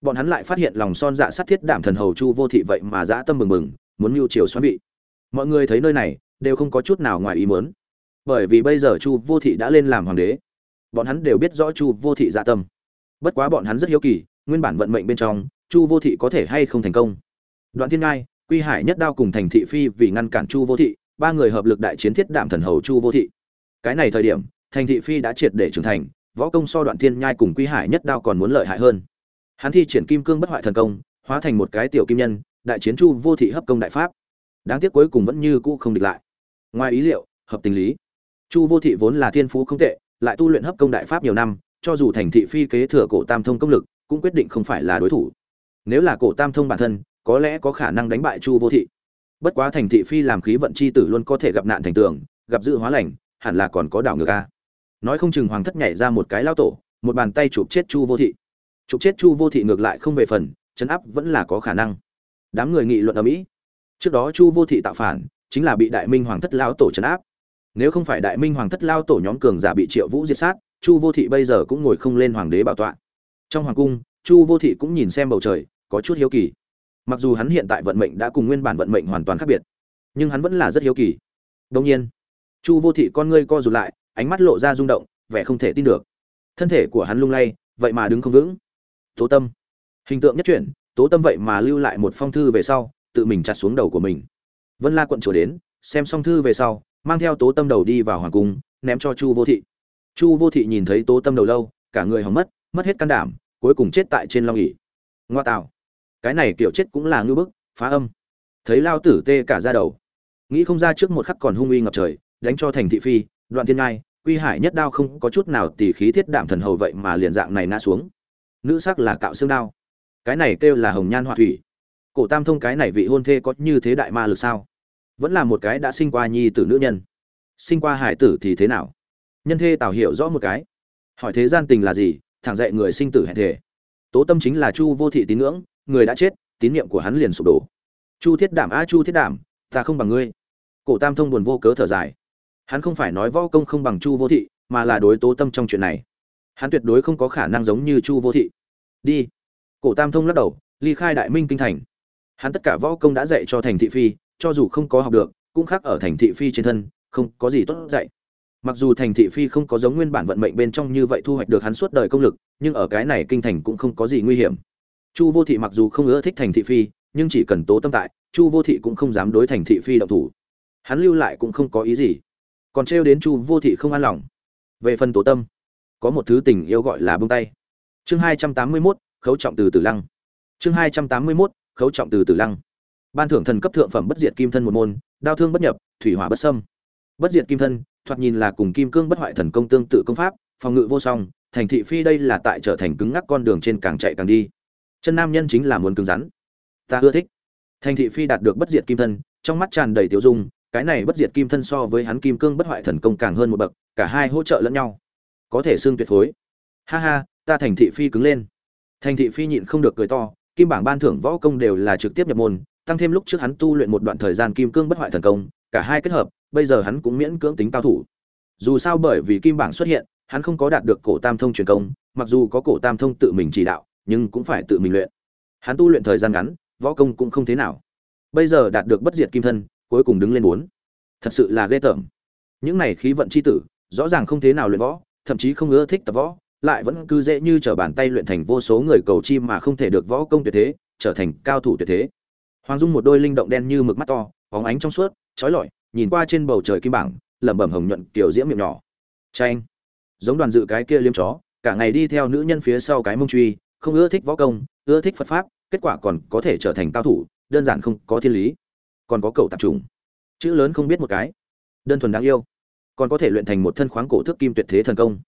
bọn hắn lại phát hiện lòng son dạ sát thiết đảm thần hầu chu vô thị vậy mà dã tâm mừng mừng, muốn mưu chiều xoắn vị. Mọi người thấy nơi này, đều không có chút nào ngoài ý muốn. Bởi vì bây giờ chu vô thị đã lên làm hoàng đế, bọn hắn đều biết rõ chu vô thị dạ tâm. Bất quá bọn hắn rất hiếu kỳ, nguyên bản vận mệnh bên trong, chu vô thị có thể hay không thành công đoạn thiên ngai, quy hải nhất đao cùng thành thị phi vì ngăn cản chu vô thị, ba người hợp lực đại chiến thiết đạm thần hầu chu vô thị. Cái này thời điểm, thành thị phi đã triệt để trưởng thành, võ công so đoạn thiên nhai cùng quy hải nhất đao còn muốn lợi hại hơn. Hắn thi triển kim cương bất hoại thần công, hóa thành một cái tiểu kim nhân, đại chiến chu vô thị hấp công đại pháp. Đáng tiếc cuối cùng vẫn như cũ không địch lại. Ngoài ý liệu, hợp tình lý. Chu vô thị vốn là thiên phú không tệ, lại tu luyện hấp công đại pháp nhiều năm, cho dù thành thị phi kế thừa cổ tam thông công lực, cũng quyết định không phải là đối thủ. Nếu là cổ tam thông bản thân có lẽ có khả năng đánh bại chu vô thị. Bất quá thành thị phi làm khí vận chi tử luôn có thể gặp nạn thành tường, gặp dự hóa lành, hẳn là còn có đảo ngược a. Nói không chừng hoàng thất nhảy ra một cái lao tổ, một bàn tay chụp chết chu vô thị. Chụp chết chu vô thị ngược lại không về phần chấn áp vẫn là có khả năng. Đám người nghị luận ầm ĩ. trước đó chu vô thị tạo phản, chính là bị đại minh hoàng thất lao tổ chấn áp. Nếu không phải đại minh hoàng thất lao tổ nhóm cường giả bị triệu vũ diệt sát, chu vô thị bây giờ cũng ngồi không lên hoàng đế bảo tọa. Trong hoàng cung, chu vô thị cũng nhìn xem bầu trời, có chút hiếu kỳ mặc dù hắn hiện tại vận mệnh đã cùng nguyên bản vận mệnh hoàn toàn khác biệt, nhưng hắn vẫn là rất hiếu kỳ. Đông nhiên, chu vô thị con ngươi co rụt lại, ánh mắt lộ ra rung động, vẻ không thể tin được. Thân thể của hắn lung lay, vậy mà đứng không vững. Tố tâm. Hình tượng nhất chuyển, tố tâm vậy mà lưu lại một phong thư về sau, tự mình chặt xuống đầu của mình. Vân la quận chùa đến, xem xong thư về sau, mang theo tố tâm đầu đi vào hoàng cung, ném cho chu vô thị. Chu vô thị nhìn thấy tố tâm đầu lâu, cả người hỏng mất mất hết can đảm, cuối cùng chết tại trên long ỉ ngoa tạo cái này kiểu chết cũng là ngư bức, phá âm. Thấy lao tử tê cả ra đầu. Nghĩ không ra trước một khắc còn hung uy ngập trời, đánh cho thành thị phi, đoạn thiên ngai, quy hải nhất đao không có chút nào tỉ khí thiết đảm thần hầu vậy mà liền dạng này ngã xuống. Nữ sắc là cạo xương đao. Cái này kêu là hồng nhan họa thủy. Cổ tam thông cái này vị hôn thê có như thế đại ma lực sao? Vẫn là một cái đã sinh qua nhi tử nữ nhân. Sinh qua hải tử thì thế nào? Nhân thê tào hiểu rõ một cái. Hỏi thế gian tình là gì, thẳng dạy người sinh tử hẹn thể tố tâm chính là chu vô thị tín ngưỡng người đã chết, tín niệm của hắn liền sụp đổ. Chu thiết đảm, a chu thiết đảm, ta không bằng ngươi. Cổ tam thông buồn vô cớ thở dài. Hắn không phải nói võ công không bằng chu vô thị, mà là đối tố tâm trong chuyện này. Hắn tuyệt đối không có khả năng giống như chu vô thị. Đi. Cổ tam thông lắc đầu, ly khai đại minh kinh thành. Hắn tất cả võ công đã dạy cho thành thị phi, cho dù không có học được, cũng khác ở thành thị phi trên thân, không có gì tốt dạy. Mặc dù thành thị phi không có giống nguyên bản vận mệnh bên trong như vậy thu hoạch được hắn suốt đời công lực, nhưng ở cái này kinh thành cũng không có gì nguy hiểm chu vô thị mặc dù không ưa thích thành thị phi, nhưng chỉ cần tố tâm tại, chu vô thị cũng không dám đối thành thị phi động thủ. Hắn lưu lại cũng không có ý gì. Còn trêu đến chu vô thị không an lòng. Về phần tố tâm, có một thứ tình yêu gọi là bông tay. Chương hai trăm tám mươi mốt, khấu trọng từ tử lăng. Chương hai trăm tám mươi mốt, khấu trọng từ tử lăng. Ban thưởng thần cấp thượng phẩm bất diệt kim thân một môn, đao thương bất nhập, thủy hỏa bất sâm bất diệt kim thân, thoạt nhìn là cùng kim cương bất hoại thần công tương tự công pháp, phòng ngự vô song, thành thị phi đây là tại trở thành cứng ngắc con đường trên càng chạy càng đi chân nam nhân chính là muốn cứng rắn. Ta ưa thích. Thành thị phi đạt được bất diệt kim thân, trong mắt tràn đầy tiêu dung, cái này bất diệt kim thân so với hắn kim cương bất hoại thần công càng hơn một bậc, cả hai hỗ trợ lẫn nhau. Có thể xương tuyệt phối. Ha ha, ta thành thị phi cứng lên. Thành thị phi nhịn không được cười to, kim bảng ban thưởng võ công đều là trực tiếp nhập môn, tăng thêm lúc trước hắn tu luyện một đoạn thời gian kim cương bất hoại thần công, cả hai kết hợp, bây giờ hắn cũng miễn cưỡng tính cao thủ. Dù sao bởi vì kim bảng xuất hiện, hắn không có đạt được cổ tam thông truyền công, mặc dù có cổ tam thông tự mình chỉ đạo nhưng cũng phải tự mình luyện. Hắn tu luyện thời gian ngắn, võ công cũng không thế nào. Bây giờ đạt được bất diệt kim thân, cuối cùng đứng lên bốn. Thật sự là ghê tởm. Những này khí vận c h i tử, rõ ràng không thế nào luyện võ, thậm chí không ưa thích tập võ, lại vẫn cứ dễ như t r ở bàn tay luyện thành vô số người cầu chi mà không thể được võ công tuyệt thế, trở thành cao thủ tuyệt thế. Hoàng dung một đôi linh động đen như mực mắt to óng ánh trong suốt trói lọi, nhìn qua trên bầu trời kim bảng, lẩm bẩm hồng nhuận kiểu diễm miệng nhỏ. Tranh giống đoàn dự cái kia liêm chó, cả ngày đi theo nữ nhân phía sau cái mông truy không ưa thích võ công, ưa thích phật pháp, kết quả còn có thể trở thành cao thủ, đơn giản không có thiên lý. Còn có cầu tạp trùng chữ lớn không biết một cái. Đơn thuần đáng yêu. Còn có thể luyện thành một thân khoáng cổ thước kim tuyệt thế thần công.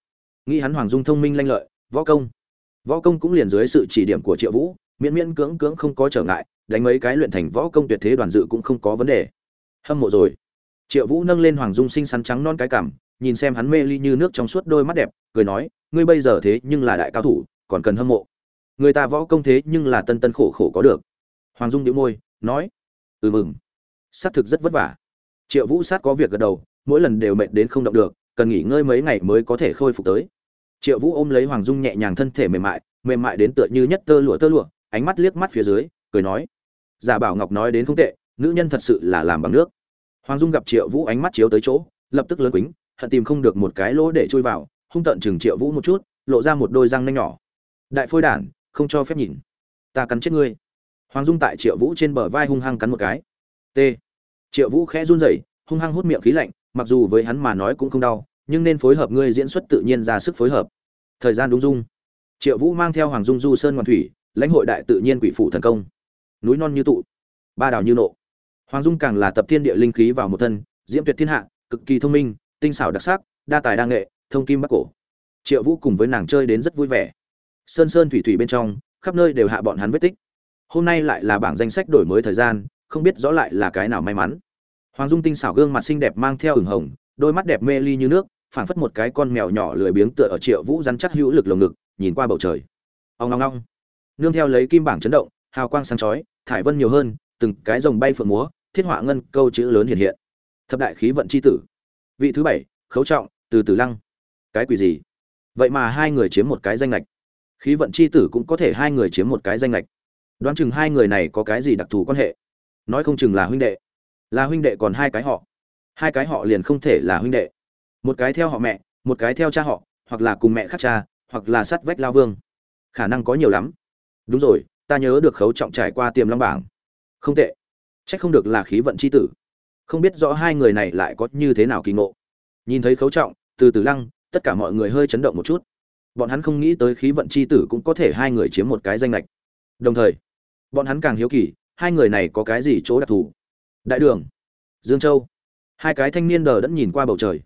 Nghĩ hắn hoàng dung thông minh lanh lợi, võ công. Võ công cũng liền dưới sự chỉ điểm của triệu vũ, miễn miễn cưỡng cưỡng không có trở ngại, đánh mấy cái luyện thành võ công tuyệt thế đoàn dự cũng không có vấn đề. Hâm mộ rồi. Triệu vũ nâng lên hoàng dung xinh xắn trắng non cái cảm nhìn xem hắn mê ly như nước trong suốt đôi mắt đẹp, cười nói, ngươi bây giờ thế nhưng là đại cao thủ, còn cần hâm mộ người ta võ công thế nhưng là tân tân khổ khổ có được. Hoàng dung đĩu môi, nói ừ mừng xác thực rất vất vả. Triệu vũ sát có việc gật đầu, mỗi lần đều mệt đến không động được, cần nghỉ ngơi mấy ngày mới có thể khôi phục tới. Triệu vũ ôm lấy hoàng dung nhẹ nhàng thân thể mềm mại mềm mại đến tựa như nhất tơ lụa tơ lụa, ánh mắt liếc mắt phía dưới, cười nói giả bảo ngọc nói đến không tệ, nữ nhân thật sự là làm bằng nước. Hoàng dung gặp triệu vũ ánh mắt chiếu tới chỗ, lập tức lớn quýnh hận tìm không được một cái lỗ để chui vào, hung tận chừng triệu vũ một chút, lộ ra một đôi răng nanh nhỏ. Đại phôi đản không cho phép nhìn. Ta cắn chết ngươi. Hoàng dung tại triệu vũ trên bờ vai hung hăng cắn một cái. T. Triệu vũ khẽ run rẩy, hung hăng hút miệng khí lạnh, mặc dù với hắn mà nói cũng không đau, nhưng nên phối hợp ngươi diễn xuất tự nhiên ra sức phối hợp. Thời gian đúng dung. Triệu vũ mang theo hoàng dung du sơn ngoan thủy, lãnh hội đại tự nhiên quỷ phủ thần công. Núi non như tụ, ba đảo như nộ. Hoàng dung càng là tập thiên địa linh khí vào một thân, diễm tuyệt thiên hạ, cực kỳ thông minh, tinh xảo đặc sắc, đa tài đa nghệ, thông kim bắc cổ. Triệu vũ cùng với nàng chơi đến rất vui vẻ sơn sơn thủy thủy bên trong, khắp nơi đều hạ bọn hắn vết tích. Hôm nay lại là bảng danh sách đổi mới thời gian, không biết rõ lại là cái nào may mắn. Hoàng dung tinh xảo gương mặt xinh đẹp mang theo ửng hồng, đôi mắt đẹp mê ly như nước, phảng phất một cái con mèo nhỏ lười biếng tựa ở triệu vũ rắn chắc hữu lực lồng ngực, nhìn qua bầu trời. Ông long long nương theo lấy kim bảng chấn động, hào quang sáng chói, thải vân nhiều hơn, từng cái rồng bay phượng múa, thiết họa ngân, câu chữ lớn hiện hiện. Thập đại khí vận c h i tử. Vị thứ bảy, khấu trọng, từ từ lăng. Cái quỷ gì? Vậy mà hai người chiếm một cái danh lệch khí vận c h i tử cũng có thể hai người chiếm một cái danh lệch đoán chừng hai người này có cái gì đặc thù quan hệ. Nói không chừng là huynh đệ. Là huynh đệ còn hai cái họ. Hai cái họ liền không thể là huynh đệ. Một cái theo họ mẹ, một cái theo cha họ, hoặc là cùng mẹ khác cha, hoặc là sắt vách lao vương. Khả năng có nhiều lắm. Đúng rồi, ta nhớ được khấu trọng trải qua tiềm long bảng. Không tệ. C h ắ c không được là khí vận c h i tử. Không biết rõ hai người này lại có như thế nào kỳ ngộ. Nhìn thấy khấu trọng, từ từ lăng, tất cả mọi người hơi chấn động một chút bọn hắn không nghĩ tới khí vận chi tử cũng có thể hai người chiếm một cái danh lệch đồng thời, bọn hắn càng hiếu kỳ, hai người này có cái gì chỗ đặc thù? Đại đường, dương châu. Hai cái thanh niên đờ đẫn nhìn qua bầu trời.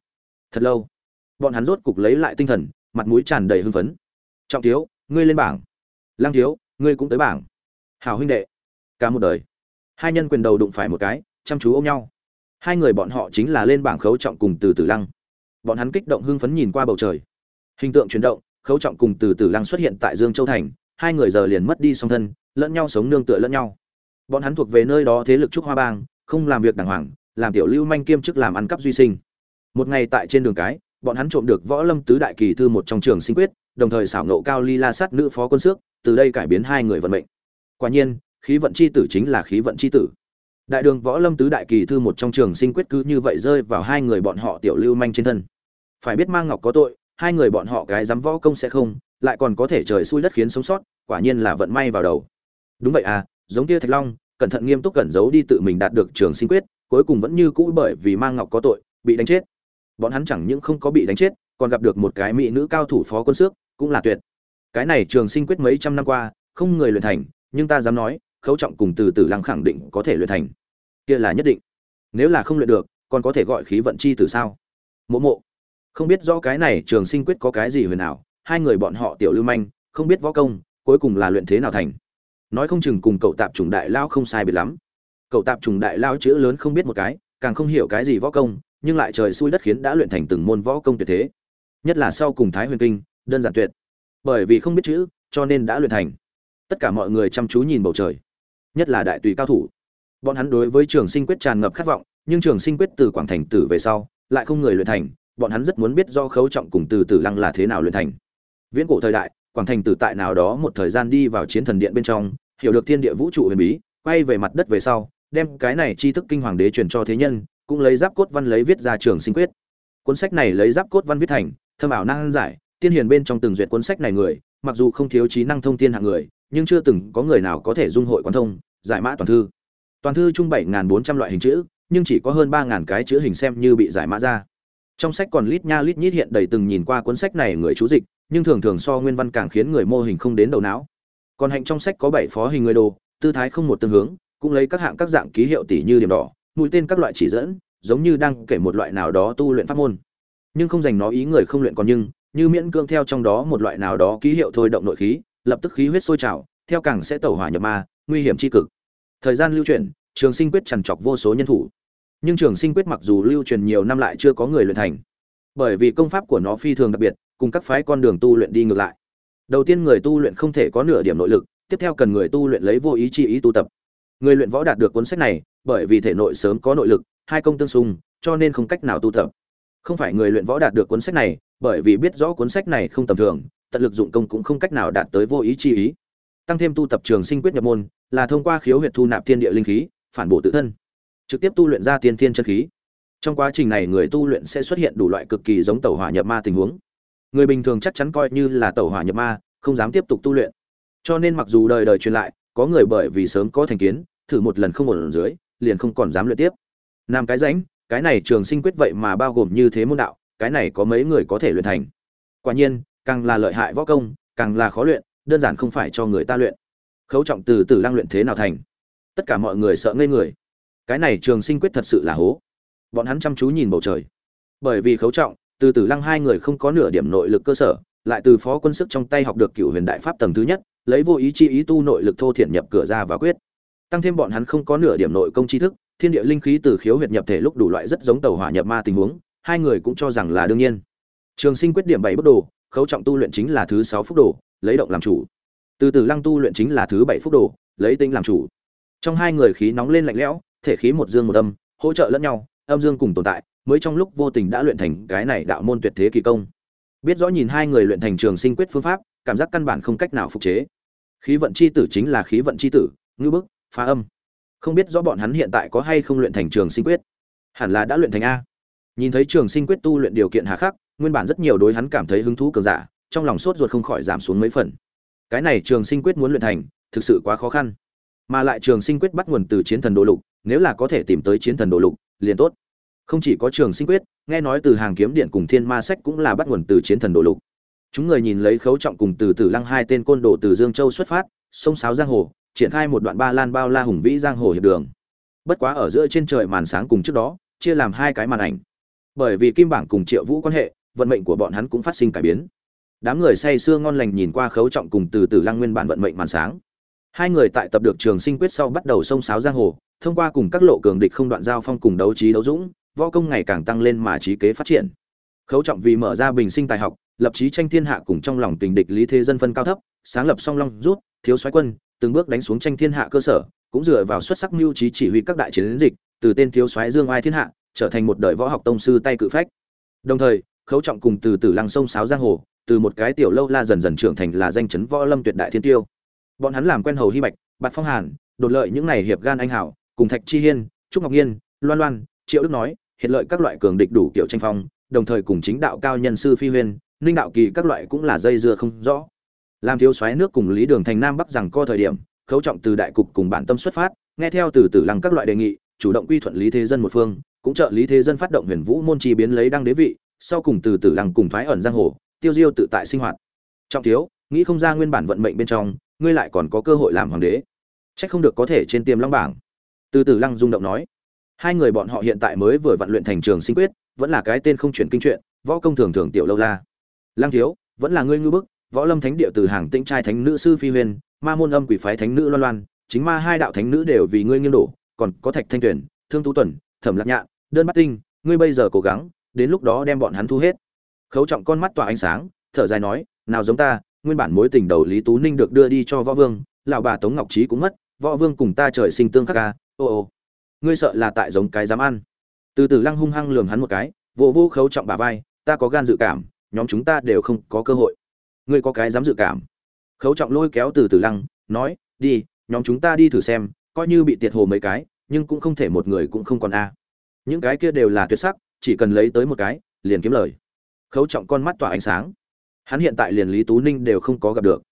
Thật lâu, bọn hắn rốt cục lấy lại tinh thần, mặt mũi tràn đầy hưng phấn. Trọng thiếu, ngươi lên bảng. Lang thiếu, ngươi cũng tới bảng. Hào huynh đệ, cả một đời, hai nhân quyền đầu đụng phải một cái, chăm chú ôm nhau. Hai người bọn họ chính là lên bảng khấu trọng cùng từ từ lăng. Bọn hắn kích động hưng phấn nhìn qua bầu trời. Hình tượng chuyển động khấu trọng cùng từ từ lăng xuất hiện tại dương châu thành, hai người giờ liền mất đi song thân, lẫn nhau sống nương tựa lẫn nhau. Bọn hắn thuộc về nơi đó thế lực trúc hoa bang, không làm việc đàng hoàng, làm tiểu lưu manh kiêm chức làm ăn cắp duy sinh. Một ngày tại trên đường cái, bọn hắn trộm được võ lâm tứ đại kỳ thư một trong trường sinh quyết, đồng thời xảo nộ cao ly la sát nữ phó quân xước, từ đây cải biến hai người vận mệnh. Quả nhiên, khí vận chi tử chính là khí vận chi tử. Đại đường võ lâm tứ đại kỳ thư một trong trường sinh quyết cứ như vậy rơi vào hai người bọn họ tiểu lưu manh trên thân. Phải biết mang ngọc có tội hai người bọn họ cái dám võ công sẽ không, lại còn có thể trời xui đất khiến sống sót, quả nhiên là vận may vào đầu. Đúng vậy à giống kia thạch long, cẩn thận nghiêm túc cẩn giấu đi tự mình đạt được trường sinh quyết, cuối cùng vẫn như cũ bởi vì mang ngọc có tội, bị đánh chết. Bọn hắn chẳng những không có bị đánh chết, còn gặp được một cái mỹ nữ cao thủ phó quân xước, cũng là tuyệt. Cái này trường sinh quyết mấy trăm năm qua, không người luyện thành, nhưng ta dám nói, khấu trọng cùng từ từ lăng khẳng định có thể luyện thành. Kia là nhất định. Nếu là không luyện được, còn có thể gọi khí vận chi từ sao? Mộ mộ không biết rõ cái này trường sinh quyết có cái gì huyền nào hai người bọn họ tiểu lưu manh, không biết võ công, cuối cùng là luyện thế nào thành. Nói không chừng cùng cậu tạp trùng đại lao không sai biệt lắm. Cậu tạp trùng đại lao chữ lớn không biết một cái, càng không hiểu cái gì võ công, nhưng lại trời xui đất khiến đã luyện thành từng môn võ công tuyệt thế. Nhất là sau cùng thái huyền kinh, đơn giản tuyệt. Bởi vì không biết chữ, cho nên đã luyện thành. Tất cả mọi người chăm chú nhìn bầu trời. Nhất là đại tùy cao thủ. Bọn hắn đối với trường sinh quyết tràn ngập khát vọng, nhưng trường sinh quyết từ quảng thành tử về sau, lại không người luyện thành bọn hắn rất muốn biết do khấu trọng cùng từ tử lăng là thế nào luyện thành. Viễn cổ thời đại, quảng thành tử tại nào đó một thời gian đi vào chiến thần điện bên trong, hiểu được thiên địa vũ trụ huyền bí, quay về mặt đất về sau, đem cái này tri thức kinh hoàng đế truyền cho thế nhân, cũng lấy giáp cốt văn lấy viết ra trường sinh quyết. Cuốn sách này lấy giáp cốt văn viết thành, thâm ảo năng giải, tiên hiền bên trong từng duyệt cuốn sách này người, mặc dù không thiếu trí năng thông tiên hạng người, nhưng chưa từng có người nào có thể dung hội quán thông, giải mã toàn thư. Toàn thư chung bảy bốn trăm loại hình chữ, nhưng chỉ có hơn ba cái chữ hình xem như bị giải mã ra trong sách còn lít nha lít nhít hiện đầy từng nhìn qua cuốn sách này người chú dịch, nhưng thường thường so nguyên văn càng khiến người mô hình không đến đầu não. Còn hạnh trong sách có bảy phó hình người đồ, tư thái không một tương hướng, cũng lấy các hạng các dạng ký hiệu tỷ như điểm đỏ, mũi tên các loại chỉ dẫn, giống như đang kể một loại nào đó tu luyện pháp môn. Nhưng không dành nó ý người không luyện còn nhưng, như miễn cương theo trong đó một loại nào đó ký hiệu thôi động nội khí, lập tức khí huyết sôi trào, theo càng sẽ tẩu hỏa nhập ma, nguy hiểm tri cực. Thời gian lưu truyền trường sinh quyết trằn trọc vô số nhân thủ nhưng trường sinh quyết mặc dù lưu truyền nhiều năm lại chưa có người luyện thành. Bởi vì công pháp của nó phi thường đặc biệt, cùng các phái con đường tu luyện đi ngược lại. Đầu tiên người tu luyện không thể có nửa điểm nội lực, tiếp theo cần người tu luyện lấy vô ý chi ý tu tập. Người luyện võ đạt được cuốn sách này, bởi vì thể nội sớm có nội lực, hai công tương xung, cho nên không cách nào tu tập. Không phải người luyện võ đạt được cuốn sách này, bởi vì biết rõ cuốn sách này không tầm thường, tận lực dụng công cũng không cách nào đạt tới vô ý chi ý. Tăng thêm tu tập trường sinh quyết nhập môn, là thông qua khiếu huyệt thu nạp thiên địa linh khí, phản bổ tự thân trực tiếp tu luyện ra tiên thiên chân khí. Trong quá trình này người tu luyện sẽ xuất hiện đủ loại cực kỳ giống tẩu hỏa nhập ma tình huống. Người bình thường chắc chắn coi như là tẩu hỏa nhập ma, không dám tiếp tục tu luyện. Cho nên mặc dù đời đời truyền lại, có người bởi vì sớm có thành kiến, thử một lần không ổn dưới, liền không còn dám luyện tiếp. Nam cái rãnh, cái này trường sinh quyết vậy mà bao gồm như thế môn đạo, cái này có mấy người có thể luyện thành? Quả nhiên, càng là lợi hại võ công, càng là khó luyện, đơn giản không phải cho người ta luyện. Khấu trọng từ từ lang luyện thế nào thành? Tất cả mọi người sợ ngây người cái này trường sinh quyết thật sự là hố. Bọn hắn chăm chú nhìn bầu trời. Bởi vì khấu trọng, từ từ lăng hai người không có nửa điểm nội lực cơ sở, lại từ phó quân sức trong tay học được cựu huyền đại pháp tầng thứ nhất, lấy vô ý chi ý tu nội lực thô thiện nhập cửa ra và quyết. Tăng thêm bọn hắn không có nửa điểm nội công tri thức, thiên địa linh khí từ khiếu huyệt nhập thể lúc đủ loại rất giống tàu hỏa nhập ma tình huống, hai người cũng cho rằng là đương nhiên. Trường sinh quyết điểm bảy bức đồ, khấu trọng tu luyện chính là thứ sáu phúc đồ, lấy động làm chủ. Từ từ lăng tu luyện chính là thứ bảy phúc đồ, lấy tinh làm chủ. Trong hai người khí nóng lên lạnh lẽo thể khí một dương một âm, hỗ trợ lẫn nhau, âm dương cùng tồn tại, mới trong lúc vô tình đã luyện thành cái này đạo môn tuyệt thế kỳ công. Biết rõ nhìn hai người luyện thành trường sinh quyết phương pháp, cảm giác căn bản không cách nào phục chế. Khí vận chi tử chính là khí vận chi tử, ngư bức, phá âm. Không biết rõ bọn hắn hiện tại có hay không luyện thành trường sinh quyết. Hẳn là đã luyện thành a. Nhìn thấy trường sinh quyết tu luyện điều kiện hà khắc, nguyên bản rất nhiều đối hắn cảm thấy hứng thú cường giả, trong lòng sốt ruột không khỏi giảm xuống mấy phần. Cái này trường sinh quyết muốn luyện thành, thực sự quá khó khăn. Mà lại trường sinh quyết bắt nguồn từ chiến thần đồ lục nếu là có thể tìm tới chiến thần đồ lục, liền tốt. Không chỉ có trường sinh quyết, nghe nói từ hàng kiếm điện cùng thiên ma sách cũng là bắt nguồn từ chiến thần đồ lục. Chúng người nhìn lấy khấu trọng cùng từ tử lăng hai tên côn đồ từ dương châu xuất phát, sông sáo giang hồ, triển khai một đoạn ba lan bao la hùng vĩ giang hồ hiệp đường. Bất quá ở giữa trên trời màn sáng cùng trước đó, chia làm hai cái màn ảnh. Bởi vì kim bảng cùng triệu vũ quan hệ, vận mệnh của bọn hắn cũng phát sinh cải biến. Đám người say sưa ngon lành nhìn qua khấu trọng cùng từ từ lăng nguyên bản vận mệnh màn sáng. Hai người tại tập được trường sinh quyết sau bắt đầu sông sáo giang hồ thông qua cùng các lộ cường địch không đoạn giao phong cùng đấu trí đấu dũng, võ công ngày càng tăng lên mà trí kế phát triển. Khấu trọng vì mở ra bình sinh tài học, lập chí tranh thiên hạ cùng trong lòng tình địch lý thế dân phân cao thấp, sáng lập song long rút, thiếu soái quân, từng bước đánh xuống tranh thiên hạ cơ sở, cũng dựa vào xuất sắc mưu trí chỉ huy các đại chiến dịch, từ tên thiếu soái dương ai thiên hạ, trở thành một đời võ học tông sư tay cự phách. Đồng thời, khấu trọng cùng từ từ lăng sông sáo giang hồ, từ một cái tiểu lâu la dần dần trưởng thành là danh chấn võ lâm tuyệt đại thiên tiêu. Bọn hắn làm quen hầu Hi bạch, bạt phong hàn, đột lợi những này hiệp gan anh hảo cùng thạch chi hiên trúc ngọc Nghiên, loan loan triệu đức nói hiện lợi các loại cường địch đủ kiểu tranh phong đồng thời cùng chính đạo cao nhân sư phi huyền, ninh đạo kỳ các loại cũng là dây dưa không rõ. Làm thiếu soái nước cùng lý đường thành nam bắc rằng co thời điểm khấu trọng từ đại cục cùng bản tâm xuất phát nghe theo từ từ lăng các loại đề nghị chủ động quy thuận lý thế dân một phương cũng trợ lý thế dân phát động huyền vũ môn chi biến lấy đăng đế vị sau cùng từ từ lăng cùng phái ẩn giang hồ tiêu diêu tự tại sinh hoạt. Trọng thiếu nghĩ không ra nguyên bản vận mệnh bên trong ngươi lại còn có cơ hội làm hoàng đế. Trách không được có thể trên tiềm long bảng từ từ lăng rung động nói, hai người bọn họ hiện tại mới vừa vận luyện thành trường sinh quyết, vẫn là cái tên không chuyển kinh chuyện, võ công thường thường tiểu lâu la. Lang thiếu, vẫn là ngươi ngư bức, võ lâm thánh địa từ hàng tĩnh trai thánh nữ sư phi huyền, ma môn âm quỷ phái thánh nữ loan loan, chính ma hai đạo thánh nữ đều vì ngươi nghiêng đổ, còn có thạch thanh tuyển, thương tú tuần, thẩm lạc nhạn, đơn bắt tinh, ngươi bây giờ cố gắng, đến lúc đó đem bọn hắn thu hết. Khấu trọng con mắt tỏa ánh sáng, thở dài nói, nào giống ta, nguyên bản mối tình đầu lý tú ninh được đưa đi cho võ vương, lão bà tống ngọc trí cũng mất, võ vương cùng ta trời sinh tương khắc ca ô ô, ngươi sợ là tại giống cái dám ăn. Từ từ lăng hung hăng lườm hắn một cái, vô vô khấu trọng bà vai, ta có gan dự cảm, nhóm chúng ta đều không có cơ hội. Ngươi có cái dám dự cảm? Khấu trọng lôi kéo từ từ lăng, nói, đi, nhóm chúng ta đi thử xem, coi như bị tiệt hồ mấy cái, nhưng cũng không thể một người cũng không còn a. Những cái kia đều là tuyệt sắc, chỉ cần lấy tới một cái, liền kiếm lời. Khấu trọng con mắt tỏa ánh sáng. Hắn hiện tại liền lý tú ninh đều không có gặp được.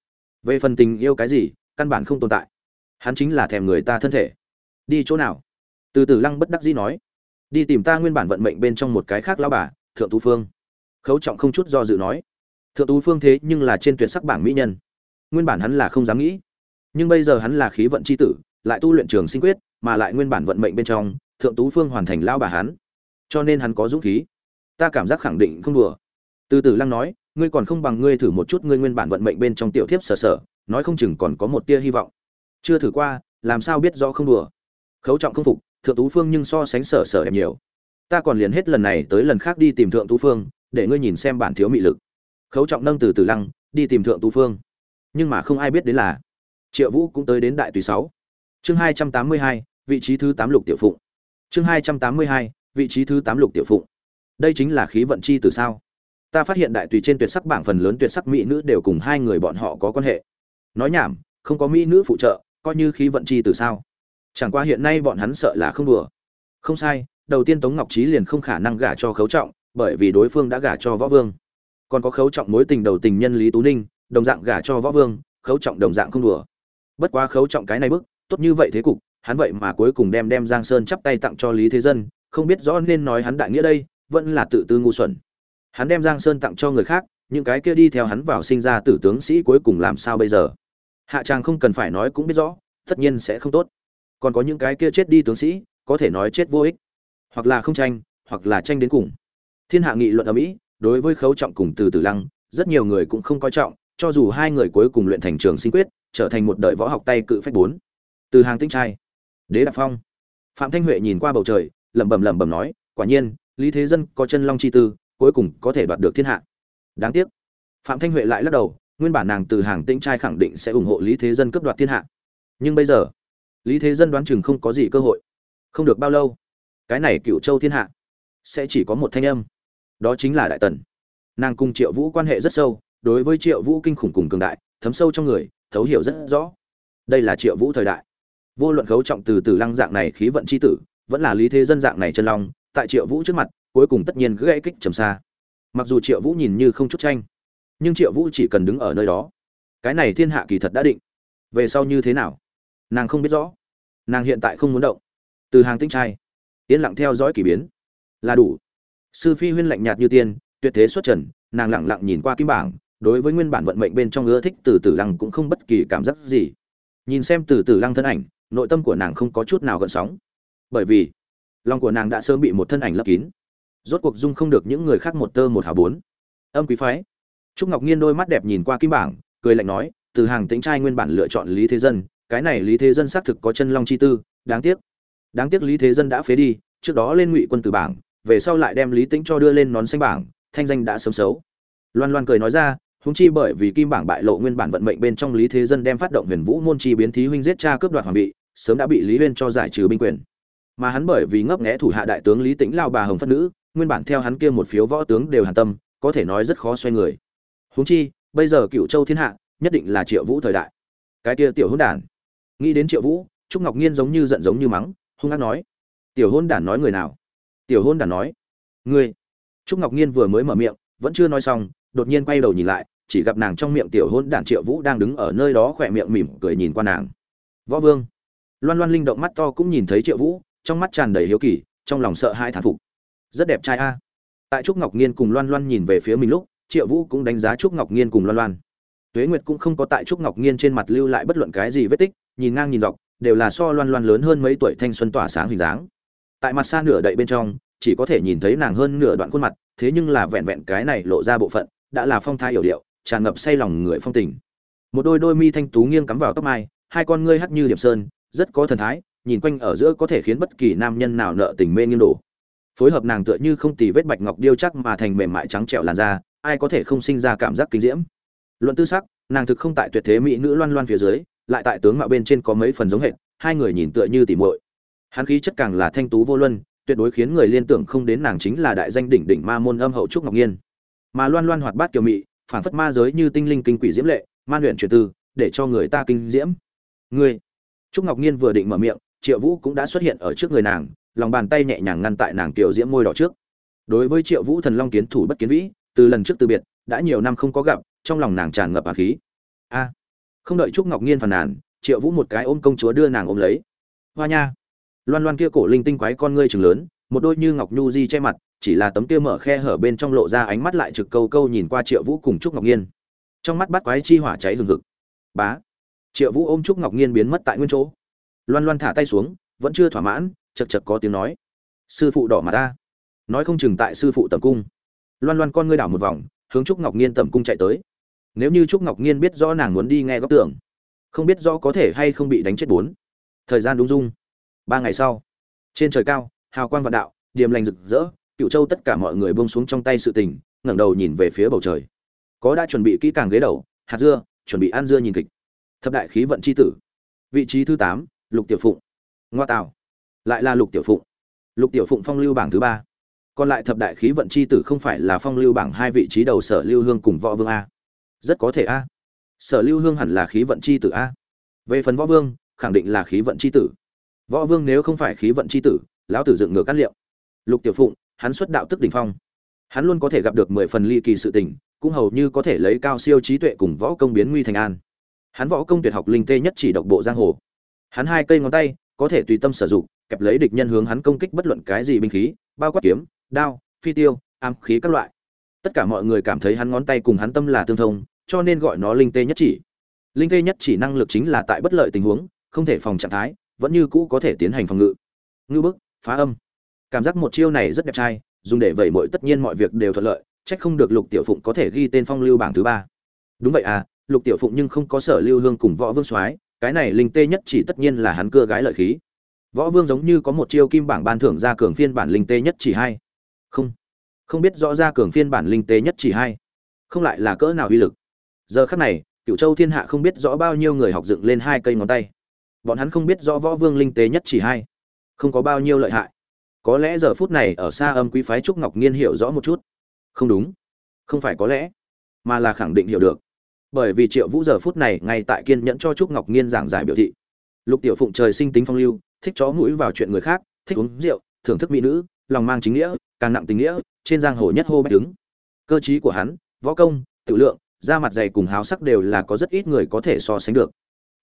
Về phần tình yêu cái gì, căn bản không tồn tại. Hắn chính là thèm người ta thân thể đi chỗ nào? Từ từ lăng bất đắc dĩ nói. Đi tìm ta nguyên bản vận mệnh bên trong một cái khác lao bà, thượng tú phương. Khấu trọng không chút do dự nói. Thượng tú phương thế nhưng là trên tuyệt sắc bảng mỹ nhân. Nguyên bản hắn là không dám nghĩ. Nhưng bây giờ hắn là khí vận c h i tử, lại tu luyện trường sinh quyết, mà lại nguyên bản vận mệnh bên trong, thượng tú phương hoàn thành lao bà hắn. Cho nên hắn có dũng khí. Ta cảm giác khẳng định không đùa. Từ từ lăng nói, ngươi còn không bằng ngươi thử một chút ngươi nguyên bản vận mệnh bên trong tiểu thiếp sở sở nói không chừng còn có một tia hy vọng. Chưa thử qua, làm sao biết rõ không đùa? Khấu trọng không phục, thượng tú phương nhưng so sánh sở sở đẹp nhiều. Ta còn liền hết lần này tới lần khác đi tìm thượng tú phương, để ngươi nhìn xem bản thiếu mị lực. Khấu trọng nâng từ từ lăng, đi tìm thượng tú phương. Nhưng mà không ai biết đến là, triệu vũ cũng tới đến đại tùy sáu. Chương hai trăm tám mươi hai, vị trí thứ tám lục tiểu phụng. Chương hai trăm tám mươi hai, vị trí thứ tám lục tiểu phụng. Đây chính là khí vận chi từ sao? Ta phát hiện đại tùy trên tuyệt sắc bảng phần lớn tuyệt sắc mỹ nữ đều cùng hai người bọn họ có quan hệ. Nói nhảm, không có mỹ nữ phụ trợ, coi như khí vận chi từ sao? Chẳng qua hiện nay bọn hắn sợ là không đùa. Không sai, đầu tiên tống ngọc trí liền không khả năng gả cho khấu trọng, bởi vì đối phương đã gả cho võ vương. Còn có khấu trọng mối tình đầu tình nhân lý tú ninh, đồng dạng gả cho võ vương, khấu trọng đồng dạng không đùa. Bất quá khấu trọng cái này bức, tốt như vậy thế cục, hắn vậy mà cuối cùng đem đem giang sơn chắp tay tặng cho lý thế dân, không biết rõ nên nói hắn đại nghĩa đây, vẫn là tự tư ngu xuẩn. Hắn đem giang sơn tặng cho người khác, những cái kia đi theo hắn vào sinh ra tử tướng sĩ cuối cùng làm sao bây giờ? Hạ trang không cần phải nói cũng biết rõ, tất nhiên sẽ không tốt còn có những cái kia chết đi tướng sĩ, có thể nói chết vô ích. Hoặc là không tranh, hoặc là tranh đến cùng. Thiên hạ nghị luận ở mỹ, đối với khấu trọng cùng từ tử lăng, rất nhiều người cũng không coi trọng, cho dù hai người cuối cùng luyện thành trường sinh quyết, trở thành một đời võ học tay cự phách bốn. Từ hàng tinh trai, đế đạp phong. Phạm thanh huệ nhìn qua bầu trời, lẩm bẩm lẩm bẩm nói, quả nhiên, lý thế dân có chân long chi tư, cuối cùng có thể đoạt được thiên hạ. Đáng tiếc. Phạm thanh huệ lại lắc đầu, nguyên bản nàng từ hàng tinh trai khẳng định sẽ ủng hộ lý thế dân cướp đoạt thiên hạ. Nhưng bây giờ lý thế dân đoán chừng không có gì cơ hội. Không được bao lâu, cái này cựu châu thiên hạ sẽ chỉ có một thanh âm, đó chính là đại tần. Nàng cùng triệu vũ quan hệ rất sâu, đối với triệu vũ kinh khủng cùng cường đại, thấm sâu trong người, thấu hiểu rất rõ. Đây là triệu vũ thời đại. Vô luận khấu trọng từ từ lăng dạng này khí vận c h i tử, vẫn là lý thế dân dạng này chân long, tại triệu vũ trước mặt, cuối cùng tất nhiên gãy kích trầm xa. Mặc dù triệu vũ nhìn như không chút tranh, nhưng triệu vũ chỉ cần đứng ở nơi đó, cái này thiên hạ kỳ thật đã định. Về sau như thế nào? Nàng không biết rõ. Nàng hiện tại không muốn động. Từ hàng tinh trai, yên lặng theo dõi k ỳ biến. Là đủ. Sư phi huyên lạnh nhạt như tiên, tuyệt thế xuất trần, nàng lẳng lặng nhìn qua kim bảng, đối với nguyên bản vận mệnh bên trong ưa thích từ tử lăng cũng không bất kỳ cảm giác gì. Nhìn xem từ tử lăng thân ảnh, nội tâm của nàng không có chút nào gợn sóng. Bởi vì, lòng của nàng đã sớm bị một thân ảnh lấp kín. Rốt cuộc dung không được những người khác một tơ một hào bốn. Âm quý phái. Trúc ngọc nhiên đôi mắt đẹp nhìn qua kim bảng, cười lạnh nói, từ hàng tính trai nguyên bản lựa chọn lý thế dân cái này lý thế dân xác thực có chân long chi tư, đáng tiếc. Đáng tiếc lý thế dân đã phế đi, trước đó lên ngụy quân từ bảng, về sau lại đem lý tĩnh cho đưa lên nón xanh bảng, thanh danh đã sớm xấu. Loan loan cười nói ra húng chi bởi vì kim bảng bại lộ nguyên bản vận mệnh bên trong lý thế dân đem phát động huyền vũ môn chi biến thí huynh giết cha cướp đoạt hoàng vị, sớm đã bị lý huyên cho giải trừ binh quyền. Mà hắn bởi vì ngấp nghẽ thủ hạ đại tướng lý tĩnh lao bà hồng phất nữ, nguyên bản theo hắn kia một phiếu võ tướng đều hàn tâm, có thể nói rất khó xoay người. Húng chi, bây giờ cựu châu thiên hạ, nhất định là triệu vũ thời đại. Cái kia tiểu hữu đản nghĩ đến triệu vũ, trúc ngọc nhiên giống như giận giống như mắng, hung hăng nói, tiểu hôn đản nói người nào? Tiểu hôn đản nói, ngươi. Trúc ngọc nhiên vừa mới mở miệng, vẫn chưa nói xong, đột nhiên quay đầu nhìn lại, chỉ gặp nàng trong miệng tiểu hôn đản triệu vũ đang đứng ở nơi đó khỏe miệng mỉm cười nhìn qua nàng. Võ vương. Loan loan linh động mắt to cũng nhìn thấy triệu vũ, trong mắt tràn đầy hiếu kỳ, trong lòng sợ hai thản phục. Rất đẹp trai a. Tại trúc ngọc nhiên cùng loan loan nhìn về phía mình lúc, triệu vũ cũng đánh giá trúc ngọc nhiên cùng loan loan. Tuế nguyệt cũng không có tại trúc ngọc nhiên trên mặt lưu lại bất luận cái gì vết tích nhìn ngang nhìn dọc, đều là so loan loan lớn hơn mấy tuổi thanh xuân tỏa sáng hình dáng. Tại mặt xa nửa đậy bên trong, chỉ có thể nhìn thấy nàng hơn nửa đoạn khuôn mặt, thế nhưng là vẹn vẹn cái này lộ ra bộ phận, đã là phong thái hiểu điệu, tràn ngập say lòng người phong tình. Một đôi đôi mi thanh tú nghiêng cắm vào tóc mai, hai con ngươi hắt như điểm sơn, rất có thần thái, nhìn quanh ở giữa có thể khiến bất kỳ nam nhân nào nợ tình mê nghiêng đổ. Phối hợp nàng tựa như không tì vết bạch ngọc điêu chắc mà thành mềm mại trắng trẻo làn da, ai có thể không sinh ra cảm giác kinh diễm. Luận tư sắc, nàng thực không tại tuyệt thế mỹ nữ loan loan phía dưới lại tại tướng mạo bên trên có mấy phần giống hệt, hai người nhìn tựa như tỉ muội. Hắn khí chất càng là thanh tú vô luân, tuyệt đối khiến người liên tưởng không đến nàng chính là đại danh đỉnh đỉnh ma môn âm hậu trúc ngọc nhiên. Mà loan loan hoạt bát kiều mị, phản phất ma giới như tinh linh kinh quỷ diễm lệ man luyện truyền tư để cho người ta kinh diễm. Ngươi, trúc ngọc nhiên vừa định mở miệng, triệu vũ cũng đã xuất hiện ở trước người nàng, lòng bàn tay nhẹ nhàng ngăn tại nàng kiều diễm môi đỏ trước. Đối với triệu vũ thần long kiến thủ bất kiến vĩ, từ lần trước từ biệt, đã nhiều năm không có gặp, trong lòng nàng tràn ngập hà khí. A không đợi trúc ngọc nhiên phàn nàn, triệu vũ một cái ôm công chúa đưa nàng ôm lấy. Hoa nha! Loan loan kia cổ linh tinh quái con ngươi chừng lớn, một đôi như ngọc nhu di che mặt, chỉ là tấm kia mở khe hở bên trong lộ ra ánh mắt lại trực câu câu nhìn qua triệu vũ cùng trúc ngọc nhiên trong mắt bắt quái chi hỏa cháy hừng hực. Bá! Triệu vũ ôm trúc ngọc nhiên biến mất tại nguyên chỗ. Loan loan thả tay xuống, vẫn chưa thỏa mãn, chật chật có tiếng nói. Sư phụ đỏ mặt ta. Nói không chừng tại sư phụ tầm cung. Loan loan con ngươi đảo một vòng, hướng trúc ngọc nhiên tầm cung chạy tới nếu như trúc ngọc nhiên biết rõ nàng muốn đi nghe góc tưởng không biết rõ có thể hay không bị đánh chết bốn. Thời gian đúng dung ba ngày sau, trên trời cao, hào quang vạn đạo, điềm lành rực rỡ cựu châu tất cả mọi người bông xuống trong tay sự tình, ngẩng đầu nhìn về phía bầu trời. Có đã chuẩn bị kỹ càng ghế đầu, hạt dưa, chuẩn bị ăn dưa nhìn kịch. Thập đại khí vận c h i tử. Vị trí thứ tám, lục tiểu phụng. Ngoa tạo lại là lục tiểu phụng. Lục tiểu phụng phong lưu bảng thứ ba. Còn lại thập đại khí vận c h i tử không phải là phong lưu bảng hai vị trí đầu sở lưu hương cùng võ vương a rất có thể a. Sở lưu hương hẳn là khí vận c h i tử a. Về phần võ vương, khẳng định là khí vận c h i tử. Võ vương nếu không phải khí vận c h i tử, lão tử dựng ngược cát liệu. Lục tiểu phụng, hắn xuất đạo tức đ ỉ n h phong. Hắn luôn có thể gặp được mười phần ly kỳ sự tình, cũng hầu như có thể lấy cao siêu trí tuệ cùng võ công biến nguy thành an. Hắn võ công tuyệt học linh tê nhất chỉ độc bộ giang hồ. Hắn hai cây ngón tay, có thể tùy tâm sử dụng, kẹp lấy địch nhân hướng hắn công kích bất luận cái gì binh khí, bao quát kiếm, đao, phi tiêu am khí các loại tất cả mọi người cảm thấy hắn ngón tay cùng hắn tâm là tương thông, cho nên gọi nó linh tê nhất chỉ. Linh tê nhất chỉ năng lực chính là tại bất lợi tình huống, không thể phòng trạng thái, vẫn như cũ có thể tiến hành phòng ngự. Ngư bức, phá âm. Cảm giác một chiêu này rất đẹp trai, dùng để vẩy mội tất nhiên mọi việc đều thuận lợi trách không được lục tiểu phụng có thể ghi tên phong lưu bảng thứ ba. Đúng vậy à lục tiểu phụng nhưng không có sở lưu hương cùng võ vương soái, cái này linh tê nhất chỉ tất nhiên là hắn cưa gái lợi khí. Võ vương giống như có một chiêu kim bảng ban thưởng ra cường phiên bản linh tê nhất chỉ hai. Không không biết rõ ra cường phiên bản linh tế nhất chỉ hai không lại là cỡ nào uy lực. Giờ khắc này cựu châu thiên hạ không biết rõ bao nhiêu người học dựng lên hai cây ngón tay. Bọn hắn không biết rõ võ vương linh tế nhất chỉ hai không có bao nhiêu lợi hại. Có lẽ giờ phút này ở xa âm quý phái trúc ngọc nghiên hiểu rõ một chút. Không đúng, không phải có lẽ, mà là khẳng định hiểu được. Bởi vì triệu vũ giờ phút này ngay tại kiên nhẫn cho trúc ngọc nghiên giảng giải biểu thị. Lục tiểu phụng trời sinh tính phong lưu, thích chó mũi vào chuyện người khác, thích uống rượu, thưởng thức mỹ nữ, lòng mang chính nghĩa, càng nặng tình nghĩa trên giang hồ nhất hô bách đứng cơ chí của hắn, võ công, tự lượng, da mặt dày cùng háo sắc đều là có rất ít người có thể so sánh được.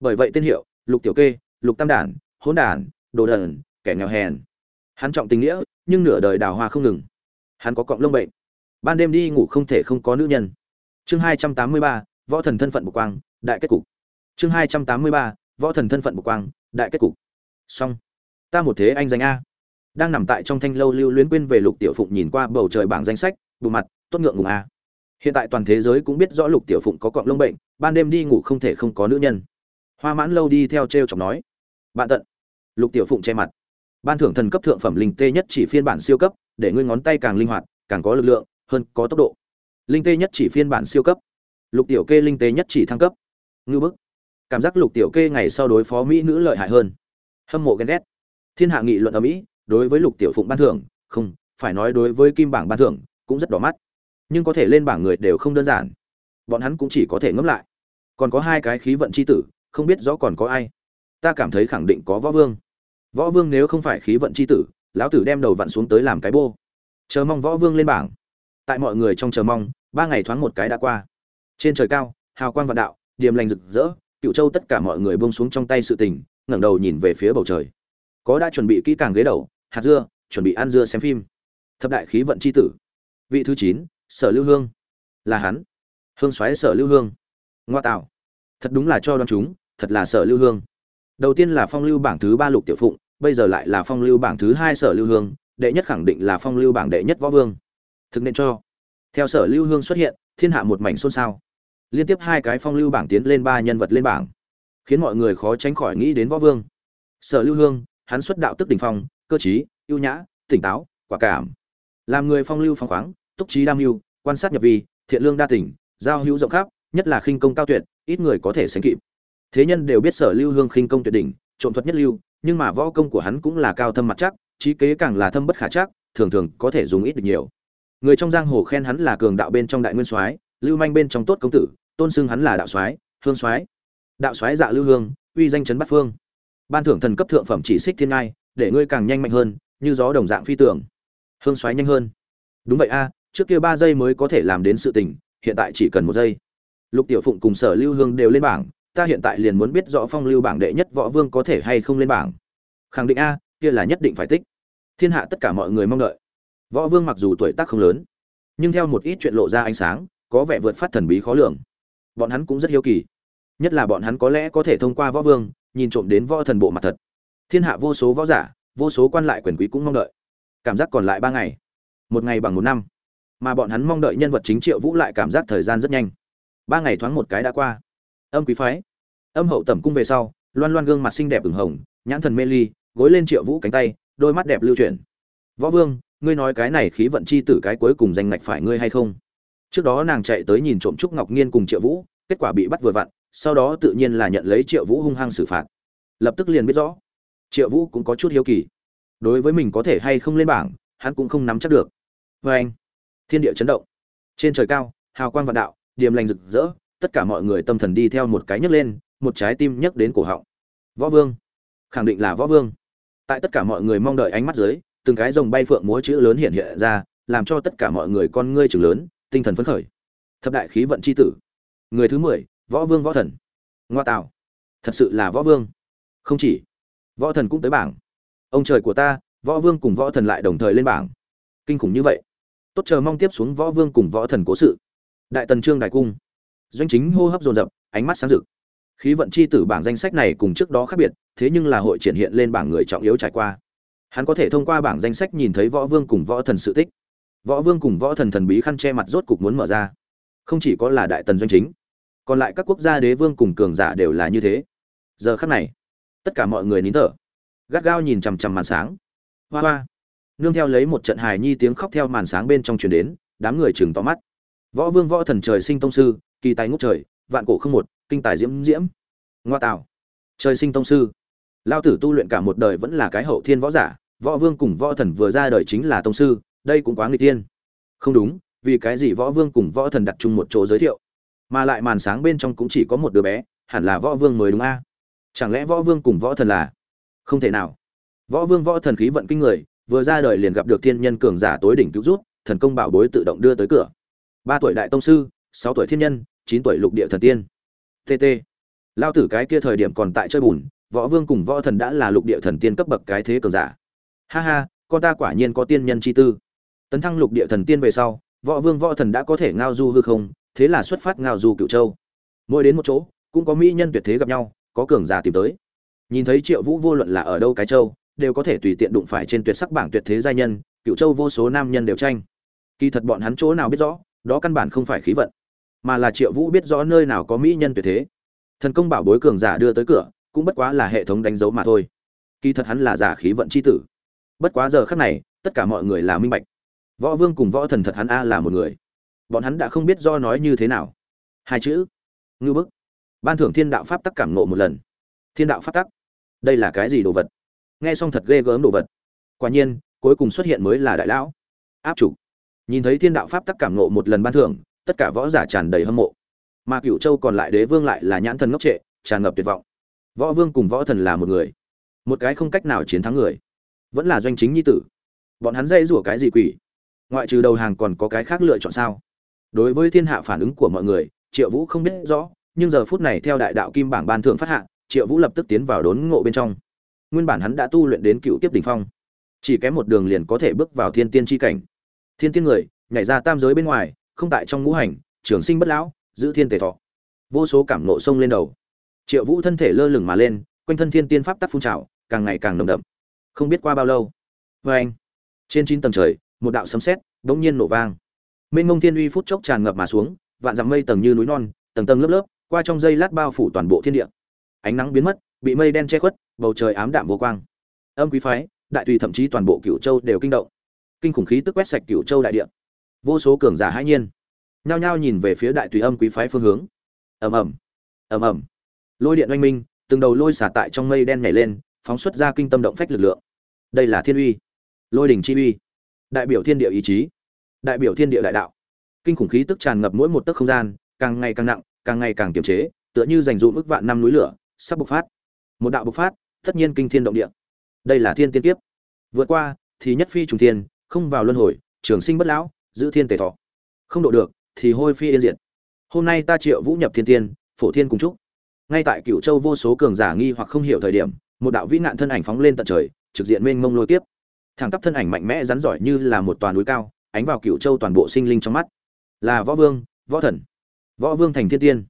Bởi vậy tên hiệu, lục tiểu kê, lục tam đản, hỗn đản, đồ đần kẻ nghèo hèn. Hắn trọng tình nghĩa, nhưng nửa đời đào hoa không ngừng. Hắn có cọng lông bệnh. Ban đêm đi ngủ không thể không có nữ nhân. Chương hai trăm tám mươi ba, võ thần thân phận bục quang, đại kết cục. Chương hai trăm tám mươi ba, võ thần thân phận bục quang, đại kết cục. Xong. Ta một thế anh danh a đang nằm tại trong thanh lâu lưu luyến quên về lục tiểu phụng nhìn qua bầu trời bảng danh sách, bù mặt, tốt ngượng ngùng a hiện tại toàn thế giới cũng biết rõ lục tiểu phụng có cọng lông bệnh, ban đêm đi ngủ không thể không có nữ nhân. Hoa mãn lâu đi theo t r e o chọc nói, bạn tận. Lục tiểu phụng che mặt. Ban thưởng thần cấp thượng phẩm linh tê nhất chỉ phiên bản siêu cấp, để ngươi ngón tay càng linh hoạt, càng có lực lượng, hơn có tốc độ. Linh tê nhất chỉ phiên bản siêu cấp. Lục tiểu kê linh tê nhất chỉ thăng cấp. Ngư bức. Cảm giác lục tiểu kê ngày sau đối phó mỹ nữ lợi hại hơn. Hâm mộ ghen ghét. Thiên hạ nghị luận ở mỹ đối với lục tiểu phụng ban thưởng, không, phải nói đối với kim bảng ban thưởng, cũng rất đỏ mắt. Nhưng có thể lên bảng người đều không đơn giản. Bọn hắn cũng chỉ có thể ngẫm lại. Còn có hai cái khí vận c h i tử, không biết rõ còn có ai. Ta cảm thấy khẳng định có võ vương. Võ vương nếu không phải khí vận c h i tử, lão tử đem đầu vặn xuống tới làm cái bô. Chờ mong võ vương lên bảng. Tại mọi người trong chờ mong, ba ngày thoáng một cái đã qua. Trên trời cao, hào quang vạn đạo, điềm lành rực rỡ, cựu châu tất cả mọi người bông xuống trong tay sự tình, ngẩng đầu nhìn về phía bầu trời. Có đã chuẩn bị kỹ càng ghế đầu hạt dưa, chuẩn bị ăn dưa xem phim. Thập đại khí vận c h i tử. Vị thứ chín, sở lưu hương. Là hắn. Hương xoáy sở lưu hương. Ngoa tạo. Thật đúng là cho đoán chúng, thật là sở lưu hương. Đầu tiên là phong lưu bảng thứ ba lục tiểu phụng, bây giờ lại là phong lưu bảng thứ hai sở lưu hương, đệ nhất khẳng định là phong lưu bảng đệ nhất võ vương. Thực nên cho. Theo sở lưu hương xuất hiện, thiên hạ một mảnh xôn xao. Liên tiếp hai cái phong lưu bảng tiến lên ba nhân vật lên bảng, khiến mọi người khó tránh khỏi nghĩ đến võ vương. Sở lưu hương, hắn xuất đạo tức đỉnh phong cơ trí, ưu nhã, tỉnh táo, quả cảm. Làm người phong lưu phong khoáng, túc trí đam mưu, quan sát nhập vi, thiện lương đa tình, giao hữu rộng khắp, nhất là khinh công cao tuyệt, ít người có thể sánh kịp. Thế nhân đều biết sở lưu hương khinh công tuyệt đỉnh, trộm thuật nhất lưu, nhưng mà võ công của hắn cũng là cao thâm mặt chắc, trí kế càng là thâm bất khả chắc, thường thường có thể dùng ít được nhiều. Người trong giang hồ khen hắn là cường đạo bên trong đại nguyên soái, lưu manh bên trong tốt công tử, tôn xưng hắn là đạo soái, hương soái. Đạo soái dạ lưu hương, uy danh chấn bát phương. Ban thưởng thần cấp thượng phẩm chỉ xích thiên ngai để ngươi càng nhanh mạnh hơn, như gió đồng dạng phi tưởng hương xoáy nhanh hơn. Đúng vậy a, trước kia ba giây mới có thể làm đến sự tình, hiện tại chỉ cần một giây. Lục tiểu phụng cùng sở lưu hương đều lên bảng, ta hiện tại liền muốn biết rõ phong lưu bảng đệ nhất võ vương có thể hay không lên bảng. Khẳng định a, kia là nhất định phải tích. Thiên hạ tất cả mọi người mong đợi. Võ vương mặc dù tuổi tác không lớn, nhưng theo một ít chuyện lộ ra ánh sáng, có vẻ vượt phát thần bí khó lường. Bọn hắn cũng rất hiếu kỳ. Nhất là bọn hắn có lẽ có thể thông qua võ vương, nhìn trộm đến võ thần bộ mặt thật thiên hạ vô số võ giả, vô số quan lại quyền quý cũng mong đợi. Cảm giác còn lại ba ngày. Một ngày bằng một năm. Mà bọn hắn mong đợi nhân vật chính triệu vũ lại cảm giác thời gian rất nhanh. Ba ngày thoáng một cái đã qua. Âm quý phái. Âm hậu tẩm cung về sau, loan loan gương mặt xinh đẹp ửng hồng, nhãn thần mê ly, gối lên triệu vũ cánh tay, đôi mắt đẹp lưu chuyển. Võ vương, ngươi nói cái này khí vận chi tử cái cuối cùng danh ngạch phải ngươi hay không? Trước đó nàng chạy tới nhìn trộm trúc ngọc nhiên cùng triệu vũ, kết quả bị bắt vừa vặn, sau đó tự nhiên là nhận lấy triệu vũ hung hăng xử phạt. Lập tức liền biết rõ triệu vũ cũng có chút hiếu kỳ. Đối với mình có thể hay không lên bảng, hắn cũng không nắm chắc được. Vê anh, thiên địa chấn động. Trên trời cao, hào quang vạn đạo, điềm lành rực rỡ, tất cả mọi người tâm thần đi theo một cái nhấc lên, một trái tim nhấc đến cổ họng. Võ vương. Khẳng định là võ vương. Tại tất cả mọi người mong đợi ánh mắt dưới, từng cái rồng bay phượng múa chữ lớn hiện hiện ra, làm cho tất cả mọi người con ngươi chừng lớn, tinh thần phấn khởi. Thập đại khí vận c h i tử. Người thứ mười, võ vương võ thần. Ngoa tạo. Thật sự là võ vương. Không chỉ võ thần cũng tới bảng. Ông trời của ta, võ vương cùng võ thần lại đồng thời lên bảng. Kinh khủng như vậy. Tốt chờ mong tiếp xuống võ vương cùng võ thần cố sự. Đại tần trương đại cung. Doanh chính hô hấp dồn dập, ánh mắt sáng rực. Khí vận chi tử bảng danh sách này cùng trước đó khác biệt, thế nhưng là hội triển hiện lên bảng người trọng yếu trải qua. Hắn có thể thông qua bảng danh sách nhìn thấy võ vương cùng võ thần sự tích. Võ vương cùng võ thần thần bí khăn che mặt rốt cục muốn mở ra. Không chỉ có là đại tần doanh chính, còn lại các quốc gia đế vương cùng cường giả đều là như thế. Giờ khắc này tất cả mọi người nín thở. Gắt gao nhìn chằm chằm màn sáng. Hoa hoa. Nương theo lấy một trận hài nhi tiếng khóc theo màn sáng bên trong truyền đến, đám người chừng to mắt. Võ vương võ thần trời sinh tông sư, kỳ tài ngốc trời, vạn cổ không một, kinh tài diễm diễm. Ngoa tạo. Trời sinh tông sư. Lao tử tu luyện cả một đời vẫn là cái hậu thiên võ giả, võ vương cùng võ thần vừa ra đời chính là tông sư, đây cũng quá người tiên không đúng, vì cái gì võ vương cùng võ thần đặt chung một chỗ giới thiệu? Mà lại màn sáng bên trong cũng chỉ có một đứa bé, hẳn là võ vương mới đúng a chẳng lẽ võ vương cùng võ thần là? Không thể nào. Võ vương võ thần khí vận kinh người, vừa ra đời liền gặp được thiên nhân cường giả tối đỉnh cứu rút thần công bảo bối tự động đưa tới cửa. Ba tuổi đại tông sư, sáu tuổi thiên nhân, chín tuổi lục địa thần tiên. Tt lao tử cái kia thời điểm còn tại chơi bùn, võ vương cùng võ thần đã là lục địa thần tiên cấp bậc cái thế cường giả. Ha ha, con ta quả nhiên có tiên nhân chi tư. Tấn thăng lục địa thần tiên về sau, võ vương võ thần đã có thể ngao du hư không, thế là xuất phát ngao du cựu châu. Mỗi đến một chỗ, cũng có mỹ nhân tuyệt thế gặp nhau có cường giả tìm tới. Nhìn thấy triệu vũ vô luận là ở đâu cái châu, đều có thể tùy tiện đụng phải trên tuyệt sắc bảng tuyệt thế giai nhân, cựu châu vô số nam nhân đều tranh. Kỳ thật bọn hắn chỗ nào biết rõ, đó căn bản không phải khí vận, mà là triệu vũ biết rõ nơi nào có mỹ nhân tuyệt thế. Thần công bảo bối cường giả đưa tới cửa, cũng bất quá là hệ thống đánh dấu mà thôi. Kỳ thật hắn là giả khí vận c h i tử. Bất quá giờ khắc này, tất cả mọi người là minh bạch. Võ vương cùng võ thần thật hắn a là một người. Bọn hắn đã không biết do nói như thế nào. Hai chữ. Ngư bức ban thưởng thiên đạo pháp tắc cảm nộ một lần. Thiên đạo pháp tắc? Đây là cái gì đồ vật? Nghe xong thật ghê gớm đồ vật. Quả nhiên, cuối cùng xuất hiện mới là đại lão. Áp chủ. Nhìn thấy thiên đạo pháp tắc cảm nộ một lần ban thưởng, tất cả võ giả tràn đầy hâm mộ. Mà cựu châu còn lại đế vương lại là nhãn thần ngốc trệ, tràn ngập tuyệt vọng. Võ vương cùng võ thần là một người. Một cái không cách nào chiến thắng người. Vẫn là doanh chính nhi tử. Bọn hắn dây rủa cái gì quỷ? Ngoại trừ đầu hàng còn có cái khác lựa chọn sao? Đối với thiên hạ phản ứng của mọi người, triệu vũ không biết rõ nhưng giờ phút này theo đại đạo kim bảng ban thượng phát hạ, triệu vũ lập tức tiến vào đốn ngộ bên trong. Nguyên bản hắn đã tu luyện đến cựu kiếp đỉnh phong, chỉ kém một đường liền có thể bước vào thiên tiên chi cảnh. Thiên tiên người, nhảy ra tam giới bên ngoài, không tại trong ngũ hành, trường sinh bất lão, giữ thiên tề thọ. Vô số cảm nộ sông lên đầu. Triệu vũ thân thể lơ lửng mà lên, quanh thân thiên tiên pháp tắc phun trào, càng ngày càng nồng đậm. Không biết qua bao lâu vê anh, trên chín tầng trời, một đạo sấm sét đ nhiên nổ vang. Mênh mông thiên uy phút chốc tràn ngập mà xuống, vạn dặm mây tầng như núi non, tầng tầng lớp lớp qua trong dây lát bao phủ toàn bộ thiên địa. Ánh nắng biến mất, bị mây đen che khuất, bầu trời ám đạm vô quang. Âm quý phái, đại tùy thậm chí toàn bộ cựu châu đều kinh động. Kinh khủng khí tức quét sạch cựu châu đại địa. Vô số cường giả hãi nhiên, nhao nhao nhìn về phía đại tùy âm quý phái phương hướng. Ầm ầm ầm ầm. Lôi điện oanh minh, từng đầu lôi xả tại trong mây đen nhảy lên, phóng xuất ra kinh tâm động phách lực lượng. Đây là thiên uy. Lôi đỉnh chi uy. Đại biểu thiên địa ý chí. Đại biểu thiên địa đại đạo. Kinh khủng khí tức tràn ngập mỗi một tấc không gian, càng ngày càng nặng càng ngày càng kiềm chế, tựa như dành dụ ức vạn năm núi lửa, sắp bộc phát. Một đạo bộc phát, tất nhiên kinh thiên động địa. Đây là thiên tiên kiếp. Vượt qua, thì nhất phi trùng thiên, không vào luân hồi, trường sinh bất lão, giữ thiên tề thọ. Không độ được, thì hôi phi yên diệt. Hôm nay ta triệu vũ nhập thiên tiên, phổ thiên cùng chúc. Ngay tại cửu châu vô số cường giả nghi hoặc không hiểu thời điểm, một đạo vĩ nạn thân ảnh phóng lên tận trời, trực diện mênh mông lôi tiếp thẳng tắp thân ảnh mạnh mẽ rắn giỏi như là một toàn núi cao, ánh vào cửu châu toàn bộ sinh linh trong mắt. Là võ vương, võ thần võ vương thành thiên tiên.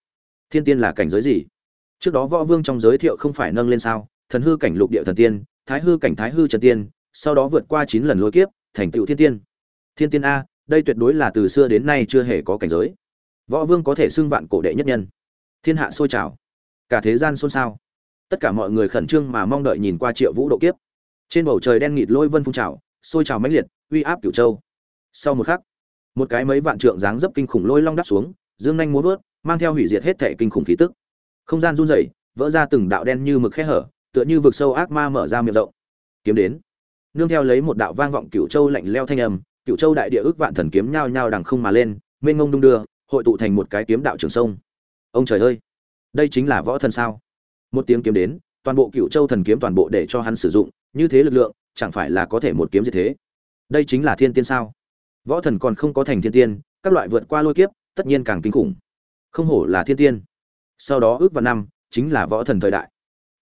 Thiên tiên là cảnh giới gì? Trước đó võ vương trong giới thiệu không phải nâng lên sao? Thần hư cảnh lục địa thần tiên, thái hư cảnh thái hư trần tiên, sau đó vượt qua chín lần lôi kiếp, thành tựu thiên tiên. Thiên tiên a, đây tuyệt đối là từ xưa đến nay chưa hề có cảnh giới. Võ vương có thể xưng vạn cổ đệ nhất nhân. Thiên hạ sôi trào. Cả thế gian xôn xao. Tất cả mọi người khẩn trương mà mong đợi nhìn qua triệu vũ độ kiếp. Trên bầu trời đen nghịt lôi vân phun trào, sôi trào mãnh liệt, uy áp cửu châu. Sau một khắc, một cái mấy vạn trượng dáng dấp kinh khủng lôi long đắp xuống dương nhanh muốn vớt mang theo hủy diệt hết thể kinh khủng khí tức. Không gian run rẩy, vỡ ra từng đạo đen như mực khe hở, tựa như vực sâu ác ma mở ra miệng rộng. Kiếm đến. Nương theo lấy một đạo vang vọng cửu châu lạnh leo thanh âm, cửu châu đại địa ước vạn thần kiếm nhao nhao đằng không mà lên, mênh ngông đung đưa, hội tụ thành một cái kiếm đạo trường sông. Ông trời ơi! Đây chính là võ thần sao? Một tiếng kiếm đến, toàn bộ cựu châu thần kiếm toàn bộ để cho hắn sử dụng, như thế lực lượng, chẳng phải là có thể một kiếm gì thế? Đây chính là thiên tiên sao? Võ thần còn không có thành thiên tiên, các loại vượt qua lôi kiếp tất nhiên càng kinh khủng. Không hổ là thiên tiên. Sau đó ước vào năm, chính là võ thần thời đại.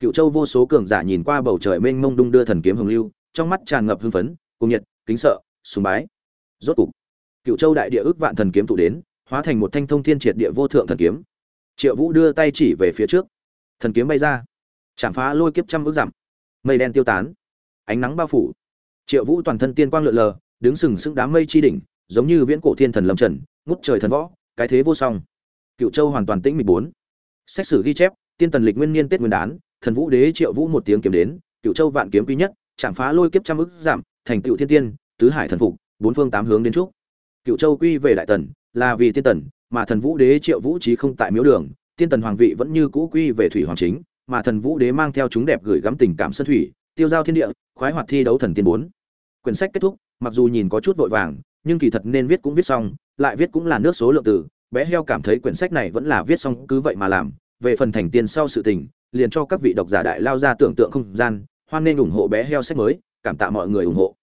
Cựu châu vô số cường giả nhìn qua bầu trời mênh mông đung đưa thần kiếm hồng lưu, trong mắt tràn ngập hưng phấn cùng nhiệt, kính sợ, sùng bái. Rốt cục, cựu châu đại địa ước vạn thần kiếm tụ đến, hóa thành một thanh thông thiên triệt địa vô thượng thần kiếm. Triệu vũ đưa tay chỉ về phía trước. Thần kiếm bay ra, chạm phá lôi kiếp trăm ước dặm. Mây đen tiêu tán, ánh nắng bao phủ. Triệu vũ toàn thân tiên quang lượn lờ, đứng sừng sững đám mây chi đỉnh, giống như viễn cổ thiên thần lâm trần, ngút trời thần võ cái thế vô song. Cựu châu hoàn toàn tĩnh mịch bốn. Xét xử ghi chép, tiên tần lịch nguyên niên tết nguyên đán, thần vũ đế triệu vũ một tiếng kiếm đến, cựu châu vạn kiếm quý nhất, chạm phá lôi kiếp trăm ức giảm, thành cựu thiên tiên, tứ hải thần phục, bốn phương tám hướng đến trúc. Cựu châu quy về đại tần, là vì tiên tần, mà thần vũ đế triệu vũ trí không tại miếu đường, tiên tần hoàng vị vẫn như cũ quy về thủy hoàng chính, mà thần vũ đế mang theo chúng đẹp gửi gắm tình cảm sân thủy, tiêu giao thiên địa, khoái hoạt thi đấu thần tiên bốn. Quyển sách kết thúc, mặc dù nhìn có chút vội vàng nhưng kỳ thật nên viết cũng viết xong, lại viết cũng là nước số lượng từ, bé heo cảm thấy quyển sách này vẫn là viết xong cứ vậy mà làm, về phần thành tiền sau sự tình, liền cho các vị độc giả đại lao ra tưởng tượng không gian, hoan nên ủng hộ bé heo sách mới, cảm tạ mọi người ủng hộ.